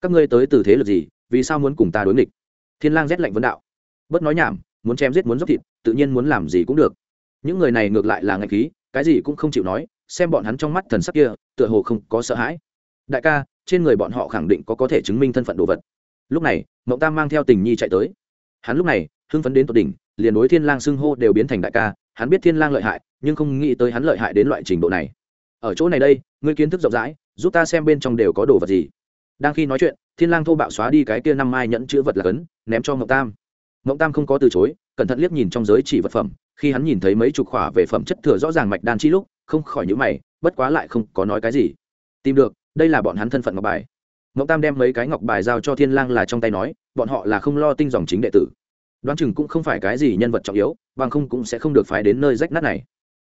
Speaker 1: Các ngươi tới từ thế lực gì, vì sao muốn cùng ta đối nghịch? Thiên lang rét lạnh vấn đạo bất nói nhảm, muốn chém giết muốn dốc thịt, tự nhiên muốn làm gì cũng được. Những người này ngược lại là ngạch khí, cái gì cũng không chịu nói, xem bọn hắn trong mắt thần sắc kia, tựa hồ không có sợ hãi. Đại ca, trên người bọn họ khẳng định có có thể chứng minh thân phận đồ vật. Lúc này, mộng tam mang theo tình nhi chạy tới. Hắn lúc này, hưng phấn đến tột đỉnh, liền đối thiên lang xưng hô đều biến thành đại ca, hắn biết thiên lang lợi hại, nhưng không nghĩ tới hắn lợi hại đến loại trình độ này. Ở chỗ này đây, ngươi kiến thức rộng rãi, giúp ta xem bên trong đều có đồ vật gì. Đang khi nói chuyện, thiên lang thô bạo xóa đi cái kia năm mai nhẫn chữ vật là cấn, ném cho ngọc tam. Mộng tam không có từ chối, cẩn thận liếc nhìn trong giới chỉ vật phẩm, khi hắn nhìn thấy mấy chục khỏa về phẩm chất thừa rõ ràng mạch đan chi lúc, không khỏi nhíu mày, bất quá lại không có nói cái gì. Tìm được, đây là bọn hắn thân phận ngọc bài. Mộng tam đem mấy cái ngọc bài giao cho thiên lang là trong tay nói, bọn họ là không lo tinh dòng chính đệ tử. Đoán chừng cũng không phải cái gì nhân vật trọng yếu, bằng không cũng sẽ không được phái đến nơi rách nát này.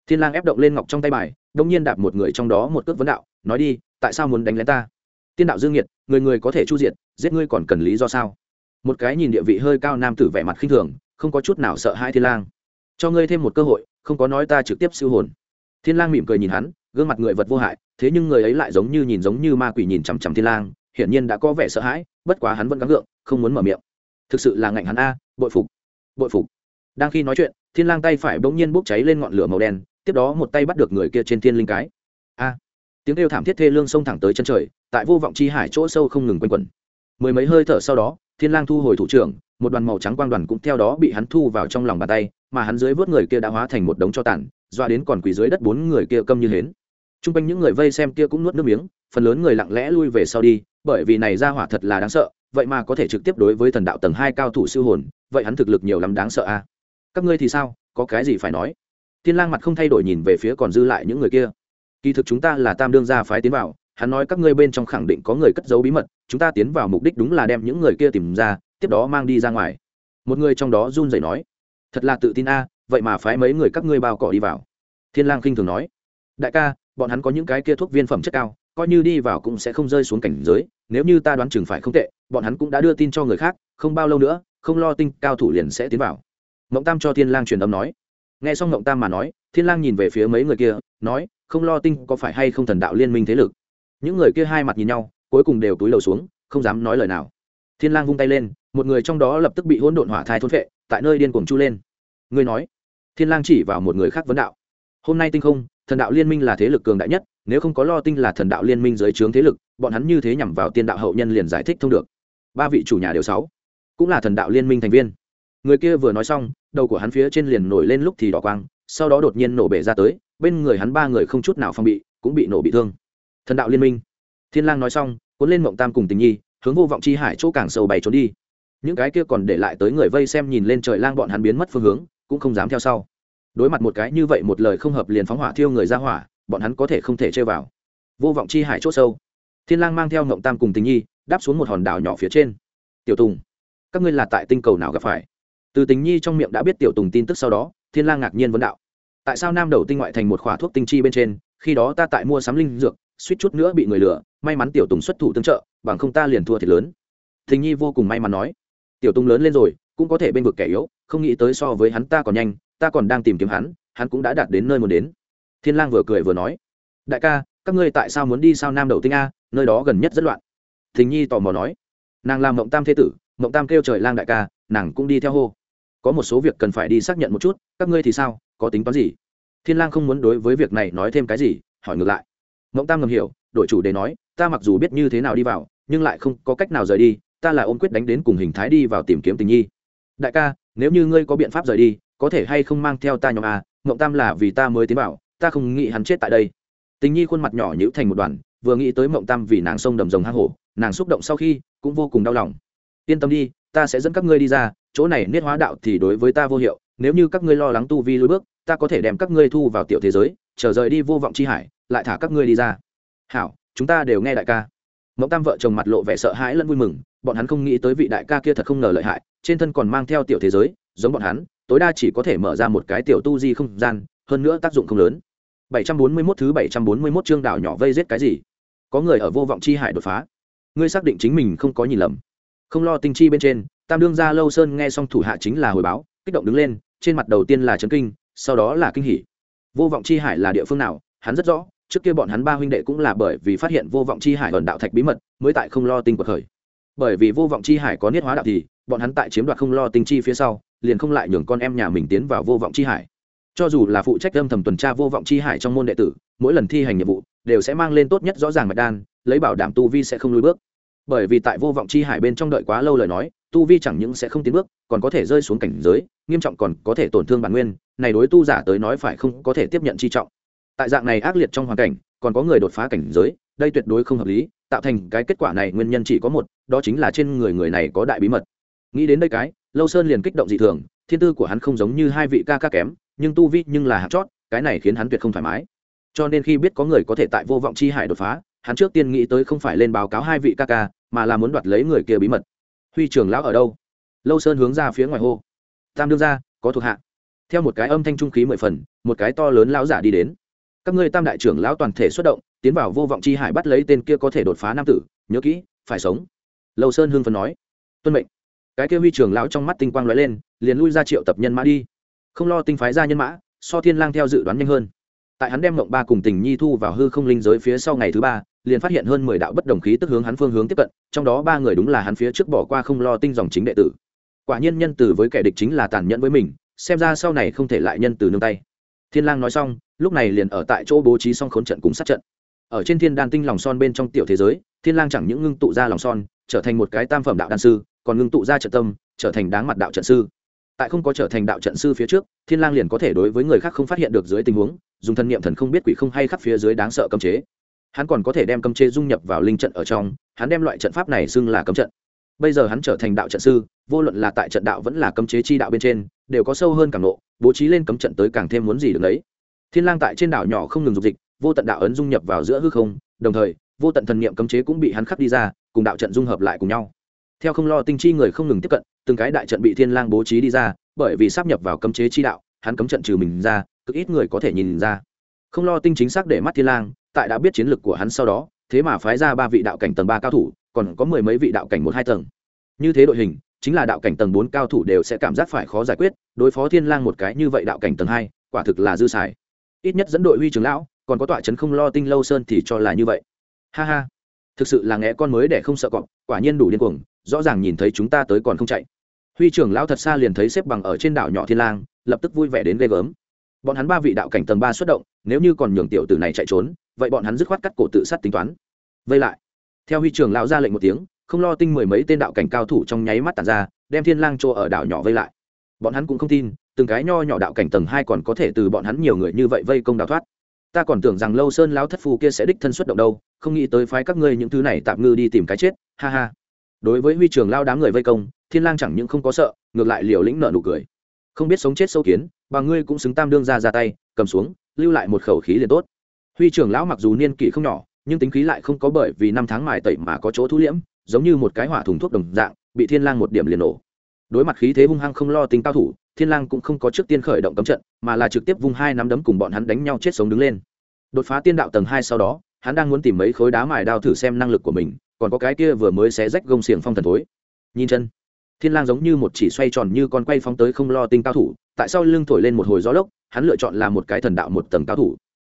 Speaker 1: Thiên lang ép động lên ngọc trong tay bài, đông nhiên đạp một người trong đó một cước vấn đạo, nói đi, tại sao muốn đánh lén ta? Tiên đạo dương nhiệt, người người có thể chu diệt, giết ngươi còn cần lý do sao? Một cái nhìn địa vị hơi cao nam tử vẻ mặt khinh thường, không có chút nào sợ hai thiên lang. Cho ngươi thêm một cơ hội, không có nói ta trực tiếp siêu hồn. Thiên lang mỉm cười nhìn hắn, gương mặt người vật vô hại, thế nhưng người ấy lại giống như nhìn giống như ma quỷ nhìn chằm chằm thiên lang, hiển nhiên đã có vẻ sợ hãi, bất quá hắn vẫn gắng gượng, không muốn mở miệng. Thực sự là ngạnh hắn a, bội phục bội phục. Đang khi nói chuyện, thiên lang tay phải bỗng nhiên bốc cháy lên ngọn lửa màu đen, tiếp đó một tay bắt được người kia trên thiên linh cái. A! Tiếng kêu thảm thiết thê lương xông thẳng tới chân trời, tại vô vọng chi hải chỗ sâu không ngừng quanh quẩn mười mấy hơi thở sau đó, thiên lang thu hồi thủ trưởng, một đoàn màu trắng quang đoàn cũng theo đó bị hắn thu vào trong lòng bàn tay, mà hắn dưới vớt người kia đã hóa thành một đống cho tàn, doa đến còn quỳ dưới đất bốn người kia câm như hến. Trung quanh những người vây xem kia cũng nuốt nước miếng, phần lớn người lặng lẽ lui về sau đi, bởi vì này ra hỏa thật là đáng sợ, vậy mà có thể trực tiếp đối với thần đạo tầng hai cao thủ siêu hồn, vậy hắn thực lực nhiều lắm đáng sợ a. À? các ngươi thì sao, có cái gì phải nói? Thiên lang mặt không thay đổi nhìn về phía còn dư lại những người kia. Kỳ thực chúng ta là tam đương gia phái tiến vào hắn nói các ngươi bên trong khẳng định có người cất giấu bí mật, chúng ta tiến vào mục đích đúng là đem những người kia tìm ra, tiếp đó mang đi ra ngoài. Một người trong đó run rẩy nói, thật là tự tin a, vậy mà phái mấy người các ngươi bao cỏ đi vào. Thiên lang khinh thường nói, đại ca, bọn hắn có những cái kia thuốc viên phẩm chất cao, coi như đi vào cũng sẽ không rơi xuống cảnh giới, nếu như ta đoán chừng phải không tệ, bọn hắn cũng đã đưa tin cho người khác, không bao lâu nữa, không lo tinh, cao thủ liền sẽ tiến vào. Mộng tam cho thiên lang truyền âm nói. Nghe xong mộng tam mà nói, thiên lang nhìn về phía mấy người kia, nói, không lo tinh có phải hay không thần đạo liên minh thế lực? Những người kia hai mặt nhìn nhau, cuối cùng đều túi lầu xuống, không dám nói lời nào. Thiên lang vung tay lên, một người trong đó lập tức bị hỗn độn hỏa thai thôn phệ, tại nơi điên cuồng chu lên. Ngươi nói, thiên lang chỉ vào một người khác vấn đạo. Hôm nay tinh không, thần đạo liên minh là thế lực cường đại nhất, nếu không có lo tinh là thần đạo liên minh dưới trướng thế lực, bọn hắn như thế nhằm vào tiên đạo hậu nhân liền giải thích thông được. Ba vị chủ nhà đều sáu, cũng là thần đạo liên minh thành viên. Người kia vừa nói xong, đầu của hắn phía trên liền nổi lên lúc thì đỏ quang, sau đó đột nhiên nổ bể ra tới, bên người hắn ba người không chút nào phong bị, cũng bị nổ bị thương thần đạo liên minh. Thiên lang nói xong, cuốn lên mộng tam cùng tình nhi, hướng vô vọng chi hải chỗ càng sâu bày trốn đi. Những cái kia còn để lại tới người vây xem nhìn lên trời lang bọn hắn biến mất phương hướng, cũng không dám theo sau. Đối mặt một cái như vậy một lời không hợp liền phóng hỏa thiêu người ra hỏa, bọn hắn có thể không thể chơi vào. Vô vọng chi hải chỗ sâu. Thiên lang mang theo ngộng tam cùng tình nhi, đáp xuống một hòn đảo nhỏ phía trên. Tiểu tùng, các ngươi là tại tinh cầu nào gặp phải? Từ tình nhi trong miệng đã biết tiểu tùng tin tức sau đó, thiên lang ngạc nhiên vấn đạo. Tại sao nam đầu tinh ngoại thành một khỏa thuốc tinh chi bên trên, khi đó ta tại mua sắm linh dược suýt chút nữa bị người lừa, may mắn tiểu tùng xuất thủ tương trợ, bằng không ta liền thua thiệt lớn. Thình nhi vô cùng may mắn nói. Tiểu tùng lớn lên rồi, cũng có thể bên vực kẻ yếu, không nghĩ tới so với hắn ta còn nhanh, ta còn đang tìm kiếm hắn hắn cũng đã đạt đến nơi muốn đến. Thiên lang vừa cười vừa nói. Đại ca, các ngươi tại sao muốn đi sao nam đầu tinh a, nơi đó gần nhất rất loạn. Thình nhi tò mò nói. Nàng làm mộng tam thế tử, mộng tam kêu trời lang đại ca, nàng cũng đi theo hô. Có một số việc cần phải đi xác nhận một chút, các ngươi thì sao, có tính toán gì? Thiên lang không muốn đối với việc này nói thêm cái gì, hỏi ngược lại mộng tam ngầm hiểu đội chủ đề nói, ta mặc dù biết như thế nào đi vào, nhưng lại không có cách nào rời đi, ta là ôm quyết đánh đến cùng hình thái đi vào tìm kiếm tình nhi. Đại ca, nếu như ngươi có biện pháp rời đi, có thể hay không mang theo ta nhóm à? a mộng tam là vì ta mới tiến vào, ta không nghĩ hắn chết tại đây. Tình nhi khuôn mặt nhỏ nhữ thành một đoàn, vừa nghĩ tới mộng tam vì nàng sông đầm rồng hang hổ, nàng xúc động sau khi cũng vô cùng đau lòng. Yên tâm đi, ta sẽ dẫn các ngươi đi ra, chỗ này niết hóa đạo thì đối với ta vô hiệu, nếu như các ngươi lo lắng tu vi lối bước, ta có thể đem các ngươi thu vào tiểu thế giới trở rời đi vô vọng chi hải lại thả các ngươi đi ra. Hảo, chúng ta đều nghe đại ca. Mẫu tam vợ chồng mặt lộ vẻ sợ hãi lẫn vui mừng, bọn hắn không nghĩ tới vị đại ca kia thật không ngờ lợi hại, trên thân còn mang theo tiểu thế giới, giống bọn hắn, tối đa chỉ có thể mở ra một cái tiểu tu di không gian, hơn nữa tác dụng không lớn. 741 thứ 741 chương đảo nhỏ vây giết cái gì? Có người ở vô vọng chi hải đột phá. Ngươi xác định chính mình không có nhìn lầm. Không lo tinh chi bên trên, tam đương gia lâu sơn nghe xong thủ hạ chính là hồi báo, kích động đứng lên, trên mặt đầu tiên là chấn kinh, sau đó là kinh hỉ. Vô vọng chi hải là địa phương nào, hắn rất rõ trước kia bọn hắn ba huynh đệ cũng là bởi vì phát hiện vô vọng chi hải ẩn đạo thạch bí mật, mới tại không lo tinh quật khởi. Bởi vì vô vọng chi hải có niết hóa đạo thì, bọn hắn tại chiếm đoạt không lo tinh chi phía sau, liền không lại nhường con em nhà mình tiến vào vô vọng chi hải. Cho dù là phụ trách âm thầm tuần tra vô vọng chi hải trong môn đệ tử, mỗi lần thi hành nhiệm vụ, đều sẽ mang lên tốt nhất rõ ràng mạch đan, lấy bảo đảm tu vi sẽ không lùi bước. Bởi vì tại vô vọng chi hải bên trong đợi quá lâu lời nói, tu vi chẳng những sẽ không tiến bước, còn có thể rơi xuống cảnh giới, nghiêm trọng còn có thể tổn thương bản nguyên, này đối tu giả tới nói phải không có thể tiếp nhận chi trọng tại dạng này ác liệt trong hoàn cảnh, còn có người đột phá cảnh giới, đây tuyệt đối không hợp lý, tạo thành cái kết quả này nguyên nhân chỉ có một, đó chính là trên người người này có đại bí mật. Nghĩ đến đây cái, lâu sơn liền kích động dị thường, thiên tư của hắn không giống như hai vị ca ca kém, nhưng tu vi nhưng là hạt chót, cái này khiến hắn tuyệt không thoải mái. Cho nên khi biết có người có thể tại vô vọng chi hải đột phá, hắn trước tiên nghĩ tới không phải lên báo cáo hai vị ca ca, mà là muốn đoạt lấy người kia bí mật. Huy trường lão ở đâu? Lâu sơn hướng ra phía ngoài hô. Tam đương ra có thuộc hạ. Theo một cái âm thanh trung khí mười phần, một cái to lớn lão giả đi đến các ngươi tam đại trưởng lão toàn thể xuất động, tiến vào vô vọng chi hải bắt lấy tên kia có thể đột phá nam tử, nhớ kỹ, phải sống. Lầu sơn hưng phấn nói. Tuân mệnh. Cái kia huy trưởng lão trong mắt tinh quang lóe lên, liền lui ra triệu tập nhân mã đi. Không lo tinh phái ra nhân mã, so thiên lang theo dự đoán nhanh hơn. Tại hắn đem mộng ba cùng tình nhi thu vào hư không linh giới phía sau ngày thứ ba, liền phát hiện hơn mười đạo bất đồng khí tức hướng hắn phương hướng tiếp cận, trong đó ba người đúng là hắn phía trước bỏ qua không lo tinh dòng chính đệ tử. Quả nhiên nhân từ với kẻ địch chính là tàn nhẫn với mình, xem ra sau này không thể lại nhân từ nương tay thiên lang nói xong, lúc này liền ở tại chỗ bố trí xong khốn trận cùng sát trận. Ở trên thiên đan tinh lòng son bên trong tiểu thế giới, thiên lang chẳng những ngưng tụ ra lòng son, trở thành một cái tam phẩm đạo đan sư, còn ngưng tụ ra trận tâm, trở thành đáng mặt đạo trận sư. Tại không có trở thành đạo trận sư phía trước, thiên lang liền có thể đối với người khác không phát hiện được dưới tình huống, dùng thân niệm thần không biết quỷ không hay khắp phía dưới đáng sợ cấm chế. Hắn còn có thể đem cấm chế dung nhập vào linh trận ở trong, hắn đem loại trận pháp này xưng là cấm trận bây giờ hắn trở thành đạo trận sư, vô luận là tại trận đạo vẫn là cấm chế chi đạo bên trên, đều có sâu hơn càng nộ bố trí lên cấm trận tới càng thêm muốn gì được đấy thiên lang tại trên đảo nhỏ không ngừng dục dịch, vô tận đạo ấn dung nhập vào giữa hư không, đồng thời, vô tận thần niệm cấm chế cũng bị hắn khắc đi ra, cùng đạo trận dung hợp lại cùng nhau. Theo không lo tinh chi người không ngừng tiếp cận, từng cái đại trận bị thiên lang bố trí đi ra, bởi vì sắp nhập vào cấm chế chi đạo, hắn cấm trận trừ mình ra, cực ít người có thể nhìn ra. Không lo tinh chính xác để mắt thiên lang, tại đã biết chiến lược của hắn sau đó thế mà phái ra ba vị đạo cảnh tầng ba cao thủ, còn có mười mấy vị đạo cảnh một hai tầng. Như thế đội hình, chính là đạo cảnh tầng bốn cao thủ đều sẽ cảm giác phải khó giải quyết, đối phó thiên lang một cái như vậy đạo cảnh tầng hai, quả thực là dư xài. Ít nhất dẫn đội huy trưởng lão, còn có tọa chấn không lo tinh lâu sơn thì cho là như vậy. Ha ha. Thực sự là nghe con mới để không sợ cọp, quả nhiên đủ điên cuồng, rõ ràng nhìn thấy chúng ta tới còn không chạy. Huy trưởng lão thật xa liền thấy xếp bằng ở trên đảo nhỏ thiên lang, lập tức vui vẻ đến ghê gớm. Bọn hắn ba vị đạo cảnh tầng ba xuất động, nếu như còn nhường tiểu tử này chạy trốn vậy bọn hắn dứt khoát cắt cổ tự sát tính toán. Vây lại. Theo huy trường lão ra lệnh một tiếng, không lo tinh mười mấy tên đạo cảnh cao thủ trong nháy mắt tàn ra, đem thiên lang chỗ ở đảo nhỏ vây lại. Bọn hắn cũng không tin, từng cái nho nhỏ đạo cảnh tầng hai còn có thể từ bọn hắn nhiều người như vậy vây công đào thoát. Ta còn tưởng rằng lâu sơn lão thất phu kia sẽ đích thân xuất động đâu, không nghĩ tới phái các ngươi những thứ này tạm ngư đi tìm cái chết, ha ha. Đối với huy trường lao đám người vây công, thiên lang chẳng những không có sợ, ngược lại liều lĩnh nợ nụ cười. Không biết sống chết sâu kiến, bà ngươi cũng xứng tam đương ra ra tay, cầm xuống, lưu lại một khẩu khí liền tốt huy trưởng lão mặc dù niên kỷ không nhỏ, nhưng tính khí lại không có bởi vì năm tháng mài tẩy mà có chỗ thu liễm, giống như một cái hỏa thùng thuốc đồng dạng, bị thiên lang một điểm liền nổ. Đối mặt khí thế hung hăng không lo tính cao thủ, thiên lang cũng không có trước tiên khởi động cấm trận, mà là trực tiếp vung hai nắm đấm cùng bọn hắn đánh nhau chết sống đứng lên. Đột phá tiên đạo tầng hai sau đó, hắn đang muốn tìm mấy khối đá mài đao thử xem năng lực của mình, còn có cái kia vừa mới xé rách gông xiềng phong thần thối. Nhìn chân, thiên lang giống như một chỉ xoay tròn như con quay phóng tới không lo tinh cao thủ, tại sao lưng thổi lên một hồi gió lốc, hắn lựa chọn là một cái thần đạo một tầng cao thủ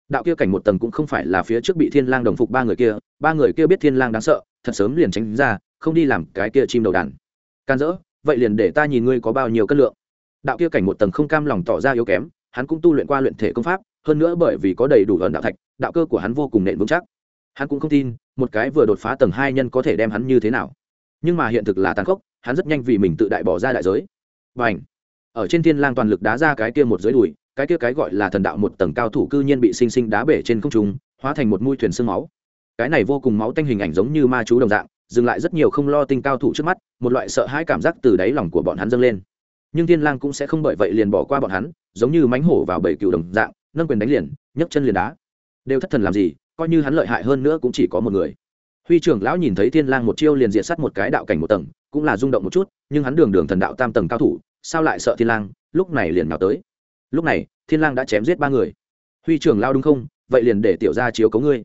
Speaker 1: đạo kia cảnh một tầng cũng không phải là phía trước bị thiên lang đồng phục ba người kia, ba người kia biết thiên lang đáng sợ, thật sớm liền tránh ra, không đi làm cái kia chim đầu đàn. Can dỡ, vậy liền để ta nhìn ngươi có bao nhiêu cân lượng. Đạo kia cảnh một tầng không cam lòng tỏ ra yếu kém, hắn cũng tu luyện qua luyện thể công pháp, hơn nữa bởi vì có đầy đủ ẩn đạo thạch, đạo cơ của hắn vô cùng nện vững chắc. Hắn cũng không tin, một cái vừa đột phá tầng hai nhân có thể đem hắn như thế nào. Nhưng mà hiện thực là tàn khốc, hắn rất nhanh vì mình tự đại bỏ ra đại giới. Và ảnh ở trên thiên lang toàn lực đá ra cái kia một giới đùi cái kia cái gọi là thần đạo một tầng cao thủ cư nhiên bị sinh sinh đá bể trên không trung, hóa thành một mũi thuyền xương máu. Cái này vô cùng máu tanh hình ảnh giống như ma chú đồng dạng, dừng lại rất nhiều không lo tinh cao thủ trước mắt, một loại sợ hãi cảm giác từ đáy lòng của bọn hắn dâng lên. Nhưng thiên lang cũng sẽ không bởi vậy liền bỏ qua bọn hắn, giống như mánh hổ vào bầy cừu đồng dạng, nâng quyền đánh liền, nhấc chân liền đá. Đều thất thần làm gì, coi như hắn lợi hại hơn nữa cũng chỉ có một người. Huy trưởng lão nhìn thấy thiên lang một chiêu liền diệt sát một cái đạo cảnh một tầng, cũng là rung động một chút, nhưng hắn đường đường thần đạo tam tầng cao thủ, sao lại sợ thiên lang, lúc này liền nào tới lúc này, thiên lang đã chém giết ba người. Huy trưởng lão đúng không? Vậy liền để tiểu gia chiếu cố ngươi.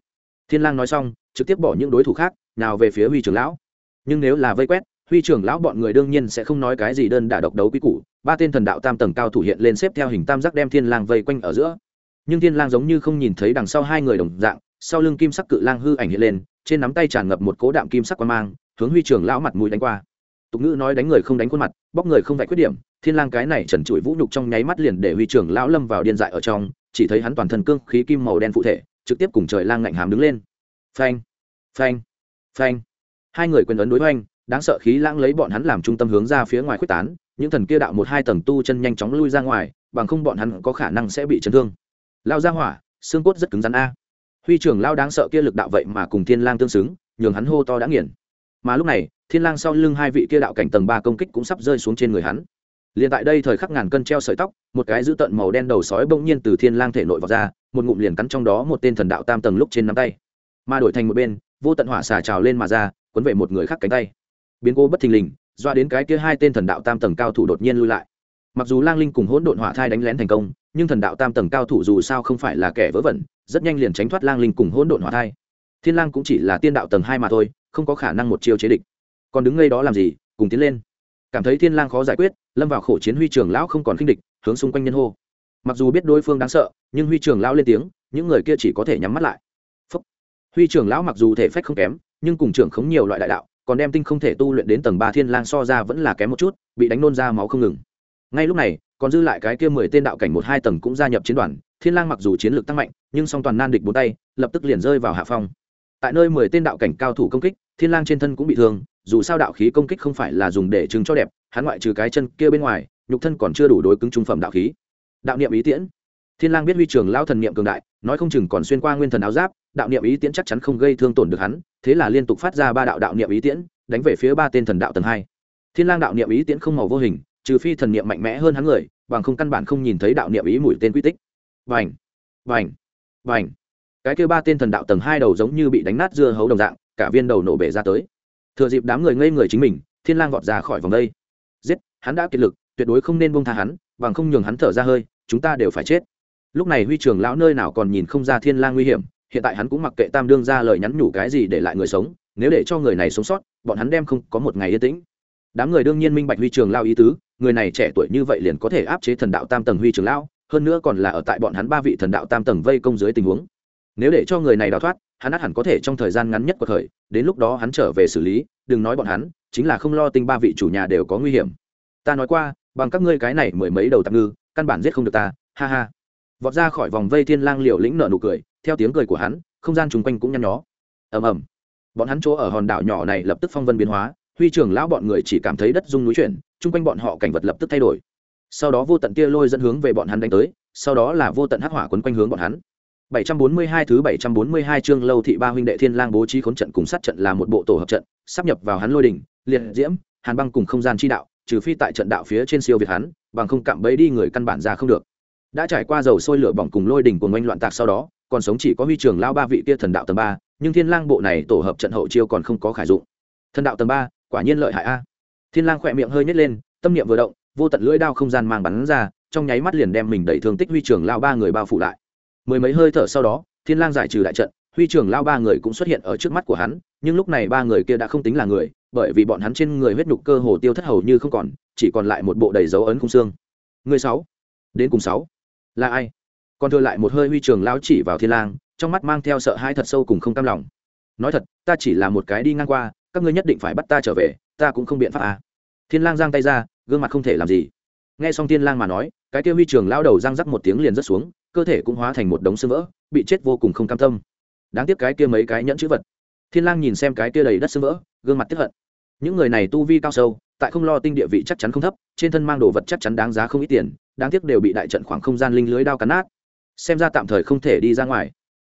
Speaker 1: Thiên lang nói xong, trực tiếp bỏ những đối thủ khác, nào về phía huy trưởng lão. Nhưng nếu là vây quét, huy trưởng lão bọn người đương nhiên sẽ không nói cái gì đơn đả độc đấu quý củ. Ba tên thần đạo tam tầng cao thủ hiện lên xếp theo hình tam giác đem thiên lang vây quanh ở giữa. Nhưng thiên lang giống như không nhìn thấy đằng sau hai người đồng dạng, sau lưng kim sắc cự lang hư ảnh hiện lên, trên nắm tay tràn ngập một cố đạm kim sắc quan mang, hướng huy trưởng lão mặt mũi đánh qua tục ngữ nói đánh người không đánh khuôn mặt, bóc người không vạch khuyết điểm, thiên lang cái này trần trụi vũ nhục trong nháy mắt liền để huy trưởng lão lâm vào điên dại ở trong, chỉ thấy hắn toàn thân cương khí kim màu đen phụ thể, trực tiếp cùng trời lang ngạnh hàm đứng lên. Phanh phanh phanh. Hai người quyền ấn đối hoành, đáng sợ khí lãng lấy bọn hắn làm trung tâm hướng ra phía ngoài khuếch tán, những thần kia đạo một hai tầng tu chân nhanh chóng lui ra ngoài, bằng không bọn hắn có khả năng sẽ bị chấn thương. Lao ra hỏa, xương cốt rất cứng rắn a. Huy trưởng lao đáng sợ kia lực đạo vậy mà cùng thiên lang tương xứng, nhường hắn hô to đã nghiền mà lúc này, thiên lang sau lưng hai vị kia đạo cảnh tầng ba công kích cũng sắp rơi xuống trên người hắn. Liền tại đây thời khắc ngàn cân treo sợi tóc, một cái dữ tận màu đen đầu sói bỗng nhiên từ thiên lang thể nội vào ra, một ngụm liền cắn trong đó một tên thần đạo tam tầng lúc trên nắm tay. Mà đổi thành một bên, vô tận hỏa xà trào lên mà ra quấn về một người khác cánh tay. Biến cố bất thình lình, doa đến cái kia hai tên thần đạo tam tầng cao thủ đột nhiên lui lại. Mặc dù lang linh cùng hỗn độn hỏa thai đánh lén thành công, nhưng thần đạo tam tầng cao thủ dù sao không phải là kẻ vớ vẩn, rất nhanh liền tránh thoát lang linh cùng hỗn độn hỏa thai. Thiên lang cũng chỉ là tiên đạo tầng hai mà thôi không có khả năng một chiêu chế địch. Còn đứng ngay đó làm gì, cùng tiến lên. Cảm thấy thiên lang khó giải quyết, lâm vào khổ chiến huy trường lão không còn khinh địch, hướng xung quanh nhân hô. Mặc dù biết đối phương đáng sợ, nhưng huy trường lão lên tiếng, những người kia chỉ có thể nhắm mắt lại. Phúc. huy trường lão mặc dù thể phách không kém, nhưng cùng trưởng khống nhiều loại đại đạo, còn đem tinh không thể tu luyện đến tầng ba thiên lang so ra vẫn là kém một chút, bị đánh nôn ra máu không ngừng. Ngay lúc này, còn dư lại cái kia mười tên đạo cảnh một hai tầng cũng gia nhập chiến đoàn, thiên lang mặc dù chiến lược tăng mạnh, nhưng song toàn nan địch bốn tay, lập tức liền rơi vào hạ phong. Tại nơi mười tên đạo cảnh cao thủ công kích thiên lang trên thân cũng bị thương, dù sao đạo khí công kích không phải là dùng để chứng cho đẹp, hắn ngoại trừ cái chân kia bên ngoài, nhục thân còn chưa đủ đối cứng trung phẩm đạo khí. Đạo niệm ý tiễn. Thiên lang biết huy trường lao thần niệm cường đại, nói không chừng còn xuyên qua nguyên thần áo giáp, đạo niệm ý tiễn chắc chắn không gây thương tổn được hắn, thế là liên tục phát ra ba đạo đạo niệm ý tiễn, đánh về phía ba tên thần đạo tầng hai. Thiên lang đạo niệm ý tiễn không màu vô hình, trừ phi thần niệm mạnh mẽ hơn hắn người, bằng không căn bản không nhìn thấy đạo niệm ý mũi tên quy tích. Vành vành vành. Cái kia ba tên thần đạo tầng hai đầu giống như bị đánh nát dưa hấu đồng dạng cả viên đầu nổ bể ra tới. Thừa dịp đám người ngây người chính mình, thiên lang vọt ra khỏi vòng đây. Giết, hắn đã kiệt lực, tuyệt đối không nên buông tha hắn, bằng không nhường hắn thở ra hơi, chúng ta đều phải chết. Lúc này huy trường lão nơi nào còn nhìn không ra thiên lang nguy hiểm, hiện tại hắn cũng mặc kệ tam đương ra lời nhắn nhủ cái gì để lại người sống, nếu để cho người này sống sót, bọn hắn đem không có một ngày yên tĩnh. Đám người đương nhiên minh bạch huy trường lao ý tứ, người này trẻ tuổi như vậy liền có thể áp chế thần đạo tam tầng huy trường lão, hơn nữa còn là ở tại bọn hắn ba vị thần đạo tam tầng vây công dưới tình huống nếu để cho người này đào thoát, hắn át hẳn có thể trong thời gian ngắn nhất của thời, đến lúc đó hắn trở về xử lý, đừng nói bọn hắn, chính là không lo tinh ba vị chủ nhà đều có nguy hiểm. Ta nói qua, bằng các ngươi cái này mười mấy đầu tạm ngư, căn bản giết không được ta, ha ha. Vọt ra khỏi vòng vây thiên lang liều lĩnh nở nụ cười, theo tiếng cười của hắn, không gian chung quanh cũng nhăn nhó. Ầm ầm. Bọn hắn chỗ ở hòn đảo nhỏ này lập tức phong vân biến hóa, huy trưởng lão bọn người chỉ cảm thấy đất rung núi chuyển, chung quanh bọn họ cảnh vật lập tức thay đổi. Sau đó vô tận tia lôi dẫn hướng về bọn hắn đánh tới, sau đó là vô tận hắc hỏa quấn quanh hướng bọn hắn. 742 thứ 742 chương lâu thị ba huynh đệ thiên lang bố trí khốn trận cùng sát trận là một bộ tổ hợp trận, sắp nhập vào hắn lôi đỉnh, liệt diễm, hàn băng cùng không gian chi đạo, trừ phi tại trận đạo phía trên siêu việt hắn, bằng không cạm bẫy đi người căn bản ra không được. Đã trải qua dầu sôi lửa bỏng cùng lôi đỉnh của ngoanh loạn tạc sau đó, còn sống chỉ có huy trường lao ba vị kia thần đạo tầng ba, nhưng thiên lang bộ này tổ hợp trận hậu chiêu còn không có khải dụng. Thần đạo tầng ba, quả nhiên lợi hại a. Thiên lang khẽ miệng hơi nhếch lên, tâm niệm vừa động, vô tận lưỡi đao không gian mang bắn ra, trong nháy mắt liền đem mình đẩy thương tích huy trường lao ba người bao phủ lại mười mấy hơi thở sau đó, thiên lang giải trừ đại trận, huy trường lao ba người cũng xuất hiện ở trước mắt của hắn, nhưng lúc này ba người kia đã không tính là người, bởi vì bọn hắn trên người huyết nhục cơ hồ tiêu thất hầu như không còn, chỉ còn lại một bộ đầy dấu ấn khung xương. Người sáu, đến cùng sáu, là ai? Còn thừa lại một hơi huy trường lao chỉ vào thiên lang, trong mắt mang theo sợ hãi thật sâu cùng không cam lòng. Nói thật, ta chỉ là một cái đi ngang qua, các ngươi nhất định phải bắt ta trở về, ta cũng không biện pháp à. thiên lang giang tay ra, gương mặt không thể làm gì. Nghe xong thiên lang mà nói, cái kia huy trường lao đầu giang rắc một tiếng liền rớt xuống cơ thể cũng hóa thành một đống xương vỡ, bị chết vô cùng không cam tâm. Đáng tiếc cái kia mấy cái nhẫn chữ vật. Thiên lang nhìn xem cái kia đầy đất xương vỡ, gương mặt tiếc hận. Những người này tu vi cao sâu, tại không lo tinh địa vị chắc chắn không thấp, trên thân mang đồ vật chắc chắn đáng giá không ít tiền, đáng tiếc đều bị đại trận khoảng không gian linh lưới đao cắn nát. Xem ra tạm thời không thể đi ra ngoài.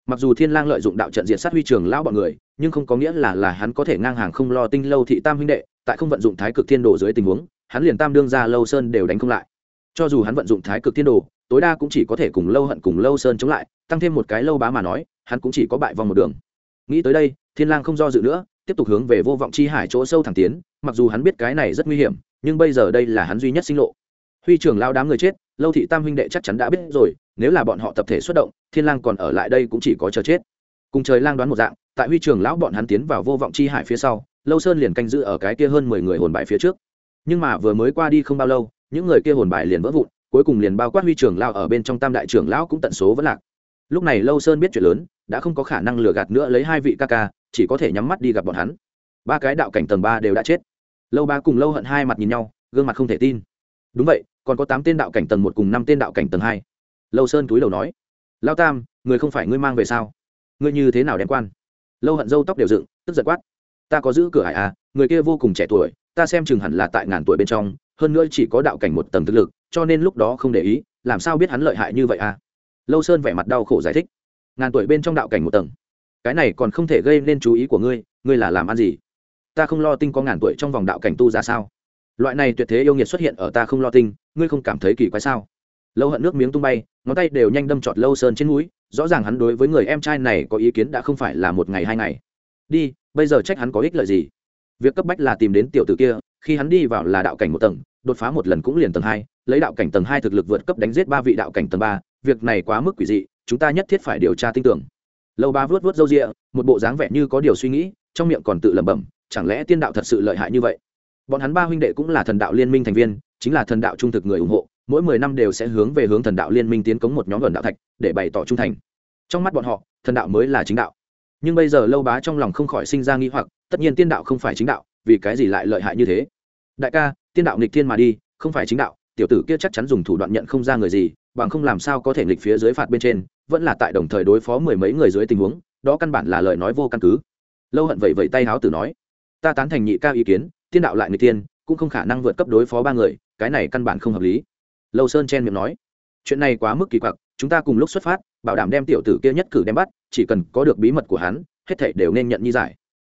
Speaker 1: Mặc dù thiên lang lợi dụng đạo trận diện sát huy trường lão bọn người, nhưng không có nghĩa là là hắn có thể ngang hàng không lo tinh lâu thị tam huynh đệ, tại không vận dụng thái cực thiên đồ dưới tình huống, hắn liền tam đương ra lâu sơn đều đánh không lại cho dù hắn vận dụng thái cực thiên đồ, tối đa cũng chỉ có thể cùng lâu hận cùng lâu sơn chống lại, tăng thêm một cái lâu bá mà nói, hắn cũng chỉ có bại vòng một đường. Nghĩ tới đây, thiên lang không do dự nữa, tiếp tục hướng về vô vọng chi hải chỗ sâu thẳng tiến, mặc dù hắn biết cái này rất nguy hiểm, nhưng bây giờ đây là hắn duy nhất sinh lộ. Huy trưởng lao đám người chết, lâu thị tam huynh đệ chắc chắn đã biết rồi, nếu là bọn họ tập thể xuất động, thiên lang còn ở lại đây cũng chỉ có chờ chết. Cùng trời lang đoán một dạng, tại huy trường lão bọn hắn tiến vào vô vọng chi hải phía sau, lâu sơn liền canh giữ ở cái kia hơn mười người hồn bại phía trước. Nhưng mà vừa mới qua đi không bao lâu những người kia hồn bài liền vỡ vụn, cuối cùng liền bao quát huy trưởng lao ở bên trong tam đại trưởng lão cũng tận số vẫn lạc. Lúc này lâu sơn biết chuyện lớn, đã không có khả năng lừa gạt nữa lấy hai vị ca ca, chỉ có thể nhắm mắt đi gặp bọn hắn. Ba cái đạo cảnh tầng ba đều đã chết. Lâu ba cùng lâu hận hai mặt nhìn nhau, gương mặt không thể tin. Đúng vậy, còn có tám tên đạo cảnh tầng một cùng năm tên đạo cảnh tầng hai. Lâu sơn túi đầu nói lao tam, người không phải ngươi mang về sao? Ngươi như thế nào đem quan? Lâu hận dâu tóc đều dựng, tức giật quát, ta có giữ cửa hải à người kia vô cùng trẻ tuổi, ta xem chừng hẳn là tại ngàn tuổi bên trong hơn nữa chỉ có đạo cảnh một tầng thực lực, cho nên lúc đó không để ý, làm sao biết hắn lợi hại như vậy à? Lâu sơn vẻ mặt đau khổ giải thích. Ngàn tuổi bên trong đạo cảnh một tầng. Cái này còn không thể gây nên chú ý của ngươi ngươi là làm ăn gì? Ta không lo tinh có ngàn tuổi trong vòng đạo cảnh tu ra sao? Loại này tuyệt thế yêu nghiệt xuất hiện ở ta không lo tinh, ngươi không cảm thấy kỳ quái sao? Lâu hận nước miếng tung bay, ngón tay đều nhanh đâm trọt lâu sơn trên núi rõ ràng hắn đối với người em trai này có ý kiến đã không phải là một ngày hai ngày. Đi, bây giờ trách hắn có ích lợi gì? Việc cấp bách là tìm đến tiểu tử kia, khi hắn đi vào là đạo cảnh một tầng đột phá một lần cũng liền tầng hai, lấy đạo cảnh tầng hai thực lực vượt cấp đánh giết ba vị đạo cảnh tầng ba, việc này quá mức quỷ dị, chúng ta nhất thiết phải điều tra tin tưởng. Lâu ba vớt vớt râu rịa một bộ dáng vẻ như có điều suy nghĩ, trong miệng còn tự lẩm bẩm, chẳng lẽ tiên đạo thật sự lợi hại như vậy? Bọn hắn ba huynh đệ cũng là thần đạo liên minh thành viên, chính là thần đạo trung thực người ủng hộ, mỗi mười năm đều sẽ hướng về hướng thần đạo liên minh tiến cống một nhóm gần đạo thạch, để bày tỏ trung thành. Trong mắt bọn họ, thần đạo mới là chính đạo. Nhưng bây giờ lâu bá trong lòng không khỏi sinh ra nghi hoặc, tất nhiên tiên đạo không phải chính đạo, vì cái gì lại lợi hại như thế? Đại ca tiên đạo nghịch thiên mà đi, không phải chính đạo, tiểu tử kia chắc chắn dùng thủ đoạn nhận không ra người gì, bằng không làm sao có thể nghịch phía dưới phạt bên trên, vẫn là tại đồng thời đối phó mười mấy người dưới tình huống, đó căn bản là lời nói vô căn cứ. Lâu hận vậy vậy tay háo tử nói, ta tán thành nhị ca ý kiến, tiên đạo lại người tiên cũng không khả năng vượt cấp đối phó ba người, cái này căn bản không hợp lý. Lâu sơn chen miệng nói, chuyện này quá mức kỳ quặc, chúng ta cùng lúc xuất phát, bảo đảm đem tiểu tử kia nhất cử đem bắt, chỉ cần có được bí mật của hắn, hết thảy đều nên nhận như giải.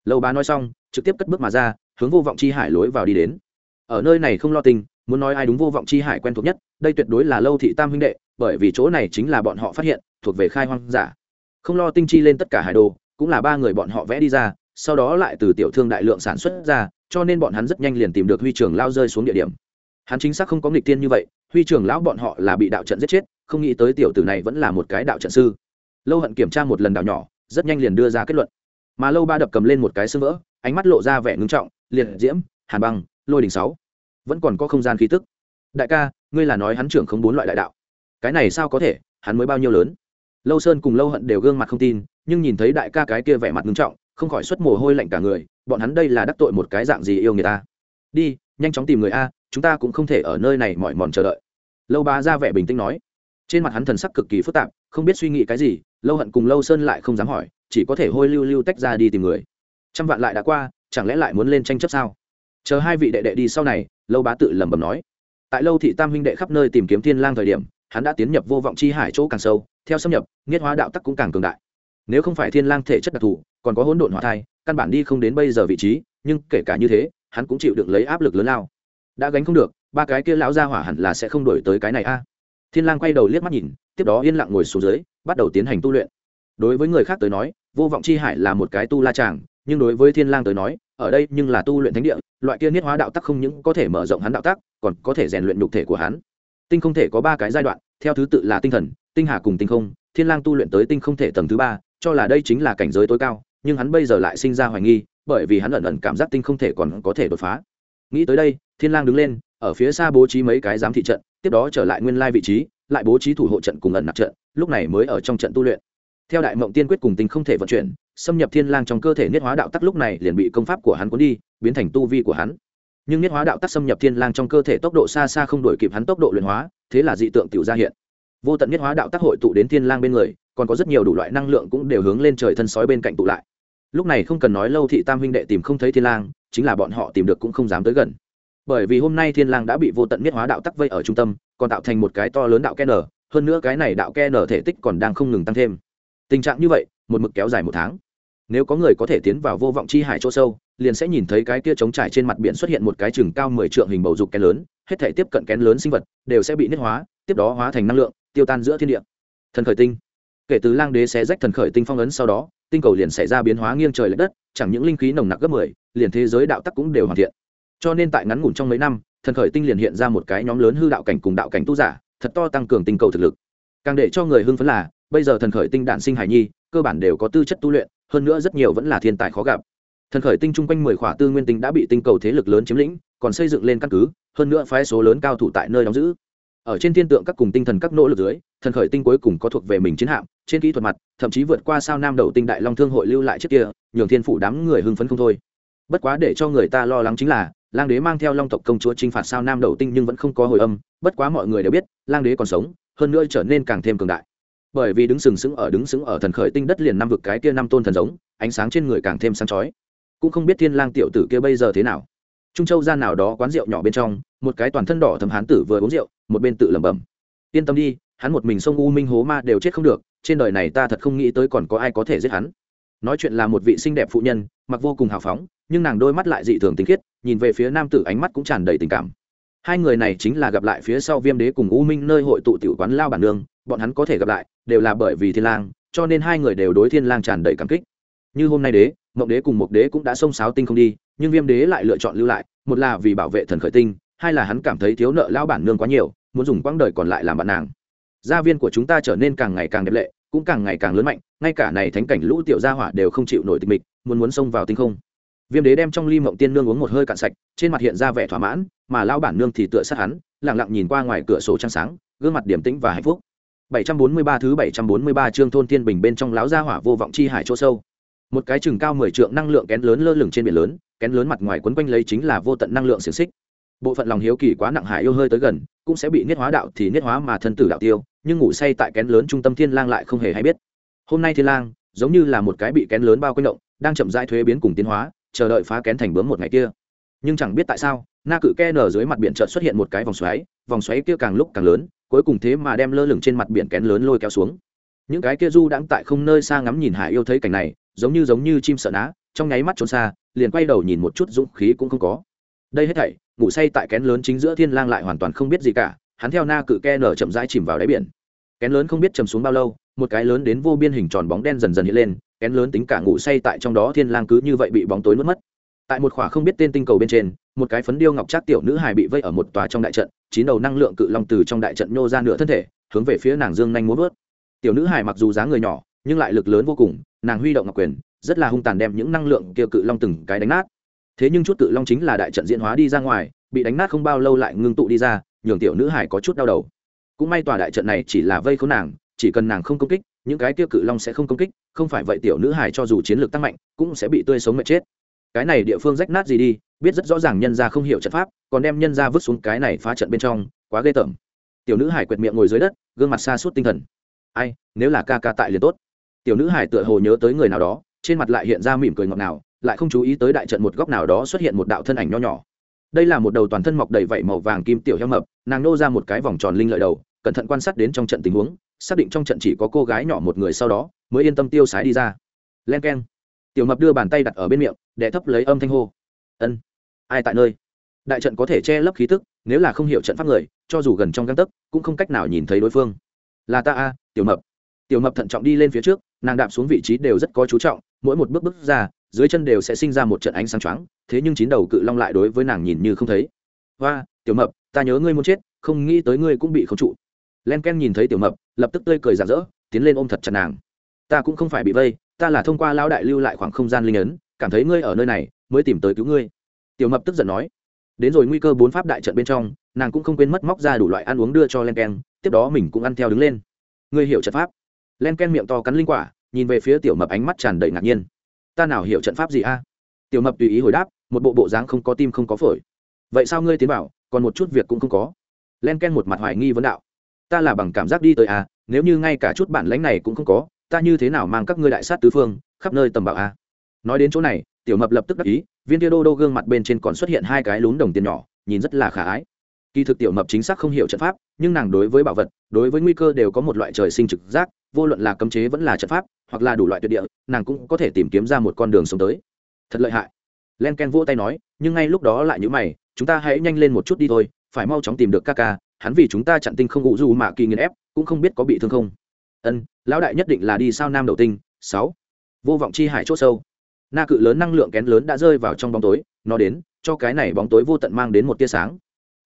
Speaker 1: Lâu bá nói xong, trực tiếp cất bước mà ra, hướng vô vọng chi hải lối vào đi đến ở nơi này không lo tình, muốn nói ai đúng vô vọng chi hải quen thuộc nhất, đây tuyệt đối là lâu thị tam huynh đệ, bởi vì chỗ này chính là bọn họ phát hiện, thuộc về khai hoang giả. Không lo tinh chi lên tất cả hải đồ, cũng là ba người bọn họ vẽ đi ra, sau đó lại từ tiểu thương đại lượng sản xuất ra, cho nên bọn hắn rất nhanh liền tìm được huy trường lao rơi xuống địa điểm. Hắn chính xác không có nghịch tiên như vậy, huy trường lão bọn họ là bị đạo trận giết chết, không nghĩ tới tiểu tử này vẫn là một cái đạo trận sư. Lâu hận kiểm tra một lần đạo nhỏ, rất nhanh liền đưa ra kết luận. Mà lâu ba đập cầm lên một cái xương vỡ, ánh mắt lộ ra vẻ ngưng trọng, liệt diễm, hàn băng, lôi đình sáu vẫn còn có không gian khí tức. Đại ca, ngươi là nói hắn trưởng không bốn loại đại đạo. Cái này sao có thể? Hắn mới bao nhiêu lớn? Lâu sơn cùng lâu hận đều gương mặt không tin, nhưng nhìn thấy đại ca cái kia vẻ mặt nghiêm trọng, không khỏi xuất mồ hôi lạnh cả người, bọn hắn đây là đắc tội một cái dạng gì yêu người ta? Đi, nhanh chóng tìm người a, chúng ta cũng không thể ở nơi này mỏi mòn chờ đợi. Lâu bá ra vẻ bình tĩnh nói. Trên mặt hắn thần sắc cực kỳ phức tạp, không biết suy nghĩ cái gì, lâu hận cùng lâu sơn lại không dám hỏi, chỉ có thể hôi lưu lưu tách ra đi tìm người. Trăm vạn lại đã qua, chẳng lẽ lại muốn lên tranh chấp sao? Chờ hai vị đệ đệ đi sau này lâu bá tự lẩm bẩm nói. Tại lâu thị tam huynh đệ khắp nơi tìm kiếm thiên lang thời điểm, hắn đã tiến nhập vô vọng chi hải chỗ càng sâu, theo xâm nhập nghiết hóa đạo tắc cũng càng cường đại. Nếu không phải thiên lang thể chất đặc thù, còn có hỗn độn hỏa thai, căn bản đi không đến bây giờ vị trí, nhưng kể cả như thế, hắn cũng chịu được lấy áp lực lớn lao. Đã gánh không được, ba cái kia lão gia hỏa hẳn là sẽ không đổi tới cái này a. Thiên lang quay đầu liếc mắt nhìn, tiếp đó yên lặng ngồi xuống dưới, bắt đầu tiến hành tu luyện. Đối với người khác tới nói, vô vọng chi hải là một cái tu la tràng nhưng đối với thiên lang tới nói ở đây nhưng là tu luyện thánh địa, loại kia niết hóa đạo tắc không những có thể mở rộng hắn đạo tắc, còn có thể rèn luyện nhục thể của hắn. Tinh không thể có ba cái giai đoạn, theo thứ tự là tinh thần, tinh hà cùng tinh không, thiên lang tu luyện tới tinh không thể tầng thứ ba, cho là đây chính là cảnh giới tối cao, nhưng hắn bây giờ lại sinh ra hoài nghi, bởi vì hắn ẩn ẩn cảm giác tinh không thể còn có thể đột phá. Nghĩ tới đây, thiên lang đứng lên, ở phía xa bố trí mấy cái giám thị trận, tiếp đó trở lại nguyên lai vị trí, lại bố trí thủ hộ trận cùng ẩn nặc trận, lúc này mới ở trong trận tu luyện. Theo đại mộng tiên quyết cùng tinh không thể vận chuyển xâm nhập thiên lang trong cơ thể niết hóa đạo tắc lúc này liền bị công pháp của hắn cuốn đi, biến thành tu vi của hắn. Nhưng niết hóa đạo tắc xâm nhập thiên lang trong cơ thể tốc độ xa xa không đổi kịp hắn tốc độ luyện hóa, thế là dị tượng tiểu ra hiện. Vô tận niết hóa đạo tắc hội tụ đến thiên lang bên người, còn có rất nhiều đủ loại năng lượng cũng đều hướng lên trời thân sói bên cạnh tụ lại. Lúc này không cần nói lâu thị tam huynh đệ tìm không thấy thiên lang, chính là bọn họ tìm được cũng không dám tới gần. Bởi vì hôm nay thiên lang đã bị vô tận niết hóa đạo tắc vây ở trung tâm, còn tạo thành một cái to lớn đạo ken hơn nữa cái này đạo ken thể tích còn đang không ngừng tăng thêm. Tình trạng như vậy một mực kéo dài một tháng. Nếu có người có thể tiến vào vô vọng chi hải chỗ sâu, liền sẽ nhìn thấy cái kia trống trải trên mặt biển xuất hiện một cái chừng cao mười trượng hình bầu dục kén lớn, hết thể tiếp cận kén lớn sinh vật đều sẽ bị niết hóa, tiếp đó hóa thành năng lượng, tiêu tan giữa thiên địa. Thần khởi tinh. Kể từ lang đế sẽ rách thần khởi tinh phong ấn sau đó, tinh cầu liền xảy ra biến hóa nghiêng trời l ệ đất, chẳng những linh khí nồng nặc gấp mười, liền thế giới đạo tắc cũng đều hoàn thiện. Cho nên tại ngắn ngủn trong mấy năm, thần khởi tinh liền hiện ra một cái nhóm lớn hư đạo cảnh cùng đạo cảnh tu giả, thật to tăng cường tinh cầu thực lực. Càng để cho người hưng phấn là, bây giờ thần khởi tinh đạn sinh hải nhi cơ bản đều có tư chất tu luyện, hơn nữa rất nhiều vẫn là thiên tài khó gặp. Thần khởi tinh chung quanh mười khỏa tư nguyên tinh đã bị tinh cầu thế lực lớn chiếm lĩnh, còn xây dựng lên căn cứ, hơn nữa phái số lớn cao thủ tại nơi đóng giữ. Ở trên thiên tượng các cùng tinh thần các nỗ lực dưới, thần khởi tinh cuối cùng có thuộc về mình chiến hạm, trên kỹ thuật mặt, thậm chí vượt qua sao nam đầu tinh đại long thương hội lưu lại trước kia, nhường thiên phủ đám người hưng phấn không thôi. Bất quá để cho người ta lo lắng chính là, lang đế mang theo long tộc công chúa chinh phạt sao nam đầu tinh nhưng vẫn không có hồi âm, bất quá mọi người đều biết, lang đế còn sống, hơn nữa trở nên càng thêm cường đại bởi vì đứng sừng sững ở đứng sững ở thần khởi tinh đất liền năm vực cái kia năm tôn thần giống, ánh sáng trên người càng thêm sáng chói. Cũng không biết thiên lang tiểu tử kia bây giờ thế nào. Trung châu gian nào đó quán rượu nhỏ bên trong, một cái toàn thân đỏ thấm hán tử vừa uống rượu, một bên tự lẩm bẩm. Yên tâm đi, hắn một mình sông u minh hố ma đều chết không được, trên đời này ta thật không nghĩ tới còn có ai có thể giết hắn. Nói chuyện là một vị xinh đẹp phụ nhân, mặc vô cùng hào phóng, nhưng nàng đôi mắt lại dị thường tinh khiết, nhìn về phía nam tử ánh mắt cũng tràn đầy tình cảm. Hai người này chính là gặp lại phía sau viêm đế cùng u minh nơi hội tụ tiểu quán lao bản nương, bọn hắn có thể gặp lại đều là bởi vì thiên lang, cho nên hai người đều đối thiên lang tràn đầy cảm kích. Như hôm nay đế, mộng đế cùng mộc đế cũng đã xông sáo tinh không đi, nhưng viêm đế lại lựa chọn lưu lại, một là vì bảo vệ thần khởi tinh, hai là hắn cảm thấy thiếu nợ lao bản nương quá nhiều, muốn dùng quãng đời còn lại làm bạn nàng. Gia viên của chúng ta trở nên càng ngày càng đẹp lệ, cũng càng ngày càng lớn mạnh, ngay cả này thánh cảnh lũ tiểu gia hỏa đều không chịu nổi tịch mịch, muốn muốn xông vào tinh không. Viêm đế đem trong ly mộng tiên nương uống một hơi cạn sạch, trên mặt hiện ra vẻ thỏa mãn, mà lao bản nương thì tựa sát hắn lẳng lặng nhìn qua ngoài cửa sổ trăng sáng, gương mặt điểm tĩnh và hạnh phúc. 743 thứ 743 chương thôn thiên bình bên trong lão gia hỏa vô vọng chi hải chỗ sâu. Một cái chừng cao 10 trượng năng lượng kén lớn lơ lửng trên biển lớn, kén lớn mặt ngoài quấn quanh lấy chính là vô tận năng lượng xiềng xích. Bộ phận lòng hiếu kỳ quá nặng hải yêu hơi tới gần, cũng sẽ bị niết hóa đạo thì niết hóa mà thân tử đạo tiêu, nhưng ngủ say tại kén lớn trung tâm thiên lang lại không hề hay biết. Hôm nay thiên lang, giống như là một cái bị kén lớn bao quanh động, đang chậm rãi thuế biến cùng tiến hóa, chờ đợi phá kén thành bướm một ngày kia. Nhưng chẳng biết tại sao, na cự ke nở dưới mặt biển chợt xuất hiện một cái vòng xoáy vòng xoáy kia càng lúc càng lớn cuối cùng thế mà đem lơ lửng trên mặt biển kén lớn lôi kéo xuống. Những cái kia du đang tại không nơi xa ngắm nhìn hải yêu thấy cảnh này, giống như giống như chim sợ ná, trong nháy mắt trốn xa, liền quay đầu nhìn một chút dũng khí cũng không có. Đây hết thảy, ngủ say tại kén lớn chính giữa thiên lang lại hoàn toàn không biết gì cả, hắn theo na cự ke nở chậm rãi chìm vào đáy biển. Kén lớn không biết chầm xuống bao lâu, một cái lớn đến vô biên hình tròn bóng đen dần dần hiện lên, kén lớn tính cả ngủ say tại trong đó thiên lang cứ như vậy bị bóng tối nuốt mất tại một khỏa không biết tên tinh cầu bên trên, một cái phấn điêu ngọc trác tiểu nữ hài bị vây ở một tòa trong đại trận, chín đầu năng lượng cự long từ trong đại trận nhô ra nửa thân thể, hướng về phía nàng dương nhanh muốn vớt. Tiểu nữ hài mặc dù dáng người nhỏ, nhưng lại lực lớn vô cùng, nàng huy động ngọc quyền, rất là hung tàn đem những năng lượng kia cự long từng cái đánh nát. Thế nhưng chút cự long chính là đại trận diễn hóa đi ra ngoài, bị đánh nát không bao lâu lại ngưng tụ đi ra, nhường tiểu nữ hải có chút đau đầu. Cũng may tòa đại trận này chỉ là vây khốn nàng, chỉ cần nàng không công kích, những cái kia cự long sẽ không công kích, không phải vậy tiểu nữ hải cho dù chiến lược tăng mạnh, cũng sẽ bị tươi sống mệt chết cái này địa phương rách nát gì đi, biết rất rõ ràng nhân ra không hiểu trận pháp, còn đem nhân ra vứt xuống cái này phá trận bên trong, quá ghê tởm. Tiểu nữ hải quệt miệng ngồi dưới đất, gương mặt xa suốt tinh thần. Ai, nếu là ca ca tại liền tốt. Tiểu nữ hải tựa hồ nhớ tới người nào đó, trên mặt lại hiện ra mỉm cười ngọt ngào, lại không chú ý tới đại trận một góc nào đó xuất hiện một đạo thân ảnh nho nhỏ. Đây là một đầu toàn thân mọc đầy vảy màu vàng kim tiểu heo mập, nàng nô ra một cái vòng tròn linh lợi đầu, cẩn thận quan sát đến trong trận tình huống, xác định trong trận chỉ có cô gái nhỏ một người sau đó, mới yên tâm tiêu sái đi ra. Len k e n tiểu mập đưa bàn tay đặt ở bên miệng đệ thấp lấy âm thanh hô. Ân. Ai tại nơi? Đại trận có thể che lấp khí tức, nếu là không hiểu trận pháp người, cho dù gần trong găng tấc, cũng không cách nào nhìn thấy đối phương. Là ta a, tiểu mập. Tiểu mập thận trọng đi lên phía trước, nàng đạp xuống vị trí đều rất có chú trọng, mỗi một bước bước ra, dưới chân đều sẽ sinh ra một trận ánh sáng choáng, thế nhưng chín đầu cự long lại đối với nàng nhìn như không thấy. Hoa, tiểu mập, ta nhớ ngươi muốn chết, không nghĩ tới ngươi cũng bị khống trụ. Len ken nhìn thấy tiểu mập, lập tức tươi cười rạng rỡ, tiến lên ôm thật chặt nàng. Ta cũng không phải bị vây, ta là thông qua lão đại lưu lại khoảng không gian linh ấn cảm thấy ngươi ở nơi này mới tìm tới cứu ngươi. Tiểu mập tức giận nói. Đến rồi nguy cơ bốn pháp đại trận bên trong nàng cũng không quên mất móc ra đủ loại ăn uống đưa cho len ken tiếp đó mình cũng ăn theo đứng lên. Ngươi hiểu trận pháp. Len ken miệng to cắn linh quả nhìn về phía tiểu mập ánh mắt tràn đầy ngạc nhiên. Ta nào hiểu trận pháp gì a? À? Tiểu mập tùy ý hồi đáp một bộ bộ dáng không có tim không có phổi. Vậy sao ngươi tiến bảo, còn một chút việc cũng không có? Len ken một mặt hoài nghi vấn đạo. Ta là bằng cảm giác đi tới a à? nếu như ngay cả chút bản lãnh này cũng không có ta như thế nào mang các ngươi đại sát tứ phương khắp nơi tầm bảo a? À? Nói đến chỗ này, tiểu mập lập tức đắc ý, viên tia đô đô gương mặt bên trên còn xuất hiện hai cái lún đồng tiền nhỏ, nhìn rất là khả ái. Kỳ thực tiểu mập chính xác không hiểu trận pháp, nhưng nàng đối với bảo vật, đối với nguy cơ đều có một loại trời sinh trực giác, vô luận là cấm chế vẫn là trận pháp, hoặc là đủ loại tuyệt địa, nàng cũng có thể tìm kiếm ra một con đường sống tới. Thật lợi hại. Len ken vỗ tay nói, nhưng ngay lúc đó lại nhữ mày, chúng ta hãy nhanh lên một chút đi thôi, phải mau chóng tìm được ca ca, hắn vì chúng ta chặn tinh không ngụ du mạ kỳ nghiền ép, cũng không biết có bị thương không. Ân, lão đại nhất định là đi sao nam đầu tinh, sáu. Vô vọng chi hải c h ỗ sâu na cự lớn năng lượng kén lớn đã rơi vào trong bóng tối, nó đến, cho cái này bóng tối vô tận mang đến một tia sáng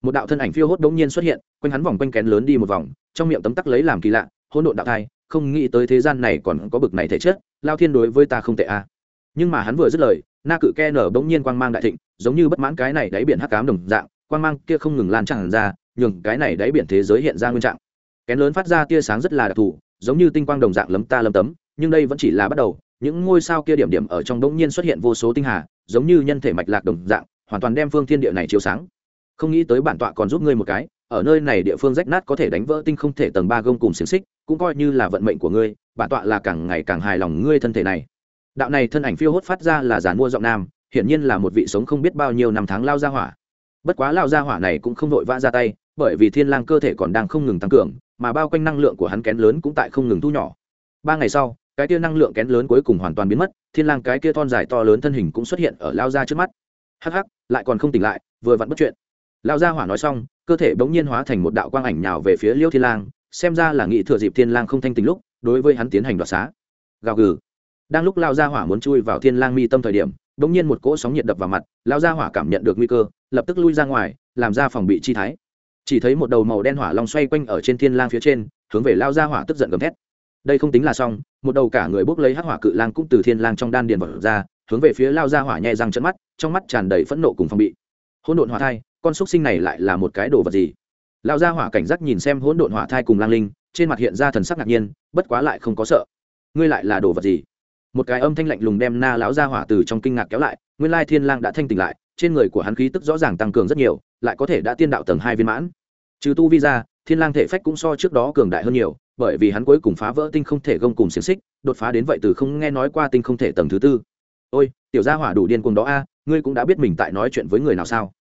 Speaker 1: một đạo thân ảnh phiêu hốt đống nhiên xuất hiện, quanh hắn vòng quanh kén lớn đi một vòng, trong miệng tấm tắc lấy làm kỳ lạ, hỗn độn đạo thai, không nghĩ tới thế gian này còn có bực này thể chất, lao thiên đối với ta không tệ a à. nhưng mà hắn vừa dứt lời, na cự ke nở bỗng nhiên quang mang đại thịnh, giống như bất mãn cái này đáy biển hắc cám đồng dạng, quang mang kia không ngừng lan tràn ra, nhường cái này đáy biển thế giới hiện ra nguyên trạng kén lớn phát ra tia sáng rất là đặc thù, giống như tinh quang đồng dạng lấm ta lấm tấm, nhưng đây vẫn chỉ là bắt đầu những ngôi sao kia điểm điểm ở trong bỗng nhiên xuất hiện vô số tinh hà, giống như nhân thể mạch lạc đồng dạng, hoàn toàn đem phương thiên địa này chiếu sáng. Không nghĩ tới bản tọa còn giúp ngươi một cái, ở nơi này địa phương rách nát có thể đánh vỡ tinh không thể tầng ba gông cùng xiềng xích, cũng coi như là vận mệnh của ngươi, bản tọa là càng ngày càng hài lòng ngươi thân thể này. Đạo này thân ảnh phiêu hốt phát ra là giàn mua giọng nam, hiển nhiên là một vị sống không biết bao nhiêu năm tháng lao ra hỏa. Bất quá lao ra hỏa này cũng không vội vã ra tay, bởi vì thiên lang cơ thể còn đang không ngừng tăng cường, mà bao quanh năng lượng của hắn kén lớn cũng tại không ngừng thu nhỏ. Ba ngày sau cái kia năng lượng kén lớn cuối cùng hoàn toàn biến mất, thiên lang cái kia thon dài to lớn thân hình cũng xuất hiện ở lao ra trước mắt. Hắc hắc, lại còn không tỉnh lại, vừa vặn bất chuyện. Lao ra hỏa nói xong, cơ thể bỗng nhiên hóa thành một đạo quang ảnh nhào về phía liêu thiên lang, xem ra là nghĩ thừa dịp thiên lang không thanh tình lúc, đối với hắn tiến hành đoạt xá. Gào gừ. Đang lúc lao ra hỏa muốn chui vào thiên lang mi tâm thời điểm, bỗng nhiên một cỗ sóng nhiệt đập vào mặt, lao ra hỏa cảm nhận được nguy cơ, lập tức lui ra ngoài, làm ra phòng bị chi thái. Chỉ thấy một đầu màu đen hỏa long xoay quanh ở trên thiên lang phía trên, hướng về lao ra hỏa tức giận gầm thét đây không tính là xong, một đầu cả người bốc lấy hắc hỏa cự lang cũng từ thiên lang trong đan điền vật ra, hướng về phía lao ra hỏa nhẹ răng trận mắt, trong mắt tràn đầy phẫn nộ cùng phòng bị. Hỗn độn hỏa thai, con xúc sinh này lại là một cái đồ vật gì? Lao ra hỏa cảnh giác nhìn xem hỗn độn hỏa thai cùng lang linh, trên mặt hiện ra thần sắc ngạc nhiên, bất quá lại không có sợ. Ngươi lại là đồ vật gì? Một cái âm thanh lạnh lùng đem na lão ra hỏa từ trong kinh ngạc kéo lại, nguyên lai thiên lang đã thanh tỉnh lại, trên người của hắn khí tức rõ ràng tăng cường rất nhiều, lại có thể đã tiên đạo tầng hai viên mãn. Trừ tu vi ra thiên lang thể phách cũng so trước đó cường đại hơn nhiều, bởi vì hắn cuối cùng phá vỡ tinh không thể gông cùng xiềng xích, đột phá đến vậy từ không nghe nói qua tinh không thể tầng thứ tư. Ôi, tiểu gia hỏa đủ điên cuồng đó a, ngươi cũng đã biết mình tại nói chuyện với người nào sao?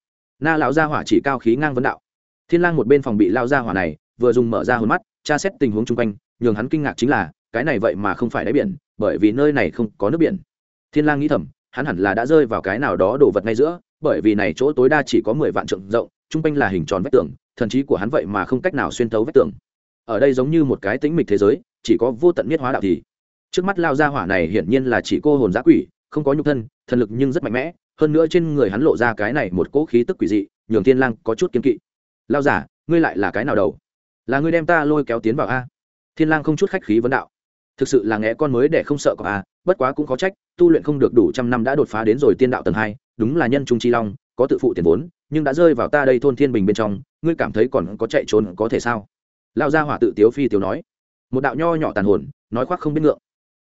Speaker 1: Na lão gia hỏa chỉ cao khí ngang vấn đạo. Thiên lang một bên phòng bị lao gia hỏa này, vừa dùng mở ra hồn mắt, tra xét tình huống chung quanh, nhường hắn kinh ngạc chính là, cái này vậy mà không phải đáy biển, bởi vì nơi này không có nước biển. Thiên lang nghĩ thầm, hắn hẳn là đã rơi vào cái nào đó đổ vật ngay giữa, bởi vì này chỗ tối đa chỉ có mười vạn trượng rộng, chung quanh là hình tròn vách tường thần trí của hắn vậy mà không cách nào xuyên thấu vách tường. Ở đây giống như một cái tĩnh mịch thế giới, chỉ có vô tận miết hóa đạo thì. Trước mắt lao gia hỏa này hiển nhiên là chỉ cô hồn giã quỷ, không có nhục thân, thần lực nhưng rất mạnh mẽ, hơn nữa trên người hắn lộ ra cái này một cỗ khí tức quỷ dị, nhường thiên lang có chút kiên kỵ. Lao giả ngươi lại là cái nào đầu? Là ngươi đem ta lôi kéo tiến vào a? Thiên lang không chút khách khí vấn đạo. Thực sự là nghe con mới để không sợ có a, bất quá cũng có trách, tu luyện không được đủ trăm năm đã đột phá đến rồi tiên đạo tầng hai, đúng là nhân trung chi long có tự phụ tiền vốn, nhưng đã rơi vào ta đây thôn thiên bình bên trong, ngươi cảm thấy còn có chạy trốn có thể sao? Lão gia hỏa tự tiếu phi tiếu nói. Một đạo nho nhỏ tàn hồn, nói khoác không biết ngượng.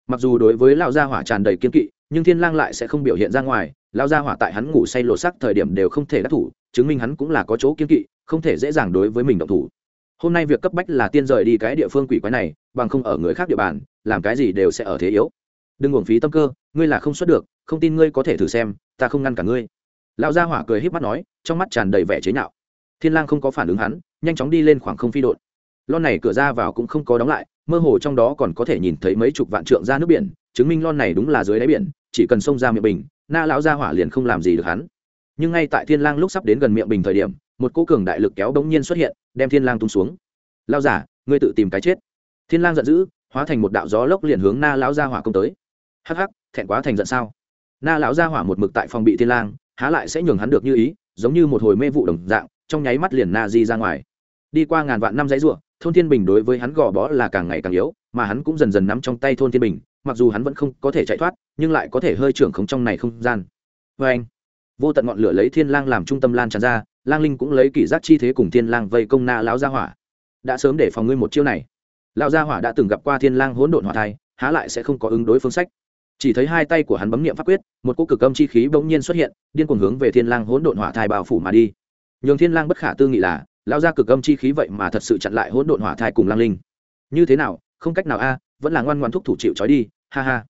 Speaker 1: Mặc dù đối với lão gia hỏa tràn đầy kiên kỵ, nhưng thiên lang lại sẽ không biểu hiện ra ngoài, lão gia hỏa tại hắn ngủ say lộ sắc thời điểm đều không thể đắc thủ, chứng minh hắn cũng là có chỗ kiên kỵ, không thể dễ dàng đối với mình động thủ. Hôm nay việc cấp bách là tiên rời đi cái địa phương quỷ quái này, bằng không ở người khác địa bàn, làm cái gì đều sẽ ở thế yếu. Đừng uổng phí tâm cơ, ngươi là không xuất được, không tin ngươi có thể thử xem, ta không ngăn cả ngươi lão gia hỏa cười h í p mắt nói, trong mắt tràn đầy vẻ chế nhạo. Thiên lang không có phản ứng hắn, nhanh chóng đi lên khoảng không phi đột lon này cửa ra vào cũng không có đóng lại, mơ hồ trong đó còn có thể nhìn thấy mấy chục vạn trượng ra nước biển, chứng minh lon này đúng là dưới đáy biển, chỉ cần xông ra miệng bình, na lão gia hỏa liền không làm gì được hắn. Nhưng ngay tại thiên lang lúc sắp đến gần miệng bình thời điểm, một cô cường đại lực kéo đống nhiên xuất hiện, đem thiên lang tung xuống. Lao giả ngươi tự tìm cái chết. Thiên lang giận dữ, hóa thành một đạo gió lốc liền hướng na lão gia hỏa công tới. Hắc hắc, thẹn quá thành giận sao? Na lão gia hỏa một mực tại phòng bị thiên lang há lại sẽ nhường hắn được như ý, giống như một hồi mê vụ đồng dạng, trong nháy mắt liền na di ra ngoài. Đi qua ngàn vạn năm dãy ruộng thôn thiên bình đối với hắn gò bó là càng ngày càng yếu, mà hắn cũng dần dần nắm trong tay thôn thiên bình, mặc dù hắn vẫn không có thể chạy thoát, nhưng lại có thể hơi trưởng không trong này không gian. Vê anh, vô tận ngọn lửa lấy thiên lang làm trung tâm lan tràn ra, lang linh cũng lấy kỷ giác chi thế cùng thiên lang vây công na lão gia hỏa. Đã sớm để phòng ngươi một chiêu này. Lão gia hỏa đã từng gặp qua thiên lang hỗn độn hỏa thai, há lại sẽ không có ứng đối phương sách chỉ thấy hai tay của hắn bấm niệm pháp quyết, một cỗ cực âm chi khí bỗng nhiên xuất hiện, điên cuồng hướng về thiên lang hỗn độn hỏa thai bao phủ mà đi. Nhường thiên lang bất khả tư nghị là, lão gia cực âm chi khí vậy mà thật sự chặn lại hỗn độn hỏa thai cùng lang linh. Như thế nào, không cách nào a, vẫn là ngoan ngoan thúc thủ chịu trói đi, ha ha.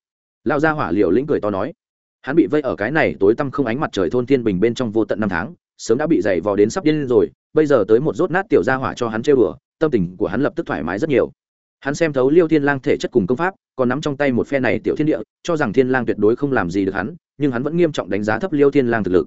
Speaker 1: Lão gia hỏa liều lĩnh cười to nói. Hắn bị vây ở cái này tối tăm không ánh mặt trời thôn thiên bình bên trong vô tận năm tháng, sớm đã bị dày vò đến sắp điên rồi, bây giờ tới một rốt nát tiểu gia hỏa cho hắn chơi đùa, tâm tình của hắn lập tức thoải mái rất nhiều. Hắn xem thấu liêu thiên lang thể chất cùng công pháp còn nắm trong tay một phe này tiểu thiên địa, cho rằng thiên lang tuyệt đối không làm gì được hắn, nhưng hắn vẫn nghiêm trọng đánh giá thấp liêu thiên lang thực lực.